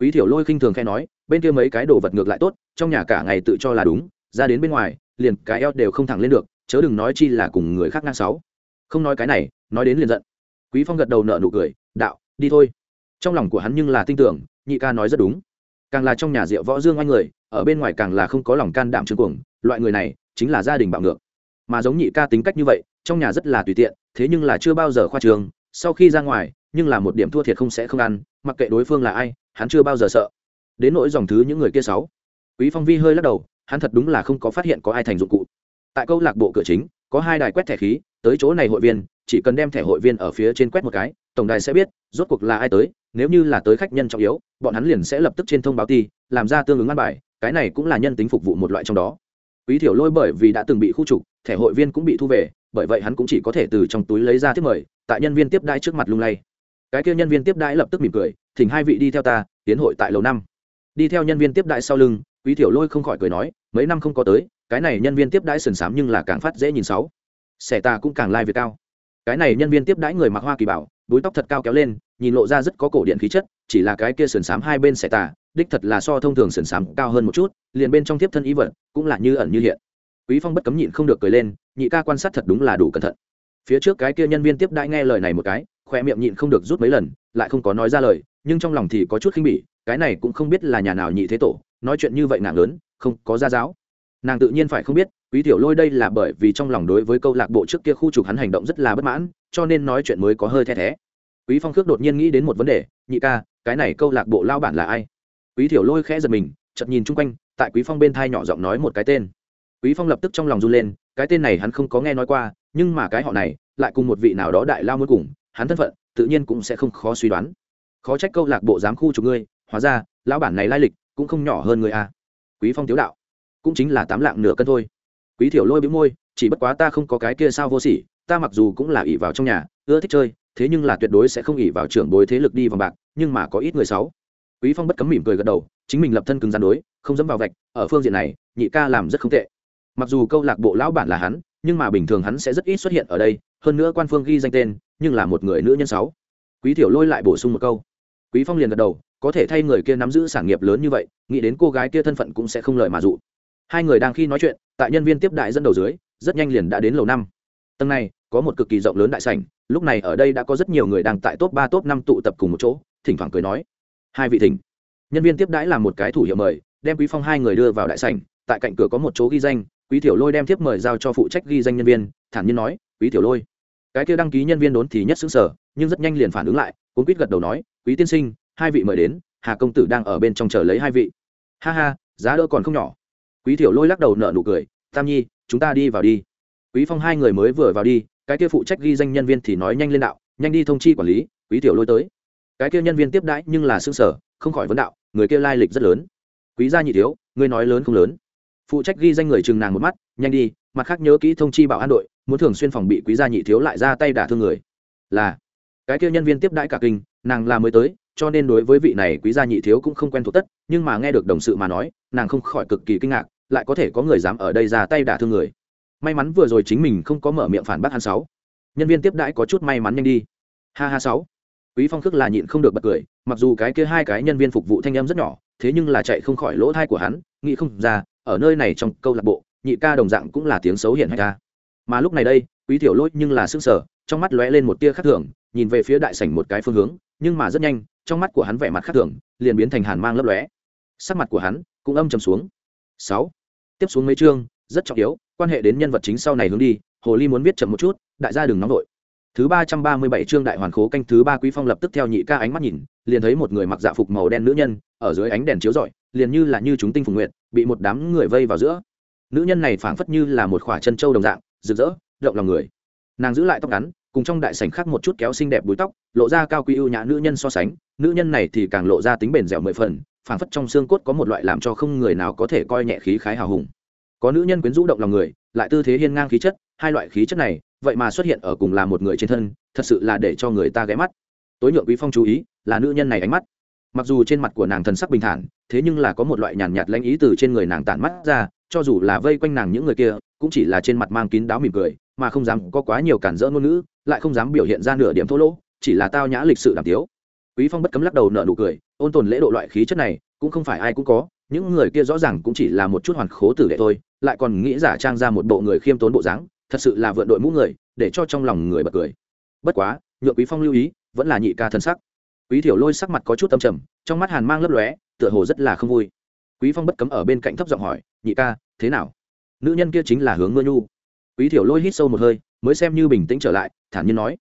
quý thiểu lôi khinh thường khe nói, bên kia mấy cái đồ vật ngược lại tốt, trong nhà cả ngày tự cho là đúng, ra đến bên ngoài, liền cái eo đều không thẳng lên được, chớ đừng nói chi là cùng người khác ngang sáu. Không nói cái này, nói đến liền giận. Quý phong gật đầu nợ nụ cười, đạo, đi thôi. Trong lòng của hắn nhưng là tin tưởng, nhị ca nói rất đúng. Càng là trong nhà rượu võ dương oanh người, ở bên ngoài càng là không có lòng can đảm trương cuồng, loại người này chính là gia đình bạo ngược. Mà giống nhị ca tính cách như vậy, trong nhà rất là tùy tiện, thế nhưng là chưa bao giờ khoa trường, sau khi ra ngoài nhưng là một điểm thua thiệt không sẽ không ăn, mặc kệ đối phương là ai, hắn chưa bao giờ sợ. Đến nỗi dòng thứ những người kia sáu. Quý phong vi hơi lắc đầu, hắn thật đúng là không có phát hiện có ai thành dụng cụ. Tại câu lạc bộ cửa chính, có hai đài quét thẻ khí, tới chỗ này hội viên, chỉ cần đem thẻ hội viên ở phía trên quét một cái, tổng đài sẽ biết, rốt cuộc là ai tới, nếu như là tới khách nhân trọng yếu, bọn hắn liền sẽ lập tức trên thông báo ti, làm ra tương ứng ăn bài, cái này cũng là nhân tính phục vụ một loại trong đó. Quý thiểu lôi bởi vì đã từng bị khu trục, thẻ hội viên cũng bị thu về, bởi vậy hắn cũng chỉ có thể từ trong túi lấy ra tiếp mời, tại nhân viên tiếp đai trước mặt lung lay cái kia nhân viên tiếp đãi lập tức mỉm cười, thỉnh hai vị đi theo ta, tiến hội tại lầu năm. Đi theo nhân viên tiếp đãi sau lưng, quý thiểu lôi không khỏi cười nói, mấy năm không có tới, cái này nhân viên tiếp đãi sườn sám nhưng là càng phát dễ nhìn sáu. Xẻ ta cũng càng lai like việc cao. Cái này nhân viên tiếp đãi người mặc hoa kỳ bảo, búi tóc thật cao kéo lên, nhìn lộ ra rất có cổ điện khí chất, chỉ là cái kia sườn sám hai bên xẻ tà đích thật là so thông thường sườn sám cao hơn một chút, liền bên trong tiếp thân ý vật cũng là như ẩn như hiện. Quý phong bất cấm nhịn không được cười lên, nhị ca quan sát thật đúng là đủ cẩn thận. Phía trước cái kia nhân viên tiếp đãi nghe lời này một cái khoe miệng nhịn không được rút mấy lần, lại không có nói ra lời, nhưng trong lòng thì có chút khinh bỉ, cái này cũng không biết là nhà nào nhị thế tổ, nói chuyện như vậy nặng lớn, không có gia giáo. Nàng tự nhiên phải không biết, quý tiểu lôi đây là bởi vì trong lòng đối với câu lạc bộ trước kia khu trục hắn hành động rất là bất mãn, cho nên nói chuyện mới có hơi the thé. Quý phong khước đột nhiên nghĩ đến một vấn đề, nhị ca, cái này câu lạc bộ lao bản là ai? Quý tiểu lôi khẽ giật mình, chợt nhìn chung quanh, tại quý phong bên thai nhỏ giọng nói một cái tên. Quý phong lập tức trong lòng run lên, cái tên này hắn không có nghe nói qua, nhưng mà cái họ này, lại cùng một vị nào đó đại lao muốn cùng hắn thân phận, tự nhiên cũng sẽ không khó suy đoán. Khó trách câu lạc bộ giám khu chục ngươi, hóa ra, lão bản này lai lịch cũng không nhỏ hơn người a. Quý phong tiếu đạo, cũng chính là tám lạng nửa cân thôi. Quý thiểu lôi bĩu môi, chỉ bất quá ta không có cái kia sao vô sỉ, ta mặc dù cũng là ỷ vào trong nhà, ưa thích chơi, thế nhưng là tuyệt đối sẽ không ỷ vào trưởng bối thế lực đi vòng bạc, nhưng mà có ít người xấu. Quý phong bất cấm mỉm cười gật đầu, chính mình lập thân cứng gian đối, không dẫm vào vạch, ở phương diện này, nhị ca làm rất không tệ. Mặc dù câu lạc bộ lão bản là hắn, nhưng mà bình thường hắn sẽ rất ít xuất hiện ở đây, hơn nữa quan phương ghi danh tên nhưng là một người nữ nhân sáu. Quý thiểu lôi lại bổ sung một câu. Quý phong liền gật đầu, có thể thay người kia nắm giữ sản nghiệp lớn như vậy, nghĩ đến cô gái kia thân phận cũng sẽ không lợi mà dụ. Hai người đang khi nói chuyện, tại nhân viên tiếp đại dẫn đầu dưới, rất nhanh liền đã đến lầu năm. Tầng này, có một cực kỳ rộng lớn đại sảnh, lúc này ở đây đã có rất nhiều người đang tại top ba, top năm tụ tập cùng một chỗ, thỉnh thoảng cười nói. Hai vị thỉnh. Nhân viên tiếp đãi làm một cái thủ hiệu mời, đem quý phong hai người đưa vào đại sảnh, tại cạnh cửa có một chỗ ghi danh, quý tiểu lôi đem tiếp mời giao cho phụ trách ghi danh nhân viên, thản nhiên nói, quý tiểu lôi cái kia đăng ký nhân viên đốn thì nhất xứng sở nhưng rất nhanh liền phản ứng lại, cuốn quýt gật đầu nói, quý tiên sinh, hai vị mời đến, hà công tử đang ở bên trong chờ lấy hai vị. Ha ha, giá đỡ còn không nhỏ. Quý tiểu lôi lắc đầu nở nụ cười, tam nhi, chúng ta đi vào đi. Quý phong hai người mới vừa vào đi, cái kia phụ trách ghi danh nhân viên thì nói nhanh lên đạo, nhanh đi thông chi quản lý. Quý tiểu lôi tới. Cái kia nhân viên tiếp đãi nhưng là xương sở không khỏi vấn đạo, người kia lai lịch rất lớn. Quý gia nhị thiếu, ngươi nói lớn không lớn. Phụ trách ghi danh người chừng nàng một mắt, nhanh đi, mặt khác nhớ kỹ thông chi bảo an đội muốn thường xuyên phòng bị quý gia nhị thiếu lại ra tay đả thương người. Là, cái kia nhân viên tiếp đãi cả kinh, nàng là mới tới, cho nên đối với vị này quý gia nhị thiếu cũng không quen thuộc tất, nhưng mà nghe được đồng sự mà nói, nàng không khỏi cực kỳ kinh ngạc, lại có thể có người dám ở đây ra tay đả thương người. May mắn vừa rồi chính mình không có mở miệng phản bác hắn sáu. Nhân viên tiếp đãi có chút may mắn nhanh đi. Ha ha sáu. Quý phong khước là nhịn không được bật cười, mặc dù cái kia hai cái nhân viên phục vụ thanh em rất nhỏ, thế nhưng là chạy không khỏi lỗ thai của hắn, nghĩ không ra, ở nơi này trong câu lạc bộ, nhị ca đồng dạng cũng là tiếng xấu hiện hay ca mà lúc này đây quý tiểu lôi nhưng là sững sờ, trong mắt lóe lên một tia khác thường nhìn về phía đại sảnh một cái phương hướng nhưng mà rất nhanh trong mắt của hắn vẻ mặt khác thường liền biến thành hàn mang lấp lóe. Sắc mặt của hắn cũng âm trầm xuống. Sáu. Tiếp xuống mấy chương rất trọng yếu quan hệ đến nhân vật chính sau này hướng đi hồ ly muốn viết chậm một chút đại gia đừng nóng vội. Thứ ba trăm ba mươi bảy chương đại hoàn khố canh thứ ba quý phong lập tức theo nhị ca ánh mắt nhìn liền thấy một người mặc dạ phục màu đen nữ nhân ở dưới ánh đèn chiếu rọi liền như là như chúng tinh phùng nguyện bị một đám người vây vào giữa. Nữ nhân này phảng phất như là một khỏa chân trâu đồng dạng rực rỡ, động lòng người. Nàng giữ lại tóc ngắn, cùng trong đại sảnh khác một chút kéo xinh đẹp búi tóc, lộ ra cao quý ưu nhã nữ nhân so sánh. Nữ nhân này thì càng lộ ra tính bền dẻo mười phần, phảng phất trong xương cốt có một loại làm cho không người nào có thể coi nhẹ khí khái hào hùng. Có nữ nhân quyến rũ động lòng người, lại tư thế hiên ngang khí chất, hai loại khí chất này, vậy mà xuất hiện ở cùng là một người trên thân, thật sự là để cho người ta ghé mắt. Tối nhượng quý phong chú ý, là nữ nhân này ánh mắt. Mặc dù trên mặt của nàng thần sắc bình thản, thế nhưng là có một loại nhàn nhạt lãnh ý từ trên người nàng tản mắt ra cho dù là vây quanh nàng những người kia, cũng chỉ là trên mặt mang kín đáo mỉm cười, mà không dám có quá nhiều cản rỡ ngôn ngữ, lại không dám biểu hiện ra nửa điểm thô lỗ, chỉ là tao nhã lịch sự đàm tiếu. Quý phong bất cấm lắc đầu nở nụ cười, ôn tồn lễ độ loại khí chất này, cũng không phải ai cũng có, những người kia rõ ràng cũng chỉ là một chút hoàn khố tử đệ thôi, lại còn nghĩ giả trang ra một bộ người khiêm tốn bộ dáng, thật sự là vượn đội mũ người, để cho trong lòng người bật cười. Bất quá nhựa quý phong lưu ý, vẫn là nhị ca thân sắc. Quý thiểu lôi sắc mặt có chút tâm trầm, trong mắt hàn mang lấp lóe, tựa hồ rất là không vui quý phong bất cấm ở bên cạnh thấp giọng hỏi, nhị ca, thế nào? Nữ nhân kia chính là hướng mưa nhu. Quý thiểu lôi hít sâu một hơi, mới xem như bình tĩnh trở lại, thản nhiên nói.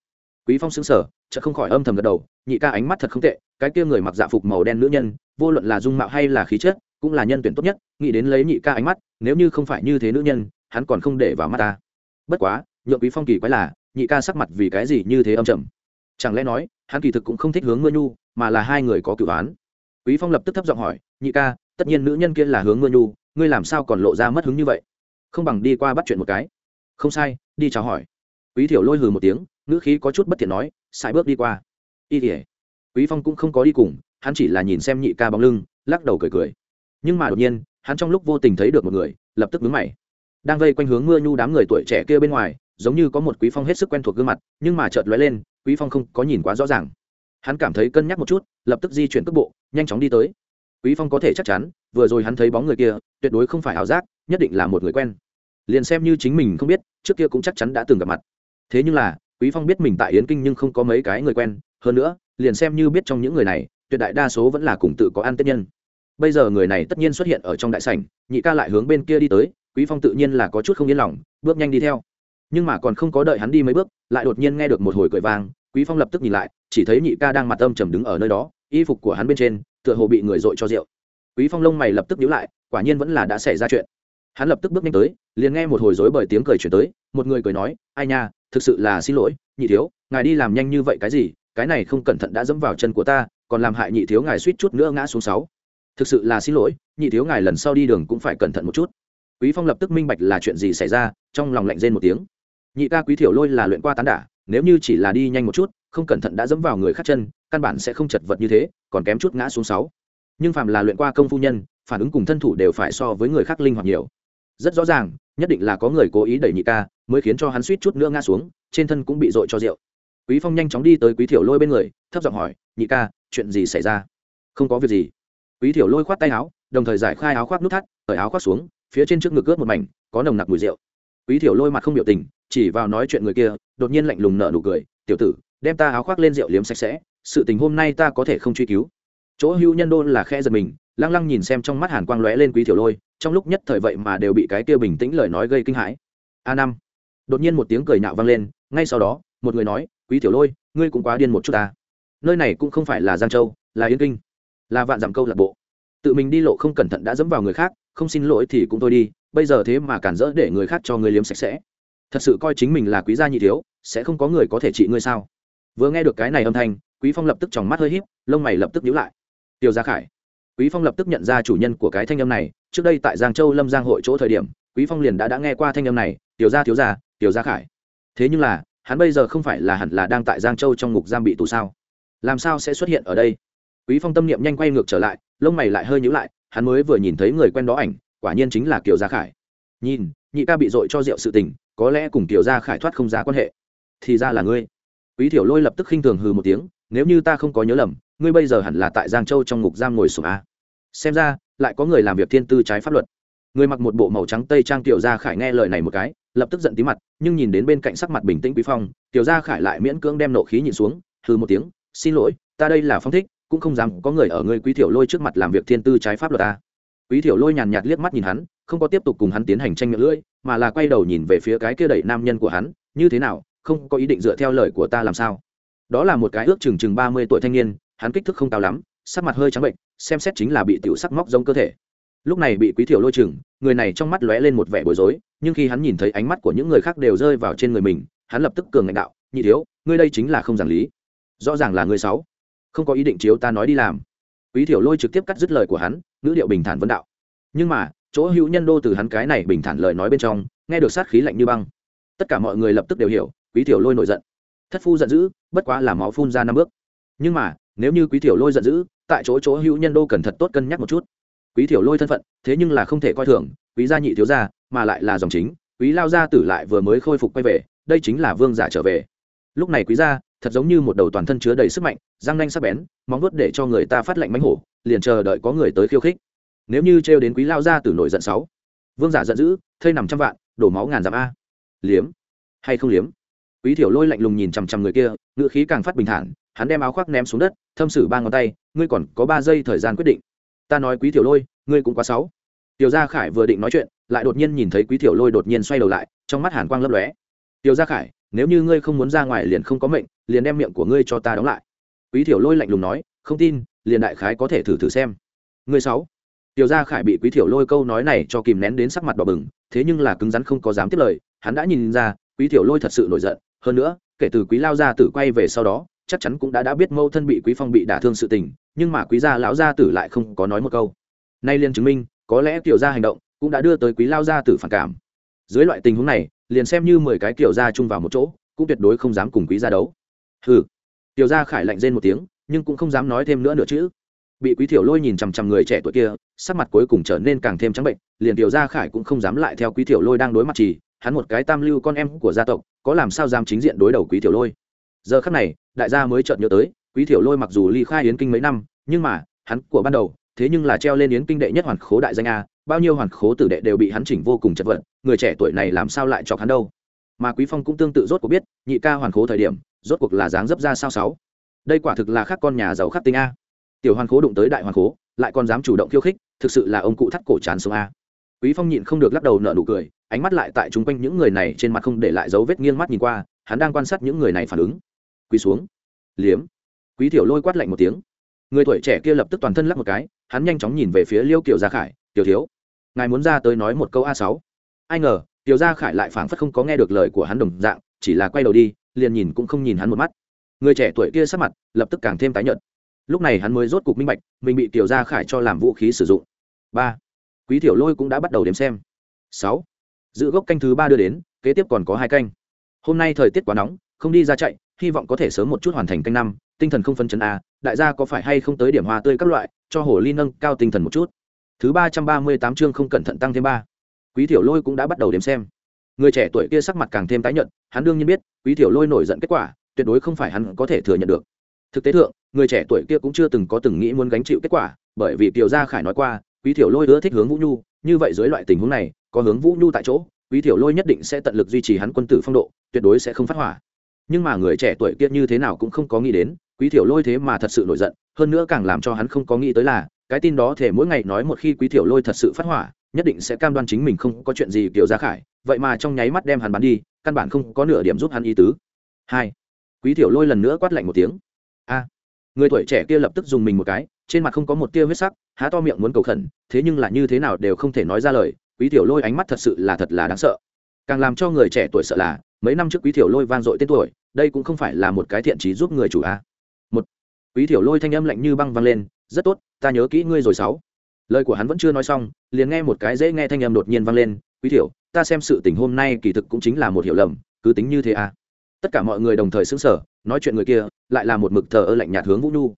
Quý phong sững sờ, chợt không khỏi âm thầm gật đầu, nhị ca ánh mắt thật không tệ, cái kia người mặc dạ phục màu đen nữ nhân, vô luận là dung mạo hay là khí chất, cũng là nhân tuyển tốt nhất, nghĩ đến lấy nhị ca ánh mắt, nếu như không phải như thế nữ nhân, hắn còn không để vào mắt ta. Bất quá, nhượng quý phong kỳ quái là, nhị ca sắc mặt vì cái gì như thế âm trầm? Chẳng lẽ nói, hắn kỳ thực cũng không thích hướng mưa nhu, mà là hai người có cửu án? Quý phong lập tức thấp giọng hỏi, nhị ca tất nhiên nữ nhân kia là hướng mưa nhu, ngươi làm sao còn lộ ra mất hứng như vậy? Không bằng đi qua bắt chuyện một cái. Không sai, đi chào hỏi. Quý thiểu lôi hừ một tiếng, ngữ khí có chút bất thiện nói sai bước đi qua. Y tỉa quý phong cũng không có đi cùng, hắn chỉ là nhìn xem nhị ca bóng lưng, lắc đầu cười cười. Nhưng mà đột nhiên, hắn trong lúc vô tình thấy được một người, lập tức đứng mày. Đang vây quanh hướng mưa nhu đám người tuổi trẻ kia bên ngoài, giống như có một quý phong hết sức quen thuộc gương mặt, nhưng mà chợt lóe lên, quý phong không có nhìn quá rõ ràng. Hắn cảm thấy cân nhắc một chút, lập tức di chuyển cước bộ, nhanh chóng đi tới quý phong có thể chắc chắn, vừa rồi hắn thấy bóng người kia, tuyệt đối không phải ảo giác, nhất định là một người quen. Liền xem như chính mình không biết, trước kia cũng chắc chắn đã từng gặp mặt. Thế nhưng là, quý phong biết mình tại yến kinh nhưng không có mấy cái người quen, hơn nữa, liền xem như biết trong những người này, tuyệt đại đa số vẫn là cùng tự có ăn tết nhân. Bây giờ người này tất nhiên xuất hiện ở trong đại sảnh, nhị ca lại hướng bên kia đi tới, quý phong tự nhiên là có chút không yên lòng, bước nhanh đi theo. Nhưng mà còn không có đợi hắn đi mấy bước, lại đột nhiên nghe được một hồi cười vang, quý phong lập tức nhìn lại, chỉ thấy nhị ca đang mặt âm trầm đứng ở nơi đó, y phục của hắn bên trên tựa hồ bị người dội cho rượu. Quý phong lông mày lập tức nhíu lại, quả nhiên vẫn là đã xảy ra chuyện. Hắn lập tức bước nhanh tới, liền nghe một hồi rối bởi tiếng cười chuyển tới, một người cười nói, ai nha, thực sự là xin lỗi, nhị thiếu, ngài đi làm nhanh như vậy cái gì, cái này không cẩn thận đã dẫm vào chân của ta, còn làm hại nhị thiếu ngài suýt chút nữa ngã xuống sáu. Thực sự là xin lỗi, nhị thiếu ngài lần sau đi đường cũng phải cẩn thận một chút. Quý phong lập tức minh bạch là chuyện gì xảy ra, trong lòng lạnh rên một tiếng. Nhị ca quý thiểu lôi là luyện qua tán đả, nếu như chỉ là đi nhanh một chút không cẩn thận đã dẫm vào người khác chân, căn bản sẽ không chật vật như thế, còn kém chút ngã xuống sáu. Nhưng phàm là luyện qua công phu nhân, phản ứng cùng thân thủ đều phải so với người khác linh hoạt nhiều. Rất rõ ràng, nhất định là có người cố ý đẩy nhị ca, mới khiến cho hắn suýt chút nữa ngã xuống, trên thân cũng bị dội cho rượu. Quý phong nhanh chóng đi tới quý thiểu lôi bên người, thấp giọng hỏi, nhị ca, chuyện gì xảy ra? Không có việc gì. Quý thiểu lôi khoát tay áo, đồng thời giải khai áo khoác nút thắt, cởi áo khoác xuống, phía trên trước ngực ướt một mảnh, có nồng nặc mùi rượu. Quý thiểu lôi mặt không biểu tình, chỉ vào nói chuyện người kia, đột nhiên lạnh lùng nở nụ cười, tiểu tử đem ta áo khoác lên rượu liếm sạch sẽ, sự tình hôm nay ta có thể không truy cứu. Chỗ hữu nhân Đôn là khe giật mình, lăng lăng nhìn xem trong mắt hàn quang lóe lên quý thiểu lôi, trong lúc nhất thời vậy mà đều bị cái kia bình tĩnh lời nói gây kinh hãi. A năm. Đột nhiên một tiếng cười nhạo vang lên, ngay sau đó, một người nói, quý tiểu lôi, ngươi cũng quá điên một chút ta. Nơi này cũng không phải là giang châu, là yên kinh, là vạn dặm câu lạc bộ. Tự mình đi lộ không cẩn thận đã dẫm vào người khác, không xin lỗi thì cũng thôi đi, bây giờ thế mà cản rỡ để người khác cho người liếm sạch sẽ. Thật sự coi chính mình là quý gia nhị thiếu, sẽ không có người có thể trị ngươi sao? Vừa nghe được cái này âm thanh, quý phong lập tức tròng mắt hơi híp, lông mày lập tức nhíu lại. Tiêu gia khải. Quý phong lập tức nhận ra chủ nhân của cái thanh âm này, trước đây tại giang châu lâm giang hội chỗ thời điểm, quý phong liền đã đã nghe qua thanh âm này, tiểu gia thiếu gia, tiểu gia khải. Thế nhưng là, hắn bây giờ không phải là hẳn là đang tại giang châu trong ngục giam bị tù sao? Làm sao sẽ xuất hiện ở đây? Quý phong tâm niệm nhanh quay ngược trở lại, lông mày lại hơi nhíu lại, hắn mới vừa nhìn thấy người quen đó ảnh, quả nhiên chính là kiều gia khải. Nhìn, nhị ca bị dội cho rượu sự tình, có lẽ cùng kiều gia khải thoát không giá quan hệ. Thì ra là ngươi quý thiểu lôi lập tức khinh thường hừ một tiếng, nếu như ta không có nhớ lầm, ngươi bây giờ hẳn là tại giang châu trong ngục giam ngồi sổ a. Xem ra, lại có người làm việc thiên tư trái pháp luật. Người mặc một bộ màu trắng tây trang tiểu gia khải nghe lời này một cái, lập tức giận tí mặt, nhưng nhìn đến bên cạnh sắc mặt bình tĩnh quý phong, tiểu gia khải lại miễn cưỡng đem nộ khí nhìn xuống, hừ một tiếng, xin lỗi, ta đây là phong thích, cũng không dám có người ở người quý thiểu lôi trước mặt làm việc thiên tư trái pháp luật ta quý thiểu lôi nhàn nhạt liếc mắt nhìn hắn, không có tiếp tục cùng hắn tiến hành tranh miệng lưỡi, mà là quay đầu nhìn về phía cái kia đẩy nam nhân của hắn, như thế nào không có ý định dựa theo lời của ta làm sao? Đó là một cái ước chừng chừng ba mươi tuổi thanh niên, hắn kích thước không cao lắm, sắc mặt hơi trắng bệnh, xem xét chính là bị tiểu sắc móc giống cơ thể. Lúc này bị quý thiểu lôi chừng, người này trong mắt lóe lên một vẻ bối rối, nhưng khi hắn nhìn thấy ánh mắt của những người khác đều rơi vào trên người mình, hắn lập tức cường ngạnh đạo, nhị thiếu, ngươi đây chính là không giảng lý. Rõ ràng là ngươi sáu không có ý định chiếu ta nói đi làm. Quý thiểu lôi trực tiếp cắt dứt lời của hắn, ngữ điệu bình thản vấn đạo. Nhưng mà, chỗ hữu nhân đô từ hắn cái này bình thản lời nói bên trong, nghe được sát khí lạnh như băng. Tất cả mọi người lập tức đều hiểu quý Tiểu lôi nổi giận. Thất phu giận dữ, bất quá là máu phun ra năm bước. Nhưng mà, nếu như quý Tiểu lôi giận dữ, tại chỗ chỗ hữu nhân đô cần thật tốt cân nhắc một chút. Quý Tiểu lôi thân phận, thế nhưng là không thể coi thường, quý gia nhị thiếu gia, mà lại là dòng chính, quý lao gia tử lại vừa mới khôi phục quay về, đây chính là vương giả trở về. Lúc này quý gia, thật giống như một đầu toàn thân chứa đầy sức mạnh, răng nanh sắc bén, móng vuốt để cho người ta phát lạnh mánh hổ, liền chờ đợi có người tới khiêu khích. Nếu như trêu đến quý lao gia tử nổi giận sáu, vương giả giận dữ, thây nằm trăm vạn, đổ máu ngàn dặm a. Liếm hay không liếm? Quý thiểu lôi lạnh lùng nhìn chằm chằm người kia ngựa khí càng phát bình thản, hắn đem áo khoác ném xuống đất, thâm sử ba ngón tay, ngươi còn có ba giây thời gian quyết định. Ta nói quý tiểu lôi, ngươi cũng quá sáu tiểu gia khải vừa định nói chuyện, lại đột nhiên nhìn thấy quý tiểu lôi đột nhiên xoay đầu lại, trong mắt hàn quang lấp lóe. Tiểu gia khải, nếu như ngươi không muốn ra ngoài liền không có mệnh, liền đem miệng của ngươi cho ta đóng lại. Quý tiểu lôi lạnh lùng nói, không tin, liền đại khái có thể thử thử xem. Ngươi sáu tiểu gia khải bị quý tiểu lôi câu nói này cho kìm nén đến sắc mặt đỏ bừng, thế nhưng là cứng rắn không có dám tiếp lời, hắn đã nhìn ra, quý tiểu lôi thật sự nổi giận hơn nữa, kể từ quý lao gia tử quay về sau đó, chắc chắn cũng đã đã biết mâu thân bị quý phong bị đả thương sự tình, nhưng mà quý gia lão gia tử lại không có nói một câu. Nay liền chứng minh, có lẽ kiểu gia hành động cũng đã đưa tới quý lao gia tử phản cảm. Dưới loại tình huống này, liền xem như mười cái kiểu gia chung vào một chỗ, cũng tuyệt đối không dám cùng quý gia đấu. Hừ. Tiểu gia khải lạnh rên một tiếng, nhưng cũng không dám nói thêm nữa nữa chứ. Bị quý tiểu lôi nhìn chằm chằm người trẻ tuổi kia, sắc mặt cuối cùng trở nên càng thêm trắng bệnh, liền tiểu gia khải cũng không dám lại theo quý tiểu lôi đang đối mặt chỉ hắn một cái tam lưu con em của gia tộc, có làm sao dám chính diện đối đầu quý tiểu lôi? Giờ khắc này, đại gia mới chợt nhớ tới, quý tiểu lôi mặc dù ly khai yến kinh mấy năm, nhưng mà, hắn của ban đầu, thế nhưng là treo lên yến kinh đệ nhất hoàn khố đại danh a, bao nhiêu hoàn khố tử đệ đều bị hắn chỉnh vô cùng chật vật, người trẻ tuổi này làm sao lại chọc hắn đâu? Mà quý phong cũng tương tự rốt cuộc biết, nhị ca hoàn khố thời điểm, rốt cuộc là dáng dấp ra sao sáu. Đây quả thực là khác con nhà giàu khắc tinh a. Tiểu hoàn khố đụng tới đại hoàn khố, lại còn dám chủ động khiêu khích, thực sự là ông cụ thắt cổ chán sống a quý phong nhịn không được lắc đầu nở nụ cười, ánh mắt lại tại chúng quanh những người này trên mặt không để lại dấu vết nghiêng mắt nhìn qua, hắn đang quan sát những người này phản ứng. Quý xuống. Liếm. Quý tiểu lôi quát lạnh một tiếng. Người tuổi trẻ kia lập tức toàn thân lắc một cái, hắn nhanh chóng nhìn về phía liêu kiều gia khải, tiểu thiếu, ngài muốn ra tới nói một câu a sáu? Ai ngờ, tiểu gia khải lại phảng phất không có nghe được lời của hắn đồng dạng, chỉ là quay đầu đi, liền nhìn cũng không nhìn hắn một mắt. Người trẻ tuổi kia sắc mặt lập tức càng thêm tái nhợt. Lúc này hắn mới rốt cục minh bạch, mình bị tiểu gia khải cho làm vũ khí sử dụng. Ba quý tiểu lôi cũng đã bắt đầu đếm xem. Sáu. Giữ gốc canh thứ ba đưa đến, kế tiếp còn có hai canh. Hôm nay thời tiết quá nóng, không đi ra chạy, hy vọng có thể sớm một chút hoàn thành canh năm, tinh thần không phân chấn a, đại gia có phải hay không tới điểm hoa tươi các loại, cho hồ ly nâng cao tinh thần một chút. Thứ ba trăm ba mươi tám chương không cẩn thận tăng thêm ba. Quý tiểu lôi cũng đã bắt đầu đếm xem. Người trẻ tuổi kia sắc mặt càng thêm tái nhợt, hắn đương nhiên biết, quý tiểu lôi nổi giận kết quả, tuyệt đối không phải hắn có thể thừa nhận được. Thực tế thượng, người trẻ tuổi kia cũng chưa từng có từng nghĩ muốn gánh chịu kết quả, bởi vì tiểu gia khải nói qua quý tiểu lôi ưa thích hướng vũ nhu, như vậy dưới loại tình huống này, có hướng vũ nhu tại chỗ, quý tiểu lôi nhất định sẽ tận lực duy trì hắn quân tử phong độ, tuyệt đối sẽ không phát hỏa. Nhưng mà người trẻ tuổi kia như thế nào cũng không có nghĩ đến, quý thiểu lôi thế mà thật sự nổi giận, hơn nữa càng làm cho hắn không có nghĩ tới là, cái tin đó thể mỗi ngày nói một khi quý thiểu lôi thật sự phát hỏa, nhất định sẽ cam đoan chính mình không có chuyện gì kiểu gia khải, vậy mà trong nháy mắt đem hắn bắn đi, căn bản không có nửa điểm giúp hắn ý tứ. Hai, quý thiểu lôi lần nữa quát lạnh một tiếng. A, người tuổi trẻ kia lập tức dùng mình một cái trên mặt không có một tia huyết sắc, há to miệng muốn cầu khẩn, thế nhưng là như thế nào đều không thể nói ra lời, quý tiểu lôi ánh mắt thật sự là thật là đáng sợ. Càng làm cho người trẻ tuổi sợ là, mấy năm trước quý tiểu lôi vang dội tên tuổi, đây cũng không phải là một cái thiện trí giúp người chủ a. Một, quý tiểu lôi thanh âm lạnh như băng vang lên, rất tốt, ta nhớ kỹ ngươi rồi sáu. Lời của hắn vẫn chưa nói xong, liền nghe một cái dễ nghe thanh âm đột nhiên vang lên, quý tiểu, ta xem sự tình hôm nay kỳ thực cũng chính là một hiểu lầm, cứ tính như thế a. Tất cả mọi người đồng thời sững sờ, nói chuyện người kia, lại là một mực thờ ơ lạnh nhạt hướng vũ nhu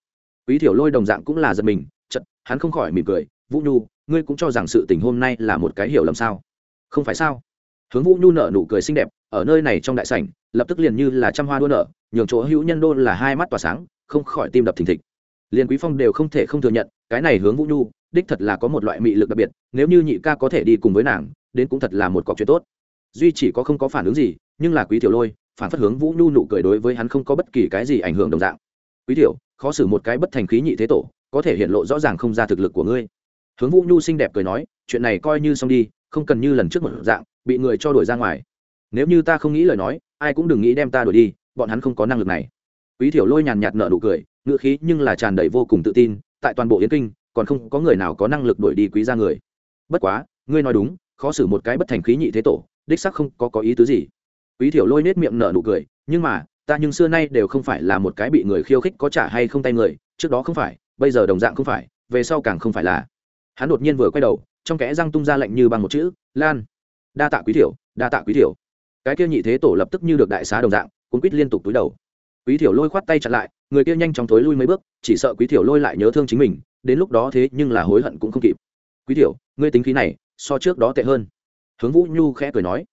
quý thiểu lôi đồng dạng cũng là giật mình chật hắn không khỏi mỉm cười, vũ nhu, ngươi cũng cho rằng sự tình hôm nay là một cái hiểu lầm sao? Không phải sao. Hướng vũ nhu nở nụ cười xinh đẹp, ở nơi này trong đại sảnh, lập tức liền như là trăm hoa đua nở, nhường chỗ hữu nhân đô là hai mắt tỏa sáng, không khỏi tim đập thình thịch. Liền quý phong đều không thể không thừa nhận, cái này hướng vũ nhu, đích thật là có một loại mị lực đặc biệt, nếu như nhị ca có thể đi cùng với nàng, đến cũng thật là một cọc chuyện tốt. Duy chỉ có không có phản ứng gì, nhưng là quý tiểu lôi, phản phất hướng vũ nhu nụ cười đối với hắn không có bất kỳ cái gì ảnh hưởng đồng dạng. Quý tiểu khó xử một cái bất thành khí nhị thế tổ, có thể hiện lộ rõ ràng không ra thực lực của ngươi. Hướng vũ nhu xinh đẹp cười nói, chuyện này coi như xong đi, không cần như lần trước một dạng, bị người cho đuổi ra ngoài. Nếu như ta không nghĩ lời nói, ai cũng đừng nghĩ đem ta đuổi đi, bọn hắn không có năng lực này. Quý thiểu lôi nhàn nhạt nợ nụ cười, ngữ khí nhưng là tràn đầy vô cùng tự tin, tại toàn bộ yến kinh, còn không có người nào có năng lực đuổi đi quý ra người. Bất quá, ngươi nói đúng, khó xử một cái bất thành khí nhị thế tổ, đích sắc không có có ý tứ gì. Quý thiểu lôi nết miệng nở nụ cười, nhưng mà ta nhưng xưa nay đều không phải là một cái bị người khiêu khích có trả hay không tay người, trước đó không phải, bây giờ đồng dạng không phải, về sau càng không phải là. Hắn đột nhiên vừa quay đầu, trong kẽ răng tung ra lệnh như bằng một chữ, lan, đa tạ quý thiểu, đa tạ quý thiểu. Cái kia nhị thế tổ lập tức như được đại xá đồng dạng cũng quýt liên tục túi đầu. Quý thiểu lôi khoát tay chặn lại, người kia nhanh chóng thối lui mấy bước, chỉ sợ quý thiểu lôi lại nhớ thương chính mình, đến lúc đó thế nhưng là hối hận cũng không kịp. Quý thiểu, ngươi tính khí này, so trước đó tệ hơn. Hướng vũ nhu khẽ cười nói.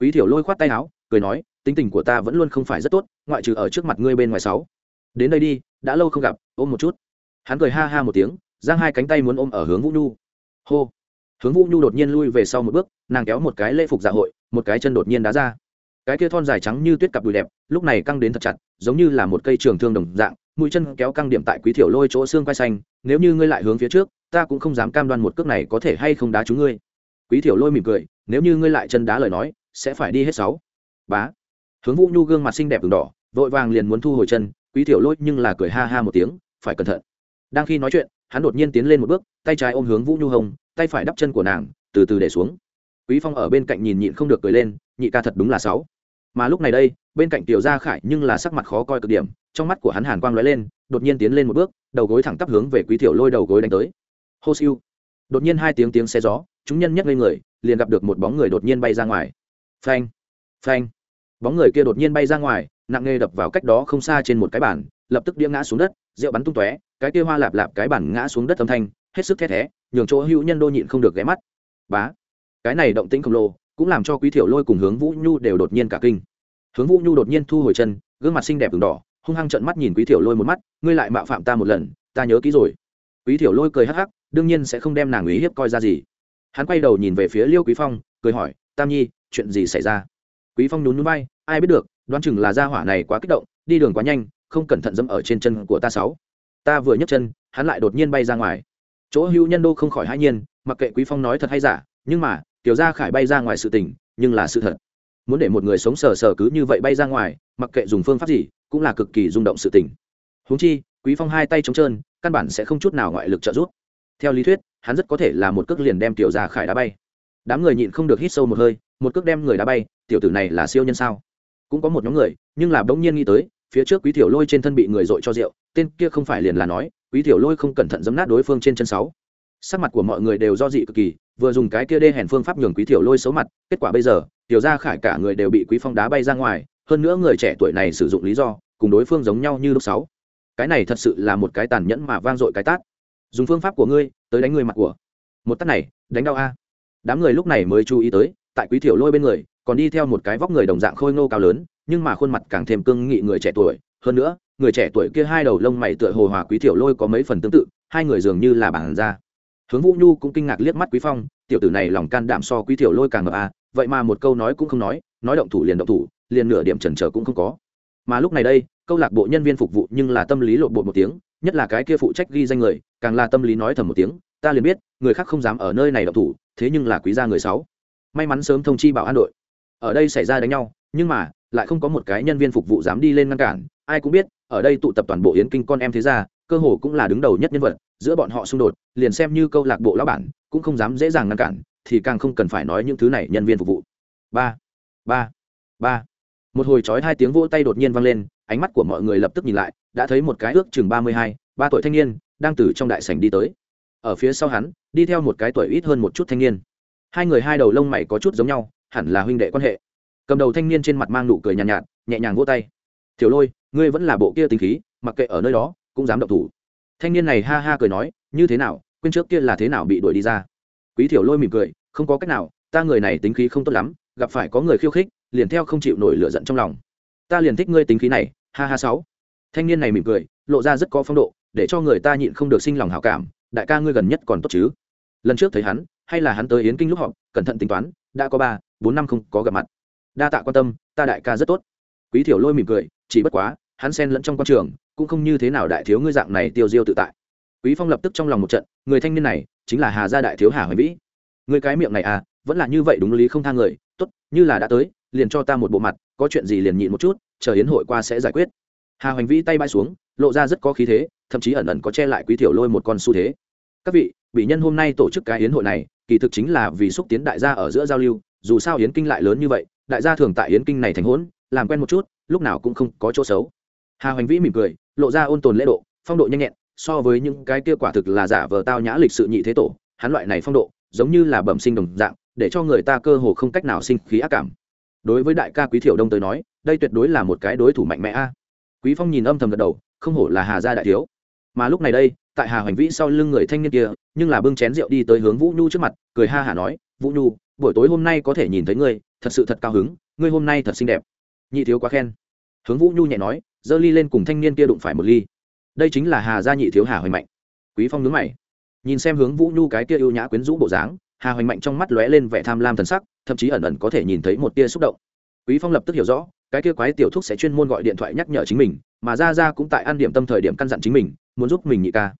Quý thiểu lôi khoát tay áo cười nói, tính tình của ta vẫn luôn không phải rất tốt, ngoại trừ ở trước mặt ngươi bên ngoài sáu. Đến đây đi, đã lâu không gặp, ôm một chút. Hắn cười ha ha một tiếng, giang hai cánh tay muốn ôm ở hướng vũ nhu. Hô. Hướng vũ nhu đột nhiên lui về sau một bước, nàng kéo một cái lễ phục dạ hội, một cái chân đột nhiên đá ra. Cái kia thon dài trắng như tuyết cặp đùi đẹp, lúc này căng đến thật chặt, giống như là một cây trường thương đồng dạng, mũi chân kéo căng điểm tại quý thiểu lôi chỗ xương quai xanh, nếu như ngươi lại hướng phía trước, ta cũng không dám cam đoan một cước này có thể hay không đá trúng ngươi. Quý thiểu lôi mỉm cười, nếu như ngươi lại chân đá lời nói, sẽ phải đi hết sáu bá. Hướng vũ nhu gương mặt xinh đẹp v đỏ, vội vàng liền muốn thu hồi chân, quý tiểu lôi nhưng là cười ha ha một tiếng, phải cẩn thận. Đang khi nói chuyện, hắn đột nhiên tiến lên một bước, tay trái ôm hướng vũ nhu hồng tay phải đắp chân của nàng, từ từ để xuống. Quý phong ở bên cạnh nhìn nhịn không được cười lên, nhị ca thật đúng là sáu mà lúc này đây, bên cạnh tiểu gia khải nhưng là sắc mặt khó coi cực điểm, trong mắt của hắn hàn quang lóe lên, đột nhiên tiến lên một bước, đầu gối thẳng tắp hướng về quý tiểu lôi đầu gối đánh tới. Hô siêu. Đột nhiên hai tiếng tiếng xe gió, chúng nhân nhất lên người, liền gặp được một bóng người đột nhiên bay ra ngoài. Phanh! Phanh. Bóng người kia đột nhiên bay ra ngoài, nặng nề đập vào cách đó không xa trên một cái bàn, lập tức đĩa ngã xuống đất, rượu bắn tung tóe, cái kia hoa lạp lạp cái bàn ngã xuống đất âm thanh, hết sức thét thé, nhường chỗ hữu nhân đô nhịn không được ghé mắt. Bá. Cái này động tĩnh khổng lồ, cũng làm cho quý thiểu lôi cùng hướng vũ nhu đều đột nhiên cả kinh. Hướng vũ nhu đột nhiên thu hồi chân, gương mặt xinh đẹp v đỏ, hung hăng trợn mắt nhìn quý thiểu lôi một mắt, ngươi lại mạo phạm ta một lần, ta nhớ kỹ rồi. Quý thiểu lôi cười hắc hắc, đương nhiên sẽ không đem nàng ý hiếp coi ra gì. Hắn quay đầu nhìn về phía liêu quý phong, cười hỏi, tam nhi, chuyện gì xảy ra? Quý phong nhún nhún bay ai biết được, đoán chừng là gia hỏa này quá kích động, đi đường quá nhanh, không cẩn thận dẫm ở trên chân của ta sáu. Ta vừa nhấc chân, hắn lại đột nhiên bay ra ngoài. Chỗ hữu nhân đô không khỏi hãi nhiên, mặc kệ quý phong nói thật hay giả, nhưng mà, tiểu gia khải bay ra ngoài sự tình, nhưng là sự thật. Muốn để một người sống sờ sờ cứ như vậy bay ra ngoài, mặc kệ dùng phương pháp gì, cũng là cực kỳ rung động sự tình. Huống chi, quý phong hai tay trống trơn, căn bản sẽ không chút nào ngoại lực trợ giúp. Theo lý thuyết, hắn rất có thể là một cước liền đem tiểu gia khải đá bay đám người nhịn không được hít sâu một hơi, một cước đem người đá bay, tiểu tử này là siêu nhân sao? Cũng có một nhóm người, nhưng là bỗng nhiên nghĩ tới, phía trước quý tiểu lôi trên thân bị người dội cho rượu, tên kia không phải liền là nói, quý tiểu lôi không cẩn thận giấm nát đối phương trên chân sáu. Sắc mặt của mọi người đều do dị cực kỳ, vừa dùng cái kia đê hèn phương pháp nhường quý tiểu lôi xấu mặt, kết quả bây giờ, tiểu ra khải cả người đều bị quý phong đá bay ra ngoài, hơn nữa người trẻ tuổi này sử dụng lý do, cùng đối phương giống nhau như lúc sáu. Cái này thật sự là một cái tàn nhẫn mà vang dội cái tát. Dùng phương pháp của ngươi, tới đánh người mặt của. Một tát này, đánh đau a đám người lúc này mới chú ý tới, tại quý tiểu lôi bên người, còn đi theo một cái vóc người đồng dạng khôi ngô cao lớn, nhưng mà khuôn mặt càng thêm cương nghị người trẻ tuổi. Hơn nữa, người trẻ tuổi kia hai đầu lông mày tựa hồ hòa quý tiểu lôi có mấy phần tương tự, hai người dường như là bản ra hướng vũ nhu cũng kinh ngạc liếc mắt quý phong, tiểu tử này lòng can đảm so quý tiểu lôi càng ngập à vậy mà một câu nói cũng không nói nói động thủ liền động thủ, liền nửa điểm chần chờ cũng không có. Mà lúc này đây, câu lạc bộ nhân viên phục vụ nhưng là tâm lý lộn bộ một tiếng, nhất là cái kia phụ trách ghi danh người, càng là tâm lý nói thầm một tiếng, ta liền biết, người khác không dám ở nơi này động thủ thế nhưng là quý gia người sáu. May mắn sớm thông chi bảo an đội. Ở đây xảy ra đánh nhau, nhưng mà, lại không có một cái nhân viên phục vụ dám đi lên ngăn cản. Ai cũng biết, ở đây tụ tập toàn bộ yến kinh con em thế gia, cơ hồ cũng là đứng đầu nhất nhân vật, giữa bọn họ xung đột, liền xem như câu lạc bộ lão bản, cũng không dám dễ dàng ngăn cản, thì càng không cần phải nói những thứ này nhân viên phục vụ. Ba ba ba. Một hồi trói hai tiếng vỗ tay đột nhiên vang lên, ánh mắt của mọi người lập tức nhìn lại, đã thấy một cái ước chừng ba mươi hai, ba tuổi thanh niên, đang từ trong đại sảnh đi tới ở phía sau hắn đi theo một cái tuổi ít hơn một chút thanh niên. Hai người hai đầu lông mày có chút giống nhau hẳn là huynh đệ quan hệ. Cầm đầu thanh niên trên mặt mang nụ cười nhàn nhạt, nhạt nhẹ nhàng vỗ tay. Tiểu lôi ngươi vẫn là bộ kia tính khí mặc kệ ở nơi đó cũng dám động thủ. Thanh niên này ha ha cười nói như thế nào quên trước kia là thế nào bị đuổi đi ra? Quý tiểu lôi mỉm cười không có cách nào ta người này tính khí không tốt lắm gặp phải có người khiêu khích liền theo không chịu nổi lửa giận trong lòng. Ta liền thích ngươi tính khí này ha ha sáu. Thanh niên này mỉm cười lộ ra rất có phong độ để cho người ta nhịn không được sinh lòng hảo cảm đại ca ngươi gần nhất còn tốt chứ? Lần trước thấy hắn, hay là hắn tới yến kinh lúc họp, cẩn thận tính toán, đã có ba, bốn năm không có gặp mặt. Đa tạ quan tâm, ta đại ca rất tốt. Quý thiểu lôi mỉm cười, chỉ bất quá, hắn xen lẫn trong quan trường, cũng không như thế nào đại thiếu ngươi dạng này tiêu diêu tự tại. Quý phong lập tức trong lòng một trận, người thanh niên này, chính là hà gia đại thiếu hà hoài vĩ. Người cái miệng này à vẫn là như vậy đúng lý không thang người, tốt, như là đã tới, liền cho ta một bộ mặt, có chuyện gì liền nhịn một chút, chờ yến hội qua sẽ giải quyết. Hà hoành vĩ tay bay xuống lộ ra rất có khí thế, thậm chí ẩn ẩn có che lại quý tiểu lôi một con xu thế. Các vị, bị nhân hôm nay tổ chức cái yến hội này, kỳ thực chính là vì xúc tiến đại gia ở giữa giao lưu, dù sao yến kinh lại lớn như vậy, đại gia thường tại yến kinh này thành hỗn, làm quen một chút, lúc nào cũng không có chỗ xấu. Hà hoành vĩ mỉm cười, lộ ra ôn tồn lễ độ, phong độ nhanh nhẹn, so với những cái kia quả thực là giả vờ tao nhã lịch sự nhị thế tổ, hắn loại này phong độ, giống như là bẩm sinh đồng dạng, để cho người ta cơ hồ không cách nào sinh khí ác cảm. Đối với đại ca quý thiểu đông tới nói, đây tuyệt đối là một cái đối thủ mạnh mẽ a. Quý phong nhìn âm thầm gật đầu không hổ là hà gia đại thiếu. Mà lúc này đây, tại hà hoành vĩ sau lưng người thanh niên kia, nhưng là bưng chén rượu đi tới hướng vũ nhu trước mặt, cười ha hả nói, vũ nhu, buổi tối hôm nay có thể nhìn thấy ngươi, thật sự thật cao hứng, ngươi hôm nay thật xinh đẹp. Nhị thiếu quá khen. Hướng vũ nhu nhẹ nói, giơ ly lên cùng thanh niên kia đụng phải một ly. Đây chính là hà gia nhị thiếu hà hoành mạnh. Quý phong nhướng mày. Nhìn xem hướng vũ nhu cái kia ưu nhã quyến rũ bộ dáng, hà hoành mạnh trong mắt lóe lên vẻ tham lam thần sắc, thậm chí ẩn ẩn có thể nhìn thấy một tia xúc động. Quý phong lập tức hiểu rõ, cái kia quái tiểu thúc sẽ chuyên môn gọi điện thoại nhắc nhở chính mình mà ra ra cũng tại ăn điểm tâm thời điểm căn dặn chính mình muốn giúp mình nhị ca.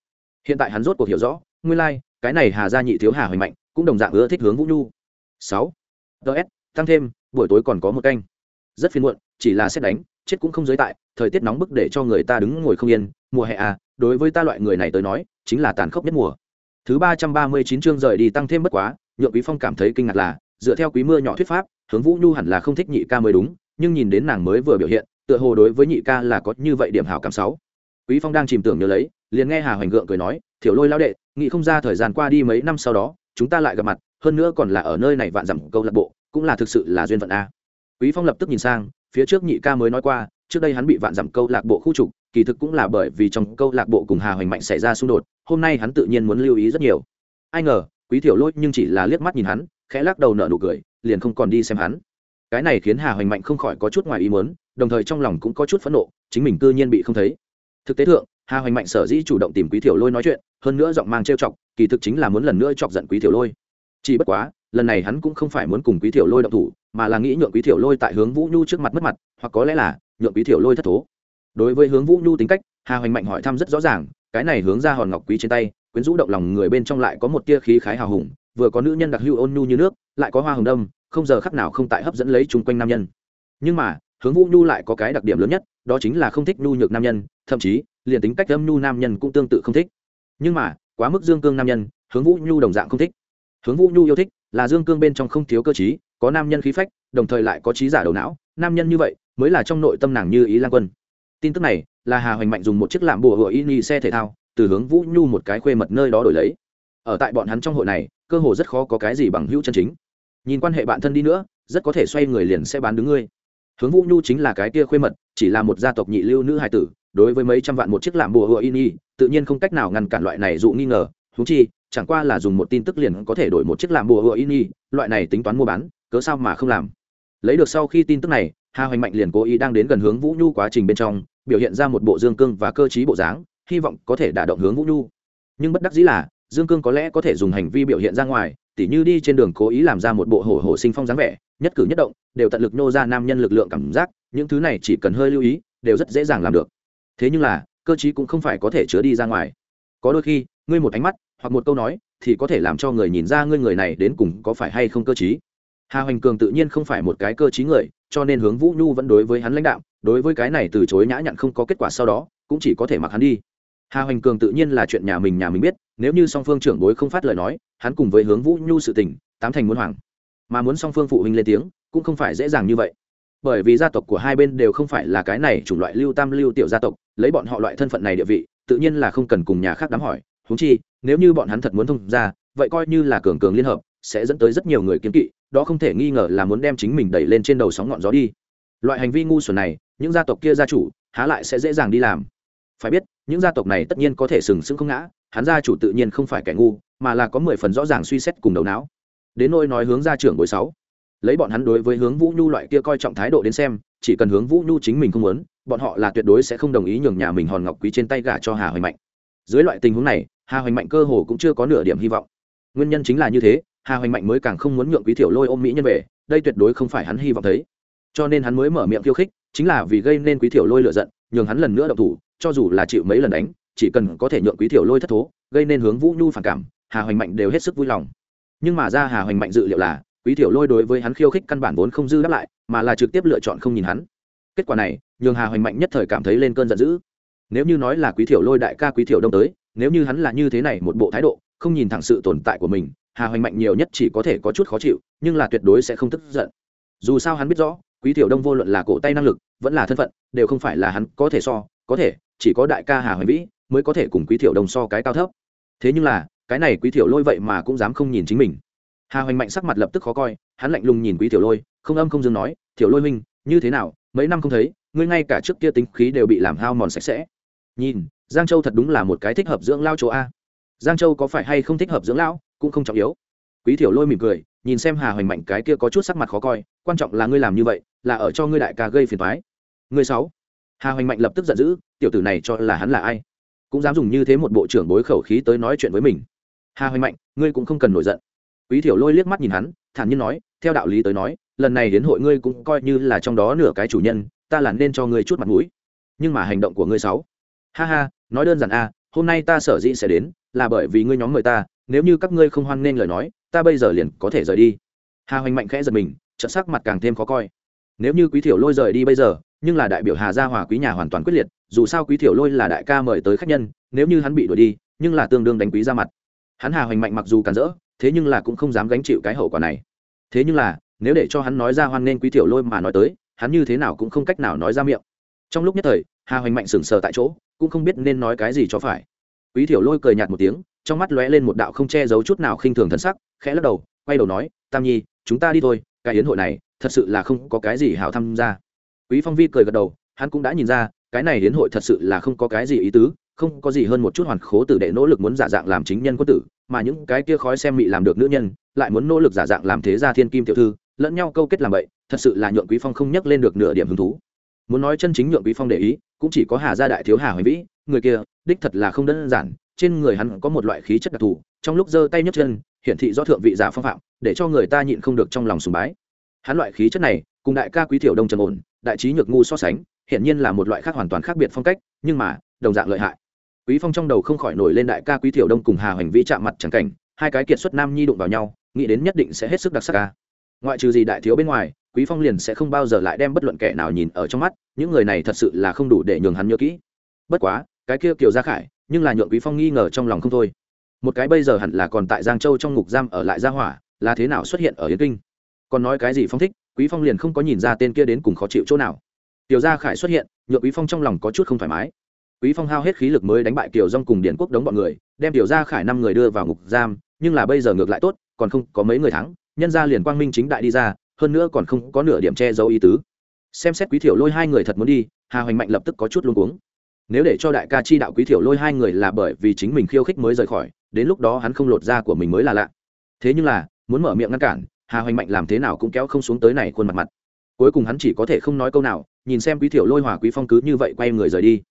Hiện tại hắn rốt cuộc hiểu rõ nguyên lai like, cái này hà gia nhị thiếu hà huỳnh mạnh cũng đồng dạng ưa thích hướng vũ nhu. Sáu. Ts tăng thêm buổi tối còn có một canh. Rất phiền muộn chỉ là xét đánh chết cũng không giới tại thời tiết nóng bức để cho người ta đứng ngồi không yên mùa hè à đối với ta loại người này tới nói chính là tàn khốc nhất mùa. Thứ ba trăm ba mươi chín chương rời đi tăng thêm bất quá nhượng quý phong cảm thấy kinh ngạc là dựa theo quý mưa nhỏ thuyết pháp hướng vũ nhu hẳn là không thích nhị ca mới đúng nhưng nhìn đến nàng mới vừa biểu hiện, tựa hồ đối với nhị ca là có như vậy điểm hảo cảm sáu. Quý phong đang chìm tưởng nhớ lấy, liền nghe hà hoành gượng cười nói, thiểu lôi lao đệ, nghĩ không ra thời gian qua đi mấy năm sau đó, chúng ta lại gặp mặt, hơn nữa còn là ở nơi này vạn dặm câu lạc bộ, cũng là thực sự là duyên phận a. Quý phong lập tức nhìn sang, phía trước nhị ca mới nói qua, trước đây hắn bị vạn dặm câu lạc bộ khu trục, kỳ thực cũng là bởi vì trong câu lạc bộ cùng hà hoành mạnh xảy ra xung đột, hôm nay hắn tự nhiên muốn lưu ý rất nhiều. Ai ngờ, quý thiểu lôi nhưng chỉ là liếc mắt nhìn hắn, khẽ lắc đầu nở nụ cười, liền không còn đi xem hắn cái này khiến hà hoành mạnh không khỏi có chút ngoài ý muốn, đồng thời trong lòng cũng có chút phẫn nộ, chính mình cư nhiên bị không thấy thực tế thượng, hà hoành mạnh sở dĩ chủ động tìm quý thiểu lôi nói chuyện, hơn nữa giọng mang trêu chọc, kỳ thực chính là muốn lần nữa chọc giận quý thiểu lôi chỉ bất quá, lần này hắn cũng không phải muốn cùng quý thiểu lôi động thủ, mà là nghĩ nhượng quý thiểu lôi tại hướng vũ nhu trước mặt mất mặt, hoặc có lẽ là nhượng quý thiểu lôi thất thố đối với hướng vũ nhu tính cách, hà hoành mạnh hỏi thăm rất rõ ràng, cái này hướng ra hòn ngọc quý trên tay, quyến rũ động lòng người bên trong lại có một tia khí khái hào hùng, vừa có nữ nhân đặc hữu ôn nhu như nước, lại có hoa hồng đâm không giờ khắc nào không tại hấp dẫn lấy chung quanh nam nhân. Nhưng mà, hướng vũ nhu lại có cái đặc điểm lớn nhất, đó chính là không thích nhu nhược nam nhân, thậm chí, liền tính cách âm nhu nam nhân cũng tương tự không thích. Nhưng mà, quá mức dương cương nam nhân, hướng vũ nhu đồng dạng không thích. Hướng vũ nhu yêu thích là dương cương bên trong không thiếu cơ chí có nam nhân khí phách, đồng thời lại có trí giả đầu não, nam nhân như vậy mới là trong nội tâm nàng như ý lan quân. Tin tức này là hà hoành mạnh dùng một chiếc lạm bùa hựa y xe thể thao, từ hướng vũ nhu một cái khuê mật nơi đó đổi lấy. Ở tại bọn hắn trong hội này, cơ hồ rất khó có cái gì bằng hữu chân chính nhìn quan hệ bạn thân đi nữa, rất có thể xoay người liền sẽ bán đứng ngươi. Hướng vũ nhu chính là cái kia khuê mật, chỉ là một gia tộc nhị lưu nữ hài tử, đối với mấy trăm vạn một chiếc làm bùa hựa in y, tự nhiên không cách nào ngăn cản loại này dụ nghi ngờ. Thú chi, chẳng qua là dùng một tin tức liền có thể đổi một chiếc làm bùa hựa in y, loại này tính toán mua bán, cớ sao mà không làm? Lấy được sau khi tin tức này, hà hoành mạnh liền cố ý đang đến gần hướng vũ nhu quá trình bên trong, biểu hiện ra một bộ dương cương và cơ t bộ dáng, hy vọng có thể đả động hướng vũ nhu. Nhưng bất đắc dĩ là, dương cương có lẽ có thể dùng hành vi biểu hiện ra ngoài tỉ như đi trên đường cố ý làm ra một bộ hổ hổ sinh phong dáng vẻ, nhất cử nhất động, đều tận lực nô ra nam nhân lực lượng cảm giác, những thứ này chỉ cần hơi lưu ý, đều rất dễ dàng làm được. Thế nhưng là, cơ chí cũng không phải có thể chứa đi ra ngoài. Có đôi khi, ngươi một ánh mắt, hoặc một câu nói, thì có thể làm cho người nhìn ra ngươi người này đến cùng có phải hay không cơ chí hà hoành cường tự nhiên không phải một cái cơ chí người, cho nên hướng vũ nhu vẫn đối với hắn lãnh đạo, đối với cái này từ chối nhã nhặn không có kết quả sau đó, cũng chỉ có thể mặc hắn đi hà hoành cường tự nhiên là chuyện nhà mình nhà mình biết, nếu như song phương trưởng bối không phát lời nói, hắn cùng với hướng vũ nhu sự tình, tám thành muốn hoàng. Mà muốn song phương phụ huynh lên tiếng, cũng không phải dễ dàng như vậy. Bởi vì gia tộc của hai bên đều không phải là cái này chủng loại lưu tam lưu tiểu gia tộc, lấy bọn họ loại thân phận này địa vị, tự nhiên là không cần cùng nhà khác đám hỏi. Húng chi, nếu như bọn hắn thật muốn thông ra vậy coi như là cường cường liên hợp, sẽ dẫn tới rất nhiều người kiếm kỵ, đó không thể nghi ngờ là muốn đem chính mình đẩy lên trên đầu sóng ngọn gió đi. Loại hành vi ngu xuẩn này, những gia tộc kia gia chủ, há lại sẽ dễ dàng đi làm phải biết, những gia tộc này tất nhiên có thể sừng sững không ngã, hắn gia chủ tự nhiên không phải kẻ ngu, mà là có mười phần rõ ràng suy xét cùng đầu não. Đến nôi nói hướng gia trưởng bồi sáu, lấy bọn hắn đối với hướng vũ nhu loại kia coi trọng thái độ đến xem, chỉ cần hướng vũ nhu chính mình không muốn, bọn họ là tuyệt đối sẽ không đồng ý nhường nhà mình hòn ngọc quý trên tay gả cho hà hoành mạnh. Dưới loại tình huống này, hà hoành mạnh cơ hồ cũng chưa có nửa điểm hy vọng. Nguyên nhân chính là như thế, hà hoành mạnh mới càng không muốn nhượng quý thiểu lôi ôm mỹ nhân về, đây tuyệt đối không phải hắn hy vọng thấy. Cho nên hắn mới mở miệng khiêu khích, chính là vì gây nên quý thiểu lôi lựa giận, nhường hắn lần nữa độc thủ cho dù là chịu mấy lần đánh, chỉ cần có thể nhượng quý thiểu lôi thất thố, gây nên hướng vũ nhu phản cảm, hà hoành mạnh đều hết sức vui lòng. Nhưng mà ra hà hoành mạnh dự liệu là, quý thiểu lôi đối với hắn khiêu khích căn bản vốn không dư đáp lại, mà là trực tiếp lựa chọn không nhìn hắn. Kết quả này, nhường hà hoành mạnh nhất thời cảm thấy lên cơn giận dữ. Nếu như nói là quý thiểu lôi đại ca quý thiểu đông tới, nếu như hắn là như thế này một bộ thái độ, không nhìn thẳng sự tồn tại của mình, hà hoành mạnh nhiều nhất chỉ có thể có chút khó chịu, nhưng là tuyệt đối sẽ không tức giận. Dù sao hắn biết rõ, quý thiểu đông vô luận là cổ tay năng lực, vẫn là thân phận, đều không phải là hắn có thể so, có thể chỉ có đại ca hà hoành vĩ mới có thể cùng quý thiểu đông so cái cao thấp. Thế nhưng là, cái này quý thiểu lôi vậy mà cũng dám không nhìn chính mình. Hà hoành mạnh sắc mặt lập tức khó coi, hắn lạnh lùng nhìn quý thiểu lôi, không âm không dương nói, thiểu lôi minh như thế nào, mấy năm không thấy, ngươi ngay cả trước kia tính khí đều bị làm hao mòn sạch sẽ. Nhìn, giang châu thật đúng là một cái thích hợp dưỡng lao chỗ a. Giang châu có phải hay không thích hợp dưỡng lão, cũng không trọng yếu. Quý thiểu lôi mỉm cười, nhìn xem hà hoành mạnh cái kia có chút sắc mặt khó coi, quan trọng là ngươi làm như vậy, là ở cho ngươi đại ca gây phiền thoái ngươi sáu hà hoành mạnh lập tức giận dữ, tiểu tử này cho là hắn là ai? Cũng dám dùng như thế một bộ trưởng bối khẩu khí tới nói chuyện với mình. Hà hoành mạnh, ngươi cũng không cần nổi giận. Quý thiểu lôi liếc mắt nhìn hắn, thản nhiên nói, theo đạo lý tới nói, lần này đến hội ngươi cũng coi như là trong đó nửa cái chủ nhân, ta là nên cho ngươi chút mặt mũi. Nhưng mà hành động của ngươi sáu ha ha, nói đơn giản a hôm nay ta sở dĩ sẽ đến, là bởi vì ngươi nhóm người ta, nếu như các ngươi không hoan nghênh lời nói, ta bây giờ liền có thể rời đi. Hà hoành mạnh khẽ giật mình trận sắc mặt càng thêm khó coi. Nếu như quý thiểu lôi rời đi bây giờ nhưng là đại biểu hà gia hòa quý nhà hoàn toàn quyết liệt, dù sao quý thiểu lôi là đại ca mời tới khách nhân, nếu như hắn bị đuổi đi, nhưng là tương đương đánh quý ra mặt. Hắn hà hoành mạnh mặc dù cản rỡ, thế nhưng là cũng không dám gánh chịu cái hậu quả này. Thế nhưng là, nếu để cho hắn nói ra hoan nên quý tiểu lôi mà nói tới, hắn như thế nào cũng không cách nào nói ra miệng. Trong lúc nhất thời, hà hoành mạnh sững sờ tại chỗ, cũng không biết nên nói cái gì cho phải. Quý tiểu lôi cười nhạt một tiếng, trong mắt lóe lên một đạo không che giấu chút nào khinh thường thần sắc, khẽ lắc đầu, quay đầu nói, tam nhi, chúng ta đi thôi, cái yến hội này, thật sự là không có cái gì hảo tham gia quý phong vi cười gật đầu, hắn cũng đã nhìn ra, cái này hiến hội thật sự là không có cái gì ý tứ, không có gì hơn một chút hoàn khố tử đệ nỗ lực muốn giả dạng làm chính nhân quân tử, mà những cái kia khói xem mị làm được nữ nhân, lại muốn nỗ lực giả dạng làm thế gia thiên kim tiểu thư, lẫn nhau câu kết làm vậy, thật sự là nhượng quý phong không nhắc lên được nửa điểm hứng thú. Muốn nói chân chính nhượng quý phong để ý, cũng chỉ có hà gia đại thiếu hà hoài vĩ, người kia, đích thật là không đơn giản, trên người hắn có một loại khí chất đặc thù, trong lúc giơ tay nhấc chân, hiển thị do thượng vị giả phong phạm, để cho người ta nhịn không được trong lòng sùng bái. Hắn loại khí chất này, cùng đại ca quý tiểu đông trầm ổn đại trí nhược ngu so sánh, hiển nhiên là một loại khác hoàn toàn khác biệt phong cách, nhưng mà, đồng dạng lợi hại. Quý phong trong đầu không khỏi nổi lên đại ca quý tiểu đông cùng hà hoành vĩ chạm mặt chẳng cảnh, hai cái kiệt xuất nam nhi đụng vào nhau, nghĩ đến nhất định sẽ hết sức đặc sắc ca. Ngoại trừ gì đại thiếu bên ngoài, quý phong liền sẽ không bao giờ lại đem bất luận kẻ nào nhìn ở trong mắt, những người này thật sự là không đủ để nhường hắn nhớ kỹ. Bất quá, cái kia kiều gia khải, nhưng là nhượng quý phong nghi ngờ trong lòng không thôi. Một cái bây giờ hẳn là còn tại giang châu trong ngục giam ở lại gia hỏa, là thế nào xuất hiện ở yến kinh? Còn nói cái gì phong thích quý phong liền không có nhìn ra tên kia đến cùng khó chịu chỗ nào. Tiểu gia khải xuất hiện, nhượng quý phong trong lòng có chút không thoải mái. Quý phong hao hết khí lực mới đánh bại tiểu dông cùng điển quốc đống bọn người, đem tiểu gia khải năm người đưa vào ngục giam, nhưng là bây giờ ngược lại tốt, còn không có mấy người thắng, nhân ra liền quang minh chính đại đi ra, hơn nữa còn không có nửa điểm che giấu ý tứ. Xem xét quý thiểu lôi hai người thật muốn đi, hà hoành mạnh lập tức có chút luống cuống. Nếu để cho đại ca chi đạo quý thiểu lôi hai người là bởi vì chính mình khiêu khích mới rời khỏi, đến lúc đó hắn không lột da của mình mới là lạ. Thế nhưng là, muốn mở miệng ngăn cản hà hoành mạnh làm thế nào cũng kéo không xuống tới này khuôn mặt mặt. Cuối cùng hắn chỉ có thể không nói câu nào, nhìn xem quý thiểu lôi hòa quý phong cứ như vậy quay người rời đi.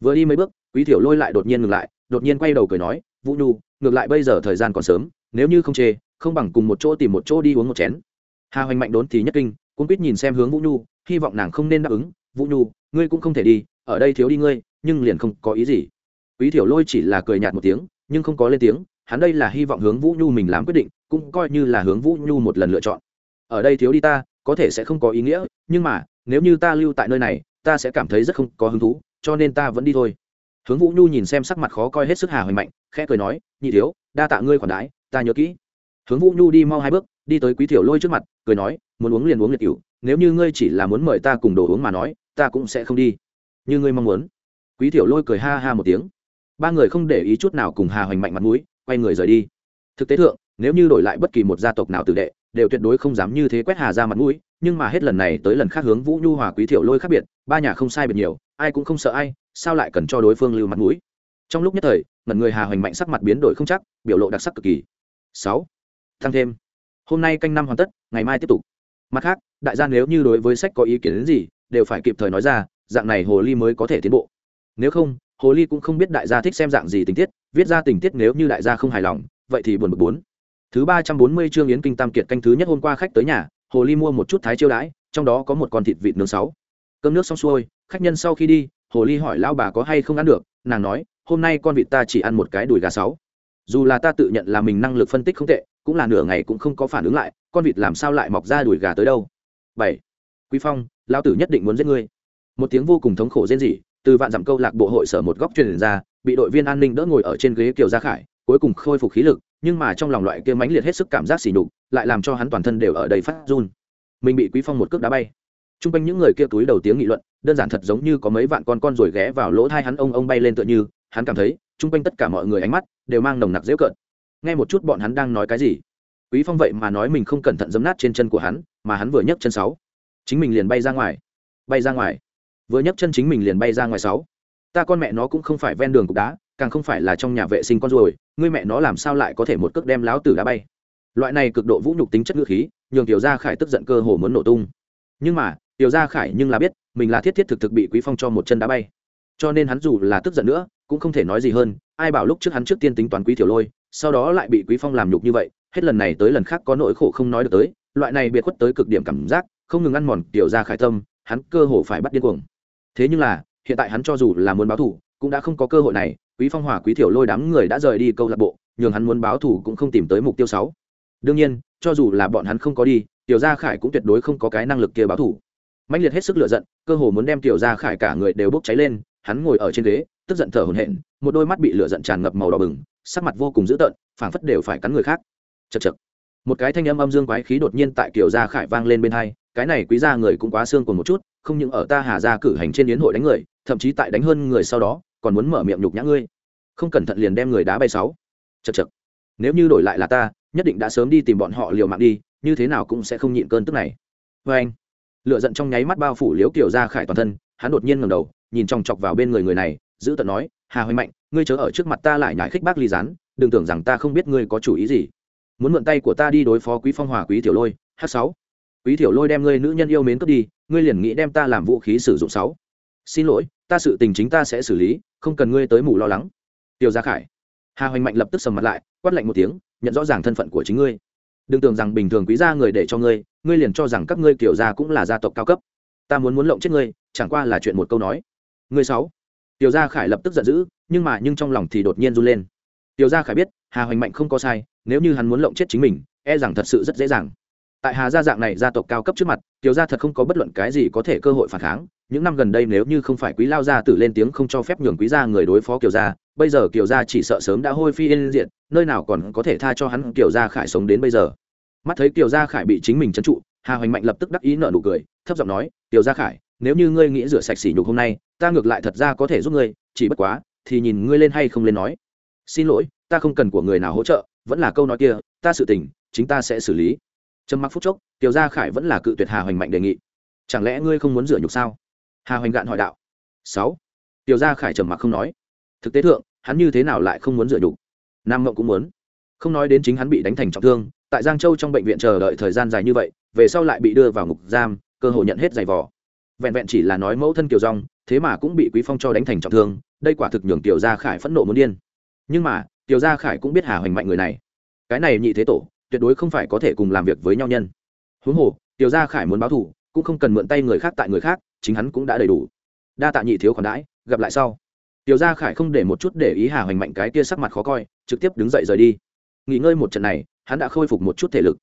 Vừa đi mấy bước, quý thiểu lôi lại đột nhiên ngừng lại, đột nhiên quay đầu cười nói, vũ nhu, ngược lại bây giờ thời gian còn sớm, nếu như không chê, không bằng cùng một chỗ tìm một chỗ đi uống một chén. Hà hoành mạnh đốn thì nhất kinh cũng biết nhìn xem hướng vũ nhu, hy vọng nàng không nên đáp ứng, vũ nhu, ngươi cũng không thể đi, ở đây thiếu đi ngươi, nhưng liền không có ý gì. Quý thiểu lôi chỉ là cười nhạt một tiếng, nhưng không có lên tiếng, hắn đây là hy vọng hướng vũ nhu mình làm quyết định cũng coi như là hướng vũ nhu một lần lựa chọn. Ở đây thiếu đi ta, có thể sẽ không có ý nghĩa, nhưng mà, nếu như ta lưu tại nơi này, ta sẽ cảm thấy rất không có hứng thú, cho nên ta vẫn đi thôi. Hướng vũ nhu nhìn xem sắc mặt khó coi hết sức hà hoành mạnh, khẽ cười nói, nhị thiếu, đa tạ ngươi khoản đãi, ta nhớ kỹ. Hướng vũ nhu đi mau hai bước, đi tới quý tiểu lôi trước mặt, cười nói, muốn uống liền uống liệt cựu nếu như ngươi chỉ là muốn mời ta cùng đồ uống mà nói, ta cũng sẽ không đi. Như ngươi mong muốn. Quý tiểu lôi cười ha ha một tiếng. Ba người không để ý chút nào cùng hà hoành mạnh mặt mũi, quay người rời đi. Thực tế thượng nếu như đổi lại bất kỳ một gia tộc nào tử đệ, đều tuyệt đối không dám như thế quét hà ra mặt mũi, nhưng mà hết lần này tới lần khác hướng vũ nhu hòa quý thiệu lôi khác biệt, ba nhà không sai biệt nhiều, ai cũng không sợ ai, sao lại cần cho đối phương lưu mặt mũi? Trong lúc nhất thời, ngẩn người hà hoành mạnh sắc mặt biến đổi không chắc, biểu lộ đặc sắc cực kỳ. Sáu tăng thêm. Hôm nay canh năm hoàn tất, ngày mai tiếp tục. Mặt khác, đại gia nếu như đối với sách có ý kiến đến gì, đều phải kịp thời nói ra, dạng này hồ ly mới có thể tiến bộ. Nếu không, hồ ly cũng không biết đại gia thích xem dạng gì tình tiết, viết ra tình tiết nếu như đại gia không hài lòng, vậy thì buồn bực bốn thứ ba trăm bốn mươi chương yến kinh tam kiệt canh thứ nhất hôm qua khách tới nhà, hồ ly mua một chút thái chiêu đãi, trong đó có một con thịt vịt nướng sáu. Cơm nước xong xuôi, khách nhân sau khi đi, hồ ly hỏi lão bà có hay không ăn được, nàng nói, hôm nay con vịt ta chỉ ăn một cái đùi gà sáu. Dù là ta tự nhận là mình năng lực phân tích không tệ, cũng là nửa ngày cũng không có phản ứng lại, con vịt làm sao lại mọc ra đùi gà tới đâu? Bảy. Quý phong, lão tử nhất định muốn giết ngươi. Một tiếng vô cùng thống khổ rên rỉ, từ vạn dặm câu lạc bộ hội sở một góc truyền ra, bị đội viên an ninh đỡ ngồi ở trên ghế kiều gia khải, cuối cùng khôi phục khí lực nhưng mà trong lòng loại kia mãnh liệt hết sức cảm giác xỉ nhục, lại làm cho hắn toàn thân đều ở đây phát run. Mình bị quý phong một cước đá bay. T r u n g quanh những người kia túi đầu tiếng nghị luận, đơn giản thật giống như có mấy vạn con con rồi ghé vào lỗ thai hắn ông ông bay lên tựa như, hắn cảm thấy t r u n g quanh tất cả mọi người ánh mắt đều mang nồng nặc dễu cợt. Nghe một chút bọn hắn đang nói cái gì? Quý phong vậy mà nói mình không cẩn thận giấm nát trên chân của hắn, mà hắn vừa nhấc chân sáu, chính mình liền bay ra ngoài. Bay ra ngoài. Vừa nhấc chân chính mình liền bay ra ngoài sáu. Ta con mẹ nó cũng không phải ven đường cục đá càng không phải là trong nhà vệ sinh con ruồi, ngươi mẹ nó làm sao lại có thể một cước đem láo tử đá bay? Loại này cực độ vũ nhục tính chất ngữ khí, nhường tiểu gia khải tức giận cơ hồ muốn nổ tung. Nhưng mà, tiểu gia khải nhưng là biết, mình là thiết thiết thực thực bị quý phong cho một chân đá bay. Cho nên hắn dù là tức giận nữa, cũng không thể nói gì hơn, ai bảo lúc trước hắn trước tiên tính toán quý tiểu lôi, sau đó lại bị quý phong làm nhục như vậy, hết lần này tới lần khác có nỗi khổ không nói được tới, loại này biệt khuất tới cực điểm cảm giác, không ngừng ăn mòn tiểu gia khải tâm, hắn cơ hồ phải bắt điên cuồng. Thế nhưng là, hiện tại hắn cho dù là muốn báo thù cũng đã không có cơ hội này quý phong hòa quý thiểu lôi đám người đã rời đi câu lạc bộ, nhường hắn muốn báo thù cũng không tìm tới mục tiêu sáu. Đương nhiên, cho dù là bọn hắn không có đi, tiểu gia khải cũng tuyệt đối không có cái năng lực kia báo thù. Mạnh liệt hết sức lựa giận, cơ hồ muốn đem tiểu gia khải cả người đều bốc cháy lên, hắn ngồi ở trên ghế, tức giận thở hổn hển, một đôi mắt bị lửa giận tràn ngập màu đỏ bừng, sắc mặt vô cùng dữ tợn, phảng phất đều phải cắn người khác. Chật chật một cái thanh âm âm dương quái khí đột nhiên tại kiểu gia khải vang lên bên hai, cái này quý gia người cũng quá xương còn một chút, không những ở ta hà gia cử hành trên yến hội đánh người, thậm chí tại đánh hơn người sau đó còn muốn mở miệng nhục nhã ngươi. Không cẩn thận liền đem người đá bay sáu. Chật chật nếu như đổi lại là ta, nhất định đã sớm đi tìm bọn họ liều mạng đi, như thế nào cũng sẽ không nhịn cơn tức này. Vê anh lựa giận trong nháy mắt bao phủ liếu kiểu ra khải toàn thân, hắn đột nhiên ngầm đầu, nhìn chòng chọc vào bên người người này, giữ tận nói, hà hoành mạnh, ngươi chớ ở trước mặt ta lại nhải khích bác ly rán đừng tưởng rằng ta không biết ngươi có chủ ý gì. Muốn mượn tay của ta đi đối phó quý phong hòa, quý tiểu lôi h sáu. Quý tiểu lôi đem ngươi nữ nhân yêu mến cướp đi, ngươi liền nghĩ đem ta làm vũ khí sử dụng sáu. Xin lỗi ta sự tình chính ta sẽ xử lý, không cần ngươi tới mù lo lắng. Tiêu gia khải, hà hoành mạnh lập tức sầm mặt lại, quát lạnh một tiếng, nhận rõ ràng thân phận của chính ngươi. Đừng tưởng rằng bình thường quý gia người để cho ngươi ngươi liền cho rằng các ngươi kiểu gia cũng là gia tộc cao cấp. Ta muốn muốn lộng chết ngươi, chẳng qua là chuyện một câu nói. Ngươi sáu. Tiểu gia khải lập tức giận dữ, nhưng mà nhưng trong lòng thì đột nhiên run lên. Tiểu gia khải biết, hà hoành mạnh không có sai, nếu như hắn muốn lộng chết chính mình e rằng thật sự rất dễ dàng tại hà gia dạng này gia tộc cao cấp trước mặt, tiểu gia thật không có bất luận cái gì có thể cơ hội phản kháng. Những năm gần đây nếu như không phải quý lao gia tử lên tiếng không cho phép nhường quý gia người đối phó kiều gia, bây giờ kiều gia chỉ sợ sớm đã hôi phi yên diện nơi nào còn có thể tha cho hắn kiều gia khải sống đến bây giờ. Mắt thấy kiều gia khải bị chính mình trấn trụ, hà hoành mạnh lập tức đắc ý nợ nụ cười, thấp giọng nói kiều gia khải, nếu như ngươi nghĩ rửa sạch sỉ nhục hôm nay, ta ngược lại thật ra có thể giúp ngươi, chỉ bất quá, thì nhìn ngươi lên hay không lên nói. Xin lỗi, ta không cần của người nào hỗ trợ, vẫn là câu nói kia, ta sự tình, chính ta sẽ xử lý trầm mặc phút chốc, tiểu gia khải vẫn là cự tuyệt hà hoành mạnh đề nghị. Chẳng lẽ ngươi không muốn rửa nhục sao? Hà hoành gạn hỏi đạo. Sáu. Tiểu gia khải trầm mặc không nói. Thực tế thượng, hắn như thế nào lại không muốn rửa nhục? Nam mộng cũng muốn. Không nói đến chính hắn bị đánh thành trọng thương, tại giang châu trong bệnh viện chờ đợi thời gian dài như vậy, về sau lại bị đưa vào ngục giam, cơ hội nhận hết giày vò. Vẹn vẹn chỉ là nói mẫu thân kiều rong thế mà cũng bị quý phong cho đánh thành trọng thương, đây quả thực nhường tiểu gia khải phẫn nộ muốn điên. Nhưng mà, tiểu gia khải cũng biết hà hoành mạnh người này. Cái này nhị thế tổ tuyệt đối không phải có thể cùng làm việc với nhau nhân. Huống hồ, tiểu gia khải muốn báo thù, cũng không cần mượn tay người khác tại người khác, chính hắn cũng đã đầy đủ. Đa tạ nhị thiếu khoản đãi, gặp lại sau. Tiểu gia khải không để một chút để ý hà hoành mạnh cái kia sắc mặt khó coi, trực tiếp đứng dậy rời đi. Nghỉ ngơi một trận này, hắn đã khôi phục một chút thể lực.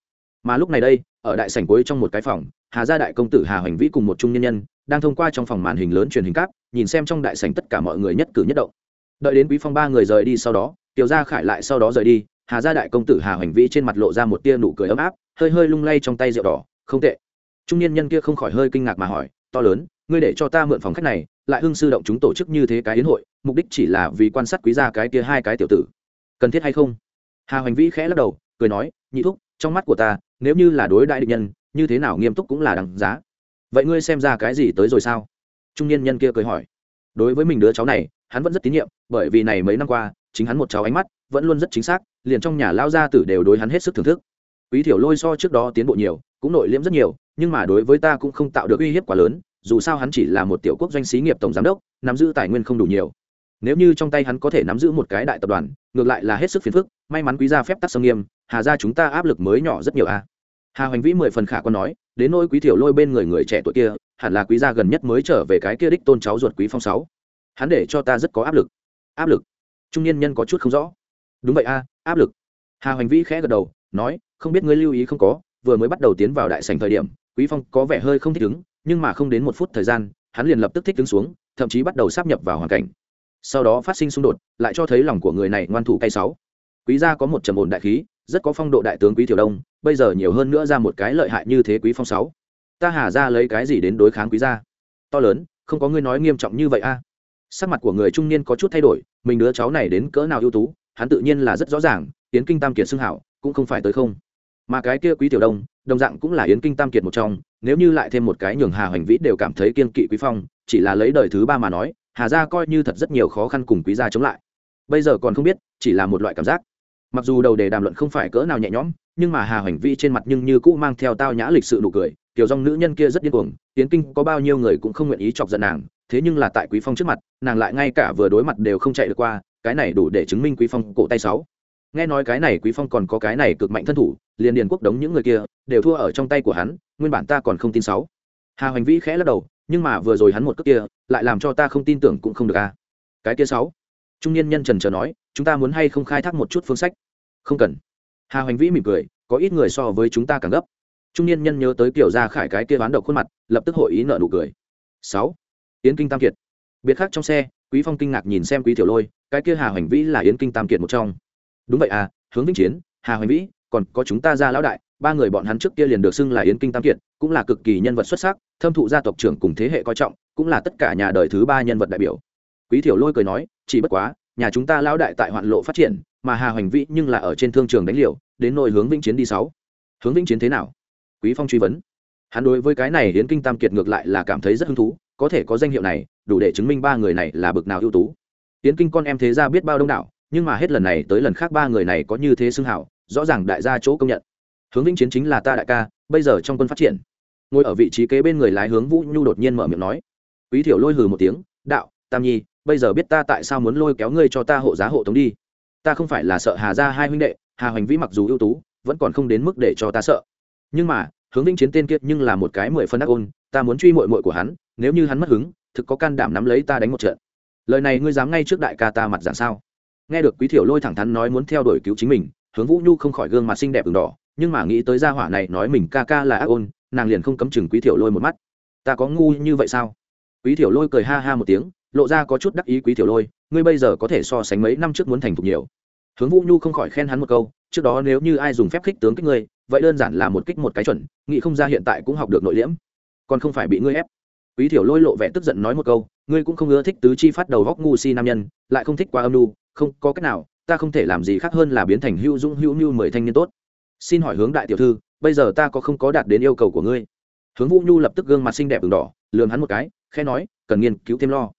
Mà lúc này đây, ở đại sảnh cuối trong một cái phòng, hà gia đại công tử hà hoành vĩ cùng một trung nhân nhân, đang thông qua trong phòng màn hình lớn truyền hình cáp, nhìn xem trong đại sảnh tất cả mọi người nhất cử nhất động. Đợi đến quý phong ba người rời đi sau đó, tiểu gia khải lại sau đó rời đi hà gia đại công tử hà hoành vĩ trên mặt lộ ra một tia nụ cười ấm áp, hơi hơi lung lay trong tay rượu đỏ. Không tệ. Trung niên nhân kia không khỏi hơi kinh ngạc mà hỏi, to lớn, ngươi để cho ta mượn phòng khách này, lại hưng sư động chúng tổ chức như thế cái yến hội, mục đích chỉ là vì quan sát quý gia cái kia hai cái tiểu tử. Cần thiết hay không? Hà hoành vĩ khẽ lắc đầu, cười nói, nhị thúc, trong mắt của ta, nếu như là đối đại định nhân, như thế nào nghiêm túc cũng là đằng giá. Vậy ngươi xem ra cái gì tới rồi sao? Trung niên nhân kia cười hỏi. Đối với mình đứa cháu này, hắn vẫn rất tín nhiệm, bởi vì này mấy năm qua, chính hắn một cháu ánh mắt vẫn luôn rất chính xác, liền trong nhà lao gia tử đều đối hắn hết sức thưởng thức. Quý thiểu lôi so trước đó tiến bộ nhiều, cũng nội liễm rất nhiều, nhưng mà đối với ta cũng không tạo được uy hiếp quá lớn, dù sao hắn chỉ là một tiểu quốc doanh xí nghiệp tổng giám đốc, nắm giữ tài nguyên không đủ nhiều. Nếu như trong tay hắn có thể nắm giữ một cái đại tập đoàn, ngược lại là hết sức phiền phức, may mắn quý gia phép tắc sông nghiêm, hà ra chúng ta áp lực mới nhỏ rất nhiều a hà hoành vĩ mười phần khả còn nói, đến nỗi quý thiểu lôi bên người người trẻ tuổi kia, hẳn là quý gia gần nhất mới trở về cái kia đích tôn cháu ruột quý phong sáu. Hắn để cho ta rất có áp lực. Áp lực. Trung niên nhân có chút không rõ đúng vậy a, áp lực. Hà hoành vĩ khẽ gật đầu, nói, không biết ngươi lưu ý không có, vừa mới bắt đầu tiến vào đại sành thời điểm, quý phong có vẻ hơi không thích ứng, nhưng mà không đến một phút thời gian, hắn liền lập tức thích ứng xuống, thậm chí bắt đầu sắp nhập vào hoàn cảnh. Sau đó phát sinh xung đột, lại cho thấy lòng của người này ngoan thủ cay sáu quý gia có một trầm ổn đại khí, rất có phong độ đại tướng quý tiểu đông, bây giờ nhiều hơn nữa ra một cái lợi hại như thế quý phong sáu ta hà ra lấy cái gì đến đối kháng quý gia? To lớn, không có ngươi nói nghiêm trọng như vậy a. Sắc mặt của người trung niên có chút thay đổi, mình đứa cháu này đến cỡ nào ưu tú hắn tự nhiên là rất rõ ràng, yến kinh tam kiệt xưng hảo, cũng không phải tới không. Mà cái kia quý tiểu đông, đồng dạng cũng là yến kinh tam kiệt một trong, nếu như lại thêm một cái nhường hà hoành vĩ đều cảm thấy kiên kỵ quý phong, chỉ là lấy đời thứ ba mà nói, hà gia coi như thật rất nhiều khó khăn cùng quý gia chống lại. Bây giờ còn không biết, chỉ là một loại cảm giác. Mặc dù đầu đề đàm luận không phải cỡ nào nhẹ nhõm, nhưng mà hà hoành vĩ trên mặt nhưng như cũ mang theo tao nhã lịch sự nụ cười tiểu dòng nữ nhân kia rất điên cuồng tiến kinh có bao nhiêu người cũng không nguyện ý chọc giận nàng, thế nhưng là tại quý phong trước mặt, nàng lại ngay cả vừa đối mặt đều không chạy được qua cái này đủ để chứng minh quý phong cổ tay sáu. Nghe nói cái này quý phong còn có cái này cực mạnh thân thủ, liền điền quốc đống những người kia, đều thua ở trong tay của hắn, nguyên bản ta còn không tin sáu. Hà hoành vĩ khẽ lắc đầu, nhưng mà vừa rồi hắn một cước kia, lại làm cho ta không tin tưởng cũng không được a cái kia sáu. Trung niên nhân trần chờ nói, chúng ta muốn hay không khai thác một chút phương sách? Không cần. Hà hoành vĩ mỉm cười, có ít người so với chúng ta càng gấp. Trung niên nhân nhớ tới kiểu ra khải cái kia bán độc khuôn mặt, lập tức hội ý nợ nụ cười. Sáu. Yến kinh tam kiệt. Biệt khác trong xe, quý phong kinh ngạc nhìn xem quý tiểu lôi cái kia hà hoành vĩ là yến kinh tam kiệt một trong. Đúng vậy à hướng vĩnh chiến, hà hoành vĩ, còn có chúng ta ra lão đại, ba người bọn hắn trước kia liền được xưng là yến kinh tam kiệt, cũng là cực kỳ nhân vật xuất sắc, thâm thụ gia tộc trưởng cùng thế hệ coi trọng, cũng là tất cả nhà đời thứ ba nhân vật đại biểu. Quý tiểu lôi cười nói, chỉ bất quá, nhà chúng ta lão đại tại hoạn lộ phát triển, mà hà hoành vĩ nhưng là ở trên thương trường đánh liều, đến nội hướng vĩnh chiến đi sáu. Hướng vĩnh chiến thế nào? Quý phong truy vấn. Hắn đối với cái này Yến kinh tam kiệt ngược lại là cảm thấy rất hứng thú, có thể có danh hiệu này, đủ để chứng minh ba người này là bực nào ưu tú. Tiến kinh con em thế ra biết bao đông đảo, nhưng mà hết lần này tới lần khác ba người này có như thế xưng hảo, rõ ràng đại gia chỗ công nhận. Hướng vĩnh chiến chính là ta đại ca, bây giờ trong quân phát triển. Ngồi ở vị trí kế bên người lái hướng vũ nhu đột nhiên mở miệng nói. Quý thiểu lôi hừ một tiếng, đạo, tam nhi, bây giờ biết ta tại sao muốn lôi kéo ngươi cho ta hộ giá hộ tống đi. Ta không phải là sợ hà ra hai huynh đệ, hà hoành vĩ mặc dù ưu tú, vẫn còn không đến mức để cho ta sợ. Nhưng mà, hướng vĩnh chiến tên kiệt nhưng là một cái mười phân đắc ôn, ta muốn truy mội mội của hắn, nếu như hắn mất hứng, thực có can đảm nắm lấy ta đánh một trận lời này ngươi dám ngay trước đại ca ta mặt dạng sao? Nghe được quý thiểu lôi thẳng thắn nói muốn theo đuổi cứu chính mình, hướng vũ nhu không khỏi gương mặt xinh đẹp v đỏ, nhưng mà nghĩ tới gia hỏa này nói mình ca ca là ác ôn, nàng liền không cấm chừng quý thiểu lôi một mắt. Ta có ngu như vậy sao? Quý thiểu lôi cười ha ha một tiếng, lộ ra có chút đắc ý quý thiểu lôi, ngươi bây giờ có thể so sánh mấy năm trước muốn thành thục nhiều. Hướng vũ nhu không khỏi khen hắn một câu, trước đó nếu như ai dùng phép khích tướng kích ngươi, vậy đơn giản là một kích một cái chuẩn, nghĩ không ra hiện tại cũng học được nội liễm. Còn không phải bị ngươi ép quý thiểu lôi lộ vẻ tức giận nói một câu, ngươi cũng không ưa thích tứ chi phát đầu góc ngu si nam nhân, lại không thích qua âm nu không có cách nào, ta không thể làm gì khác hơn là biến thành hữu dũng hữu nhu mười thanh niên tốt. Xin hỏi hướng đại tiểu thư, bây giờ ta có không có đạt đến yêu cầu của ngươi? Hướng vũ nhu lập tức gương mặt xinh đẹp ửng đỏ lường hắn một cái khe nói, cần nghiên cứu thêm lo.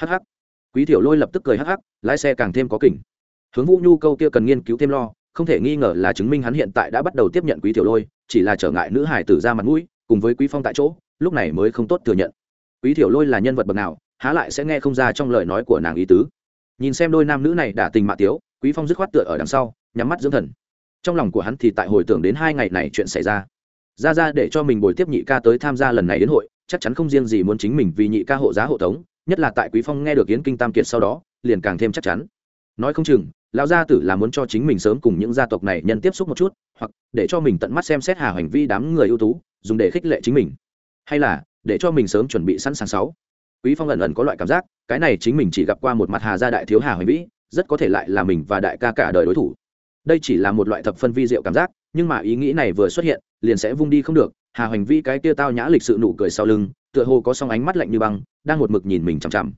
Hh quý thiểu lôi lập tức cười hh lái xe càng thêm có kỉnh. Hướng vũ nhu câu kia cần nghiên cứu thêm lo, không thể nghi ngờ là chứng minh hắn hiện tại đã bắt đầu tiếp nhận quý tiểu lôi, chỉ là trở ngại nữ hải tử ra mặt mũi, cùng với quý phong tại chỗ, lúc này mới không tốt thừa nhận quý tiểu lôi là nhân vật bậc nào, há lại sẽ nghe không ra trong lời nói của nàng ý tứ. Nhìn xem đôi nam nữ này đã tình mạ tiếu, quý phong dứt khoát tựa ở đằng sau, nhắm mắt dưỡng thần. Trong lòng của hắn thì tại hồi tưởng đến hai ngày này chuyện xảy ra. Ra ra để cho mình bồi tiếp nhị ca tới tham gia lần này đến hội, chắc chắn không riêng gì muốn chính mình vì nhị ca hộ giá hộ tống, nhất là tại quý phong nghe được yến kinh tam kiệt sau đó, liền càng thêm chắc chắn. Nói không chừng, lão gia tử là muốn cho chính mình sớm cùng những gia tộc này nhân tiếp xúc một chút, hoặc để cho mình tận mắt xem xét hà hành vi đám người ưu tú, dùng để khích lệ chính mình. Hay là để cho mình sớm chuẩn bị sẵn sàng sáu. Quý phong ẩn ẩn có loại cảm giác, cái này chính mình chỉ gặp qua một mặt hà gia đại thiếu hà hoành vĩ, rất có thể lại là mình và đại ca cả đời đối thủ. Đây chỉ là một loại thập phân vi diệu cảm giác, nhưng mà ý nghĩ này vừa xuất hiện, liền sẽ vung đi không được. Hà hoành vĩ cái kia tao nhã lịch sự nụ cười sau lưng, tựa hồ có song ánh mắt lạnh như băng, đang một mực nhìn mình chằm chằm.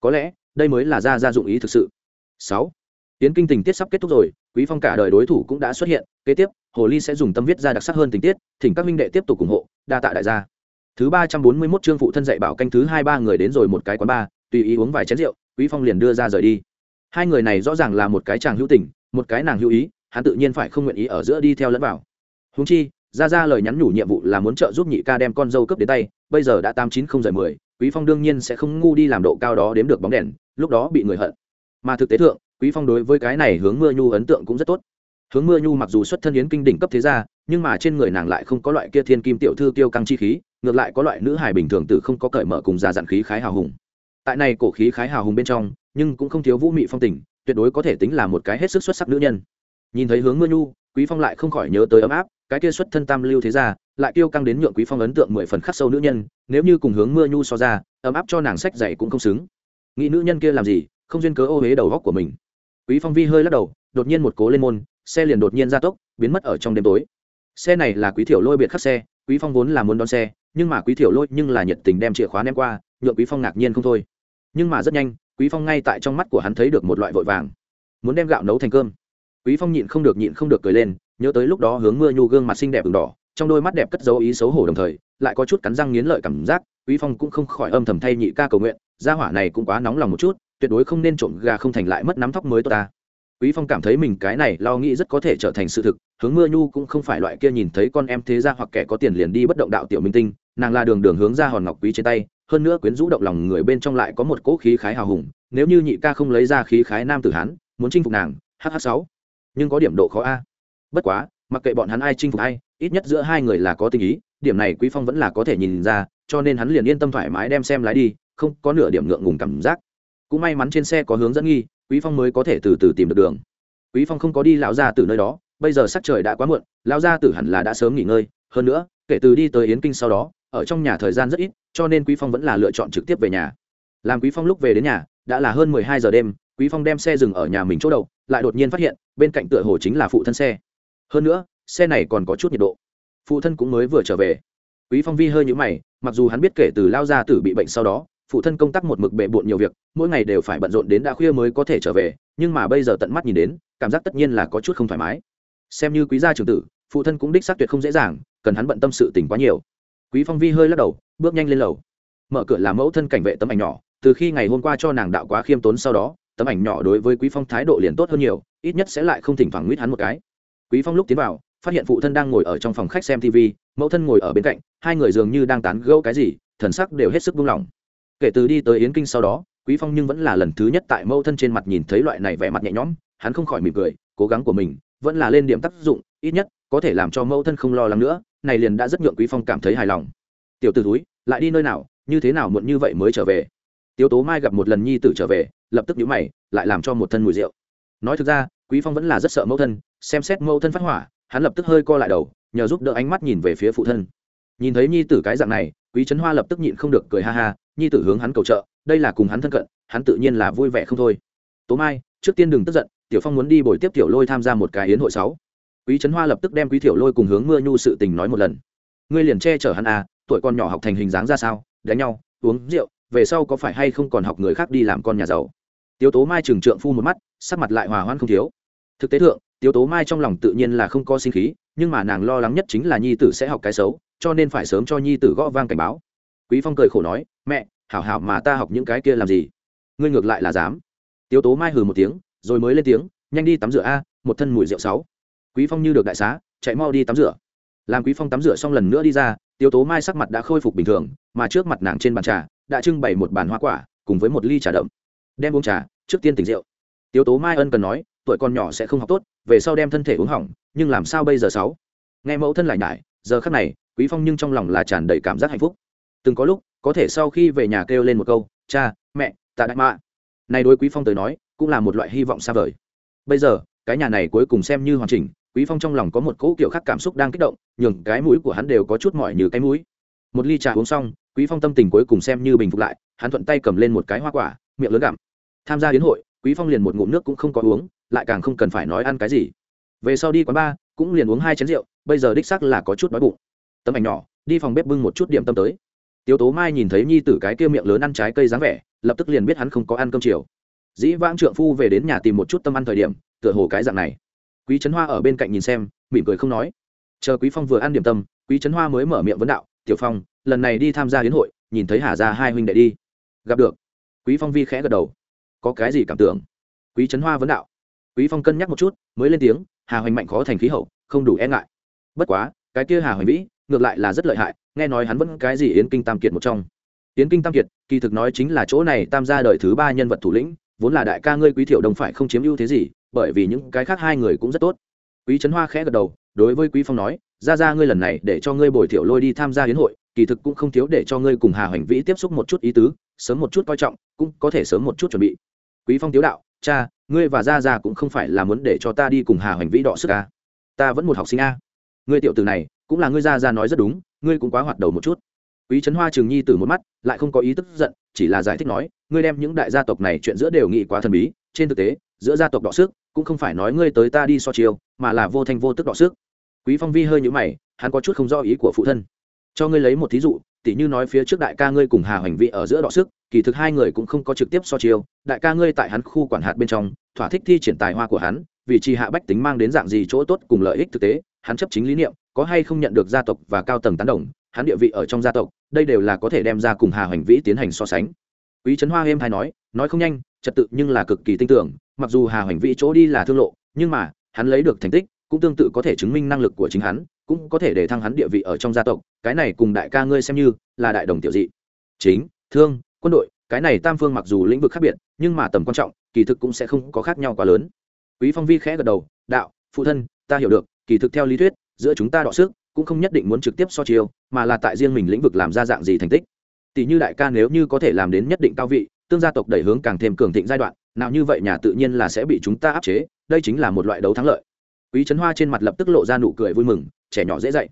Có lẽ, đây mới là gia gia dụng ý thực sự. Sáu. Tiến kinh tình tiết sắp kết thúc rồi, quý phong cả đời đối thủ cũng đã xuất hiện, kế tiếp, hồ ly sẽ dùng tâm viết ra đặc sắc hơn tình tiết, thỉnh các minh đệ tiếp tục ủng hộ, đa tạ đại gia thứ ba trăm bốn mươi 341 chương phụ thân dạy bảo canh thứ hai ba người đến rồi một cái quán ba tùy ý uống vài chén rượu, quý phong liền đưa ra rời đi. Hai người này rõ ràng là một cái chàng hữu tình, một cái nàng hữu ý, hắn tự nhiên phải không nguyện ý ở giữa đi theo lẫn vào. Huống chi ra ra lời nhắn nhủ nhiệm vụ là muốn trợ giúp nhị ca đem con dâu cướp đến tay, bây giờ đã tám chín không giờ mười, quý phong đương nhiên sẽ không ngu đi làm độ cao đó đếm được bóng đèn, lúc đó bị người hận. Mà thực tế thượng, quý phong đối với cái này hướng mưa nhu ấn tượng cũng rất tốt hướng mưa nhu mặc dù xuất thân yến kinh đỉnh cấp thế gia, nhưng mà trên người nàng lại không có loại kia thiên kim tiểu thư tiêu căng chi khí, ngược lại có loại nữ hài bình thường từ không có cởi mở cùng già dặn khí khái hào hùng. Tại này cổ khí khái hào hùng bên trong, nhưng cũng không thiếu vũ mị phong tình, tuyệt đối có thể tính là một cái hết sức xuất sắc nữ nhân. Nhìn thấy hướng mưa nhu, quý phong lại không khỏi nhớ tới ấm áp, cái kia xuất thân tam lưu thế gia, lại tiêu căng đến nhượng quý phong ấn tượng mười phần khắc sâu nữ nhân, nếu như cùng hướng mưa nhu so ra, ấm áp cho nàng sách dạy cũng không xứng. Nghĩ nữ nhân kia làm gì, không duyên cớ ô huế đầu góc của mình. Quý phong vi hơi lắc đầu, đột nhiên một cố lên môn xe liền đột nhiên ra tốc, biến mất ở trong đêm tối. Xe này là quý thiểu lôi biệt khắc xe, quý phong vốn là muốn đón xe, nhưng mà quý thiểu lôi nhưng là nhiệt tình đem chìa khóa ném qua, nhượng quý phong ngạc nhiên không thôi. Nhưng mà rất nhanh, quý phong ngay tại trong mắt của hắn thấy được một loại vội vàng. Muốn đem gạo nấu thành cơm. Quý phong nhịn không được, nhịn không được cười lên, nhớ tới lúc đó hướng mưa nhu gương mặt xinh đẹp ửng đỏ, trong đôi mắt đẹp cất dấu ý xấu hổ đồng thời, lại có chút cắn răng nghiến lợi cảm giác, quý phong cũng không khỏi âm thầm thay nhị ca cầu nguyện, gia hỏa này cũng quá nóng lòng một chút, tuyệt đối không nên trộm gà không thành lại mất nắm thóc mới tốt ta quý phong cảm thấy mình cái này lo nghĩ rất có thể trở thành sự thực, hướng mưa nhu cũng không phải loại kia nhìn thấy con em thế gia hoặc kẻ có tiền liền đi bất động đạo tiểu minh tinh, nàng là đường đường hướng ra hòn ngọc quý trên tay, hơn nữa quyến rũ động lòng người bên trong lại có một cỗ khí khái hào hùng, nếu như nhị ca không lấy ra khí khái nam tử hán, muốn chinh phục nàng hh sáu. Nhưng có điểm độ khó a. Bất quá, mặc kệ bọn hắn ai chinh phục ai, ít nhất giữa hai người là có tình ý, điểm này quý phong vẫn là có thể nhìn ra, cho nên hắn liền yên tâm thoải mái đem xem lái đi, không có nửa điểm ngượng ngùng cảm giác. Cũng may mắn trên xe có hướng dẫn nghi quý phong mới có thể từ từ tìm được đường. Quý phong không có đi lão gia từ nơi đó, bây giờ sắc trời đã quá muộn, lão gia tử hẳn là đã sớm nghỉ ngơi. Hơn nữa, kể từ đi tới yến kinh sau đó, ở trong nhà thời gian rất ít, cho nên quý phong vẫn là lựa chọn trực tiếp về nhà. Làm quý phong lúc về đến nhà, đã là hơn 12 giờ đêm, quý phong đem xe dừng ở nhà mình chỗ đầu lại đột nhiên phát hiện, bên cạnh tựa hồ chính là phụ thân xe. Hơn nữa, xe này còn có chút nhiệt độ. Phụ thân cũng mới vừa trở về. Quý phong vi hơi nhũ mày, mặc dù hắn biết kể từ lao gia tử bị bệnh sau đó phụ thân công tác một mực bệ bộn nhiều việc, mỗi ngày đều phải bận rộn đến đã khuya mới có thể trở về, nhưng mà bây giờ tận mắt nhìn đến, cảm giác tất nhiên là có chút không thoải mái. Xem như quý gia trường tử, phụ thân cũng đích xác tuyệt không dễ dàng, cần hắn bận tâm sự tình quá nhiều. Quý phong vi hơi lắc đầu, bước nhanh lên lầu. Mở cửa làm mẫu thân cảnh vệ tấm ảnh nhỏ, từ khi ngày hôm qua cho nàng đạo quá khiêm tốn sau đó, tấm ảnh nhỏ đối với quý phong thái độ liền tốt hơn nhiều, ít nhất sẽ lại không thỉnh thoảng nguyết hắn một cái. Quý phong lúc tiến vào, phát hiện phụ thân đang ngồi ở trong phòng khách xem tv mẫu thân ngồi ở bên cạnh, hai người dường như đang tán gẫu cái gì, thần sắc đều hết sức buông lỏng kể từ đi tới yến kinh sau đó, quý phong nhưng vẫn là lần thứ nhất tại Mâu thân trên mặt nhìn thấy loại này vẻ mặt nhẹ nhõm, hắn không khỏi mỉm cười, cố gắng của mình vẫn là lên điểm tác dụng, ít nhất có thể làm cho Mâu thân không lo lắng nữa, này liền đã rất nhượng quý phong cảm thấy hài lòng. Tiểu tử túi lại đi nơi nào, như thế nào muộn như vậy mới trở về? Tiêu tố mai gặp một lần nhi tử trở về, lập tức nhíu mày, lại làm cho một thân mùi rượu. Nói thực ra, quý phong vẫn là rất sợ mẫu thân, xem xét mẫu thân phát hỏa, hắn lập tức hơi co lại đầu, nhờ giúp đỡ ánh mắt nhìn về phía phụ thân nhìn thấy nhi tử cái dạng này, quý trấn hoa lập tức nhịn không được cười ha ha, nhi tử hướng hắn cầu trợ, đây là cùng hắn thân cận, hắn tự nhiên là vui vẻ không thôi. Tố mai, trước tiên đừng tức giận, tiểu phong muốn đi bồi tiếp tiểu lôi tham gia một cái yến hội sáu. Quý trấn hoa lập tức đem quý tiểu lôi cùng hướng mưa nhu sự tình nói một lần. Ngươi liền che chở hắn à tuổi con nhỏ học thành hình dáng ra sao, đánh nhau, uống rượu, về sau có phải hay không còn học người khác đi làm con nhà giàu? Tiếu tố mai trừng trượng phu một mắt, sắc mặt lại hòa hoan không thiếu. Thực tế thượng, tiếu tố mai trong lòng tự nhiên là không có sinh khí nhưng mà nàng lo lắng nhất chính là nhi tử sẽ học cái xấu, cho nên phải sớm cho nhi tử gõ vang cảnh báo. Quý phong cười khổ nói, mẹ, hảo hảo mà ta học những cái kia làm gì? Ngươi ngược lại là dám. Tiếu tố mai hừ một tiếng, rồi mới lên tiếng, nhanh đi tắm rửa a, một thân mùi rượu sáu. Quý phong như được đại xá, chạy mau đi tắm rửa. Làm quý phong tắm rửa xong lần nữa đi ra, tiếu tố mai sắc mặt đã khôi phục bình thường, mà trước mặt nàng trên bàn trà, đã trưng bày một bàn hoa quả, cùng với một ly trà đậm. Đem uống trà, trước tiên tỉnh rượu. Tiếu tố mai ân cần nói, tuổi con nhỏ sẽ không học tốt, về sau đem thân thể uống hỏng nhưng làm sao bây giờ sáu? Nghe mẫu thân lại nhải, giờ khắc này, quý phong nhưng trong lòng là tràn đầy cảm giác hạnh phúc. Từng có lúc, có thể sau khi về nhà kêu lên một câu, cha, mẹ, tạ đại mạ. Này đối quý phong tới nói, cũng là một loại hy vọng xa vời. Bây giờ, cái nhà này cuối cùng xem như hoàn chỉnh, quý phong trong lòng có một cỗ kiểu khác cảm xúc đang kích động, nhường cái mũi của hắn đều có chút mỏi như cái mũi. Một ly trà uống xong, quý phong tâm tình cuối cùng xem như bình phục lại, hắn thuận tay cầm lên một cái hoa quả, miệng lớn gặm. Tham gia đến hội, quý phong liền một ngụm nước cũng không có uống, lại càng không cần phải nói ăn cái gì về sau đi quán bar, cũng liền uống hai chén rượu, bây giờ đích xác là có chút đói bụng. Tấm ảnh nhỏ, đi phòng bếp bưng một chút điểm tâm tới. Tiếu tố mai nhìn thấy nhi tử cái kia miệng lớn ăn trái cây dáng vẻ, lập tức liền biết hắn không có ăn cơm chiều. Dĩ vãng trượng phu về đến nhà tìm một chút tâm ăn thời điểm, tựa hồ cái dạng này. Quý trấn hoa ở bên cạnh nhìn xem, mỉm cười không nói. Chờ quý phong vừa ăn điểm tâm, quý trấn hoa mới mở miệng vấn đạo, tiểu phong, lần này đi tham gia hiến hội, nhìn thấy hà ra hai huynh đệ đi. Gặp được. Quý phong vi khẽ gật đầu. Có cái gì cảm tưởng? Quý trấn hoa vấn đạo. Quý phong cân nhắc một chút, mới lên tiếng hà hoành mạnh khó thành khí hậu, không đủ e ngại. Bất quá, cái kia hà hoành vĩ, ngược lại là rất lợi hại, nghe nói hắn vẫn cái gì yến kinh tam kiệt một trong. Yến kinh tam kiệt, kỳ thực nói chính là chỗ này tam gia đời thứ ba nhân vật thủ lĩnh, vốn là đại ca ngươi quý thiểu đồng phải không chiếm ưu thế gì, bởi vì những cái khác hai người cũng rất tốt. Quý trấn hoa khẽ gật đầu, đối với quý phong nói, ra ra ngươi lần này để cho ngươi bồi thiểu lôi đi tham gia hiến hội, kỳ thực cũng không thiếu để cho ngươi cùng hà hoành vĩ tiếp xúc một chút ý tứ, sớm một chút coi trọng, cũng có thể sớm một chút chuẩn bị. Quý phong tiếu đạo, cha ngươi và ra ra cũng không phải là muốn để cho ta đi cùng hà hoành vĩ đọ sức a ta vẫn một học sinh a ngươi tiểu tử này, cũng là ngươi ra ra nói rất đúng, ngươi cũng quá hoạt đầu một chút. Quý trấn hoa trường nhi từ một mắt, lại không có ý tức giận, chỉ là giải thích nói, ngươi đem những đại gia tộc này chuyện giữa đều nghĩ quá thần bí, trên thực tế, giữa gia tộc đọ sức, cũng không phải nói ngươi tới ta đi so chiều mà là vô thanh vô tức đọ sức. Quý phong vi hơi nhũ mày, hắn có chút không rõ ý của phụ thân. Cho ngươi lấy một thí dụ tỉ như nói phía trước đại ca ngươi cùng hà hoành Vĩ ở giữa đọ sức, kỳ thực hai người cũng không có trực tiếp so chiêu, đại ca ngươi tại hắn khu quản hạt bên trong, thỏa thích thi triển tài hoa của hắn, vì trì hạ bách tính mang đến dạng gì chỗ tốt cùng lợi ích thực tế, hắn chấp chính lý niệm, có hay không nhận được gia tộc và cao tầng tán đồng, hắn địa vị ở trong gia tộc, đây đều là có thể đem ra cùng hà hoành vĩ tiến hành so sánh. Quý trấn hoa êm hay nói nói không nhanh, trật tự nhưng là cực kỳ tin tưởng mặc dù hà hoành vĩ chỗ đi là thương lộ, nhưng mà, hắn lấy được thành tích, cũng tương tự có thể chứng minh năng lực của chính hắn cũng có thể để thăng hắn địa vị ở trong gia tộc, cái này cùng đại ca ngươi xem như là đại đồng tiểu dị. Chính, thương, quân đội, cái này tam phương mặc dù lĩnh vực khác biệt, nhưng mà tầm quan trọng, kỳ thực cũng sẽ không có khác nhau quá lớn. Quý phong vi khẽ gật đầu, đạo, phụ thân, ta hiểu được, kỳ thực theo lý thuyết, giữa chúng ta đọ sức, cũng không nhất định muốn trực tiếp so chiêu, mà là tại riêng mình lĩnh vực làm ra dạng gì thành tích. Tỷ như đại ca nếu như có thể làm đến nhất định cao vị, tương gia tộc đẩy hướng càng thêm cường thịnh giai đoạn, nào như vậy nhà tự nhiên là sẽ bị chúng ta áp chế, đây chính là một loại đấu thắng lợi. Quý trấn hoa trên mặt lập tức lộ ra nụ cười vui mừng trẻ nhỏ dễ dạy.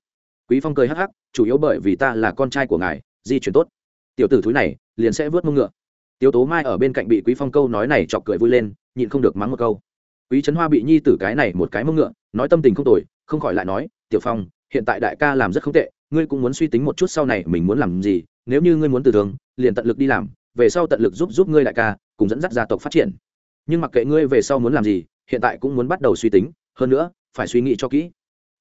Quý phong cười hắc hắc, chủ yếu bởi vì ta là con trai của ngài, di chuyển tốt. Tiểu tử thúi này liền sẽ vớt mông ngựa. Tiểu tố mai ở bên cạnh bị quý phong câu nói này chọc cười vui lên, nhịn không được mắng một câu. Quý trấn hoa bị nhi tử cái này một cái mông ngựa, nói tâm tình không tồi, không khỏi lại nói, tiểu phong, hiện tại đại ca làm rất không tệ, ngươi cũng muốn suy tính một chút sau này mình muốn làm gì, nếu như ngươi muốn từ thường liền tận lực đi làm, về sau tận lực giúp giúp ngươi đại ca, cùng dẫn dắt gia tộc phát triển. Nhưng mặc kệ ngươi về sau muốn làm gì, hiện tại cũng muốn bắt đầu suy tính, hơn nữa, phải suy nghĩ cho kỹ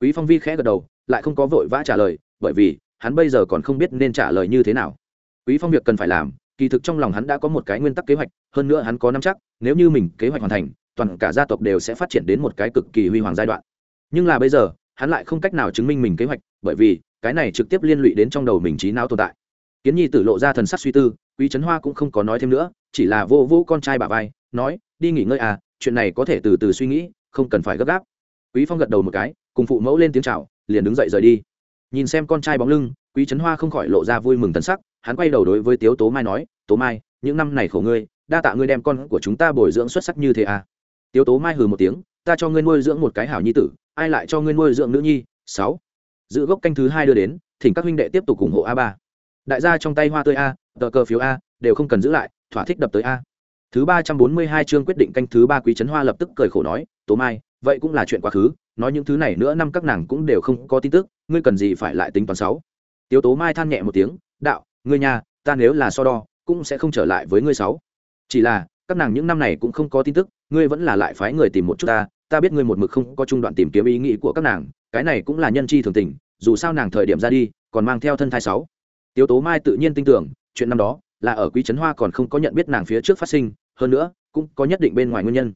quý phong vi khẽ gật đầu, lại không có vội vã trả lời, bởi vì hắn bây giờ còn không biết nên trả lời như thế nào. Quý phong việc cần phải làm, kỳ thực trong lòng hắn đã có một cái nguyên tắc kế hoạch, hơn nữa hắn có nắm chắc, nếu như mình kế hoạch hoàn thành, toàn cả gia tộc đều sẽ phát triển đến một cái cực kỳ huy hoàng giai đoạn. Nhưng là bây giờ, hắn lại không cách nào chứng minh mình kế hoạch, bởi vì cái này trực tiếp liên lụy đến trong đầu mình trí não tồn tại. Kiến nhi tử lộ ra thần sắc suy tư, quý trấn hoa cũng không có nói thêm nữa, chỉ là vô vô con trai bà vai, nói, đi nghỉ ngơi à chuyện này có thể từ từ suy nghĩ, không cần phải gấp gáp. Quý phong gật đầu một cái cùng phụ mẫu lên tiếng chào, liền đứng dậy rời đi. Nhìn xem con trai bóng lưng, quý trấn hoa không khỏi lộ ra vui mừng thần sắc, hắn quay đầu đối với tiếu tố mai nói, tố mai, những năm này khổ ngươi, đa tạ ngươi đem con của chúng ta bồi dưỡng xuất sắc như thế à. Tiếu tố mai hừ một tiếng, ta cho ngươi nuôi dưỡng một cái hảo nhi tử, ai lại cho ngươi nuôi dưỡng nữ nhi? Sáu. Giữ gốc canh thứ hai đưa đến, thỉnh các huynh đệ tiếp tục ủng hộ a ba. Đại gia trong tay hoa tươi a, tờ cờ phiếu a, đều không cần giữ lại, thỏa thích đập tới a. Thứ ba trăm bốn mươi hai chương quyết định canh thứ ba quý trấn hoa lập tức cười khổ nói, tố mai vậy cũng là chuyện quá khứ, nói những thứ này nữa năm các nàng cũng đều không có tin tức, ngươi cần gì phải lại tính toán sáu? Tiếu tố mai than nhẹ một tiếng, đạo, ngươi nhà, ta nếu là so đo, cũng sẽ không trở lại với ngươi sáu. Chỉ là, các nàng những năm này cũng không có tin tức, ngươi vẫn là lại phái người tìm một chút ta ta biết ngươi một mực không có trung đoạn tìm kiếm ý nghĩ của các nàng, cái này cũng là nhân chi thường tình, dù sao nàng thời điểm ra đi, còn mang theo thân thai sáu. Tiếu tố mai tự nhiên tin tưởng, chuyện năm đó, là ở quý trấn hoa còn không có nhận biết nàng phía trước phát sinh, hơn nữa, cũng có nhất định bên ngoài nguyên nhân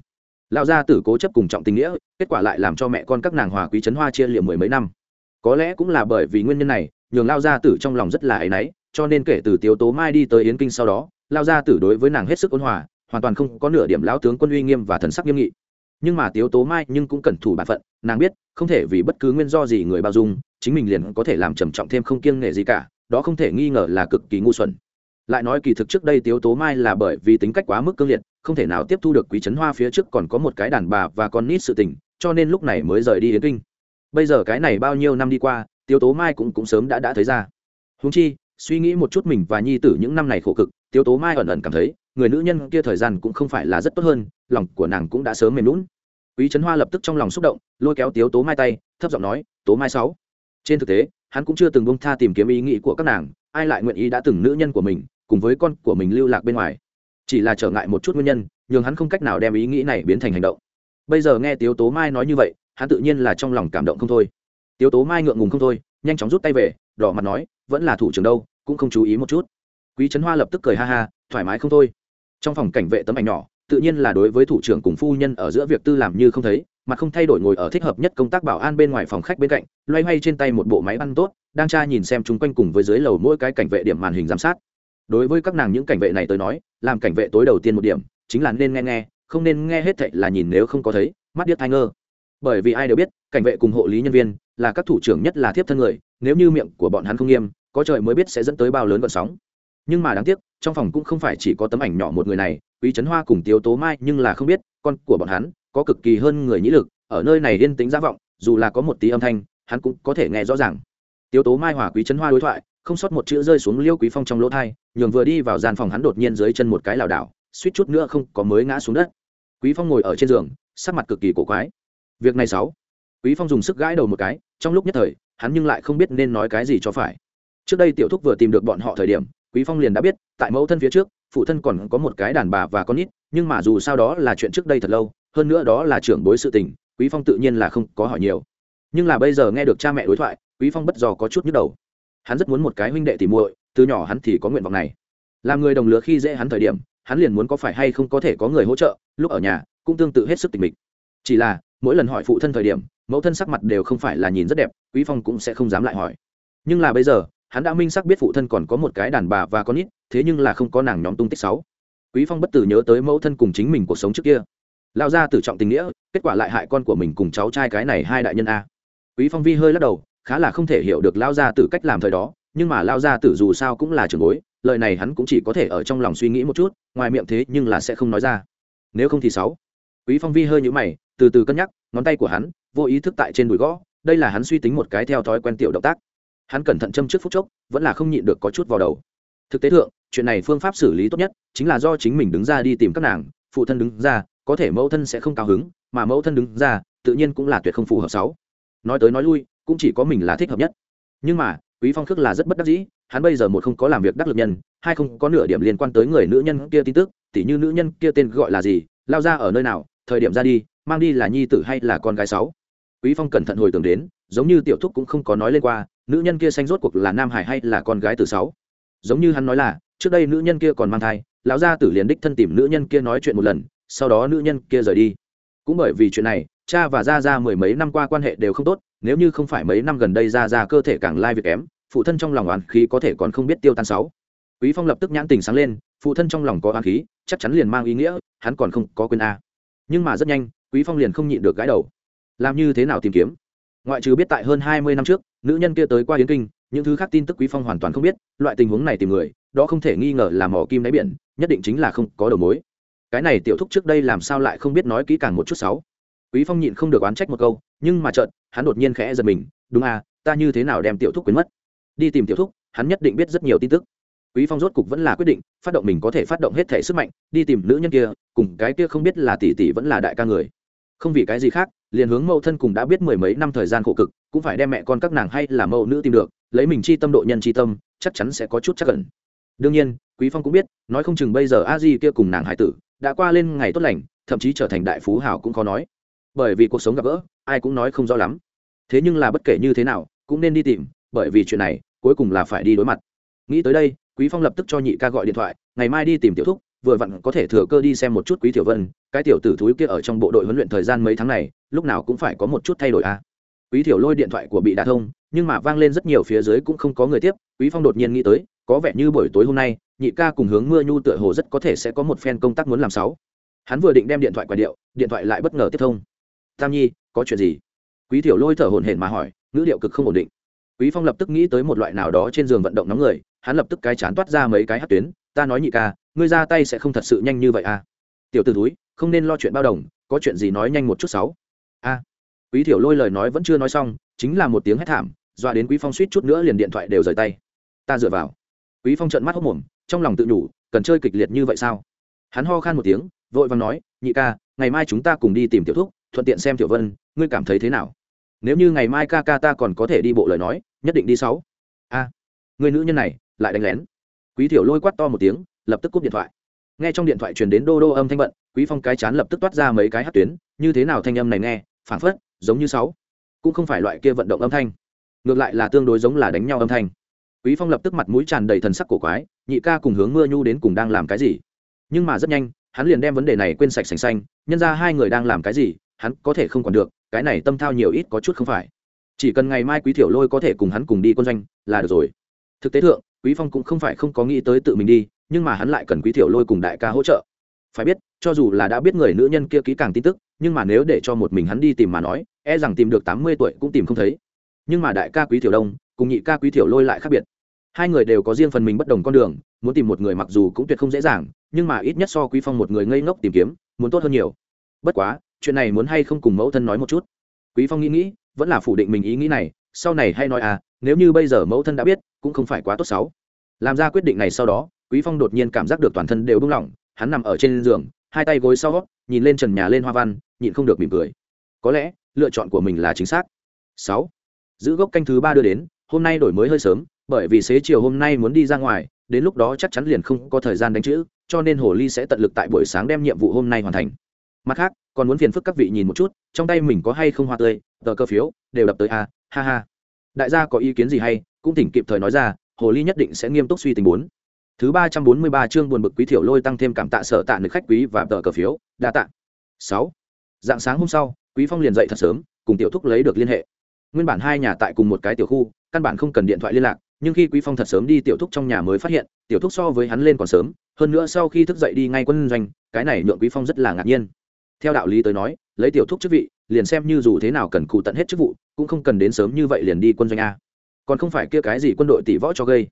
lão gia tử cố chấp cùng trọng tình nghĩa, kết quả lại làm cho mẹ con các nàng hòa quý trấn hoa chia liệm mười mấy năm. Có lẽ cũng là bởi vì nguyên nhân này, nhường lao gia tử trong lòng rất là áy náy, cho nên kể từ tiếu tố mai đi tới yến kinh sau đó lao gia tử đối với nàng hết sức ôn hòa, hoàn toàn không có nửa điểm lão tướng quân uy nghiêm và thần sắc nghiêm nghị. Nhưng mà tiếu tố mai nhưng cũng cẩn thủ bản phận, nàng biết, không thể vì bất cứ nguyên do gì người bao dung, chính mình liền có thể làm trầm trọng thêm không kiêng nghệ gì cả, đó không thể nghi ngờ là cực kỳ ngu xuẩn lại nói kỳ thực trước đây tiếu tố mai là bởi vì tính cách quá mức cương liệt, không thể nào tiếp thu được quý trấn hoa phía trước còn có một cái đàn bà và con nít sự tình, cho nên lúc này mới rời đi yến kinh. Bây giờ cái này bao nhiêu năm đi qua, tiếu tố mai cũng cũng sớm đã đã thấy ra. Húng chi, suy nghĩ một chút mình và nhi tử những năm này khổ cực, tiếu tố mai ẩn ẩn cảm thấy, người nữ nhân kia thời gian cũng không phải là rất tốt hơn, lòng của nàng cũng đã sớm mềm lún quý trấn hoa lập tức trong lòng xúc động, lôi kéo tiếu tố mai tay, thấp giọng nói, tố mai sáu. Trên thực tế, hắn cũng chưa từng bông tha tìm kiếm ý nghĩ của các nàng, ai lại nguyện ý đã từng nữ nhân của mình cùng với con của mình lưu lạc bên ngoài. Chỉ là trở ngại một chút nguyên nhân nhưng hắn không cách nào đem ý nghĩ này biến thành hành động. Bây giờ nghe tiếu tố mai nói như vậy, hắn tự nhiên là trong lòng cảm động không thôi. Tiếu tố mai ngượng ngùng không thôi, nhanh chóng rút tay về, đỏ mặt nói, vẫn là thủ trưởng đâu, cũng không chú ý một chút. Quý trấn hoa lập tức cười ha ha, thoải mái không thôi. Trong phòng cảnh vệ tấm ảnh nhỏ, tự nhiên là đối với thủ trưởng cùng phu nhân ở giữa việc tư làm như không thấy, mà không thay đổi ngồi ở thích hợp nhất công tác bảo an bên ngoài phòng khách bên cạnh, loay hoay trên tay một bộ máy ăn tốt, đang tra nhìn xem chung quanh cùng với dưới lầu mỗi cái cảnh vệ điểm màn hình giám sát đối với các nàng những cảnh vệ này tới nói, làm cảnh vệ tối đầu tiên một điểm, chính là nên nghe nghe, không nên nghe hết thệ là nhìn nếu không có thấy, mắt điếc thai ngơ. Bởi vì ai đều biết, cảnh vệ cùng hộ lý nhân viên là các thủ trưởng nhất là thiếp thân người, nếu như miệng của bọn hắn không nghiêm, có trời mới biết sẽ dẫn tới bao lớn vận sóng. Nhưng mà đáng tiếc, trong phòng cũng không phải chỉ có tấm ảnh nhỏ một người này, quý trấn hoa cùng tiếu tố mai nhưng là không biết, con của bọn hắn có cực kỳ hơn người nhĩ lực, ở nơi này yên tính giả vọng, dù là có một tí âm thanh, hắn cũng có thể nghe rõ ràng. Tiếu tố mai hòa quý trấn hoa đối thoại không sót một chữ rơi xuống liêu quý phong trong lỗ thai, nhường vừa đi vào gian phòng hắn đột nhiên dưới chân một cái lảo đảo, suýt chút nữa không có mới ngã xuống đất. Quý phong ngồi ở trên giường, sắc mặt cực kỳ cổ quái. Việc này sáu. Quý phong dùng sức gãi đầu một cái, trong lúc nhất thời, hắn nhưng lại không biết nên nói cái gì cho phải. Trước đây tiểu thúc vừa tìm được bọn họ thời điểm, quý phong liền đã biết, tại mẫu thân phía trước, phụ thân còn có một cái đàn bà và con ít nhưng mà dù sao đó là chuyện trước đây thật lâu, hơn nữa đó là trưởng bối sự tình, quý phong tự nhiên là không có hỏi nhiều. Nhưng là bây giờ nghe được cha mẹ đối thoại, quý phong bất do có chút nhức đầu hắn rất muốn một cái huynh đệ tỉ muội, từ nhỏ hắn thì có nguyện vọng này. Làm người đồng lứa khi dễ hắn thời điểm, hắn liền muốn có phải hay không có thể có người hỗ trợ, lúc ở nhà, cũng tương tự hết sức tình mình chỉ là, mỗi lần hỏi phụ thân thời điểm, mẫu thân sắc mặt đều không phải là nhìn rất đẹp, quý phong cũng sẽ không dám lại hỏi. Nhưng là bây giờ, hắn đã minh xác biết phụ thân còn có một cái đàn bà và con ít, thế nhưng là không có nàng nhóm tung tích sáu. Quý phong bất tử nhớ tới mẫu thân cùng chính mình cuộc sống trước kia. Lao ra tử trọng tình nghĩa, kết quả lại hại con của mình cùng cháu trai cái này hai đại nhân a. Quý phong vi hơi lắc đầu khá là không thể hiểu được lao ra tử cách làm thời đó, nhưng mà lao ra tử dù sao cũng là trường bối, lời này hắn cũng chỉ có thể ở trong lòng suy nghĩ một chút, ngoài miệng thế nhưng là sẽ không nói ra. Nếu không thì sáu. Quý phong vi hơi nhũ mày, từ từ cân nhắc, ngón tay của hắn, vô ý thức tại trên đùi gõ, đây là hắn suy tính một cái theo thói quen tiểu động tác. Hắn cẩn thận châm trước phút chốc, vẫn là không nhịn được có chút vào đầu. Thực tế thượng, chuyện này phương pháp xử lý tốt nhất chính là do chính mình đứng ra đi tìm các nàng, phụ thân đứng ra, có thể mẫu thân sẽ không cao hứng, mà mẫu thân đứng ra, tự nhiên cũng là tuyệt không phù hợp sáu. Nói tới nói lui cũng chỉ có mình là thích hợp nhất. Nhưng mà, quý phong khước là rất bất đắc dĩ, hắn bây giờ một không có làm việc đắc lực nhân, hai không có nửa điểm liên quan tới người nữ nhân kia tin tức, tỉ như nữ nhân kia tên gọi là gì, lao ra ở nơi nào, thời điểm ra đi, mang đi là nhi tử hay là con gái sáu. Quý phong cẩn thận hồi tưởng đến, giống như tiểu thúc cũng không có nói lên qua, nữ nhân kia xanh rốt cuộc là nam hải hay là con gái từ sáu. Giống như hắn nói là, trước đây nữ nhân kia còn mang thai, lão gia tử liền đích thân tìm nữ nhân kia nói chuyện một lần, sau đó nữ nhân kia rời đi cũng bởi vì chuyện này, cha và gia gia mười mấy năm qua quan hệ đều không tốt, nếu như không phải mấy năm gần đây gia gia cơ thể càng lai việc kém, phụ thân trong lòng oán khí có thể còn không biết tiêu tan sáu. Quý phong lập tức nhãn tình sáng lên, phụ thân trong lòng có oán khí, chắc chắn liền mang ý nghĩa, hắn còn không có quên a. Nhưng mà rất nhanh, quý phong liền không nhịn được gãi đầu. Làm như thế nào tìm kiếm? Ngoại trừ biết tại hơn hai mươi năm trước, nữ nhân kia tới qua yến kinh, những thứ khác tin tức quý phong hoàn toàn không biết, loại tình huống này tìm người, đó không thể nghi ngờ là mỏ kim đáy biển, nhất định chính là không có đầu mối cái này tiểu thúc trước đây làm sao lại không biết nói kỹ càng một chút sáu? Quý phong nhịn không được oán trách một câu, nhưng mà chợt, hắn đột nhiên khẽ giật mình, đúng à ta như thế nào đem tiểu thúc quên mất? Đi tìm tiểu thúc, hắn nhất định biết rất nhiều tin tức. Quý phong rốt cục vẫn là quyết định, phát động mình có thể phát động hết thể sức mạnh, đi tìm nữ nhân kia, cùng cái kia không biết là tỷ tỷ vẫn là đại ca người. Không vì cái gì khác, liền hướng mẫu thân cùng đã biết mười mấy năm thời gian khổ cực, cũng phải đem mẹ con các nàng hay là mẫu nữ tìm được, lấy mình chi tâm độ nhân chi tâm, chắc chắn sẽ có chút chắc cẩn đương nhiên, quý phong cũng biết, nói không chừng bây giờ a di kia cùng nàng hải tử đã qua lên ngày tốt lành, thậm chí trở thành đại phú hảo cũng khó nói. Bởi vì cuộc sống gặp gỡ, ai cũng nói không rõ lắm. Thế nhưng là bất kể như thế nào, cũng nên đi tìm, bởi vì chuyện này, cuối cùng là phải đi đối mặt. Nghĩ tới đây, quý phong lập tức cho nhị ca gọi điện thoại, ngày mai đi tìm tiểu thúc, vừa vặn có thể thừa cơ đi xem một chút quý tiểu vân, cái tiểu tử thúi kia ở trong bộ đội huấn luyện thời gian mấy tháng này, lúc nào cũng phải có một chút thay đổi a à. quý tiểu lôi điện thoại của bị đả thông, nhưng mà vang lên rất nhiều phía dưới cũng không có người tiếp, quý phong đột nhiên nghĩ tới, có vẻ như buổi tối hôm nay nhị ca cùng hướng mưa nhu tựa hồ rất có thể sẽ có một phen công tác muốn làm sáu. Hắn vừa định đem điện thoại quà điệu, điện thoại lại bất ngờ tiếp thông. Tam nhi, có chuyện gì? Quý tiểu lôi thở hổn hển mà hỏi, ngữ điệu cực không ổn định. Quý phong lập tức nghĩ tới một loại nào đó trên giường vận động nóng người, hắn lập tức cái chán toát ra mấy cái hát tuyến, ta nói nhị ca, ngươi ra tay sẽ không thật sự nhanh như vậy à? Tiểu từ túi không nên lo chuyện bao đồng, có chuyện gì nói nhanh một chút sáu. A. Quý Tiểu lôi lời nói vẫn chưa nói xong, chính là một tiếng hét thảm dọa đến quý phong suýt chút nữa liền điện thoại đều rời tay. Ta dựa vào. Quý phong trợn mắt hốc mồm trong lòng tự nhủ, cần chơi kịch liệt như vậy sao? Hắn ho khan một tiếng, vội vàng nói, nhị ca, ngày mai chúng ta cùng đi tìm tiểu thúc, thuận tiện xem tiểu vân, ngươi cảm thấy thế nào? Nếu như ngày mai ca ca ta còn có thể đi bộ lời nói, nhất định đi sáu. A, người nữ nhân này, lại đánh lén. Quý thiểu lôi quát to một tiếng, lập tức cúp điện thoại. Nghe trong điện thoại truyền đến đô đô âm thanh bận quý phong cái chán lập tức toát ra mấy cái hát tuyến, như thế nào thanh âm này nghe phản phất, giống như sáu. Cũng không phải loại kia vận động âm thanh. Ngược lại là tương đối giống là đánh nhau âm thanh. Quý phong lập tức mặt mũi tràn đầy thần sắc cổ quái nhị ca cùng hướng mưa nhu đến cùng đang làm cái gì? Nhưng mà rất nhanh, hắn liền đem vấn đề này quên sạch sành xanh, nhân ra hai người đang làm cái gì, hắn có thể không còn được, cái này tâm thao nhiều ít có chút không phải. Chỉ cần ngày mai quý thiểu lôi có thể cùng hắn cùng đi quân doanh, là được rồi. Thực tế thượng, quý phong cũng không phải không có nghĩ tới tự mình đi, nhưng mà hắn lại cần quý thiểu lôi cùng đại ca hỗ trợ. Phải biết, cho dù là đã biết người nữ nhân kia kỹ càng tin tức, nhưng mà nếu để cho một mình hắn đi tìm mà nói e rằng tìm được tám mươi tuổi cũng tìm không thấy. Nhưng mà đại ca quý thiểu đông cùng nhị ca quý thiểu lôi lại khác biệt hai người đều có riêng phần mình bất đồng con đường, muốn tìm một người mặc dù cũng tuyệt không dễ dàng, nhưng mà ít nhất so quý phong một người ngây ngốc tìm kiếm, muốn tốt hơn nhiều. Bất quá, chuyện này muốn hay không cùng mẫu thân nói một chút. Quý phong nghĩ nghĩ, vẫn là phủ định mình ý nghĩ này, sau này hay nói à nếu như bây giờ mẫu thân đã biết, cũng không phải quá tốt xấu. Làm ra quyết định này sau đó, quý phong đột nhiên cảm giác được toàn thân đều buông lỏng, hắn nằm ở trên giường, hai tay gối sau, nhìn lên trần nhà lên hoa văn, nhịn không được mỉm cười. Có lẽ, lựa chọn của mình là chính xác. Sáu. Giữ gốc canh thứ ba đưa đến, hôm nay đổi mới hơi sớm bởi vì xế chiều hôm nay muốn đi ra ngoài, đến lúc đó chắc chắn liền không có thời gian đánh chữ, cho nên hồ ly sẽ tận lực tại buổi sáng đem nhiệm vụ hôm nay hoàn thành. Mặt khác, còn muốn phiền phức các vị nhìn một chút, trong tay mình có hay không hoa tươi, tờ cơ phiếu, đều đập tới a ha ha. Đại gia có ý kiến gì hay, cũng tỉnh kịp thời nói ra, hồ ly nhất định sẽ nghiêm túc suy tình bốn. Thứ ba trăm bốn mươi ba chương buồn bực quý thiểu lôi tăng thêm cảm tạ sở tạ nữ khách quý và tờ cờ phiếu, đa tạ. Sáu. Dạng sáng hôm sau, quý phong liền dậy thật sớm, cùng tiểu thúc lấy được liên hệ. Nguyên bản hai nhà tại cùng một cái tiểu khu, căn bản không cần điện thoại liên lạc nhưng khi quý phong thật sớm đi tiểu thúc trong nhà mới phát hiện, tiểu thúc so với hắn lên còn sớm, hơn nữa sau khi thức dậy đi ngay quân doanh, cái này nhượng quý phong rất là ngạc nhiên. Theo đạo lý tới nói, lấy tiểu thúc chức vị, liền xem như dù thế nào cần cụ tận hết chức vụ, cũng không cần đến sớm như vậy liền đi quân doanh a. Còn không phải kia cái gì quân đội tỷ võ cho gây.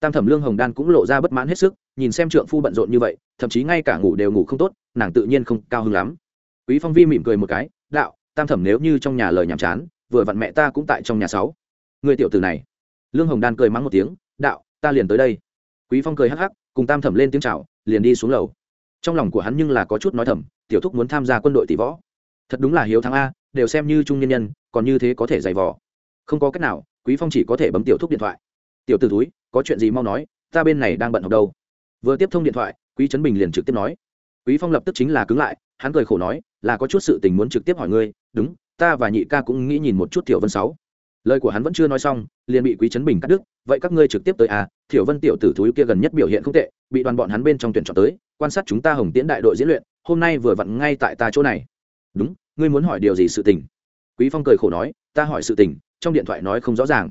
Tam thẩm lương hồng đan cũng lộ ra bất mãn hết sức, nhìn xem trượng phu bận rộn như vậy, thậm chí ngay cả ngủ đều ngủ không tốt, nàng tự nhiên không cao hứng lắm. Quý phong vi mỉm cười một cái, đạo, tam thẩm nếu như trong nhà lời nhàm chán, vừa vặn mẹ ta cũng tại trong nhà sáu. Người tiểu tử này lương hồng đan cười mắng một tiếng, đạo, ta liền tới đây. Quý phong cười hắc hắc, cùng tam thẩm lên tiếng chào, liền đi xuống lầu. Trong lòng của hắn nhưng là có chút nói thầm, tiểu thúc muốn tham gia quân đội tỷ võ. Thật đúng là hiếu thắng a, đều xem như trung nhân nhân, còn như thế có thể giày vò. Không có cách nào, quý phong chỉ có thể bấm tiểu thúc điện thoại. Tiểu t túi có chuyện gì mau nói, ta bên này đang bận học đâu. Vừa tiếp thông điện thoại, quý trấn bình liền trực tiếp nói. Quý phong lập tức chính là cứng lại, hắn cười khổ nói, là có chút sự tình muốn trực tiếp hỏi ngươi, đúng, ta và nhị ca cũng nghĩ nhìn một chút tiểu vân sáu lời của hắn vẫn chưa nói xong, liền bị quý trấn bình cắt đứt. Vậy các ngươi trực tiếp tới à? Thiểu vân tiểu tử thúi kia gần nhất biểu hiện không tệ, bị đoàn bọn hắn bên trong tuyển chọn tới, quan sát chúng ta hồng tiễn đại đội diễn luyện, hôm nay vừa vặn ngay tại ta chỗ này. Đúng, ngươi muốn hỏi điều gì sự tình? Quý phong cười khổ nói, ta hỏi sự tình, trong điện thoại nói không rõ ràng.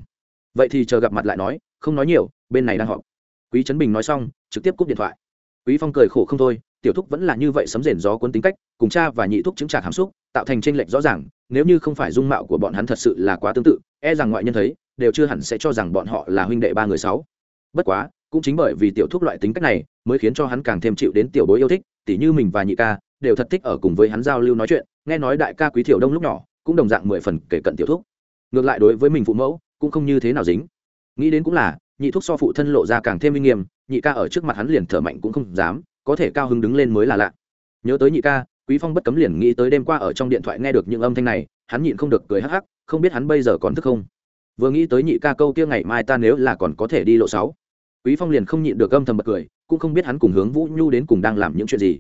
Vậy thì chờ gặp mặt lại nói, không nói nhiều, bên này đang họp. Quý trấn bình nói xong, trực tiếp cúp điện thoại. Quý phong cười khổ không thôi tiểu thúc vẫn là như vậy sấm rền gió cuốn tính cách, cùng cha và nhị thúc chứng trạc hàm xúc, tạo thành tranh lệch rõ ràng, nếu như không phải dung mạo của bọn hắn thật sự là quá tương tự e rằng ngoại nhân thấy, đều chưa hẳn sẽ cho rằng bọn họ là huynh đệ ba người sáu. Bất quá, cũng chính bởi vì tiểu thúc loại tính cách này, mới khiến cho hắn càng thêm chịu đến tiểu bối yêu thích, tỉ như mình và nhị ca, đều thật thích ở cùng với hắn giao lưu nói chuyện, nghe nói đại ca quý thiểu đông lúc nhỏ, cũng đồng dạng mười phần kể cận tiểu thúc. Ngược lại đối với mình phụ mẫu, cũng không như thế nào dính. Nghĩ đến cũng là, nhị thúc so phụ thân lộ ra càng thêm uy nghiêm, nhị ca ở trước mặt hắn liền thở mạnh cũng không dám có thể cao hứng đứng lên mới là lạ. Nhớ tới nhị ca, quý phong bất cấm liền nghĩ tới đêm qua ở trong điện thoại nghe được những âm thanh này, hắn nhịn không được cười hắc hắc, không biết hắn bây giờ còn thức không. Vừa nghĩ tới nhị ca câu kia ngày mai ta nếu là còn có thể đi lộ sáu. Quý phong liền không nhịn được âm thầm bật cười, cũng không biết hắn cùng hướng vũ nhu đến cùng đang làm những chuyện gì.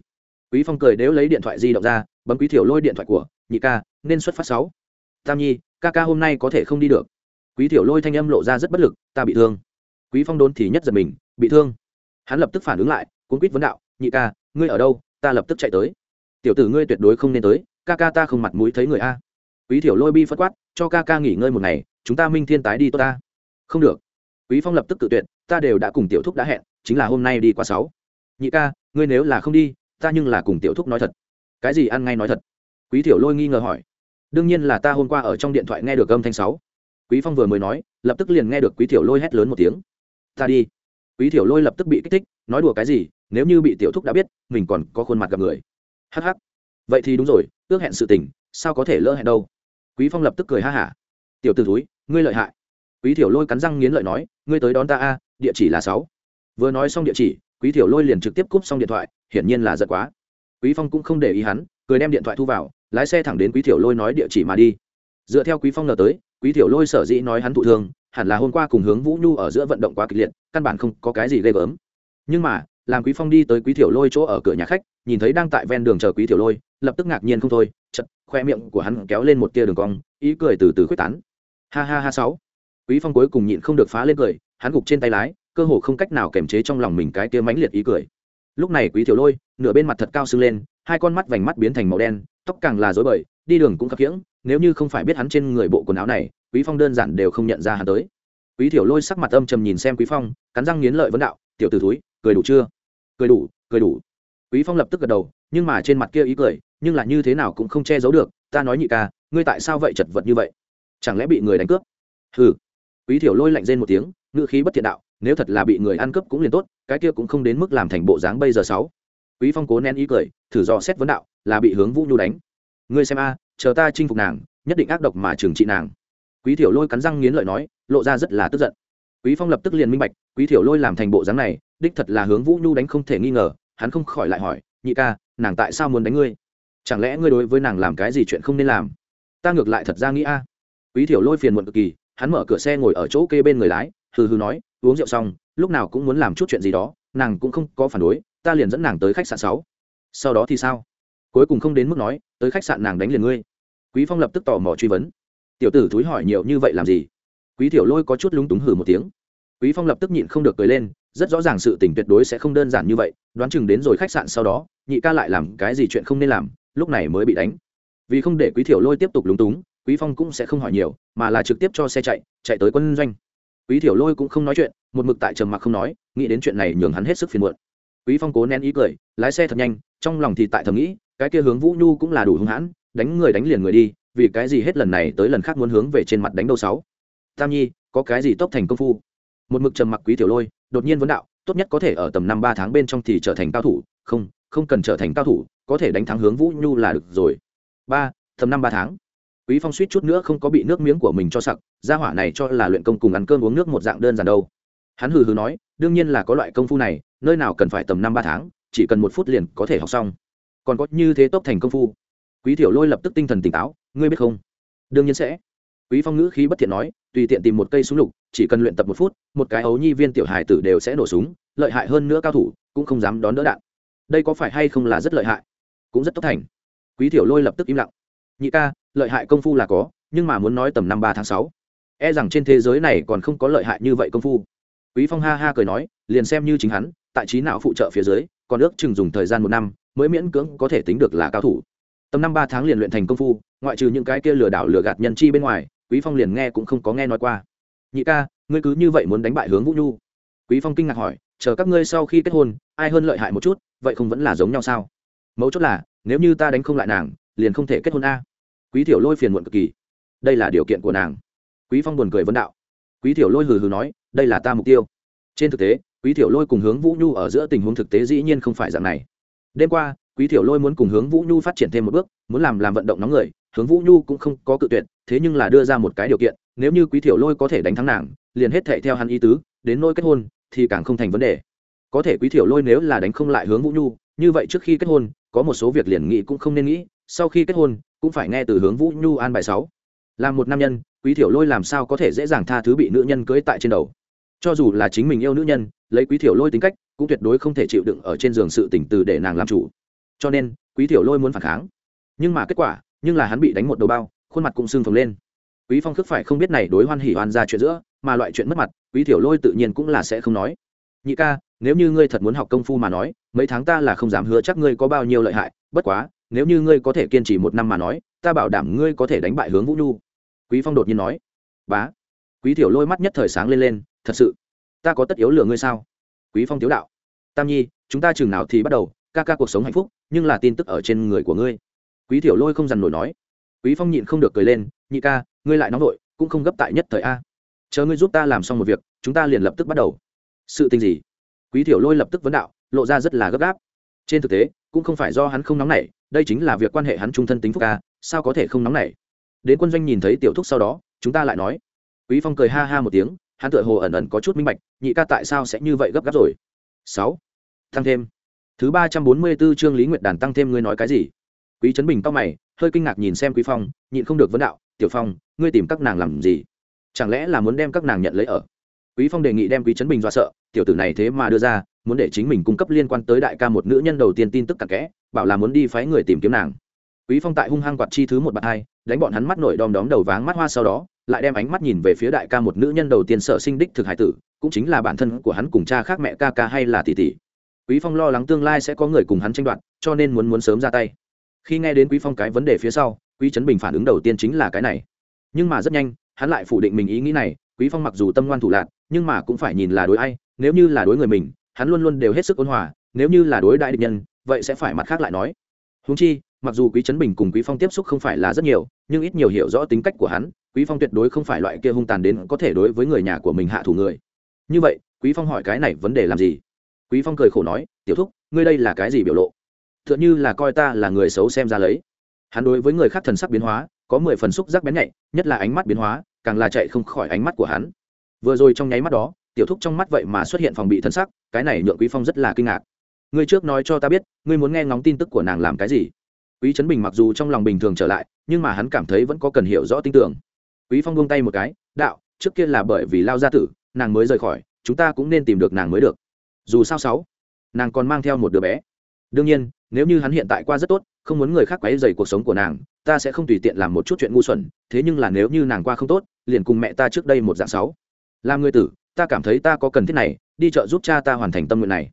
Quý phong cười nếu lấy điện thoại di động ra, bấm quý thiểu lôi điện thoại của, nhị ca, nên xuất phát sáu. Tam nhi, ca ca hôm nay có thể không đi được. Quý thiểu lôi thanh âm lộ ra rất bất lực, ta bị thương. Quý phong đốn thì nhất giật mình, bị thương? Hắn lập tức phản ứng lại, cuốn quýt vấn đạo nhị ca, ngươi ở đâu? Ta lập tức chạy tới. Tiểu tử ngươi tuyệt đối không nên tới, ca ca ta không mặt mũi thấy người a. Quý thiểu lôi bi phất quát, cho ca ca nghỉ ngơi một ngày, chúng ta minh thiên tái đi tốt ta. Không được. Quý phong lập tức tự tuyệt, ta đều đã cùng tiểu thúc đã hẹn, chính là hôm nay đi qua sáu. Nhị ca, ngươi nếu là không đi, ta nhưng là cùng tiểu thúc nói thật. Cái gì ăn ngay nói thật? Quý thiểu lôi nghi ngờ hỏi. Đương nhiên là ta hôm qua ở trong điện thoại nghe được âm thanh sáu. Quý phong vừa mới nói, lập tức liền nghe được quý thiểu lôi hét lớn một tiếng. Ta đi. Quý thiểu lôi lập tức bị kích thích, nói đùa cái gì? Nếu như bị tiểu thúc đã biết, mình còn có khuôn mặt gặp người. Hh vậy thì đúng rồi, ước hẹn sự tình, sao có thể lỡ hẹn đâu? Quý phong lập tức cười ha hả. Tiểu t ử túi ngươi lợi hại. Quý thiểu lôi cắn răng nghiến lợi nói, ngươi tới đón ta a, địa chỉ là sáu. Vừa nói xong địa chỉ, quý thiểu lôi liền trực tiếp cúp xong điện thoại, hiển nhiên là giật quá. Quý phong cũng không để ý hắn, cười đem điện thoại thu vào, lái xe thẳng đến quý thiểu lôi nói địa chỉ mà đi. Dựa theo quý phong ngờ tới, quý thiểu lôi sở dĩ nói hắn thụ thương, hẳn là hôm qua cùng hướng vũ nhu ở giữa vận động quá kịch liệt, căn bản không có cái gì ghê gớm. Nhưng mà làm quý phong đi tới quý thiểu lôi chỗ ở cửa nhà khách, nhìn thấy đang tại ven đường chờ quý thiểu lôi, lập tức ngạc nhiên không thôi chật khoe miệng của hắn kéo lên một tia đường cong, ý cười từ từ khuếch tán. Ha ha ha sáu. Quý phong cuối cùng nhịn không được phá lên cười, hắn gục trên tay lái, cơ hồ không cách nào kềm chế trong lòng mình cái tia mãnh liệt ý cười. Lúc này quý thiểu lôi, nửa bên mặt thật cao sưng lên, hai con mắt vành mắt biến thành màu đen, tóc càng là rối bời, đi đường cũng khập khiễng, nếu như không phải biết hắn trên người bộ quần áo này, quý phong đơn giản đều không nhận ra hắn tới. Quý thiểu lôi sắc mặt âm trầm nhìn xem quý phong, cắn răng nghiến lợi vấn đạo, tiểu tử túi cười đủ chưa? Cười đủ cười đủ. Quý phong lập tức gật đầu, nhưng mà trên mặt kia ý cười, nhưng là như thế nào cũng không che giấu được, ta nói nhị ca, ngươi tại sao vậy chật vật như vậy? Chẳng lẽ bị người đánh cướp? Hừ. Quý thiểu lôi lạnh rên một tiếng ngựa khí bất thiện đạo, nếu thật là bị người ăn cướp cũng liền tốt, cái kia cũng không đến mức làm thành bộ dáng bây giờ sáu. Quý phong cố nén ý cười, thử dò xét vấn đạo, là bị hướng vũ nhu đánh? Ngươi xem a, chờ ta chinh phục nàng, nhất định ác độc mà trừng trị nàng. Quý thiểu lôi cắn răng nghiến lợi nói, lộ ra rất là tức giận. Quý phong lập tức liền minh bạch, quý thiểu lôi làm thành bộ dáng này đích thật là hướng vũ nhu đánh không thể nghi ngờ, hắn không khỏi lại hỏi, nhị ca, nàng tại sao muốn đánh ngươi? Chẳng lẽ ngươi đối với nàng làm cái gì chuyện không nên làm? Ta ngược lại thật ra nghĩ a. Quý thiểu lôi phiền muộn cực kỳ, hắn mở cửa xe ngồi ở chỗ kê bên người lái, hừ hừ nói, uống rượu xong, lúc nào cũng muốn làm chút chuyện gì đó, nàng cũng không có phản đối, ta liền dẫn nàng tới khách sạn sáu. Sau đó thì sao? Cuối cùng không đến mức nói, tới khách sạn nàng đánh liền ngươi. Quý phong lập tức tò mò truy vấn. Tiểu tử thúi hỏi nhiều như vậy làm gì? Quý tiểu lôi có chút lúng túng hừ một tiếng. Quý phong lập tức nhịn không được cười lên rất rõ ràng sự tình tuyệt đối sẽ không đơn giản như vậy, đoán chừng đến rồi khách sạn sau đó, nhị ca lại làm cái gì chuyện không nên làm, lúc này mới bị đánh. Vì không để quý thiểu lôi tiếp tục lúng túng, quý phong cũng sẽ không hỏi nhiều, mà là trực tiếp cho xe chạy chạy tới quân doanh. Quý thiểu lôi cũng không nói chuyện, một mực tại trầm mặc không nói, nghĩ đến chuyện này nhường hắn hết sức phiền muộn. Quý phong cố nén ý cười, lái xe thật nhanh, trong lòng thì tại thầm nghĩ, cái kia hướng vũ nhu cũng là đủ hung hãn, đánh người đánh liền người đi, vì cái gì hết lần này tới lần khác muốn hướng về trên mặt đánh đâu sáu? Tam nhi, có cái gì tốc thành công phu? Một mực trầm mặc quý tiểu lôi đột nhiên vấn đạo, tốt nhất có thể ở tầm năm ba tháng bên trong thì trở thành cao thủ, không không cần trở thành cao thủ, có thể đánh thắng hướng vũ nhu là được rồi. Ba, tầm năm ba tháng. Quý phong suýt chút nữa không có bị nước miếng của mình cho sặc, gia hỏa này cho là luyện công cùng ăn cơm uống nước một dạng đơn giản đâu. Hắn hừ hừ nói, đương nhiên là có loại công phu này, nơi nào cần phải tầm năm ba tháng, chỉ cần một phút liền có thể học xong. Còn có như thế tốc thành công phu. Quý tiểu lôi lập tức tinh thần tỉnh táo, ngươi biết không? Đương nhiên sẽ quý phong ngữ khí bất thiện nói, tùy tiện tìm một cây súng lục, chỉ cần luyện tập một phút, một cái ấu nhi viên tiểu hài tử đều sẽ nổ súng, lợi hại hơn nữa cao thủ, cũng không dám đón đỡ đạn. Đây có phải hay không là rất lợi hại? Cũng rất tốt thành. Quý tiểu lôi lập tức im lặng. Nhị ca, lợi hại công phu là có, nhưng mà muốn nói tầm năm ba tháng sáu e rằng trên thế giới này còn không có lợi hại như vậy công phu. Quý phong ha ha cười nói, liền xem như chính hắn, tại trí não phụ trợ phía dưới, còn ước chừng dùng thời gian một năm, mới miễn cưỡng có thể tính được là cao thủ. Tầm năm ba tháng liền luyện thành công phu, ngoại trừ những cái kia lừa đảo lừa gạt nhân chi bên ngoài quý phong liền nghe cũng không có nghe nói qua. Nhị ca, ngươi cứ như vậy muốn đánh bại hướng vũ nhu? Quý phong kinh ngạc hỏi. Chờ các ngươi sau khi kết hôn, ai hơn lợi hại một chút, vậy không vẫn là giống nhau sao? Mấu chốt là, nếu như ta đánh không lại nàng, liền không thể kết hôn a. Quý tiểu lôi phiền muộn cực kỳ. Đây là điều kiện của nàng. Quý phong buồn cười vấn đạo. Quý tiểu lôi hừ hừ nói, đây là ta mục tiêu. Trên thực tế, quý tiểu lôi cùng hướng vũ nhu ở giữa tình huống thực tế dĩ nhiên không phải dạng này. Đêm qua, quý tiểu lôi muốn cùng hướng vũ nhu phát triển thêm một bước, muốn làm làm vận động nóng người, hướng vũ nhu cũng không có cự tuyệt thế nhưng là đưa ra một cái điều kiện, nếu như quý thiểu lôi có thể đánh thắng nàng, liền hết thệ theo hắn ý tứ, đến nỗi kết hôn thì càng không thành vấn đề. Có thể quý thiểu lôi nếu là đánh không lại hướng vũ nhu, như vậy trước khi kết hôn, có một số việc liền nghĩ cũng không nên nghĩ, sau khi kết hôn, cũng phải nghe từ hướng vũ nhu an bài sáu. Là một nam nhân, quý thiểu lôi làm sao có thể dễ dàng tha thứ bị nữ nhân cưới tại trên đầu? Cho dù là chính mình yêu nữ nhân, lấy quý thiểu lôi tính cách, cũng tuyệt đối không thể chịu đựng ở trên giường sự tỉnh từ để nàng làm chủ. Cho nên, quý thiểu lôi muốn phản kháng. Nhưng mà kết quả, nhưng là hắn bị đánh một đầu bao khuôn mặt cũng sưng phồng lên. Quý phong khước phải không biết này đối hoan hỉ hoan ra chuyện giữa, mà loại chuyện mất mặt, quý Tiểu lôi tự nhiên cũng là sẽ không nói. Nhị ca, nếu như ngươi thật muốn học công phu mà nói, mấy tháng ta là không dám hứa chắc ngươi có bao nhiêu lợi hại, bất quá, nếu như ngươi có thể kiên trì một năm mà nói, ta bảo đảm ngươi có thể đánh bại hướng vũ nhu. Quý phong đột nhiên nói. Bá. Quý Tiểu lôi mắt nhất thời sáng lên lên, thật sự, ta có tất yếu lừa ngươi sao? Quý phong tiếu đạo. Tam nhi, chúng ta chừng nào thì bắt đầu, ca ca cuộc sống hạnh phúc, nhưng là tin tức ở trên người của ngươi. Quý Tiểu lôi không dằn nổi nói quý phong nhịn không được cười lên, nhị ca, ngươi lại nóng vội, cũng không gấp tại nhất thời a. Chờ ngươi giúp ta làm xong một việc, chúng ta liền lập tức bắt đầu. Sự tình gì? Quý thiểu lôi lập tức vấn đạo, lộ ra rất là gấp gáp. Trên thực tế, cũng không phải do hắn không nóng nảy, đây chính là việc quan hệ hắn trung thân tính phúc ca sao có thể không nóng nảy? Đến quân doanh nhìn thấy tiểu thúc sau đó, chúng ta lại nói. Quý phong cười ha ha một tiếng, hắn tựa hồ ẩn ẩn có chút minh bạch, nhị ca tại sao sẽ như vậy gấp gáp rồi? Sáu, tăng thêm. Thứ ba trăm bốn mươi 344 chương lý nguyệt đàn tăng thêm ngươi nói cái gì? Quý trấn bình to mày hơi kinh ngạc nhìn xem quý phong, nhịn không được vấn đạo, tiểu phong, ngươi tìm các nàng làm gì? Chẳng lẽ là muốn đem các nàng nhận lấy ở? Quý phong đề nghị đem quý trấn bình do sợ, tiểu tử này thế mà đưa ra, muốn để chính mình cung cấp liên quan tới đại ca một nữ nhân đầu tiên tin tức cặn kẽ, bảo là muốn đi phái người tìm kiếm nàng. Quý phong tại hung hăng quạt chi thứ một bạn hai, đánh bọn hắn mắt nổi đom đóm đầu váng mắt hoa sau đó, lại đem ánh mắt nhìn về phía đại ca một nữ nhân đầu tiên sợ sinh đích thực hải tử, cũng chính là bản thân của hắn cùng cha khác mẹ ca ca hay là tỷ tỷ. Quý phong lo lắng tương lai sẽ có người cùng hắn tranh đoạt, cho nên muốn muốn sớm ra tay khi nghe đến quý phong cái vấn đề phía sau, quý trấn bình phản ứng đầu tiên chính là cái này. Nhưng mà rất nhanh, hắn lại phủ định mình ý nghĩ này, quý phong mặc dù tâm ngoan thủ lạc, nhưng mà cũng phải nhìn là đối ai, nếu như là đối người mình, hắn luôn luôn đều hết sức ôn hòa, nếu như là đối đại địch nhân, vậy sẽ phải mặt khác lại nói. Húng chi, mặc dù quý trấn bình cùng quý phong tiếp xúc không phải là rất nhiều, nhưng ít nhiều hiểu rõ tính cách của hắn, quý phong tuyệt đối không phải loại kia hung tàn đến có thể đối với người nhà của mình hạ thủ người. Như vậy, quý phong hỏi cái này vấn đề làm gì? Quý phong cười khổ nói, tiểu thúc, ngươi đây là cái gì biểu lộ? Tựa như là coi ta là người xấu xem ra lấy. Hắn đối với người khác thần sắc biến hóa, có mười phần xúc giác bén nhạy, nhất là ánh mắt biến hóa, càng là chạy không khỏi ánh mắt của hắn. Vừa rồi trong nháy mắt đó, tiểu thúc trong mắt vậy mà xuất hiện phòng bị thân sắc, cái này nhượng quý phong rất là kinh ngạc. Ngươi trước nói cho ta biết, ngươi muốn nghe ngóng tin tức của nàng làm cái gì? Quý trấn bình mặc dù trong lòng bình thường trở lại, nhưng mà hắn cảm thấy vẫn có cần hiểu rõ tin tưởng. Quý phong buông tay một cái, đạo, trước kia là bởi vì lao gia tử, nàng mới rời khỏi, chúng ta cũng nên tìm được nàng mới được. Dù sao sáu, nàng còn mang theo một đứa bé đương nhiên, nếu như hắn hiện tại qua rất tốt, không muốn người khác quấy dày cuộc sống của nàng, ta sẽ không tùy tiện làm một chút chuyện ngu xuẩn, thế nhưng là nếu như nàng qua không tốt, liền cùng mẹ ta trước đây một dạng sáu làm người tử, ta cảm thấy ta có cần thiết này, đi chợ giúp cha ta hoàn thành tâm nguyện này.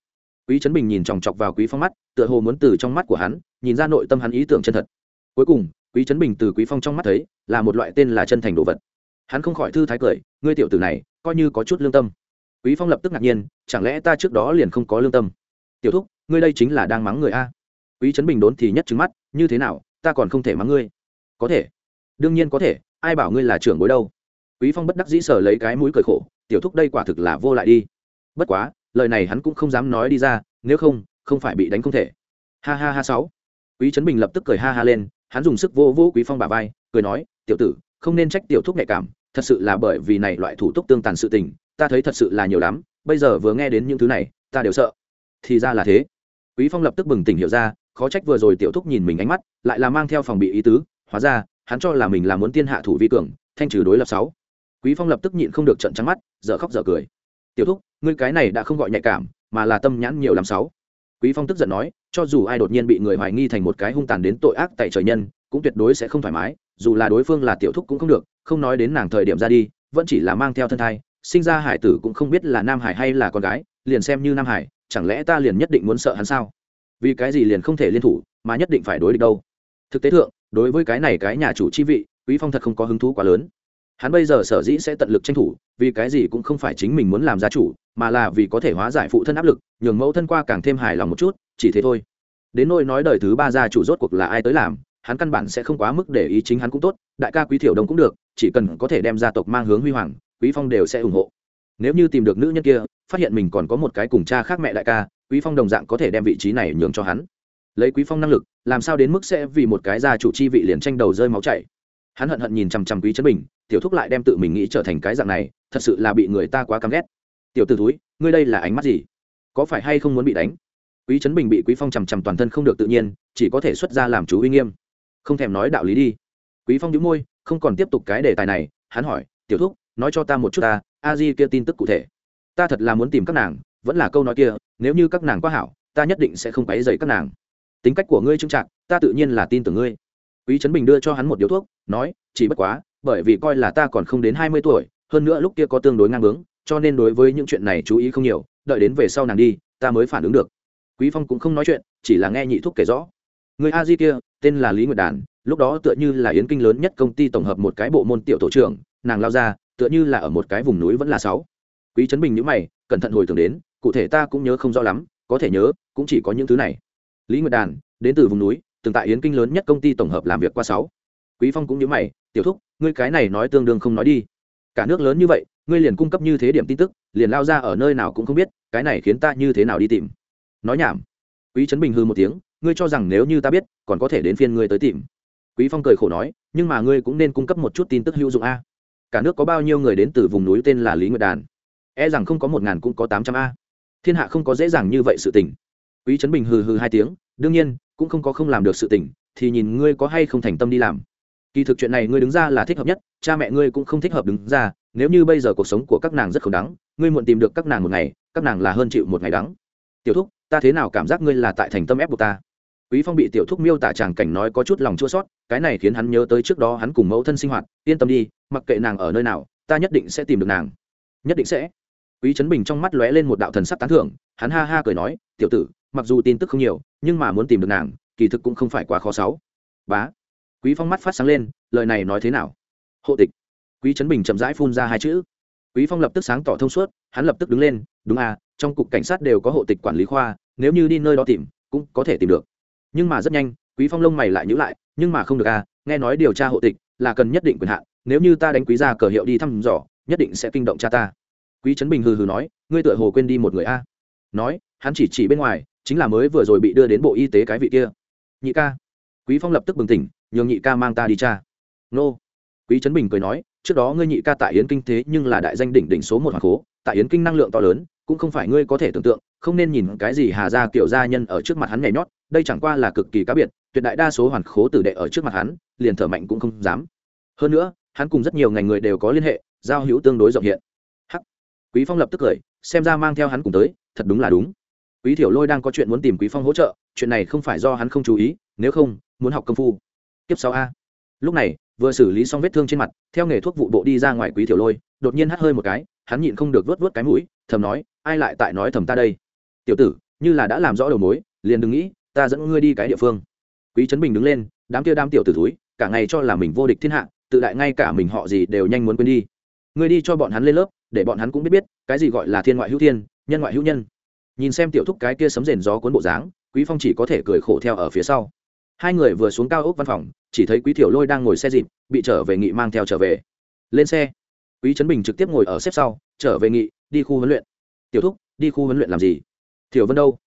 Quý trấn bình nhìn chòng chọc vào quý phong mắt, tựa hồ muốn từ trong mắt của hắn, nhìn ra nội tâm hắn ý tưởng chân thật. Cuối cùng, quý trấn bình từ quý phong trong mắt thấy, là một loại tên là chân thành đồ vật. Hắn không khỏi thư thái cười, ngươi tiểu tử này, coi như có chút lương tâm. Quý phong lập tức ngạc nhiên, chẳng lẽ ta trước đó liền không có lương tâm? Tiểu thúc ngươi đây chính là đang mắng người a. Quý trấn bình đốn thì nhất trứng mắt, như thế nào, ta còn không thể mắng ngươi. Có thể. Đương nhiên có thể, ai bảo ngươi là trưởng bối đâu. Quý phong bất đắc dĩ sở lấy cái mũi cười khổ, tiểu thúc đây quả thực là vô lại đi. Bất quá, lời này hắn cũng không dám nói đi ra, nếu không không phải bị đánh không thể. Ha ha ha sáu. Quý trấn bình lập tức cười ha ha lên, hắn dùng sức vô vô quý phong bà vai, cười nói, tiểu tử, không nên trách tiểu thúc nhạy cảm, thật sự là bởi vì này loại thủ tục tương tàn sự tình, ta thấy thật sự là nhiều lắm, bây giờ vừa nghe đến những thứ này, ta đều sợ. Thì ra là thế quý phong lập tức bừng tỉnh hiểu ra, khó trách vừa rồi tiểu thúc nhìn mình ánh mắt, lại là mang theo phòng bị ý tứ, hóa ra, hắn cho là mình là muốn tiên hạ thủ vi cường, thanh trừ đối lập sáu. Quý phong lập tức nhịn không được trận trắng mắt, dở khóc dở cười. Tiểu thúc, ngươi cái này đã không gọi nhạy cảm, mà là tâm nhãn nhiều làm sáu. Quý phong tức giận nói, cho dù ai đột nhiên bị người hoài nghi thành một cái hung tàn đến tội ác tại trời nhân, cũng tuyệt đối sẽ không thoải mái, dù là đối phương là tiểu thúc cũng không được, không nói đến nàng thời điểm ra đi, vẫn chỉ là mang theo thân thai, sinh ra hải tử cũng không biết là nam hải hay là con gái, liền xem như nam hải chẳng lẽ ta liền nhất định muốn sợ hắn sao? Vì cái gì liền không thể liên thủ, mà nhất định phải đối địch đâu? Thực tế thượng, đối với cái này cái nhà chủ chi vị, quý phong thật không có hứng thú quá lớn. Hắn bây giờ sở dĩ sẽ tận lực tranh thủ, vì cái gì cũng không phải chính mình muốn làm gia chủ, mà là vì có thể hóa giải phụ thân áp lực, nhường mẫu thân qua càng thêm hài lòng một chút, chỉ thế thôi. Đến nỗi nói đời thứ ba gia chủ rốt cuộc là ai tới làm, hắn căn bản sẽ không quá mức để ý chính hắn cũng tốt, đại ca quý thiểu đông cũng được, chỉ cần có thể đem gia tộc mang hướng huy hoàng, quý phong đều sẽ ủng hộ. Nếu như tìm được nữ nhân kia phát hiện mình còn có một cái cùng cha khác mẹ đại ca, quý phong đồng dạng có thể đem vị trí này nhường cho hắn. Lấy quý phong năng lực, làm sao đến mức sẽ vì một cái gia chủ chi vị liền tranh đầu rơi máu chảy? Hắn hận hận nhìn chằm chằm quý trấn bình, tiểu thúc lại đem tự mình nghĩ trở thành cái dạng này, thật sự là bị người ta quá căm ghét. Tiểu t ử túi ngươi đây là ánh mắt gì? Có phải hay không muốn bị đánh? Quý trấn bình bị quý phong chằm chằm toàn thân không được tự nhiên, chỉ có thể xuất ra làm chú uy nghiêm. Không thèm nói đạo lý đi. Quý phong đĩu môi, không còn tiếp tục cái đề tài này, hắn hỏi, tiểu thúc, nói cho ta một chút ta, a di kia tin tức cụ thể ta thật là muốn tìm các nàng vẫn là câu nói kia nếu như các nàng quá hảo ta nhất định sẽ không quấy dày các nàng. Tính cách của ngươi trưng trạc, ta tự nhiên là tin tưởng ngươi. Quý trấn bình đưa cho hắn một điếu thuốc nói chỉ bất quá bởi vì coi là ta còn không đến hai mươi tuổi hơn nữa lúc kia có tương đối ngang bướng cho nên đối với những chuyện này chú ý không nhiều đợi đến về sau nàng đi ta mới phản ứng được. Quý phong cũng không nói chuyện chỉ là nghe nhị thúc kể rõ. Người a di kia tên là lý nguyệt đàn lúc đó tựa như là yến kinh lớn nhất công ty tổng hợp một cái bộ môn tiểu tổ trưởng nàng lao ra tựa như là ở một cái vùng núi vẫn là sáu quý trấn bình nhữ mày, cẩn thận hồi tưởng đến, cụ thể ta cũng nhớ không rõ lắm, có thể nhớ, cũng chỉ có những thứ này. Lý nguyệt đàn, đến từ vùng núi, từng tại yến kinh lớn nhất công ty tổng hợp làm việc qua sáu. Quý phong cũng nhớ mày, tiểu thúc, ngươi cái này nói tương đương không nói đi. Cả nước lớn như vậy, ngươi liền cung cấp như thế điểm tin tức, liền lao ra ở nơi nào cũng không biết, cái này khiến ta như thế nào đi tìm? Nói nhảm. Quý trấn bình hư một tiếng, ngươi cho rằng nếu như ta biết, còn có thể đến phiên ngươi tới tìm. Quý phong cười khổ nói, nhưng mà ngươi cũng nên cung cấp một chút tin tức hữu dụng a. Cả nước có bao nhiêu người đến từ vùng núi tên là lý nguyệt đàn? E rằng không có một ngàn cũng có tám trăm a. Thiên hạ không có dễ dàng như vậy sự tình. Quý trấn bình hừ hừ hai tiếng, đương nhiên, cũng không có không làm được sự tình, thì nhìn ngươi có hay không thành tâm đi làm. Kỳ thực chuyện này ngươi đứng ra là thích hợp nhất, cha mẹ ngươi cũng không thích hợp đứng ra, nếu như bây giờ cuộc sống của các nàng rất không đắng ngươi muộn tìm được các nàng một ngày, các nàng là hơn chịu một ngày đắng. Tiểu thúc, ta thế nào cảm giác ngươi là tại thành tâm ép buộc ta? Quý phong bị tiểu thúc miêu tả tràng cảnh nói có chút lòng chua sót cái này khiến hắn nhớ tới trước đó hắn cùng mẫu thân sinh hoạt, yên tâm đi, mặc kệ nàng ở nơi nào, ta nhất định sẽ tìm được nàng. Nhất định sẽ quý trấn bình trong mắt lóe lên một đạo thần sắc tán thưởng, hắn ha ha cười nói, tiểu tử, mặc dù tin tức không nhiều, nhưng mà muốn tìm được nàng, kỳ thực cũng không phải quá khó sáu. Bá. Quý phong mắt phát sáng lên, lời này nói thế nào? Hộ tịch. Quý trấn bình chậm rãi phun ra hai chữ. Quý phong lập tức sáng tỏ thông suốt, hắn lập tức đứng lên, đúng à trong cục cảnh sát đều có hộ tịch quản lý khoa, nếu như đi nơi đó tìm, cũng có thể tìm được. Nhưng mà rất nhanh, quý phong lông mày lại nhữ lại, nhưng mà không được à nghe nói điều tra hộ tịch là cần nhất định quyền hạn, nếu như ta đánh quý gia cờ hiệu đi thăm dò, nhất định sẽ kinh động cha ta quý trấn bình hừ hừ nói, ngươi tựa hồ quên đi một người a. Nói, hắn chỉ chỉ bên ngoài, chính là mới vừa rồi bị đưa đến bộ y tế cái vị kia. Nhị ca. Quý phong lập tức bừng tỉnh, nhường nhị ca mang ta đi cha. Nô. Quý trấn bình cười nói, trước đó ngươi nhị ca tại yến kinh thế nhưng là đại danh đỉnh đỉnh số một hoàng cố, tại yến kinh năng lượng to lớn, cũng không phải ngươi có thể tưởng tượng, không nên nhìn cái gì hà gia kiểu gia nhân ở trước mặt hắn nhảy nhót, đây chẳng qua là cực kỳ cá biệt, tuyệt đại đa số hoàn khố tử đệ ở trước mặt hắn, liền thở mạnh cũng không dám. Hơn nữa, hắn cùng rất nhiều ngành người đều có liên hệ, giao hữu tương đối rộng hiện quý phong lập tức cười, xem ra mang theo hắn cùng tới, thật đúng là đúng. Quý thiểu lôi đang có chuyện muốn tìm quý phong hỗ trợ, chuyện này không phải do hắn không chú ý, nếu không, muốn học công phu. Tiếp sau a. Lúc này, vừa xử lý xong vết thương trên mặt, theo nghề thuốc vụ bộ đi ra ngoài quý thiểu lôi, đột nhiên hắt hơi một cái, hắn nhịn không được vớt vớt cái mũi, thầm nói, ai lại tại nói thầm ta đây? Tiểu tử, như là đã làm rõ đầu mối, liền đừng nghĩ, ta dẫn ngươi đi cái địa phương. Quý trấn bình đứng lên, đám kia đám tiểu tử túi cả ngày cho là mình vô địch thiên hạ, tự đại ngay cả mình họ gì đều nhanh muốn quên đi. Ngươi đi cho bọn hắn lên lớp để bọn hắn cũng biết biết, cái gì gọi là thiên ngoại hữu thiên, nhân ngoại hữu nhân. Nhìn xem tiểu thúc cái kia sấm rền gió cuốn bộ dáng, quý phong chỉ có thể cười khổ theo ở phía sau. Hai người vừa xuống cao ốc văn phòng, chỉ thấy quý tiểu lôi đang ngồi xe dịp, bị trở về nghị mang theo trở về. Lên xe. Quý trấn bình trực tiếp ngồi ở xếp sau, trở về nghị, đi khu huấn luyện. Tiểu thúc, đi khu huấn luyện làm gì? Tiểu vân đâu?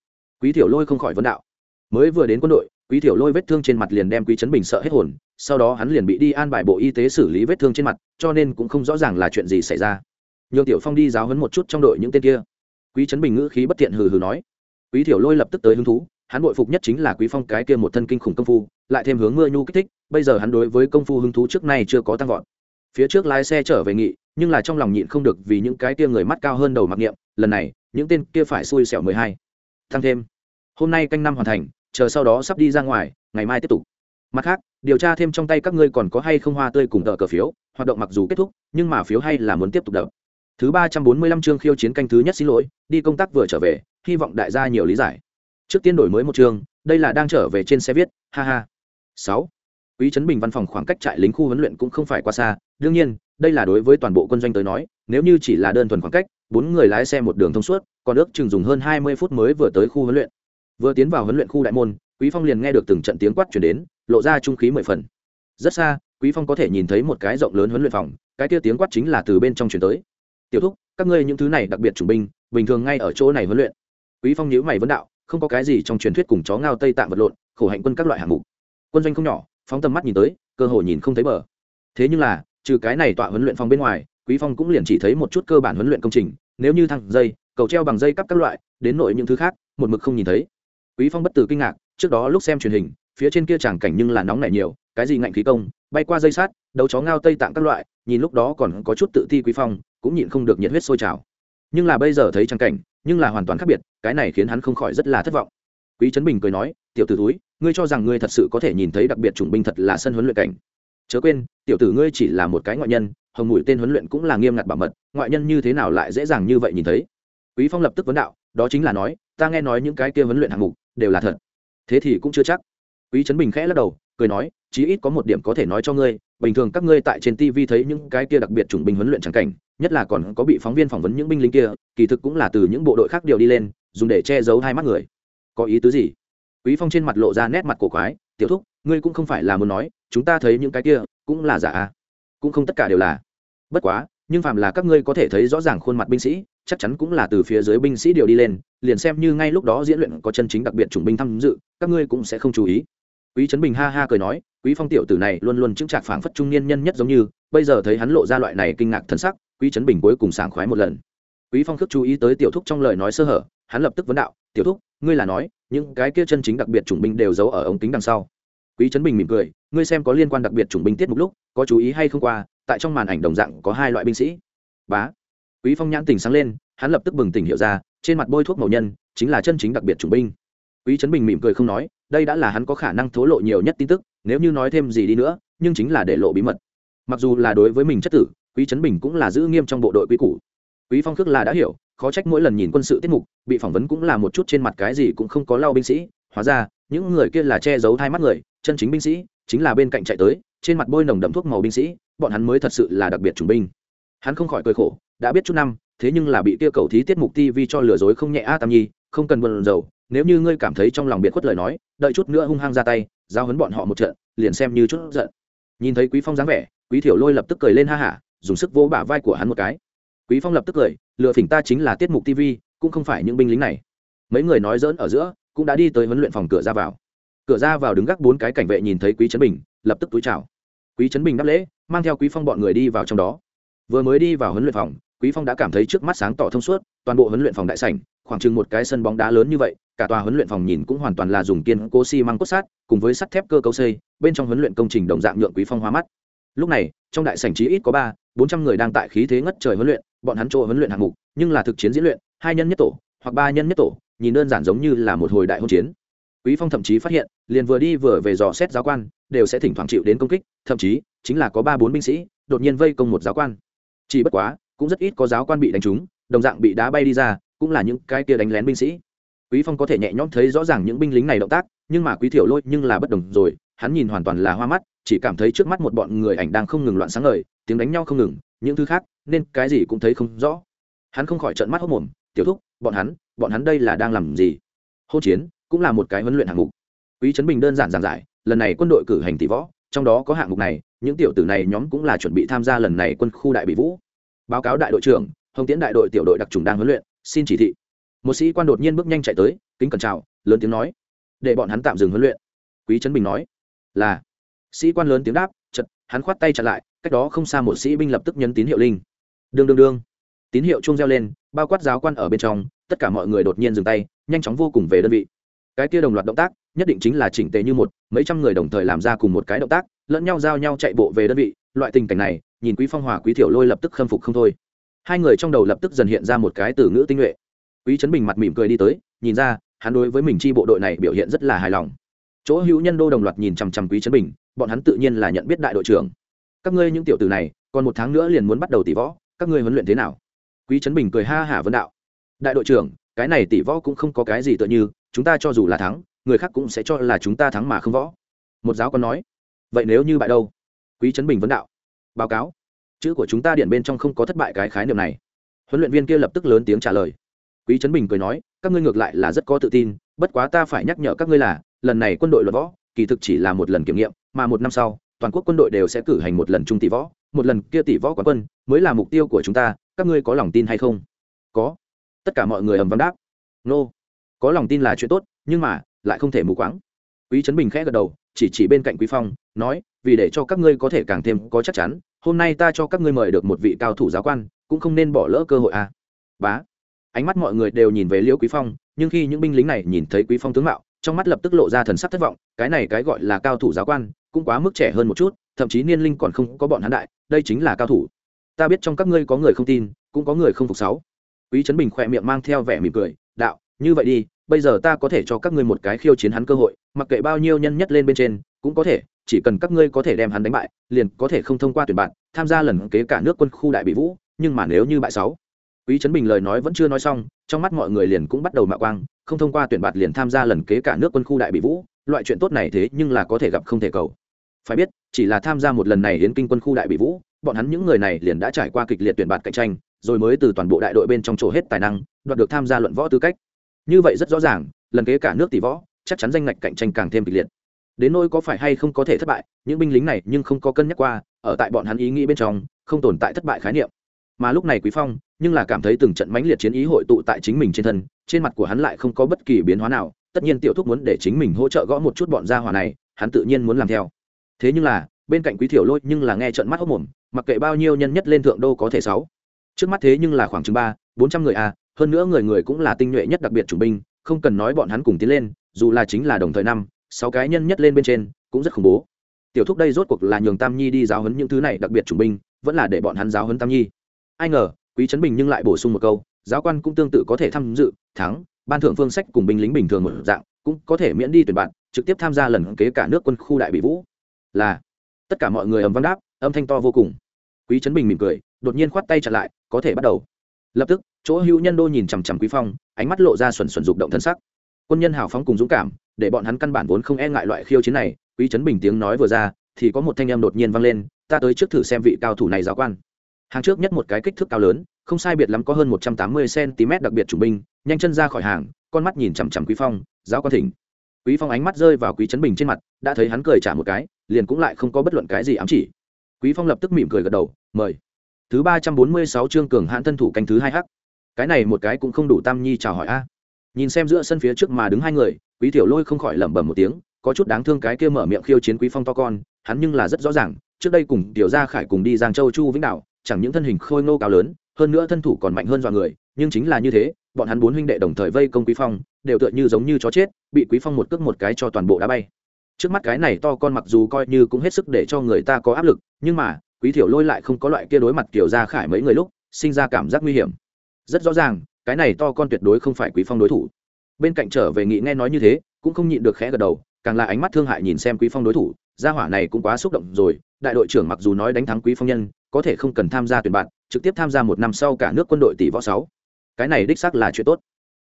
Quý tiểu lôi không khỏi vấn đạo. Mới vừa đến quân đội, quý tiểu lôi vết thương trên mặt liền đem quý trấn bình sợ hết hồn, sau đó hắn liền bị đi an bài bộ y tế xử lý vết thương trên mặt, cho nên cũng không rõ ràng là chuyện gì xảy ra nhường tiểu phong đi giáo hấn một chút trong đội những tên kia. Quý trấn bình ngữ khí bất tiện hừ hừ nói. Quý tiểu lôi lập tức tới hứng thú, hắn bội phục nhất chính là quý phong cái kia một thân kinh khủng công phu, lại thêm hướng mưa nhu kích thích, bây giờ hắn đối với công phu hứng thú trước nay chưa có tăng vọt. Phía trước lái xe trở về nghị, nhưng là trong lòng nhịn không được vì những cái kia người mắt cao hơn đầu mặc niệm, lần này, những tên kia phải xui xẻo mười hai. Thăng thêm, hôm nay canh năm hoàn thành, chờ sau đó sắp đi ra ngoài, ngày mai tiếp tục. Mặt khác, điều tra thêm trong tay các ngươi còn có hay không hoa tươi cùng tờ cờ phiếu, hoạt động mặc dù kết thúc, nhưng mà phiếu hay là muốn tiếp tục đợi thứ ba trăm bốn mươi lăm chương khiêu chiến canh thứ nhất xin lỗi, đi công tác vừa trở về, hy vọng đại gia nhiều lý giải. Trước tiên đổi mới một chương, đây là đang trở về trên xe viết, ha ha. Sáu. Quý trấn bình văn phòng khoảng cách trại lính khu huấn luyện cũng không phải quá xa, đương nhiên, đây là đối với toàn bộ quân doanh tới nói, nếu như chỉ là đơn thuần khoảng cách, bốn người lái xe một đường thông suốt, còn ước chừng dùng hơn hai mươi phút mới vừa tới khu huấn luyện. Vừa tiến vào huấn luyện khu đại môn, quý phong liền nghe được từng trận tiếng quát truyền đến, lộ ra trung khí mười phần. Rất xa, quý phong có thể nhìn thấy một cái rộng lớn huấn luyện phòng, cái kia tiếng quát chính là từ bên trong truyền tới tiểu thúc, các ngươi những thứ này đặc biệt chủng binh, bình thường ngay ở chỗ này huấn luyện. Quý phong nhíu mày vấn đạo, không có cái gì trong truyền thuyết cùng chó ngao tây tạng vật lộn, khổ hạnh quân các loại hạng mục. Quân doanh không nhỏ, phóng tầm mắt nhìn tới, cơ hội nhìn không thấy bờ. Thế nhưng là, trừ cái này tọa huấn luyện phòng bên ngoài, quý phong cũng liền chỉ thấy một chút cơ bản huấn luyện công trình, nếu như thằng dây, cầu treo bằng dây cắp các loại, đến nội những thứ khác, một mực không nhìn thấy. Quý phong bất tử kinh ngạc, trước đó lúc xem truyền hình, phía trên kia chẳng cảnh nhưng là nóng nảy nhiều, cái gì ngạnh khí công, bay qua dây sát, đấu chó ngao tây tạng các loại, nhìn lúc đó còn có chút tự ti quý phong cũng nhịn không được nhiệt huyết sôi trào. Nhưng là bây giờ thấy trang cảnh, nhưng là hoàn toàn khác biệt, cái này khiến hắn không khỏi rất là thất vọng. Quý trấn bình cười nói, tiểu tử túi ngươi cho rằng ngươi thật sự có thể nhìn thấy đặc biệt chủng binh thật là sân huấn luyện cảnh. Chớ quên, tiểu tử ngươi chỉ là một cái ngoại nhân, hồng mũi tên huấn luyện cũng là nghiêm ngặt bảo mật, ngoại nhân như thế nào lại dễ dàng như vậy nhìn thấy? Quý phong lập tức vấn đạo, đó chính là nói, ta nghe nói những cái kia huấn luyện hạng mục đều là thật. Thế thì cũng chưa chắc. Quý trấn bình khẽ lắc đầu cười nói, chí ít có một điểm có thể nói cho ngươi, bình thường các ngươi tại trên tv thấy những cái kia đặc biệt chủng binh huấn luyện trắng cảnh, nhất là còn có bị phóng viên phỏng vấn những binh lính kia, kỳ thực cũng là từ những bộ đội khác điều đi lên, dùng để che giấu hai mắt người. Có ý tứ gì? Quý phong trên mặt lộ ra nét mặt cổ quái, tiểu thúc, ngươi cũng không phải là muốn nói, chúng ta thấy những cái kia, cũng là giả à? Cũng không tất cả đều là. Bất quá, nhưng phàm là các ngươi có thể thấy rõ ràng khuôn mặt binh sĩ, chắc chắn cũng là từ phía dưới binh sĩ điều đi lên, liền xem như ngay lúc đó diễn luyện có chân chính đặc biệt chủng binh tham dự, các ngươi cũng sẽ không chú ý quý trấn bình ha ha cười nói, quý phong tiểu tử này luôn luôn chứng trạc phảng phất trung niên nhân nhất giống như, bây giờ thấy hắn lộ ra loại này kinh ngạc thần sắc, quý trấn bình cuối cùng sảng khoái một lần. Quý phong khước chú ý tới tiểu thúc trong lời nói sơ hở, hắn lập tức vấn đạo, tiểu thúc, ngươi là nói, những cái kia chân chính đặc biệt chủng binh đều giấu ở ống kính đằng sau. Quý trấn bình mỉm cười, ngươi xem có liên quan đặc biệt chủng binh tiết mục lúc, có chú ý hay không qua, tại trong màn ảnh đồng dạng có hai loại binh sĩ. Bá. Quý phong nhãn tình sáng lên, hắn lập tức bừng tỉnh hiểu ra, trên mặt bôi thuốc màu nhân, chính là chân chính đặc biệt chủng binh. Quý trấn bình mỉm cười không nói đây đã là hắn có khả năng thố lộ nhiều nhất tin tức, nếu như nói thêm gì đi nữa, nhưng chính là để lộ bí mật. Mặc dù là đối với mình chất tử, quý trấn bình cũng là giữ nghiêm trong bộ đội quý cũ quý phong khước là đã hiểu, khó trách mỗi lần nhìn quân sự tiết mục, bị phỏng vấn cũng là một chút trên mặt cái gì cũng không có lau binh sĩ. Hóa ra, những người kia là che giấu hai mắt người, chân chính binh sĩ, chính là bên cạnh chạy tới, trên mặt bôi nồng đậm thuốc màu binh sĩ, bọn hắn mới thật sự là đặc biệt chủng binh. Hắn không khỏi cười khổ, đã biết chút năm, thế nhưng là bị tiêu cầu thí tiết mục tv cho lừa dối không nhẹ a tam nhi, không cần buồn rầu nếu như ngươi cảm thấy trong lòng biệt khuất lời nói, đợi chút nữa hung hăng ra tay, giao hấn bọn họ một trận, liền xem như chút giận. Nhìn thấy quý phong dáng vẻ, quý thiểu lôi lập tức cười lên ha hả, dùng sức vỗ bả vai của hắn một cái. Quý phong lập tức cười, lừa phỉnh ta chính là tiết mục tv cũng không phải những binh lính này. Mấy người nói dỡn ở giữa, cũng đã đi tới huấn luyện phòng cửa ra vào. Cửa ra vào đứng gác bốn cái cảnh vệ nhìn thấy quý trấn bình, lập tức túi chào. Quý trấn bình đáp lễ, mang theo quý phong bọn người đi vào trong đó. Vừa mới đi vào huấn luyện phòng quý phong đã cảm thấy trước mắt sáng tỏ thông suốt, toàn bộ huấn luyện phòng đại sảnh, khoảng chừng một cái sân bóng đá lớn như vậy, cả tòa huấn luyện phòng nhìn cũng hoàn toàn là dùng kiên cố xi măng cốt sát, cùng với sắt thép cơ cấu xây, bên trong huấn luyện công trình đồng dạng nhượng quý phong hóa mắt. Lúc này, trong đại sảnh chí ít có ba, bốn trăm người đang tại khí thế ngất trời huấn luyện, bọn hắn chỗ huấn luyện hạng mục, nhưng là thực chiến diễn luyện, hai nhân nhất tổ, hoặc ba nhân nhất tổ, nhìn đơn giản giống như là một hồi đại hôn chiến. Quý phong thậm chí phát hiện, liền vừa đi vừa về dò xét giáo quan, đều sẽ thỉnh thoảng chịu đến công kích, thậm chí, chính là có ba bốn binh sĩ, đột nhiên vây công một giáo quan. Chỉ bất quá cũng rất ít có giáo quan bị đánh trúng, đồng dạng bị đá bay đi ra, cũng là những cái kia đánh lén binh sĩ. Quý phong có thể nhẹ nhõm thấy rõ ràng những binh lính này động tác, nhưng mà quý thiểu lôi nhưng là bất đồng rồi, hắn nhìn hoàn toàn là hoa mắt, chỉ cảm thấy trước mắt một bọn người ảnh đang không ngừng loạn sáng ngời, tiếng đánh nhau không ngừng, những thứ khác, nên cái gì cũng thấy không rõ. Hắn không khỏi trợn mắt hốc mồm, tiểu thúc, bọn hắn bọn hắn đây là đang làm gì? Hôn chiến cũng là một cái huấn luyện hạng mục. Quý trấn bình đơn giản giảng giải, lần này quân đội cử hành tỷ võ, trong đó có hạng mục này, những tiểu tử này nhóm cũng là chuẩn bị tham gia lần này quân khu đại bị vũ báo cáo đại đội trưởng, hồng tiễn đại đội tiểu đội đặc trùng đang huấn luyện, xin chỉ thị. Một sĩ quan đột nhiên bước nhanh chạy tới, kính cẩn chào, lớn tiếng nói. Để bọn hắn tạm dừng huấn luyện. Quý trấn bình nói. Là. Sĩ quan lớn tiếng đáp chật hắn khoát tay chặn lại, cách đó không xa một sĩ binh lập tức nhấn tín hiệu linh. Đương đương đương. Tín hiệu chung reo lên, bao quát giáo quan ở bên trong, tất cả mọi người đột nhiên dừng tay, nhanh chóng vô cùng về đơn vị. Cái kia đồng loạt động tác, nhất định chính là chỉnh tề như một, mấy trăm người đồng thời làm ra cùng một cái động tác, lẫn nhau giao nhau chạy bộ về đơn vị, loại tình cảnh này nhìn quý phong hòa quý thiểu lôi lập tức khâm phục không thôi. Hai người trong đầu lập tức dần hiện ra một cái từ ngữ tinh nhuệ. Quý trấn bình mặt mỉm cười đi tới, nhìn ra, hắn đối với mình chi bộ đội này biểu hiện rất là hài lòng. Chỗ hữu nhân đô đồng loạt nhìn chằm chằm quý trấn bình, bọn hắn tự nhiên là nhận biết đại đội trưởng. Các ngươi những tiểu tử này, còn một tháng nữa liền muốn bắt đầu tỷ võ, các ngươi huấn luyện thế nào? Quý trấn bình cười ha hả vấn đạo. Đại đội trưởng, cái này tỷ võ cũng không có cái gì tựa như, chúng ta cho dù là thắng, người khác cũng sẽ cho là chúng ta thắng mà không võ. Một giáo còn nói. Vậy nếu như bại đâu? Quý trấn bình vấn đạo báo cáo. Chữ của chúng ta điện bên trong không có thất bại cái khái niệm này. Huấn luyện viên kia lập tức lớn tiếng trả lời. Quý trấn bình cười nói, các ngươi ngược lại là rất có tự tin, bất quá ta phải nhắc nhở các ngươi là, lần này quân đội luật võ, kỳ thực chỉ là một lần kiểm nghiệm, mà một năm sau, toàn quốc quân đội đều sẽ cử hành một lần trung tỷ võ, một lần kia tỷ võ quán quân, mới là mục tiêu của chúng ta, các ngươi có lòng tin hay không? Có. Tất cả mọi người ầm vang đáp. Nô. Có lòng tin là chuyện tốt, nhưng mà, lại không thể mù quáng. Quý trấn bình khẽ gật đầu chỉ chỉ bên cạnh quý phong, nói, vì để cho các ngươi có thể càng thêm có chắc chắn, hôm nay ta cho các ngươi mời được một vị cao thủ giáo quan, cũng không nên bỏ lỡ cơ hội à. Bá. Ánh mắt mọi người đều nhìn về liễu quý phong, nhưng khi những binh lính này nhìn thấy quý phong tướng mạo, trong mắt lập tức lộ ra thần sắc thất vọng, cái này cái gọi là cao thủ giáo quan, cũng quá mức trẻ hơn một chút, thậm chí niên linh còn không có bọn hắn đại, đây chính là cao thủ. Ta biết trong các ngươi có người không tin, cũng có người không phục sáu. Quý trấn bình khỏe miệng mang theo vẻ mỉm cười, đạo, như vậy đi bây giờ ta có thể cho các ngươi một cái khiêu chiến hắn cơ hội, mặc kệ bao nhiêu nhân nhất lên bên trên, cũng có thể, chỉ cần các ngươi có thể đem hắn đánh bại, liền có thể không thông qua tuyển bạn, tham gia lần kế cả nước quân khu đại bị vũ, nhưng mà nếu như bại sáu, quý trấn bình lời nói vẫn chưa nói xong, trong mắt mọi người liền cũng bắt đầu mạo quang, không thông qua tuyển bạt liền tham gia lần kế cả nước quân khu đại bị vũ, loại chuyện tốt này thế nhưng là có thể gặp không thể cầu. Phải biết, chỉ là tham gia một lần này hiến kinh quân khu đại bị vũ, bọn hắn những người này liền đã trải qua kịch liệt tuyển bạt cạnh tranh, rồi mới từ toàn bộ đại đội bên trong chỗ hết tài năng, đoạt được tham gia luận võ tư cách như vậy rất rõ ràng, lần kế cả nước tỷ võ, chắc chắn danh ngạch cạnh tranh càng thêm kịch liệt. Đến nỗi có phải hay không có thể thất bại, những binh lính này nhưng không có cân nhắc qua, ở tại bọn hắn ý nghĩ bên trong, không tồn tại thất bại khái niệm. Mà lúc này quý phong, nhưng là cảm thấy từng trận mãnh liệt chiến ý hội tụ tại chính mình trên thân, trên mặt của hắn lại không có bất kỳ biến hóa nào, tất nhiên tiểu thúc muốn để chính mình hỗ trợ gõ một chút bọn gia hỏa này, hắn tự nhiên muốn làm theo. Thế nhưng là, bên cạnh quý thiểu lôi nhưng là nghe trận mắt hốc mồm, mặc kệ bao nhiêu nhân nhất lên thượng đô có thể sáu. Trước mắt thế nhưng là khoảng chừng ba, bốn trăm người à hơn nữa người người cũng là tinh nhuệ nhất đặc biệt chủng binh, không cần nói bọn hắn cùng tiến lên, dù là chính là đồng thời năm, sáu cái nhân nhất lên bên trên, cũng rất khủng bố. Tiểu thúc đây rốt cuộc là nhường tam nhi đi giáo huấn những thứ này đặc biệt chủng binh, vẫn là để bọn hắn giáo huấn tam nhi. Ai ngờ, quý trấn bình nhưng lại bổ sung một câu, giáo quan cũng tương tự có thể tham dự, thắng, ban thượng phương sách cùng binh lính bình thường một dạng, cũng có thể miễn đi tuyển bạn, trực tiếp tham gia lần kế cả nước quân khu đại bị vũ. Là, tất cả mọi người ầm vang đáp, âm thanh to vô cùng. Quý trấn bình mỉm cười, đột nhiên khoát tay chặn lại, có thể bắt đầu. Lập tức chỗ hữu nhân đô nhìn chằm chằm quý phong, ánh mắt lộ ra xuẩn xuẩn dục động thân sắc. Quân nhân hào phóng cùng dũng cảm, để bọn hắn căn bản vốn không e ngại loại khiêu chiến này, quý trấn bình tiếng nói vừa ra, thì có một thanh em đột nhiên vang lên, ta tới trước thử xem vị cao thủ này giáo quan. Hàng trước nhất một cái kích thước cao lớn, không sai biệt lắm có hơn một trăm tám mươi cm đặc biệt chủ binh, nhanh chân ra khỏi hàng, con mắt nhìn chằm chằm quý phong, giáo quan thỉnh. Quý phong ánh mắt rơi vào quý trấn bình trên mặt, đã thấy hắn cười trả một cái, liền cũng lại không có bất luận cái gì ám chỉ. Quý phong lập tức mỉm cười gật đầu, mời. Thứ ba trăm bốn mươi sáu chương cường hãn thân thủ canh thứ hai h cái này một cái cũng không đủ tam nhi chào hỏi a. Nhìn xem giữa sân phía trước mà đứng hai người, quý tiểu lôi không khỏi lẩm bẩm một tiếng, có chút đáng thương cái kia mở miệng khiêu chiến quý phong to con, hắn nhưng là rất rõ ràng, trước đây cùng tiểu gia khải cùng đi giang châu chu vĩnh đạo chẳng những thân hình khôi ngô cao lớn, hơn nữa thân thủ còn mạnh hơn dọa người, nhưng chính là như thế, bọn hắn bốn huynh đệ đồng thời vây công quý phong, đều tựa như giống như chó chết, bị quý phong một cước một cái cho toàn bộ đá bay. Trước mắt cái này to con mặc dù coi như cũng hết sức để cho người ta có áp lực, nhưng mà, quý tiểu lôi lại không có loại kia đối mặt tiểu gia khải mấy người lúc, sinh ra cảm giác nguy hiểm rất rõ ràng, cái này to con tuyệt đối không phải quý phong đối thủ. Bên cạnh trở về nghị nghe nói như thế, cũng không nhịn được khẽ gật đầu, càng là ánh mắt thương hại nhìn xem quý phong đối thủ, gia hỏa này cũng quá xúc động rồi, đại đội trưởng mặc dù nói đánh thắng quý phong nhân, có thể không cần tham gia tuyển bạn, trực tiếp tham gia một năm sau cả nước quân đội tỷ võ sáu. Cái này đích xác là chuyện tốt.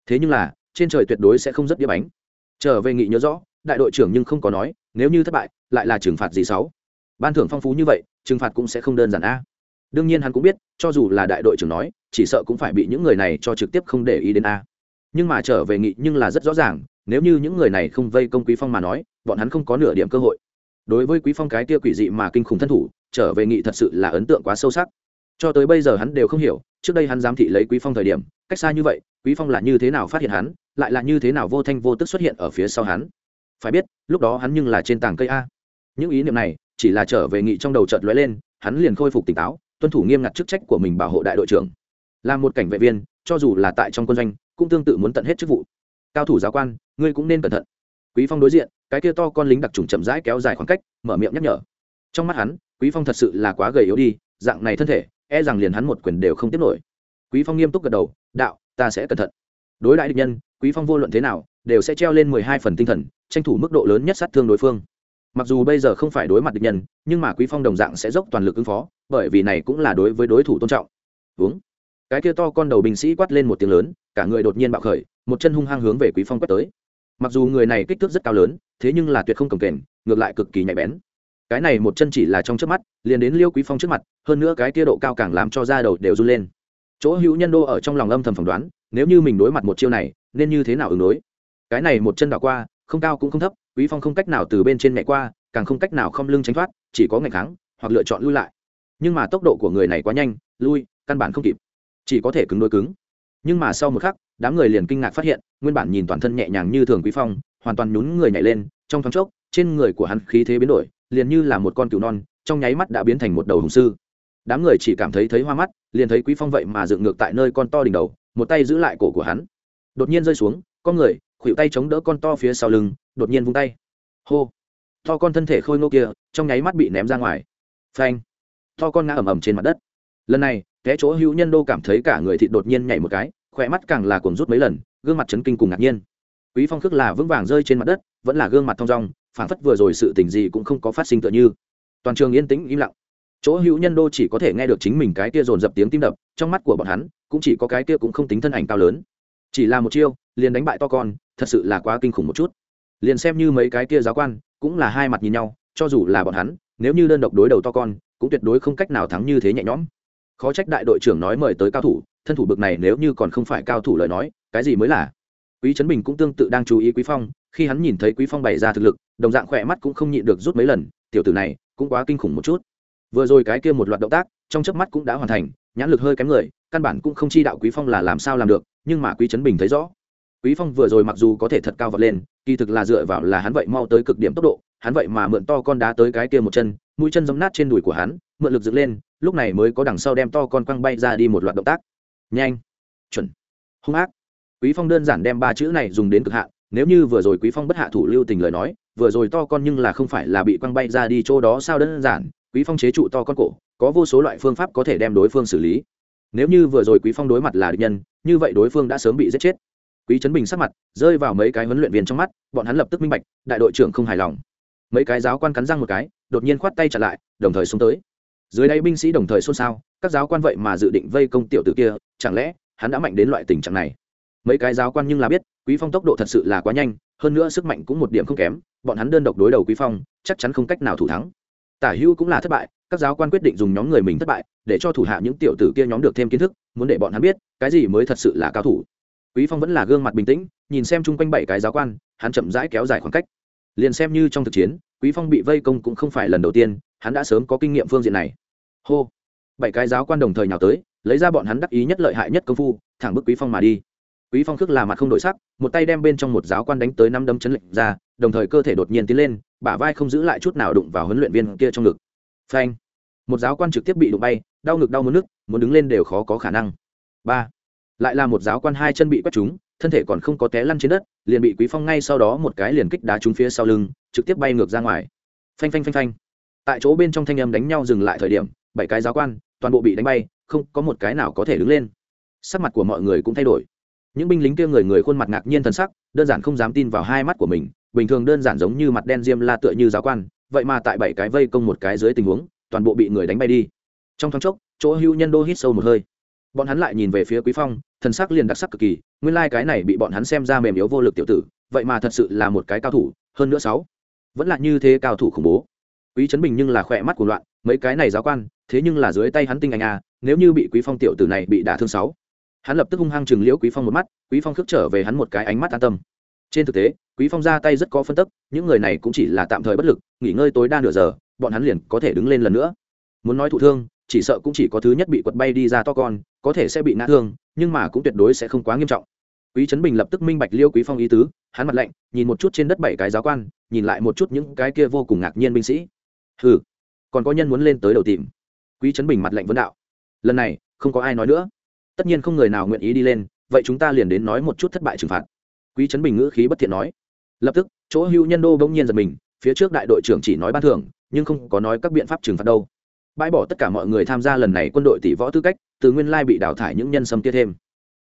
Thế nhưng là, trên trời tuyệt đối sẽ không rất đĩa bánh. Trở về nghị nhớ rõ, đại đội trưởng nhưng không có nói, nếu như thất bại, lại là trừng phạt gì sáu? Ban thưởng phong phú như vậy, trừng phạt cũng sẽ không đơn giản a. Đương nhiên hắn cũng biết, cho dù là đại đội trưởng nói chỉ sợ cũng phải bị những người này cho trực tiếp không để ý đến a. Nhưng mà trở về nghị nhưng là rất rõ ràng, nếu như những người này không vây công quý phong mà nói, bọn hắn không có nửa điểm cơ hội. Đối với quý phong cái kia quỷ dị mà kinh khủng thân thủ, trở về nghị thật sự là ấn tượng quá sâu sắc. Cho tới bây giờ hắn đều không hiểu, trước đây hắn giám thị lấy quý phong thời điểm, cách xa như vậy, quý phong là như thế nào phát hiện hắn, lại là như thế nào vô thanh vô tức xuất hiện ở phía sau hắn? Phải biết, lúc đó hắn nhưng là trên tảng cây a. Những ý niệm này, chỉ là trở về nghị trong đầu chợt lóe lên, hắn liền khôi phục tỉnh táo, tuân thủ nghiêm ngặt chức trách của mình bảo hộ đại đội trưởng là một cảnh vệ viên, cho dù là tại trong quân doanh, cũng tương tự muốn tận hết chức vụ. Cao thủ giáo quan, ngươi cũng nên cẩn thận. Quý phong đối diện, cái kia to con lính đặc trùng chậm rãi kéo dài khoảng cách, mở miệng nhắc nhở. Trong mắt hắn, quý phong thật sự là quá gầy yếu đi, dạng này thân thể e rằng liền hắn một quyền đều không tiếp nổi. Quý phong nghiêm túc gật đầu, đạo, ta sẽ cẩn thận. Đối đại địch nhân, quý phong vô luận thế nào, đều sẽ treo lên mười hai phần tinh thần, tranh thủ mức độ lớn nhất sát thương đối phương. Mặc dù bây giờ không phải đối mặt địch nhân, nhưng mà quý phong đồng dạng sẽ dốc toàn lực ứng phó, bởi vì này cũng là đối với đối thủ tôn trọng. Uống cái kia to con đầu binh sĩ quát lên một tiếng lớn, cả người đột nhiên bạo khởi, một chân hung hăng hướng về quý phong quét tới. Mặc dù người này kích thước rất cao lớn, thế nhưng là tuyệt không cầm kềnh, ngược lại cực kỳ nhạy bén. Cái này một chân chỉ là trong trước mắt, liền đến liêu quý phong trước mặt, hơn nữa cái kia độ cao càng làm cho da đầu đều run lên. Chỗ hữu nhân đô ở trong lòng âm thầm phỏng đoán, nếu như mình đối mặt một chiêu này, nên như thế nào ứng đối? Cái này một chân đảo qua, không cao cũng không thấp, quý phong không cách nào từ bên trên mẹ qua, càng không cách nào không lưng tránh thoát, chỉ có ngày kháng, hoặc lựa chọn lui lại. Nhưng mà tốc độ của người này quá nhanh, lui, căn bản không kịp chỉ có thể cứng đôi cứng. Nhưng mà sau một khắc, đám người liền kinh ngạc phát hiện, nguyên bản nhìn toàn thân nhẹ nhàng như thường quý phong, hoàn toàn nhún người nhảy lên, trong thoáng chốc, trên người của hắn khí thế biến đổi, liền như là một con cừu non, trong nháy mắt đã biến thành một đầu hùng sư. Đám người chỉ cảm thấy thấy hoa mắt, liền thấy quý phong vậy mà dựng ngược tại nơi con to đỉnh đầu, một tay giữ lại cổ của hắn. Đột nhiên rơi xuống, con người, khuỷu tay chống đỡ con to phía sau lưng, đột nhiên vung tay. Hô! To con thân thể khôi ngô kia, trong nháy mắt bị ném ra ngoài. Phanh! To con ngã ầm ầm trên mặt đất. Lần này té chỗ hữu nhân đô cảm thấy cả người thịt đột nhiên nhảy một cái, khỏe mắt càng là cuồng rút mấy lần, gương mặt chấn kinh cùng ngạc nhiên. Quý phong khước là vững vàng rơi trên mặt đất, vẫn là gương mặt thong dong, phảng phất vừa rồi sự tình gì cũng không có phát sinh tựa như. Toàn trường yên tĩnh im lặng. Chỗ hữu nhân đô chỉ có thể nghe được chính mình cái kia dồn dập tiếng tim đập, trong mắt của bọn hắn, cũng chỉ có cái kia cũng không tính thân ảnh cao lớn. Chỉ là một chiêu, liền đánh bại to con, thật sự là quá kinh khủng một chút. Liền xem như mấy cái kia giáo quan, cũng là hai mặt nhìn nhau, cho dù là bọn hắn, nếu như đơn độc đối đầu to con, cũng tuyệt đối không cách nào thắng như thế nhẹ nhõm khó trách đại đội trưởng nói mời tới cao thủ, thân thủ bực này nếu như còn không phải cao thủ lời nói, cái gì mới là? Quý trấn bình cũng tương tự đang chú ý quý phong, khi hắn nhìn thấy quý phong bày ra thực lực, đồng dạng khỏe mắt cũng không nhịn được rút mấy lần, tiểu tử này cũng quá kinh khủng một chút. Vừa rồi cái kia một loạt động tác, trong chớp mắt cũng đã hoàn thành, nhãn lực hơi kém người, căn bản cũng không chi đạo quý phong là làm sao làm được, nhưng mà quý trấn bình thấy rõ. Quý phong vừa rồi mặc dù có thể thật cao vọt lên, kỳ thực là dựa vào là hắn vậy mau tới cực điểm tốc độ, hắn vậy mà mượn to con đá tới cái kia một chân, mũi chân giống nát trên đùi của hắn, mượn lực dựng lên lúc này mới có đằng sau đem to con quăng bay ra đi một loạt động tác. Nhanh, chuẩn, hung ác. Quý phong đơn giản đem ba chữ này dùng đến cực hạn, nếu như vừa rồi quý phong bất hạ thủ lưu tình lời nói, vừa rồi to con nhưng là không phải là bị quăng bay ra đi chỗ đó sao đơn giản, quý phong chế trụ to con cổ, có vô số loại phương pháp có thể đem đối phương xử lý. Nếu như vừa rồi quý phong đối mặt là địch nhân, như vậy đối phương đã sớm bị giết chết. Quý trấn bình sắc mặt rơi vào mấy cái huấn luyện viên trong mắt, bọn hắn lập tức minh bạch, đại đội trưởng không hài lòng. Mấy cái giáo quan cắn răng một cái, đột nhiên khoát tay trả lại, đồng thời xuống tới dưới đây binh sĩ đồng thời xôn xao, các giáo quan vậy mà dự định vây công tiểu tử kia, chẳng lẽ hắn đã mạnh đến loại tình trạng này? Mấy cái giáo quan nhưng là biết, quý phong tốc độ thật sự là quá nhanh, hơn nữa sức mạnh cũng một điểm không kém, bọn hắn đơn độc đối đầu quý phong, chắc chắn không cách nào thủ thắng. Tả Hưu cũng là thất bại, các giáo quan quyết định dùng nhóm người mình thất bại, để cho thủ hạ những tiểu tử kia nhóm được thêm kiến thức, muốn để bọn hắn biết, cái gì mới thật sự là cao thủ. Quý phong vẫn là gương mặt bình tĩnh, nhìn xem chung quanh bảy cái giáo quan, hắn chậm rãi kéo dài khoảng cách. Liền xem như trong thực chiến quý phong bị vây công cũng không phải lần đầu tiên, hắn đã sớm có kinh nghiệm phương diện này. Hô. Bảy cái giáo quan đồng thời nhào tới, lấy ra bọn hắn đắc ý nhất lợi hại nhất công phu, thẳng bức quý phong mà đi. Quý phong khước là mặt không đổi sắc, một tay đem bên trong một giáo quan đánh tới năm đấm chấn lệnh ra, đồng thời cơ thể đột nhiên tiến lên, bả vai không giữ lại chút nào đụng vào huấn luyện viên kia trong ngực. Phanh. Một giáo quan trực tiếp bị đụng bay, đau ngực đau muốn nước muốn đứng lên đều khó có khả năng. Ba. Lại là một giáo quan hai chân bị quét trúng thân thể còn không có té lăn trên đất, liền bị quý phong ngay sau đó một cái liền kích đá trúng phía sau lưng, trực tiếp bay ngược ra ngoài. Phanh phanh phanh phanh. Tại chỗ bên trong thanh âm đánh nhau dừng lại thời điểm, bảy cái giáo quan, toàn bộ bị đánh bay, không có một cái nào có thể đứng lên. Sắc mặt của mọi người cũng thay đổi. Những binh lính kia người người khuôn mặt ngạc nhiên thần sắc, đơn giản không dám tin vào hai mắt của mình, bình thường đơn giản giống như mặt đen diêm la tựa như giáo quan, vậy mà tại bảy cái vây công một cái dưới tình huống, toàn bộ bị người đánh bay đi. Trong thoáng chốc, chỗ hưu nhân đô hít sâu một hơi bọn hắn lại nhìn về phía quý phong, thần sắc liền đặc sắc cực kỳ, nguyên lai like cái này bị bọn hắn xem ra mềm yếu vô lực tiểu tử, vậy mà thật sự là một cái cao thủ, hơn nữa sáu, vẫn là như thế cao thủ khủng bố. Quý trấn bình nhưng là khỏe mắt của loạn, mấy cái này giáo quan, thế nhưng là dưới tay hắn tinh anh a nếu như bị quý phong tiểu tử này bị đả thương sáu. Hắn lập tức hung hăng chừng liễu quý phong một mắt, quý phong khước trở về hắn một cái ánh mắt an tâm. Trên thực tế, quý phong ra tay rất có phân tức, những người này cũng chỉ là tạm thời bất lực, nghỉ ngơi tối đa nửa giờ, bọn hắn liền có thể đứng lên lần nữa. Muốn nói thụ thương chỉ sợ cũng chỉ có thứ nhất bị quật bay đi ra to con, có thể sẽ bị ngã thương, nhưng mà cũng tuyệt đối sẽ không quá nghiêm trọng. Quý trấn bình lập tức minh bạch liêu quý phong ý tứ, hắn mặt lạnh, nhìn một chút trên đất bảy cái giáo quan, nhìn lại một chút những cái kia vô cùng ngạc nhiên binh sĩ. Hừ, còn có nhân muốn lên tới đầu tìm. Quý trấn bình mặt lạnh vấn đạo. Lần này, không có ai nói nữa. Tất nhiên không người nào nguyện ý đi lên, vậy chúng ta liền đến nói một chút thất bại trừng phạt. Quý trấn bình ngữ khí bất thiện nói. Lập tức, chỗ hưu nhân đô bỗng nhiên giật mình, phía trước đại đội trưởng chỉ nói ban thưởng, nhưng không có nói các biện pháp trừng phạt đâu bãi bỏ tất cả mọi người tham gia lần này quân đội tỷ võ tư cách, từ nguyên lai bị đào thải những nhân sâm kia thêm.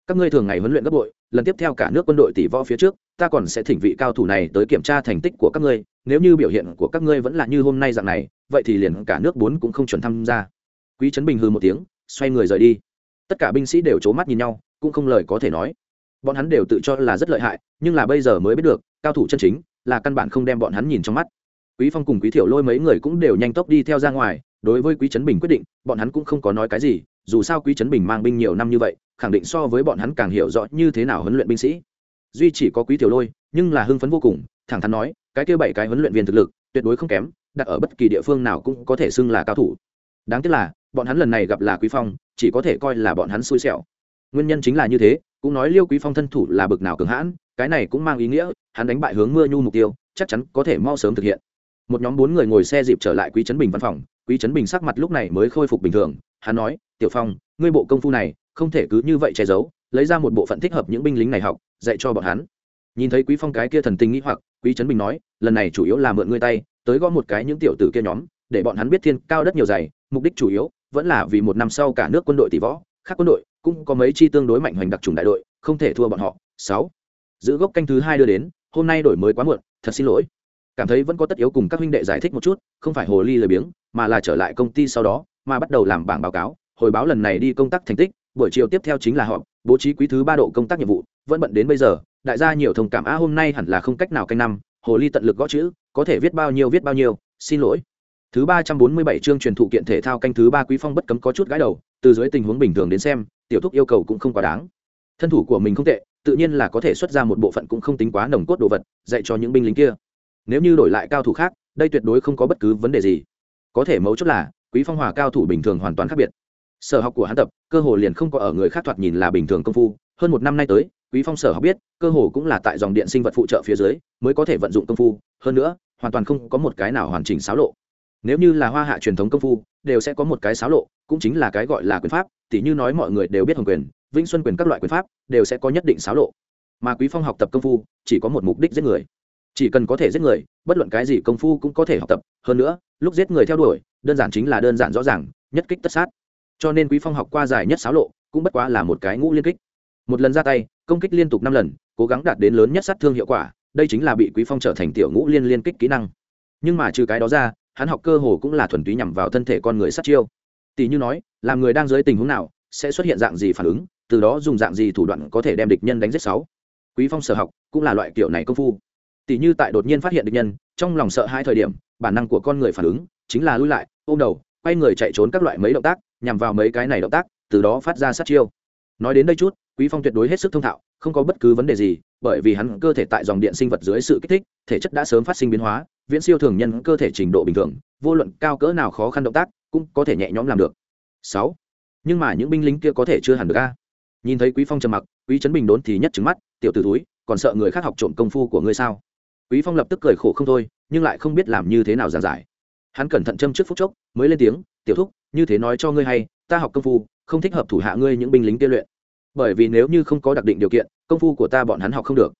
Các ngươi thường ngày huấn luyện gấp bội, lần tiếp theo cả nước quân đội tỷ võ phía trước, ta còn sẽ thỉnh vị cao thủ này tới kiểm tra thành tích của các ngươi, nếu như biểu hiện của các ngươi vẫn là như hôm nay dạng này, vậy thì liền cả nước bốn cũng không chuẩn tham gia. Quý trấn bình hư một tiếng, xoay người rời đi. Tất cả binh sĩ đều c mắt nhìn nhau, cũng không lời có thể nói. Bọn hắn đều tự cho là rất lợi hại, nhưng là bây giờ mới biết được, cao thủ chân chính, là căn bản không đem bọn hắn nhìn trong mắt. Quý phong cùng quý thiểu lôi mấy người cũng đều nhanh tốc đi theo ra ngoài đối với quý trấn bình quyết định, bọn hắn cũng không có nói cái gì, dù sao quý trấn bình mang binh nhiều năm như vậy, khẳng định so với bọn hắn càng hiểu rõ như thế nào huấn luyện binh sĩ. Duy chỉ có quý tiểu lôi, nhưng là hưng phấn vô cùng, thẳng thắn nói, cái kia bảy cái huấn luyện viên thực lực, tuyệt đối không kém, đặt ở bất kỳ địa phương nào cũng có thể xưng là cao thủ. Đáng tiếc là, bọn hắn lần này gặp là quý phong, chỉ có thể coi là bọn hắn xui xẻo. Nguyên nhân chính là như thế, cũng nói liêu quý phong thân thủ là bực nào cường hãn, cái này cũng mang ý nghĩa, hắn đánh bại hướng mưa nhu mục tiêu, chắc chắn có thể mau sớm thực hiện. Một nhóm bốn người ngồi xe dịp trở lại quý trấn bình văn phòng quý trấn bình sắc mặt lúc này mới khôi phục bình thường, hắn nói, tiểu phong, ngươi bộ công phu này, không thể cứ như vậy che giấu, lấy ra một bộ phận thích hợp những binh lính này học, dạy cho bọn hắn. Nhìn thấy quý phong cái kia thần tình nghĩ hoặc, quý trấn bình nói, lần này chủ yếu là mượn ngươi tay, tới gõ một cái những tiểu tử kia nhóm, để bọn hắn biết thiên cao đất nhiều dày, mục đích chủ yếu vẫn là vì một năm sau cả nước quân đội tỷ võ, khác quân đội cũng có mấy chi tương đối mạnh hoành đặc trùng đại đội, không thể thua bọn họ. Sáu. Giữ gốc canh thứ hai đưa đến, hôm nay đổi mới quá muộn, thật xin lỗi. Cảm thấy vẫn có tất yếu cùng các huynh đệ giải thích một chút, không phải hồ ly lười biếng mà là trở lại công ty sau đó, mà bắt đầu làm bảng báo cáo, hồi báo lần này đi công tác thành tích, buổi chiều tiếp theo chính là họp, bố trí quý thứ ba độ công tác nhiệm vụ, vẫn bận đến bây giờ, đại gia nhiều thông cảm à hôm nay hẳn là không cách nào canh năm, hồ ly tận lực gõ chữ, có thể viết bao nhiêu, viết bao nhiêu, xin lỗi. Thứ ba trăm bốn mươi bảy chương truyền thụ kiện thể thao canh thứ ba quý phong bất cấm có chút gãi đầu, từ dưới tình huống bình thường đến xem, tiểu thúc yêu cầu cũng không quá đáng. Thân thủ của mình không tệ, tự nhiên là có thể xuất ra một bộ phận cũng không tính quá nồng cốt đồ vật, dạy cho những binh lính kia. Nếu như đổi lại cao thủ khác, đây tuyệt đối không có bất cứ vấn đề gì có thể mấu chốt là, quý phong hòa cao thủ bình thường hoàn toàn khác biệt. Sở học của hắn tập, cơ hồ liền không có ở người khác thoạt nhìn là bình thường công phu. Hơn một năm nay tới, quý phong sở học biết, cơ hồ cũng là tại dòng điện sinh vật phụ trợ phía dưới, mới có thể vận dụng công phu. Hơn nữa, hoàn toàn không có một cái nào hoàn chỉnh xáo lộ. Nếu như là hoa hạ truyền thống công phu, đều sẽ có một cái xáo lộ, cũng chính là cái gọi là quyền pháp. Tỉ như nói mọi người đều biết hồng quyền, vĩnh xuân quyền các loại quyền pháp, đều sẽ có nhất định xáo lộ. Mà quý phong học tập công phu, chỉ có một mục đích giết người chỉ cần có thể giết người, bất luận cái gì công phu cũng có thể học tập. Hơn nữa, lúc giết người theo đuổi, đơn giản chính là đơn giản rõ ràng, nhất kích tất sát. Cho nên quý phong học qua dài nhất xáo lộ, cũng bất quá là một cái ngũ liên kích. Một lần ra tay, công kích liên tục năm lần, cố gắng đạt đến lớn nhất sát thương hiệu quả, đây chính là bị quý phong trở thành tiểu ngũ liên liên kích kỹ năng. Nhưng mà trừ cái đó ra, hắn học cơ hồ cũng là thuần túy nhằm vào thân thể con người sát chiêu. Tỷ như nói, làm người đang dưới tình huống nào, sẽ xuất hiện dạng gì phản ứng, từ đó dùng dạng gì thủ đoạn có thể đem địch nhân đánh giết sáu. Quý phong sở học cũng là loại kiểu này công phu tỉ như tại đột nhiên phát hiện địch nhân, trong lòng sợ hai thời điểm, bản năng của con người phản ứng chính là lui lại, ôm đầu, quay người chạy trốn các loại mấy động tác, nhằm vào mấy cái này động tác, từ đó phát ra sát chiêu. Nói đến đây chút, quý phong tuyệt đối hết sức thông thạo, không có bất cứ vấn đề gì, bởi vì hắn cơ thể tại dòng điện sinh vật dưới sự kích thích, thể chất đã sớm phát sinh biến hóa, viễn siêu thường nhân cơ thể trình độ bình thường, vô luận cao cỡ nào khó khăn động tác, cũng có thể nhẹ nhõm làm được. Sáu. Nhưng mà những binh lính kia có thể chưa hẳn được a? Nhìn thấy quý phong trầm mặc, quý trấn bình đốn thì nhất trứng mắt, tiểu tử túi còn sợ người khác học trộm công phu của ngươi sao? Quý phong lập tức cười khổ không thôi, nhưng lại không biết làm như thế nào giảng giải. Hắn cẩn thận châm trước phút chốc, mới lên tiếng, tiểu thúc, như thế nói cho ngươi hay, ta học công phu, không thích hợp thủ hạ ngươi những binh lính kia luyện. Bởi vì nếu như không có đặc định điều kiện, công phu của ta bọn hắn học không được.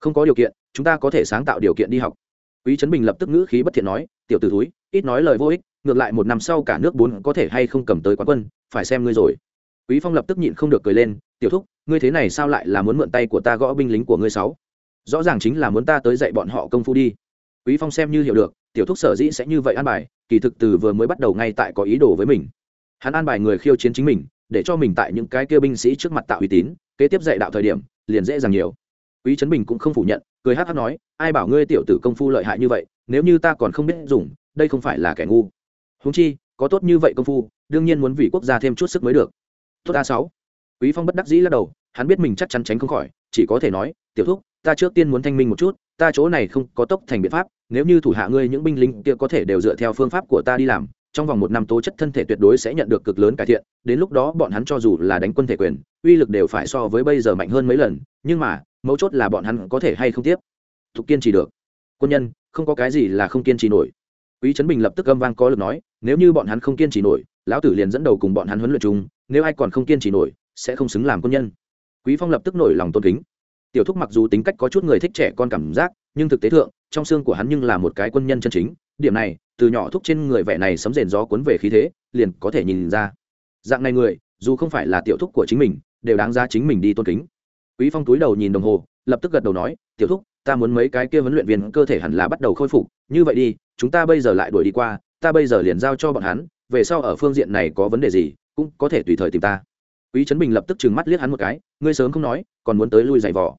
Không có điều kiện, chúng ta có thể sáng tạo điều kiện đi học. Quý trấn bình lập tức ngữ khí bất thiện nói, tiểu t ử ít nói lời vô ích, ngược lại một năm sau cả nước bốn có thể hay không cầm tới quán quân, phải xem ngươi rồi. Quý phong lập tức nhịn không được cười lên, tiểu thúc, ngươi thế này sao lại là muốn mượn tay của ta gõ binh lính của ngươi sáu? Rõ ràng chính là muốn ta tới dạy bọn họ công phu đi. Quý phong xem như hiểu được, tiểu thúc sở dĩ sẽ như vậy an bài, kỳ thực từ vừa mới bắt đầu ngay tại có ý đồ với mình. Hắn an bài người khiêu chiến chính mình, để cho mình tại những cái kia binh sĩ trước mặt tạo uy tín, kế tiếp dạy đạo thời điểm, liền dễ dàng nhiều. Quý trấn bình cũng không phủ nhận, cười hát hát nói, ai bảo ngươi tiểu tử công phu lợi hại như vậy, nếu như ta còn không biết dùng, đây không phải là kẻ ngu. Húng chi, có tốt như vậy công phu, đương nhiên muốn vì quốc gia thêm chút sức mới được. Tốt a sáu. Quý phong bất đắc dĩ lắc đầu, hắn biết mình chắc chắn tránh không khỏi, chỉ có thể nói, tiểu thúc ta trước tiên muốn thanh minh một chút, ta chỗ này không có tốc thành biện pháp, nếu như thủ hạ ngươi những binh lính kia có thể đều dựa theo phương pháp của ta đi làm, trong vòng một năm tố chất thân thể tuyệt đối sẽ nhận được cực lớn cải thiện, đến lúc đó bọn hắn cho dù là đánh quân thể quyền, uy lực đều phải so với bây giờ mạnh hơn mấy lần, nhưng mà, mấu chốt là bọn hắn có thể hay không tiếp tục kiên trì được. Quân nhân, không có cái gì là không kiên trì nổi. Quý trấn bình lập tức âm vang có lực nói, nếu như bọn hắn không kiên trì nổi, lão tử liền dẫn đầu cùng bọn hắn huấn luyện chung, nếu ai còn không kiên trì nổi, sẽ không xứng làm quân nhân. Quý phong lập tức nổi lòng tôn kính tiểu thúc mặc dù tính cách có chút người thích trẻ con cảm giác, nhưng thực tế thượng, trong xương của hắn nhưng là một cái quân nhân chân chính. Điểm này, từ nhỏ thúc trên người vẻ này sấm rền gió cuốn về khí thế, liền có thể nhìn ra. Dạng này người, dù không phải là tiểu thúc của chính mình, đều đáng ra chính mình đi tôn kính. Quý phong túi đầu nhìn đồng hồ, lập tức gật đầu nói, tiểu thúc, ta muốn mấy cái kia huấn luyện viên cơ thể hẳn là bắt đầu khôi phục. Như vậy đi, chúng ta bây giờ lại đuổi đi qua, ta bây giờ liền giao cho bọn hắn, về sau ở phương diện này có vấn đề gì, cũng có thể tùy thời tìm ta. Quý trấn bình lập tức trừng mắt liếc hắn một cái, ngươi sớm không nói, còn muốn tới lui giày vò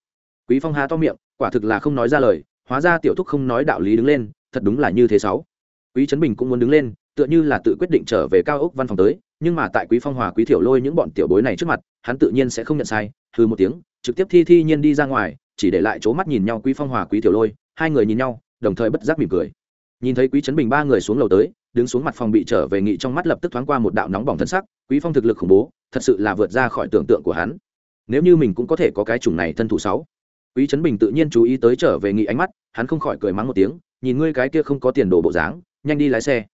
quý phong há to miệng, quả thực là không nói ra lời, hóa ra tiểu thúc không nói đạo lý đứng lên, thật đúng là như thế sáu. Quý trấn bình cũng muốn đứng lên, tựa như là tự quyết định trở về cao ốc văn phòng tới, nhưng mà tại quý phong hòa quý thiểu lôi những bọn tiểu bối này trước mặt, hắn tự nhiên sẽ không nhận sai hư một tiếng, trực tiếp thi thi nhiên đi ra ngoài, chỉ để lại chỗ mắt nhìn nhau quý phong hòa quý thiểu lôi, hai người nhìn nhau, đồng thời bất giác mỉm cười. Nhìn thấy quý trấn bình ba người xuống lầu tới, đứng xuống mặt phòng bị trở về nghị trong mắt lập tức thoáng qua một đạo nóng bỏng thân sắc, quý phong thực lực khủng bố, thật sự là vượt ra khỏi tưởng tượng của hắn. Nếu như mình cũng có thể có cái chủng này thân thủ sáu quý trấn bình tự nhiên chú ý tới trở về nghị ánh mắt, hắn không khỏi cười mắng một tiếng, nhìn ngươi cái kia không có tiền đồ bộ dáng, nhanh đi lái xe.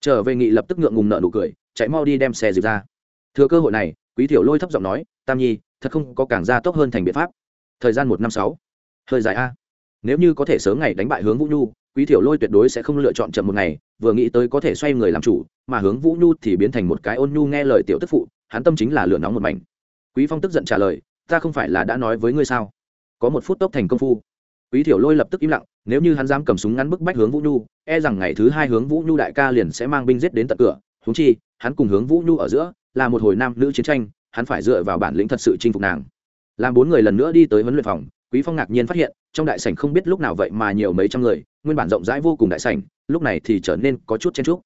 Trở về nghị lập tức ngượng ngùng nợ nụ cười, chạy mau đi đem xe dịp ra. Thừa cơ hội này, quý thiểu lôi thấp giọng nói, tam nhi, thật không có càng gia tốc hơn thành biện pháp. Thời gian một năm sáu. Hơi dài a. Nếu như có thể sớm ngày đánh bại hướng vũ nhu, quý thiểu lôi tuyệt đối sẽ không lựa chọn chậm một ngày, vừa nghĩ tới có thể xoay người làm chủ, mà hướng vũ nhu thì biến thành một cái ôn nhu nghe lời tiểu tức phụ, hắn tâm chính là lửa nóng một mảnh. Quý phong tức giận trả lời, ta không phải là đã nói với ngươi sao? Có một phút tốc thành công phu. Quý thiểu lôi lập tức im lặng, nếu như hắn dám cầm súng ngắn bức bách hướng vũ nhu e rằng ngày thứ hai hướng vũ nhu đại ca liền sẽ mang binh giết đến tận cửa. Húng chi, hắn cùng hướng vũ nhu ở giữa, là một hồi nam nữ chiến tranh, hắn phải dựa vào bản lĩnh thật sự chinh phục nàng. Làm bốn người lần nữa đi tới huấn luyện phòng, quý phong ngạc nhiên phát hiện, trong đại sảnh không biết lúc nào vậy mà nhiều mấy trăm người, nguyên bản rộng rãi vô cùng đại sảnh, lúc này thì trở nên có chút chen chúc.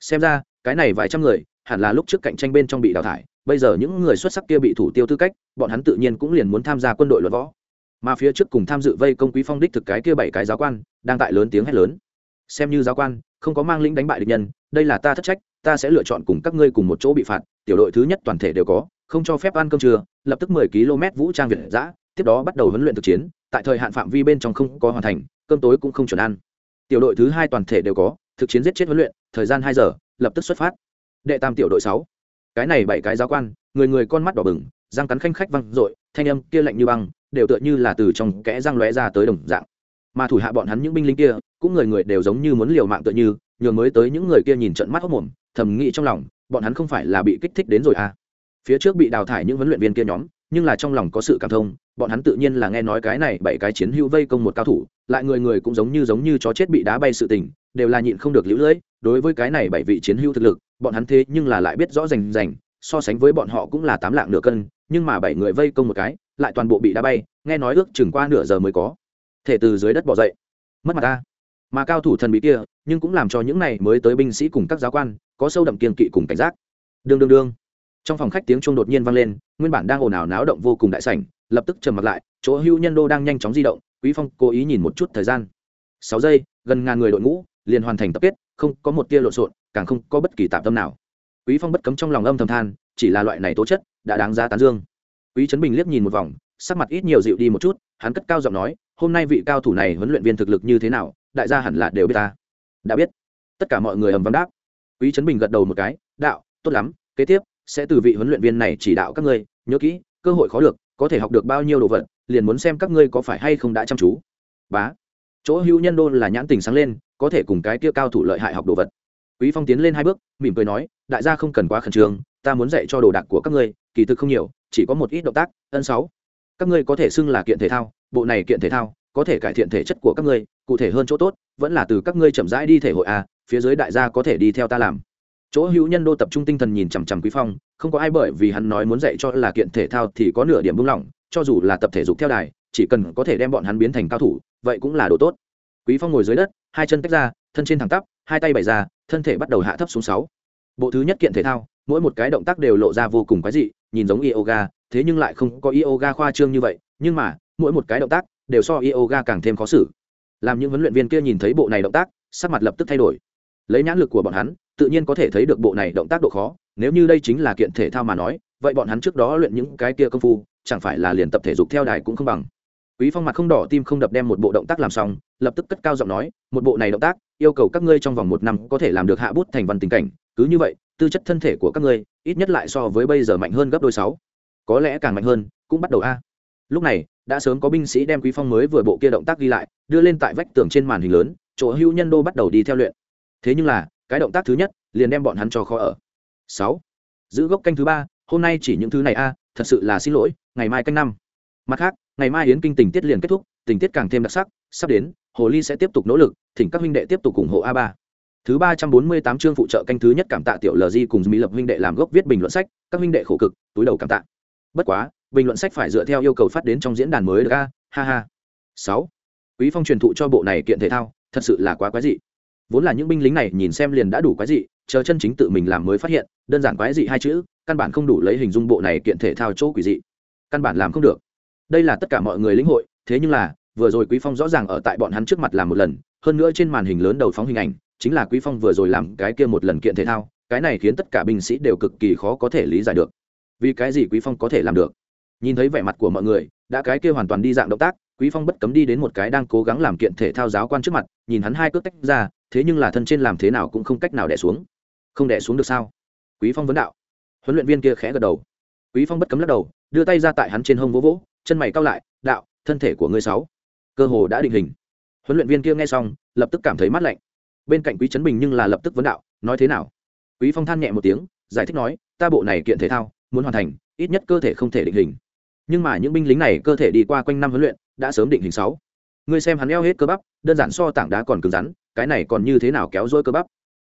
Xem ra, cái này vài trăm người, hẳn là lúc trước cạnh tranh bên trong bị đào thải, bây giờ những người xuất sắc kia bị thủ tiêu tư cách, bọn hắn tự nhiên cũng liền muốn tham gia quân đội luận võ mà phía trước cùng tham dự vây công quý phong đích thực cái kia bảy cái giáo quan, đang tại lớn tiếng hét lớn. Xem như giáo quan, không có mang lĩnh đánh bại địch nhân, đây là ta thất trách, ta sẽ lựa chọn cùng các ngươi cùng một chỗ bị phạt, tiểu đội thứ nhất toàn thể đều có, không cho phép ăn cơm trưa, lập tức 10 km vũ trang việt giã tiếp đó bắt đầu huấn luyện thực chiến, tại thời hạn phạm vi bên trong không có hoàn thành, cơm tối cũng không chuẩn ăn. Tiểu đội thứ hai toàn thể đều có, thực chiến giết chết huấn luyện, thời gian hai giờ, lập tức xuất phát. Đệ tam tiểu đội sáu. Cái này bảy cái giáo quan, người người con mắt đỏ bừng răng cắn khanh khách văng dội, thanh âm kia lạnh như băng, đều tựa như là từ trong kẽ răng lóe ra tới đồng dạng. Mà thủ hạ bọn hắn những binh lính kia, cũng người người đều giống như muốn liều mạng tựa như, nhường mới tới những người kia nhìn trận mắt hốc mồm, thầm nghĩ trong lòng, bọn hắn không phải là bị kích thích đến rồi à? Phía trước bị đào thải những huấn luyện viên kia nhóm, nhưng là trong lòng có sự cảm thông, bọn hắn tự nhiên là nghe nói cái này bảy cái chiến hữu vây công một cao thủ, lại người người cũng giống như giống như chó chết bị đá bay sự tình, đều là nhịn không được lũ lưỡi, đối với cái này bảy vị chiến hữu thực lực, bọn hắn thế nhưng là lại biết rõ rành rành, so sánh với bọn họ cũng là tám lạng nửa cân nhưng mà bảy người vây công một cái, lại toàn bộ bị đá bay, nghe nói ước chừng qua nửa giờ mới có. Thể từ dưới đất bỏ dậy. Mất mặt ta. Mà cao thủ thần bí kia, nhưng cũng làm cho những này mới tới binh sĩ cùng các giáo quan, có sâu đậm kiên kỵ cùng cảnh giác. Đương đương đương. Trong phòng khách tiếng chuông đột nhiên vang lên, nguyên bản đang ồn ào náo động vô cùng đại sảnh, lập tức trầm mặt lại, chỗ hưu nhân đô đang nhanh chóng di động, quý phong cố ý nhìn một chút thời gian. Sáu giây, gần ngàn người đội ngũ, liền hoàn thành tập kết, không có một tia lộn xộn, càng không có bất kỳ tạm tâm nào. Quý phong bất cấm trong lòng âm thầm than, chỉ là loại này tố chất đã đáng giá tán dương. Quý trấn bình liếc nhìn một vòng, sắc mặt ít nhiều dịu đi một chút, hắn cất cao giọng nói, hôm nay vị cao thủ này huấn luyện viên thực lực như thế nào, đại gia hẳn là đều biết ta. Đã biết. Tất cả mọi người ầm vang đáp. Quý trấn bình gật đầu một cái, đạo, tốt lắm, kế tiếp sẽ từ vị huấn luyện viên này chỉ đạo các ngươi, nhớ kỹ, cơ hội khó được, có thể học được bao nhiêu đồ vật, liền muốn xem các ngươi có phải hay không đã chăm chú. Bá. Chỗ hữu nhân đô là nhãn tình sáng lên, có thể cùng cái kia cao thủ lợi hại học đồ vật quý phong tiến lên hai bước, mỉm cười nói, đại gia không cần quá khẩn trương, ta muốn dạy cho đồ đạc của các ngươi, kỳ thực không nhiều, chỉ có một ít động tác, ân sáu. Các ngươi có thể xưng là kiện thể thao, bộ này kiện thể thao có thể cải thiện thể chất của các ngươi, cụ thể hơn chỗ tốt, vẫn là từ các ngươi chậm rãi đi thể hội a phía dưới đại gia có thể đi theo ta làm. Chỗ hữu nhân đô tập trung tinh thần nhìn chằm chằm quý phong, không có ai bởi vì hắn nói muốn dạy cho là kiện thể thao thì có nửa điểm buông lỏng, cho dù là tập thể dục theo đài, chỉ cần có thể đem bọn hắn biến thành cao thủ, vậy cũng là đồ tốt. Quý phong ngồi dưới đất, hai chân tách ra, thân trên thẳng tắp, hai tay bày ra thân thể bắt đầu hạ thấp xuống sáu. Bộ thứ nhất kiện thể thao, mỗi một cái động tác đều lộ ra vô cùng quái dị, nhìn giống yoga, thế nhưng lại không có yoga khoa trương như vậy, nhưng mà, mỗi một cái động tác đều so yoga càng thêm khó xử. Làm những huấn luyện viên kia nhìn thấy bộ này động tác, sắc mặt lập tức thay đổi. Lấy nhãn lực của bọn hắn, tự nhiên có thể thấy được bộ này động tác độ khó, nếu như đây chính là kiện thể thao mà nói, vậy bọn hắn trước đó luyện những cái kia công phu, chẳng phải là liền tập thể dục theo đài cũng không bằng. Quý phong mặt không đỏ, tim không đập đem một bộ động tác làm xong, lập tức cất cao giọng nói, một bộ này động tác yêu cầu các ngươi trong vòng một năm có thể làm được hạ bút thành văn tình cảnh, cứ như vậy, tư chất thân thể của các ngươi ít nhất lại so với bây giờ mạnh hơn gấp đôi sáu. Có lẽ càng mạnh hơn, cũng bắt đầu a. Lúc này, đã sớm có binh sĩ đem quý phong mới vừa bộ kia động tác ghi lại, đưa lên tại vách tường trên màn hình lớn, chỗ hưu nhân đô bắt đầu đi theo luyện. Thế nhưng là, cái động tác thứ nhất, liền đem bọn hắn cho khó ở. Sáu. Giữ gốc canh thứ ba, hôm nay chỉ những thứ này a, thật sự là xin lỗi, ngày mai canh năm. Mặt khác, ngày mai yến kinh tình tiết liền kết thúc, tình tiết càng thêm đặc sắc, sắp đến hồ ly sẽ tiếp tục nỗ lực, thỉnh các huynh đệ tiếp tục ủng hộ a ba. Thứ ba trăm bốn mươi tám chương phụ trợ canh thứ nhất cảm tạ tiểu lg cùng mỹ lập huynh đệ làm gốc viết bình luận sách, các huynh đệ khổ cực, túi đầu cảm tạ. Bất quá, bình luận sách phải dựa theo yêu cầu phát đến trong diễn đàn mới được a, ha ha. Sáu. Quý phong truyền thụ cho bộ này kiện thể thao, thật sự là quá quái dị. Vốn là những binh lính này nhìn xem liền đã đủ quái dị, chờ chân chính tự mình làm mới phát hiện, đơn giản quái dị hai chữ, căn bản không đủ lấy hình dung bộ này kiện thể thao chỗ quỷ dị. Căn bản làm không được. Đây là tất cả mọi người lĩnh hội, thế nhưng là vừa rồi quý phong rõ ràng ở tại bọn hắn trước mặt làm một lần, hơn nữa trên màn hình lớn đầu phóng hình ảnh, chính là quý phong vừa rồi làm cái kia một lần kiện thể thao, cái này khiến tất cả binh sĩ đều cực kỳ khó có thể lý giải được. Vì cái gì quý phong có thể làm được? Nhìn thấy vẻ mặt của mọi người, đã cái kia hoàn toàn đi dạng động tác, quý phong bất cấm đi đến một cái đang cố gắng làm kiện thể thao giáo quan trước mặt, nhìn hắn hai cước tách ra, thế nhưng là thân trên làm thế nào cũng không cách nào đè xuống. Không đè xuống được sao? Quý phong vấn đạo. Huấn luyện viên kia khẽ gật đầu. Quý phong bất cấm lắc đầu, đưa tay ra tại hắn trên hông vỗ vỗ, chân mày cao lại, đạo, thân thể của ngươi sáu cơ hồ đã định hình. Huấn luyện viên kia nghe xong, lập tức cảm thấy mát lạnh. Bên cạnh quý trấn bình nhưng là lập tức vấn đạo, nói thế nào? Quý phong than nhẹ một tiếng, giải thích nói, ta bộ này kiện thể thao, muốn hoàn thành, ít nhất cơ thể không thể định hình. Nhưng mà những binh lính này cơ thể đi qua quanh năm huấn luyện, đã sớm định hình sáu. Ngươi xem hắn eo hết cơ bắp, đơn giản so tảng đá còn cứng rắn, cái này còn như thế nào kéo dôi cơ bắp?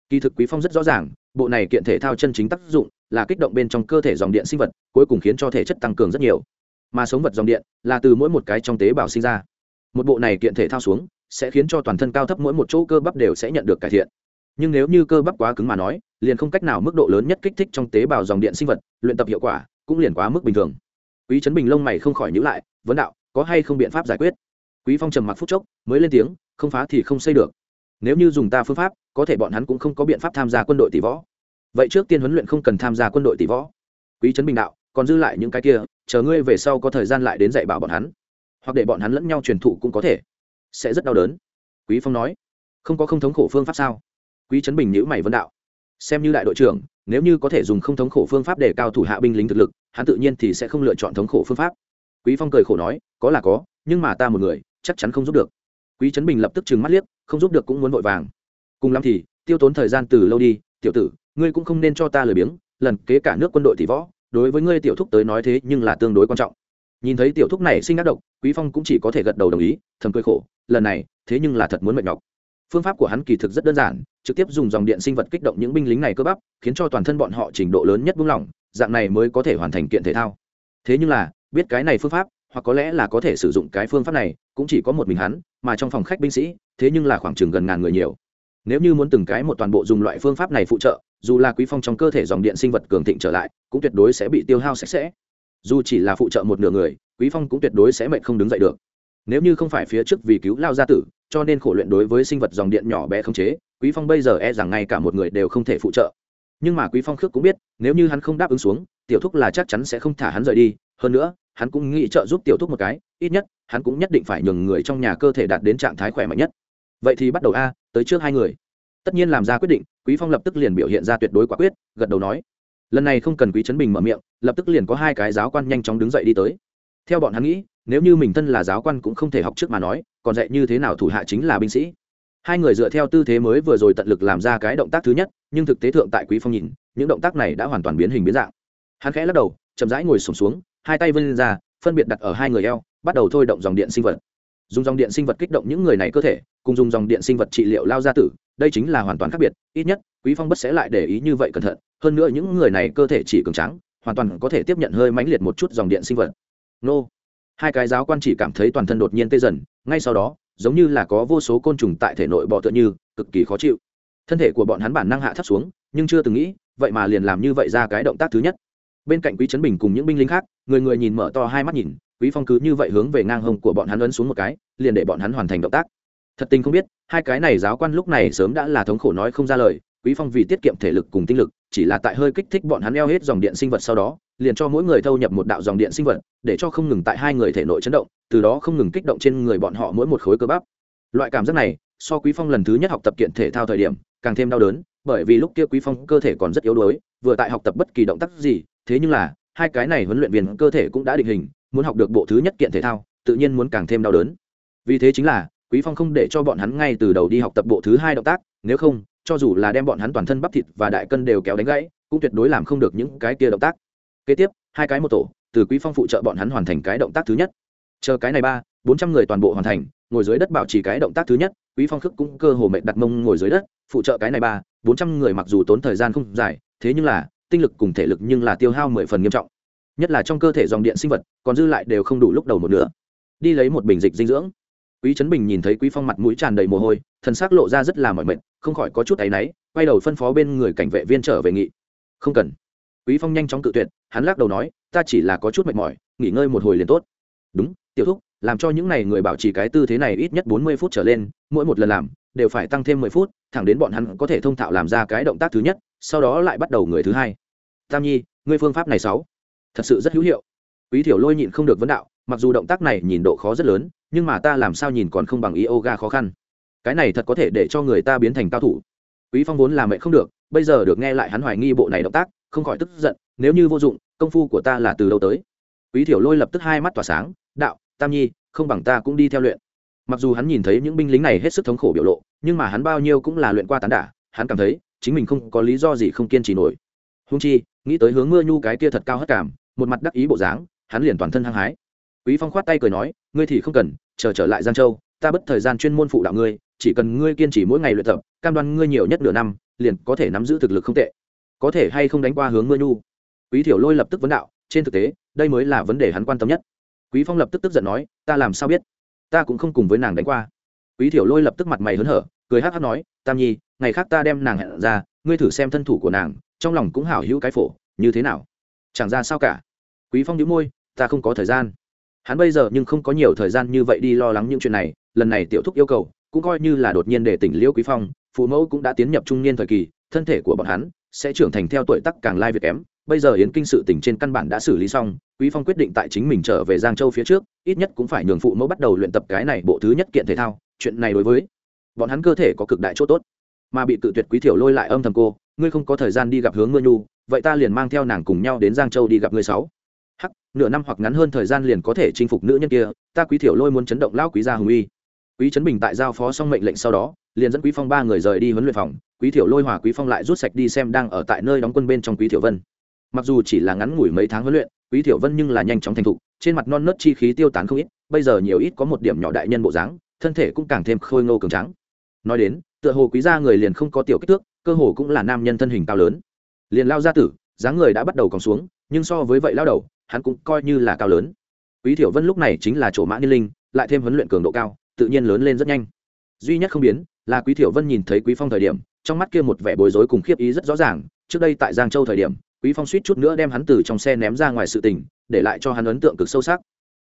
Kỳ thực quý phong rất rõ ràng, bộ này kiện thể thao chân chính tác dụng là kích động bên trong cơ thể dòng điện sinh vật, cuối cùng khiến cho thể chất tăng cường rất nhiều. Mà sống vật dòng điện là từ mỗi một cái trong tế bào sinh ra một bộ này kiện thể thao xuống, sẽ khiến cho toàn thân cao thấp mỗi một chỗ cơ bắp đều sẽ nhận được cải thiện. Nhưng nếu như cơ bắp quá cứng mà nói, liền không cách nào mức độ lớn nhất kích thích trong tế bào dòng điện sinh vật, luyện tập hiệu quả cũng liền quá mức bình thường. Quý trấn bình lông mày không khỏi nhữ lại, vấn đạo, có hay không biện pháp giải quyết? Quý phong trầm mặc phút chốc, mới lên tiếng, không phá thì không xây được. Nếu như dùng ta phương pháp, có thể bọn hắn cũng không có biện pháp tham gia quân đội tỷ võ. Vậy trước tiên huấn luyện không cần tham gia quân đội tỷ võ. Quý trấn bình đạo, còn dư lại những cái kia, chờ ngươi về sau có thời gian lại đến dạy bảo bọn hắn hoặc để bọn hắn lẫn nhau truyền thụ cũng có thể. Sẽ rất đau đớn. Quý phong nói, không có không thống khổ phương pháp sao? Quý trấn bình nhữ mày vấn đạo, xem như đại đội trưởng, nếu như có thể dùng không thống khổ phương pháp để cao thủ hạ binh lính thực lực, hắn tự nhiên thì sẽ không lựa chọn thống khổ phương pháp. Quý phong cười khổ nói, có là có, nhưng mà ta một người, chắc chắn không giúp được. Quý trấn bình lập tức trừng mắt liếc, không giúp được cũng muốn vội vàng. Cùng lắm thì, tiêu tốn thời gian từ lâu đi, tiểu tử, ngươi cũng không nên cho ta lười biếng, lần kế cả nước quân đội tỷ võ, đối với ngươi tiểu thúc tới nói thế nhưng là tương đối quan trọng nhìn thấy tiểu thúc này sinh ác độc, quý phong cũng chỉ có thể gật đầu đồng ý, thầm cười khổ, lần này, thế nhưng là thật muốn mệt nhọc. Phương pháp của hắn kỳ thực rất đơn giản, trực tiếp dùng dòng điện sinh vật kích động những binh lính này cơ bắp, khiến cho toàn thân bọn họ trình độ lớn nhất buông lỏng, dạng này mới có thể hoàn thành kiện thể thao. Thế nhưng là, biết cái này phương pháp, hoặc có lẽ là có thể sử dụng cái phương pháp này, cũng chỉ có một mình hắn, mà trong phòng khách binh sĩ, thế nhưng là khoảng chừng gần ngàn người nhiều. Nếu như muốn từng cái một toàn bộ dùng loại phương pháp này phụ trợ, dù là quý phong trong cơ thể dòng điện sinh vật cường thịnh trở lại, cũng tuyệt đối sẽ bị tiêu hao sạch sẽ dù chỉ là phụ trợ một nửa người, quý phong cũng tuyệt đối sẽ mệnh không đứng dậy được. Nếu như không phải phía trước vì cứu lao gia tử, cho nên khổ luyện đối với sinh vật dòng điện nhỏ bé không chế, quý phong bây giờ e rằng ngay cả một người đều không thể phụ trợ. Nhưng mà quý phong khước cũng biết, nếu như hắn không đáp ứng xuống, tiểu thúc là chắc chắn sẽ không thả hắn rời đi. Hơn nữa, hắn cũng nghĩ trợ giúp tiểu thúc một cái, ít nhất, hắn cũng nhất định phải nhường người trong nhà cơ thể đạt đến trạng thái khỏe mạnh nhất. Vậy thì bắt đầu a, tới trước hai người. Tất nhiên làm ra quyết định, quý phong lập tức liền biểu hiện ra tuyệt đối quả quyết, gật đầu nói lần này không cần quý chấn bình mở miệng lập tức liền có hai cái giáo quan nhanh chóng đứng dậy đi tới. Theo bọn hắn nghĩ nếu như mình thân là giáo quan cũng không thể học trước mà nói còn dạy như thế nào thủ hạ chính là binh sĩ. Hai người dựa theo tư thế mới vừa rồi tận lực làm ra cái động tác thứ nhất nhưng thực tế thượng tại quý phong nhìn những động tác này đã hoàn toàn biến hình biến dạng. Hắn khẽ lắc đầu chậm rãi ngồi sụp xuống, xuống hai tay vươn ra phân biệt đặt ở hai người eo bắt đầu thôi động dòng điện sinh vật. Dùng dòng điện sinh vật kích động những người này cơ thể cùng dùng dòng điện sinh vật trị liệu lao gia tử, đây chính là hoàn toàn khác biệt, ít nhất, quý phong bất sẽ lại để ý như vậy cẩn thận, hơn nữa những người này cơ thể chỉ cường trắng hoàn toàn có thể tiếp nhận hơi mãnh liệt một chút dòng điện sinh vật. Nô. Hai cái giáo quan chỉ cảm thấy toàn thân đột nhiên tê dần, ngay sau đó, giống như là có vô số côn trùng tại thể nội bọ tựa như, cực kỳ khó chịu. Thân thể của bọn hắn bản năng hạ thấp xuống, nhưng chưa từng nghĩ, vậy mà liền làm như vậy ra cái động tác thứ nhất. Bên cạnh quý trấn bình cùng những binh lính khác, người người nhìn mở to hai mắt nhìn, quý phong cứ như vậy hướng về ngang hông của bọn hắn ấn xuống một cái, liền để bọn hắn hoàn thành động tác thật tình không biết, hai cái này giáo quan lúc này sớm đã là thống khổ nói không ra lời, quý phong vì tiết kiệm thể lực cùng tinh lực, chỉ là tại hơi kích thích bọn hắn eo hết dòng điện sinh vật sau đó, liền cho mỗi người thâu nhập một đạo dòng điện sinh vật, để cho không ngừng tại hai người thể nội chấn động, từ đó không ngừng kích động trên người bọn họ mỗi một khối cơ bắp. Loại cảm giác này, so quý phong lần thứ nhất học tập kiện thể thao thời điểm, càng thêm đau đớn, bởi vì lúc kia quý phong cơ thể còn rất yếu đuối, vừa tại học tập bất kỳ động tác gì, thế nhưng là, hai cái này huấn luyện viên cơ thể cũng đã định hình, muốn học được bộ thứ nhất kiện thể thao, tự nhiên muốn càng thêm đau đớn. Vì thế chính là quý phong không để cho bọn hắn ngay từ đầu đi học tập bộ thứ hai động tác, nếu không, cho dù là đem bọn hắn toàn thân bắp thịt và đại cân đều kéo đánh gãy, cũng tuyệt đối làm không được những cái kia động tác. Kế tiếp, hai cái một tổ, từ quý phong phụ trợ bọn hắn hoàn thành cái động tác thứ nhất. Chờ cái này ba, bốn trăm người toàn bộ hoàn thành, ngồi dưới đất bảo trì cái động tác thứ nhất, quý phong khức cũng cơ hồ mệt đặt mông ngồi dưới đất, phụ trợ cái này ba, bốn trăm người mặc dù tốn thời gian không dài, thế nhưng là, tinh lực cùng thể lực nhưng là tiêu hao mười phần nghiêm trọng. Nhất là trong cơ thể dòng điện sinh vật, còn dư lại đều không đủ lúc đầu một nửa. Đi lấy một bình dịch dinh dưỡng quý trấn bình nhìn thấy quý phong mặt mũi tràn đầy mồ hôi, thần sắc lộ ra rất là mỏi mệt, không khỏi có chút áy náy, quay đầu phân phó bên người cảnh vệ viên trở về nghị. Không cần. Quý phong nhanh chóng cự tuyệt, hắn lắc đầu nói, ta chỉ là có chút mệt mỏi, nghỉ ngơi một hồi liền tốt. Đúng, tiểu thúc, làm cho những này người bảo trì cái tư thế này ít nhất bốn mươi phút trở lên, mỗi một lần làm, đều phải tăng thêm mười phút, thẳng đến bọn hắn có thể thông thạo làm ra cái động tác thứ nhất, sau đó lại bắt đầu người thứ hai. Tam nhi, ngươi phương pháp này sáu, thật sự rất hữu hiệu. Quý thiểu lôi nhịn không được vấn đạo, mặc dù động tác này nhìn độ khó rất lớn nhưng mà ta làm sao nhìn còn không bằng yoga khó khăn. Cái này thật có thể để cho người ta biến thành cao thủ. Quý phong vốn làm mẹ không được, bây giờ được nghe lại hắn hoài nghi bộ này động tác, không khỏi tức giận, nếu như vô dụng, công phu của ta là từ đâu tới? Quý thiểu lôi lập tức hai mắt tỏa sáng, đạo, tam nhi, không bằng ta cũng đi theo luyện. Mặc dù hắn nhìn thấy những binh lính này hết sức thống khổ biểu lộ, nhưng mà hắn bao nhiêu cũng là luyện qua tán đả, hắn cảm thấy chính mình không có lý do gì không kiên trì nổi. Hung chi, nghĩ tới hướng mưa nhu cái kia thật cao hất cảm, một mặt đắc ý bộ dáng, hắn liền toàn thân hăng hái quý phong khoát tay cười nói, ngươi thì không cần, chờ trở lại giang châu, ta bất thời gian chuyên môn phụ đạo ngươi, chỉ cần ngươi kiên trì mỗi ngày luyện tập, cam đoan ngươi nhiều nhất nửa năm, liền có thể nắm giữ thực lực không tệ. Có thể hay không đánh qua hướng mưa nhu? Quý thiểu lôi lập tức vấn đạo, trên thực tế, đây mới là vấn đề hắn quan tâm nhất. Quý phong lập tức tức giận nói, ta làm sao biết? Ta cũng không cùng với nàng đánh qua. Quý thiểu lôi lập tức mặt mày hớn hở, cười hát hát nói, tam nhi, ngày khác ta đem nàng hẹn ra, ngươi thử xem thân thủ của nàng, trong lòng cũng hảo hữu cái phổ, như thế nào? Chẳng ra sao cả. Quý phong đĩu môi, ta không có thời gian hắn bây giờ nhưng không có nhiều thời gian như vậy đi lo lắng những chuyện này, lần này tiểu thúc yêu cầu cũng coi như là đột nhiên để tỉnh liễu quý phong, phụ mẫu cũng đã tiến nhập trung niên thời kỳ, thân thể của bọn hắn sẽ trưởng thành theo tuổi tác càng lai việc kém. Bây giờ yến kinh sự tỉnh trên căn bản đã xử lý xong, quý phong quyết định tại chính mình trở về giang châu phía trước, ít nhất cũng phải nhường phụ mẫu bắt đầu luyện tập cái này bộ thứ nhất kiện thể thao. Chuyện này đối với bọn hắn cơ thể có cực đại chỗ tốt, mà bị cự tuyệt quý thiểu lôi lại âm thầm cô, ngươi không có thời gian đi gặp hướng mưa nhu, vậy ta liền mang theo nàng cùng nhau đến giang châu đi gặp ngươi sáu hắc, nửa năm hoặc ngắn hơn thời gian liền có thể chinh phục nữ nhân kia, ta quý thiểu lôi muốn chấn động lao quý gia hùng uy. Quý trấn bình tại giao phó xong mệnh lệnh sau đó, liền dẫn quý phong ba người rời đi huấn luyện phòng. Quý thiểu lôi hòa quý phong lại rút sạch đi xem đang ở tại nơi đóng quân bên trong quý thiểu vân. Mặc dù chỉ là ngắn ngủi mấy tháng huấn luyện, quý thiểu vân nhưng là nhanh chóng thành thục, trên mặt non nớt chi khí tiêu tán không ít, bây giờ nhiều ít có một điểm nhỏ đại nhân bộ dáng, thân thể cũng càng thêm khôi ngô cường trắng nói đến, tựa hồ quý gia người liền không có tiểu kích thước, cơ hồ cũng là nam nhân thân hình cao lớn. Liền lao gia tử, dáng người đã bắt đầu còn xuống, nhưng so với vậy lao đầu hắn cũng coi như là cao lớn. Quý thiểu vân lúc này chính là chỗ mã niên linh, lại thêm huấn luyện cường độ cao, tự nhiên lớn lên rất nhanh. Duy nhất không biến là quý thiểu vân nhìn thấy quý phong thời điểm, trong mắt kia một vẻ bối rối cùng khiếp ý rất rõ ràng. Trước đây tại giang châu thời điểm, quý phong suýt chút nữa đem hắn từ trong xe ném ra ngoài sự tình, để lại cho hắn ấn tượng cực sâu sắc.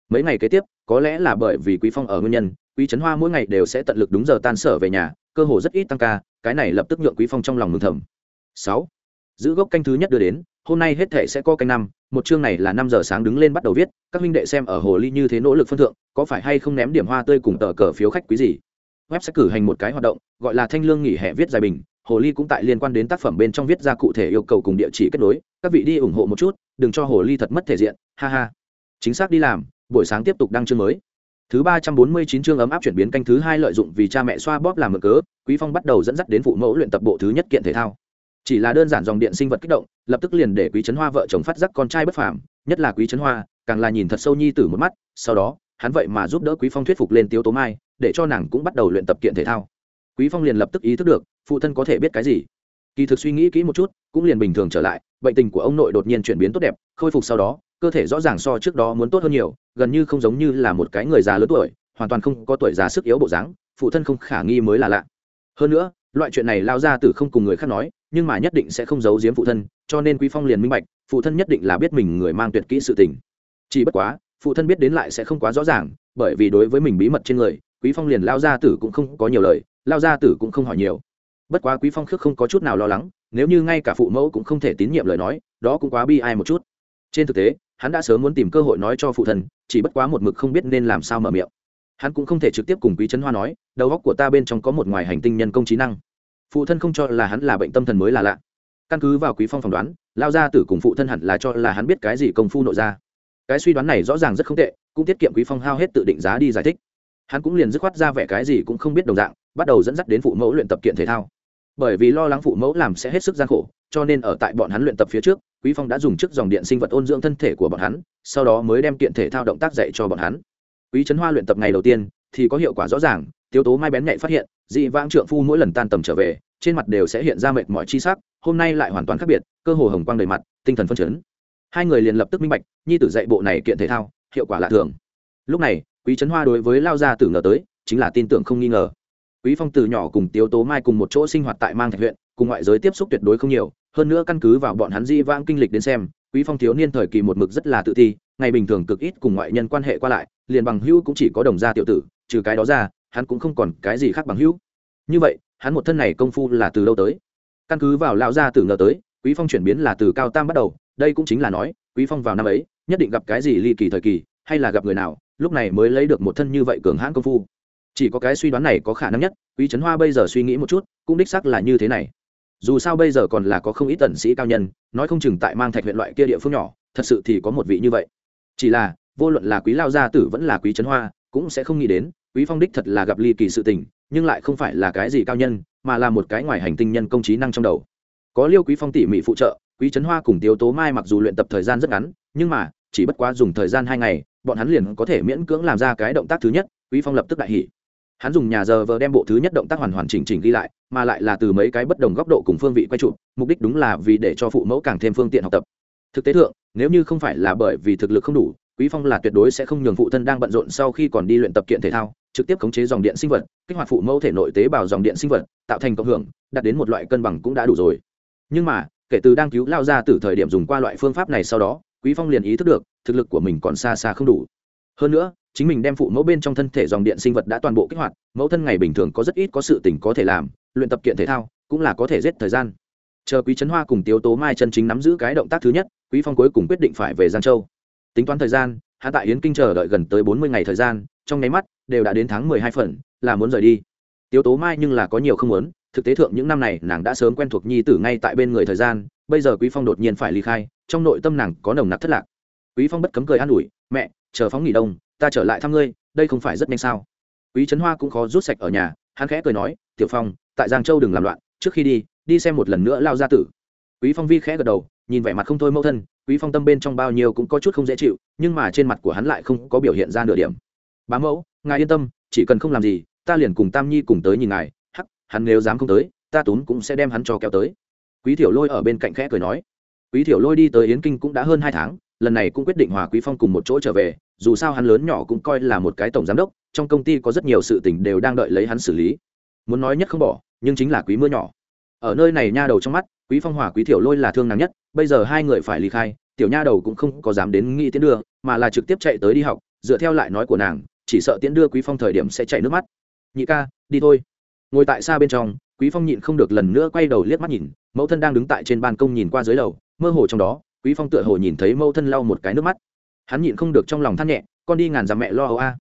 Mấy ngày kế tiếp, có lẽ là bởi vì quý phong ở nguyên nhân, quý trấn hoa mỗi ngày đều sẽ tận lực đúng giờ tan sở về nhà, cơ hồ rất ít tăng ca, cái này lập tức nhượng quý phong trong lòng mừng thầm. Sáu, giữ gốc canh thứ nhất đưa đến hôm nay hết thể sẽ có canh năm, một chương này là năm giờ sáng đứng lên bắt đầu viết, các huynh đệ xem ở hồ ly như thế nỗ lực phân thượng, có phải hay không ném điểm hoa tươi cùng tờ cờ phiếu khách quý gì? Web sẽ cử hành một cái hoạt động, gọi là thanh lương nghỉ hè viết dài bình, hồ ly cũng tại liên quan đến tác phẩm bên trong viết ra cụ thể yêu cầu cùng địa chỉ kết nối, các vị đi ủng hộ một chút, đừng cho hồ ly thật mất thể diện, ha ha. Chính xác đi làm, buổi sáng tiếp tục đăng chương mới. Thứ ba trăm bốn mươi chín chương ấm áp chuyển biến canh thứ hai lợi dụng vì cha mẹ xoa bóp làm mực cớ, quý phong bắt đầu dẫn dắt đến phụ mẫu luyện tập bộ thứ nhất kiện thể thao chỉ là đơn giản dòng điện sinh vật kích động, lập tức liền để quý trấn hoa vợ chồng phát giác con trai bất phàm, nhất là quý trấn hoa, càng là nhìn thật sâu nhi tử một mắt, sau đó, hắn vậy mà giúp đỡ quý phong thuyết phục lên tiêu tố mai, để cho nàng cũng bắt đầu luyện tập kiện thể thao. Quý phong liền lập tức ý thức được, phụ thân có thể biết cái gì. Kỳ thực suy nghĩ kỹ một chút, cũng liền bình thường trở lại, bệnh tình của ông nội đột nhiên chuyển biến tốt đẹp, khôi phục sau đó, cơ thể rõ ràng so trước đó muốn tốt hơn nhiều, gần như không giống như là một cái người già lớn tuổi, hoàn toàn không có tuổi già sức yếu bộ dáng, phụ thân không khả nghi mới là lạ. Hơn nữa, loại chuyện này lao ra từ không cùng người khác nói nhưng mà nhất định sẽ không giấu giếm phụ thân, cho nên quý phong liền minh bạch, phụ thân nhất định là biết mình người mang tuyệt kỹ sự tình. Chỉ bất quá, phụ thân biết đến lại sẽ không quá rõ ràng, bởi vì đối với mình bí mật trên người, quý phong liền lao ra tử cũng không có nhiều lời, lao ra tử cũng không hỏi nhiều. Bất quá quý phong khước không có chút nào lo lắng, nếu như ngay cả phụ mẫu cũng không thể tín nhiệm lời nói, đó cũng quá bi ai một chút. Trên thực tế, hắn đã sớm muốn tìm cơ hội nói cho phụ thân, chỉ bất quá một mực không biết nên làm sao mở miệng. Hắn cũng không thể trực tiếp cùng quý trấn hoa nói, đầu óc của ta bên trong có một ngoài hành tinh nhân công trí năng phụ thân không cho là hắn là bệnh tâm thần mới là lạ. Căn cứ vào quý phong phỏng đoán, lao ra tử cùng phụ thân hẳn là cho là hắn biết cái gì công phu nội ra. Cái suy đoán này rõ ràng rất không tệ, cũng tiết kiệm quý phong hao hết tự định giá đi giải thích. Hắn cũng liền dứt khoát ra vẻ cái gì cũng không biết đồng dạng, bắt đầu dẫn dắt đến phụ mẫu luyện tập kiện thể thao. Bởi vì lo lắng phụ mẫu làm sẽ hết sức gian khổ, cho nên ở tại bọn hắn luyện tập phía trước, quý phong đã dùng trước dòng điện sinh vật ôn dưỡng thân thể của bọn hắn, sau đó mới đem kiện thể thao động tác dạy cho bọn hắn. Quý trấn hoa luyện tập ngày đầu tiên thì có hiệu quả rõ ràng tiêu tố mai bén nhạy phát hiện, dị vãng trượng phu mỗi lần tan tầm trở về, trên mặt đều sẽ hiện ra mệt mỏi chi sắc, hôm nay lại hoàn toàn khác biệt, cơ hồ hồng quang đầy mặt, tinh thần phân chấn. Hai người liền lập tức minh bạch, nhi tử dạy bộ này kiện thể thao, hiệu quả lạ thường. Lúc này, quý trấn hoa đối với lao gia tử ngờ tới, chính là tin tưởng không nghi ngờ. Quý phong từ nhỏ cùng tiếu tố mai cùng một chỗ sinh hoạt tại mang thạch huyện, cùng ngoại giới tiếp xúc tuyệt đối không nhiều, hơn nữa căn cứ vào bọn hắn di vãng kinh lịch đến xem, quý phong thiếu niên thời kỳ một mực rất là tự ti, ngày bình thường cực ít cùng ngoại nhân quan hệ qua lại, liền bằng hữu cũng chỉ có đồng gia tiểu tử, trừ cái đó ra hắn cũng không còn cái gì khác bằng hữu. Như vậy, hắn một thân này công phu là từ đâu tới? Căn cứ vào lão gia tử ngờ tới, quý phong chuyển biến là từ cao tam bắt đầu, đây cũng chính là nói, quý phong vào năm ấy, nhất định gặp cái gì ly kỳ thời kỳ, hay là gặp người nào, lúc này mới lấy được một thân như vậy cường hãn công phu. Chỉ có cái suy đoán này có khả năng nhất, quý trấn hoa bây giờ suy nghĩ một chút, cũng đích xác là như thế này. Dù sao bây giờ còn là có không ít tần sĩ cao nhân, nói không chừng tại mang thạch huyện loại kia địa phương nhỏ, thật sự thì có một vị như vậy. Chỉ là, vô luận là quý lao gia tử vẫn là quý trấn hoa, cũng sẽ không nghĩ đến quý phong đích thật là gặp ly kỳ sự tình, nhưng lại không phải là cái gì cao nhân, mà là một cái ngoài hành tinh nhân công trí năng trong đầu. Có liêu quý phong tỉ mỉ phụ trợ, quý trấn hoa cùng tiêu tố mai mặc dù luyện tập thời gian rất ngắn, nhưng mà, chỉ bất quá dùng thời gian hai ngày, bọn hắn liền có thể miễn cưỡng làm ra cái động tác thứ nhất, quý phong lập tức đại hỉ. Hắn dùng nhà giờ vờ đem bộ thứ nhất động tác hoàn hoàn chỉnh chỉnh ghi lại, mà lại là từ mấy cái bất đồng góc độ cùng phương vị quay trụ mục đích đúng là vì để cho phụ mẫu càng thêm phương tiện học tập. Thực tế thượng, nếu như không phải là bởi vì thực lực không đủ, quý phong là tuyệt đối sẽ không nhường phụ thân đang bận rộn sau khi còn đi luyện tập kiện thể thao trực tiếp khống chế dòng điện sinh vật, kích hoạt phụ mẫu thể nội tế bào dòng điện sinh vật, tạo thành cộng hưởng, đạt đến một loại cân bằng cũng đã đủ rồi. Nhưng mà, kể từ đang cứu lao ra từ thời điểm dùng qua loại phương pháp này sau đó, quý phong liền ý thức được, thực lực của mình còn xa xa không đủ. Hơn nữa, chính mình đem phụ mẫu bên trong thân thể dòng điện sinh vật đã toàn bộ kích hoạt, mẫu thân ngày bình thường có rất ít có sự tỉnh có thể làm, luyện tập kiện thể thao, cũng là có thể giết thời gian. Chờ quý trấn hoa cùng tiếu tố mai chân chính nắm giữ cái động tác thứ nhất, quý phong cuối cùng quyết định phải về giang châu. Tính toán thời gian hạ tại yến kinh chờ đợi gần tới bốn mươi ngày thời gian, trong nháy mắt đều đã đến tháng mười hai phần, là muốn rời đi. Tiếu tố mai nhưng là có nhiều không muốn, thực tế thượng những năm này nàng đã sớm quen thuộc nhi tử ngay tại bên người thời gian, bây giờ quý phong đột nhiên phải ly khai, trong nội tâm nàng có nồng nặc thất lạc. Quý phong bất cấm cười an ủi, mẹ, chờ phóng nghỉ đông, ta trở lại thăm ngươi, đây không phải rất nhanh sao? Quý trấn hoa cũng khó rút sạch ở nhà, hắn khẽ cười nói, tiểu phong, tại giang châu đừng làm loạn, trước khi đi đi xem một lần nữa lao ra tử. Quý phong vi khẽ gật đầu, nhìn vẻ mặt không thôi mẫu thân, quý phong tâm bên trong bao nhiêu cũng có chút không dễ chịu, nhưng mà trên mặt của hắn lại không có biểu hiện ra nửa điểm. Bá mẫu ngài yên tâm, chỉ cần không làm gì, ta liền cùng tam nhi cùng tới nhìn ngài, hắc, hắn nếu dám không tới, ta tốn cũng sẽ đem hắn cho kéo tới. Quý thiểu lôi ở bên cạnh khẽ cười nói. Quý thiểu lôi đi tới yến kinh cũng đã hơn hai tháng, lần này cũng quyết định hòa quý phong cùng một chỗ trở về, dù sao hắn lớn nhỏ cũng coi là một cái tổng giám đốc, trong công ty có rất nhiều sự tình đều đang đợi lấy hắn xử lý. Muốn nói nhất không bỏ, nhưng chính là quý mưa nhỏ. Ở nơi này nha đầu trong mắt, quý phong hòa quý thiểu lôi là thương nàng nhất, bây giờ hai người phải ly khai, tiểu nha đầu cũng không có dám đến nghĩ tiến đưa, mà là trực tiếp chạy tới đi học, dựa theo lại nói của nàng chỉ sợ tiễn đưa quý phong thời điểm sẽ chảy nước mắt. Nhị ca, đi thôi. Ngồi tại xa bên trong, quý phong nhịn không được lần nữa quay đầu liếc mắt nhìn, mẫu thân đang đứng tại trên ban công nhìn qua dưới lầu, mơ hồ trong đó, quý phong tựa hồ nhìn thấy mẫu thân lau một cái nước mắt. Hắn nhịn không được trong lòng than nhẹ, con đi ngàn dặm mẹ lo âu a.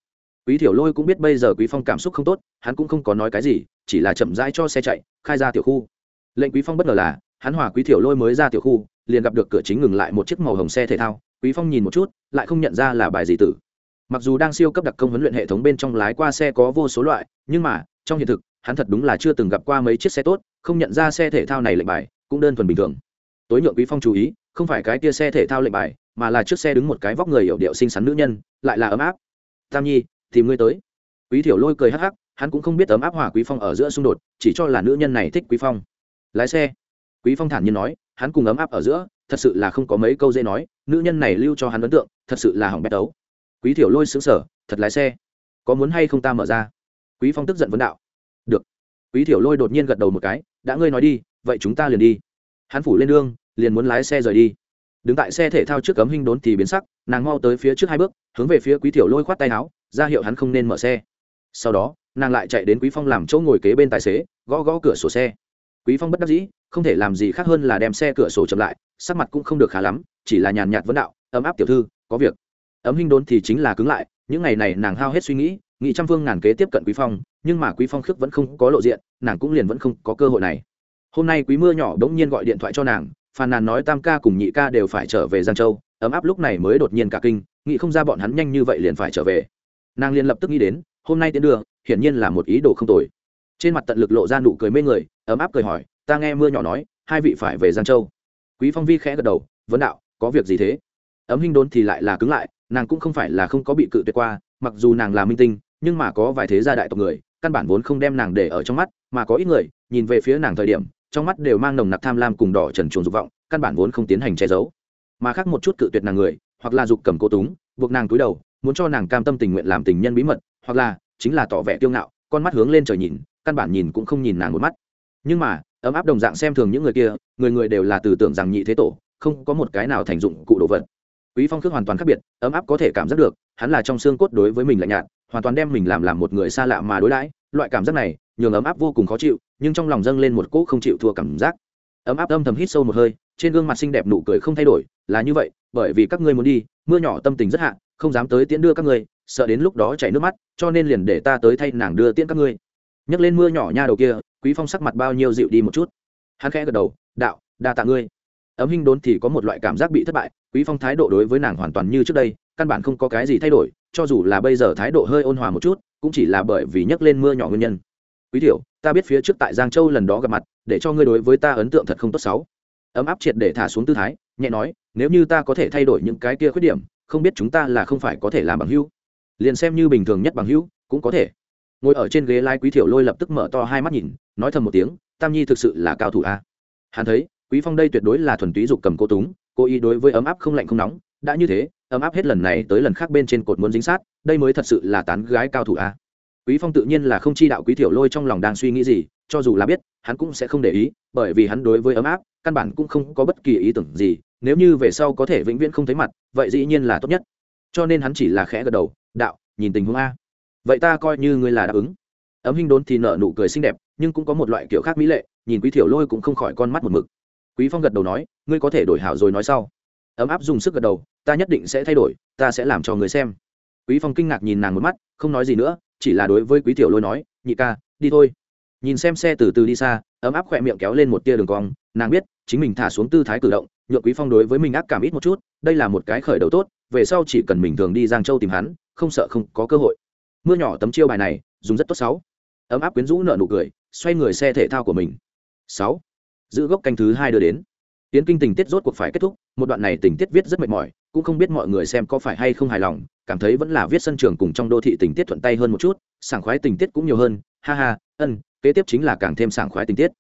Quý thiểu lôi cũng biết bây giờ quý phong cảm xúc không tốt, hắn cũng không có nói cái gì, chỉ là chậm rãi cho xe chạy, khai ra tiểu khu. Lệnh quý phong bất ngờ là, hắn hòa quý thiểu lôi mới ra tiểu khu, liền gặp được cửa chính ngừng lại một chiếc màu hồng xe thể thao. Quý phong nhìn một chút, lại không nhận ra là bài gì tử mặc dù đang siêu cấp đặc công huấn luyện hệ thống bên trong lái qua xe có vô số loại, nhưng mà, trong hiện thực, hắn thật đúng là chưa từng gặp qua mấy chiếc xe tốt, không nhận ra xe thể thao này lệnh bài, cũng đơn thuần bình thường. Tối nhượng quý phong chú ý, không phải cái kia xe thể thao lệnh bài, mà là chiếc xe đứng một cái vóc người hiểu điệu xinh xắn nữ nhân, lại là ấm áp. Tam nhi, tìm ngươi tới. Quý thiểu lôi cười hắc hắc, hắn cũng không biết ấm áp hòa quý phong ở giữa xung đột, chỉ cho là nữ nhân này thích quý phong. Lái xe, quý phong thản nhiên nói, hắn cùng ấm áp ở giữa, thật sự là không có mấy câu dễ nói, nữ nhân này lưu cho hắn ấn tượng, thật sự là hỏng bét đấu quý thiểu lôi xứng sở thật lái xe, có muốn hay không ta mở ra? Quý phong tức giận vấn đạo, được. Quý thiểu lôi đột nhiên gật đầu một cái, đã ngươi nói đi, vậy chúng ta liền đi. Hắn phủ lên đường, liền muốn lái xe rời đi. Đứng tại xe thể thao trước cấm hình đốn thì biến sắc, nàng mau tới phía trước hai bước, hướng về phía quý thiểu lôi khoát tay áo, ra hiệu hắn không nên mở xe. Sau đó, nàng lại chạy đến quý phong làm chỗ ngồi kế bên tài xế, gõ gõ cửa sổ xe. Quý phong bất đắc dĩ, không thể làm gì khác hơn là đem xe cửa sổ chậm lại, sắc mặt cũng không được khá lắm, chỉ là nhàn nhạt vấn đạo, ấm áp tiểu thư, có việc ấm Hinh đốn thì chính là cứng lại, những ngày này nàng hao hết suy nghĩ nghị trăm phương ngàn kế tiếp cận quý phong, nhưng mà quý phong khước vẫn không có lộ diện, nàng cũng liền vẫn không có cơ hội này. Hôm nay quý mưa nhỏ bỗng nhiên gọi điện thoại cho nàng, phàn nàn nói tam ca cùng nhị ca đều phải trở về giang châu, ấm áp lúc này mới đột nhiên cả kinh, nghĩ không ra bọn hắn nhanh như vậy liền phải trở về. Nàng liền lập tức nghĩ đến, hôm nay tiến đường hiển nhiên là một ý đồ không tồi. Trên mặt tận lực lộ ra nụ cười mê người, ấm áp cười hỏi, ta nghe mưa nhỏ nói, hai vị phải về giang châu. Quý phong vi khẽ gật đầu, vấn đạo, có việc gì thế? Ấm hinh đốn thì lại là cứng lại nàng cũng không phải là không có bị cự tuyệt qua, mặc dù nàng là minh tinh, nhưng mà có vài thế gia đại tộc người, căn bản vốn không đem nàng để ở trong mắt, mà có ít người, nhìn về phía nàng thời điểm, trong mắt đều mang nồng nặc tham lam cùng đỏ trần chuồn dục vọng, căn bản vốn không tiến hành che giấu. Mà khác một chút cự tuyệt nàng người, hoặc là dục cầm cô túng, buộc nàng túi đầu, muốn cho nàng cam tâm tình nguyện làm tình nhân bí mật, hoặc là chính là tỏ vẻ kiêu ngạo, con mắt hướng lên trời nhìn, căn bản nhìn cũng không nhìn nàng một mắt. Nhưng mà, ấm áp đồng dạng xem thường những người kia, người người đều là từ tưởng rằng nhị thế tổ, không có một cái nào thành dụng cụ đồ vật quý phong khước hoàn toàn khác biệt, ấm áp có thể cảm giác được, hắn là trong xương cốt đối với mình lạnh nhạt, hoàn toàn đem mình làm làm một người xa lạ mà đối đãi. Loại cảm giác này, nhường ấm áp vô cùng khó chịu, nhưng trong lòng dâng lên một cỗ không chịu thua cảm giác. Ấm áp âm thầm hít sâu một hơi, trên gương mặt xinh đẹp nụ cười không thay đổi, là như vậy, bởi vì các ngươi muốn đi, mưa nhỏ tâm tình rất hạ, không dám tới tiễn đưa các ngươi, sợ đến lúc đó chảy nước mắt, cho nên liền để ta tới thay nàng đưa tiễn các ngươi. Nhấc lên mưa nhỏ nha đầu kia, quý phong sắc mặt bao nhiêu dịu đi một chút. Hắn khẽ gật đầu, đạo, đa tạ ngươi. Ấm hinh đốn thì có một loại cảm giác bị thất bại quý phong thái độ đối với nàng hoàn toàn như trước đây, căn bản không có cái gì thay đổi, cho dù là bây giờ thái độ hơi ôn hòa một chút, cũng chỉ là bởi vì nhấc lên mưa nhỏ nguyên nhân. Quý tiểu, ta biết phía trước tại giang châu lần đó gặp mặt, để cho ngươi đối với ta ấn tượng thật không tốt xấu. Ấm áp triệt để thả xuống tư thái, nhẹ nói, nếu như ta có thể thay đổi những cái kia khuyết điểm, không biết chúng ta là không phải có thể làm bằng hữu. Liền xem như bình thường nhất bằng hữu, cũng có thể. Ngồi ở trên ghế lai quý thiểu lôi lập tức mở to hai mắt nhìn, nói thầm một tiếng, tam nhi thực sự là cao thủ a. Hắn thấy, quý phong đây tuyệt đối là thuần túy dục cầm cô túng cô ý đối với ấm áp không lạnh không nóng, đã như thế, ấm áp hết lần này tới lần khác bên trên cột muốn dính sát, đây mới thật sự là tán gái cao thủ a. Quý phong tự nhiên là không chi đạo quý tiểu lôi trong lòng đang suy nghĩ gì, cho dù là biết, hắn cũng sẽ không để ý, bởi vì hắn đối với ấm áp, căn bản cũng không có bất kỳ ý tưởng gì, nếu như về sau có thể vĩnh viễn không thấy mặt, vậy dĩ nhiên là tốt nhất. Cho nên hắn chỉ là khẽ gật đầu, đạo, nhìn tình huống a. Vậy ta coi như ngươi là đáp ứng. Ấm hình đốn thì nở nụ cười xinh đẹp, nhưng cũng có một loại kiểu khác mỹ lệ, nhìn quý thiểu lôi cũng không khỏi con mắt một mực quý phong gật đầu nói, ngươi có thể đổi hảo rồi nói sau. Ấm áp dùng sức gật đầu, ta nhất định sẽ thay đổi, ta sẽ làm cho người xem. Quý phong kinh ngạc nhìn nàng một mắt, không nói gì nữa, chỉ là đối với quý tiểu lôi nói, nhị ca, đi thôi. Nhìn xem xe từ từ đi xa, ấm áp khỏe miệng kéo lên một tia đường cong, nàng biết, chính mình thả xuống tư thái cử động, nhượng quý phong đối với mình ác cảm ít một chút, đây là một cái khởi đầu tốt, về sau chỉ cần mình thường đi giang châu tìm hắn, không sợ không có cơ hội. Mưa nhỏ tấm chiêu bài này, dùng rất tốt sáu. Ấm áp quyến rũ nợ nụ cười, xoay người xe thể thao của mình. Sáu giữ gốc canh thứ hai đưa đến. Tiến kinh tình tiết rốt cuộc phải kết thúc, một đoạn này tình tiết viết rất mệt mỏi, cũng không biết mọi người xem có phải hay không hài lòng, cảm thấy vẫn là viết sân trường cùng trong đô thị tình tiết thuận tay hơn một chút, sảng khoái tình tiết cũng nhiều hơn, ha ha, ân, kế tiếp chính là càng thêm sảng khoái tình tiết.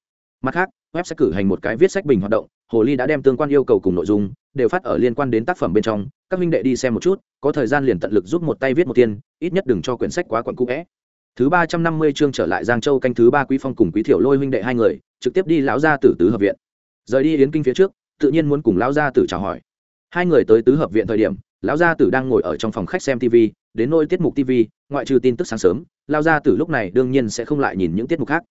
Mặt khác, web sẽ cử hành một cái viết sách bình hoạt động, hồ ly đã đem tương quan yêu cầu cùng nội dung đều phát ở liên quan đến tác phẩm bên trong, các minh đệ đi xem một chút, có thời gian liền tận lực giúp một tay viết một tiên, ít nhất đừng cho quyển sách quá quặn cũ vẽ thứ ba trăm năm mươi chương trở lại giang châu canh thứ ba quý phong cùng quý thiểu lôi huynh đệ hai người trực tiếp đi lão gia tử tứ hợp viện. Rời đi yến kinh phía trước, tự nhiên muốn cùng lão gia tử chào hỏi. Hai người tới tứ hợp viện thời điểm, lão gia tử đang ngồi ở trong phòng khách xem tv đến nôi tiết mục tv ngoại trừ tin tức sáng sớm, lão gia tử lúc này đương nhiên sẽ không lại nhìn những tiết mục khác.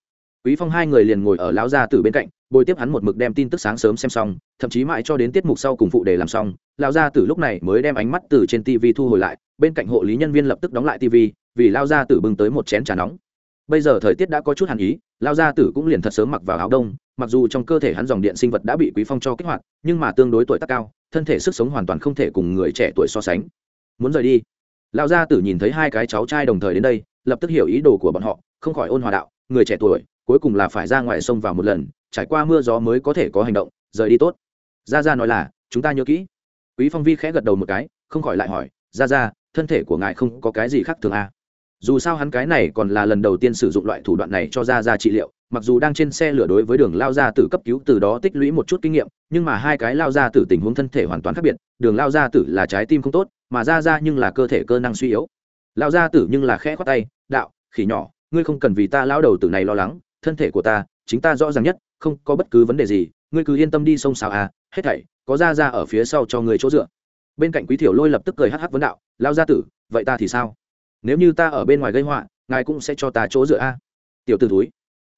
Quý phong hai người liền ngồi ở lão gia tử bên cạnh, bồi tiếp hắn một mực đem tin tức sáng sớm xem xong, thậm chí mãi cho đến tiết mục sau cùng phụ để làm xong, lão gia tử lúc này mới đem ánh mắt từ trên tv thu hồi lại, bên cạnh hộ lý nhân viên lập tức đóng lại tv vì lão gia tử bưng tới một chén trà nóng bây giờ thời tiết đã có chút hàn ý, lao gia tử cũng liền thật sớm mặc vào áo đông, mặc dù trong cơ thể hắn dòng điện sinh vật đã bị quý phong cho kích hoạt, nhưng mà tương đối tuổi tác cao, thân thể sức sống hoàn toàn không thể cùng người trẻ tuổi so sánh. Muốn rời đi lão gia tử nhìn thấy hai cái cháu trai đồng thời đến đây, lập tức hiểu ý đồ của bọn họ, không khỏi ôn hòa đạo, người trẻ tuổi, cuối cùng là phải ra ngoài sông vào một lần, trải qua mưa gió mới có thể có hành động, rời đi tốt. Gia gia nói là, chúng ta nhớ kỹ. Quý phong vi khẽ gật đầu một cái, không khỏi lại hỏi, gia gia, thân thể của ngài không có cái gì khác thường à? Dù sao hắn cái này còn là lần đầu tiên sử dụng loại thủ đoạn này cho Ra Ra trị liệu, mặc dù đang trên xe lửa đối với đường lao gia tử cấp cứu từ đó tích lũy một chút kinh nghiệm, nhưng mà hai cái lao gia tử tình huống thân thể hoàn toàn khác biệt, đường lao gia tử là trái tim không tốt, mà Ra Ra nhưng là cơ thể cơ năng suy yếu. Lao gia tử nhưng là khẽ khoát tay, đạo, khỉ nhỏ, ngươi không cần vì ta lao đầu tử này lo lắng, thân thể của ta, chính ta rõ ràng nhất, không có bất cứ vấn đề gì, ngươi cứ yên tâm đi sông xào à hết thảy, có Ra Ra ở phía sau cho ngươi chỗ dựa. Bên cạnh quý thiểu lôi lập tức cười hắc hắc vấn đạo, lao gia tử, vậy ta thì sao? Nếu như ta ở bên ngoài gây họa, ngài cũng sẽ cho ta chỗ dựa a. Tiểu t ử túi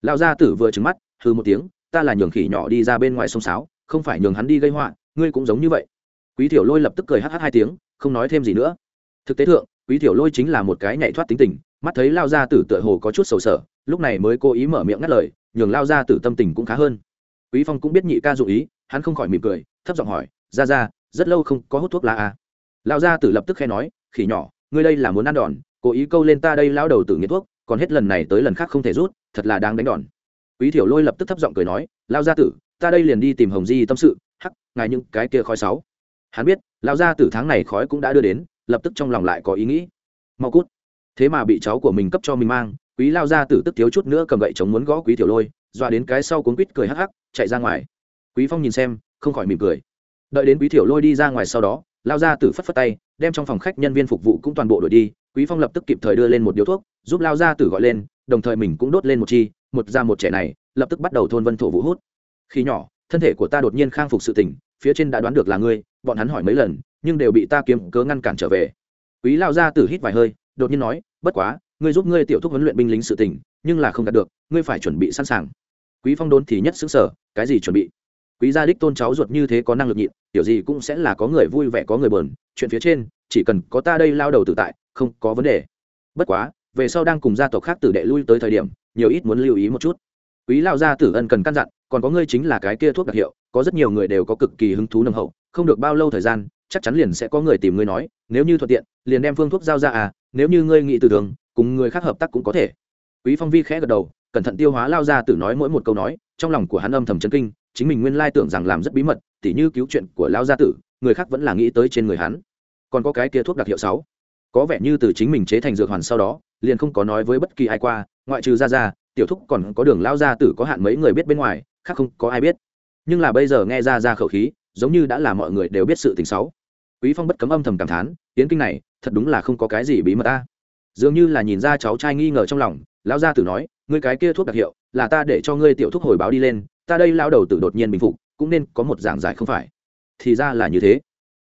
lão gia tử vừa trứng mắt hư một tiếng, ta là nhường khỉ nhỏ đi ra bên ngoài sông sáo, không phải nhường hắn đi gây họa, ngươi cũng giống như vậy. Quý tiểu lôi lập tức cười hh hai tiếng, không nói thêm gì nữa. Thực tế thượng, quý tiểu lôi chính là một cái nhảy thoát tính tình, mắt thấy lao gia tử tựa hồ có chút sầu sở, lúc này mới cố ý mở miệng ngắt lời, nhường lao gia tử tâm tình cũng khá hơn. Quý phong cũng biết nhị ca dụ ý, hắn không khỏi mỉm cười, thấp giọng hỏi ra ra rất lâu không có hút thuốc lá à. lao gia tử lập tức khe nói, khỉ nhỏ, ngươi đây là muốn ăn đòn cố ý câu lên ta đây lão đầu tử nghiện thuốc, còn hết lần này tới lần khác không thể rút, thật là đang đánh đòn. Quý thiểu lôi lập tức thấp giọng cười nói lao gia tử, ta đây liền đi tìm hồng di tâm sự, hắc, ngài những cái kia khói sáu hắn biết lao gia tử tháng này khói cũng đã đưa đến, lập tức trong lòng lại có ý nghĩ. Mau cút. Thế mà bị cháu của mình cấp cho mình mang, quý lao gia tử tức thiếu chút nữa cầm gậy chống muốn gõ quý thiểu lôi, dọa đến cái sau cuốn quýt cười hắc hắc, chạy ra ngoài. Quý phong nhìn xem, không khỏi mỉm cười. Đợi đến quý thiểu lôi đi ra ngoài sau đó lao gia tử phất phất tay, đem trong phòng khách nhân viên phục vụ cũng toàn bộ đổi đi quý phong lập tức kịp thời đưa lên một điếu thuốc, giúp lao gia tử gọi lên, đồng thời mình cũng đốt lên một chi, một ra một trẻ này, lập tức bắt đầu thôn vân thổ vũ hút. Khi nhỏ, thân thể của ta đột nhiên khang phục sự tỉnh, phía trên đã đoán được là ngươi, bọn hắn hỏi mấy lần, nhưng đều bị ta kiếm cớ ngăn cản trở về. Quý lao gia tử hít vài hơi, đột nhiên nói, bất quá, ngươi giúp ngươi tiểu thúc huấn luyện binh lính sự tỉnh, nhưng là không đạt được, ngươi phải chuẩn bị sẵn sàng. Quý phong đốn thì nhất xứng sở cái gì chuẩn bị? Quý gia đích tôn cháu ruột như thế có năng lực nhịn, tiểu gì cũng sẽ là có người vui vẻ có người buồn, chuyện phía trên, chỉ cần có ta đây lao đầu tự tại không có vấn đề. Bất quá, về sau đang cùng gia tộc khác tử đệ lui tới thời điểm, nhiều ít muốn lưu ý một chút. Quý lao gia tử ân cần căn dặn, còn có ngươi chính là cái kia thuốc đặc hiệu, có rất nhiều người đều có cực kỳ hứng thú nâng hậu, không được bao lâu thời gian, chắc chắn liền sẽ có người tìm ngươi nói, nếu như thuận tiện, liền đem phương thuốc giao ra à nếu như ngươi nghĩ từ đường, cùng người khác hợp tác cũng có thể. Quý phong vi khẽ gật đầu, cẩn thận tiêu hóa lao ra tử nói mỗi một câu nói, trong lòng của hắn âm thầm chấn kinh, chính mình nguyên lai tưởng rằng làm rất bí mật, tỉ như cứu chuyện của lao gia tử, người khác vẫn là nghĩ tới trên người hắn. Còn có cái kia thuốc đặc hiệu sáu có vẻ như từ chính mình chế thành dược hoàn sau đó, liền không có nói với bất kỳ ai qua, ngoại trừ ra ra tiểu thúc còn có đường lao gia tử có hạn mấy người biết bên ngoài, khác không có ai biết. Nhưng là bây giờ nghe ra ra khẩu khí, giống như đã là mọi người đều biết sự tình xấu. Quý phong bất cấm âm thầm cảm thán tiến kinh này, thật đúng là không có cái gì bí mật ta. Dường như là nhìn ra cháu trai nghi ngờ trong lòng, lão gia tử nói, ngươi cái kia thuốc đặc hiệu, là ta để cho ngươi tiểu thúc hồi báo đi lên, ta đây lao đầu tử đột nhiên bình phục, cũng nên có một giảng giải không phải. Thì ra là như thế.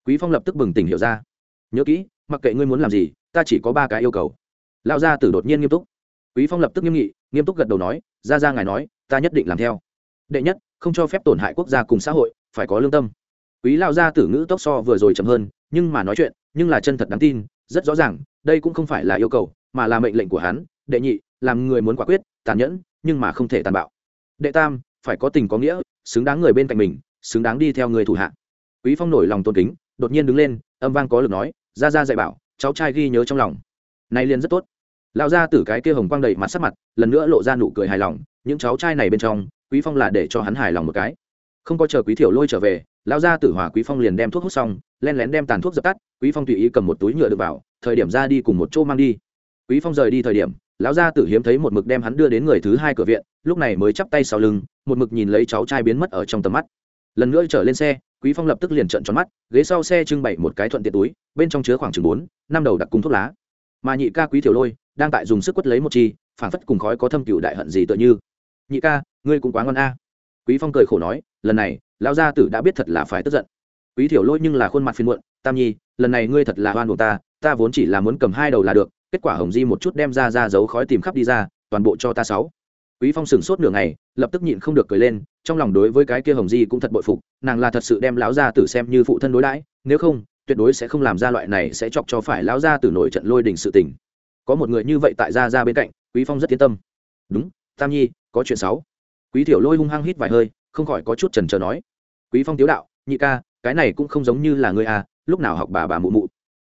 Quý phong lập tức bừng tỉnh hiểu ra. Nhớ kỹ mặc kệ ngươi muốn làm gì, ta chỉ có ba cái yêu cầu. Lão gia tử đột nhiên nghiêm túc. Quý phong lập tức nghiêm nghị, nghiêm túc gật đầu nói, ra ra ngài nói, ta nhất định làm theo. Đệ nhất, không cho phép tổn hại quốc gia cùng xã hội, phải có lương tâm. Quý lão gia tử ngữ tốc so vừa rồi chậm hơn, nhưng mà nói chuyện, nhưng là chân thật đáng tin, rất rõ ràng, đây cũng không phải là yêu cầu, mà là mệnh lệnh của hắn. Đệ nhị, làm người muốn quả quyết, tàn nhẫn, nhưng mà không thể tàn bạo. Đệ tam, phải có tình có nghĩa, xứng đáng người bên cạnh mình, xứng đáng đi theo người thủ hạ. Quý phong nổi lòng tôn kính, đột nhiên đứng lên, âm vang có lực nói ra ra dạy bảo, cháu trai ghi nhớ trong lòng. Nay liền rất tốt. Lão gia tử cái kia hồng quang đầy mặt sắc mặt, lần nữa lộ ra nụ cười hài lòng, những cháu trai này bên trong, quý phong là để cho hắn hài lòng một cái. Không có chờ quý thiểu lôi trở về, lão gia tử hòa quý phong liền đem thuốc hút xong len lén đem tàn thuốc dập tắt, quý phong tùy ý cầm một túi nhựa được vào, thời điểm ra đi cùng một chỗ mang đi. Quý phong rời đi thời điểm, lão gia tử hiếm thấy một mực đem hắn đưa đến người thứ hai cửa viện, lúc này mới chắp tay sau lưng, một mực nhìn lấy cháu trai biến mất ở trong tầm mắt. Lần nữa trở lên xe quý phong lập tức liền trợn tròn mắt, ghế sau xe trưng bày một cái thuận tiện túi, bên trong chứa khoảng chừng bốn, năm đầu đặc cung thuốc lá. Mà nhị ca quý tiểu lôi đang tại dùng sức quất lấy một chi phản phất cùng khói có thâm cựu đại hận gì tựa như. Nhị ca, ngươi cũng quá ngon a. Quý phong cười khổ nói, lần này, lão gia tử đã biết thật là phải tức giận. Quý tiểu lôi nhưng là khuôn mặt phiền muộn, tam nhi, lần này ngươi thật là oan của ta ta vốn chỉ là muốn cầm hai đầu là được, kết quả hồng di một chút đem ra ra giấu khói tìm khắp đi ra, toàn bộ cho ta sáu. Quý phong sửng sốt nửa ngày, lập tức nhịn không được cười lên trong lòng đối với cái kia hồng di cũng thật bội phục, nàng là thật sự đem lão gia tử xem như phụ thân đối đãi, nếu không, tuyệt đối sẽ không làm ra loại này sẽ chọc cho phải lão gia tử nổi trận lôi đình sự tình. Có một người như vậy tại gia gia bên cạnh, quý phong rất yên tâm. Đúng, tam nhi, có chuyện xấu. Quý thiểu lôi hung hăng hít vài hơi, không khỏi có chút trần chờ nói. Quý phong tiếu đạo, nhị ca, cái này cũng không giống như là ngươi à lúc nào học bà bà mụ mụ?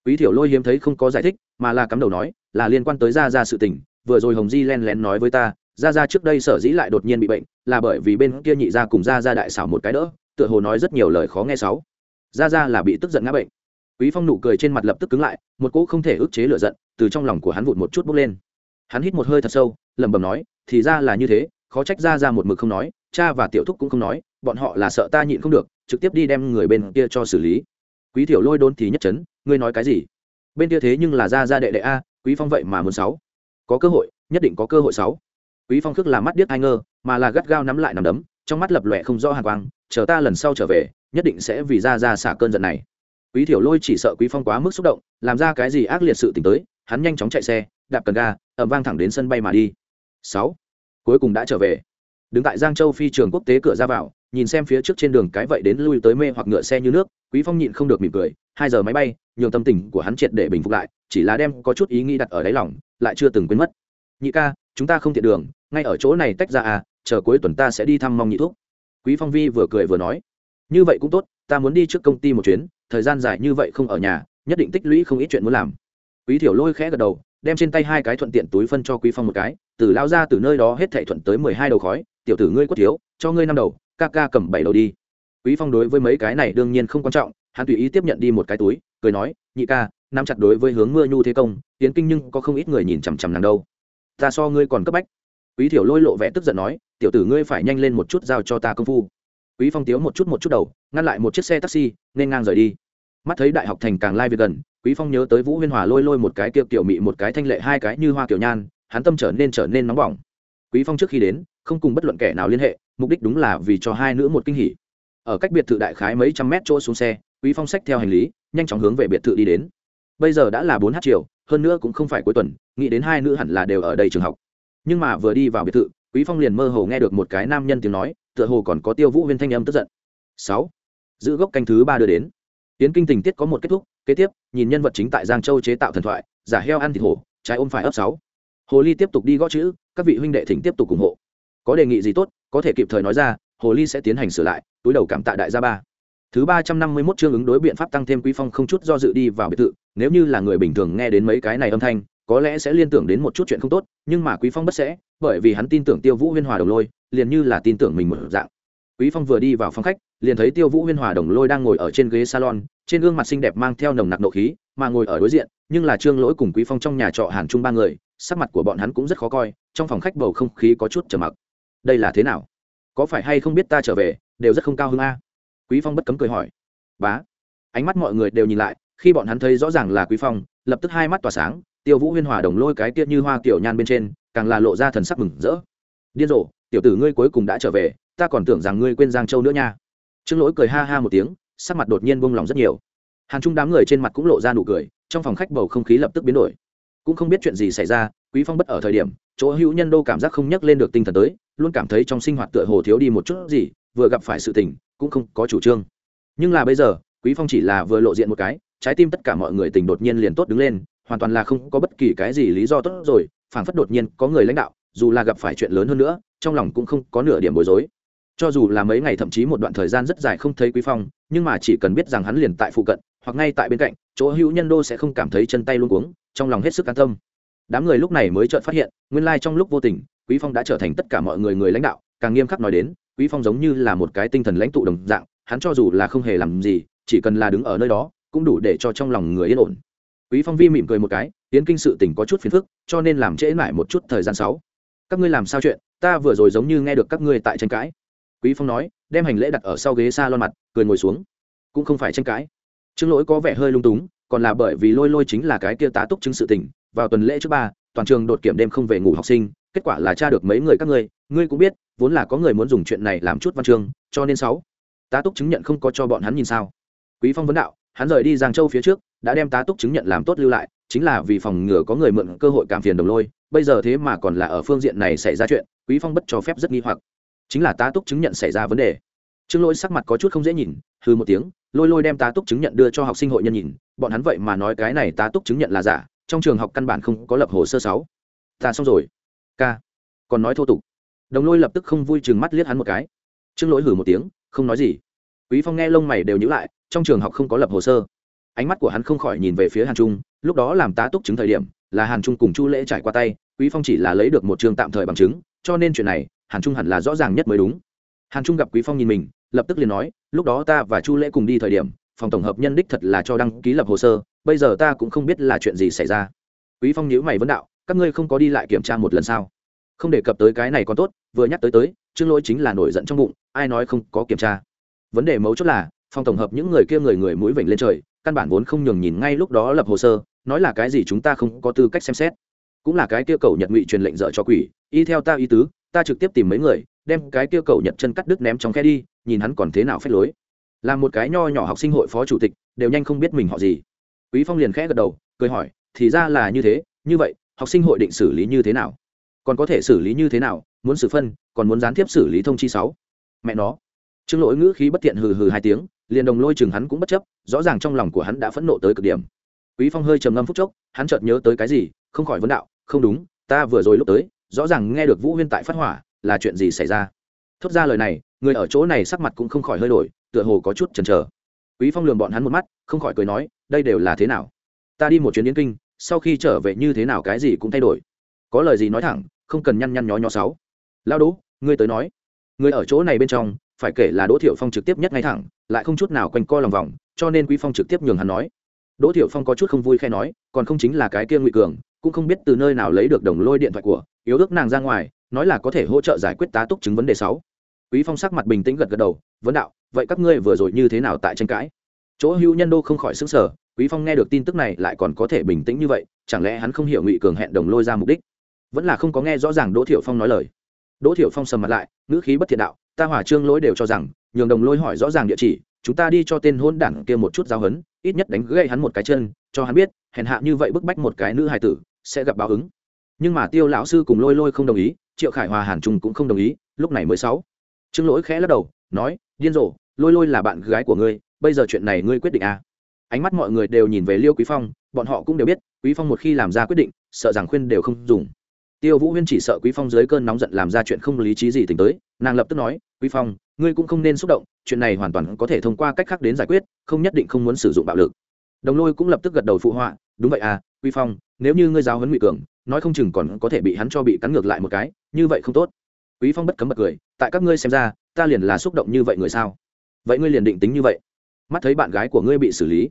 Quý thiểu lôi hiếm thấy không có giải thích, mà là cắm đầu nói, là liên quan tới gia ra sự tình, vừa rồi hồng di len lén nói với ta ra ra trước đây sở dĩ lại đột nhiên bị bệnh là bởi vì bên kia nhị ra cùng ra ra đại xảo một cái đỡ, tựa hồ nói rất nhiều lời khó nghe sáu. Ra ra là bị tức giận ngã bệnh. Quý phong nụ cười trên mặt lập tức cứng lại, một cỗ không thể ức chế lửa giận từ trong lòng của hắn vụt một chút bốc lên. Hắn hít một hơi thật sâu, lẩm bẩm nói, thì ra là như thế, khó trách ra ra một mực không nói, cha và tiểu thúc cũng không nói, bọn họ là sợ ta nhịn không được, trực tiếp đi đem người bên kia cho xử lý. Quý tiểu lôi đôn thì nhất chấn ngươi nói cái gì? Bên kia thế nhưng là ra ra đệ đệ a, quý phong vậy mà muốn sáu. Có cơ hội, nhất định có cơ hội sáu quý phong khước là mắt điếc ai ngơ, mà là gắt gao nắm lại nắm đấm, trong mắt lập lòe không rõ hàn quang, chờ ta lần sau trở về, nhất định sẽ vì ra ra xả cơn giận này. Quý thiểu lôi chỉ sợ quý phong quá mức xúc động, làm ra cái gì ác liệt sự tình tới, hắn nhanh chóng chạy xe, đạp cần ga ẩm vang thẳng đến sân bay mà đi. Sáu. Cuối cùng đã trở về. Đứng tại giang châu phi trường quốc tế cửa ra vào, nhìn xem phía trước trên đường cái vậy đến lui tới mê hoặc ngựa xe như nước, quý phong nhịn không được mỉm cười, hai giờ máy bay, nhường tâm tình của hắn triệt để bình phục lại, chỉ là đem có chút ý nghĩ đặt ở đáy lòng, lại chưa từng quên mất. Nhị ca, chúng ta không tiện đường ngay ở chỗ này tách ra à chờ cuối tuần ta sẽ đi thăm mong nhị thuốc. Quý phong vi vừa cười vừa nói, như vậy cũng tốt, ta muốn đi trước công ty một chuyến, thời gian dài như vậy không ở nhà, nhất định tích lũy không ít chuyện muốn làm. Quý thiểu lôi khẽ gật đầu, đem trên tay hai cái thuận tiện túi phân cho quý phong một cái, từ lao ra từ nơi đó hết thảy thuận tới mười hai đầu khói, tiểu tử ngươi quất thiếu, cho ngươi năm đầu, ca ca cầm bảy đầu đi. Quý phong đối với mấy cái này đương nhiên không quan trọng, hắn tùy ý tiếp nhận đi một cái túi, cười nói, nhị ca, nắm chặt đối với hướng mưa nhu thế công, tiến kinh nhưng có không ít người nhìn chằm chằm nàng đâu. Ta so ngươi còn cấp bách quý thiểu lôi lộ vẻ tức giận nói, tiểu tử ngươi phải nhanh lên một chút giao cho ta công phu. Quý phong tiếu một chút một chút đầu, ngăn lại một chiếc xe taxi, nên ngang rời đi. Mắt thấy đại học thành càng lai việc gần, quý phong nhớ tới vũ huyên hòa lôi lôi một cái kiệu kiểu mị, một cái thanh lệ, hai cái như hoa kiểu nhan, hắn tâm trở nên trở nên nóng bỏng. Quý phong trước khi đến, không cùng bất luận kẻ nào liên hệ, mục đích đúng là vì cho hai nữ một kinh hỉ. Ở cách biệt thự đại khái mấy trăm mét chỗ xuống xe, quý phong xách theo hành lý, nhanh chóng hướng về biệt thự đi đến. Bây giờ đã là bốn h chiều, hơn nữa cũng không phải cuối tuần, nghĩ đến hai nữ hẳn là đều ở đây trường học nhưng mà vừa đi vào biệt thự, quý phong liền mơ hồ nghe được một cái nam nhân tiếng nói, tựa hồ còn có tiêu vũ huyên thanh âm tức giận. Sáu. Giữ gốc canh thứ ba đưa đến. Tiến kinh tình tiết có một kết thúc, kế tiếp, nhìn nhân vật chính tại giang châu chế tạo thần thoại, giả heo ăn thịt hổ, trái ôm phải ấp sáu. Hồ ly tiếp tục đi gõ chữ, các vị huynh đệ thỉnh tiếp tục ủng hộ. Có đề nghị gì tốt, có thể kịp thời nói ra, hồ ly sẽ tiến hành sửa lại, túi đầu cảm tạ đại gia ba. Thứ ba trăm năm mươi mốt chương ứng đối biện pháp tăng thêm quý phong không chút do dự đi vào biệt thự, nếu như là người bình thường nghe đến mấy cái này âm thanh có lẽ sẽ liên tưởng đến một chút chuyện không tốt, nhưng mà quý phong bất sẽ, bởi vì hắn tin tưởng tiêu vũ huyên hòa đồng lôi, liền như là tin tưởng mình một dạng. Quý phong vừa đi vào phòng khách, liền thấy tiêu vũ huyên hòa đồng lôi đang ngồi ở trên ghế salon, trên gương mặt xinh đẹp mang theo nồng nặc nộ khí, mà ngồi ở đối diện, nhưng là trương lỗi cùng quý phong trong nhà trọ hàn chung ba người, sắc mặt của bọn hắn cũng rất khó coi, trong phòng khách bầu không khí có chút trầm mặc. Đây là thế nào? Có phải hay không biết ta trở về, đều rất không cao hơn a? Quý phong bất cấm cười hỏi. Bá. Ánh mắt mọi người đều nhìn lại, khi bọn hắn thấy rõ ràng là quý phong, lập tức hai mắt tỏa sáng tiêu vũ huyên hòa đồng lôi cái tiết như hoa kiểu nhan bên trên, càng là lộ ra thần sắc mừng rỡ. Điên rồ, tiểu tử ngươi cuối cùng đã trở về, ta còn tưởng rằng ngươi quên giang châu nữa nha. Trương lỗi cười ha ha một tiếng, sắc mặt đột nhiên buông lỏng rất nhiều. Hàng chung đám người trên mặt cũng lộ ra nụ cười, trong phòng khách bầu không khí lập tức biến đổi. Cũng không biết chuyện gì xảy ra, quý phong bất ở thời điểm, chỗ hữu nhân đô cảm giác không nhắc lên được tinh thần tới, luôn cảm thấy trong sinh hoạt tựa hồ thiếu đi một chút gì, vừa gặp phải sự tình, cũng không có chủ trương. Nhưng là bây giờ, quý phong chỉ là vừa lộ diện một cái, trái tim tất cả mọi người tình đột nhiên liền tốt đứng lên hoàn toàn là không có bất kỳ cái gì lý do tốt rồi, phảng phất đột nhiên có người lãnh đạo, dù là gặp phải chuyện lớn hơn nữa, trong lòng cũng không có nửa điểm bối rối. Cho dù là mấy ngày thậm chí một đoạn thời gian rất dài không thấy quý phong, nhưng mà chỉ cần biết rằng hắn liền tại phụ cận, hoặc ngay tại bên cạnh, chỗ hữu nhân đô sẽ không cảm thấy chân tay luôn cuống, trong lòng hết sức an tâm. Đám người lúc này mới chợt phát hiện, nguyên lai trong lúc vô tình, quý phong đã trở thành tất cả mọi người người lãnh đạo, càng nghiêm khắc nói đến, quý phong giống như là một cái tinh thần lãnh tụ đồng dạng, hắn cho dù là không hề làm gì, chỉ cần là đứng ở nơi đó, cũng đủ để cho trong lòng người yên ổn quý phong vi mỉm cười một cái tiến kinh sự tình có chút phiền phức, cho nên làm trễ lại một chút thời gian sáu. Các ngươi làm sao chuyện? Ta vừa rồi giống như nghe được các ngươi tại tranh cãi. Quý phong nói, đem hành lễ đặt ở sau ghế xa lon mặt, cười ngồi xuống. Cũng không phải tranh cãi. Chứng lỗi có vẻ hơi lung túng, còn là bởi vì lôi lôi chính là cái kia tá túc chứng sự tình, vào tuần lễ trước ba, toàn trường đột kiểm đêm không về ngủ học sinh, kết quả là tra được mấy người các ngươi ngươi cũng biết, vốn là có người muốn dùng chuyện này làm chút văn chương, cho nên sáu. Tá túc chứng nhận không có cho bọn hắn nhìn sao. Quý phong vấn đạo, hắn rời đi giang châu phía trước đã đem tá túc chứng nhận làm tốt lưu lại, chính là vì phòng ngừa có người mượn cơ hội cảm phiền đồng lôi, bây giờ thế mà còn là ở phương diện này xảy ra chuyện, quý phong bất cho phép rất nghi hoặc. Chính là tá túc chứng nhận xảy ra vấn đề. Trương lôi sắc mặt có chút không dễ nhìn hư một tiếng, lôi lôi đem tá túc chứng nhận đưa cho học sinh hội nhân nhìn, bọn hắn vậy mà nói cái này tá túc chứng nhận là giả, trong trường học căn bản không có lập hồ sơ sáu. Ta xong rồi. Ca. Còn nói thô tục. Đồng lôi lập tức không vui chừng mắt liếc hắn một cái. Trương lỗi hử một tiếng, không nói gì. Quý phong nghe lông mày đều nhíu lại, trong trường học không có lập hồ sơ ánh mắt của hắn không khỏi nhìn về phía hàn trung, lúc đó làm tá túc chứng thời điểm, là hàn trung cùng chu lễ trải qua tay, quý phong chỉ là lấy được một trường tạm thời bằng chứng, cho nên chuyện này, hàn trung hẳn là rõ ràng nhất mới đúng. Hàn trung gặp quý phong nhìn mình, lập tức liền nói, lúc đó ta và chu lễ cùng đi thời điểm, phòng tổng hợp nhân đích thật là cho đăng ký lập hồ sơ, bây giờ ta cũng không biết là chuyện gì xảy ra. Quý phong nhíu mày vấn đạo, các ngươi không có đi lại kiểm tra một lần sao? Không đề cập tới cái này còn tốt, vừa nhắc tới tới, chương lỗi chính là nổi giận trong bụng, ai nói không có kiểm tra. Vấn đề mấu chốt là, phòng tổng hợp những người kia người người mũi vểnh lên trời căn bản vốn không nhường nhìn ngay lúc đó lập hồ sơ, nói là cái gì chúng ta không có tư cách xem xét. Cũng là cái kia cầu nhật ngụy truyền lệnh dở cho quỷ, y theo ta ý tứ, ta trực tiếp tìm mấy người, đem cái kia cầu nhật chân cắt đứt ném trong khe đi, nhìn hắn còn thế nào phép lối. Là một cái nho nhỏ học sinh hội phó chủ tịch, đều nhanh không biết mình họ gì. Quý phong liền khẽ gật đầu, cười hỏi, thì ra là như thế, như vậy, học sinh hội định xử lý như thế nào? Còn có thể xử lý như thế nào, muốn xử phân, còn muốn gián tiếp xử lý thông chi sáu. Mẹ nó. Trương lỗi ngữ khí bất tiện hừ hừ hai tiếng liền đồng lôi chừng hắn cũng bất chấp, rõ ràng trong lòng của hắn đã phẫn nộ tới cực điểm. Quý phong hơi trầm ngâm phút chốc, hắn chợt nhớ tới cái gì, không khỏi vấn đạo, không đúng, ta vừa rồi lúc tới, rõ ràng nghe được vũ huyên tại phát hỏa, là chuyện gì xảy ra? Thốt ra lời này, người ở chỗ này sắc mặt cũng không khỏi hơi đổi, tựa hồ có chút chần chờ. Quý phong lườm bọn hắn một mắt, không khỏi cười nói, đây đều là thế nào? Ta đi một chuyến yến kinh, sau khi trở về như thế nào cái gì cũng thay đổi. Có lời gì nói thẳng, không cần nhăn nhăn nhó nhó sáu. Lao đỗ, ngươi tới nói. Người ở chỗ này bên trong phải kể là đỗ thiệu phong trực tiếp nhất ngay thẳng, lại không chút nào quanh co lòng vòng, cho nên quý phong trực tiếp nhường hắn nói. Đỗ thiệu phong có chút không vui khe nói, còn không chính là cái kia ngụy cường, cũng không biết từ nơi nào lấy được đồng lôi điện thoại của, yếu ước nàng ra ngoài, nói là có thể hỗ trợ giải quyết tá túc chứng vấn đề sáu. Quý phong sắc mặt bình tĩnh gật gật đầu, vấn đạo, vậy các ngươi vừa rồi như thế nào tại tranh cãi? Chỗ hữu nhân đô không khỏi sững sờ, quý phong nghe được tin tức này lại còn có thể bình tĩnh như vậy, chẳng lẽ hắn không hiểu ngụy cường hẹn đồng lôi ra mục đích? Vẫn là không có nghe rõ ràng đỗ thiệu phong nói lời. Đỗ thiệu phong sầm mặt lại, ngữ khí bất thiện đạo ta hỏa trương lỗi đều cho rằng, nhường đồng lôi hỏi rõ ràng địa chỉ, chúng ta đi cho tên hôn đảng kia một chút giáo hấn, ít nhất đánh gãy hắn một cái chân, cho hắn biết, hèn hạ như vậy bức bách một cái nữ hài tử, sẽ gặp báo ứng. Nhưng mà tiêu lão sư cùng lôi lôi không đồng ý, triệu khải hòa hàn trung cũng không đồng ý, lúc này mới sáu. Trương lỗi khẽ lắc đầu, nói, điên rồ, lôi lôi là bạn gái của ngươi, bây giờ chuyện này ngươi quyết định à. ánh mắt mọi người đều nhìn về liêu quý phong, bọn họ cũng đều biết, quý phong một khi làm ra quyết định, sợ rằng khuyên đều không dùng tiêu vũ huyên chỉ sợ quý phong dưới cơn nóng giận làm ra chuyện không lý trí gì tính tới, nàng lập tức nói, quý phong, ngươi cũng không nên xúc động, chuyện này hoàn toàn có thể thông qua cách khác đến giải quyết, không nhất định không muốn sử dụng bạo lực. Đồng lôi cũng lập tức gật đầu phụ họa, đúng vậy à quý phong, nếu như ngươi giáo huấn ngụy cường, nói không chừng còn có thể bị hắn cho bị cắn ngược lại một cái, như vậy không tốt. Quý phong bất cấm bật cười, tại các ngươi xem ra, ta liền là xúc động như vậy người sao? Vậy ngươi liền định tính như vậy? Mắt thấy bạn gái của ngươi bị xử lý.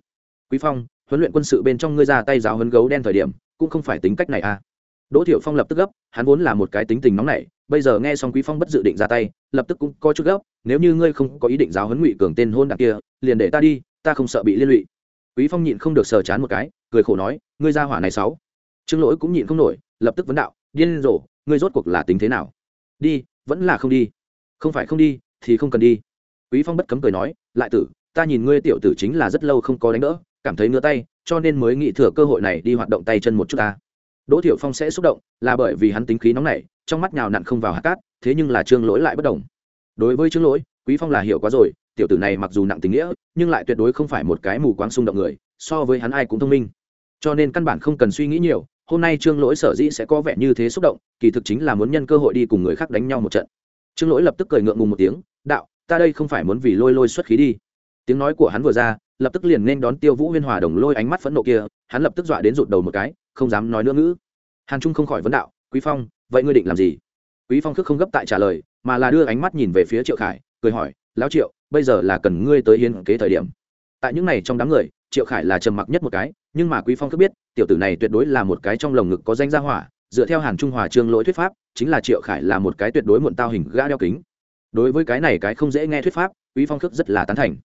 Quý phong, huấn luyện quân sự bên trong ngươi ra tay giáo huấn gấu đen thời điểm, cũng không phải tính cách này à đỗ thiệu phong lập tức gấp, hắn vốn là một cái tính tình nóng nảy, bây giờ nghe xong quý phong bất dự định ra tay, lập tức cũng có chút gấp, nếu như ngươi không có ý định giáo huấn ngụy cường tên hôn đặc kia, liền để ta đi, ta không sợ bị liên lụy. Quý phong nhịn không được sờ chán một cái, cười khổ nói, ngươi ra hỏa này sáu trương lỗi cũng nhịn không nổi, lập tức vấn đạo, điên rồ, ngươi rốt cuộc là tính thế nào? Đi, vẫn là không đi. Không phải không đi, thì không cần đi. Quý phong bất cấm cười nói, lại tử, ta nhìn ngươi tiểu tử chính là rất lâu không có đánh đỡ, cảm thấy ngứa tay, cho nên mới nghĩ thừa cơ hội này đi hoạt động tay chân một chút ta đỗ thiệu phong sẽ xúc động, là bởi vì hắn tính khí nóng nảy, trong mắt nhào nặn không vào hạt cát, thế nhưng là trương lỗi lại bất đồng. Đối với trương lỗi, quý phong là hiểu quá rồi, tiểu tử này mặc dù nặng tình nghĩa, nhưng lại tuyệt đối không phải một cái mù quáng xung động người, so với hắn ai cũng thông minh. Cho nên căn bản không cần suy nghĩ nhiều, hôm nay trương lỗi sở dĩ sẽ có vẻ như thế xúc động, kỳ thực chính là muốn nhân cơ hội đi cùng người khác đánh nhau một trận. Trương lỗi lập tức cười ngượng ngùng một tiếng, đạo, ta đây không phải muốn vì lôi lôi xuất khí đi. Tiếng nói của hắn vừa ra, lập tức liền nên đón tiêu vũ huyên hòa đồng lôi ánh mắt phẫn nộ kia, hắn lập tức dọa đến rụt đầu một cái không dám nói nữa ngữ. Hàn trung không khỏi vấn đạo, quý phong, vậy ngươi định làm gì? Quý phong khước không gấp tại trả lời, mà là đưa ánh mắt nhìn về phía triệu khải, cười hỏi, lão triệu, bây giờ là cần ngươi tới hiến kế thời điểm. Tại những này trong đám người, triệu khải là trầm mặc nhất một cái, nhưng mà quý phong cứ biết, tiểu tử này tuyệt đối là một cái trong lồng ngực có danh gia hỏa, dựa theo hàn trung hòa trương lỗi thuyết pháp, chính là triệu khải là một cái tuyệt đối muộn tao hình gã đeo kính. Đối với cái này cái không dễ nghe thuyết pháp, quý phong khước rất là tán thành.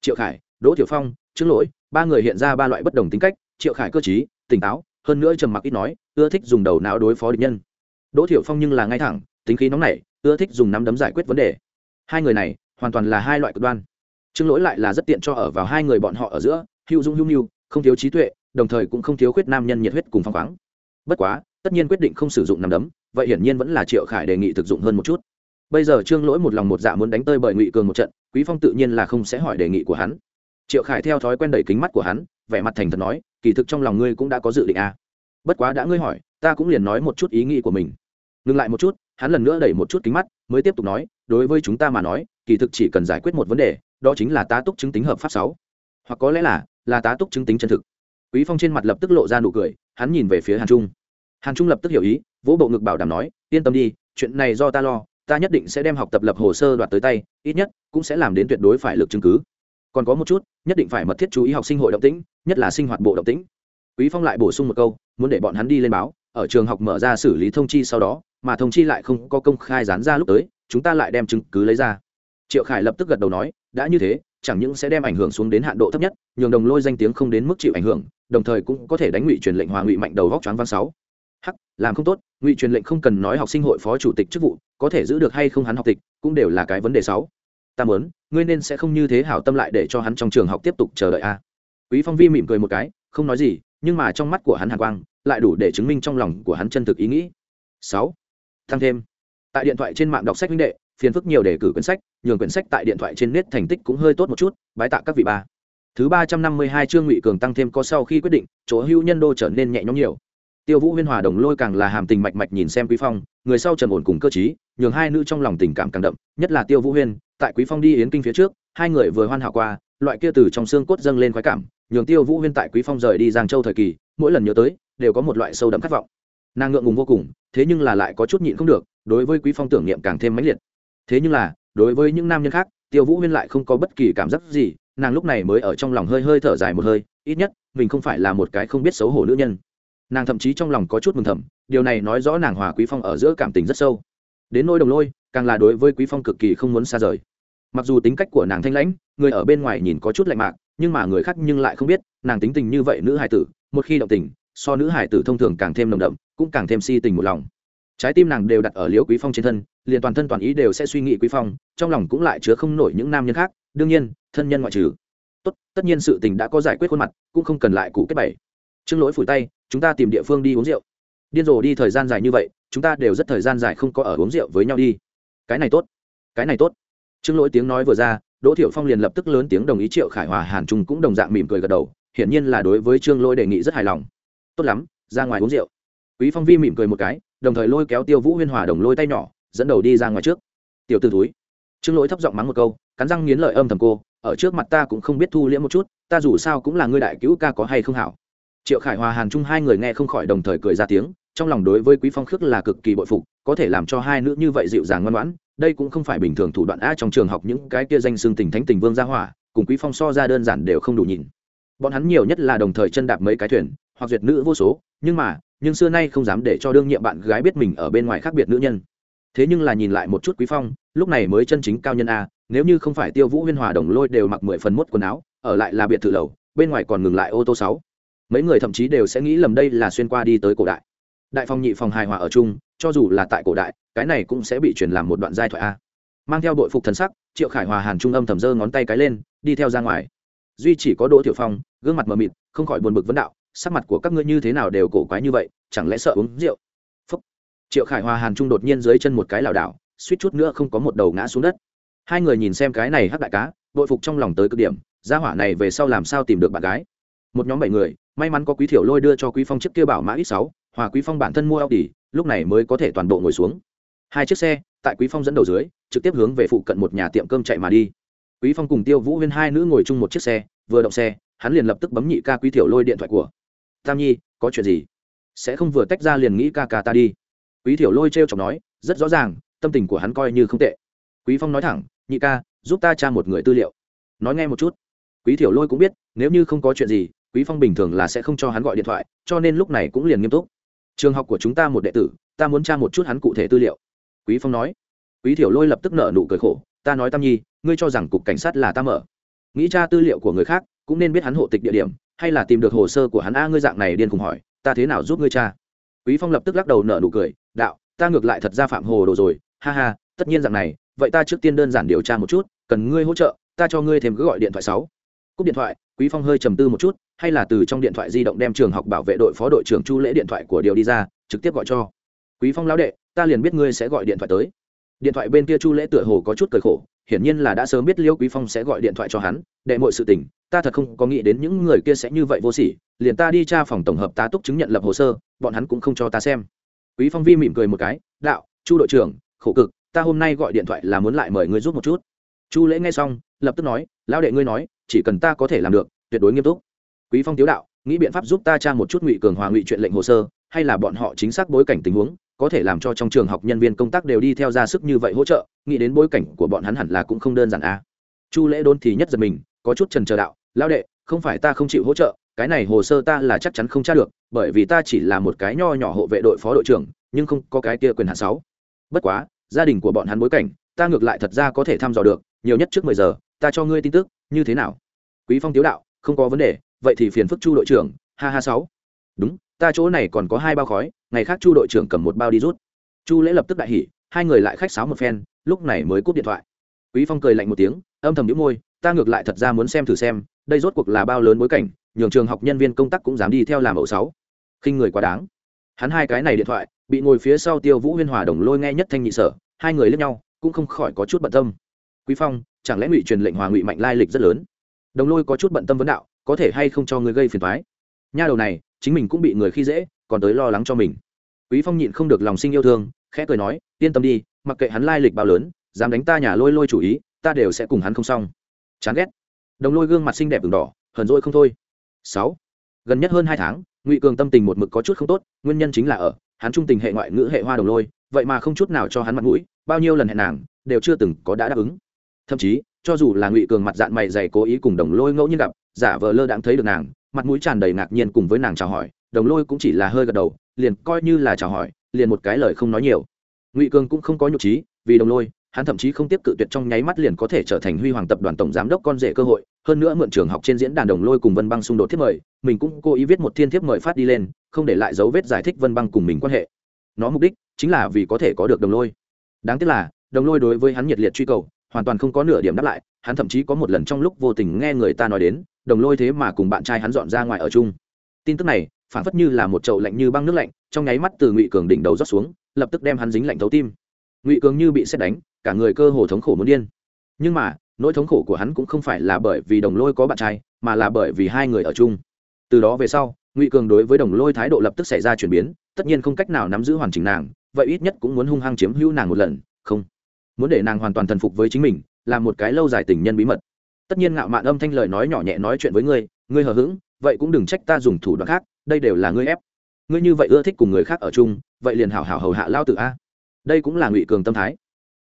Triệu khải, đỗ tiểu phong, trương lỗi, ba người hiện ra ba loại bất đồng tính cách, triệu khải cơ trí, tỉnh táo hơn nữa trầm mặc ít nói, ưa thích dùng đầu não đối phó địch nhân. Đỗ thiệu phong nhưng là ngay thẳng, tính khí nóng nảy, ưa thích dùng nắm đấm giải quyết vấn đề. Hai người này, hoàn toàn là hai loại cực đoan. Trương lỗi lại là rất tiện cho ở vào hai người bọn họ ở giữa, hữu dung hữu nhu không thiếu trí tuệ, đồng thời cũng không thiếu khuyết nam nhân nhiệt huyết cùng phăng khoáng. Bất quá, tất nhiên quyết định không sử dụng nắm đấm, vậy hiển nhiên vẫn là triệu khải đề nghị thực dụng hơn một chút. Bây giờ trương lỗi một lòng một dạ muốn đánh tơi bởi ngụy cường một trận, quý phong tự nhiên là không sẽ hỏi đề nghị của hắn. Triệu khải theo thói quen đẩy kính mắt của hắn vẻ mặt thành thật nói, kỳ thực trong lòng ngươi cũng đã có dự định à. bất quá đã ngươi hỏi, ta cũng liền nói một chút ý nghĩ của mình. Ngừng lại một chút, hắn lần nữa đẩy một chút kính mắt, mới tiếp tục nói, đối với chúng ta mà nói, kỳ thực chỉ cần giải quyết một vấn đề, đó chính là tá túc chứng tính hợp pháp sáu. Hoặc có lẽ là là tá túc chứng tính chân thực. Quý phong trên mặt lập tức lộ ra nụ cười, hắn nhìn về phía hàn trung. Hàn trung lập tức hiểu ý, vỗ bộ ngực bảo đảm nói, yên tâm đi, chuyện này do ta lo, ta nhất định sẽ đem học tập lập hồ sơ đoạt tới tay, ít nhất cũng sẽ làm đến tuyệt đối phải lực chứng cứ còn có một chút, nhất định phải mật thiết chú ý học sinh hội động tĩnh, nhất là sinh hoạt bộ động tĩnh. Quý phong lại bổ sung một câu, muốn để bọn hắn đi lên báo, ở trường học mở ra xử lý thông chi sau đó, mà thông chi lại không có công khai dán ra lúc tới, chúng ta lại đem chứng cứ lấy ra. Triệu khải lập tức gật đầu nói, đã như thế, chẳng những sẽ đem ảnh hưởng xuống đến hạn độ thấp nhất, nhường đồng lôi danh tiếng không đến mức chịu ảnh hưởng, đồng thời cũng có thể đánh ngụy truyền lệnh hòa ngụy mạnh đầu góc choáng văn sáu. Hắc, làm không tốt, ngụy truyền lệnh không cần nói học sinh hội phó chủ tịch chức vụ, có thể giữ được hay không hắn học tịch, cũng đều là cái vấn đề sáu. Ta muốn ngươi nên sẽ không như thế hảo tâm lại để cho hắn trong trường học tiếp tục chờ đợi a. À. Quý phong vi mỉm cười một cái, không nói gì, nhưng mà trong mắt của hắn hàn quang, lại đủ để chứng minh trong lòng của hắn chân thực ý nghĩ. Sáu. Tăng thêm. Tại điện thoại trên mạng đọc sách minh đệ, phiền phức nhiều để cử quyển sách, nhường quyển sách tại điện thoại trên nét thành tích cũng hơi tốt một chút, bái tạ các vị ba. Thứ ba trăm năm mươi hai chương ngụy cường tăng thêm có sau khi quyết định, chỗ hưu nhân đô trở nên nhẹ nhõm nhiều tiêu vũ huyên hòa đồng lôi càng là hàm tình mạch mạch nhìn xem quý phong, người sau trầm ổn cùng cơ chí nhường hai nữ trong lòng tình cảm càng đậm, nhất là tiêu vũ huyên, tại quý phong đi yến kinh phía trước, hai người vừa hoan hảo qua, loại kia từ trong xương cốt dâng lên khoái cảm, nhường tiêu vũ huyên tại quý phong rời đi giang châu thời kỳ, mỗi lần nhớ tới, đều có một loại sâu đậm khát vọng. Nàng ngượng ngùng vô cùng, thế nhưng là lại có chút nhịn không được, đối với quý phong tưởng niệm càng thêm mãnh liệt. Thế nhưng là, đối với những nam nhân khác, tiêu vũ huyên lại không có bất kỳ cảm giác gì, nàng lúc này mới ở trong lòng hơi hơi thở dài một hơi, ít nhất, mình không phải là một cái không biết xấu hổ nữ nhân nàng thậm chí trong lòng có chút mừng thầm, điều này nói rõ nàng hòa quý phong ở giữa cảm tình rất sâu. Đến nỗi đồng lôi, càng là đối với quý phong cực kỳ không muốn xa rời. Mặc dù tính cách của nàng thanh lãnh, người ở bên ngoài nhìn có chút lạnh mạc, nhưng mà người khác nhưng lại không biết, nàng tính tình như vậy nữ hải tử, một khi động tình, so nữ hải tử thông thường càng thêm nồng đậm, cũng càng thêm si tình một lòng. Trái tim nàng đều đặt ở liễu quý phong trên thân, liền toàn thân toàn ý đều sẽ suy nghĩ quý phong, trong lòng cũng lại chứa không nổi những nam nhân khác, đương nhiên, thân nhân ngoại trừ. Tốt, tất nhiên sự tình đã có giải quyết khuôn mặt, cũng không cần lại cụ kết bảy trương lỗi phủi tay chúng ta tìm địa phương đi uống rượu. Điên rồ đi thời gian dài như vậy, chúng ta đều rất thời gian dài không có ở uống rượu với nhau đi. Cái này tốt. Cái này tốt. Trương lỗi tiếng nói vừa ra, đỗ thiệu phong liền lập tức lớn tiếng đồng ý triệu khải hòa hàn trung cũng đồng dạng mỉm cười gật đầu, hiển nhiên là đối với trương lỗi đề nghị rất hài lòng. Tốt lắm, ra ngoài uống rượu. Quý phong vi mỉm cười một cái, đồng thời lôi kéo tiêu vũ huyên hòa đồng lôi tay nhỏ, dẫn đầu đi ra ngoài trước. Tiểu t ử túi trương lỗi thấp giọng mắng một câu, cắn răng nghiến lợi âm thầm cô, ở trước mặt ta cũng không biết thu liễm một chút, ta dù sao cũng là ngươi đại cứu ca có hay không hảo triệu khải hòa hàn chung hai người nghe không khỏi đồng thời cười ra tiếng, trong lòng đối với quý phong khước là cực kỳ bội phục, có thể làm cho hai nữ như vậy dịu dàng ngoan ngoãn, đây cũng không phải bình thường thủ đoạn a trong trường học những cái kia danh xương tình thánh tình vương gia hỏa, cùng quý phong so ra đơn giản đều không đủ nhìn. Bọn hắn nhiều nhất là đồng thời chân đạp mấy cái thuyền, hoặc duyệt nữ vô số, nhưng mà, nhưng xưa nay không dám để cho đương nhiệm bạn gái biết mình ở bên ngoài khác biệt nữ nhân. Thế nhưng là nhìn lại một chút quý phong, lúc này mới chân chính cao nhân a, nếu như không phải tiêu vũ huyên hòa đồng lôi đều mặc mười phần mốt quần áo, ở lại là biệt thự lầu, bên ngoài còn ngừng lại ô tô sáu mấy người thậm chí đều sẽ nghĩ lầm đây là xuyên qua đi tới cổ đại. Đại phòng nhị phòng hài hòa ở chung, cho dù là tại cổ đại, cái này cũng sẽ bị truyền làm một đoạn giai thoại a. Mang theo đội phục thần sắc, triệu khải hòa hàn trung âm thầm dơ ngón tay cái lên, đi theo ra ngoài. Duy chỉ có đỗ tiểu phong, gương mặt mờ mịt, không khỏi buồn bực vấn đạo, sắc mặt của các ngươi như thế nào đều cổ quái như vậy, chẳng lẽ sợ uống rượu? Phúc. triệu khải hòa hàn trung đột nhiên dưới chân một cái lảo đảo, suýt chút nữa không có một đầu ngã xuống đất. Hai người nhìn xem cái này hắc đại cá, đội phục trong lòng tới cực điểm, gia hỏa này về sau làm sao tìm được bạn gái? Một nhóm bảy người may mắn có quý thiểu lôi đưa cho quý phong chiếc kia bảo mã ít sáu hòa quý phong bản thân mua Audi, lúc này mới có thể toàn bộ ngồi xuống. Hai chiếc xe tại quý phong dẫn đầu dưới trực tiếp hướng về phụ cận một nhà tiệm cơm chạy mà đi. Quý phong cùng tiêu vũ huyên hai nữ ngồi chung một chiếc xe vừa động xe hắn liền lập tức bấm nhị ca quý thiểu lôi điện thoại của. Tam nhi có chuyện gì? Sẽ không vừa tách ra liền nghĩ ca ca ta đi. Quý thiểu lôi trêu chọc nói rất rõ ràng tâm tình của hắn coi như không tệ. Quý phong nói thẳng nhị ca giúp ta tra một người tư liệu. Nói nghe một chút. Quý thiểu lôi cũng biết nếu như không có chuyện gì quý phong bình thường là sẽ không cho hắn gọi điện thoại, cho nên lúc này cũng liền nghiêm túc. Trường học của chúng ta một đệ tử, ta muốn tra một chút hắn cụ thể tư liệu. Quý phong nói. Quý thiểu lôi lập tức nở nụ cười khổ, ta nói tam nhi, ngươi cho rằng cục cảnh sát là ta mở. Nghĩ tra tư liệu của người khác, cũng nên biết hắn hộ tịch địa điểm, hay là tìm được hồ sơ của hắn. A, ngươi dạng này điên cùng hỏi, ta thế nào giúp ngươi cha quý phong lập tức lắc đầu nở nụ cười, đạo, ta ngược lại thật ra phạm hồ đồ rồi, ha ha, tất nhiên dạng này, vậy ta trước tiên đơn giản điều tra một chút, cần ngươi hỗ trợ, ta cho ngươi thêm cứ gọi điện thoại sáu cúp điện thoại, quý phong hơi trầm tư một chút, hay là từ trong điện thoại di động đem trường học bảo vệ đội phó đội trưởng chu lễ điện thoại của điều đi ra, trực tiếp gọi cho. Quý phong lão đệ, ta liền biết ngươi sẽ gọi điện thoại tới. Điện thoại bên kia chu lễ tựa hồ có chút cười khổ, hiển nhiên là đã sớm biết liêu quý phong sẽ gọi điện thoại cho hắn, đệ mọi sự tình, ta thật không có nghĩ đến những người kia sẽ như vậy vô sỉ, liền ta đi tra phòng tổng hợp tá túc chứng nhận lập hồ sơ, bọn hắn cũng không cho ta xem. Quý phong vi mỉm cười một cái, đạo, chu đội trưởng, khổ cực, ta hôm nay gọi điện thoại là muốn lại mời ngươi giúp một chút. Chu lễ nghe xong, lập tức nói, lão đệ ngươi nói chỉ cần ta có thể làm được, tuyệt đối nghiêm túc quý phong tiếu đạo, nghĩ biện pháp giúp ta tra một chút ngụy cường hòa ngụy chuyện lệnh hồ sơ, hay là bọn họ chính xác bối cảnh tình huống, có thể làm cho trong trường học nhân viên công tác đều đi theo ra sức như vậy hỗ trợ, nghĩ đến bối cảnh của bọn hắn hẳn là cũng không đơn giản a à. chu lễ đôn thì nhất giật mình, có chút trần chờ đạo lao đệ, không phải ta không chịu hỗ trợ, cái này hồ sơ ta là chắc chắn không tra được, bởi vì ta chỉ là một cái nho nhỏ hộ vệ đội phó đội trưởng, nhưng không có cái kia quyền hạn sáu bất quá, gia đình của bọn hắn bối cảnh, ta ngược lại thật ra có thể thăm dò được, nhiều nhất trước mười giờ, ta cho ngươi tin tức như thế nào? Quý phong tiếu đạo, không có vấn đề, vậy thì phiền phức chu đội trưởng, ha ha sáu. Đúng, ta chỗ này còn có hai bao khói, ngày khác chu đội trưởng cầm một bao đi rút. Chu lễ lập tức đại hỉ, hai người lại khách sáo một phen, lúc này mới cúp điện thoại. Quý phong cười lạnh một tiếng, âm thầm nhíu môi, ta ngược lại thật ra muốn xem thử xem, đây rốt cuộc là bao lớn bối cảnh, nhường trường học nhân viên công tác cũng dám đi theo làm ẩu sáu. Khinh người quá đáng. Hắn hai cái này điện thoại, bị ngồi phía sau tiêu vũ huyên hòa đồng lôi nghe nhất thanh nhị sở, hai người lướt nhau, cũng không khỏi có chút bận tâm quý phong, chẳng lẽ ngụy truyền lệnh hòa ngụy mạnh lai lịch rất lớn? Đồng lôi có chút bận tâm vấn đạo, có thể hay không cho người gây phiền thoái nha đầu này, chính mình cũng bị người khi dễ, còn tới lo lắng cho mình. Quý phong nhịn không được lòng sinh yêu thương, khẽ cười nói, yên tâm đi, mặc kệ hắn lai lịch bao lớn, dám đánh ta nhà lôi lôi chủ ý, ta đều sẽ cùng hắn không xong. Chán ghét. Đồng lôi gương mặt xinh đẹp đường đỏ, hờn dỗi không thôi. Sáu. Gần nhất hơn hai tháng, ngụy cường tâm tình một mực có chút không tốt, nguyên nhân chính là ở, hắn trung tình hệ ngoại ngữ hệ hoa đồng lôi, vậy mà không chút nào cho hắn mặt mũi, bao nhiêu lần hẹn nàng, đều chưa từng có đã đáp ứng thậm chí, cho dù là ngụy cường mặt dạng mày dày cố ý cùng đồng lôi ngẫu nhiên gặp, giả vờ lơ đãng thấy được nàng, mặt mũi tràn đầy ngạc nhiên cùng với nàng chào hỏi, đồng lôi cũng chỉ là hơi gật đầu, liền coi như là chào hỏi, liền một cái lời không nói nhiều. Ngụy cường cũng không có nhục trí, vì đồng lôi, hắn thậm chí không tiếp cự tuyệt trong nháy mắt liền có thể trở thành huy hoàng tập đoàn tổng giám đốc con rể cơ hội, hơn nữa mượn trường học trên diễn đàn đồng lôi cùng vân băng xung đột thiết mời, mình cũng cố ý viết một thiên thiếp mời phát đi lên, không để lại dấu vết giải thích vân băng cùng mình quan hệ. Nó mục đích chính là vì có thể có được đồng lôi. Đáng tiếc là, đồng lôi đối với hắn nhiệt liệt truy cầu hoàn toàn không có nửa điểm đáp lại, hắn thậm chí có một lần trong lúc vô tình nghe người ta nói đến, đồng lôi thế mà cùng bạn trai hắn dọn ra ngoài ở chung. Tin tức này, phản phất như là một chậu lạnh như băng nước lạnh, trong nháy mắt từ ngụy cường đỉnh đầu rót xuống, lập tức đem hắn dính lạnh thấu tim. Ngụy cường như bị xét đánh, cả người cơ hồ thống khổ muốn điên. Nhưng mà, nỗi thống khổ của hắn cũng không phải là bởi vì đồng lôi có bạn trai, mà là bởi vì hai người ở chung. Từ đó về sau, ngụy cường đối với đồng lôi thái độ lập tức xảy ra chuyển biến, tất nhiên không cách nào nắm giữ hoàn chỉnh nàng, vậy ít nhất cũng muốn hung hăng chiếm hữu nàng một lần, không muốn để nàng hoàn toàn thần phục với chính mình, là một cái lâu dài tình nhân bí mật. Tất nhiên ngạo mạn âm thanh lời nói nhỏ nhẹ nói chuyện với ngươi ngươi hờ hững, vậy cũng đừng trách ta dùng thủ đoạn khác, đây đều là ngươi ép. Ngươi như vậy ưa thích cùng người khác ở chung, vậy liền hảo hảo hầu hạ lao tự a. Đây cũng là ngụy cường tâm thái.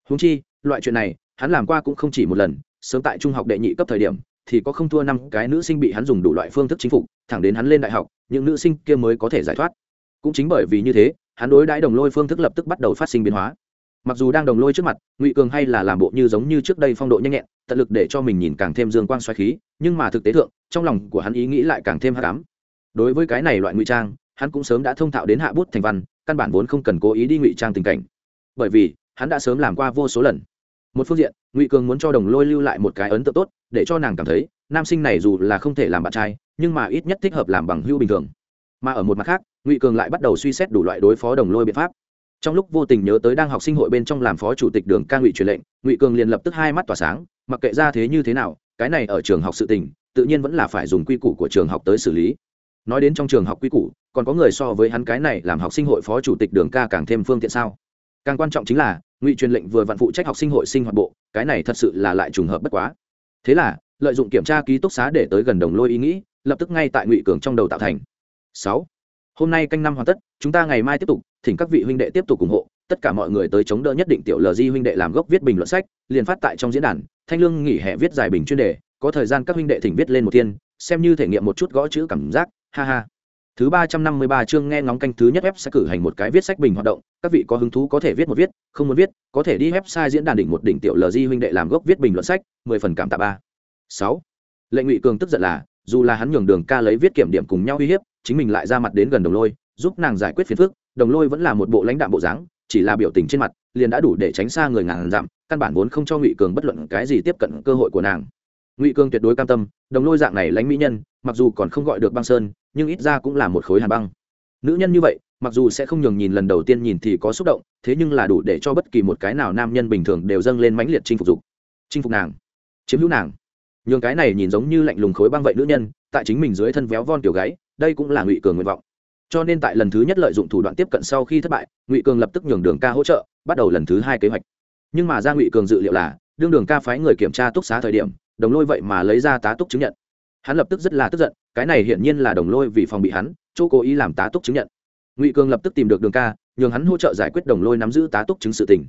Húng chi, loại chuyện này, hắn làm qua cũng không chỉ một lần, sớm tại trung học đệ nhị cấp thời điểm, thì có không thua năm cái nữ sinh bị hắn dùng đủ loại phương thức chính phục, thẳng đến hắn lên đại học, những nữ sinh kia mới có thể giải thoát. Cũng chính bởi vì như thế, hắn đối đãi đồng lôi phương thức lập tức bắt đầu phát sinh biến hóa mặc dù đang đồng lôi trước mặt, ngụy cường hay là làm bộ như giống như trước đây phong độ nhanh nhẹn, tận lực để cho mình nhìn càng thêm dương quang xoáy khí, nhưng mà thực tế thượng, trong lòng của hắn ý nghĩ lại càng thêm hạ cám đối với cái này loại ngụy trang, hắn cũng sớm đã thông thạo đến hạ bút thành văn, căn bản vốn không cần cố ý đi ngụy trang tình cảnh. Bởi vì, hắn đã sớm làm qua vô số lần. Một phương diện, ngụy cường muốn cho đồng lôi lưu lại một cái ấn tượng tốt, để cho nàng cảm thấy, nam sinh này dù là không thể làm bạn trai, nhưng mà ít nhất thích hợp làm bằng hưu bình thường. Mà ở một mặt khác, ngụy cường lại bắt đầu suy xét đủ loại đối phó đồng lôi biện pháp trong lúc vô tình nhớ tới đang học sinh hội bên trong làm phó chủ tịch đường ca ngụy truyền lệnh, ngụy cường liền lập tức hai mắt tỏa sáng, mặc kệ ra thế như thế nào, cái này ở trường học sự tình, tự nhiên vẫn là phải dùng quy củ của trường học tới xử lý. Nói đến trong trường học quy củ, còn có người so với hắn cái này làm học sinh hội phó chủ tịch đường ca càng thêm phương tiện sao? Càng quan trọng chính là, ngụy truyền lệnh vừa vặn phụ trách học sinh hội sinh hoạt bộ, cái này thật sự là lại trùng hợp bất quá. Thế là, lợi dụng kiểm tra ký túc xá để tới gần đồng lôi ý nghĩ, lập tức ngay tại ngụy cường trong đầu tạo thành. Sáu. Hôm nay canh năm hoàn tất, chúng ta ngày mai tiếp tục thỉnh các vị huynh đệ tiếp tục ủng hộ, tất cả mọi người tới chống đỡ nhất định tiểu lg huynh đệ làm gốc viết bình luận sách, liền phát tại trong diễn đàn, thanh lương nghỉ hè viết dài bình chuyên đề, có thời gian các huynh đệ thỉnh viết lên một thiên, xem như thể nghiệm một chút gõ chữ cảm giác, ha ha. Thứ ba trăm năm mươi ba chương nghe ngóng canh thứ nhất web sẽ cử hành một cái viết sách bình hoạt động, các vị có hứng thú có thể viết một viết, không muốn viết, có thể đi website diễn đàn đỉnh một đỉnh tiểu lg huynh đệ làm gốc viết bình luận sách, mười phần cảm tạ ba. Sáu. Lệnh ngụy cường tức giận là, dù là hắn nhường đường ca lấy viết kiểm điểm cùng nhau uy hiếp, chính mình lại ra mặt đến gần đồng lôi, giúp nàng giải quyết phiền phức đồng lôi vẫn là một bộ lãnh đạm bộ dáng, chỉ là biểu tình trên mặt liền đã đủ để tránh xa người ngàn dặm, căn bản vốn không cho ngụy cường bất luận cái gì tiếp cận cơ hội của nàng. Ngụy cường tuyệt đối cam tâm, đồng lôi dạng này lãnh mỹ nhân, mặc dù còn không gọi được băng sơn, nhưng ít ra cũng là một khối hàn băng. Nữ nhân như vậy, mặc dù sẽ không nhường nhìn lần đầu tiên nhìn thì có xúc động, thế nhưng là đủ để cho bất kỳ một cái nào nam nhân bình thường đều dâng lên mãnh liệt chinh phục dục, chinh phục nàng, chiếm hữu nàng. Nhường cái này nhìn giống như lạnh lùng khối băng vậy nữ nhân, tại chính mình dưới thân véo von kiểu gáy đây cũng là ngụy cường nguyện vọng cho nên tại lần thứ nhất lợi dụng thủ đoạn tiếp cận sau khi thất bại, ngụy cường lập tức nhường đường ca hỗ trợ, bắt đầu lần thứ hai kế hoạch. Nhưng mà ra ngụy cường dự liệu là, đương đường ca phái người kiểm tra túc xá thời điểm, đồng lôi vậy mà lấy ra tá túc chứng nhận. Hắn lập tức rất là tức giận, cái này hiển nhiên là đồng lôi vì phòng bị hắn, chỗ cố ý làm tá túc chứng nhận. Ngụy cường lập tức tìm được đường ca, nhường hắn hỗ trợ giải quyết đồng lôi nắm giữ tá túc chứng sự tình.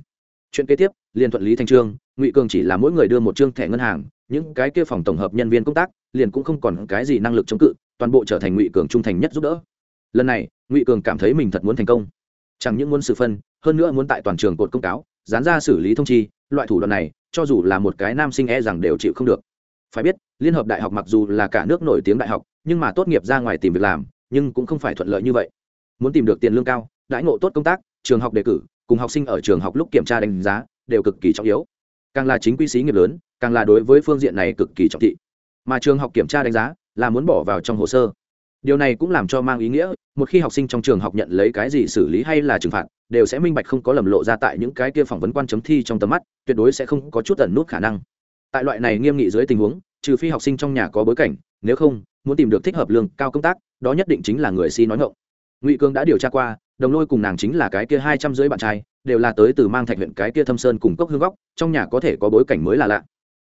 Chuyện kế tiếp, liền thuận lý thành trương, ngụy cường chỉ là mỗi người đưa một chương thẻ ngân hàng, những cái kia phòng tổng hợp nhân viên công tác, liền cũng không còn cái gì năng lực chống cự, toàn bộ trở thành ngụy cường trung thành nhất giúp đỡ lần này, ngụy cường cảm thấy mình thật muốn thành công. Chẳng những muốn xử phân, hơn nữa muốn tại toàn trường cột công cáo, dán ra xử lý thông chi, loại thủ đoạn này, cho dù là một cái nam sinh e rằng đều chịu không được. Phải biết, liên hợp đại học mặc dù là cả nước nổi tiếng đại học, nhưng mà tốt nghiệp ra ngoài tìm việc làm, nhưng cũng không phải thuận lợi như vậy. Muốn tìm được tiền lương cao, đãi ngộ tốt công tác, trường học đề cử, cùng học sinh ở trường học lúc kiểm tra đánh giá, đều cực kỳ trọng yếu. Càng là chính quy sĩ nghiệp lớn, càng là đối với phương diện này cực kỳ trọng thị. Mà trường học kiểm tra đánh giá, là muốn bỏ vào trong hồ sơ điều này cũng làm cho mang ý nghĩa, một khi học sinh trong trường học nhận lấy cái gì xử lý hay là trừng phạt, đều sẽ minh bạch không có lầm lộ ra tại những cái kia phỏng vấn quan chấm thi trong tầm mắt, tuyệt đối sẽ không có chút tẩn nút khả năng. Tại loại này nghiêm nghị dưới tình huống, trừ phi học sinh trong nhà có bối cảnh, nếu không, muốn tìm được thích hợp lương, cao công tác, đó nhất định chính là người si nói ngộng ngụy cương đã điều tra qua, đồng lôi cùng nàng chính là cái kia hai trăm dưới bạn trai, đều là tới từ mang thạch huyện cái kia thâm sơn cùng cốc hương góc, trong nhà có thể có bối cảnh mới là lạ.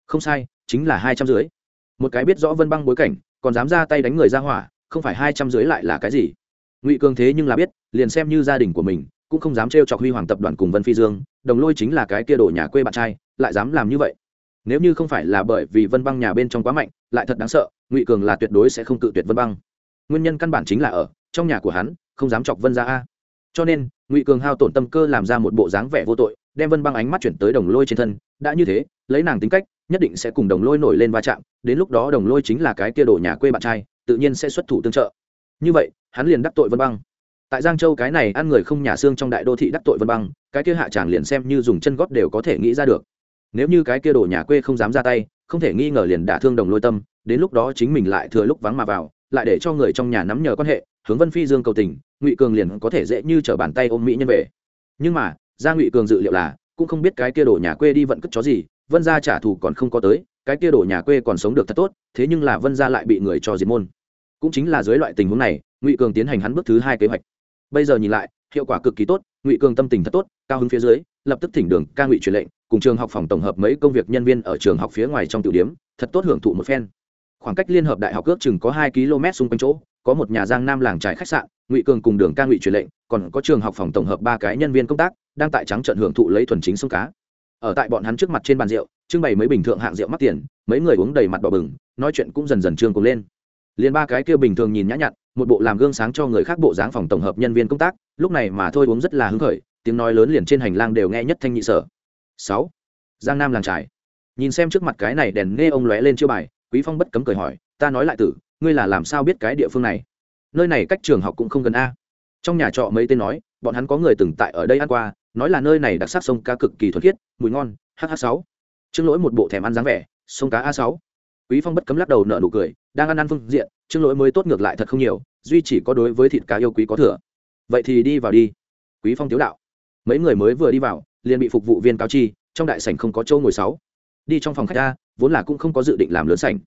Không sai, chính là hai trăm dưới một cái biết rõ vân băng bối cảnh, còn dám ra tay đánh người ra hỏa không phải hai trăm dưới lại là cái gì? Ngụy cường thế nhưng là biết, liền xem như gia đình của mình, cũng không dám trêu chọc huy hoàng tập đoàn cùng vân phi dương, đồng lôi chính là cái kia đổ nhà quê bạn trai, lại dám làm như vậy. Nếu như không phải là bởi vì vân băng nhà bên trong quá mạnh, lại thật đáng sợ, ngụy cường là tuyệt đối sẽ không cự tuyệt vân băng. Nguyên nhân căn bản chính là ở, trong nhà của hắn, không dám chọc vân ra a. Cho nên, ngụy cường hao tổn tâm cơ làm ra một bộ dáng vẻ vô tội, đem vân băng ánh mắt chuyển tới đồng lôi trên thân, đã như thế, lấy nàng tính cách, nhất định sẽ cùng đồng lôi nổi lên va chạm, đến lúc đó đồng lôi chính là cái kia đổ nhà quê bạn trai tự nhiên sẽ xuất thủ tương trợ. Như vậy, hắn liền đắc tội vân băng. Tại giang châu cái này ăn người không nhà xương trong đại đô thị đắc tội vân băng, cái kia hạ tràng liền xem như dùng chân góp đều có thể nghĩ ra được. Nếu như cái kia đổ nhà quê không dám ra tay, không thể nghi ngờ liền đả thương đồng lôi tâm, đến lúc đó chính mình lại thừa lúc vắng mà vào, lại để cho người trong nhà nắm nhờ quan hệ, hướng vân phi dương cầu tình, ngụy cường liền có thể dễ như t r ở bàn tay ôm mỹ nhân về. Nhưng mà ra ngụy cường dự liệu là, cũng không biết cái kia đổ nhà quê đi vận cất chó gì, vân gia trả thù còn không có tới cái kia đổ nhà quê còn sống được thật tốt, thế nhưng là vân gia lại bị người cho diệt môn. Cũng chính là dưới loại tình huống này, ngụy cường tiến hành hắn bước thứ hai kế hoạch. Bây giờ nhìn lại, hiệu quả cực kỳ tốt, ngụy cường tâm tình thật tốt, cao hứng phía dưới, lập tức thỉnh đường ca ngụy truyền lệnh, cùng trường học phòng tổng hợp mấy công việc nhân viên ở trường học phía ngoài trong tiểu điểm, thật tốt hưởng thụ một phen. Khoảng cách liên hợp đại học ước chừng có hai km xung quanh chỗ, có một nhà giang nam làng trải khách sạn, ngụy cường cùng đường ca ngụy truyền lệnh, còn có trường học phòng tổng hợp ba cái nhân viên công tác, đang tại trắng trận hưởng thụ lấy thuần chính sông cá ở tại bọn hắn trước mặt trên bàn rượu, trưng bày mấy bình thượng hạng rượu mắc tiền, mấy người uống đầy mặt đỏ bừng, nói chuyện cũng dần dần trương cùng lên. Liền ba cái kia bình thường nhìn nhã nhặn, một bộ làm gương sáng cho người khác bộ dáng phòng tổng hợp nhân viên công tác, lúc này mà thôi uống rất là hứng khởi, tiếng nói lớn liền trên hành lang đều nghe nhất thanh nhị sở. Sáu, giang nam làng trải. Nhìn xem trước mặt cái này đèn nghe ông lóe lên chiêu bài, quý phong bất cấm cười hỏi, ta nói lại tử, ngươi là làm sao biết cái địa phương này? Nơi này cách trường học cũng không gần a. Trong nhà trọ mấy tên nói, bọn hắn có người từng tại ở đây ăn qua nói là nơi này đặc sắc sông cá cực kỳ thuần khiết, mùi ngon hh sáu. Trương lỗi một bộ thèm ăn dáng vẻ, sông cá a sáu. Quý phong bất cấm lắc đầu nợ nụ cười, đang ăn ăn phương diện, trương lỗi mới tốt ngược lại thật không nhiều, duy chỉ có đối với thịt cá yêu quý có thừa. Vậy thì đi vào đi. Quý phong tiếu đạo. Mấy người mới vừa đi vào, liền bị phục vụ viên cáo chi, trong đại sảnh không có chỗ ngồi sáu. Đi trong phòng khách ra vốn là cũng không có dự định làm lớn sảnh.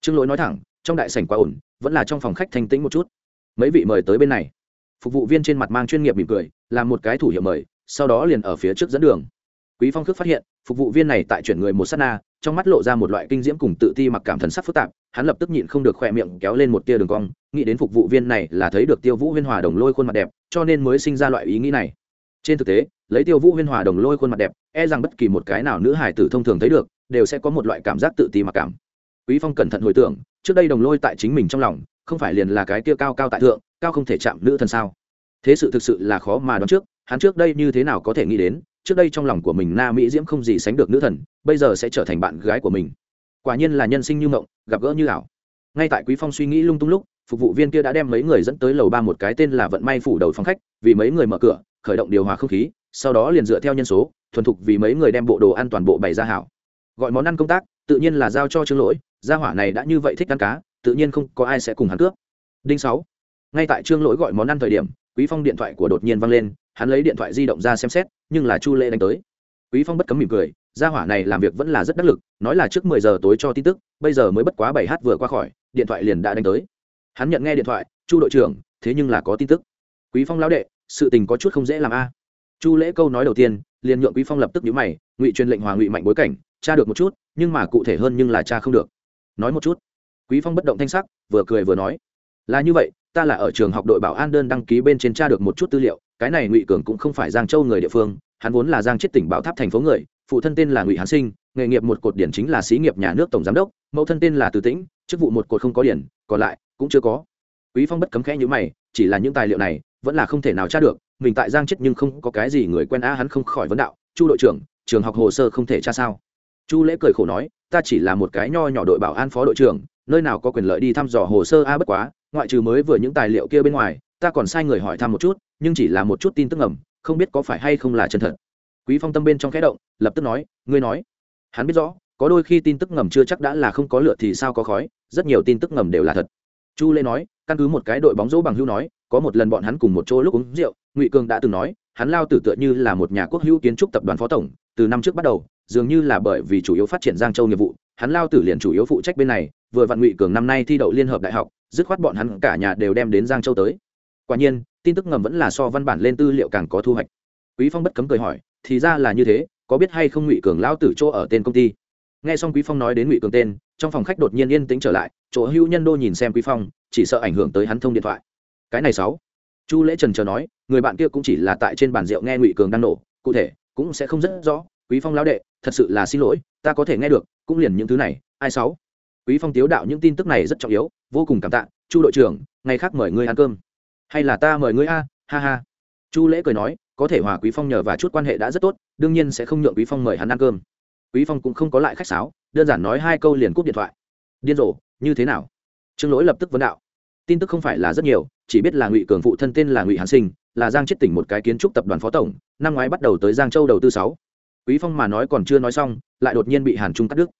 Trương lỗi nói thẳng, trong đại sảnh quá ổn, vẫn là trong phòng khách thanh tĩnh một chút. Mấy vị mời tới bên này. Phục vụ viên trên mặt mang chuyên nghiệp mỉm cười, làm một cái thủ hiệu mời sau đó liền ở phía trước dẫn đường. Quý phong khước phát hiện, phục vụ viên này tại chuyển người một sát na, trong mắt lộ ra một loại kinh diễm cùng tự ti mặc cảm thần sắc phức tạp, hắn lập tức nhịn không được khỏe miệng kéo lên một tia đường cong, nghĩ đến phục vụ viên này là thấy được tiêu vũ huyên hòa đồng lôi khuôn mặt đẹp, cho nên mới sinh ra loại ý nghĩ này. Trên thực tế, lấy tiêu vũ huyên hòa đồng lôi khuôn mặt đẹp e rằng bất kỳ một cái nào nữ hải tử thông thường thấy được, đều sẽ có một loại cảm giác tự ti mặc cảm. Quý phong cẩn thận hồi tưởng, trước đây đồng lôi tại chính mình trong lòng, không phải liền là cái kia cao cao tại thượng, cao không thể chạm nữ thần sao? Thế sự thực sự là khó mà đoán trước hắn trước đây như thế nào có thể nghĩ đến, trước đây trong lòng của mình na mỹ diễm không gì sánh được nữ thần, bây giờ sẽ trở thành bạn gái của mình. Quả nhiên là nhân sinh như mộng, gặp gỡ như ảo. Ngay tại quý phong suy nghĩ lung tung lúc, phục vụ viên kia đã đem mấy người dẫn tới lầu ba một cái tên là vận may phủ đầu phòng khách, vì mấy người mở cửa, khởi động điều hòa không khí, sau đó liền dựa theo nhân số, thuần thục vì mấy người đem bộ đồ ăn toàn bộ bày ra hảo. Gọi món ăn công tác, tự nhiên là giao cho trương lỗi, gia hỏa này đã như vậy thích ăn cá, tự nhiên không có ai sẽ cùng hắn cướp. Đinh sáu. Ngay tại trương lỗi gọi món ăn thời điểm, quý phong điện thoại của đột nhiên văng lên hắn lấy điện thoại di động ra xem xét, nhưng là chu lễ đánh tới. Quý phong bất cấm mỉm cười, gia hỏa này làm việc vẫn là rất đắc lực, nói là trước mười giờ tối cho tin tức, bây giờ mới bất quá bảy h vừa qua khỏi, điện thoại liền đã đánh tới. Hắn nhận nghe điện thoại, chu đội trưởng, thế nhưng là có tin tức. Quý phong lão đệ, sự tình có chút không dễ làm a. Chu lễ câu nói đầu tiên, liền nhượng quý phong lập tức nhíu mày, ngụy truyền lệnh hòa ngụy mạnh bối cảnh, tra được một chút, nhưng mà cụ thể hơn nhưng là cha không được. Nói một chút. Quý phong bất động thanh sắc, vừa cười vừa nói, là như vậy ta là ở trường học đội bảo an đơn đăng ký bên trên tra được một chút tư liệu, cái này ngụy cường cũng không phải giang châu người địa phương, hắn vốn là giang chết tỉnh bảo tháp thành phố người, phụ thân tên là ngụy hán sinh, nghề nghiệp một cột điển chính là sĩ nghiệp nhà nước tổng giám đốc, mẫu thân tên là từ tĩnh, chức vụ một cột không có điển, còn lại cũng chưa có. Quý phong bất cấm khẽ như mày, chỉ là những tài liệu này vẫn là không thể nào tra được, mình tại giang chết nhưng không có cái gì người quen a, hắn không khỏi vấn đạo, chu đội trưởng, trường học hồ sơ không thể tra sao? Chu lễ cười khổ nói, ta chỉ là một cái nho nhỏ đội bảo an phó đội trưởng, nơi nào có quyền lợi đi thăm dò hồ sơ a, bất quá ngoại trừ mới vừa những tài liệu kia bên ngoài, ta còn sai người hỏi thăm một chút, nhưng chỉ là một chút tin tức ngầm, không biết có phải hay không là chân thật. Quý phong tâm bên trong khẽ động, lập tức nói, ngươi nói. Hắn biết rõ, có đôi khi tin tức ngầm chưa chắc đã là không có lựa thì sao có khói, rất nhiều tin tức ngầm đều là thật. Chu lê nói, căn cứ một cái đội bóng rổ bằng hữu nói, có một lần bọn hắn cùng một chỗ lúc uống rượu, ngụy cường đã từng nói, hắn lao tử tựa như là một nhà quốc hữu kiến trúc tập đoàn phó tổng, từ năm trước bắt đầu, dường như là bởi vì chủ yếu phát triển giang châu nghiệp vụ, hắn lao tử liền chủ yếu phụ trách bên này, vừa vặn ngụy cường năm nay thi đậu liên hợp đại học dứt khoát bọn hắn cả nhà đều đem đến giang châu tới. Quả nhiên, tin tức ngầm vẫn là so văn bản lên tư liệu càng có thu hoạch. Quý phong bất cấm cười hỏi, thì ra là như thế, có biết hay không ngụy cường lao tử chỗ ở tên công ty? Nghe xong quý phong nói đến ngụy cường tên, trong phòng khách đột nhiên yên tĩnh trở lại, chỗ hưu nhân đô nhìn xem quý phong, chỉ sợ ảnh hưởng tới hắn thông điện thoại. Cái này sáu. Chu lễ trần chờ nói, người bạn kia cũng chỉ là tại trên bàn rượu nghe ngụy cường đang nổ, cụ thể cũng sẽ không rất rõ. Quý phong lão đệ, thật sự là xin lỗi, ta có thể nghe được, cũng liền những thứ này. Ai sáu? Quý phong tiếu đạo những tin tức này rất trọng yếu, vô cùng cảm tạ. Chu đội trưởng, ngày khác mời ngươi ăn cơm. Hay là ta mời ngươi a? Ha ha. Chu lễ cười nói, có thể hòa quý phong nhờ và chút quan hệ đã rất tốt, đương nhiên sẽ không nhượng quý phong mời hắn ăn cơm. Quý phong cũng không có lại khách sáo, đơn giản nói hai câu liền cúp điện thoại. Điên rồ, như thế nào? Trương lỗi lập tức vấn đạo. Tin tức không phải là rất nhiều, chỉ biết là ngụy cường phụ thân tên là ngụy Hán sinh, là giang chết tỉnh một cái kiến trúc tập đoàn phó tổng, năm ngoái bắt đầu tới giang châu đầu tư sáu. Quý phong mà nói còn chưa nói xong, lại đột nhiên bị hàn trung cắt đứt.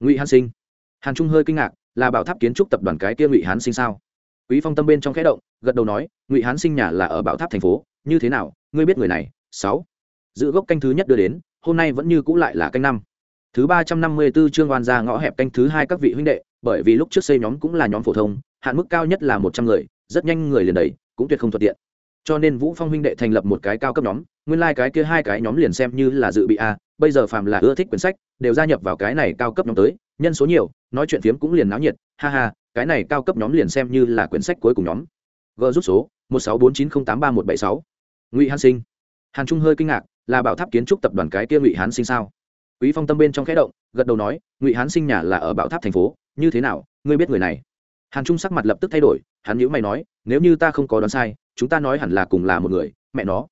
Ngụy Hán sinh hàn trung hơi kinh ngạc, là bảo tháp kiến trúc tập đoàn cái kia ngụy hán sinh sao? Quý phong tâm bên trong khẽ động, gật đầu nói, ngụy hán sinh nhà là ở bảo tháp thành phố, như thế nào, ngươi biết người này, sáu. Giữ gốc canh thứ nhất đưa đến, hôm nay vẫn như cũ lại là canh năm. Thứ ba trăm năm mươi 354 chương oan ra ngõ hẹp canh thứ hai các vị huynh đệ, bởi vì lúc trước xây nhóm cũng là nhóm phổ thông, hạn mức cao nhất là một trăm người, rất nhanh người liền đầy cũng tuyệt không thuận tiện. Cho nên vũ phong huynh đệ thành lập một cái cao cấp nhóm nguyên lai like cái kia hai cái nhóm liền xem như là dự bị a, bây giờ phàm là ưa thích quyển sách, đều gia nhập vào cái này cao cấp nhóm tới, nhân số nhiều, nói chuyện phiếm cũng liền náo nhiệt, ha ha, cái này cao cấp nhóm liền xem như là quyển sách cuối cùng nhóm. G rút số, một sáu bốn chín không tám ba một bảy sáu. Ngụy hán sinh. Hàn trung hơi kinh ngạc, là bảo tháp kiến trúc tập đoàn cái kia ngụy hán sinh sao? Quý phong tâm bên trong khẽ động, gật đầu nói, ngụy hán sinh nhà là ở bảo tháp thành phố, như thế nào, ngươi biết người này? Hàn trung sắc mặt lập tức thay đổi, hắn nhữ mày nói, nếu như ta không có đoán sai, chúng ta nói hẳn là cùng là một người, mẹ nó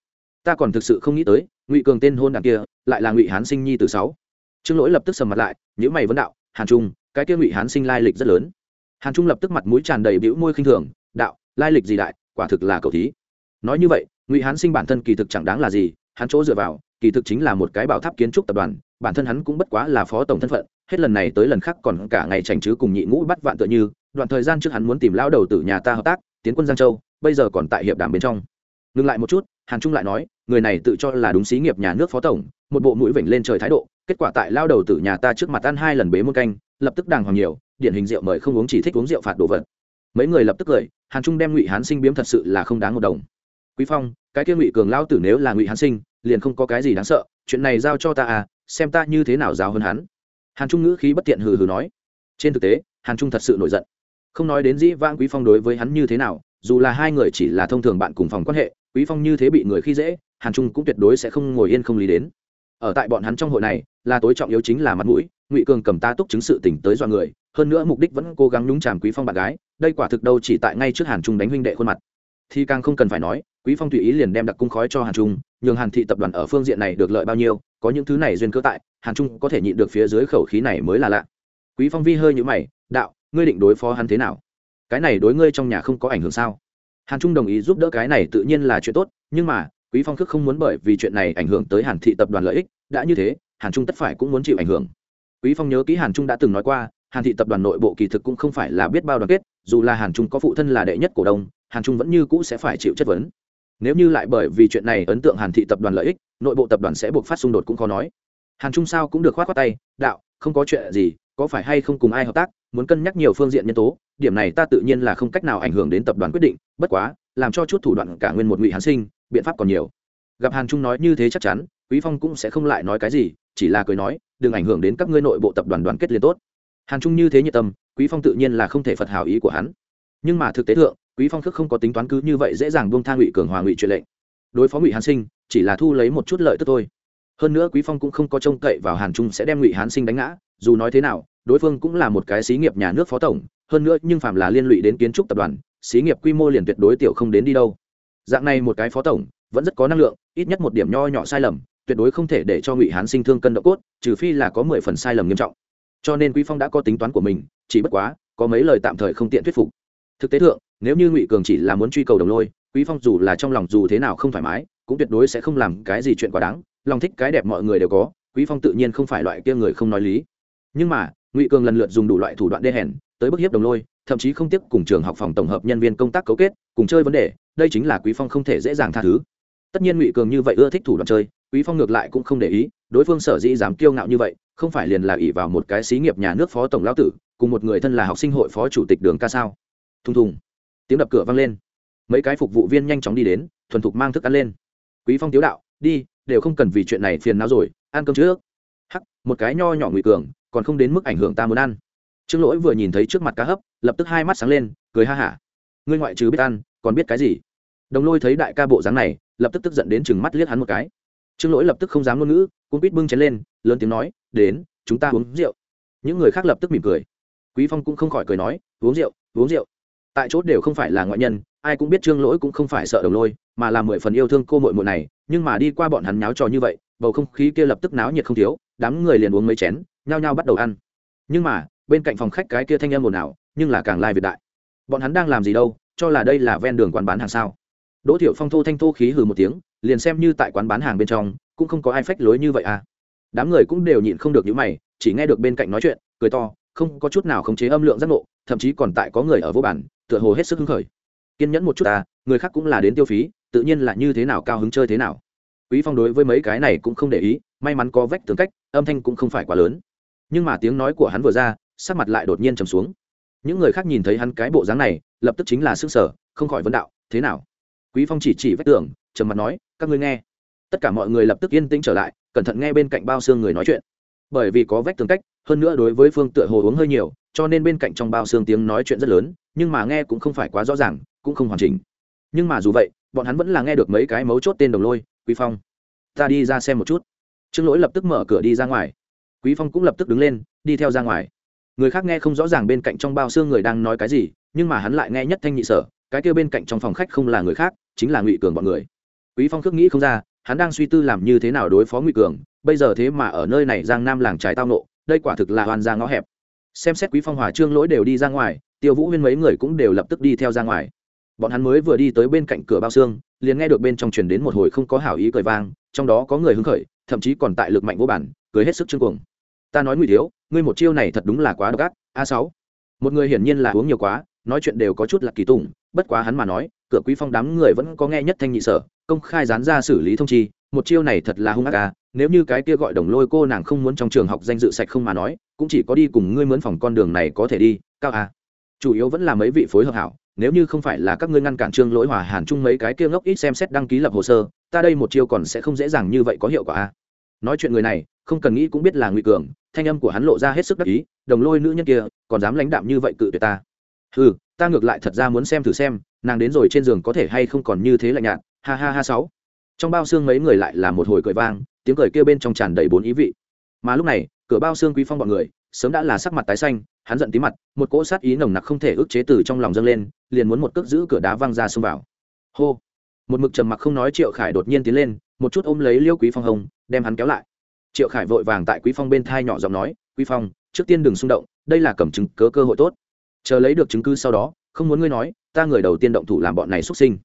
ta còn thực sự không nghĩ tới, ngụy cường tên hôn đảng kia lại là ngụy hán sinh nhi từ sáu. Trương lỗi lập tức sầm mặt lại nhữ mày vấn đạo, hàn trung, cái kia ngụy hán sinh lai lịch rất lớn. Hàn trung lập tức mặt mũi tràn đầy bĩu môi khinh thường, đạo, lai lịch gì đại, quả thực là cầu thí. Nói như vậy, ngụy hán sinh bản thân kỳ thực chẳng đáng là gì, hắn chỗ dựa vào, kỳ thực chính là một cái bảo tháp kiến trúc tập đoàn, bản thân hắn cũng bất quá là phó tổng thân phận, hết lần này tới lần khác còn cả ngày chành chứ cùng nhị ngũ bắt vạn tựa như, đoạn thời gian trước hắn muốn tìm lão đầu tử nhà ta hợp tác, tiến quân giang châu, bây giờ còn tại hiệp đàm bên trong ngừng lại một chút, hàn trung lại nói, người này tự cho là đúng xí nghiệp nhà nước phó tổng, một bộ mũi vểnh lên trời thái độ, kết quả tại lao đầu tử nhà ta trước mặt ăn hai lần bế muôn canh, lập tức đàng hoàng nhiều, điển hình rượu mời không uống chỉ thích uống rượu phạt đồ vật. Mấy người lập tức cười, hàn trung đem ngụy hán sinh biếm thật sự là không đáng một đồng. Quý phong, cái kia ngụy cường lao tử nếu là ngụy hán sinh, liền không có cái gì đáng sợ, chuyện này giao cho ta à xem ta như thế nào giáo hơn hắn. Hàn trung ngữ khí bất tiện hừ hừ nói. Trên thực tế, hàn trung thật sự nổi giận. Không nói đến dĩ vãng quý phong đối với hắn như thế nào dù là hai người chỉ là thông thường bạn cùng phòng quan hệ, quý phong như thế bị người khi dễ, hàn trung cũng tuyệt đối sẽ không ngồi yên không lý đến. Ở tại bọn hắn trong hội này, là tối trọng yếu chính là mặt mũi, ngụy cường cầm ta túc chứng sự tỉnh tới dọa người, hơn nữa mục đích vẫn cố gắng nhúng chàm quý phong bạn gái, đây quả thực đâu chỉ tại ngay trước hàn trung đánh huynh đệ khuôn mặt. Thì càng không cần phải nói, quý phong tùy ý liền đem đặc cung khói cho hàn trung, nhường hàn thị tập đoàn ở phương diện này được lợi bao nhiêu, có những thứ này duyên cơ tại, hàn trung có thể nhịn được phía dưới khẩu khí này mới là lạ. Quý phong vi hơi như mày, đạo, ngươi định đối phó hắn thế nào? Cái này đối ngươi trong nhà không có ảnh hưởng sao? Hàn trung đồng ý giúp đỡ cái này tự nhiên là chuyện tốt, nhưng mà, quý phong khước không muốn bởi vì chuyện này ảnh hưởng tới hàn thị tập đoàn lợi ích, đã như thế, hàn trung tất phải cũng muốn chịu ảnh hưởng. Quý phong nhớ kỹ hàn trung đã từng nói qua, hàn thị tập đoàn nội bộ kỳ thực cũng không phải là biết bao đoàn kết, dù là hàn trung có phụ thân là đệ nhất cổ đông, hàn trung vẫn như cũ sẽ phải chịu chất vấn. Nếu như lại bởi vì chuyện này ấn tượng hàn thị tập đoàn lợi ích, nội bộ tập đoàn sẽ buộc phát xung đột cũng khó nói. Hàn trung sao cũng được khoát khoát tay, đạo, không có chuyện gì, có phải hay không cùng ai hợp tác muốn cân nhắc nhiều phương diện nhân tố, điểm này ta tự nhiên là không cách nào ảnh hưởng đến tập đoàn quyết định, bất quá, làm cho chút thủ đoạn cả nguyên một ngụy hán sinh, biện pháp còn nhiều. Gặp hàn trung nói như thế chắc chắn, quý phong cũng sẽ không lại nói cái gì, chỉ là cười nói, đừng ảnh hưởng đến các ngươi nội bộ tập đoàn đoàn kết liên tốt. Hàn trung như thế nhiệt tâm, quý phong tự nhiên là không thể phật hào ý của hắn. Nhưng mà thực tế thượng, quý phong thức không có tính toán cứ như vậy dễ dàng buông tha ngụy cường hòa ngụy truyền lệnh. Đối phó ngụy hán sinh, chỉ là thu lấy một chút lợi tức thôi. Hơn nữa quý phong cũng không có trông cậy vào hàn trung sẽ đem ngụy hán sinh đánh ngã, dù nói thế nào đối phương cũng là một cái xí nghiệp nhà nước phó tổng, hơn nữa nhưng phạm là liên lụy đến kiến trúc tập đoàn, xí nghiệp quy mô liền tuyệt đối tiểu không đến đi đâu. Dạng này một cái phó tổng, vẫn rất có năng lượng, ít nhất một điểm nho nhỏ sai lầm, tuyệt đối không thể để cho ngụy hán sinh thương cân độ cốt, trừ phi là có mười phần sai lầm nghiêm trọng. Cho nên quý phong đã có tính toán của mình, chỉ bất quá, có mấy lời tạm thời không tiện thuyết phục. Thực tế thượng, nếu như ngụy cường chỉ là muốn truy cầu đồng lôi, quý phong dù là trong lòng dù thế nào không thoải mái, cũng tuyệt đối sẽ không làm cái gì chuyện quá đáng, lòng thích cái đẹp mọi người đều có, quý phong tự nhiên không phải loại kia người không nói lý. Nhưng mà ngụy cường lần lượt dùng đủ loại thủ đoạn đê hèn, tới bức hiếp đồng lôi, thậm chí không tiếp cùng trường học phòng tổng hợp nhân viên công tác cấu kết, cùng chơi vấn đề, đây chính là quý phong không thể dễ dàng tha thứ. Tất nhiên ngụy cường như vậy ưa thích thủ đoạn chơi, quý phong ngược lại cũng không để ý, đối phương sở dĩ dám kiêu ngạo như vậy, không phải liền là ỷ vào một cái xí nghiệp nhà nước phó tổng lão tử, cùng một người thân là học sinh hội phó chủ tịch đường ca sao? Thùng thùng. Tiếng đập cửa vang lên. Mấy cái phục vụ viên nhanh chóng đi đến, thuần thục mang thức ăn lên. Quý phong tiếu đạo, đi, đều không cần vì chuyện này phiền não rồi, ăn cơm trước. Hắc, một cái nho nhỏ ngụy cường còn không đến mức ảnh hưởng ta muốn ăn. Trương lỗi vừa nhìn thấy trước mặt cá hấp, lập tức hai mắt sáng lên, cười ha hả. Ngươi ngoại trừ biết ăn, còn biết cái gì? Đồng lôi thấy đại ca bộ dáng này, lập tức tức giận đến chừng mắt liếc hắn một cái. Trương lỗi lập tức không dám ngôn ngữ cũng biết bưng chén lên, lớn tiếng nói, đến, chúng ta uống rượu. Những người khác lập tức mỉm cười. Quý phong cũng không khỏi cười nói, uống rượu uống rượu. Tại chốt đều không phải là ngoại nhân, ai cũng biết trương lỗi cũng không phải sợ đồng lôi, mà là mười phần yêu thương cô mội mội này, nhưng mà đi qua bọn hắn nháo trò như vậy, bầu không khí kia lập tức náo nhiệt không thiếu, đám người liền uống mấy chén nhao nhao bắt đầu ăn. Nhưng mà, bên cạnh phòng khách cái kia thanh âm ồn ào, nhưng là càng lai việt đại. Bọn hắn đang làm gì đâu, cho là đây là ven đường quán bán hàng sao? Đỗ thiệu phong thô thanh thô khí hừ một tiếng, liền xem như tại quán bán hàng bên trong, cũng không có ai phách lối như vậy à. Đám người cũng đều nhịn không được những mày, chỉ nghe được bên cạnh nói chuyện, cười to, không có chút nào khống chế âm lượng giác ngộ, thậm chí còn tại có người ở vô bản, tựa hồ hết sức hứng khởi. Kiên nhẫn một chút ta, người khác cũng là đến tiêu phí, tự nhiên là như thế nào cao hứng chơi thế nào. Quý phong đối với mấy cái này cũng không để ý, may mắn có vách tường cách, âm thanh cũng không phải quá lớn nhưng mà tiếng nói của hắn vừa ra, sắc mặt lại đột nhiên trầm xuống. Những người khác nhìn thấy hắn cái bộ dáng này, lập tức chính là sức sở không khỏi vấn đạo, thế nào? Quý phong chỉ chỉ vách tường, trầm mặt nói, các ngươi nghe. Tất cả mọi người lập tức yên tĩnh trở lại, cẩn thận nghe bên cạnh bao xương người nói chuyện. Bởi vì có vách tường cách, hơn nữa đối với phương tựa hồ uống hơi nhiều, cho nên bên cạnh trong bao xương tiếng nói chuyện rất lớn, nhưng mà nghe cũng không phải quá rõ ràng, cũng không hoàn chỉnh. Nhưng mà dù vậy, bọn hắn vẫn là nghe được mấy cái mấu chốt tên đồng lôi, quý phong, ta đi ra xem một chút. Trương lỗi lập tức mở cửa đi ra ngoài quý phong cũng lập tức đứng lên, đi theo ra ngoài. Người khác nghe không rõ ràng bên cạnh trong bao xương người đang nói cái gì, nhưng mà hắn lại nghe nhất thanh nhị sở, cái kia bên cạnh trong phòng khách không là người khác, chính là ngụy cường bọn người. Quý phong khước nghĩ không ra, hắn đang suy tư làm như thế nào đối phó ngụy cường, bây giờ thế mà ở nơi này giang nam làng trái tao nộ, đây quả thực là hoàn ra ngõ hẹp. Xem xét quý phong hòa trương lỗi đều đi ra ngoài, tiêu vũ huyên mấy người cũng đều lập tức đi theo ra ngoài. Bọn hắn mới vừa đi tới bên cạnh cửa bao xương, liền nghe được bên trong truyền đến một hồi không có hảo ý cười vang, trong đó có người hứng khởi, thậm chí còn tại lực mạnh vô bản cười hết sức chương cuồng. Ta nói ngụy thiếu, ngươi một chiêu này thật đúng là quá độc ác, a sáu. Một người hiển nhiên là uống nhiều quá, nói chuyện đều có chút là kỳ tùng, bất quá hắn mà nói, cửa quý phong đám người vẫn có nghe nhất thanh nhị sở, công khai dán ra xử lý thông chi, một chiêu này thật là hung ác à nếu như cái kia gọi đồng lôi cô nàng không muốn trong trường học danh dự sạch không mà nói, cũng chỉ có đi cùng ngươi mướn phòng con đường này có thể đi, cao à. Chủ yếu vẫn là mấy vị phối hợp hảo, nếu như không phải là các ngươi ngăn cản trương lỗi hòa hàn chung mấy cái kia ngốc ít xem xét đăng ký lập hồ sơ, ta đây một chiêu còn sẽ không dễ dàng như vậy có hiệu quả a. nói chuyện người này không cần nghĩ cũng biết là Ngụy cường, thanh âm của hắn lộ ra hết sức đắc ý, đồng lôi nữ nhân kia, còn dám lãnh đạm như vậy cự tuyệt ta. Ừ ta ngược lại thật ra muốn xem thử xem, nàng đến rồi trên giường có thể hay không còn như thế lạnh nhạt, ha ha ha sáu. Trong bao xương mấy người lại là một hồi cười vang, tiếng cười kia bên trong tràn đầy bốn ý vị. Mà lúc này, cửa bao xương quý phong bọn người, sớm đã là sắc mặt tái xanh, hắn giận tí mặt, một cỗ sát ý nồng nặc không thể ức chế từ trong lòng dâng lên, liền muốn một cước giữ cửa đá văng ra xông vào. Hô. Một mực trầm mặc không nói triệu khải đột nhiên tiến lên, một chút ôm lấy liêu quý phong hồng, đem hắn kéo lại triệu khải vội vàng tại quý phong bên thai nhỏ giọng nói, quý phong, trước tiên đừng xung động, đây là cầm chứng cớ cơ hội tốt. Chờ lấy được chứng cứ sau đó, không muốn ngươi nói, ta người đầu tiên động thủ làm bọn này xuất sinh.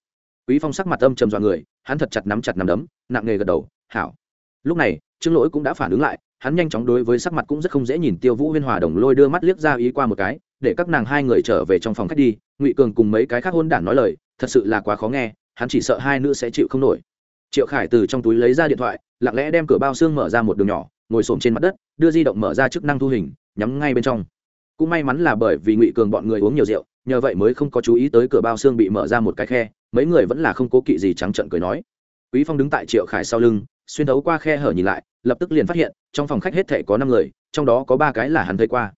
Quý phong sắc mặt âm trầm dọa người, hắn thật chặt nắm chặt nắm đấm, nặng nghề gật đầu, hảo. Lúc này, trương lỗi cũng đã phản ứng lại, hắn nhanh chóng đối với sắc mặt cũng rất không dễ nhìn tiêu vũ huyên hòa đồng lôi đưa mắt liếc ra ý qua một cái, để các nàng hai người trở về trong phòng khách đi, ngụy cường cùng mấy cái khác hôn đản nói lời, thật sự là quá khó nghe, hắn chỉ sợ hai nữ sẽ chịu không nổi triệu khải từ trong túi lấy ra điện thoại, lặng lẽ đem cửa bao xương mở ra một đường nhỏ, ngồi xổm trên mặt đất, đưa di động mở ra chức năng thu hình, nhắm ngay bên trong. Cũng may mắn là bởi vì ngụy cường bọn người uống nhiều rượu, nhờ vậy mới không có chú ý tới cửa bao xương bị mở ra một cái khe, mấy người vẫn là không cố kỵ gì trắng trận cười nói. Quý phong đứng tại triệu khải sau lưng, xuyên thấu qua khe hở nhìn lại, lập tức liền phát hiện, trong phòng khách hết thể có năm người, trong đó có ba cái là hắn thấy qua.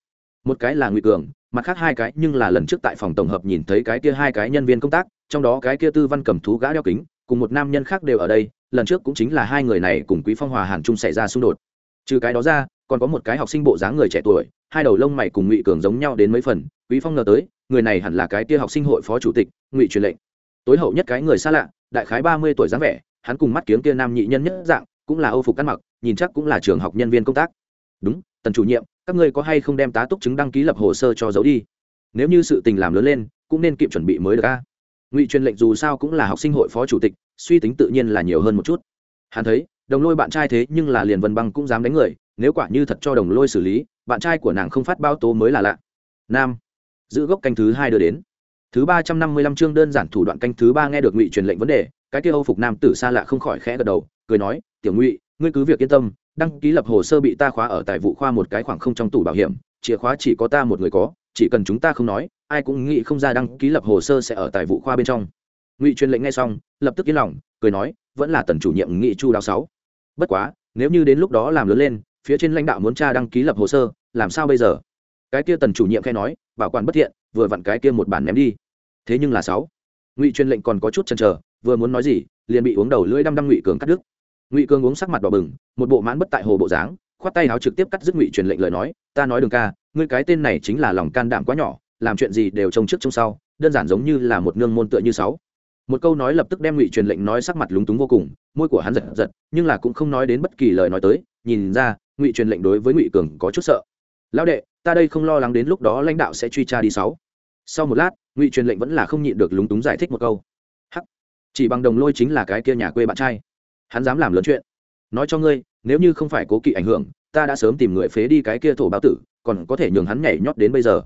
Một cái là ngụy cường, mặt khác hai cái nhưng là lần trước tại phòng tổng hợp nhìn thấy cái kia hai cái nhân viên công tác, trong đó cái kia tư văn cầm thú gã đeo kính cùng một nam nhân khác đều ở đây, lần trước cũng chính là hai người này cùng quý phong hòa hàn trung xảy ra xung đột. Trừ cái đó ra, còn có một cái học sinh bộ dáng người trẻ tuổi, hai đầu lông mày cùng ngụy cường giống nhau đến mấy phần, quý phong ngờ tới, người này hẳn là cái kia học sinh hội phó chủ tịch, ngụy truyền lệnh. Tối hậu nhất cái người xa lạ, đại khái ba mươi tuổi dáng vẻ, hắn cùng mắt kiếm kia nam nhị nhân nhất dạng, cũng là âu phục ăn mặc, nhìn chắc cũng là trường học nhân viên công tác. Đúng, tần chủ nhiệm, các ngươi có hay không đem tá túc chứng đăng ký lập hồ sơ cho giấu đi? Nếu như sự tình làm lớn lên, cũng nên kịp chuẩn bị mới được a ngụy truyền lệnh dù sao cũng là học sinh hội phó chủ tịch, suy tính tự nhiên là nhiều hơn một chút. Hắn thấy, đồng lôi bạn trai thế nhưng là liền vân băng cũng dám đánh người, nếu quả như thật cho đồng lôi xử lý, bạn trai của nàng không phát bao tố mới là lạ. Nam, giữ gốc canh thứ hai đưa đến. Thứ ba trăm năm mươi lăm chương đơn giản thủ đoạn canh thứ ba nghe được ngụy truyền lệnh vấn đề, cái kia âu phục nam tử xa lạ không khỏi khẽ gật đầu, cười nói, tiểu ngụy, ngươi cứ việc yên tâm, đăng ký lập hồ sơ bị ta khóa ở tại vụ khoa một cái khoảng không trong tủ bảo hiểm, chìa khóa chỉ có ta một người có chỉ cần chúng ta không nói, ai cũng nghĩ không ra đăng ký lập hồ sơ sẽ ở tại vụ khoa bên trong. Ngụy truyền lệnh nghe xong, lập tức yên lòng, cười nói, vẫn là tần chủ nhiệm nghị chu đáo sáu. Bất quá, nếu như đến lúc đó làm lớn lên, phía trên lãnh đạo muốn tra đăng ký lập hồ sơ, làm sao bây giờ? Cái kia tần chủ nhiệm khai nói, bảo quản bất thiện, vừa vặn cái kia một bản ném đi. Thế nhưng là sáu. Ngụy truyền lệnh còn có chút chần chờ, vừa muốn nói gì, liền bị uống đầu lưỡi đăm đăm ngụy cường cắt đứt. Ngụy cường uống sắc mặt đỏ bừng, một bộ mãn bất tại hồ bộ dáng, khoát tay áo trực tiếp cắt dứt ngụy truyền lệnh lời nói, ta nói đường ca ngươi cái tên này chính là lòng can đảm quá nhỏ, làm chuyện gì đều trông trước trông sau, đơn giản giống như là một nương môn tựa như sáu. Một câu nói lập tức đem ngụy truyền lệnh nói sắc mặt lúng túng vô cùng, môi của hắn giật giật, nhưng là cũng không nói đến bất kỳ lời nói tới, nhìn ra, ngụy truyền lệnh đối với ngụy cường có chút sợ. Lão đệ, ta đây không lo lắng đến lúc đó lãnh đạo sẽ truy tra đi sáu. Sau một lát, ngụy truyền lệnh vẫn là không nhịn được lúng túng giải thích một câu. Hắc, chỉ bằng đồng lôi chính là cái kia nhà quê bạn trai. Hắn dám làm lớn chuyện. Nói cho ngươi, nếu như không phải cố kỵ ảnh hưởng, ta đã sớm tìm người phế đi cái kia thổ báo tử còn có thể nhường hắn nhảy nhót đến bây giờ.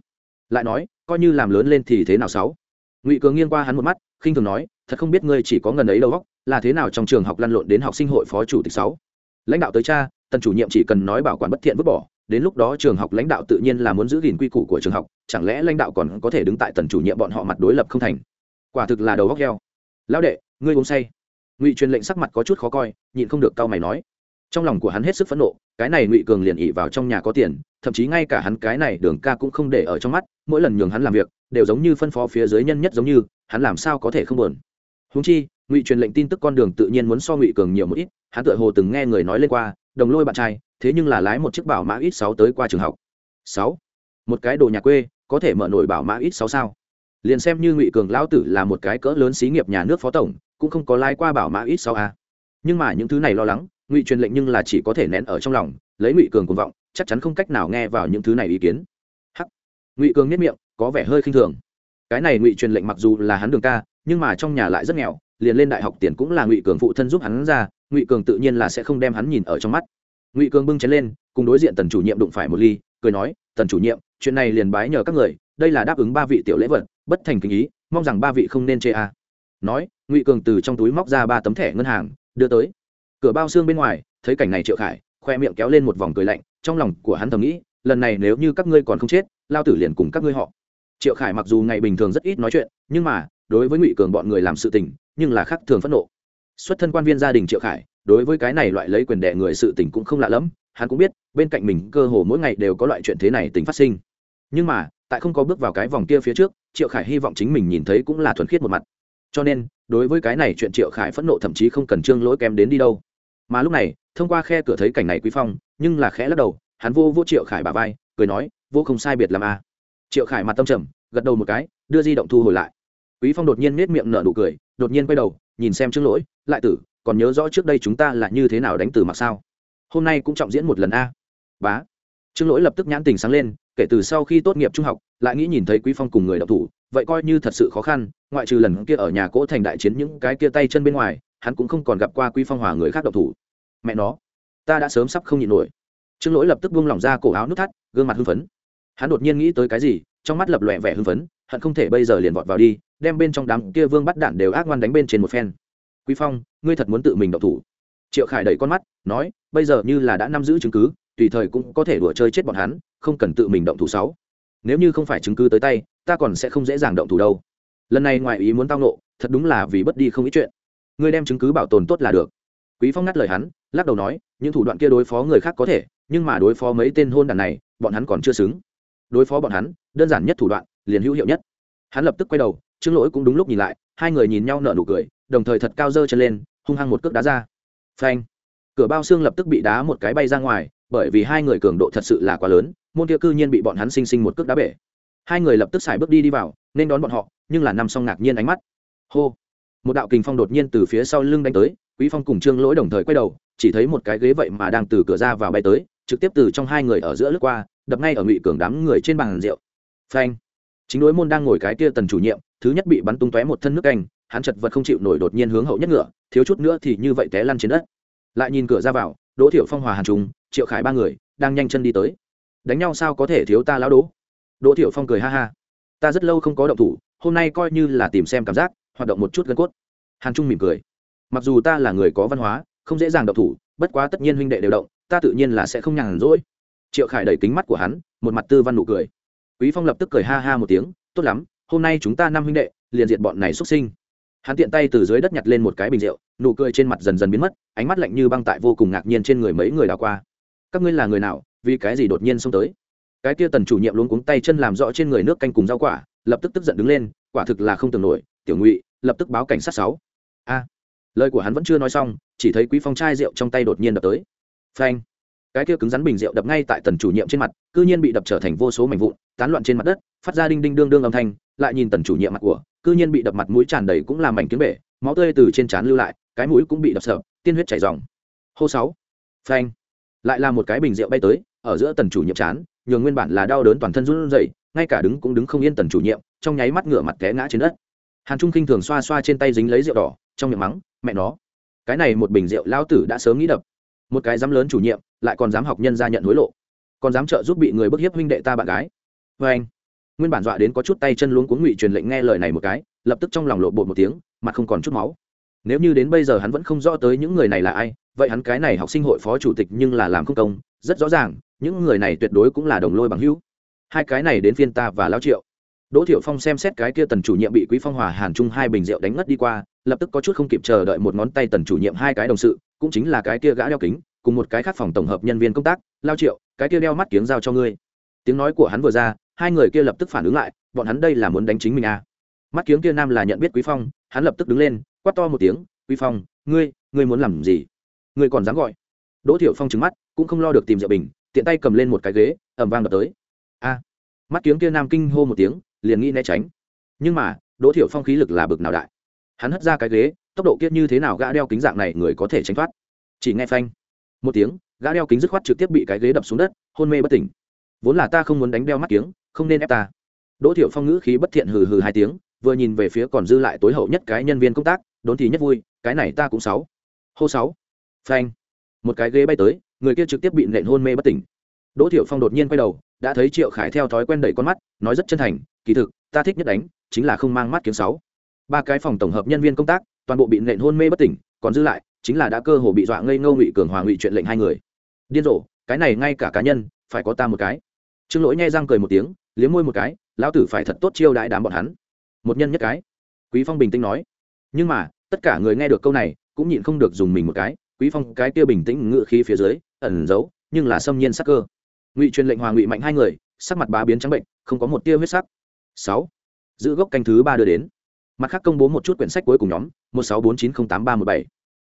Lại nói, coi như làm lớn lên thì thế nào sáu? Ngụy cường nghiêng qua hắn một mắt, khinh thường nói, thật không biết ngươi chỉ có ngần ấy đâu góc là thế nào trong trường học lăn lộn đến học sinh hội phó chủ tịch sáu? Lãnh đạo tới cha, tần chủ nhiệm chỉ cần nói bảo quản bất thiện vứt bỏ, đến lúc đó trường học lãnh đạo tự nhiên là muốn giữ gìn quy củ của trường học, chẳng lẽ lãnh đạo còn có thể đứng tại tần chủ nhiệm bọn họ mặt đối lập không thành? Quả thực là đầu góc heo. Lão đệ, ngươi uống say. Ngụy truyền lệnh sắc mặt có chút khó coi, nhịn không được cau mày nói trong lòng của hắn hết sức phẫn nộ, cái này ngụy cường liền ỉ vào trong nhà có tiền, thậm chí ngay cả hắn cái này đường ca cũng không để ở trong mắt, mỗi lần nhường hắn làm việc, đều giống như phân phó phía dưới nhân nhất giống như, hắn làm sao có thể không buồn. Húng chi, ngụy truyền lệnh tin tức con đường tự nhiên muốn so ngụy cường nhiều một ít, hắn tựa hồ từng nghe người nói lên qua, đồng lôi bạn trai, thế nhưng là lái một chiếc bảo mã ít sáu tới qua trường học. Sáu. Một cái đồ nhà quê, có thể mở nổi bảo mã ít sáu sao? Liền xem như ngụy cường lão tử là một cái cỡ lớn xí nghiệp nhà nước phó tổng, cũng không có lái qua bảo mã ít sáu a. Nhưng mà những thứ này lo lắng ngụy truyền lệnh nhưng là chỉ có thể nén ở trong lòng, lấy ngụy cường cuồng vọng, chắc chắn không cách nào nghe vào những thứ này ý kiến. Hắc. Ngụy cường nhất miệng, có vẻ hơi khinh thường. Cái này ngụy truyền lệnh mặc dù là hắn đường ca, nhưng mà trong nhà lại rất nghèo, liền lên đại học tiền cũng là ngụy cường phụ thân giúp hắn ra, ngụy cường tự nhiên là sẽ không đem hắn nhìn ở trong mắt. Ngụy cường bưng chén lên, cùng đối diện tần chủ nhiệm đụng phải một ly, cười nói, tần chủ nhiệm, chuyện này liền bái nhờ các người, đây là đáp ứng ba vị tiểu lễ vật, bất thành kinh ý, mong rằng ba vị không nên chê a. Nói, ngụy cường từ trong túi móc ra ba tấm thẻ ngân hàng, đưa tới cửa bao xương bên ngoài, thấy cảnh này triệu khải, khoe miệng kéo lên một vòng cười lạnh, trong lòng của hắn thầm nghĩ, lần này nếu như các ngươi còn không chết, lao tử liền cùng các ngươi họ. Triệu khải mặc dù ngày bình thường rất ít nói chuyện, nhưng mà, đối với ngụy cường bọn người làm sự tình, nhưng là khác thường phẫn nộ. Xuất thân quan viên gia đình triệu khải, đối với cái này loại lấy quyền đệ người sự tình cũng không lạ lẫm, hắn cũng biết, bên cạnh mình cơ hồ mỗi ngày đều có loại chuyện thế này tính phát sinh. Nhưng mà, tại không có bước vào cái vòng kia phía trước, triệu khải hy vọng chính mình nhìn thấy cũng là thuần khiết một mặt. Cho nên, đối với cái này chuyện triệu khải phẫn nộ thậm chí không cần trương lỗi kém đến đi đâu mà lúc này, thông qua khe cửa thấy cảnh này quý phong, nhưng là khẽ lắc đầu, hắn vô vô triệu khải bà vai, cười nói, vô không sai biệt làm a à. triệu khải mặt tâm trầm, gật đầu một cái, đưa di động thu hồi lại. Quý phong đột nhiên nết miệng nở nụ cười, đột nhiên quay đầu, nhìn xem trước lỗi, lại tử, còn nhớ rõ trước đây chúng ta là như thế nào đánh từ mặc sao? Hôm nay cũng trọng diễn một lần a. Bá. Trương lỗi lập tức nhãn tình sáng lên, kể từ sau khi tốt nghiệp trung học, lại nghĩ nhìn thấy quý phong cùng người đọc thủ, vậy coi như thật sự khó khăn, ngoại trừ lần kia ở nhà cỗ thành đại chiến những cái kia tay chân bên ngoài hắn cũng không còn gặp qua quý phong hòa người khác độc thủ. Mẹ nó, ta đã sớm sắp không nhịn nổi. Trương lỗi lập tức buông lỏng ra cổ áo nút thắt, gương mặt hưng phấn. Hắn đột nhiên nghĩ tới cái gì, trong mắt lập lòe vẻ hưng phấn, hận không thể bây giờ liền vọt vào đi, đem bên trong đám kia vương bắt đạn đều ác ngoan đánh bên trên một phen. Quý phong, ngươi thật muốn tự mình độc thủ? Triệu khải đẩy con mắt, nói, bây giờ như là đã nắm giữ chứng cứ, tùy thời cũng có thể đùa chơi chết bọn hắn, không cần tự mình động thủ sáu. Nếu như không phải chứng cứ tới tay, ta còn sẽ không dễ dàng động thủ đâu. Lần này ngoài ý muốn tao nộ thật đúng là vì bất đi không ít chuyện ngươi đem chứng cứ bảo tồn tốt là được. Quý phong ngắt lời hắn, lắc đầu nói, những thủ đoạn kia đối phó người khác có thể, nhưng mà đối phó mấy tên hôn đàn này, bọn hắn còn chưa xứng. Đối phó bọn hắn, đơn giản nhất thủ đoạn, liền hữu hiệu nhất. Hắn lập tức quay đầu trương lỗi cũng đúng lúc nhìn lại, hai người nhìn nhau nở nụ cười, đồng thời thật cao dơ chân lên, hung hăng một cước đá ra. Phanh! Cửa bao xương lập tức bị đá một cái bay ra ngoài, bởi vì hai người cường độ thật sự là quá lớn, môn kia cư nhiên bị bọn hắn sinh sinh một cước đá bể. Hai người lập tức xài bước đi đi vào, nên đón bọn họ, nhưng là nằm xong ngạc nhiên ánh mắt. Hô! Một đạo kình phong đột nhiên từ phía sau lưng đánh tới, quý phong cùng trương lỗi đồng thời quay đầu, chỉ thấy một cái ghế vậy mà đang từ cửa ra vào bay tới, trực tiếp từ trong hai người ở giữa lướt qua, đập ngay ở ngụy cường đám người trên bàn rượu. Phanh! Chính đối môn đang ngồi cái kia tần chủ nhiệm, thứ nhất bị bắn tung tóe một thân nước canh, hắn chật vật không chịu nổi đột nhiên hướng hậu nhất ngựa, thiếu chút nữa thì như vậy té lăn trên đất. Lại nhìn cửa ra vào, đỗ thiểu phong hòa hàn trung triệu khải ba người, đang nhanh chân đi tới. Đánh nhau sao có thể thiếu ta lão đỗ đỗ thiểu phong cười ha ha. Ta rất lâu không có động thủ, hôm nay coi như là tìm xem cảm giác hoạt động một chút gân cốt. Hàn trung mỉm cười. Mặc dù ta là người có văn hóa, không dễ dàng độc thủ, bất quá tất nhiên huynh đệ đều động, ta tự nhiên là sẽ không nhàn rỗi. Triệu khải đẩy kính mắt của hắn, một mặt tư văn nụ cười. Quý phong lập tức cười ha ha một tiếng, tốt lắm, hôm nay chúng ta năm huynh đệ, liền diệt bọn này xuất sinh. Hắn tiện tay từ dưới đất nhặt lên một cái bình rượu, nụ cười trên mặt dần dần biến mất, ánh mắt lạnh như băng tại vô cùng ngạc nhiên trên người mấy người đào qua. Các ngươi là người nào, vì cái gì đột nhiên xông tới? Cái kia tần chủ nhiệm luôn cuống tay chân làm rõ trên người nước canh cùng rau quả, lập tức tức giận đứng lên, quả thực là không tưởng nổi tiểu ngụy, lập tức báo cảnh sát sáu. A. Lời của hắn vẫn chưa nói xong, chỉ thấy quý phong chai rượu trong tay đột nhiên đập tới. Phanh. Cái kia cứng rắn bình rượu đập ngay tại tần chủ nhiệm trên mặt, cư nhiên bị đập trở thành vô số mảnh vụn, tán loạn trên mặt đất, phát ra đinh đinh đương đương âm thanh, lại nhìn tần chủ nhiệm mặt của, cư nhiên bị đập mặt mũi tràn đầy cũng làm mảnh kiếm bể, máu tươi từ trên trán lưu lại, cái mũi cũng bị đập sợ tiên huyết chảy ròng. Hô sáu. Phanh. Lại là một cái bình rượu bay tới, ở giữa tần chủ nhiệm chán, nhường nguyên bản là đau đớn toàn thân run rẩy, ngay cả đứng cũng đứng không yên tần chủ nhiệm, trong nháy mắt ngửa mặt té ngã trên đất hàn trung kinh thường xoa xoa trên tay dính lấy rượu đỏ, trong miệng mắng, mẹ nó, cái này một bình rượu lao tử đã sớm nghĩ đập. Một cái dám lớn chủ nhiệm, lại còn dám học nhân ra nhận hối lộ. Còn dám trợ giúp bị người bức hiếp huynh đệ ta bạn gái. Vê anh, nguyên bản dọa đến có chút tay chân luống cuống ngụy truyền lệnh nghe lời này một cái, lập tức trong lòng lộ bột một tiếng, mặt không còn chút máu. Nếu như đến bây giờ hắn vẫn không rõ tới những người này là ai, vậy hắn cái này học sinh hội phó chủ tịch nhưng là làm không công, rất rõ ràng, những người này tuyệt đối cũng là đồng lôi bằng hữu. Hai cái này đến phiên ta và lao triệu đỗ thiệu phong xem xét cái kia tần chủ nhiệm bị quý phong hòa hàn Trung hai bình rượu đánh ngất đi qua, lập tức có chút không kịp chờ đợi một ngón tay tần chủ nhiệm hai cái đồng sự, cũng chính là cái kia gã đeo kính, cùng một cái khác phòng tổng hợp nhân viên công tác, lao triệu, cái kia đeo mắt kiếng giao cho ngươi. Tiếng nói của hắn vừa ra, hai người kia lập tức phản ứng lại, bọn hắn đây là muốn đánh chính mình à. mắt kiếng kia nam là nhận biết quý phong, hắn lập tức đứng lên, quát to một tiếng, quý phong, ngươi ngươi muốn làm gì? Ngươi còn dám gọi? Đỗ thiệu phong trừng mắt, cũng không lo được tìm rượu bình, tiện tay cầm lên một cái ghế, ầm vang đập tới. A! Mắt kiếng kia nam kinh hô một tiếng liền nghĩ né tránh. Nhưng mà, đỗ thiệu phong khí lực là bực nào đại. Hắn hất ra cái ghế, tốc độ kiết như thế nào gã đeo kính dạng này người có thể tránh thoát? Chỉ nghe phanh. Một tiếng, gã đeo kính dứt khoát trực tiếp bị cái ghế đập xuống đất, hôn mê bất tỉnh. Vốn là ta không muốn đánh đeo mắt kiếng, không nên ép ta. Đỗ thiệu phong ngữ khí bất thiện hừ hừ hai tiếng, vừa nhìn về phía còn dư lại tối hậu nhất cái nhân viên công tác, đốn thì nhất vui, cái này ta cũng sáu. Hô sáu. Phanh. Một cái ghế bay tới, người kia trực tiếp bị nện hôn mê bất tỉnh. Đỗ thiệu phong đột nhiên quay đầu, đã thấy triệu khải theo thói quen đẩy con mắt, nói rất chân thành kỳ thực, ta thích nhất đánh chính là không mang mắt kiếm sáu. Ba cái phòng tổng hợp nhân viên công tác, toàn bộ bị nện hôn mê bất tỉnh, còn dư lại chính là đã cơ hồ bị dọa ngây ngô ngụy cường hòa ngụy chuyện lệnh hai người. Điên rồ, cái này ngay cả cá nhân phải có ta một cái. Trương lỗi nghe răng cười một tiếng, liếm môi một cái, lão tử phải thật tốt chiêu đãi đám bọn hắn. Một nhân nhất cái. Quý phong bình tĩnh nói. Nhưng mà, tất cả người nghe được câu này, cũng nhịn không được dùng mình một cái. Quý phong, cái kia bình tĩnh ngự khí phía dưới, ẩn giấu, nhưng là xâm nhiên sắc cơ. Ngụy truyền lệnh hòa ngụy mạnh hai người, sắc mặt bá biến trắng bệnh, không có một tia huyết sắc sáu. Giữ gốc canh thứ ba đưa đến. Mặt khác công bố một chút quyển sách cuối cùng nhóm, một sáu bốn chín không tám ba một bảy.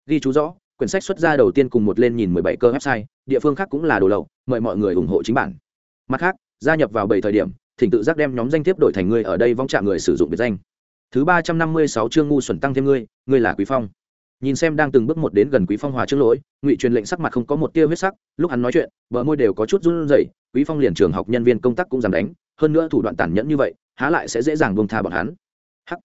Ghi chú rõ, quyển sách xuất ra đầu tiên cùng một lên nhìn mười bảy cơ website, địa phương khác cũng là đồ lậu, mời mọi người ủng hộ chính bản. Mặt khác, gia nhập vào bảy thời điểm, thỉnh tự giác đem nhóm danh thiếp đổi thành người ở đây vong trạng người sử dụng biệt danh. Thứ ba trăm năm mươi sáu chương ngu xuẩn tăng thêm ngươi ngươi là quý phong. Nhìn xem đang từng bước một đến gần quý phong hòa trước lỗi, ngụy truyền lệnh sắc mặt không có một tia huyết sắc, lúc hắn nói chuyện, bờ môi đều có chút run rẩy, quý phong liền trường học nhân viên công tác cũng dám đánh, hơn nữa thủ đoạn tàn nhẫn như vậy há lại sẽ dễ dàng buông tha bọn hắn. Hắc,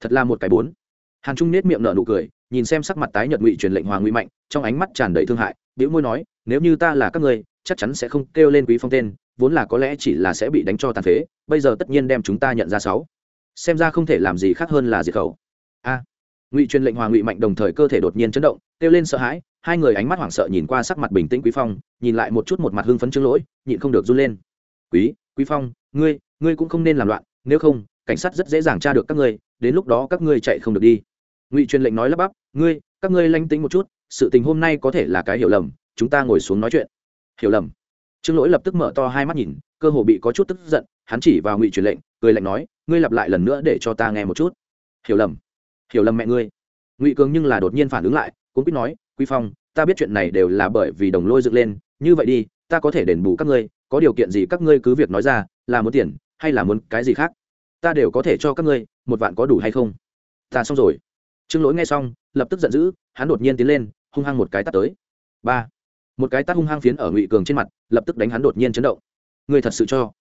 thật là một cái bốn. Hàn trung nết miệng nở nụ cười, nhìn xem sắc mặt tái nhợt ngụy truyền lệnh hoàng ngụy mạnh, trong ánh mắt tràn đầy thương hại, bĩu môi nói, nếu như ta là các ngươi, chắc chắn sẽ không kêu lên quý phong tên, vốn là có lẽ chỉ là sẽ bị đánh cho tàn phế, bây giờ tất nhiên đem chúng ta nhận ra sáu. Xem ra không thể làm gì khác hơn là diệt khẩu. A, ngụy truyền lệnh hoàng ngụy mạnh đồng thời cơ thể đột nhiên chấn động, kêu lên sợ hãi, hai người ánh mắt hoảng sợ nhìn qua sắc mặt bình tĩnh quý phong, nhìn lại một chút một mặt hưng phấn chứng lỗi, nhịn không được run lên. Quý quý phong, ngươi ngươi cũng không nên làm loạn nếu không, cảnh sát rất dễ dàng tra được các ngươi, đến lúc đó các ngươi chạy không được đi. Ngụy truyền lệnh nói lắp bắp, ngươi, các ngươi lanh tính một chút, sự tình hôm nay có thể là cái hiểu lầm, chúng ta ngồi xuống nói chuyện. Hiểu lầm? Trương lỗi lập tức mở to hai mắt nhìn, cơ hồ bị có chút tức giận, hắn chỉ vào ngụy truyền lệnh, cười lạnh nói, ngươi lặp lại lần nữa để cho ta nghe một chút. Hiểu lầm? Hiểu lầm mẹ ngươi? Ngụy cường nhưng là đột nhiên phản ứng lại cũng biết nói, quý phong, ta biết chuyện này đều là bởi vì đồng lôi dựng lên, như vậy đi, ta có thể đền bù các ngươi, có điều kiện gì các ngươi cứ việc nói ra, là muốn tiền hay là muốn cái gì khác? Ta đều có thể cho các ngươi, một vạn có đủ hay không? Ta xong rồi. Trương lỗi nghe xong, lập tức giận dữ, hắn đột nhiên tiến lên, hung hăng một cái tắt tới. Ba. Một cái tắt hung hăng phiến ở ngụy cường trên mặt, lập tức đánh hắn đột nhiên chấn động. Ngươi thật sự cho.